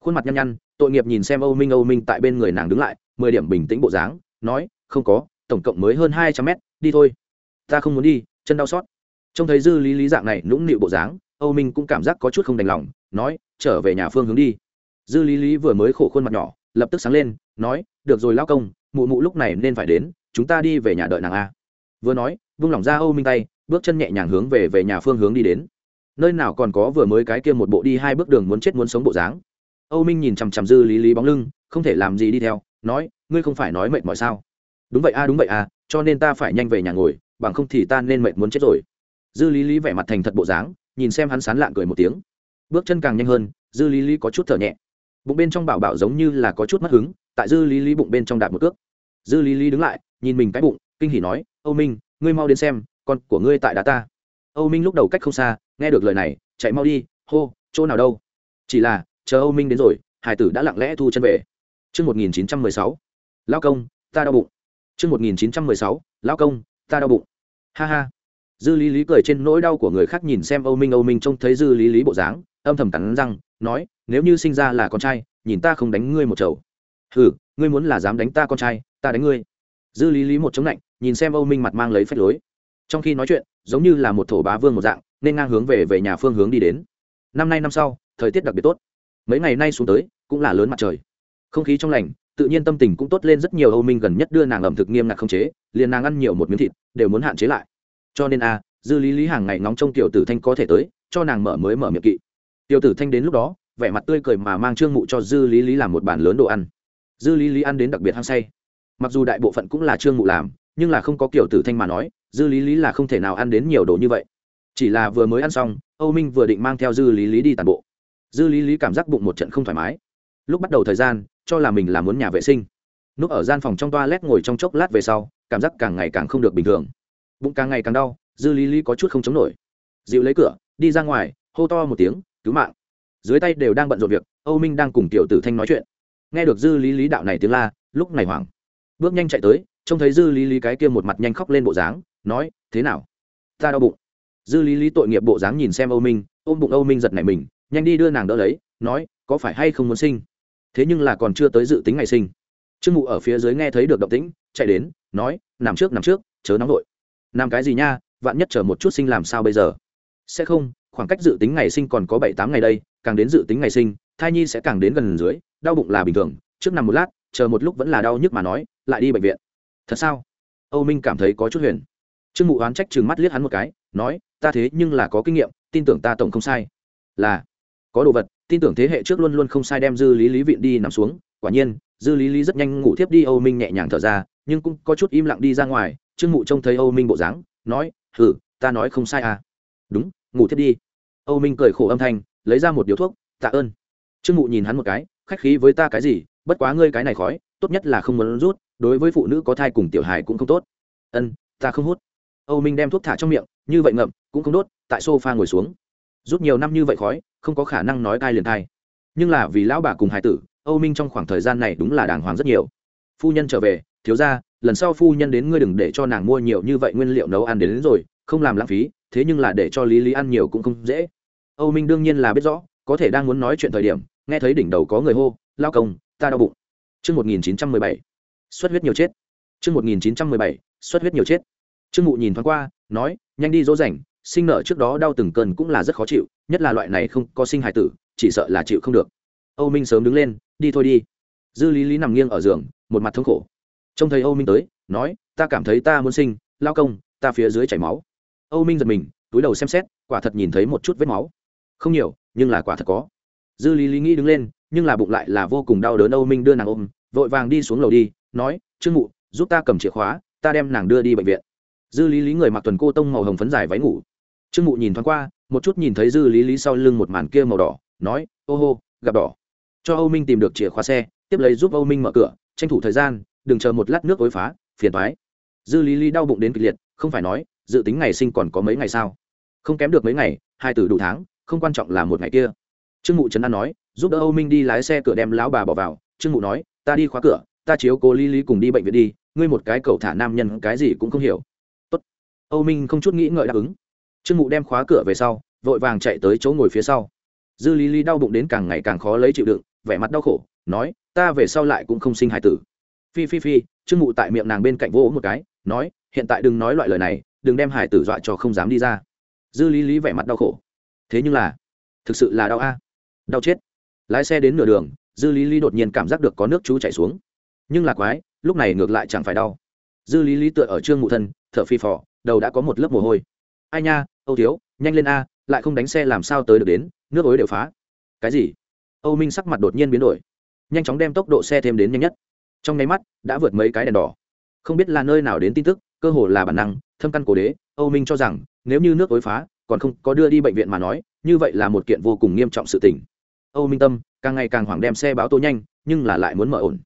Khuôn mặt nhăn nhăn, tội nghiệp nhìn xem âu minh âu minh tại bên người nàng đứng lại, mười điểm bình tĩnh bộ dáng, nói, không có, tổng cộng mới hơn hai trăm mét, đi thôi. Ta không muốn đi, chân đau xót. Trông thấy dư lý lý dạng này nũng nịu bộ dáng, âu minh cũng cảm giác có chút không đành lòng, nói, trở về nhà phương hướng đi. Dư lý lý vừa mới khổ khuôn mặt nhỏ, lập tức sáng lên, nói, được rồi lao công, mụ mụ lúc này nên phải đến, chúng ta đi về nhà đợi nàng a vừa nói, vung lỏng ra âu minh tay bước chân nhẹ nhàng hướng về về nhà phương hướng đi đến. Nơi nào còn có vừa mới cái kia một bộ đi hai bước đường muốn chết muốn sống bộ dáng. Âu minh nhìn chằm chằm dư lý lý bóng lưng, không thể làm gì đi theo, nói, ngươi không phải nói mệt mỏi sao? Đúng vậy a, đúng vậy a, cho nên ta phải nhanh về nhà ngồi, bằng không thì ta nên mệt muốn chết rồi. Dư lý lý vẻ mặt thành thật bộ dáng, nhìn xem hắn sán lạng cười một tiếng. Bước chân càng nhanh hơn, dư lý lý có chút thở nhẹ. Bụng bên trong bảo bảo giống như là có chút mất hứng, tại dư lý lý bụng bên trong đạp một cước. Dư lý lý đứng lại, nhìn mình cái bụng, kinh hỉ nói, âu minh, ngươi mau đến xem con của ngươi tại đá ta. Âu minh lúc đầu cách không xa nghe được lời này chạy mau đi hô chỗ nào đâu? Chỉ là chờ âu minh đến rồi hải tử đã lặng lẽ thu chân về. Trước 1916, lao công, ta đau bụng. Trước 1916, lao công, ta đau bụng. Ha ha. Dư lý lý cười trên nỗi đau của người khác nhìn xem âu minh âu minh trông thấy dư lý lý bộ dáng âm thầm cắn răng nói nếu như sinh ra là con trai nhìn ta không đánh ngươi một chầu. Hừ ngươi muốn là dám đánh ta con trai ta đánh ngươi. Dư lý lý một chống lạnh nhìn xem âu minh mặt mang lấy phép lối trong khi nói chuyện, giống như là một thổ bá vương một dạng, nên ngang hướng về về nhà phương hướng đi đến. Năm nay năm sau, thời tiết đặc biệt tốt. Mấy ngày nay xuống tới, cũng là lớn mặt trời. Không khí trong lành, tự nhiên tâm tình cũng tốt lên rất nhiều. Âu minh gần nhất đưa nàng ẩm thực nghiêm ngặt không chế, liền nàng ăn nhiều một miếng thịt, đều muốn hạn chế lại. Cho nên a dư lý lý hàng ngày ngóng trông tiểu tử thanh có thể tới, cho nàng mở mới mở miệng kỵ. Tiểu tử thanh đến lúc đó, vẻ mặt tươi cười mà mang trương mụ cho dư lý lý làm một bàn lớn đồ ăn. Dư lý lý ăn đến đặc biệt hăng say. Mặc dù đại bộ phận cũng là trương mụ làm, nhưng là không có kiểu tử thanh mà nói dư lý lý là không thể nào ăn đến nhiều đồ như vậy. Chỉ là vừa mới ăn xong, âu minh vừa định mang theo dư lý lý đi tàn bộ. Dư lý lý cảm giác bụng một trận không thoải mái. Lúc bắt đầu thời gian, cho là mình là muốn nhà vệ sinh. Núp ở gian phòng trong toilet ngồi trong chốc lát về sau, cảm giác càng ngày càng không được bình thường. Bụng càng ngày càng đau, dư lý lý có chút không chống nổi. Dịu lấy cửa, đi ra ngoài, hô to một tiếng, cứu mạng. Dưới tay đều đang bận rộn việc, âu minh đang cùng tiểu tử thanh nói chuyện. Nghe được dư lý lý đạo này tiếng la, lúc này hoảng. Bước nhanh chạy tới, trông thấy dư lý lý cái kia một mặt nhanh khóc lên bộ dáng nói, thế nào? Ta đau bụng. Dư lý lý tội nghiệp bộ dáng nhìn xem âu minh, ôm bụng âu minh giật nảy mình, nhanh đi đưa nàng đỡ lấy, nói, có phải hay không muốn sinh? Thế nhưng là còn chưa tới dự tính ngày sinh. Trương mụ ở phía dưới nghe thấy được động tĩnh, chạy đến, nói, nằm trước nằm trước, chớ nóng vội. Làm cái gì nha, vạn nhất chờ một chút sinh làm sao bây giờ? Sẽ không, khoảng cách dự tính ngày sinh còn có bảy tám ngày đây, càng đến dự tính ngày sinh, thai nhi sẽ càng đến gần dưới, đau bụng là bình thường, trước nằm một lát, chờ một lúc vẫn là đau nhức mà nói, lại đi bệnh viện. Thật sao? Âu minh cảm thấy có chút huyền trương mụ oán trách chừng mắt liếc hắn một cái, nói, ta thế nhưng là có kinh nghiệm, tin tưởng ta tổng không sai. Là, có đồ vật, tin tưởng thế hệ trước luôn luôn không sai đem dư lý lý viện đi nằm xuống. Quả nhiên, dư lý lý rất nhanh ngủ thiếp đi, âu minh nhẹ nhàng thở ra, nhưng cũng có chút im lặng đi ra ngoài. Trương mụ trông thấy âu minh bộ dáng, nói, hử, ta nói không sai à? Đúng, ngủ thiếp đi. Âu minh cười khổ âm thanh, lấy ra một điếu thuốc, tạ ơn. Trương mụ nhìn hắn một cái, khách khí với ta cái gì, bất quá ngươi cái này khói, tốt nhất là không muốn rút, đối với phụ nữ có thai cùng tiểu hài cũng không tốt. Ân, ta không hút âu minh đem thuốc thả trong miệng như vậy ngậm cũng không đốt tại sofa ngồi xuống. Rút nhiều năm như vậy khói không có khả năng nói thai liền thai. Nhưng là vì lão bà cùng hải tử âu minh trong khoảng thời gian này đúng là đàng hoàng rất nhiều. Phu nhân trở về thiếu ra lần sau phu nhân đến ngươi đừng để cho nàng mua nhiều như vậy nguyên liệu nấu ăn đến, đến rồi không làm lãng phí thế nhưng là để cho lý lý ăn nhiều cũng không dễ. Âu minh đương nhiên là biết rõ có thể đang muốn nói chuyện thời điểm nghe thấy đỉnh đầu có người hô lao công ta đau bụng. Trước 1917, xuất huyết nhiều chết. Trước 1917, xuất huyết nhiều chết. Trương Mụ nhìn thoáng qua, nói, nhanh đi dỗ dành, sinh nở trước đó đau từng cơn cũng là rất khó chịu, nhất là loại này không có sinh hài tử, chỉ sợ là chịu không được. Âu Minh sớm đứng lên, đi thôi đi. Dư Lý Lý nằm nghiêng ở giường, một mặt thống khổ. Trông thấy Âu Minh tới, nói, ta cảm thấy ta muốn sinh, lao công, ta phía dưới chảy máu. Âu Minh giật mình, túi đầu xem xét, quả thật nhìn thấy một chút vết máu. Không nhiều, nhưng là quả thật có. Dư Lý Lý nghĩ đứng lên, nhưng là bụng lại là vô cùng đau đớn Âu Minh đưa nàng ôm, vội vàng đi xuống lầu đi, nói, "Trương Mụ, giúp ta cầm chìa khóa, ta đem nàng đưa đi bệnh viện." Dư lý lý người mặc tuần cô tông màu hồng phấn dài váy ngủ. Trương mụ nhìn thoáng qua, một chút nhìn thấy dư lý lý sau lưng một màn kia màu đỏ, nói, ô hô, gặp đỏ. Cho âu minh tìm được chìa khóa xe, tiếp lấy giúp âu minh mở cửa, tranh thủ thời gian, đừng chờ một lát nước ối phá, phiền thoái dư lý lý đau bụng đến kịch liệt, không phải nói, dự tính ngày sinh còn có mấy ngày sao? Không kém được mấy ngày, hai từ đủ tháng, không quan trọng là một ngày kia. Trương mụ trấn an nói, giúp đỡ âu minh đi lái xe cửa đem lão bà bỏ vào. Trương mụ nói, ta đi khóa cửa, ta chiếu cố lý lý cùng đi bệnh viện đi, ngươi một cái cầu thả nam nhân, cái gì cũng không hiểu âu minh không chút nghĩ ngợi đáp ứng. Trương mụ đem khóa cửa về sau, vội vàng chạy tới chỗ ngồi phía sau. Dư lý lý đau bụng đến càng ngày càng khó lấy chịu đựng, vẻ mặt đau khổ, nói, ta về sau lại cũng không sinh hài tử. Phi phi phi, trương mụ tại miệng nàng bên cạnh vỗ một cái, nói, hiện tại đừng nói loại lời này, đừng đem hải tử dọa cho không dám đi ra. Dư lý lý vẻ mặt đau khổ. Thế nhưng là, thực sự là đau a, đau chết. Lái xe đến nửa đường, dư lý lý đột nhiên cảm giác được có nước chú chảy xuống. Nhưng là quái, lúc này ngược lại chẳng phải đau. Dư lý lý tựa ở trương mụ thân, thở phi phò đầu đã có một lớp mồ hôi. Ai nha, âu thiếu, nhanh lên a, lại không đánh xe làm sao tới được đến, nước ối đều phá. Cái gì? Âu minh sắc mặt đột nhiên biến đổi. Nhanh chóng đem tốc độ xe thêm đến nhanh nhất. Trong nháy mắt, đã vượt mấy cái đèn đỏ. Không biết là nơi nào đến tin tức, cơ hồ là bản năng, thâm căn cổ đế, âu minh cho rằng, nếu như nước ối phá, còn không có đưa đi bệnh viện mà nói, như vậy là một kiện vô cùng nghiêm trọng sự tình. Âu minh tâm, càng ngày càng hoảng đem xe báo tô nhanh, nhưng là lại muốn mở ổn.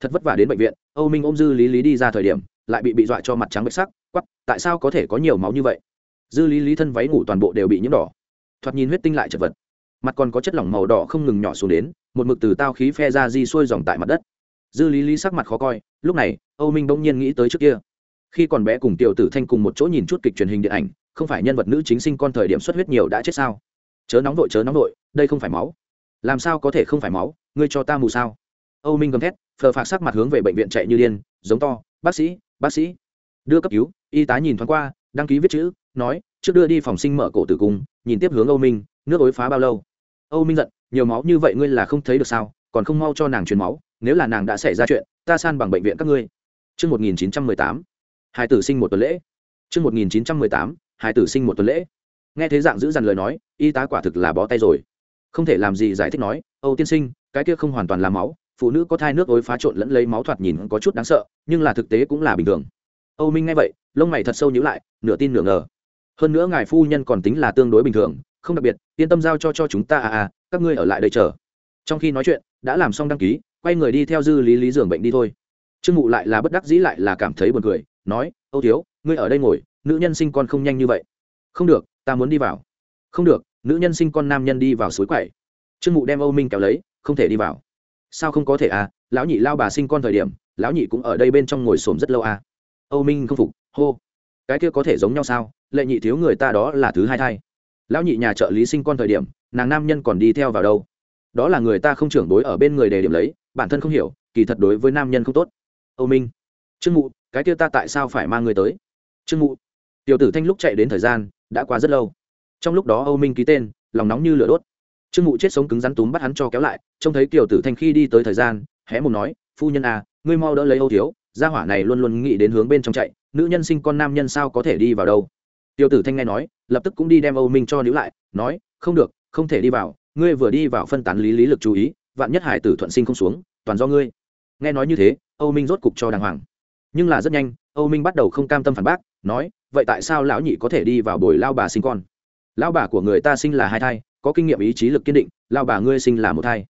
Thật vất vả đến bệnh viện, âu minh ôm dư lý lý đi ra thời điểm lại bị bị dọa cho mặt trắng bệch sắc quắp tại sao có thể có nhiều máu như vậy? Dư lý lý thân váy ngủ toàn bộ đều bị nhiễm đỏ. Thoạt nhìn huyết tinh lại chật vật. Mặt còn có chất lỏng màu đỏ không ngừng nhỏ xuống đến, một mực từ tao khí phe ra di xuôi dòng tại mặt đất. Dư lý lý sắc mặt khó coi, lúc này, âu minh bỗng nhiên nghĩ tới trước kia. Khi còn bé cùng tiểu tử thanh cùng một chỗ nhìn chút kịch truyền hình điện ảnh, không phải nhân vật nữ chính sinh con thời điểm xuất huyết nhiều đã chết sao? Chớ nóng vội, chớ nóng vội, đây không phải máu. Làm sao có thể không phải máu? Ngươi cho ta mù sao? Âu minh gầm thét, phờ phạc sắc mặt hướng về bệnh viện chạy như điên, giống to, bác sĩ bác sĩ đưa cấp cứu y tá nhìn thoáng qua đăng ký viết chữ nói trước đưa đi phòng sinh mở cổ tử cung nhìn tiếp hướng âu minh nước ối phá bao lâu âu minh giận nhiều máu như vậy ngươi là không thấy được sao còn không mau cho nàng truyền máu nếu là nàng đã xảy ra chuyện ta san bằng bệnh viện các ngươi Trước 1918, hai tử sinh một tuần lễ. Trước 1918, hai tử sinh một tuần lễ. Nghe thế dạng giữ dằn lời nói, y tá quả thực là bó tay rồi. Không thể làm gì giải thích nói, Âu tiên sinh, cái kia không hoàn toàn là máu, phụ nữ có thai nước ối phá trộn lẫn lấy máu thoạt nhìn có chút đáng sợ, nhưng là thực tế cũng là bình thường. Âu minh nghe vậy lông mày thật sâu nhíu lại nửa tin nửa ngờ. Hơn nữa ngài phu nhân còn tính là tương đối bình thường không đặc biệt yên tâm giao cho cho chúng ta à à các ngươi ở lại đây chờ. Trong khi nói chuyện đã làm xong đăng ký quay người đi theo dư lý lý giường bệnh đi thôi. Trương mụ lại là bất đắc dĩ lại là cảm thấy buồn cười nói âu thiếu ngươi ở đây ngồi nữ nhân sinh con không nhanh như vậy. Không được ta muốn đi vào. Không được nữ nhân sinh con nam nhân đi vào suối quậy trương mụ đem âu minh kéo lấy không thể đi vào sao không có thể à? Lão nhị lao bà sinh con thời điểm, lão nhị cũng ở đây bên trong ngồi xổm rất lâu à? Âu minh không phục, hô. Cái kia có thể giống nhau sao? Lệ nhị thiếu người ta đó là thứ hai thai. Lão nhị nhà trợ lý sinh con thời điểm, nàng nam nhân còn đi theo vào đâu? Đó là người ta không trưởng đối ở bên người đề điểm lấy, bản thân không hiểu, kỳ thật đối với nam nhân không tốt. Âu minh. Trương mụ, cái kia ta tại sao phải mang người tới? Trương mụ. Tiểu tử thanh lúc chạy đến thời gian, đã qua rất lâu. Trong lúc đó âu minh ký tên, lòng nóng như lửa đốt trương mụ chết sống cứng rắn túm bắt hắn cho kéo lại, trông thấy kiều tử thanh khi đi tới thời gian, hé một nói, phu nhân à ngươi mau đỡ lấy âu thiếu, gia hỏa này luôn luôn nghĩ đến hướng bên trong chạy, nữ nhân sinh con nam nhân sao có thể đi vào đâu? Tiểu tử thanh nghe nói, lập tức cũng đi đem âu minh cho níu lại, nói, không được, không thể đi vào, ngươi vừa đi vào phân tán lý lý lực chú ý, vạn nhất hải tử thuận sinh không xuống, toàn do ngươi. Nghe nói như thế, âu minh rốt cục cho đàng hoàng. Nhưng là rất nhanh, âu minh bắt đầu không cam tâm phản bác, nói, vậy tại sao lão nhị có thể đi vào bồi lao bà sinh con? Lão bà của người ta sinh là hai thai có kinh nghiệm ý chí lực kiên định, lao bà ngươi sinh là một thai.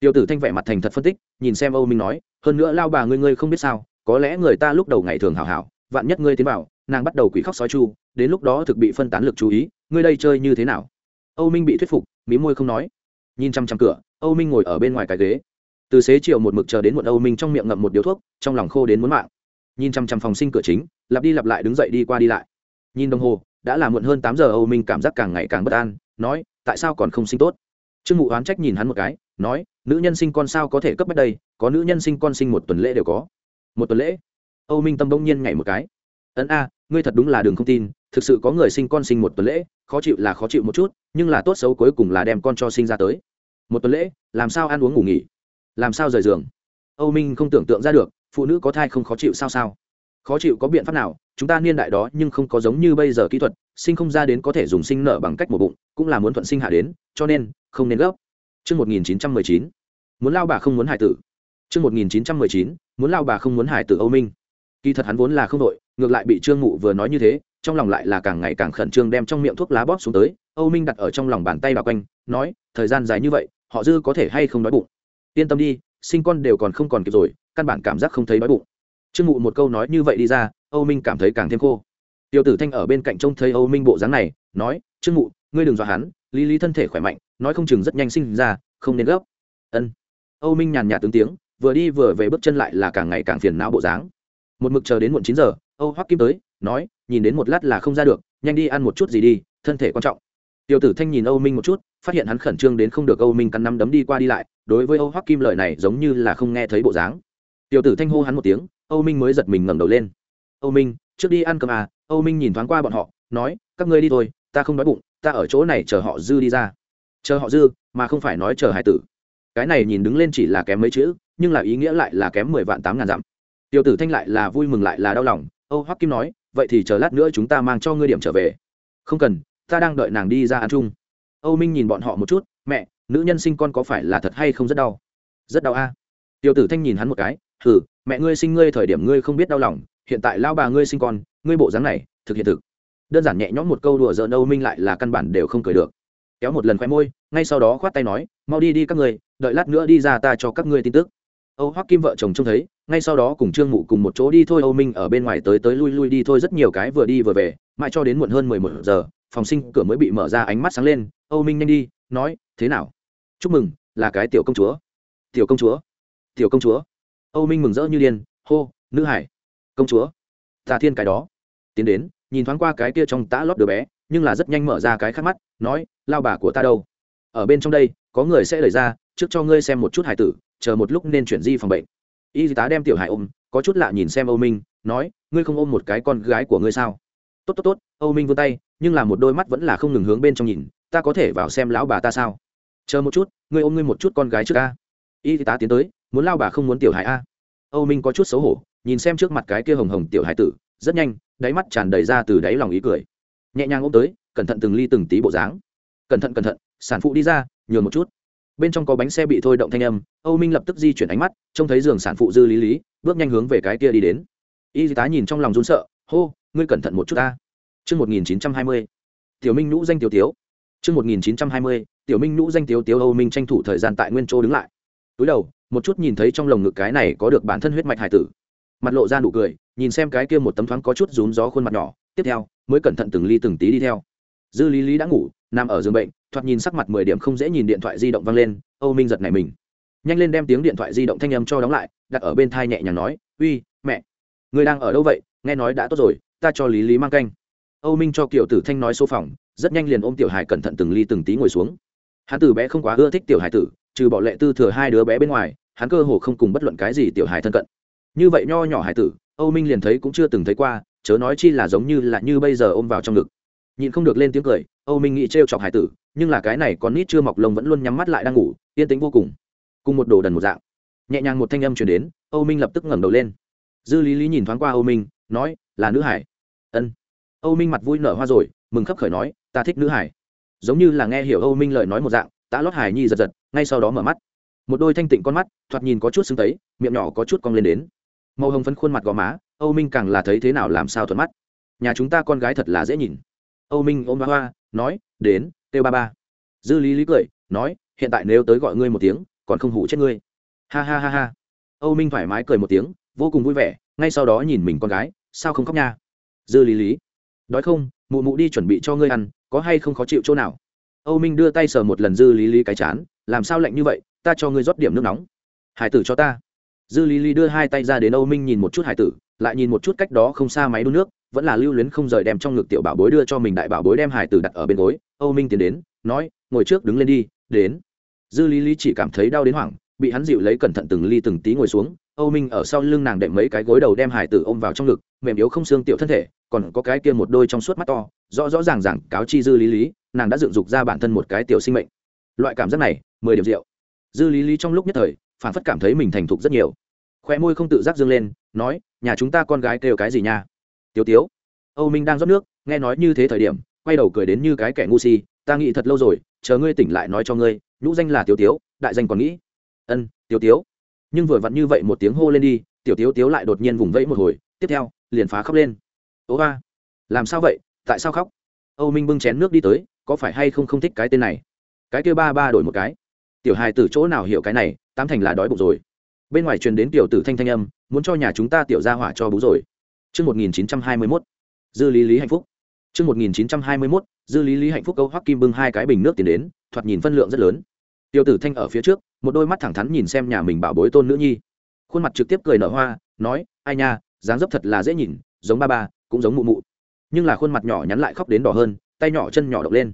Tiêu tử thanh vẻ mặt thành thật phân tích, nhìn xem âu minh nói, hơn nữa lao bà ngươi ngươi không biết sao, có lẽ người ta lúc đầu ngày thường hảo hảo, vạn nhất ngươi tiến vào, nàng bắt đầu quỷ khóc sói chu, đến lúc đó thực bị phân tán lực chú ý, ngươi đây chơi như thế nào? Âu minh bị thuyết phục, mí môi không nói. Nhìn chăm chăm cửa, âu minh ngồi ở bên ngoài cái ghế. Từ xế chiều một mực chờ đến muộn âu minh trong miệng ngậm một điếu thuốc, trong lòng khô đến muốn mạng. Nhìn chăm chăm phòng sinh cửa chính, lặp đi lặp lại đứng dậy đi qua đi lại. Nhìn đồng hồ, đã là muộn hơn tám giờ, âu minh cảm giác càng ngày càng bất an nói, tại sao còn không sinh tốt? Trương mụ oán trách nhìn hắn một cái, nói, nữ nhân sinh con sao có thể cấp bách đây, có nữ nhân sinh con sinh một tuần lễ đều có. Một tuần lễ? Âu minh tâm đông nhiên nhảy một cái. Ấn a, ngươi thật đúng là đường không tin, thực sự có người sinh con sinh một tuần lễ, khó chịu là khó chịu một chút, nhưng là tốt xấu cuối cùng là đem con cho sinh ra tới. Một tuần lễ, làm sao ăn uống ngủ nghỉ? Làm sao rời giường? Âu minh không tưởng tượng ra được, phụ nữ có thai không khó chịu sao sao? Khó chịu có biện pháp nào chúng ta niên đại đó nhưng không có giống như bây giờ kỹ thuật sinh không ra đến có thể dùng sinh nở bằng cách một bụng cũng là muốn thuận sinh hạ đến cho nên không nên gấp Trước 1919, muốn lao bà không muốn hải tử. Trước 1919, muốn lao bà không muốn hải tử Âu Minh. Kỳ thật hắn vốn là không đội, ngược lại bị Trương Mụ vừa nói như thế, trong lòng lại là càng ngày càng khẩn trương đem trong miệng thuốc lá bóp xuống tới. Âu Minh đặt ở trong lòng bàn tay bà quanh, nói, thời gian dài như vậy, họ dư có thể hay không đói bụng. Yên tâm đi, sinh con đều còn không còn kịp rồi, căn bản cảm giác không thấy đói bụng. Trương Mụ một câu nói như vậy đi ra, Âu Minh cảm thấy càng thêm khô. Tiêu Tử Thanh ở bên cạnh trông thấy Âu Minh bộ dáng này, nói, "Trương Mụ, ngươi đừng dọa hắn, Lý Lý thân thể khỏe mạnh, nói không chừng rất nhanh sinh ra, không nên gấp." Ân. Âu Minh nhàn nhạt tướng tiếng, vừa đi vừa về bước chân lại là càng ngày càng phiền não bộ dáng. Một mực chờ đến muộn chín giờ, Âu Hoắc Kim tới, nói, nhìn đến một lát là không ra được, nhanh đi ăn một chút gì đi, thân thể quan trọng. Tiêu Tử Thanh nhìn Âu Minh một chút, phát hiện hắn khẩn trương đến không được Âu Minh cắn nắm đấm đi qua đi lại, đối với Âu Hoắc Kim lời này giống như là không nghe thấy bộ dáng. Tiêu Tử Thanh hô hắn một tiếng, Âu Minh mới giật mình ngẩng đầu lên. Âu Minh, trước đi ăn cơm à? Âu Minh nhìn thoáng qua bọn họ, nói, các ngươi đi thôi, ta không đói bụng, ta ở chỗ này chờ họ dư đi ra. Chờ họ dư, mà không phải nói chờ hải tử. Cái này nhìn đứng lên chỉ là kém mấy chữ, nhưng là ý nghĩa lại là kém mười vạn tám ngàn dặm. Tiêu Tử Thanh lại là vui mừng lại là đau lòng, Âu Hoắc Kim nói, vậy thì chờ lát nữa chúng ta mang cho ngươi điểm trở về. Không cần, ta đang đợi nàng đi ra ăn chung. Âu Minh nhìn bọn họ một chút, mẹ, nữ nhân sinh con có phải là thật hay không rất đau? Rất đau a. À? Tiêu Tử Thanh nhìn hắn một cái, thử, mẹ ngươi sinh ngươi thời điểm ngươi không biết đau lòng, hiện tại lao bà ngươi sinh con ngươi bộ dáng này thực hiện thực. Đơn giản nhẹ nhõm một câu đùa giỡn âu minh lại là căn bản đều không cười được. Kéo một lần khoe môi ngay sau đó khoát tay nói mau đi đi các người, đợi lát nữa đi ra ta cho các ngươi tin tức. Âu hoắc kim vợ chồng trông thấy ngay sau đó cùng trương mụ cùng một chỗ đi thôi âu minh ở bên ngoài tới tới lui lui đi thôi rất nhiều cái vừa đi vừa về mãi cho đến muộn hơn mười một giờ phòng sinh cửa mới bị mở ra ánh mắt sáng lên âu minh nhanh đi nói thế nào? Chúc mừng là cái tiểu công chúa. Tiểu công chúa? Tiểu công chúa? Âu minh mừng rỡ như điên hô nữ hải công chúa tà thiên cái đó. Tiến đến, nhìn thoáng qua cái kia trong tã lót đứa bé, nhưng là rất nhanh mở ra cái khác mắt, nói, lao bà của ta đâu? Ở bên trong đây, có người sẽ lời ra, trước cho ngươi xem một chút hải tử, chờ một lúc nên chuyển di phòng bệnh. Y tá đem tiểu hải ôm, có chút lạ nhìn xem âu minh, nói, ngươi không ôm một cái con gái của ngươi sao? Tốt tốt tốt, âu minh vươn tay, nhưng là một đôi mắt vẫn là không ngừng hướng bên trong nhìn, ta có thể vào xem lão bà ta sao? Chờ một chút, ngươi ôm ngươi một chút con gái trước a. Y tá tiến tới, muốn lao bà không muốn tiểu hải a? Âu minh có chút xấu hổ nhìn xem trước mặt cái kia hồng hồng tiểu hải tử rất nhanh đáy mắt tràn đầy ra từ đáy lòng ý cười. Nhẹ nhàng ôm tới cẩn thận từng ly từng tí bộ dáng. Cẩn thận cẩn thận sản phụ đi ra nhường một chút. Bên trong có bánh xe bị thôi động thanh âm âu minh lập tức di chuyển ánh mắt trông thấy giường sản phụ dư lý lý bước nhanh hướng về cái kia đi đến. Y tá nhìn trong lòng run sợ hô ngươi cẩn thận một chút ta. Hai 1920, tiểu minh nhũ danh tiểu tiếu. hai 1920, tiểu minh nhũ danh tiểu tiếu Âu Minh tranh thủ thời gian tại nguyên chỗ đứng lại. Túi đầu, một chút nhìn thấy trong lồng ngực cái này có được bản thân huyết mạch hải tử. Mặt lộ ra nụ cười, nhìn xem cái kia một tấm thoáng có chút rún gió khuôn mặt nhỏ, tiếp theo, mới cẩn thận từng ly từng tí đi theo. Dư lý lý đã ngủ, nằm ở giường bệnh, thoạt nhìn sắc mặt mười điểm không dễ nhìn điện thoại di động văng lên, âu minh giật này mình. Nhanh lên đem tiếng điện thoại di động thanh âm cho đóng lại, đặt ở bên thai nhẹ nhàng nói, uy, mẹ, người đang ở đâu vậy? Nghe nói đã tốt rồi, ta cho lý lý mang canh. Âu minh cho kiểu tử thanh nói số phòng, rất nhanh liền ôm tiểu hải cẩn thận từng ly từng tí ngồi xuống. Hắn từ bé không quá ưa thích tiểu hải tử, trừ bỏ lệ tư thừa hai đứa bé bên ngoài hắn cơ hồ không cùng bất luận cái gì tiểu hải thân cận. Như vậy nho nhỏ hải tử, âu minh liền thấy cũng chưa từng thấy qua, chớ nói chi là giống như là như bây giờ ôm vào trong ngực. Nhìn không được lên tiếng cười, âu minh nghĩ trêu chọc hải tử, nhưng là cái này con nít chưa mọc lông vẫn luôn nhắm mắt lại đang ngủ, yên tĩnh vô cùng. Cùng một đồ đần một dạng. Nhẹ nhàng một thanh âm chuyển đến, âu minh lập tức ngẩng đầu lên. Dư lý lý nhìn thoáng qua âu minh, nói, là nữ hải. Ân. Âu minh mặt vui nở hoa rồi, mừng khấp khởi nói, ta thích nữ hải. Giống như là nghe hiểu âu minh lời nói một dạng tá lót hải nhi giật giật, ngay sau đó mở mắt một đôi thanh tịnh con mắt, thoạt nhìn có chút xứng tấy, miệng nhỏ có chút cong lên đến. Màu hồng phấn khuôn mặt gò má, âu minh càng là thấy thế nào làm sao thuận mắt. Nhà chúng ta con gái thật là dễ nhìn. Âu minh ôm ba hoa nói, đến, kêu ba ba. Dư lý lý cười, nói, hiện tại nếu tới gọi ngươi một tiếng, còn không hủ chết ngươi. Ha ha ha ha. Âu minh thoải mái cười một tiếng, vô cùng vui vẻ, ngay sau đó nhìn mình con gái, sao không khóc nha? Dư lý lý, đói không? Mụ mụ đi chuẩn bị cho ngươi ăn, có hay không khó chịu chỗ nào? Âu minh đưa tay sờ một lần dư lý lý cái chán làm sao lạnh như vậy, ta cho ngươi rót điểm nước nóng. Hải tử cho ta. Dư lý lý đưa hai tay ra đến âu minh nhìn một chút hải tử, lại nhìn một chút cách đó không xa máy đun nước, vẫn là lưu luyến không rời đem trong ngực tiểu bảo bối đưa cho mình đại bảo bối đem hải tử đặt ở bên gối. Âu minh tiến đến, nói, ngồi trước, đứng lên đi. Đến. Dư lý lý chỉ cảm thấy đau đến hoảng, bị hắn dịu lấy cẩn thận từng ly từng tí ngồi xuống. Âu minh ở sau lưng nàng đệm mấy cái gối đầu đem hải tử ôm vào trong ngực, mềm yếu không xương tiểu thân thể, còn có cái kia một đôi trong suốt mắt to, rõ rõ ràng ràng, cáo chi dư lý lý, nàng đã dựng dục ra bản thân một cái tiểu sinh mệnh. Loại cảm giác này mười điểm rượu. Dư lý lý trong lúc nhất thời, phản phất cảm thấy mình thành thục rất nhiều. Khoe môi không tự giác dâng lên, nói, nhà chúng ta con gái kêu cái gì nha? Tiếu tiếu. Âu minh đang rót nước, nghe nói như thế thời điểm, quay đầu cười đến như cái kẻ ngu si, ta nghĩ thật lâu rồi, chờ ngươi tỉnh lại nói cho ngươi, nhũ danh là tiểu tiếu, đại danh còn nghĩ. Ân tiểu tiếu. Nhưng vừa vặn như vậy một tiếng hô lên đi, tiểu tiếu tiếu lại đột nhiên vùng vẫy một hồi, tiếp theo, liền phá khóc lên. Ố ba, làm sao vậy? Tại sao khóc? Âu minh bưng chén nước đi tới, có phải hay không không thích cái tên này? Cái kêu ba ba đổi một cái tiểu hài từ chỗ nào hiểu cái này tám thành là đói bụng rồi bên ngoài truyền đến tiểu tử thanh thanh âm muốn cho nhà chúng ta tiểu ra hỏa cho bú rồi Trước 1921, dư lý lý hạnh phúc. Trước 1921, dư lý lý hạnh phúc câu hoắc kim bưng hai cái bình nước tiền đến, thoạt nhìn phân lượng rất lớn. Tiểu tử thanh ở phía trước, một đôi mắt thẳng thắn nhìn xem nhà mình bảo bối tôn nữ nhi. Khuôn mặt trực tiếp cười nở hoa, nói, ai nha, dáng dấp thật là dễ nhìn, giống ba ba, cũng giống mụ mụ. Nhưng là khuôn mặt nhỏ nhắn lại khóc đến đỏ hơn, tay nhỏ chân nhỏ động lên.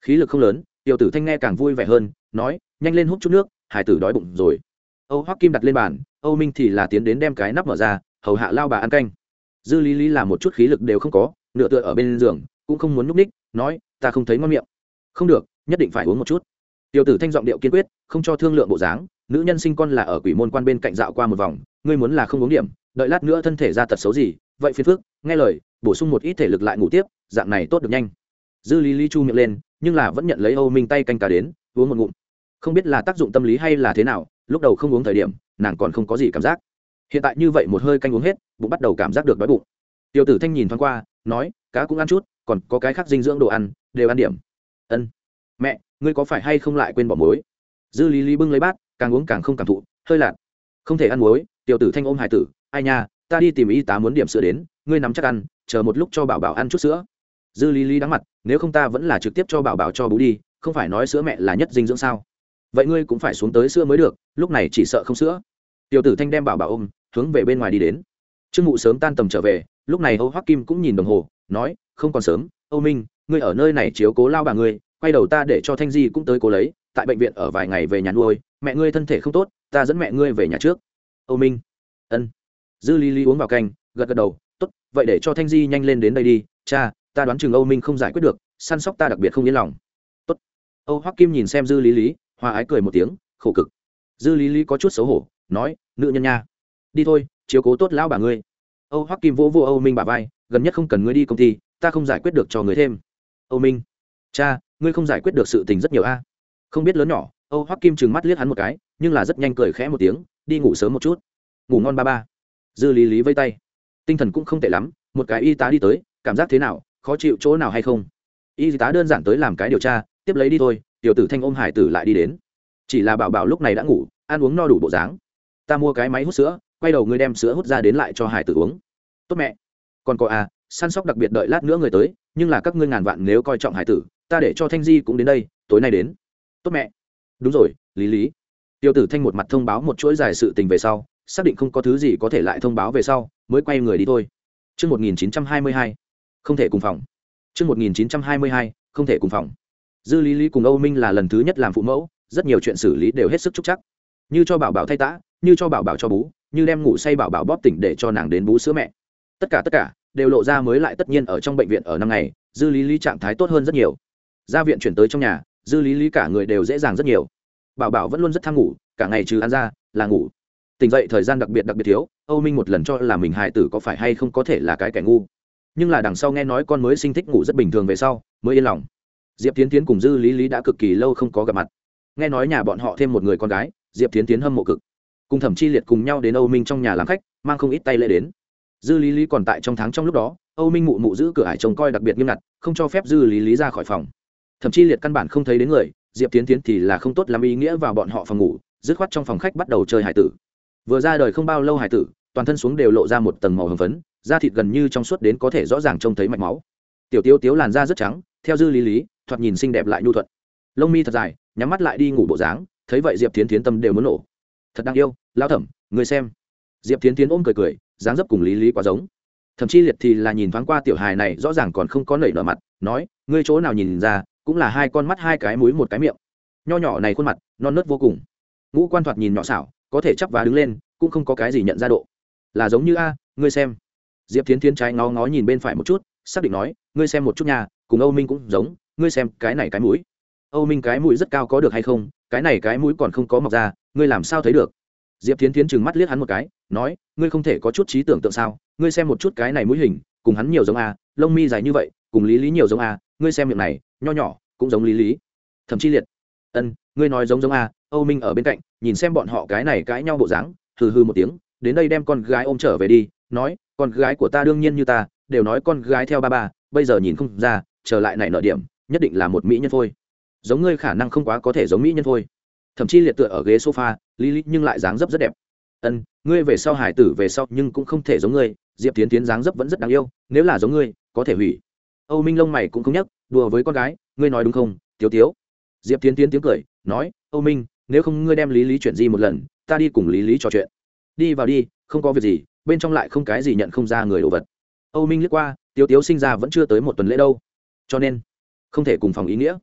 Khí lực không lớn, tiểu tử thanh nghe càng vui vẻ hơn, nói, nhanh lên hút chút nước, hải tử đói bụng rồi. Âu hoắc kim đặt lên bàn âu minh thì là tiến đến đem cái nắp mở ra hầu hạ lao bà ăn canh. Dư lý lý là một chút khí lực đều không có nửa tựa ở bên giường cũng không muốn núp ních nói ta không thấy ngon miệng. Không được nhất định phải uống một chút. Tiểu tử thanh giọng điệu kiên quyết không cho thương lượng bộ dáng nữ nhân sinh con là ở quỷ môn quan bên cạnh dạo qua một vòng ngươi muốn là không uống điểm đợi lát nữa thân thể ra tật xấu gì vậy phiền phức nghe lời bổ sung một ít thể lực lại ngủ tiếp dạng này tốt được nhanh. Dư lý lý chu miệng lên nhưng là vẫn nhận lấy âu minh tay canh cá đến uống một ngụm không biết là tác dụng tâm lý hay là thế nào, lúc đầu không uống thời điểm, nàng còn không có gì cảm giác. Hiện tại như vậy một hơi canh uống hết, bụng bắt đầu cảm giác được đói bụng. Tiểu tử thanh nhìn thoáng qua, nói, cá cũng ăn chút, còn có cái khác dinh dưỡng đồ ăn, đều ăn điểm. Ân. Mẹ, ngươi có phải hay không lại quên bỏ muối? Dư lý lý bưng lấy bát, càng uống càng không cảm thụ, hơi lạt không thể ăn muối, tiểu tử thanh ôm hải tử, ai nha, ta đi tìm y tá muốn điểm sữa đến, ngươi nắm chắc ăn, chờ một lúc cho bảo bảo ăn chút sữa. Dư lý lý đắng mặt, nếu không ta vẫn là trực tiếp cho bảo bảo cho bú đi, không phải nói sữa mẹ là nhất dinh dưỡng sao? Vậy ngươi cũng phải xuống tới sữa mới được, lúc này chỉ sợ không sữa. Tiểu tử thanh đem bảo bảo ôm, hướng về bên ngoài đi đến. Trương mụ sớm tan tầm trở về, lúc này âu hoắc kim cũng nhìn đồng hồ, nói, không còn sớm, âu minh, ngươi ở nơi này chiếu cố lao bà ngươi, quay đầu ta để cho thanh di cũng tới cố lấy, tại bệnh viện ở vài ngày về nhà nuôi, mẹ ngươi thân thể không tốt, ta dẫn mẹ ngươi về nhà trước. Âu minh. Ân. Dư lý lý uống vào canh, gật gật đầu, tốt, vậy để cho thanh di nhanh lên đến đây đi, cha, ta đoán chừng âu minh không giải quyết được, săn sóc ta đặc biệt không yên lòng. Tốt. Âu hoắc kim nhìn xem dư lý lý hoa ái cười một tiếng, khổ cực. Dư lý lý có chút xấu hổ, nói, nữ nhân nha, đi thôi, chiếu cố tốt lão bà ngươi. Âu hoắc kim vỗ vô âu minh bà vai, gần nhất không cần ngươi đi công ty, ta không giải quyết được cho người thêm. Âu minh, cha, ngươi không giải quyết được sự tình rất nhiều a. Không biết lớn nhỏ, âu hoắc kim trừng mắt liếc hắn một cái, nhưng là rất nhanh cười khẽ một tiếng, đi ngủ sớm một chút. Ngủ ngon ba ba. Dư lý lý vây tay. Tinh thần cũng không tệ lắm, một cái y tá đi tới, cảm giác thế nào, khó chịu chỗ nào hay không? Y tá đơn giản tới làm cái điều tra, tiếp lấy đi thôi tiểu tử thanh ôm hải tử lại đi đến. Chỉ là bảo bảo lúc này đã ngủ ăn uống no đủ bộ dáng. Ta mua cái máy hút sữa quay đầu ngươi đem sữa hút ra đến lại cho hải tử uống. Tốt mẹ. Còn có à săn sóc đặc biệt đợi lát nữa người tới nhưng là các ngươi ngàn vạn nếu coi trọng hải tử ta để cho thanh di cũng đến đây tối nay đến. Tốt mẹ. Đúng rồi lý lý. Tiêu tử thanh một mặt thông báo một chuỗi dài sự tình về sau xác định không có thứ gì có thể lại thông báo về sau mới quay người đi thôi. Trước 1922, không thể cùng phòng. Trước 1922, không thể cùng phòng. Dư Lý Lý cùng Âu Minh là lần thứ nhất làm phụ mẫu, rất nhiều chuyện xử lý đều hết sức trúc chắc. Như cho bảo bảo thay tã, như cho bảo bảo cho bú, như đem ngủ say bảo bảo bóp tỉnh để cho nàng đến bú sữa mẹ. Tất cả tất cả đều lộ ra mới lại tất nhiên ở trong bệnh viện ở năm ngày, Dư Lý Lý trạng thái tốt hơn rất nhiều. Ra viện chuyển tới trong nhà, Dư Lý Lý cả người đều dễ dàng rất nhiều. Bảo bảo vẫn luôn rất tham ngủ, cả ngày trừ ăn ra là ngủ. Tỉnh dậy thời gian đặc biệt đặc biệt thiếu, Âu Minh một lần cho là mình hài tử có phải hay không có thể là cái kẻ ngu nhưng là đằng sau nghe nói con mới sinh thích ngủ rất bình thường về sau mới yên lòng diệp tiến tiến cùng dư lý lý đã cực kỳ lâu không có gặp mặt. Nghe nói nhà bọn họ thêm một người con gái, diệp tiến tiến hâm mộ cực. Cùng thẩm chi liệt cùng nhau đến âu minh trong nhà làm khách, mang không ít tay lễ đến. Dư lý lý còn tại trong tháng trong lúc đó, âu minh mụ mụ giữ cửa hải trông coi đặc biệt nghiêm ngặt, không cho phép dư lý lý ra khỏi phòng. Thậm chi liệt căn bản không thấy đến người, diệp tiến tiến thì là không tốt làm ý nghĩa vào bọn họ phòng ngủ, dứt khoát trong phòng khách bắt đầu chơi hải tử. Vừa ra đời không bao lâu hải tử, toàn thân xuống đều lộ ra một tầng màu hồng phấn, da thịt gần như trong suốt đến có thể rõ ràng trông thấy mạch máu. Tiểu tiêu tiếu làn da rất trắng, theo dư lý lý thoạt nhìn xinh đẹp lại nhu thuận. Lông mi thật dài, nhắm mắt lại đi ngủ bộ dáng, thấy vậy diệp tiến tiến tâm đều muốn nổ. Thật đáng yêu lao thẩm, người xem. Diệp tiến tiến ôm cười cười, dáng dấp cùng lý lý quá giống. Thậm chí liệt thì là nhìn thoáng qua tiểu hài này, rõ ràng còn không có nảy nở mặt, nói, ngươi chỗ nào nhìn ra, cũng là hai con mắt hai cái mũi một cái miệng. Nho nhỏ này khuôn mặt, non nớt vô cùng. Ngũ quan thoạt nhìn nhỏ xảo, có thể chắp vá đứng lên, cũng không có cái gì nhận ra độ. Là giống như a, ngươi xem. Diệp tiến tiến trái ngó ngó nhìn bên phải một chút, xác định nói, ngươi xem một chút nhà cùng âu minh cũng giống ngươi xem, cái này cái mũi. Âu minh cái mũi rất cao có được hay không? Cái này cái mũi còn không có mọc ra, ngươi làm sao thấy được? Diệp tiến tiến trừng mắt liếc hắn một cái, nói, ngươi không thể có chút trí tưởng tượng sao? Ngươi xem một chút cái này mũi hình, cùng hắn nhiều giống a, lông mi dài như vậy, cùng lý lý nhiều giống a, ngươi xem miệng này, nho nhỏ, cũng giống lý lý. Thậm chí liệt, ân, ngươi nói giống giống a. Âu minh ở bên cạnh, nhìn xem bọn họ cái này cãi nhau bộ dáng, hừ hừ một tiếng, đến đây đem con gái ôm trở về đi, nói, con gái của ta đương nhiên như ta, đều nói con gái theo ba ba, bây giờ nhìn không ra, trở lại này nợ điểm nhất định là một mỹ nhân phôi. Giống ngươi khả năng không quá có thể giống mỹ nhân phôi. Thậm chí liệt tựa ở ghế sofa lý lý nhưng lại dáng dấp rất đẹp. Ân, ngươi về sau hải tử về sau nhưng cũng không thể giống ngươi, diệp tiến tiến dáng dấp vẫn rất đáng yêu, nếu là giống ngươi, có thể hủy. Âu minh lông mày cũng không nhắc đùa với con gái, ngươi nói đúng không, tiếu tiếu? Diệp tiến tiến tiếng cười, nói, âu minh, nếu không ngươi đem lý lý chuyện gì một lần, ta đi cùng lý lý trò chuyện. Đi vào đi, không có việc gì, bên trong lại không cái gì nhận không ra người đồ vật. Âu minh liếc qua, tiếu tiếu sinh ra vẫn chưa tới một tuần lễ đâu. Cho nên không thể cùng phòng ý nghĩa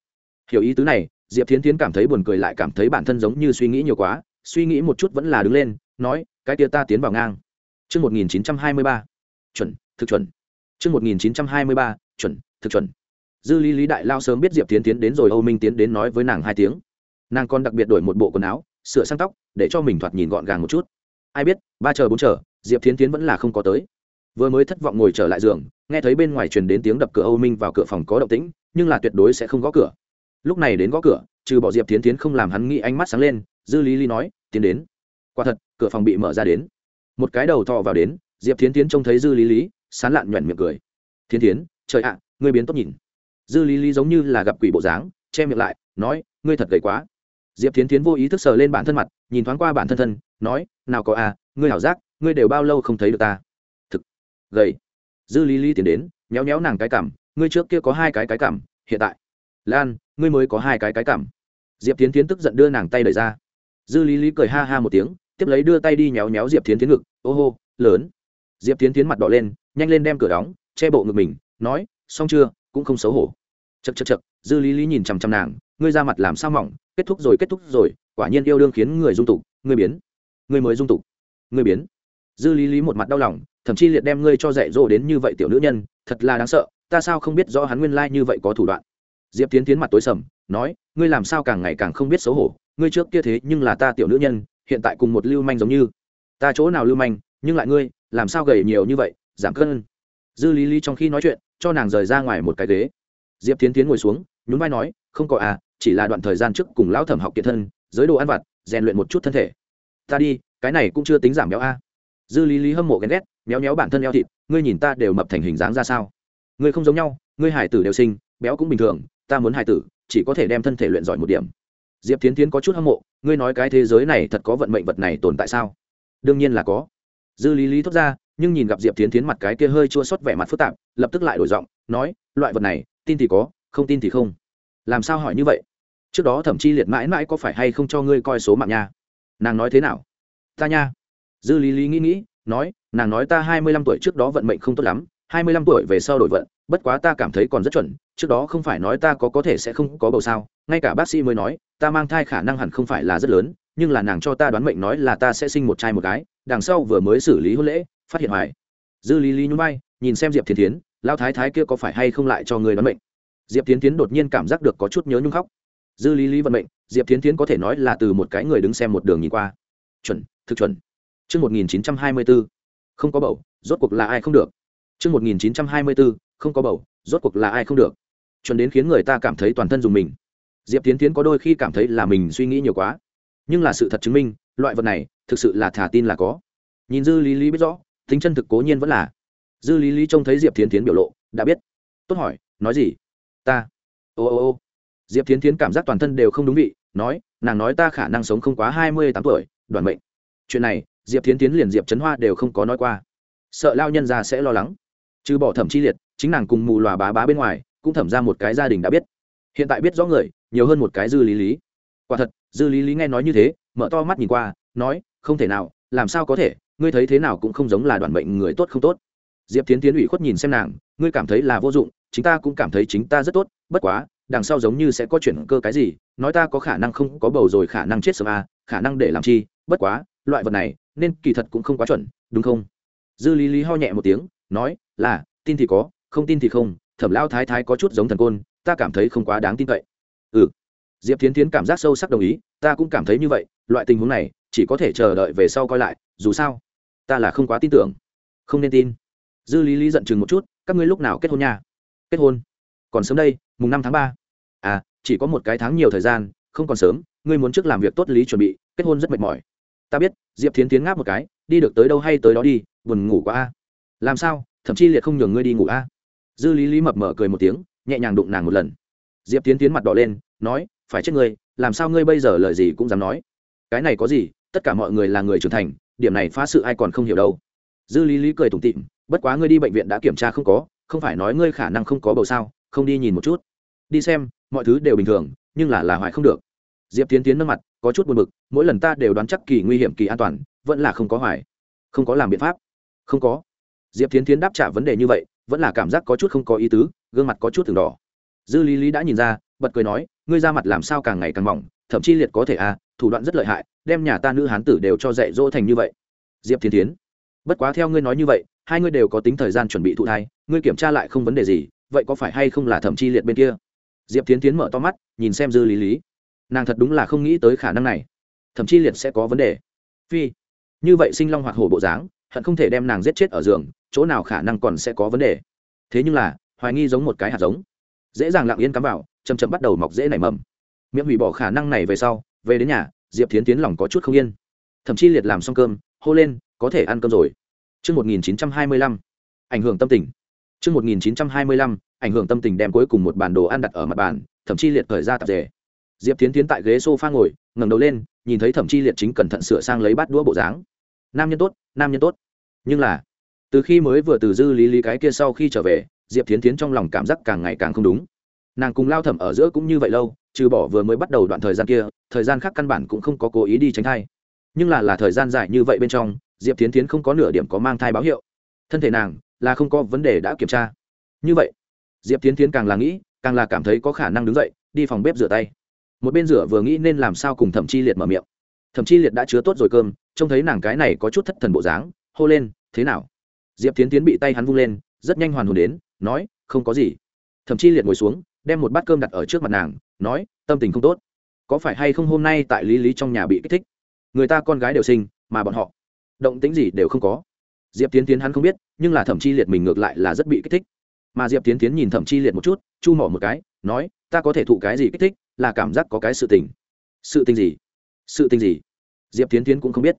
hiểu ý tứ này diệp thiến tiến cảm thấy buồn cười lại cảm thấy bản thân giống như suy nghĩ nhiều quá suy nghĩ một chút vẫn là đứng lên nói cái tia ta tiến vào ngang Trước 1923, chuẩn, thực chuẩn. Trước 1923, chuẩn, thực chuẩn. Dư Lý Lý Đại Lao sớm biết Diệp Tiến tiến đến rồi Âu Minh tiến đến nói với nàng hai tiếng. Nàng còn đặc biệt đổi một bộ quần áo, sửa sang tóc, để cho mình thoạt nhìn gọn gàng một chút. Ai biết, ba chờ bốn chờ, diệp thiến tiến vẫn là không có tới vừa mới thất vọng ngồi trở lại giường nghe thấy bên ngoài truyền đến tiếng đập cửa âu minh vào cửa phòng có động tĩnh nhưng là tuyệt đối sẽ không gõ cửa. Lúc này đến gõ cửa, trừ bỏ diệp thiến tiến không làm hắn nghĩ ánh mắt sáng lên, dư lý lý nói, tiến đến. Quả thật, cửa phòng bị mở ra đến. Một cái đầu thò vào đến, diệp thiến tiến trông thấy dư lý lý, sán lạn nhoẻn miệng cười. Thiến tiến trời ạ, ngươi biến tốt nhìn. Dư lý lý giống như là gặp quỷ bộ dáng, che miệng lại, nói, ngươi thật gầy quá. Diệp thiến tiến vô ý thức sờ lên bản thân mặt, nhìn thoáng qua bản thân thân, nói, nào có à ngươi hảo giác, ngươi đều bao lâu không thấy được ta? Thực, gầy. Dư lý lý tiến đến nhéo nhéo nàng cái cảm ngươi trước kia có hai cái cái cảm, hiện tại, lan, ngươi mới có hai cái cái cảm. Diệp tiến tiến tức giận đưa nàng tay đẩy ra. Dư lý lý cười ha ha một tiếng, tiếp lấy đưa tay đi nhéo nhéo diệp tiến tiến ngực, ô hô, lớn. Diệp tiến tiến mặt đỏ lên, nhanh lên đem cửa đóng, che bộ ngực mình, nói, xong chưa, cũng không xấu hổ. Chật chật chật dư lý lý nhìn chằm chằm nàng, ngươi ra mặt làm sao mỏng, kết thúc rồi, kết thúc rồi, quả nhiên yêu đương khiến người dung tục, ngươi biến, ngươi mới dung tục, ngươi biến. Dư lý lý một mặt đau lòng, thậm chí liệt đem ngươi cho dạy dỗ đến như vậy tiểu nữ nhân, thật là đáng sợ ta sao không biết rõ hắn nguyên lai như vậy có thủ đoạn? Diệp tiến tiến mặt tối sầm, nói, ngươi làm sao càng ngày càng không biết xấu hổ, ngươi trước kia thế nhưng là ta tiểu nữ nhân, hiện tại cùng một lưu manh giống như. Ta chỗ nào lưu manh, nhưng lại ngươi, làm sao gầy nhiều như vậy, giảm cân. Dư lý lý trong khi nói chuyện, cho nàng rời ra ngoài một cái ghế. Diệp tiến tiến ngồi xuống, nhún vai nói, không có à chỉ là đoạn thời gian trước cùng lão thẩm học kiệt thân, giới đồ ăn vặt, rèn luyện một chút thân thể. Ta đi, cái này cũng chưa tính giảm béo a. Dư lý lý hâm mộ ghen ghét, méo méo bản thân eo thịt, ngươi nhìn ta đều mập thành hình dáng ra sao? Ngươi không giống nhau, ngươi hải tử đều sinh béo cũng bình thường, ta muốn hải tử, chỉ có thể đem thân thể luyện giỏi một điểm. Diệp tiến tiến có chút hâm mộ, ngươi nói cái thế giới này thật có vận mệnh vật này tồn tại sao? Đương nhiên là có. Dư lý lý thốt ra, nhưng nhìn gặp diệp tiến tiến mặt cái kia hơi chua xót vẻ mặt phức tạp, lập tức lại đổi giọng, nói, loại vật này, tin thì có, không tin thì không. Làm sao hỏi như vậy? Trước đó thậm chí liệt mãi mãi có phải hay không cho ngươi coi số mạng nha? Nàng nói thế nào? Ta nha. Dư lý lý nghĩ nghĩ, nói, nàng nói ta hai mươi lăm tuổi trước đó vận mệnh không tốt lắm hai mươi lăm tuổi về sau đổi vận bất quá ta cảm thấy còn rất chuẩn trước đó không phải nói ta có có thể sẽ không có bầu sao ngay cả bác sĩ mới nói ta mang thai khả năng hẳn không phải là rất lớn nhưng là nàng cho ta đoán mệnh nói là ta sẽ sinh một trai một gái đằng sau vừa mới xử lý hôn lễ phát hiện hoài. Dư lý lý nhún vai nhìn xem diệp thiên tiến lao thái thái kia có phải hay không lại cho người đoán mệnh? Diệp tiến tiến đột nhiên cảm giác được có chút nhớ nhung khóc. Dư lý lý vận mệnh diệp tiến tiến có thể nói là từ một cái người đứng xem một đường nhìn qua. Chuẩn thực chuẩn. Trước 1924, không có bầu, rốt cuộc là ai không được. Trước 1924, không có bầu, rốt cuộc là ai không được. Chuẩn đến khiến người ta cảm thấy toàn thân dùng mình. Diệp Tiến Tiến có đôi khi cảm thấy là mình suy nghĩ nhiều quá. Nhưng là sự thật chứng minh, loại vật này, thực sự là thả tin là có. Nhìn Dư Lý Lý biết rõ, tính chân thực cố nhiên vẫn là. Dư Lý Lý trông thấy Diệp Tiến Tiến biểu lộ, đã biết. Tốt hỏi, nói gì? Ta. Ô ô ô. Diệp Tiến Tiến cảm giác toàn thân đều không đúng vị, nói, nàng nói ta khả năng sống không quá hai mươi tám tuổi, đoàn mệnh. Chuyện này, diệp tiến tiến liền diệp trấn hoa đều không có nói qua sợ lao nhân già sẽ lo lắng trừ bỏ thẩm chi liệt chính nàng cùng mù lòa bá bá bên ngoài cũng thẩm ra một cái gia đình đã biết. Hiện tại biết rõ người nhiều hơn một cái dư lý lý. Quả thật dư lý lý nghe nói như thế mở to mắt nhìn qua nói không thể nào làm sao có thể ngươi thấy thế nào cũng không giống là đoàn bệnh người tốt không tốt. Diệp tiến tiến ủy khuất nhìn xem nàng ngươi cảm thấy là vô dụng chính ta cũng cảm thấy chính ta rất tốt bất quá đằng sau giống như sẽ có chuyển cơ cái gì nói ta có khả năng không có bầu rồi khả năng chết sớm à, khả năng để làm chi bất quá loại vật này nên kỳ thật cũng không quá chuẩn đúng không? Dư lý lý ho nhẹ một tiếng nói là, tin thì có, không tin thì không, thẩm lao thái thái có chút giống thần côn, ta cảm thấy không quá đáng tin cậy. Ừ. Diệp tiến tiến cảm giác sâu sắc đồng ý, ta cũng cảm thấy như vậy, loại tình huống này, chỉ có thể chờ đợi về sau coi lại, dù sao, ta là không quá tin tưởng. Không nên tin. Dư lý lý giận chừng một chút, các ngươi lúc nào kết hôn nha? Kết hôn? Còn sớm đây, mùng năm tháng ba. À chỉ có một cái tháng nhiều thời gian, không còn sớm, ngươi muốn trước làm việc tốt lý chuẩn bị, kết hôn rất mệt mỏi. Ta biết, diệp thiến tiến ngáp một cái, đi được tới đâu hay tới đó đi, buồn ngủ quá a. Làm sao? Thậm chí liệt không nhường ngươi đi ngủ a. Dư lý lý mập mở cười một tiếng, nhẹ nhàng đụng nàng một lần. Diệp tiến tiến mặt đỏ lên, nói, phải chết ngươi, làm sao ngươi bây giờ lời gì cũng dám nói? Cái này có gì, tất cả mọi người là người trưởng thành, điểm này phá sự ai còn không hiểu đâu. Dư lý lý cười tủm tịm bất quá ngươi đi bệnh viện đã kiểm tra không có, không phải nói ngươi khả năng không có bầu sao, không đi nhìn một chút. Đi xem, mọi thứ đều bình thường, nhưng là là hoài không được. Diệp tiến tiến nâng mặt, có chút buồn bực, mỗi lần ta đều đoán chắc kỳ nguy hiểm, kỳ an toàn, vẫn là không có hoài. Không có làm biện pháp. Không có diệp tiến tiến đáp trả vấn đề như vậy, vẫn là cảm giác có chút không có ý tứ, gương mặt có chút từng đỏ. Dư lý lý đã nhìn ra, bật cười nói, ngươi ra mặt làm sao càng ngày càng mỏng, thậm chí liệt có thể à thủ đoạn rất lợi hại, đem nhà ta nữ hán tử đều cho dạy dỗ thành như vậy. Diệp tiến tiến bất quá theo ngươi nói như vậy, hai ngươi đều có tính thời gian chuẩn bị thụ thai, ngươi kiểm tra lại không vấn đề gì, vậy có phải hay không là thẩm chi liệt bên kia? Diệp tiến tiến mở to mắt, nhìn xem dư lý lý. Nàng thật đúng là không nghĩ tới khả năng này. Thậm Chi liệt sẽ có vấn đề. Phi, như vậy sinh long hoạt hổ bộ dáng hận không thể đem nàng giết chết ở giường chỗ nào khả năng còn sẽ có vấn đề. Thế nhưng là hoài nghi giống một cái hạt giống. Dễ dàng lặng yên cắm vào chầm chậm bắt đầu mọc dễ nảy mầm. Miệng hủy bỏ khả năng này về sau về đến nhà diệp tiến tiến lòng có chút không yên. Thậm chí liệt làm xong cơm hô lên có thể ăn cơm rồi. Trước 1925, ảnh hưởng tâm tình. Trước 1925, ảnh hưởng tâm tình đem cuối cùng một bản đồ ăn đặt ở mặt bàn, thậm chí liệt thời ra tạp dề. Diệp tiến tiến tại ghế s o f a ngồi ngẩng đầu lên nhìn thấy thẩm chi liệt chính cẩn thận sửa sang lấy bát đũa bộ dáng. Nam nhân tốt nam nhân tốt. Nhưng là, từ khi mới vừa từ dư lý lý cái kia sau khi trở về, diệp tiến tiến trong lòng cảm giác càng ngày càng không đúng. Nàng cùng lao thẩm ở giữa cũng như vậy lâu, trừ bỏ vừa mới bắt đầu đoạn thời gian kia, thời gian khác căn bản cũng không có cố ý đi tránh thai. Nhưng là là thời gian dài như vậy bên trong, diệp tiến tiến không có nửa điểm có mang thai báo hiệu. Thân thể nàng là không có vấn đề đã kiểm tra. Như vậy, diệp tiến tiến càng là nghĩ, càng là cảm thấy có khả năng đứng dậy, đi phòng bếp rửa tay. Một bên rửa vừa nghĩ nên làm sao cùng thẩm chi liệt mở miệng. Thẩm chi liệt đã chứa tốt rồi cơm trông thấy nàng cái này có chút thất thần bộ dáng, hô lên, thế nào? Diệp tiến tiến bị tay hắn vung lên, rất nhanh hoàn hồn đến, nói, không có gì. Thẩm chi liệt ngồi xuống, đem một bát cơm đặt ở trước mặt nàng, nói, tâm tình không tốt. Có phải hay không hôm nay tại lý lý trong nhà bị kích thích? Người ta con gái đều sinh, mà bọn họ, động tính gì đều không có. Diệp tiến tiến hắn không biết, nhưng là thẩm chi liệt mình ngược lại là rất bị kích thích. Mà diệp tiến tiến nhìn thẩm chi liệt một chút, chu mỏ một cái, nói, ta có thể thụ cái gì kích thích, là cảm giác có cái sự tình. Sự tình gì? Sự tình gì? Diệp tiến tiến cũng không biết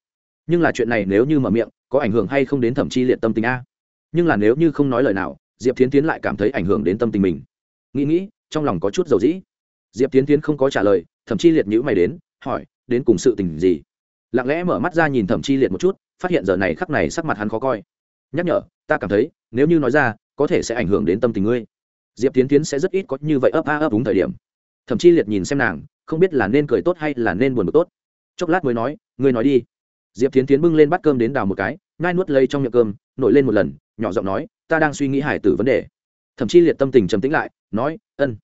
nhưng là chuyện này nếu như mở miệng, có ảnh hưởng hay không đến thẩm chi liệt tâm tình a? Nhưng là nếu như không nói lời nào, diệp tiến tiến lại cảm thấy ảnh hưởng đến tâm tình mình. Nghĩ nghĩ, trong lòng có chút dầu dĩ. Diệp tiến tiến không có trả lời, thẩm chi liệt nhữ mày đến, hỏi, đến cùng sự tình gì? Lặng lẽ mở mắt ra nhìn thẩm chi liệt một chút, phát hiện giờ này khắc này sắc mặt hắn khó coi. Nhắc nhở, ta cảm thấy, nếu như nói ra, có thể sẽ ảnh hưởng đến tâm tình ngươi. Diệp tiến tiến sẽ rất ít có như vậy ấp a ấp đúng thời điểm. Thậm chí liệt nhìn xem nàng, không biết là nên cười tốt hay là nên buồn bực tốt. Chốc lát mới nói, ngươi nói đi diệp tiến tiến bưng lên bắt cơm đến đào một cái ngai nuốt lấy trong miệng cơm, nổi lên một lần, nhỏ giọng nói, ta đang suy nghĩ hải tử vấn đề. Thậm chí liệt tâm tình trầm tĩnh lại, nói, ân,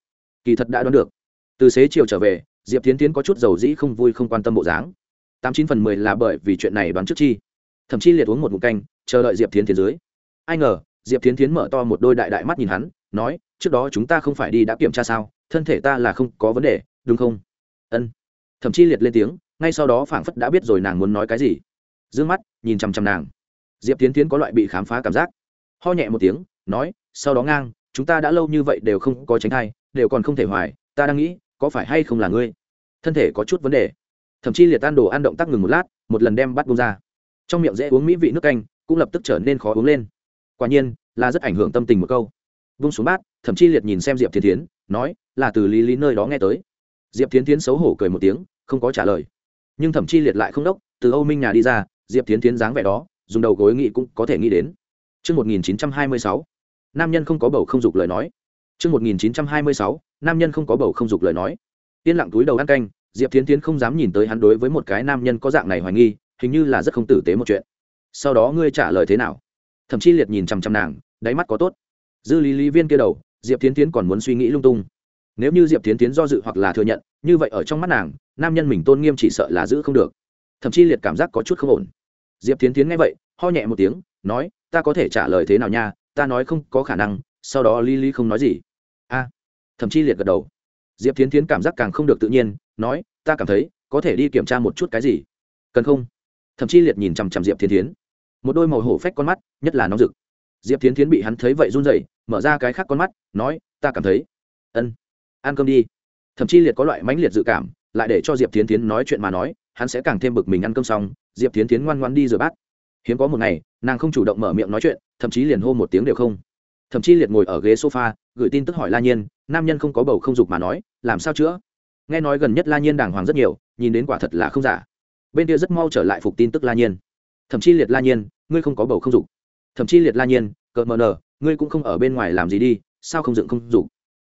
kỳ thật đã đoán được. Từ xế chiều trở về, diệp tiến tiến có chút dầu dĩ không vui không quan tâm bộ dáng. Tám chín phần mười là bởi vì chuyện này đoán trước chi. Thậm chí liệt uống một ngụm canh, chờ đợi diệp tiến tiến dưới. Ai ngờ, diệp tiến tiến mở to một đôi đại đại mắt nhìn hắn, nói, trước đó chúng ta không phải đi đã kiểm tra sao, thân thể ta là không có vấn đề, đúng không? Ân. Thậm chí liệt lên tiếng ngay sau đó phảng phất đã biết rồi nàng muốn nói cái gì. D ư ơ n g mắt, nhìn chằm chằm nàng. Diệp tiến tiến có loại bị khám phá cảm giác. Ho nhẹ một tiếng, nói, sau đó ngang, chúng ta đã lâu như vậy đều không có tránh thai, đều còn không thể hoài, ta đang nghĩ, có phải hay không là ngươi? Thân thể có chút vấn đề. Thậm chí liệt tan đồ ăn động tác ngừng một lát, một lần đem bắt bông ra. Trong miệng dễ uống mỹ vị nước canh, cũng lập tức trở nên khó uống lên. Quả nhiên, là rất ảnh hưởng tâm tình một câu. Vung xuống bát, thậm chí liệt nhìn xem diệp thiên tiến nói, là từ lý lý nơi đó nghe tới. Diệp Thiến tiến xấu hổ cười một tiếng, không có trả lời nhưng thậm chi liệt lại không đốc từ âu minh nhà đi ra diệp tiến tiến dáng vẻ đó dùng đầu gối nghĩ cũng có thể nghĩ đến Trước 1926, nam nhân không có bầu không dục lời nói. Trước 1926, nam nhân không có bầu không dục lời nói. Tiên lặng túi đầu ăn canh, Diệp Thiến Thiến không dám nhìn tới hắn đối với một cái nam nhân có dạng này hoài nghi, hình như là rất không tử tế một chuyện. Sau đó ngươi trả lời thế nào? Thậm chí liệt nhìn chằm chằm nàng, đáy mắt có tốt. Dư Lý Lý Viên kia đầu, Diệp Thiến Thiến còn muốn suy nghĩ lung tung nếu như diệp tiến tiến do dự hoặc là thừa nhận, như vậy ở trong mắt nàng, nam nhân mình tôn nghiêm chỉ sợ là giữ không được. Thậm chí liệt cảm giác có chút không ổn. Diệp tiến tiến nghe vậy, ho nhẹ một tiếng, nói, ta có thể trả lời thế nào nha? Ta nói không có khả năng, sau đó Lý Lý không nói gì. A. Thậm chí liệt gật đầu. Diệp tiến tiến cảm giác càng không được tự nhiên, nói, ta cảm thấy, có thể đi kiểm tra một chút cái gì. Cần không? Thậm chí liệt nhìn chằm chằm diệp tiến tiến một đôi màu hổ phách con mắt, nhất là nóng rực. Diệp tiến tiến bị hắn thấy vậy run rẩy, mở ra cái khác con mắt, nói, ta cảm thấy. Ân ăn cơm đi. Thậm chí liệt có loại mãnh liệt dự cảm, lại để cho diệp tiến tiến nói chuyện mà nói, hắn sẽ càng thêm bực mình ăn cơm xong, diệp tiến tiến ngoan ngoan đi rửa bát. Hiếm có một ngày, nàng không chủ động mở miệng nói chuyện, thậm chí liền hô một tiếng đều không. Thậm chí liệt ngồi ở ghế sofa, gửi tin tức hỏi la nhiên, nam nhân không có bầu không dục mà nói, làm sao chữa? Nghe nói gần nhất la nhiên đàng hoàng rất nhiều, nhìn đến quả thật là không giả. Bên kia rất mau trở lại phục tin tức la nhiên. Thậm chí liệt la nhiên, ngươi không có bầu không dục. Thậm chí liệt la nhiên, cợt mờ nờ ngươi cũng không ở bên ngoài làm gì đi, sao không dựng không dục?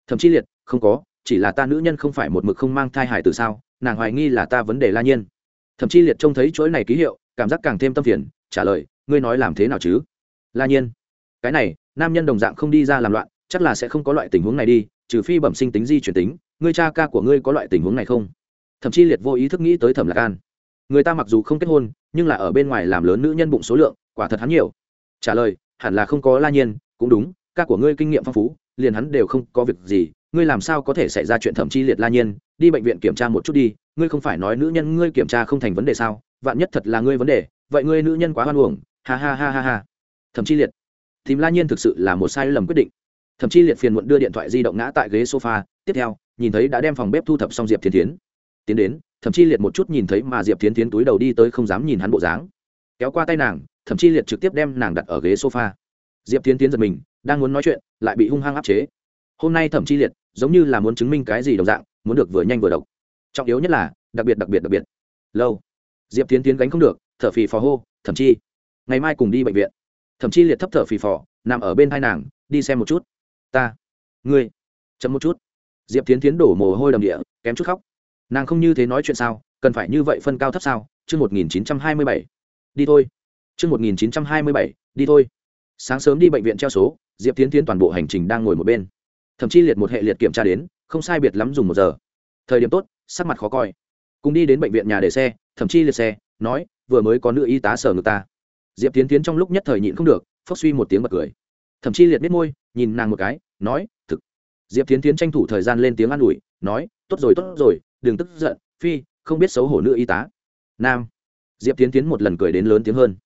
Thậm chí liệt không có, chỉ là ta nữ nhân không phải một mực không mang thai hải từ sao, nàng hoài nghi là ta vấn đề la nhiên. Thậm chí liệt trông thấy chuỗi này ký hiệu, cảm giác càng thêm tâm phiền, trả lời, ngươi nói làm thế nào chứ? La nhiên. Cái này, nam nhân đồng dạng không đi ra làm loạn, chắc là sẽ không có loại tình huống này đi, trừ phi bẩm sinh tính di chuyển tính, ngươi cha ca của ngươi có loại tình huống này không? Thậm chí liệt vô ý thức nghĩ tới thẩm lạc an. Người ta mặc dù không kết hôn, nhưng là ở bên ngoài làm lớn nữ nhân bụng số lượng, quả thật hắn nhiều. Trả lời, hẳn là không có la nhiên, cũng đúng, ca của ngươi kinh nghiệm phong phú, liền hắn đều không có việc gì ngươi làm sao có thể xảy ra chuyện thậm chí liệt la nhiên, đi bệnh viện kiểm tra một chút đi, ngươi không phải nói nữ nhân ngươi kiểm tra không thành vấn đề sao, vạn nhất thật là ngươi vấn đề, vậy ngươi nữ nhân quá hoan uổng, ha ha ha ha ha. Thậm chí liệt. Tìm la nhiên thực sự là một sai lầm quyết định. Thậm chí liệt phiền muộn đưa điện thoại di động ngã tại ghế sofa, tiếp theo, nhìn thấy đã đem phòng bếp thu thập xong diệp thiên tiến tiến đến thậm chí liệt một chút nhìn thấy mà diệp Thiên tiến túi đầu đi tới không dám nhìn hắn bộ dáng. Kéo qua tay nàng thậm chí liệt trực tiếp đem nàng đặt ở ghế sofa. Diệp tiến tiến giật mình, đang muốn nói chuyện, lại bị hung hăng áp chế hôm nay thẩm chi liệt, giống như là muốn chứng minh cái gì đồng dạng, muốn được vừa nhanh vừa độc. Trọng yếu nhất là, đặc biệt đặc biệt đặc biệt. Lâu. Diệp tiến tiến gánh không được, thở phì phò hô thậm chi. ngày mai cùng đi bệnh viện. Thậm chi liệt thấp thở phì phò, nằm ở bên hai nàng, đi xem một chút. Ta. Ngươi. Chấm một chút. Diệp tiến tiến đổ mồ hôi đầm địa, kém chút khóc. Nàng không như thế nói chuyện sao, cần phải như vậy phân cao thấp sao? Chương một nghìn chín trăm hai mươi bảy. Đi thôi. Chương một nghìn chín trăm hai mươi bảy, đi thôi. Sáng sớm đi bệnh viện treo số, diệp tiến tiến toàn bộ hành trình đang ngồi một bên thậm chí liệt một hệ liệt kiểm tra đến, không sai biệt lắm dùng một giờ. Thời điểm tốt, sắc mặt khó coi. Cùng đi đến bệnh viện nhà để xe, thậm chí liệt xe, nói, vừa mới có nữ y tá sở ngực ta. Diệp tiến tiến trong lúc nhất thời nhịn không được, phốc suy một tiếng bật cười. Thậm chí liệt biết môi, nhìn nàng một cái, nói, thực. Diệp tiến tiến tranh thủ thời gian lên tiếng an ủi, nói, tốt rồi tốt rồi, đừng tức giận, phi, không biết xấu hổ nữ y tá. Nam. Diệp tiến tiến một lần cười đến lớn tiếng hơn.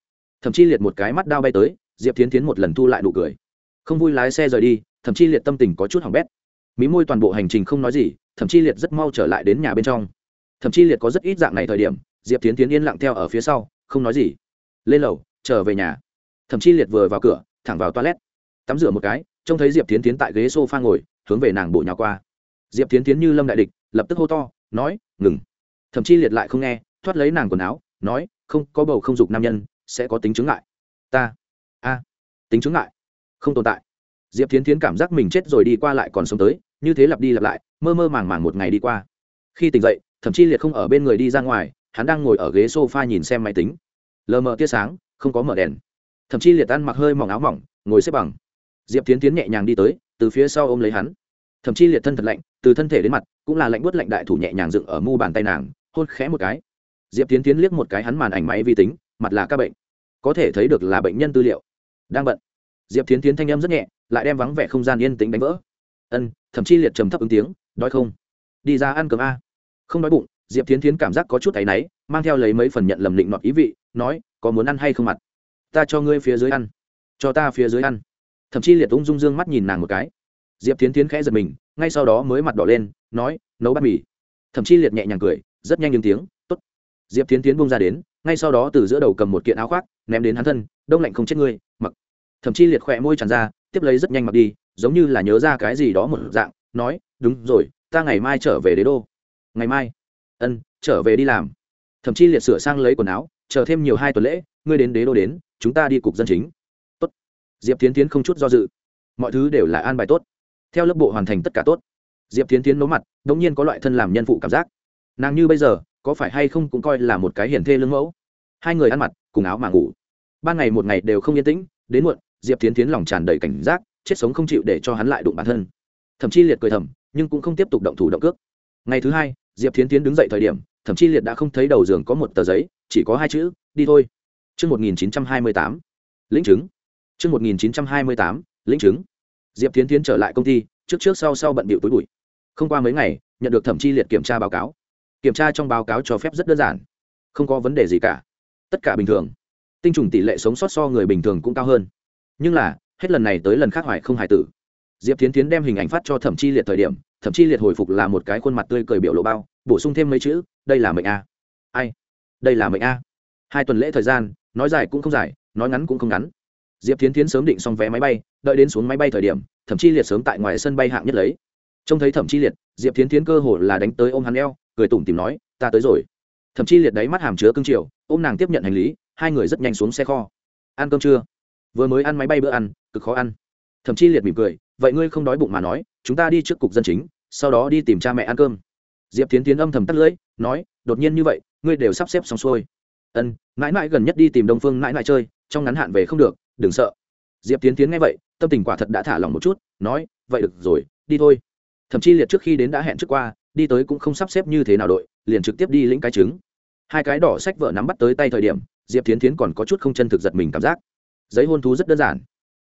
Thậm chí liệt một cái mắt đao bay tới, diệp tiến tiến một lần thu lại nụ cười. Không vui lái xe rời đi thậm chí liệt tâm tình có chút hỏng bét. Mí môi toàn bộ hành trình không nói gì, thậm chí liệt rất mau trở lại đến nhà bên trong. Thậm chí liệt có rất ít dạng này thời điểm, diệp tiến tiến yên lặng theo ở phía sau, không nói gì. Lên lầu, trở về nhà. Thậm chí liệt vừa vào cửa, thẳng vào toilet. Tắm rửa một cái, trông thấy diệp tiến tiến tại ghế s o f a ngồi, hướng về nàng bộ nhà qua. Diệp tiến tiến như lâm đại địch, lập tức hô to, nói, ngừng. Thậm chí liệt lại không nghe, thoát lấy nàng quần áo, nói, không, có bầu không dục nam nhân, sẽ có tính chứng ngại. ta. A. Tính chứng ngại. Không tồn tại diệp Thiến Thiến cảm giác mình chết rồi đi qua lại còn sống tới, như thế lặp đi lặp lại, mơ mơ màng màng một ngày đi qua. Khi tỉnh dậy, thậm chí liệt không ở bên người đi ra ngoài, hắn đang ngồi ở ghế s o f a nhìn xem máy tính. Lờ mờ tia sáng, không có mở đèn. Thậm chí liệt ăn mặc hơi mỏng áo mỏng, ngồi xếp bằng. Diệp tiến tiến nhẹ nhàng đi tới, từ phía sau ôm lấy hắn. Thậm chí liệt thân thật lạnh, từ thân thể đến mặt, cũng là lạnh buốt lạnh đại thủ nhẹ nhàng dựng ở mu bàn tay nàng, hôn khẽ một cái. Diệp tiến tiến liếc một cái hắn màn ảnh máy vi tính, mặt là các bệnh. Có thể thấy được là bệnh nhân tư liệu. Đang bận diệp Thiến tiến thanh âm rất nhẹ, lại đem vắng vẻ không gian yên tĩnh đánh vỡ. Ân thậm chí liệt trầm thấp ứng tiếng, đói không? Đi ra ăn cơm a. Không đói bụng. Diệp Thiến tiến cảm giác có chút áy náy, mang theo lấy mấy phần nhận lầm định nọt ý vị, nói, có muốn ăn hay không mặt? Ta cho ngươi phía dưới ăn. Cho ta phía dưới ăn. Thậm chí liệt ung dung dương mắt nhìn nàng một cái. Diệp Thiến tiến khẽ giật mình, ngay sau đó mới mặt đỏ lên, nói, nấu bát mì. Thậm chí liệt nhẹ nhàng cười, rất nhanh những tiếng t ố t diệp Thiến tiến bung ra đến, ngay sau đó từ giữa đầu cầm một kiện áo khoác, ném đến hắn thân, đông lạnh không chết ngươi, mặc thậm chí liệt khỏe môi tràn ra, tiếp lấy rất nhanh mặc đi, giống như là nhớ ra cái gì đó một dạng, nói, đúng rồi, ta ngày mai trở về đế đô. Ngày mai? Ân, trở về đi làm. Thậm chí liệt sửa sang lấy quần áo, chờ thêm nhiều hai tuần lễ, ngươi đến đế đô đến, chúng ta đi cục dân chính. Tốt. Diệp tiến tiến không chút do dự. Mọi thứ đều là an bài tốt. Theo lớp bộ hoàn thành tất cả tốt. Diệp tiến tiến nấu mặt đ ỗ n g nhiên có loại thân làm nhân phụ cảm giác. Nàng như bây giờ, có phải hay không cũng coi là một cái hiển thê lương mẫu. Hai người ăn mặt, cùng áo mà ngủ. Ban ngày một ngày đều không yên tĩnh, đến muộn diệp tiến tiến lòng tràn đầy cảnh giác chết sống không chịu để cho hắn lại đụng bản thân. Thậm chí liệt cười thầm nhưng cũng không tiếp tục động thủ động cước. Ngày thứ hai diệp tiến tiến đứng dậy thời điểm thậm chí liệt đã không thấy đầu giường có một tờ giấy chỉ có hai chữ đi thôi. Trước 1928, lĩnh chứng. Trước 1928, lĩnh chứng. Diệp tiến tiến trở lại công ty trước trước sau sau bận bịu túi bụi. Không qua mấy ngày nhận được thẩm chi liệt kiểm tra báo cáo. Kiểm tra trong báo cáo cho phép rất đơn giản không có vấn đề gì cả. Tất cả bình thường. Tinh trùng tỷ lệ sống sót so người bình thường cũng cao hơn nhưng là, hết lần này tới lần khác hoài không hài tử. Diệp tiến tiến đem hình ảnh phát cho thẩm chi liệt thời điểm, thẩm chi liệt hồi phục là một cái khuôn mặt tươi cười biểu lộ bao, bổ sung thêm mấy chữ, đây là mệnh a. Ai? Đây là mệnh a. Hai tuần lễ thời gian, nói dài cũng không dài, nói ngắn cũng không ngắn. Diệp tiến tiến sớm định xong vé máy bay, đợi đến xuống máy bay thời điểm, Thẩm chi liệt sớm tại ngoài sân bay hạng nhất lấy. Trông thấy thẩm chi liệt, diệp tiến tiến cơ hồ là đánh tới ôm hắn eo, cười tủm tìm nói, ta tới rồi. Thẩm chi liệt đáy mắt hàm chứa cưng chiều ôm nàng tiếp nhận hành lý, hai người rất nhanh xuống xe kho. Ăn cơm chưa? Vừa mới ăn máy bay bữa ăn, cực khó ăn. Thậm chí liệt mỉm cười, vậy ngươi không đói bụng mà nói, chúng ta đi trước cục dân chính, sau đó đi tìm cha mẹ ăn cơm. Diệp tiến tiến âm thầm tắt lưỡi, nói, đột nhiên như vậy, ngươi đều sắp xếp xong xuôi. Ân, mãi mãi gần nhất đi tìm đông phương mãi mãi chơi, trong ngắn hạn về không được, đừng sợ. Diệp tiến tiến nghe vậy, tâm tình quả thật đã thả lòng một chút, nói, vậy được rồi, đi thôi. Thậm chí liệt trước khi đến đã hẹn trước qua, đi tới cũng không sắp xếp như thế nào đội, liền trực tiếp đi lĩnh cái trứng. Hai cái đỏ sách vợ nắm bắt tới tay thời điểm, diệp tiến tiến còn có chút không chân thực giật mình cảm giác giấy hôn thú rất đơn giản.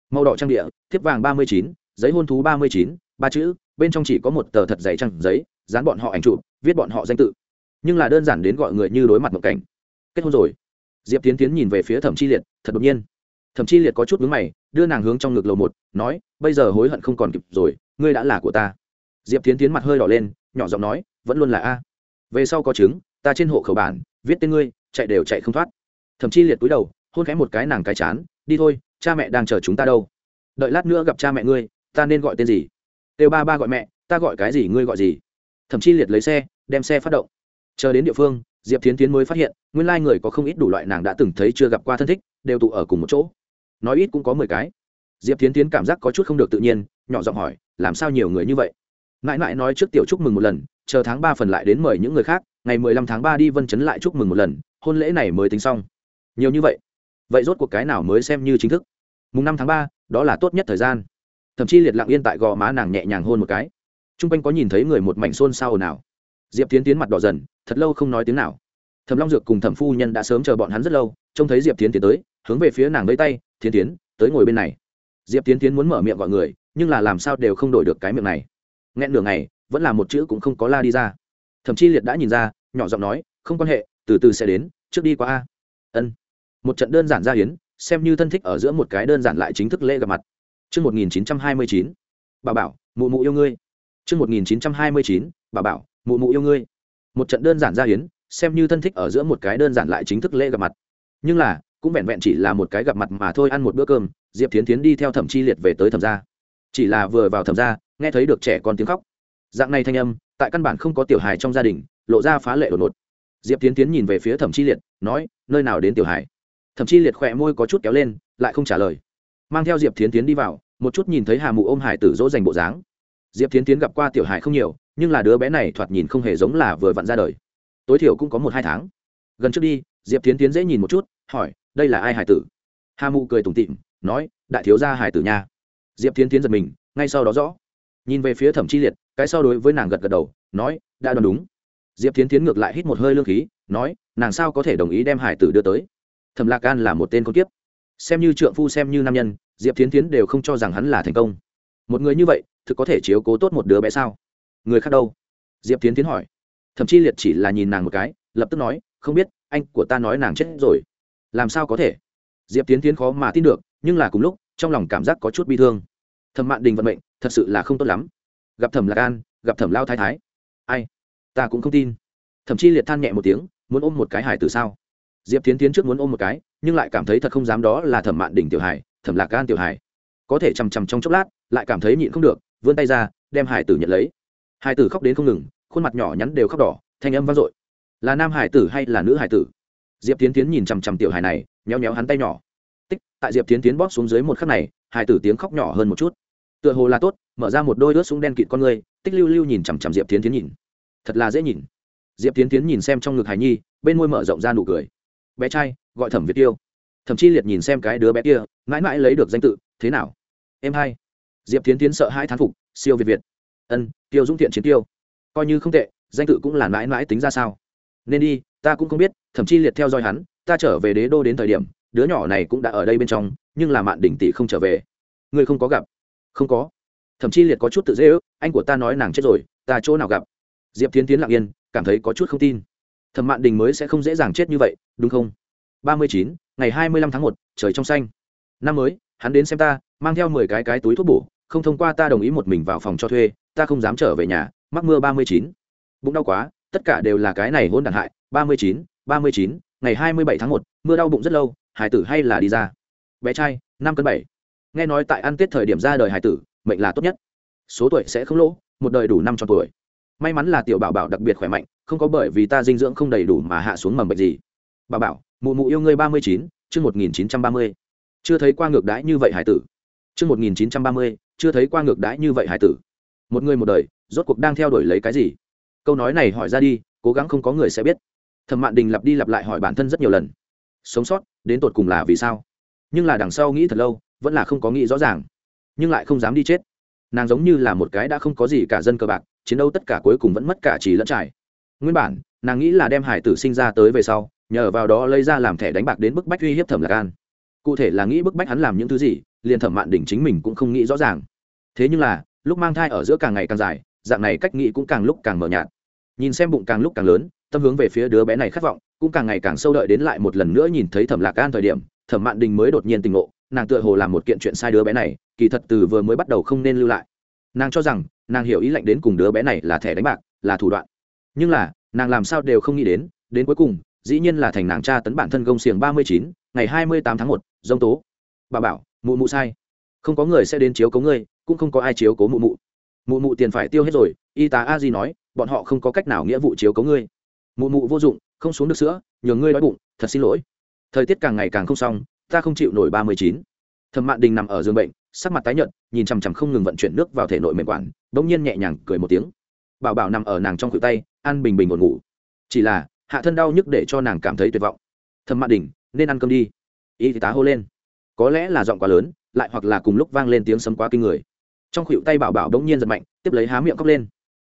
Màu đỏ trang địa thiếp vàng ba mươi chín giấy hôn thú ba mươi chín ba chữ bên trong chỉ có một tờ thật dày trăng giấy dán bọn họ ảnh chụp, viết bọn họ danh tự. Nhưng là đơn giản đến gọi người như đối mặt một cảnh. Kết hôn rồi. Diệp tiến tiến nhìn về phía thẩm chi liệt thật đột nhiên. Thẩm Chi liệt có chút vướng mày đưa nàng hướng trong ngực lầu một nói bây giờ hối hận không còn kịp rồi ngươi đã là của ta. Diệp tiến tiến mặt hơi đỏ lên nhỏ giọng nói vẫn luôn là a. Về sau có chứng ta trên hộ khẩu bản viết tên ngươi chạy đều chạy không thoát. Thậm chí liệt túi đầu hôn khẽ một cái nàng cái chán đi thôi, cha mẹ đang chờ chúng ta đâu. Đợi lát nữa gặp cha mẹ ngươi, ta nên gọi tên gì? Đều ba ba gọi mẹ, ta gọi cái gì, ngươi gọi gì? Thậm chí liệt lấy xe, đem xe phát động. Chờ đến địa phương, diệp tiến tiến mới phát hiện, nguyên lai người có không ít đủ loại nàng đã từng thấy chưa gặp qua thân thích, đều tụ ở cùng một chỗ. Nói ít cũng có mười cái. Diệp tiến tiến cảm giác có chút không được tự nhiên, nhỏ giọng hỏi, làm sao nhiều người như vậy? Mãi mãi nói trước tiểu chúc mừng một lần, chờ tháng ba phần lại đến mời những người khác, ngày mười lăm tháng ba đi vân chấn lại chúc mừng một lần, hôn lễ này mới tính xong. Nhiều như vậy vậy rốt cuộc cái nào mới xem như chính thức? Mùng năm tháng ba, đó là tốt nhất thời gian. Thậm chí liệt lặng yên tại gò má nàng nhẹ nhàng hôn một cái. T r u n g quanh có nhìn thấy người một mảnh xôn xao ồn ào. Diệp tiến tiến mặt đỏ dần, thật lâu không nói tiếng nào. Thầm long dược cùng thẩm phu nhân đã sớm chờ bọn hắn rất lâu, trông thấy diệp tiến tiến tới, hướng về phía nàng lấy tay thiên tiến, tới ngồi bên này. Diệp tiến tiến muốn mở miệng gọi người, nhưng là làm sao đều không đổi được cái miệng này. Nghẹn nửa ngày, vẫn là một chữ cũng không có la đi ra. Thậm chí liệt đã nhìn ra, nhỏ giọng nói, không quan hệ, từ từ sẽ đến, trước đi qua a. Ân một trận đơn giản ra hiến xem như thân thích ở giữa một cái đơn giản lại chính thức lễ gặp mặt Trước 1929, bà bảo, mụ mụ yêu ngươi. Trước 1929, bà bảo, mụ mụ yêu ngươi. Một trận đơn giản ra hiến, xem như thân thích ở giữa một cái đơn giản lại chính thức lễ gặp mặt. Nhưng là, cũng vẹn vẹn chỉ là một cái gặp mặt mà thôi ăn một bữa cơm diệp Thiến Thiến đi theo thẩm chi liệt về tới thẩm gia chỉ là vừa vào thẩm gia nghe thấy được trẻ con tiếng khóc dạng này thanh âm tại căn bản không có tiểu hài trong gia đình lộ ra phá lệ đột ngột diệp Thiến Thiến nhìn về phía thẩm chi liệt nói nơi nào đến tiểu hài thẩm chi liệt khỏe môi có chút kéo lên, lại không trả lời. Mang theo diệp tiến tiến đi vào, một chút nhìn thấy hà mụ ôm hải tử dỗ dành bộ dáng. Diệp tiến tiến gặp qua tiểu hải không nhiều, nhưng là đứa bé này thoạt nhìn không hề giống là vừa vặn ra đời. Tối thiểu cũng có một hai tháng. Gần trước đi, diệp tiến tiến dễ nhìn một chút, hỏi, đây là ai hải tử? Hà mụ cười tủm tịm nói, đại thiếu gia hải tử nha. Diệp tiến tiến giật mình, ngay sau đó rõ. Nhìn về phía thẩm chi liệt, cái sau đối với nàng gật gật đầu, nói, đã đoán đúng. Diệp tiến tiến ngược lại hít một hơi lương khí, nói, nàng sao có thể đồng ý đem hải tử đưa tới? Thẩm lạc an là một tên con kiếp. Xem như trượng phu, xem như nam nhân, diệp tiến tiến đều không cho rằng hắn là thành công. Một người như vậy, thực có thể chiếu cố tốt một đứa bé sao? Người khác đâu? Diệp tiến tiến hỏi. Thậm chí liệt chỉ là nhìn nàng một cái, lập tức nói, không biết, anh của ta nói nàng chết rồi. Làm sao có thể? Diệp tiến tiến khó mà tin được, nhưng là cùng lúc, trong lòng cảm giác có chút bi thương. Thẩm mạn đình vận mệnh, thật sự là không tốt lắm. Gặp thẩm lạc an, gặp thẩm lao thái thái. Ai? Ta cũng không tin. Thậm chí liệt than nhẹ một tiếng, muốn ôm một cái hải từ sao? Diệp tiến tiến trước muốn ôm một cái, nhưng lại cảm thấy thật không dám đó là thẩm mạn đỉnh tiểu hải thẩm lạc gan tiểu hải có thể chằm chằm trong chốc lát, lại cảm thấy nhịn không được, vươn tay ra, đem hải tử nhận lấy. Hải tử khóc đến không ngừng, khuôn mặt nhỏ nhắn đều khóc đỏ, thanh âm vang dội. Là nam hải tử hay là nữ hải tử? Diệp tiến tiến nhìn chằm chằm tiểu hải này nhéo nhéo hắn tay nhỏ. Tích, tại diệp tiến tiến bóp xuống dưới một khắc này, hải tử tiếng khóc nhỏ hơn một chút. Tựa hồ là tốt, mở ra một đôi ướt súng đen kịt con người tích lưu lưu nhìn chằm chằm diệp tiến tiến nhìn. Thật là dễ nhìn. Diệp tiến tiến nhìn xem trong ngực hải nhi, bên môi mở rộng ra nụ cười bé trai, gọi thẩm việt tiêu. Thậm chí liệt nhìn xem cái đứa bé kia, mãi mãi lấy được danh tự, thế nào? Em hai. Diệp tiến tiến sợ hai thán phục, siêu việt việt. Ân, tiêu dũng thiện chiến tiêu. Coi như không tệ, danh tự cũng là mãi mãi tính ra sao. Nên đi, ta cũng không biết. Thậm chí liệt theo dõi hắn, ta trở về đế đô đến thời điểm, đứa nhỏ này cũng đã ở đây bên trong, nhưng là mạn đỉnh tỷ không trở về. Ngươi không có gặp? Không có. Thậm chí liệt có chút tự dễ ước, anh của ta nói nàng chết rồi, ta chỗ nào gặp? Diệp tiến tiến lặng yên, cảm thấy có chút không tin thẩm mạn đình mới sẽ không dễ dàng chết như vậy, đúng không? Ba mươi chín, ngày hai mươi lăm tháng một, trời trong xanh. Năm mới, hắn đến xem ta, mang theo mười cái cái túi thuốc bổ, không thông qua ta đồng ý một mình vào phòng cho thuê, ta không dám trở về nhà, mắc mưa ba mươi chín. Bụng đau quá, tất cả đều là cái này hôn đàn hại. Ba mươi chín, ba mươi chín, ngày hai mươi bảy tháng một, mưa đau bụng rất lâu, hải tử hay là đi ra? Bé trai, năm cân bảy. Nghe nói tại ăn tết thời điểm ra đời hải tử, mệnh là tốt nhất. Số tuổi sẽ không lỗ, một đời đủ năm cho tuổi may mắn là tiểu bảo bảo đặc biệt khỏe mạnh, không có bởi vì ta dinh dưỡng không đầy đủ mà hạ xuống mầm bệnh gì. Bảo bảo, mụ mụ yêu ngươi ba mươi chín, chương một nghìn chín trăm ba mươi. Chưa thấy qua ngược đãi như vậy hải tử. Chương một nghìn chín trăm ba mươi, chưa thấy qua ngược đãi như vậy hải tử. Một người một đời, rốt cuộc đang theo đuổi lấy cái gì? Câu nói này hỏi ra đi, cố gắng không có người sẽ biết. Thẩm mạn đình lặp đi lặp lại hỏi bản thân rất nhiều lần. Sống sót, đến tột cùng là vì sao? Nhưng là đằng sau nghĩ thật lâu, vẫn là không có nghĩ rõ ràng. Nhưng lại không dám đi chết. Nàng giống như là một cái đã không có gì cả dân cờ bạc chiến đấu tất cả cuối cùng vẫn mất cả trì lẫn trải. Nguyên bản, nàng nghĩ là đem hải tử sinh ra tới về sau, nhờ vào đó lấy ra làm thẻ đánh bạc đến bức bách uy hiếp thẩm lạc an. Cụ thể là nghĩ bức bách hắn làm những thứ gì, liền thẩm mạn đỉnh chính mình cũng không nghĩ rõ ràng. Thế nhưng là, lúc mang thai ở giữa càng ngày càng dài, dạng này cách nghĩ cũng càng lúc càng mờ nhạt. Nhìn xem bụng càng lúc càng lớn, tâm hướng về phía đứa bé này khát vọng, cũng càng ngày càng sâu đợi đến lại một lần nữa nhìn thấy thẩm lạc an thời điểm, thẩm mạn đình mới đột nhiên tình ngộ, nàng tựa hồ làm một kiện chuyện sai đứa bé này, kỳ thật từ vừa mới bắt đầu không nên lưu lại nàng cho rằng nàng hiểu ý lệnh đến cùng đứa bé này là thẻ đánh bạc, là thủ đoạn. Nhưng là, nàng làm sao đều không nghĩ đến đến cuối cùng, dĩ nhiên là thành nàng tra tấn bản thân gông xiềng ba mươi chín, ngày hai mươi tám tháng một, dông tố. Bà bảo, mụ mụ sai. Không có người sẽ đến chiếu cố ngươi, cũng không có ai chiếu cố mụ mụ. Mụ mụ tiền phải tiêu hết rồi. Y tá a di nói, bọn họ không có cách nào nghĩa vụ chiếu cố ngươi. Mụ mụ vô dụng, không xuống được sữa, nhường ngươi đói bụng, thật xin lỗi. Thời tiết càng ngày càng không xong, ta không chịu nổi ba mươi chín. Thẩm mạn đình nằm ở giường bệnh sắc mặt tái nhợt, nhìn chằm chằm không ngừng vận chuyển nước vào thể nội mềm quản, bỗng nhiên nhẹ nhàng cười một tiếng. Bảo bảo nằm ở nàng trong khuỷu tay ăn bình bình ổn ngủ. Chỉ là, hạ thân đau nhức để cho nàng cảm thấy tuyệt vọng. Thầm mạn đình nên ăn cơm đi. Y tá hô lên. Có lẽ là giọng quá lớn, lại hoặc là cùng lúc vang lên tiếng sấm quá kinh người. Trong khuỷu tay bảo bảo đống nhiên giật mạnh, tiếp lấy há miệng cốc lên.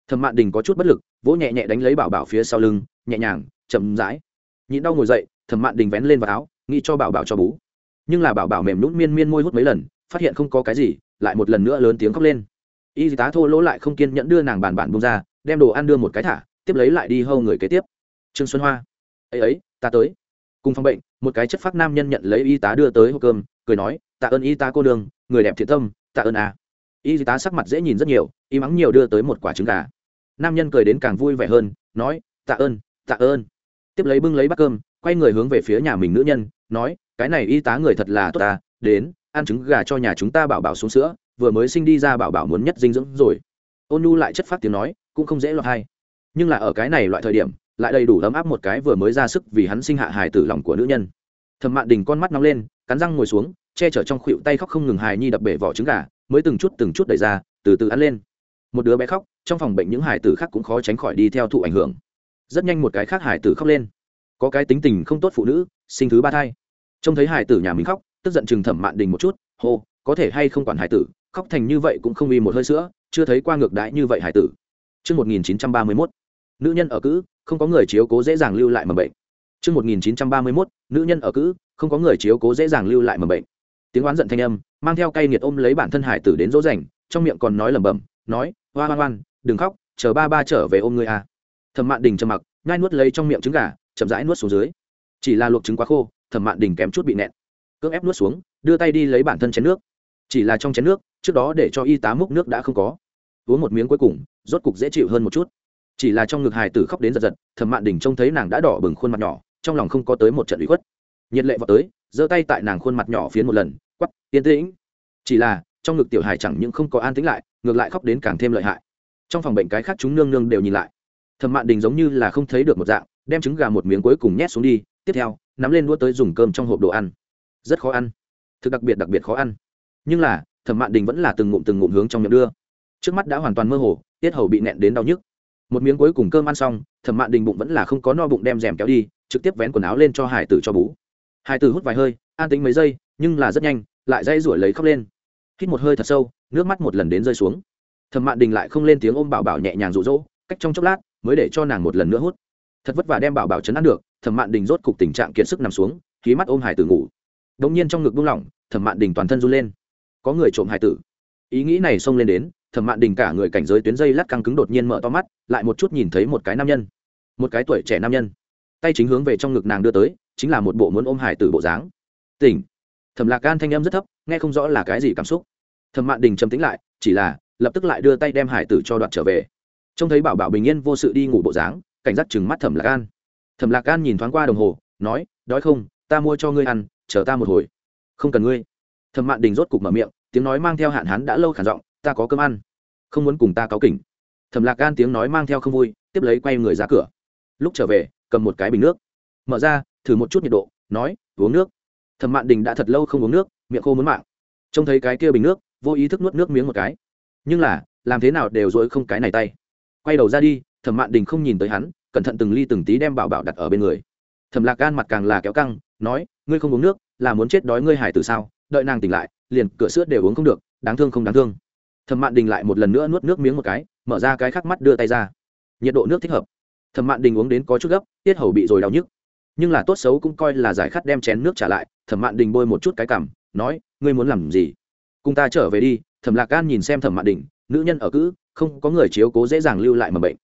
Thầm mạn đình có chút bất lực, vỗ nhẹ nhẹ đánh lấy bảo bảo phía sau lưng, nhẹ nhàng, chậm rãi. Nhịn đau ngồi dậy, thầm mạn đình vén lên vào áo, nghĩ cho bảo bảo cho bú. Nhưng là bảo bảo mềm nhún miên miên môi hút mấy lần phát hiện không có cái gì, lại một lần nữa lớn tiếng khóc lên. Y tá thô lỗ lại không kiên nhẫn đưa nàng bàn bản bông ra, đem đồ ăn đưa một cái thả, tiếp lấy lại đi hâu người kế tiếp. Trương xuân hoa, ấy ấy, ta tới. Cùng phòng bệnh, một cái chất phát nam nhân nhận lấy y tá đưa tới hộp cơm, cười nói, tạ ơn y tá cô đường người đẹp thiện tâm, tạ ơn à. y tá sắc mặt dễ nhìn rất nhiều, y mắng nhiều đưa tới một quả trứng gà. Nam nhân cười đến càng vui vẻ hơn, nói, tạ ơn tạ ơn. Tiếp lấy bưng lấy bát cơm, quay người hướng về phía nhà mình nữ nhân, nói, cái này y tá người thật là tốt ta đến ăn trứng gà cho nhà chúng ta bảo bảo xuống sữa, vừa mới sinh đi ra bảo bảo muốn nhất dinh dưỡng rồi. Ôn nhu lại chất phát tiếng nói, cũng không dễ loại hay. Nhưng là ở cái này loại thời điểm, lại đầy đủ ấm áp một cái vừa mới ra sức vì hắn sinh hạ hài tử lòng của nữ nhân. Thẩm mạn đình con mắt nóng lên, cắn răng ngồi xuống, che chở trong khuỵu tay khóc không ngừng hài nhi đập bể vỏ trứng gà, mới từng chút từng chút đẩy ra, từ từ ăn lên. Một đứa bé khóc, trong phòng bệnh những hài tử khác cũng khó tránh khỏi đi theo thụ ảnh hưởng. Rất nhanh một cái khác hài tử khóc lên. Có cái tính tình không tốt phụ nữ, sinh thứ ba thai. Trông thấy hài tử nhà mình khóc tức giận chừng thẩm mạn đình một chút hô có thể hay không quản hải tử khóc thành như vậy cũng không uy một hơi sữa chưa thấy qua ngược đãi như vậy hải tử Trước 1931, nữ nhân ở cữ, không có người chiếu cố dễ dàng lưu lại mầm bệnh. Trước 1931, nữ nhân ở cữ, không có người chiếu cố dễ dàng lưu lại mầm bệnh. Tiếng oán giận thanh âm, mang theo cay nghiệt ôm lấy bản thân hải tử đến dỗ dành, trong miệng còn nói lẩm bẩm, nói, "Oa oan oan, đừng khóc, chờ ba ba trở về ôm ngươi à." Thẩm Mạn Đình trầm mặc, nhai nuốt lấy trong miệng trứng gà, chậm rãi nuốt xuống dưới. Chỉ là luộc trứng quá khô, Thẩm Mạn Đình kém chút bị nẹn. Cưỡng ép nuốt xuống, đưa tay đi lấy bản thân chén nước. Chỉ là trong chén nước, trước đó để cho y tá múc nước đã không có. Uống một miếng cuối cùng, rốt cục dễ chịu hơn một chút. Chỉ là trong ngực hài tử khóc đến giật giật thẩm mạn đình trông thấy nàng đã đỏ bừng khuôn mặt nhỏ trong lòng không có tới một trận ủy khuất. Nhiệt lệ vào tới giơ tay tại nàng khuôn mặt nhỏ phiến một lần quắp yên tĩnh. Chỉ là trong ngực tiểu hài chẳng những không có an tĩnh lại ngược lại khóc đến càng thêm lợi hại. Trong phòng bệnh cái khác chúng nương nương đều nhìn lại. Thẩm mạn đình giống như là không thấy được một dạng đem trứng gà một miếng cuối cùng nhét xuống đi tiếp theo nắm lên đua tới dùng cơm trong hộp đồ ăn rất khó ăn. Thực đặc biệt đặc biệt khó ăn. Nhưng là, thẩm mạn đình vẫn là từng ngụm từng ngụm hướng trong miệng đưa. Trước mắt đã hoàn toàn mơ hồ, tiết hầu bị nẹn đến đau nhức. Một miếng cuối cùng cơm ăn xong, thẩm mạn đình bụng vẫn là không có no bụng đem rèm kéo đi, trực tiếp vén quần áo lên cho hải tử cho bú. Hải tử hút vài hơi, an tính mấy giây, nhưng là rất nhanh, lại dây rủi lấy khóc lên. Hít một hơi thật sâu, nước mắt một lần đến rơi xuống. Thẩm mạn đình lại không lên tiếng ôm bảo bảo nhẹ nhàng rụ rỗ cách trong chốc lát, mới để cho nàng một lần nữa hút. Thật vất vả đem bảo bảo chấn ăn được, thẩm mạn đình rốt cục tình trạng kiệt sức nằm xuống khí mắt ôm hải tử ngủ đống nhiên trong ngực buông lỏng, thẩm mạn đình toàn thân run lên. Có người trộm hải tử. Ý nghĩ này xông lên đến, thẩm mạn đình cả người cảnh giới tuyến dây lát căng cứng đột nhiên mở to mắt, lại một chút nhìn thấy một cái nam nhân. Một cái tuổi trẻ nam nhân. Tay chính hướng về trong ngực nàng đưa tới, chính là một bộ muốn ôm hải tử bộ dáng. Tỉnh. Thẩm lạc gan thanh âm rất thấp, nghe không rõ là cái gì cảm xúc. Thẩm mạn đình trầm tính lại, chỉ là, lập tức lại đưa tay đem hải tử cho đoạt trở về. Trông thấy bảo bảo bình yên vô sự đi ngủ bộ dáng, cảnh giác chừng mắt thẩm lạc gan thẩm lạc gan nhìn thoáng qua đồng hồ, nói, đói không? Ta mua cho ngươi ăn chờ ta một hồi. Không cần ngươi. Thẩm mạn đình rốt cục mở miệng, tiếng nói mang theo hạn hán đã lâu khản giọng, ta có cơm ăn. Không muốn cùng ta cáo kỉnh. Thẩm lạc gan tiếng nói mang theo không vui, tiếp lấy quay người ra cửa. Lúc trở về, cầm một cái bình nước. Mở ra, thử một chút nhiệt độ, nói, uống nước. Thẩm mạn đình đã thật lâu không uống nước, miệng khô muốn mạng. Trông thấy cái kia bình nước, vô ý thức nuốt nước miếng một cái. Nhưng là, làm thế nào đều dỗi không cái này tay. Quay đầu ra đi, thẩm mạn đình không nhìn tới hắn, cẩn thận từng ly từng tí đem bảo bảo đặt ở bên người. Thẩm lạc gan mặt càng là kéo căng, nói ngươi không uống nước, là muốn chết đói ngươi hải từ sao? Đợi nàng tỉnh lại, liền cửa sữa đều uống không được, đáng thương không đáng thương. Thẩm mạn đình lại một lần nữa nuốt nước miếng một cái, mở ra cái khắc mắt đưa tay ra. Nhiệt độ nước thích hợp. Thẩm mạn đình uống đến có chút gấp, tiết hầu bị rồi đau nhức. Nhưng là tốt xấu cũng coi là giải khát đem chén nước trả lại, thẩm mạn đình bôi một chút cái cảm nói, ngươi muốn làm gì? Cùng ta trở về đi. Thẩm lạc gan nhìn xem thẩm mạn đình, nữ nhân ở cữ, không có người chiếu cố dễ dàng lưu lại mầm bệnh.